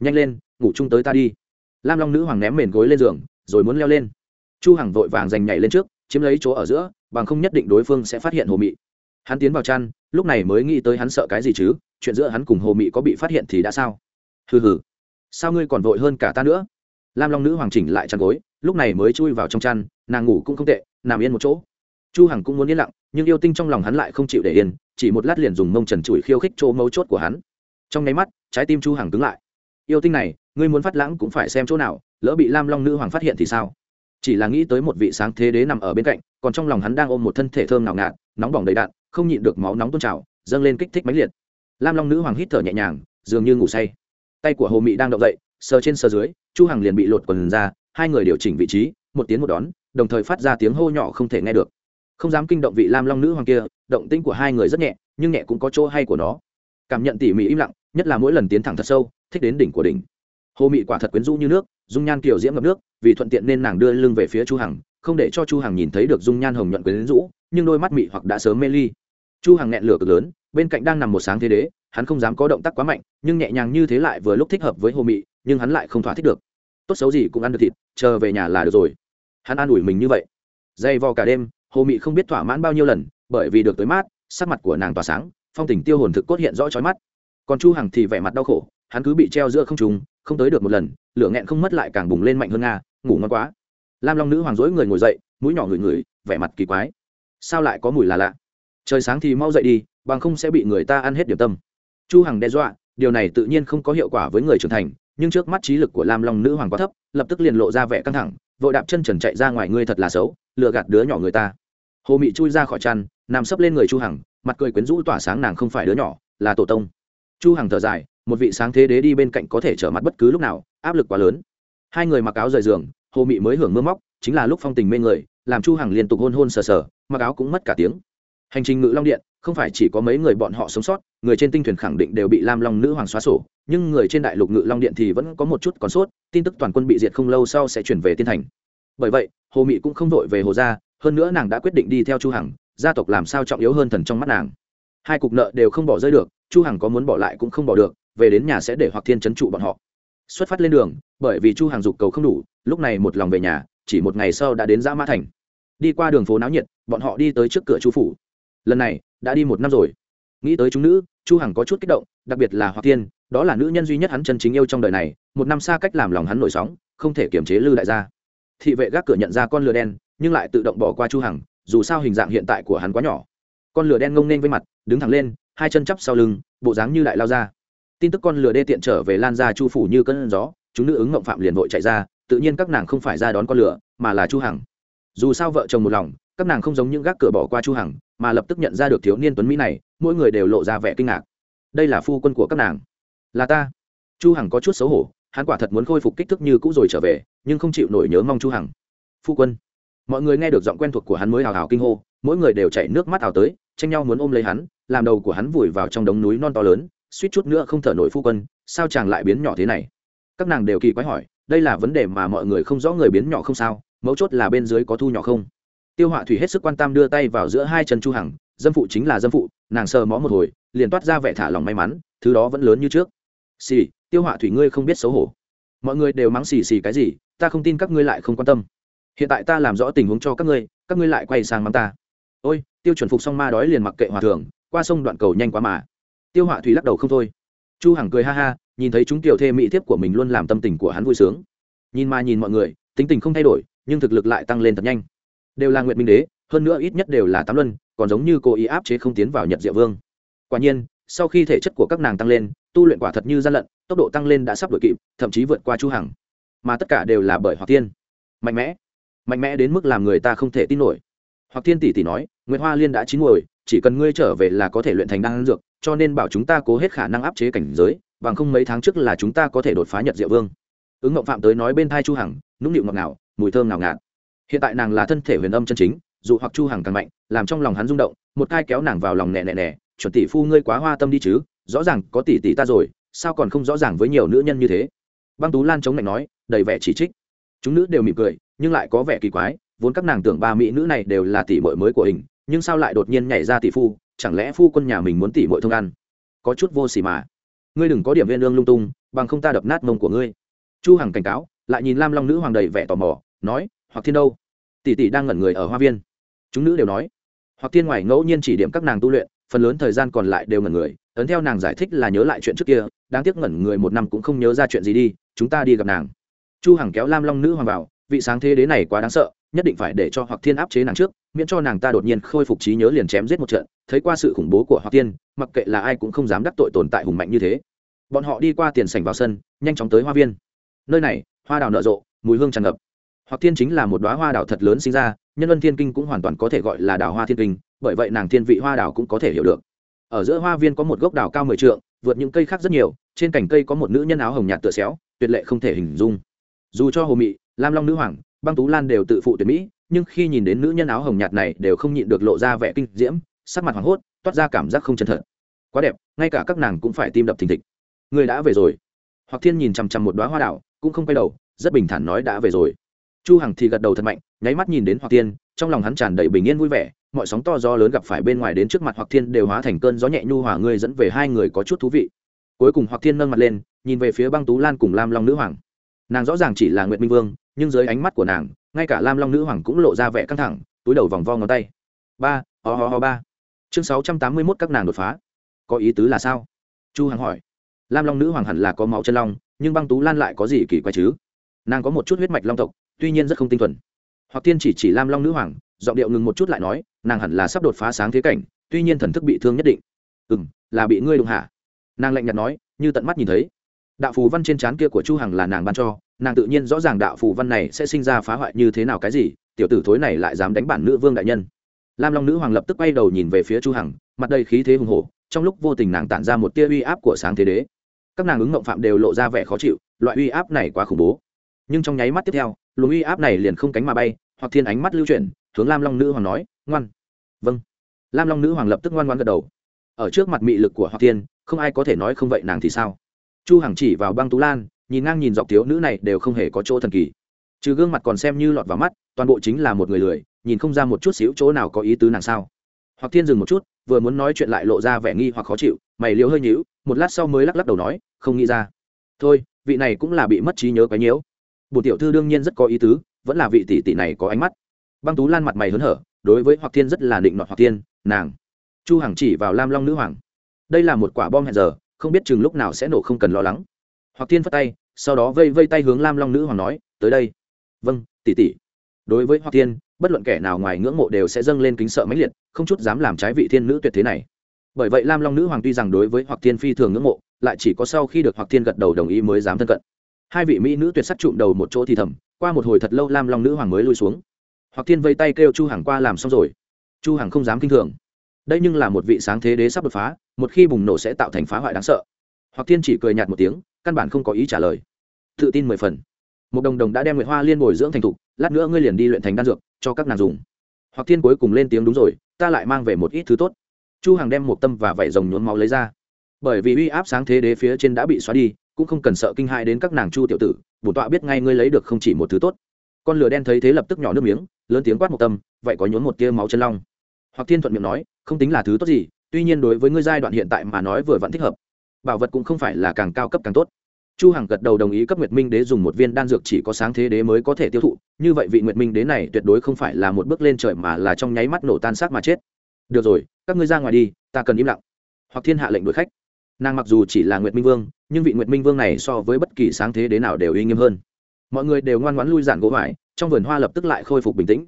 Nhanh lên, ngủ chung tới ta đi lam long nữ hoàng ném mền gối lên giường, rồi muốn leo lên. Chu hằng vội vàng giành nhảy lên trước, chiếm lấy chỗ ở giữa, bằng không nhất định đối phương sẽ phát hiện hồ mị. Hắn tiến vào chăn, lúc này mới nghĩ tới hắn sợ cái gì chứ, chuyện giữa hắn cùng hồ mị có bị phát hiện thì đã sao? Hừ hừ. Sao ngươi còn vội hơn cả ta nữa? Lam long nữ hoàng chỉnh lại chăn gối, lúc này mới chui vào trong chăn, nàng ngủ cũng không tệ, nằm yên một chỗ. Chu hằng cũng muốn yên lặng, nhưng yêu tinh trong lòng hắn lại không chịu để yên, chỉ một lát liền dùng mông trần chùi khiêu khích chỗ mấu chốt của hắn. Trong nháy mắt, trái tim chu hằng cứng lại. Yêu tinh này ngươi muốn phát lãng cũng phải xem chỗ nào, lỡ bị lam long nữ hoàng phát hiện thì sao? Chỉ là nghĩ tới một vị sáng thế đế nằm ở bên cạnh, còn trong lòng hắn đang ôm một thân thể thơm nào ngạt, nóng bỏng đầy đạn, không nhịn được máu nóng tôn trào, dâng lên kích thích mãnh liệt. Lam long nữ hoàng hít thở nhẹ nhàng, dường như ngủ say. Tay của hồ mị đang động dậy, sờ trên sờ dưới, chu hằng liền bị lột quần ra, hai người điều chỉnh vị trí, một tiến một đón, đồng thời phát ra tiếng hô nhỏ không thể nghe được. Không dám kinh động vị lam long nữ hoàng kia, động tĩnh của hai người rất nhẹ, nhưng nhẹ cũng có chỗ hay của nó. Cảm nhận tỉ mỉ im lặng, nhất là mỗi lần tiến thẳng thật sâu, thích đến đỉnh của đỉnh hồ mị quả thật quyến rũ như nước, dung nhan kiểu diễm ngập nước, vì thuận tiện nên nàng đưa lưng về phía chu hằng, không để cho chu hằng nhìn thấy được dung nhan hồng nhuận quyến rũ, nhưng đôi mắt mị hoặc đã sớm mê ly. Chu hằng nghẹn lửa cực lớn, bên cạnh đang nằm một sáng thế đế, hắn không dám có động tác quá mạnh, nhưng nhẹ nhàng như thế lại vừa lúc thích hợp với hồ mị, nhưng hắn lại không thỏa thích được. Tốt xấu gì cũng ăn được thịt, chờ về nhà là được rồi. Hắn an ủi mình như vậy. Dày vò cả đêm, hồ mị không biết thỏa mãn bao nhiêu lần, bởi vì được tới mát, sắc mặt của nàng tỏa sáng, phong tình tiêu hồn thực cốt hiện rõ trói mắt. Còn chu hằng thì vẻ mặt đau khổ, hắn cứ bị treo giữa không trung không tới được một lần, lửa nghẹn không mất lại càng bùng lên mạnh hơn nga, ngủ ngon quá. Lam long nữ hoàng dối người ngồi dậy, mũi nhỏ ngửi ngửi, vẻ mặt kỳ quái. Sao lại có mùi là lạ? Trời sáng thì mau dậy đi, bằng không sẽ bị người ta ăn hết điểm tâm. Chu hằng đe dọa, điều này tự nhiên không có hiệu quả với người trưởng thành, nhưng trước mắt trí lực của lam long nữ hoàng quá thấp, lập tức liền lộ ra vẻ căng thẳng, vội đạp chân trần chạy ra ngoài ngươi thật là xấu, lừa gạt đứa nhỏ người ta. Hồ mị chui ra khỏi chăn, nằm sấp lên người chu hằng, mặt cười quyến rũ tỏa sáng nàng không phải đứa nhỏ, là tổ tông. Chu hằng thở dài một vị sáng thế đế đi bên cạnh có thể trở mặt bất cứ lúc nào, áp lực quá lớn. Hai người mặc áo rời giường, hồ mị mới hưởng mưa móc, chính là lúc phong tình mê người, làm chu hằng liên tục hôn hôn sờ sờ, mặc áo cũng mất cả tiếng. Hành trình ngự long điện, không phải chỉ có mấy người bọn họ sống sót, người trên tinh thuyền khẳng định đều bị lam long nữ hoàng xóa sổ, nhưng người trên đại lục ngự long điện thì vẫn có một chút còn sót, tin tức toàn quân bị diệt không lâu sau sẽ chuyển về tiên thành. Bởi vậy, hồ mị cũng không vội về hồ gia, hơn nữa nàng đã quyết định đi theo chu hằng, gia tộc làm sao trọng yếu hơn thần trong mắt nàng. Hai cục nợ đều không bỏ rơi được, chu hằng có muốn bỏ lại cũng không bỏ được về đến nhà sẽ để hoặc thiên chấn trụ bọn họ. Xuất phát lên đường, bởi vì chu Hàng dục cầu không đủ, lúc này một lòng về nhà, chỉ một ngày sau đã đến giã mã thành. Đi qua đường phố náo nhiệt, bọn họ đi tới trước cửa chu phủ. Lần này, đã đi một năm rồi. Nghĩ tới chúng nữ, chu hằng có chút kích động, đặc biệt là hoặc thiên, đó là nữ nhân duy nhất hắn chân chính yêu trong đời này, một năm xa cách làm lòng hắn nổi sóng, không thể kiềm chế lư đại gia. Thị vệ gác cửa nhận ra con lừa đen, nhưng lại tự động bỏ qua chu hằng, dù sao hình dạng hiện tại của hắn quá nhỏ. Con lừa đen ngông nên với mặt, đứng thẳng lên, hai chân chắp sau lưng, bộ dáng như đại lao ra tin tức con lừa đê tiện trở về lan ra chu phủ như cơn gió, chúng nữ ứng ngộng phạm liền vội chạy ra, tự nhiên các nàng không phải ra đón con lửa mà là chu hằng. Dù sao vợ chồng một lòng, các nàng không giống những gác cửa bỏ qua chu hằng, mà lập tức nhận ra được thiếu niên tuấn mỹ này, mỗi người đều lộ ra vẻ kinh ngạc. Đây là phu quân của các nàng. Là ta. Chu hằng có chút xấu hổ, hắn quả thật muốn khôi phục kích thước như cũ rồi trở về, nhưng không chịu nổi nhớ mong chu hằng. Phu quân. Mọi người nghe được giọng quen thuộc của hắn mới hào hào kinh hô, mỗi người đều chảy nước mắt ảo tới, tranh nhau muốn ôm lấy hắn, làm đầu của hắn vùi vào trong đống núi non to lớn suýt chút nữa không thở nổi phu quân sao chàng lại biến nhỏ thế này? Các nàng đều kỳ quái hỏi đây là vấn đề mà mọi người không rõ người biến nhỏ không sao mấu chốt là bên dưới có thu nhỏ không? Tiêu họa thủy hết sức quan tâm đưa tay vào giữa hai chân chu hằng dâm phụ chính là dâm phụ nàng sờ mó một hồi liền toát ra vẻ thả lòng may mắn thứ đó vẫn lớn như trước. Xì tiêu họa thủy ngươi không biết xấu hổ. Mọi người đều mắng xì xì cái gì ta không tin các ngươi lại không quan tâm. Hiện tại ta làm rõ tình huống cho các ngươi các ngươi lại quay sang mắng ta. Ôi tiêu chuẩn phục xong ma đói liền mặc kệ hòa thường, qua sông đoạn cầu nhanh quá mà tiêu họa thủy lắc đầu không thôi. Chu hằng cười ha ha, nhìn thấy chúng tiểu thê mỹ thiếp của mình luôn làm tâm tình của hắn vui sướng. Nhìn mà nhìn mọi người, tính tình không thay đổi, nhưng thực lực lại tăng lên thật nhanh. Đều là nguyện minh đế, hơn nữa ít nhất đều là tám luân, còn giống như cô ý áp chế không tiến vào nhật diệu vương. Quả nhiên, sau khi thể chất của các nàng tăng lên, tu luyện quả thật như gian lận, tốc độ tăng lên đã sắp đổi kịp, thậm chí vượt qua chu hằng. Mà tất cả đều là bởi hoặc tiên mạnh mẽ. Mạnh mẽ đến mức làm người ta không thể tin nổi. Hoặc thiên tỷ tỷ nói nguyễn hoa liên đã chín ngồi chỉ cần ngươi trở về là có thể luyện thành đan dược, cho nên bảo chúng ta cố hết khả năng áp chế cảnh giới, bằng không mấy tháng trước là chúng ta có thể đột phá nhật diệu vương. Ứng ngộng phạm tới nói bên thai chu hằng, nũng nịu ngọt ngào, mùi thơm ngào ngạt. Hiện tại nàng là thân thể huyền âm chân chính, dù hoặc chu hằng càng mạnh, làm trong lòng hắn rung động, một cai kéo nàng vào lòng nẹ nẹ nẹ chuẩn tỷ phu ngươi quá hoa tâm đi chứ, rõ ràng có tỷ tỷ ta rồi, sao còn không rõ ràng với nhiều nữ nhân như thế? Băng tú lan chống lạnh nói, đầy vẻ chỉ trích. Chúng nữ đều mỉm cười, nhưng lại có vẻ kỳ quái, vốn các nàng tưởng ba mỹ nữ này đều là tỷ muội mới của hình nhưng sao lại đột nhiên nhảy ra tỷ phu? Chẳng lẽ phu quân nhà mình muốn tỷ mọi thông ăn? Có chút vô xỉ mà. Ngươi đừng có điểm viên lương lung tung, bằng không ta đập nát mông của ngươi. Chu hằng cảnh cáo, lại nhìn lam long nữ hoàng đầy vẻ tò mò, nói, hoặc thiên đâu? Tỷ tỷ đang ngẩn người ở hoa viên. Chúng nữ đều nói, hoặc thiên ngoài ngẫu nhiên chỉ điểm các nàng tu luyện, phần lớn thời gian còn lại đều ngẩn người, ấn theo nàng giải thích là nhớ lại chuyện trước kia, đáng tiếc ngẩn người một năm cũng không nhớ ra chuyện gì đi, chúng ta đi gặp nàng. Chu hằng kéo lam long nữ hoàng vào, vị sáng thế đế này quá đáng sợ nhất định phải để cho hoặc thiên áp chế nàng trước, miễn cho nàng ta đột nhiên khôi phục trí nhớ liền chém giết một trận. Thấy qua sự khủng bố của hoặc tiên mặc kệ là ai cũng không dám đắc tội tồn tại hùng mạnh như thế. Bọn họ đi qua tiền sảnh vào sân, nhanh chóng tới hoa viên. Nơi này, hoa đào nở rộ, mùi hương tràn ngập. Hoặc thiên chính là một đoá hoa đào thật lớn sinh ra, nhân ân thiên kinh cũng hoàn toàn có thể gọi là đào hoa thiên kinh, bởi vậy nàng thiên vị hoa đào cũng có thể hiểu được. Ở giữa hoa viên có một gốc đào cao mười trượng, vượt những cây khác rất nhiều, trên cành cây có một nữ nhân áo hồng nhạt tựa xéo, tuyệt lệ không thể hình dung. Dù cho hồ mị, lam long nữ hoàng băng tú lan đều tự phụ tuyệt mỹ, nhưng khi nhìn đến nữ nhân áo hồng nhạt này đều không nhịn được lộ ra vẻ kinh diễm, sắc mặt hoảng hốt, toát ra cảm giác không chân thật. Quá đẹp, ngay cả các nàng cũng phải tim đập thình thịch. Người đã về rồi. Hoặc thiên nhìn chằm chằm một đoá hoa đảo, cũng không quay đầu, rất bình thản nói đã về rồi. Chu hằng thì gật đầu thật mạnh, nháy mắt nhìn đến hoặc thiên, trong lòng hắn tràn đầy bình yên vui vẻ, mọi sóng to gió lớn gặp phải bên ngoài đến trước mặt hoặc thiên đều hóa thành cơn gió nhẹ nhu hòa ngươi dẫn về hai người có chút thú vị. Cuối cùng hoặc thiên nâng mặt lên, nhìn về phía băng tú lan cùng lam long nữ hoàng. Nàng rõ ràng chỉ là nguyệt minh vương nhưng dưới ánh mắt của nàng, ngay cả lam long nữ hoàng cũng lộ ra vẻ căng thẳng, túi đầu vòng vo ngón tay. Ba, ho ho ho, ba. Chương sáu trăm tám mươi mốt các nàng đột phá. Có ý tứ là sao? Chu hằng hỏi. Lam long nữ hoàng hẳn là có máu chân long, nhưng băng tú lan lại có gì kỳ quái chứ? Nàng có một chút huyết mạch long tộc, tuy nhiên rất không tinh thuần. Hoặc tiên chỉ chỉ lam long nữ hoàng, giọng điệu ngừng một chút lại nói, nàng hẳn là sắp đột phá sáng thế cảnh, tuy nhiên thần thức bị thương nhất định. Ừ m là bị ngươi đụng hạ. Nàng lạnh nhạt nói, như tận mắt nhìn thấy đạo phù văn trên trán kia của chu hằng là nàng ban cho, nàng tự nhiên rõ ràng đạo phù văn này sẽ sinh ra phá hoại như thế nào cái gì, tiểu tử thối này lại dám đánh bản nữ vương đại nhân. Lam long nữ hoàng lập tức quay đầu nhìn về phía chu hằng, mặt đầy khí thế hùng hổ, trong lúc vô tình nàng tản ra một tia uy áp của sáng thế đế. Các nàng ứng ngộng phạm đều lộ ra vẻ khó chịu, loại uy áp này quá khủng bố. Nhưng trong nháy mắt tiếp theo, luồng uy áp này liền không cánh mà bay, hoặc thiên ánh mắt lưu chuyển, hướng lam long nữ hoàng nói, ngoan. Vâng. Lam long nữ hoàng lập tức ngoan ngoan gật đầu. Ở trước mặt mị lực của hoặc thiên, không ai có thể nói không vậy nàng thì sao? Chu hằng chỉ vào băng tú lan, nhìn ngang nhìn dọc thiếu nữ này đều không hề có chỗ thần kỳ. Trừ gương mặt còn xem như lọt vào mắt, toàn bộ chính là một người lười, nhìn không ra một chút xíu chỗ nào có ý tứ nàng sao. Hoặc thiên dừng một chút, vừa muốn nói chuyện lại lộ ra vẻ nghi hoặc khó chịu, mày liều hơi nhíu, một lát sau mới lắc lắc đầu nói, không nghĩ ra. Thôi, vị này cũng là bị mất trí nhớ quá nhiễu. Bùn tiểu thư đương nhiên rất có ý tứ, vẫn là vị tỷ tỷ này có ánh mắt. Băng tú lan mặt mày hớn hở, đối với hoặc thiên rất là định nọt hoặc thiên, nàng. Chu hằng chỉ vào lam long nữ hoàng. Đây là một quả bom hẹn giờ không biết chừng lúc nào sẽ nổ không cần lo lắng. Hoặc thiên phất tay, sau đó vây vây tay hướng lam long nữ hoàng nói, tới đây. Vâng tỷ tỷ. Đối với hoặc thiên, bất luận kẻ nào ngoài ngưỡng mộ đều sẽ dâng lên kính sợ mãnh liệt, không chút dám làm trái vị thiên nữ tuyệt thế này. Bởi vậy lam long nữ hoàng tuy rằng đối với hoặc thiên phi thường ngưỡng mộ, lại chỉ có sau khi được hoặc thiên gật đầu đồng ý mới dám thân cận. Hai vị mỹ nữ tuyệt sắc trụm đầu một chỗ thì thầm, qua một hồi thật lâu lam long nữ hoàng mới lui xuống. Hoặc thiên vây tay kêu chu hằng qua làm xong rồi. Chu hằng không dám kinh thường. Đây nhưng là một vị sáng thế đế sắp đột phá một khi bùng nổ sẽ tạo thành phá hoại đáng sợ. Hoặc thiên chỉ cười nhạt một tiếng, căn bản không có ý trả lời. Tự tin mười phần. Một đồng đồng đã đem nguyệt hoa liên bồi dưỡng thành thục, lát nữa ngươi liền đi luyện thành đan dược, cho các nàng dùng. Hoặc thiên cuối cùng lên tiếng đúng rồi, ta lại mang về một ít thứ tốt. Chu hằng đem một tâm và vảy rồng nhuốm máu lấy ra. Bởi vì uy áp sáng thế đế phía trên đã bị xóa đi, cũng không cần sợ kinh hại đến các nàng chu tiểu tử bổn tọa biết ngay ngươi lấy được không chỉ một thứ tốt. Con lửa đen thấy thế lập tức nhỏ nước miếng, lớn tiếng quát một tâm, vậy có nhốn một tia máu chân long. Hoặc thiên thuận miệng nói, không tính là thứ tốt gì tuy nhiên đối với ngươi giai đoạn hiện tại mà nói vừa vẫn thích hợp, bảo vật cũng không phải là càng cao cấp càng tốt. Chu hằng gật đầu đồng ý cấp nguyệt minh đế dùng một viên đan dược chỉ có sáng thế đế mới có thể tiêu thụ, như vậy vị nguyệt minh đế này tuyệt đối không phải là một bước lên trời mà là trong nháy mắt nổ tan xác mà chết. Được rồi, các ngươi ra ngoài đi, ta cần im lặng. Hoặc thiên hạ lệnh đuổi khách. Nàng mặc dù chỉ là nguyệt minh vương, nhưng vị nguyệt minh vương này so với bất kỳ sáng thế đế nào đều uy nghiêm hơn. Mọi người đều ngoan ngoãn lui giản gỗ hoài, trong vườn hoa lập tức lại khôi phục bình tĩnh.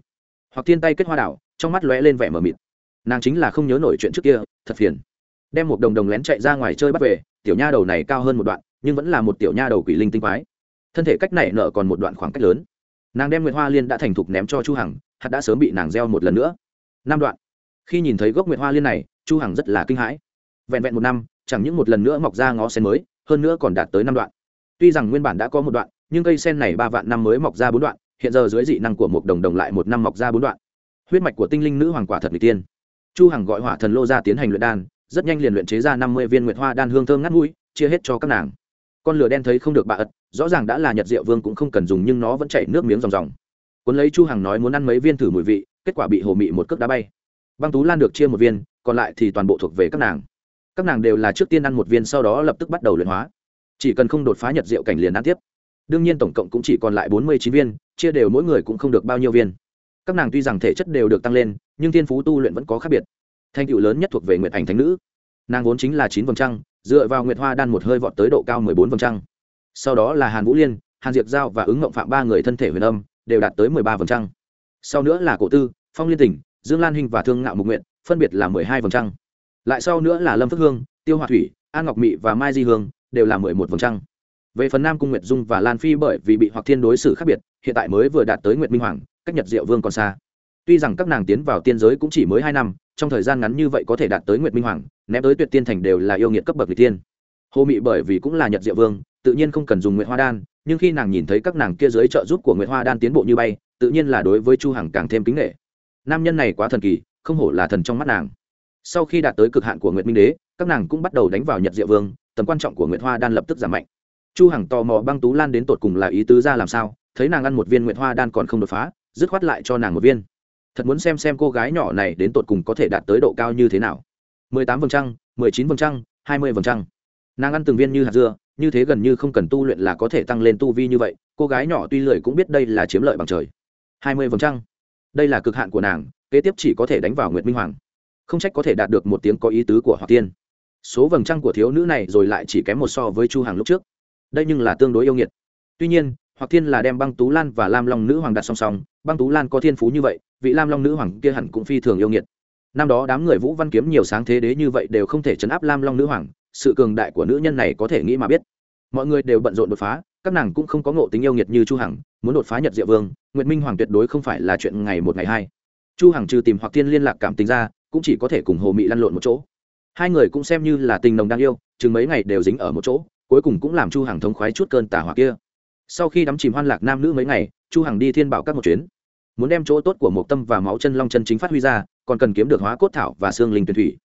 Hoặc thiên tay kết hoa đảo, trong mắt lóe lên vẻ mờ mịt nàng chính là không nhớ nổi chuyện trước kia, thật phiền. Đem một đồng đồng lén chạy ra ngoài chơi bắt về, tiểu nha đầu này cao hơn một đoạn, nhưng vẫn là một tiểu nha đầu quỷ linh tinh quái. Thân thể cách này nợ còn một đoạn khoảng cách lớn. Nàng đem nguyệt hoa liên đã thành thục ném cho chu hằng, hạt đã sớm bị nàng gieo một lần nữa. Năm đoạn. Khi nhìn thấy gốc nguyệt hoa liên này, chu hằng rất là kinh hãi. Vẹn vẹn một năm, chẳng những một lần nữa mọc ra ngó sen mới, hơn nữa còn đạt tới năm đoạn. Tuy rằng nguyên bản đã có một đoạn, nhưng cây sen này ba vạn năm mới mọc ra bốn đoạn, hiện giờ dưới dị năng của một đồng đồng lại một năm mọc ra bốn đoạn. Huyết mạch của tinh linh nữ hoàng quả thật n tiên chu hằng gọi hỏa thần lô ra tiến hành luyện đan, rất nhanh liền luyện chế ra năm mươi viên nguyệt hoa đan hương thơm ngát mũi, chia hết cho các nàng. Con lửa đen thấy không được bạ ật, rõ ràng đã là nhật diệu vương cũng không cần dùng nhưng nó vẫn chảy nước miếng ròng ròng. Cuốn lấy chu hằng nói muốn ăn mấy viên thử mùi vị, kết quả bị hồ mị một cước đá bay. Băng tú lan được chia một viên, còn lại thì toàn bộ thuộc về các nàng. Các nàng đều là trước tiên ăn một viên sau đó lập tức bắt đầu luyện hóa. Chỉ cần không đột phá nhật diệu cảnh liền ăn tiếp. Đương nhiên tổng cộng cũng chỉ còn lại bốn mươi chín viên, chia đều mỗi người cũng không được bao nhiêu viên các nàng tuy rằng thể chất đều được tăng lên, nhưng thiên phú tu luyện vẫn có khác biệt. Thành tựu lớn nhất thuộc về nguyệt ảnh thánh nữ. Nàng vốn chính là chín vầng trăng, dựa vào nguyệt hoa đan một hơi vọt tới độ cao mười bốn vầng trăng. Sau đó là hàn vũ liên, hàn diệp giao và ứng ngộng phạm ba người thân thể huyền âm, đều đạt tới mười ba vầng trăng. Sau nữa là cổ tư, phong liên tỉnh, dương lan huynh và thương ngạo mục nguyện, phân biệt là mười hai vầng trăng. Lại sau nữa là lâm phước hương, tiêu hòa thủy, an ngọc mị và mai di hương, đều là mười một vầng trăng. Về phần nam cung nguyệt dung và lan phi bởi vì bị hoặc thiên đối xử khác biệt, hiện tại mới vừa đạt tới nguyệt minh hoàng cách nhật diệu vương còn xa. Tuy rằng các nàng tiến vào tiên giới cũng chỉ mới hai năm, trong thời gian ngắn như vậy có thể đạt tới nguyệt minh hoàng, ném tới tuyệt tiên thành đều là yêu nghiệt cấp bậc n tiên. Hồ mị bởi vì cũng là nhật diệu vương, tự nhiên không cần dùng nguyệt hoa đan, nhưng khi nàng nhìn thấy các nàng kia dưới trợ giúp của nguyệt hoa đan tiến bộ như bay, tự nhiên là đối với chu hằng càng thêm kính nghệ nam nhân này quá thần kỳ, không hổ là thần trong mắt nàng. Sau khi đạt tới cực hạn của nguyệt minh đế, các nàng cũng bắt đầu đánh vào nhật diệu vương, tầm quan trọng của nguyệt hoa đan lập tức giảm mạnh. Chu hằng tò mò băng tú lan đến tột cùng là ý tứ ra làm sao, thấy nàng ăn một viên nguyệt hoa đan còn không đột phá dứt khoát lại cho nàng một viên. Thật muốn xem xem cô gái nhỏ này đến tột cùng có thể đạt tới độ cao như thế nào. 18 vầng trăng 19 vầng trăng 20 vầng trăng. Nàng ăn từng viên như hạt dưa, như thế gần như không cần tu luyện là có thể tăng lên tu vi như vậy, cô gái nhỏ tuy lười cũng biết đây là chiếm lợi bằng trời. 20 vầng trăng. Đây là cực hạn của nàng, kế tiếp chỉ có thể đánh vào nguyệt minh hoàng. Không trách có thể đạt được một tiếng có ý tứ của họ tiên. Số vầng trăng của thiếu nữ này rồi lại chỉ kém một so với chu hàng lúc trước. Đây nhưng là tương đối yêu nghiệt. Tuy nhiên hoặc thiên là đem băng tú lan và lam long nữ hoàng đặt song song, băng tú lan có thiên phú như vậy, vị lam long nữ hoàng kia hẳn cũng phi thường yêu nghiệt. Năm đó đám người vũ văn kiếm nhiều sáng thế đế như vậy đều không thể chấn áp lam long nữ hoàng, sự cường đại của nữ nhân này có thể nghĩ mà biết. Mọi người đều bận rộn đột phá, các nàng cũng không có ngộ tính yêu nghiệt như chu hằng, muốn đột phá nhật diệu vương, nguyệt minh hoàng tuyệt đối không phải là chuyện ngày một ngày hai. Chu hằng trừ tìm hoặc thiên liên lạc cảm tình ra, cũng chỉ có thể cùng hồ mị lăn lộn một chỗ. Hai người cũng xem như là tình nồng đang yêu, chừng mấy ngày đều dính ở một chỗ, cuối cùng cũng làm chu hằng thống khoái chút cơn tà hỏa kia sau khi đắm chìm hoan lạc nam nữ mấy ngày, chu hằng đi thiên bảo các một chuyến. Muốn đem chỗ tốt của một tâm và máu chân long chân chính phát huy ra, còn cần kiếm được hóa cốt thảo và xương linh tuyển thủy.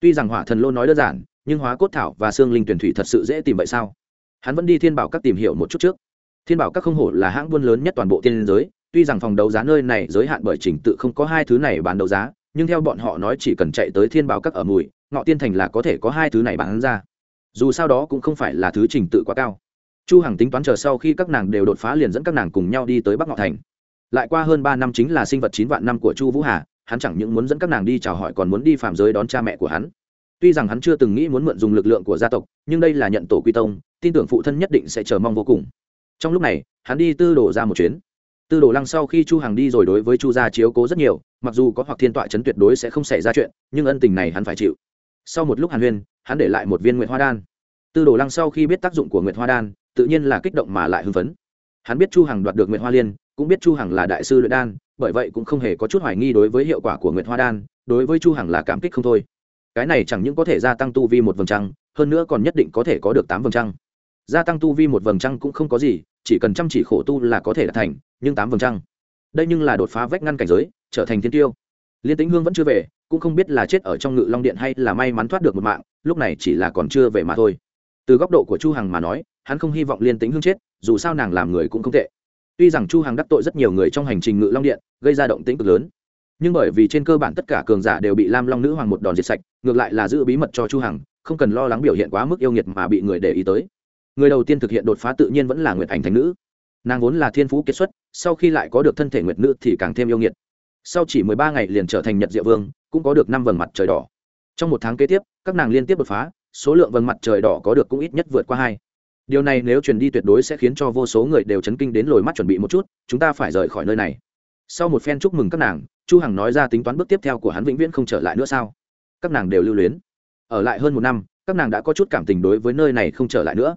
Tuy rằng hỏa thần lô nói đơn giản, nhưng hóa cốt thảo và xương linh tuyển thủy thật sự dễ tìm vậy sao? Hắn vẫn đi thiên bảo các tìm hiểu một chút trước. Thiên bảo các không hổ là hãng buôn lớn nhất toàn bộ thiên giới, tuy rằng phòng đấu giá nơi này giới hạn bởi trình tự không có hai thứ này bán đấu giá, nhưng theo bọn họ nói chỉ cần chạy tới thiên bảo các ở mùi, ngọ tiên thành là có thể có hai thứ này bán ra. Dù sao đó cũng không phải là thứ trình tự quá cao chu hằng tính toán chờ sau khi các nàng đều đột phá liền dẫn các nàng cùng nhau đi tới bắc ngọ thành. Lại qua hơn ba năm chính là sinh vật chín vạn năm của chu vũ hà, hắn chẳng những muốn dẫn các nàng đi chào hỏi còn muốn đi phạm giới đón cha mẹ của hắn. Tuy rằng hắn chưa từng nghĩ muốn mượn dùng lực lượng của gia tộc, nhưng đây là nhận tổ quy tông, tin tưởng phụ thân nhất định sẽ chờ mong vô cùng. Trong lúc này, hắn đi tư đổ ra một chuyến. Tư đồ lăng sau khi chu hằng đi rồi đối với chu gia chiếu cố rất nhiều, mặc dù có hoặc thiên tọa chấn tuyệt đối sẽ không xảy ra chuyện, nhưng ân tình này hắn phải chịu. Sau một lúc hàn huyên, hắn để lại một viên nguyệt hoa đan. Tư đồ lăng sau khi biết tác dụng của nguyệt hoa đan tự nhiên là kích động mà lại hưng phấn. Hắn biết chu hằng đoạt được nguyệt hoa liên, cũng biết chu hằng là đại sư luyện đan, bởi vậy cũng không hề có chút hoài nghi đối với hiệu quả của nguyệt hoa đan, đối với chu hằng là cảm kích không thôi. Cái này chẳng những có thể gia tăng tu vi một vầng trăng, hơn nữa còn nhất định có thể có được tám vầng trăng. Gia tăng tu vi một vầng trăng cũng không có gì, chỉ cần chăm chỉ khổ tu là có thể đạt thành, nhưng tám vầng trăng, đây nhưng là đột phá vách ngăn cảnh giới, trở thành thiên tiêu. Liên tĩnh hương vẫn chưa về, cũng không biết là chết ở trong ngự long điện hay là may mắn thoát được một mạng, lúc này chỉ là còn chưa về mà thôi từ góc độ của chu hằng mà nói, hắn không hy vọng liên tĩnh hương chết, dù sao nàng làm người cũng không tệ. Tuy rằng chu hằng đắc tội rất nhiều người trong hành trình ngự long điện, gây ra động tĩnh cực lớn. Nhưng bởi vì trên cơ bản tất cả cường giả đều bị lam long nữ hoàng một đòn diệt sạch, ngược lại là giữ bí mật cho chu hằng, không cần lo lắng biểu hiện quá mức yêu nghiệt mà bị người để ý tới. Người đầu tiên thực hiện đột phá tự nhiên vẫn là nguyệt ảnh thành nữ. Nàng vốn là thiên phú kiệt xuất, sau khi lại có được thân thể nguyệt nữ thì càng thêm yêu nghiệt. Sau chỉ mười ba ngày liền trở thành nhật diệu vương, cũng có được năm vầng mặt trời đỏ. Trong một tháng kế tiếp, các nàng liên tiếp đột phá số lượng vầng mặt trời đỏ có được cũng ít nhất vượt qua hai. Điều này nếu truyền đi tuyệt đối sẽ khiến cho vô số người đều chấn kinh đến lồi mắt chuẩn bị một chút, chúng ta phải rời khỏi nơi này. Sau một phen chúc mừng các nàng, chu hằng nói ra tính toán bước tiếp theo của hắn vĩnh viễn không trở lại nữa sao? Các nàng đều lưu luyến. Ở lại hơn một năm, các nàng đã có chút cảm tình đối với nơi này không trở lại nữa.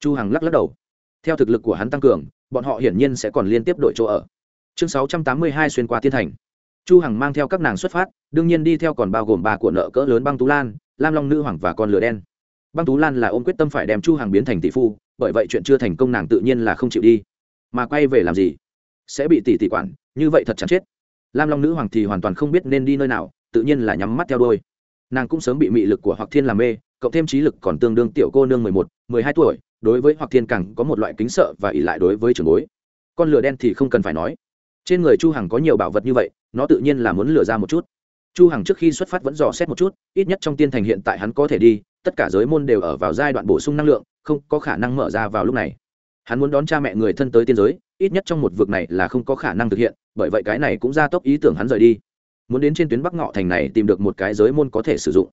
Chu hằng lắc lắc đầu. Theo thực lực của hắn tăng cường, bọn họ hiển nhiên sẽ còn liên tiếp đổi chỗ ở. Chương 682 xuyên qua thiên thành. Chu hằng mang theo các nàng xuất phát, đương nhiên đi theo còn bao gồm ba của nợ cỡ lớn băng tú lan lam long nữ hoàng và con lửa đen. Băng tú lan là ôm quyết tâm phải đem chu hằng biến thành tỷ phu, bởi vậy chuyện chưa thành công nàng tự nhiên là không chịu đi. Mà quay về làm gì? Sẽ bị tỷ tỷ quản, như vậy thật chẳng chết. Lam long nữ hoàng thì hoàn toàn không biết nên đi nơi nào, tự nhiên là nhắm mắt theo đôi nàng cũng sớm bị mị lực của hoặc thiên làm mê, cộng thêm trí lực còn tương đương tiểu cô nương mười một, mười hai tuổi, đối với hoặc thiên càng có một loại kính sợ và ỉ lại đối với trường bối. Con lửa đen thì không cần phải nói. Trên người chu hằng có nhiều bảo vật như vậy, nó tự nhiên là muốn lừa ra một chút chu hằng trước khi xuất phát vẫn dò xét một chút, ít nhất trong tiên thành hiện tại hắn có thể đi, tất cả giới môn đều ở vào giai đoạn bổ sung năng lượng, không có khả năng mở ra vào lúc này. Hắn muốn đón cha mẹ người thân tới tiên giới, ít nhất trong một vực này là không có khả năng thực hiện, bởi vậy cái này cũng ra tốc ý tưởng hắn rời đi. Muốn đến trên tuyến bắc ngọ thành này tìm được một cái giới môn có thể sử dụng.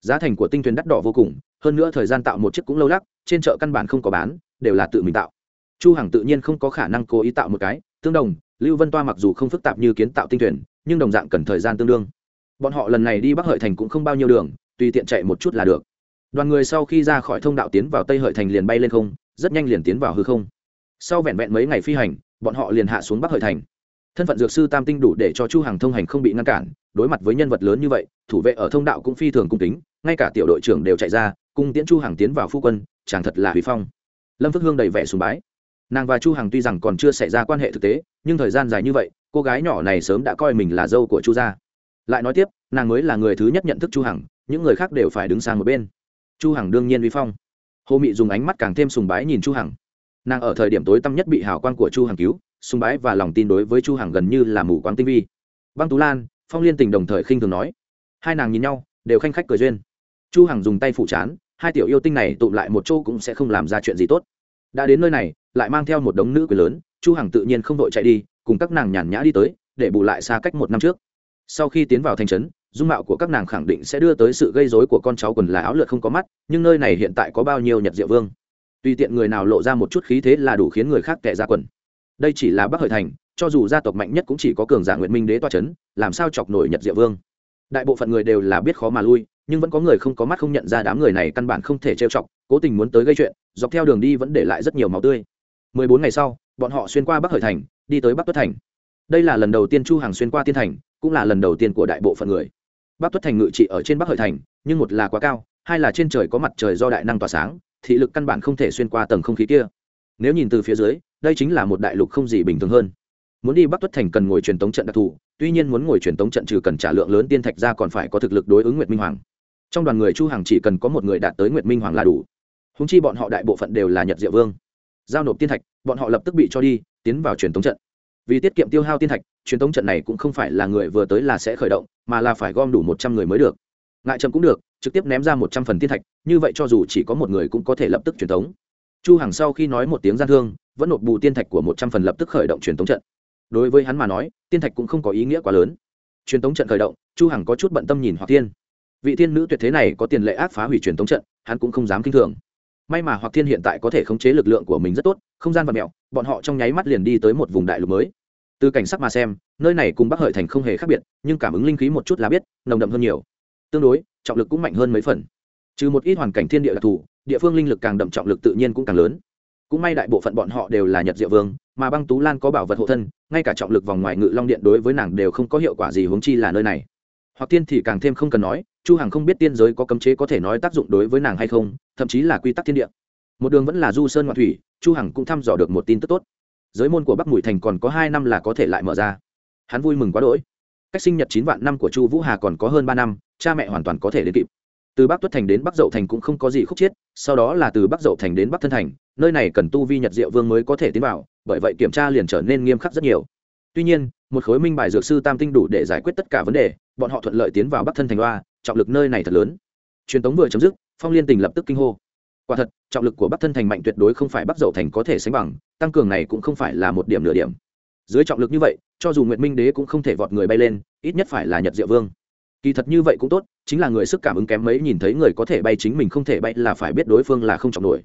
Giá thành của tinh thuyền đắt đỏ vô cùng, hơn nữa thời gian tạo một chiếc cũng lâu lắc, trên chợ căn bản không có bán, đều là tự mình tạo. Chu hằng tự nhiên không có khả năng cố ý tạo một cái, tương đồng, lưu vân toa mặc dù không phức tạp như kiến tạo tinh thuyền, nhưng đồng dạng cần thời gian tương đương bọn họ lần này đi bắc hợi thành cũng không bao nhiêu đường, tùy tiện chạy một chút là được. Đoàn người sau khi ra khỏi thông đạo tiến vào tây hợi thành liền bay lên không, rất nhanh liền tiến vào hư không. Sau vẹn vẹn mấy ngày phi hành, bọn họ liền hạ xuống bắc hợi thành. Thân phận dược sư tam tinh đủ để cho chu hàng thông hành không bị ngăn cản, đối mặt với nhân vật lớn như vậy, thủ vệ ở thông đạo cũng phi thường cung kính, ngay cả tiểu đội trưởng đều chạy ra cung tiễn chu hàng tiến vào phu quân, chàng thật là huy phong. Lâm phước hương đầy vẻ sùng bái. Nàng và chu hằng tuy rằng còn chưa xảy ra quan hệ thực tế, nhưng thời gian dài như vậy, cô gái nhỏ này sớm đã coi mình là dâu của chu gia lại nói tiếp, nàng mới là người thứ nhất nhận thức chu hằng, những người khác đều phải đứng sang một bên. Chu hằng đương nhiên vi phong. Hồ mị dùng ánh mắt càng thêm sùng bái nhìn chu hằng. Nàng ở thời điểm tối tăm nhất bị hào quang của chu hằng cứu, sùng bái và lòng tin đối với chu hằng gần như là mù quáng tinh vi. Băng tú lan, phong liên tình đồng thời khinh thường nói, hai nàng nhìn nhau, đều khanh khách cười duyên. Chu hằng dùng tay phủ chán hai tiểu yêu tinh này tụm lại một chỗ cũng sẽ không làm ra chuyện gì tốt. Đã đến nơi này, lại mang theo một đống nữ quyền lớn, chu hằng tự nhiên không đội chạy đi, cùng các nàng nhàn nhã đi tới, để bù lại xa cách một năm trước sau khi tiến vào thành trấn, dung mạo của các nàng khẳng định sẽ đưa tới sự gây rối của con cháu quần là áo lượt không có mắt, nhưng nơi này hiện tại có bao nhiêu nhật diệu vương? Tùy tiện người nào lộ ra một chút khí thế là đủ khiến người khác tệ ra quần. Đây chỉ là bắc hợi thành, cho dù gia tộc mạnh nhất cũng chỉ có cường giả nguyện minh đế toa c h ấ n làm sao chọc nổi nhật diệu vương? Đại bộ phận người đều là biết khó mà lui, nhưng vẫn có người không có mắt không nhận ra đám người này căn bản không thể trêu chọc, cố tình muốn tới gây chuyện, dọc theo đường đi vẫn để lại rất nhiều máu tươi. Mười bốn ngày sau, bọn họ xuyên qua bắc hợi thành, đi tới bắc tuất thành. Đây là lần đầu tiên chu hàng xuyên qua tiên thành cũng là lần đầu tiên của đại bộ phận người. Bắc tuất thành ngự trị ở trên bắc hợi thành, nhưng một là quá cao, hai là trên trời có mặt trời do đại năng tỏa sáng, thị lực căn bản không thể xuyên qua tầng không khí kia. Nếu nhìn từ phía dưới, đây chính là một đại lục không gì bình thường hơn. Muốn đi bắc tuất thành cần ngồi truyền tống trận đặc thù, tuy nhiên muốn ngồi truyền tống trận trừ cần trả lượng lớn tiên thạch ra còn phải có thực lực đối ứng nguyệt minh hoàng. Trong đoàn người chu hằng chỉ cần có một người đạt tới nguyệt minh hoàng là đủ. Húng chi bọn họ đại bộ phận đều là nhật diệu vương. Giao nộp tiên thạch, bọn họ lập tức bị cho đi, tiến vào truyền tống trận vì tiết kiệm tiêu hao tiên thạch, truyền thống trận này cũng không phải là người vừa tới là sẽ khởi động, mà là phải gom đủ một trăm người mới được. Ngại chậm cũng được, trực tiếp ném ra một trăm phần tiên thạch, như vậy cho dù chỉ có một người cũng có thể lập tức truyền thống. chu hằng sau khi nói một tiếng gian thương, vẫn nộp bù tiên thạch của một trăm phần lập tức khởi động truyền thống trận. Đối với hắn mà nói, tiên thạch cũng không có ý nghĩa quá lớn. Truyền thống trận khởi động, chu hằng có chút bận tâm nhìn hoặc thiên. Vị thiên nữ tuyệt thế này có tiền lệ ác phá hủy truyền thống trận, hắn cũng không dám kinh thường may mà hoặc thiên hiện tại có thể khống chế lực lượng của mình rất tốt, không gian và mẹo, bọn họ trong nháy mắt liền đi tới một vùng đại lục mới. Từ cảnh sắc mà xem, nơi này cùng bắc hợi thành không hề khác biệt, nhưng cảm ứng linh khí một chút là biết, nồng đậm hơn nhiều. Tương đối, trọng lực cũng mạnh hơn mấy phần. Trừ một ít hoàn cảnh thiên địa đặc thù, địa phương linh lực càng đậm trọng lực tự nhiên cũng càng lớn. Cũng may đại bộ phận bọn họ đều là nhật diệu vương, mà băng tú lan có bảo vật hộ thân, ngay cả trọng lực vòng ngoài ngự long điện đối với nàng đều không có hiệu quả gì huống chi là nơi này hoặc tiên thì càng thêm không cần nói, chu hằng không biết tiên giới có cấm chế có thể nói tác dụng đối với nàng hay không, thậm chí là quy tắc thiên địa. Một đường vẫn là du sơn ngoạn thủy, chu hằng cũng thăm dò được một tin tức tốt. Giới môn của bắc mùi thành còn có hai năm là có thể lại mở ra. Hắn vui mừng quá đỗi. Cách sinh nhật chín vạn năm của chu vũ hà còn có hơn ba năm, cha mẹ hoàn toàn có thể đến kịp. Từ bắc tuất thành đến bắc dậu thành cũng không có gì khúc chiết, sau đó là từ bắc dậu thành đến bắc thân thành, nơi này cần tu vi nhật diệu vương mới có thể tiến vào, bởi vậy kiểm tra liền trở nên nghiêm khắc rất nhiều. Tuy nhiên một khối minh bài dược sư tam tinh đủ để giải quyết tất cả vấn đề, bọn họ thuận lợi tiến vào bắc thân thành loa trọng lực nơi này thật lớn. Truyền tống vừa chấm dứt, phong liên tình lập tức kinh hô. Quả thật, trọng lực của bắc thân thành mạnh tuyệt đối không phải bắc dậu thành có thể sánh bằng, tăng cường này cũng không phải là một điểm nửa điểm. Dưới trọng lực như vậy, cho dù nguyệt minh đế cũng không thể vọt người bay lên, ít nhất phải là nhật diệu vương. Kỳ thật như vậy cũng tốt, chính là người sức cảm ứng kém mấy nhìn thấy người có thể bay chính mình không thể bay là phải biết đối phương là không trọng nổi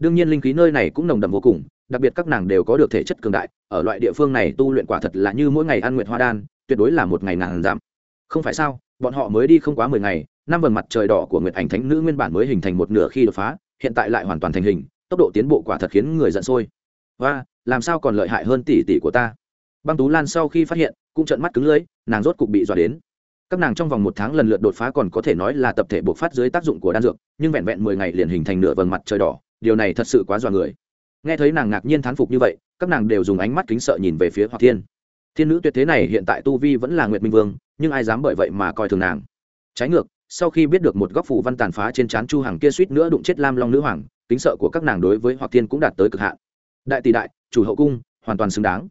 đương nhiên linh khí nơi này cũng nồng đậm vô cùng, đặc biệt các nàng đều có được thể chất cường đại, ở loại địa phương này tu luyện quả thật là như mỗi ngày ăn nguyệt hoa đan, tuyệt đối là một ngày ngàn giảm. Không phải sao, bọn họ mới đi không quá mười ngày, năm vầng mặt trời đỏ của nguyệt ảnh thánh nữ nguyên bản mới hình thành một nửa khi đột phá, hiện tại lại hoàn toàn thành hình, tốc độ tiến bộ quả thật khiến người giận sôi. Và làm sao còn lợi hại hơn tỷ tỷ của ta? Băng tú lan sau khi phát hiện, cũng trợn mắt cứng lưỡi, nàng rốt cục bị dọa đến. Các nàng trong vòng một tháng lần lượt đột phá còn có thể nói là tập thể buộc phát dưới tác dụng của đan dược, nhưng vẹn vẹn mười ngày liền hình thành nửa vầng mặt trời đỏ điều này thật sự quá dọa người. Nghe thấy nàng ngạc nhiên thán phục như vậy, các nàng đều dùng ánh mắt kính sợ nhìn về phía hoặc thiên. Thiên nữ tuyệt thế này hiện tại tu vi vẫn là nguyệt minh vương, nhưng ai dám bởi vậy mà coi thường nàng? Trái ngược, sau khi biết được một góc phù văn tàn phá trên trán chu hàng kia suýt nữa đụng chết lam long nữ hoàng, kính sợ của các nàng đối với hoặc thiên cũng đạt tới cực hạn. Đại tỷ đại, chủ hậu cung, hoàn toàn xứng đáng.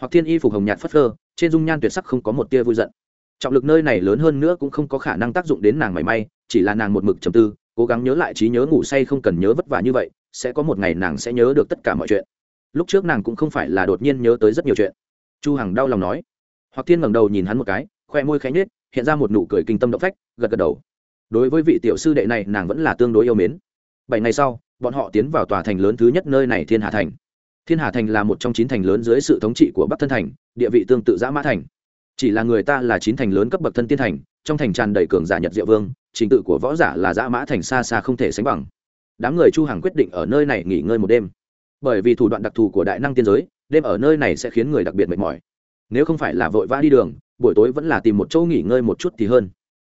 Hoặc thiên y phục hồng nhạt phất phơ, trên dung nhan tuyệt sắc không có một tia vui giận. Trọng lực nơi này lớn hơn nữa cũng không có khả năng tác dụng đến nàng mảy may, chỉ là nàng một mực trầm tư cố gắng nhớ lại trí nhớ ngủ say không cần nhớ vất vả như vậy, sẽ có một ngày nàng sẽ nhớ được tất cả mọi chuyện. Lúc trước nàng cũng không phải là đột nhiên nhớ tới rất nhiều chuyện. Chu hằng đau lòng nói. Hoặc thiên ngẩng đầu nhìn hắn một cái, khoe môi khẽ nhếch, hiện ra một nụ cười kinh tâm động phách, gật gật đầu. Đối với vị tiểu sư đệ này, nàng vẫn là tương đối yêu mến. Bảy ngày sau, bọn họ tiến vào tòa thành lớn thứ nhất nơi này, thiên hà thành. Thiên hà thành là một trong chín thành lớn dưới sự thống trị của bắc thân thành, địa vị tương tự giã mã thành. Chỉ là người ta là chín thành lớn cấp bậc thân tiên thành, trong thành tràn đầy cường giả nhật diệu vương trình tự của võ giả là dã mã thành xa xa không thể sánh bằng. Đám người chu hằng quyết định ở nơi này nghỉ ngơi một đêm. Bởi vì thủ đoạn đặc thù của đại năng tiên giới, đêm ở nơi này sẽ khiến người đặc biệt mệt mỏi. Nếu không phải là vội vã đi đường, buổi tối vẫn là tìm một chỗ nghỉ ngơi một chút thì hơn.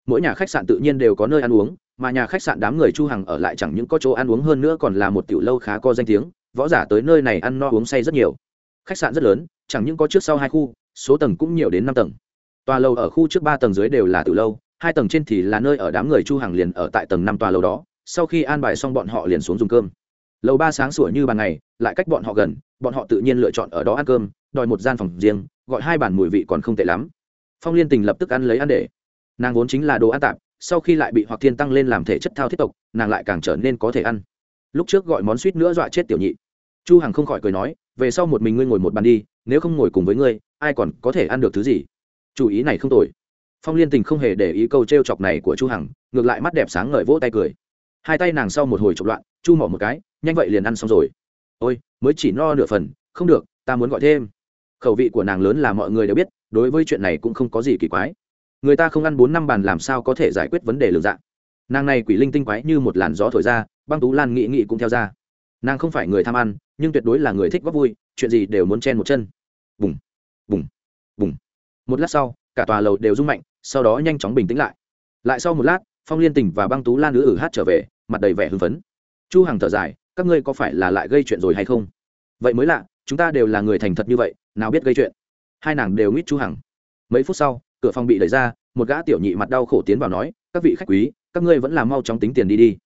Mỗi nhà khách sạn tự nhiên đều có nơi ăn uống, mà nhà khách sạn đám người chu hằng ở lại chẳng những có chỗ ăn uống hơn nữa còn là một tiểu lâu khá có danh tiếng, võ giả tới nơi này ăn no uống say rất nhiều. Khách sạn rất lớn, chẳng những có trước sau hai khu, số tầng cũng nhiều đến năm tầng. Tòa lầu ở khu trước ba tầng dưới đều là tiểu lâu hai tầng trên thì là nơi ở đám người chu hàng liền ở tại tầng năm tòa lầu đó, sau khi an bài xong bọn họ liền xuống dùng cơm. Lầu ba sáng sủa như ban ngày, lại cách bọn họ gần, bọn họ tự nhiên lựa chọn ở đó ăn cơm, đòi một gian phòng riêng, gọi hai bàn mùi vị còn không tệ lắm. Phong liên tình lập tức ăn lấy ăn để. Nàng vốn chính là đồ ăn tạp, sau khi lại bị hoặc thiên tăng lên làm thể chất thao thiết tộc, nàng lại càng trở nên có thể ăn. Lúc trước gọi món suýt nữa dọa chết tiểu nhị. Chu hằng không khỏi cười nói, về sau một mình ngươi ngồi một bàn đi, nếu không ngồi cùng với ngươi, ai còn có thể ăn được thứ gì? Chủ ý này không tồi phong liên tình không hề để ý câu trêu chọc này của chu hằng, ngược lại mắt đẹp sáng ngời vỗ tay cười. Hai tay nàng sau một hồi chọc loạn, chu mỏ một cái, nhanh vậy liền ăn xong rồi. Ôi, mới chỉ no nửa phần, không được, ta muốn gọi thêm. Khẩu vị của nàng lớn là mọi người đều biết, đối với chuyện này cũng không có gì kỳ quái. Người ta không ăn bốn năm bàn làm sao có thể giải quyết vấn đề lường dạng nàng này quỷ linh tinh quái như một làn gió thổi ra, băng tú lan nghị nghị cũng theo ra. Nàng không phải người tham ăn, nhưng tuyệt đối là người thích góp vui, chuyện gì đều muốn chen một chân. Bùng bùng bùng. Một lát sau, cả tòa lầu đều rung mạnh sau đó nhanh chóng bình tĩnh lại. Lại sau một lát, phong liên tình và băng tú lan nữ ử hát trở về, mặt đầy vẻ hưng phấn. Chu hằng thở dài, các ngươi có phải là lại gây chuyện rồi hay không? Vậy mới lạ, chúng ta đều là người thành thật như vậy, nào biết gây chuyện? Hai nàng đều nguyết chu hằng. Mấy phút sau, cửa phòng bị đẩy ra, một gã tiểu nhị mặt đau khổ tiến vào nói, các vị khách quý, các ngươi vẫn là mau chóng tính tiền đi đi.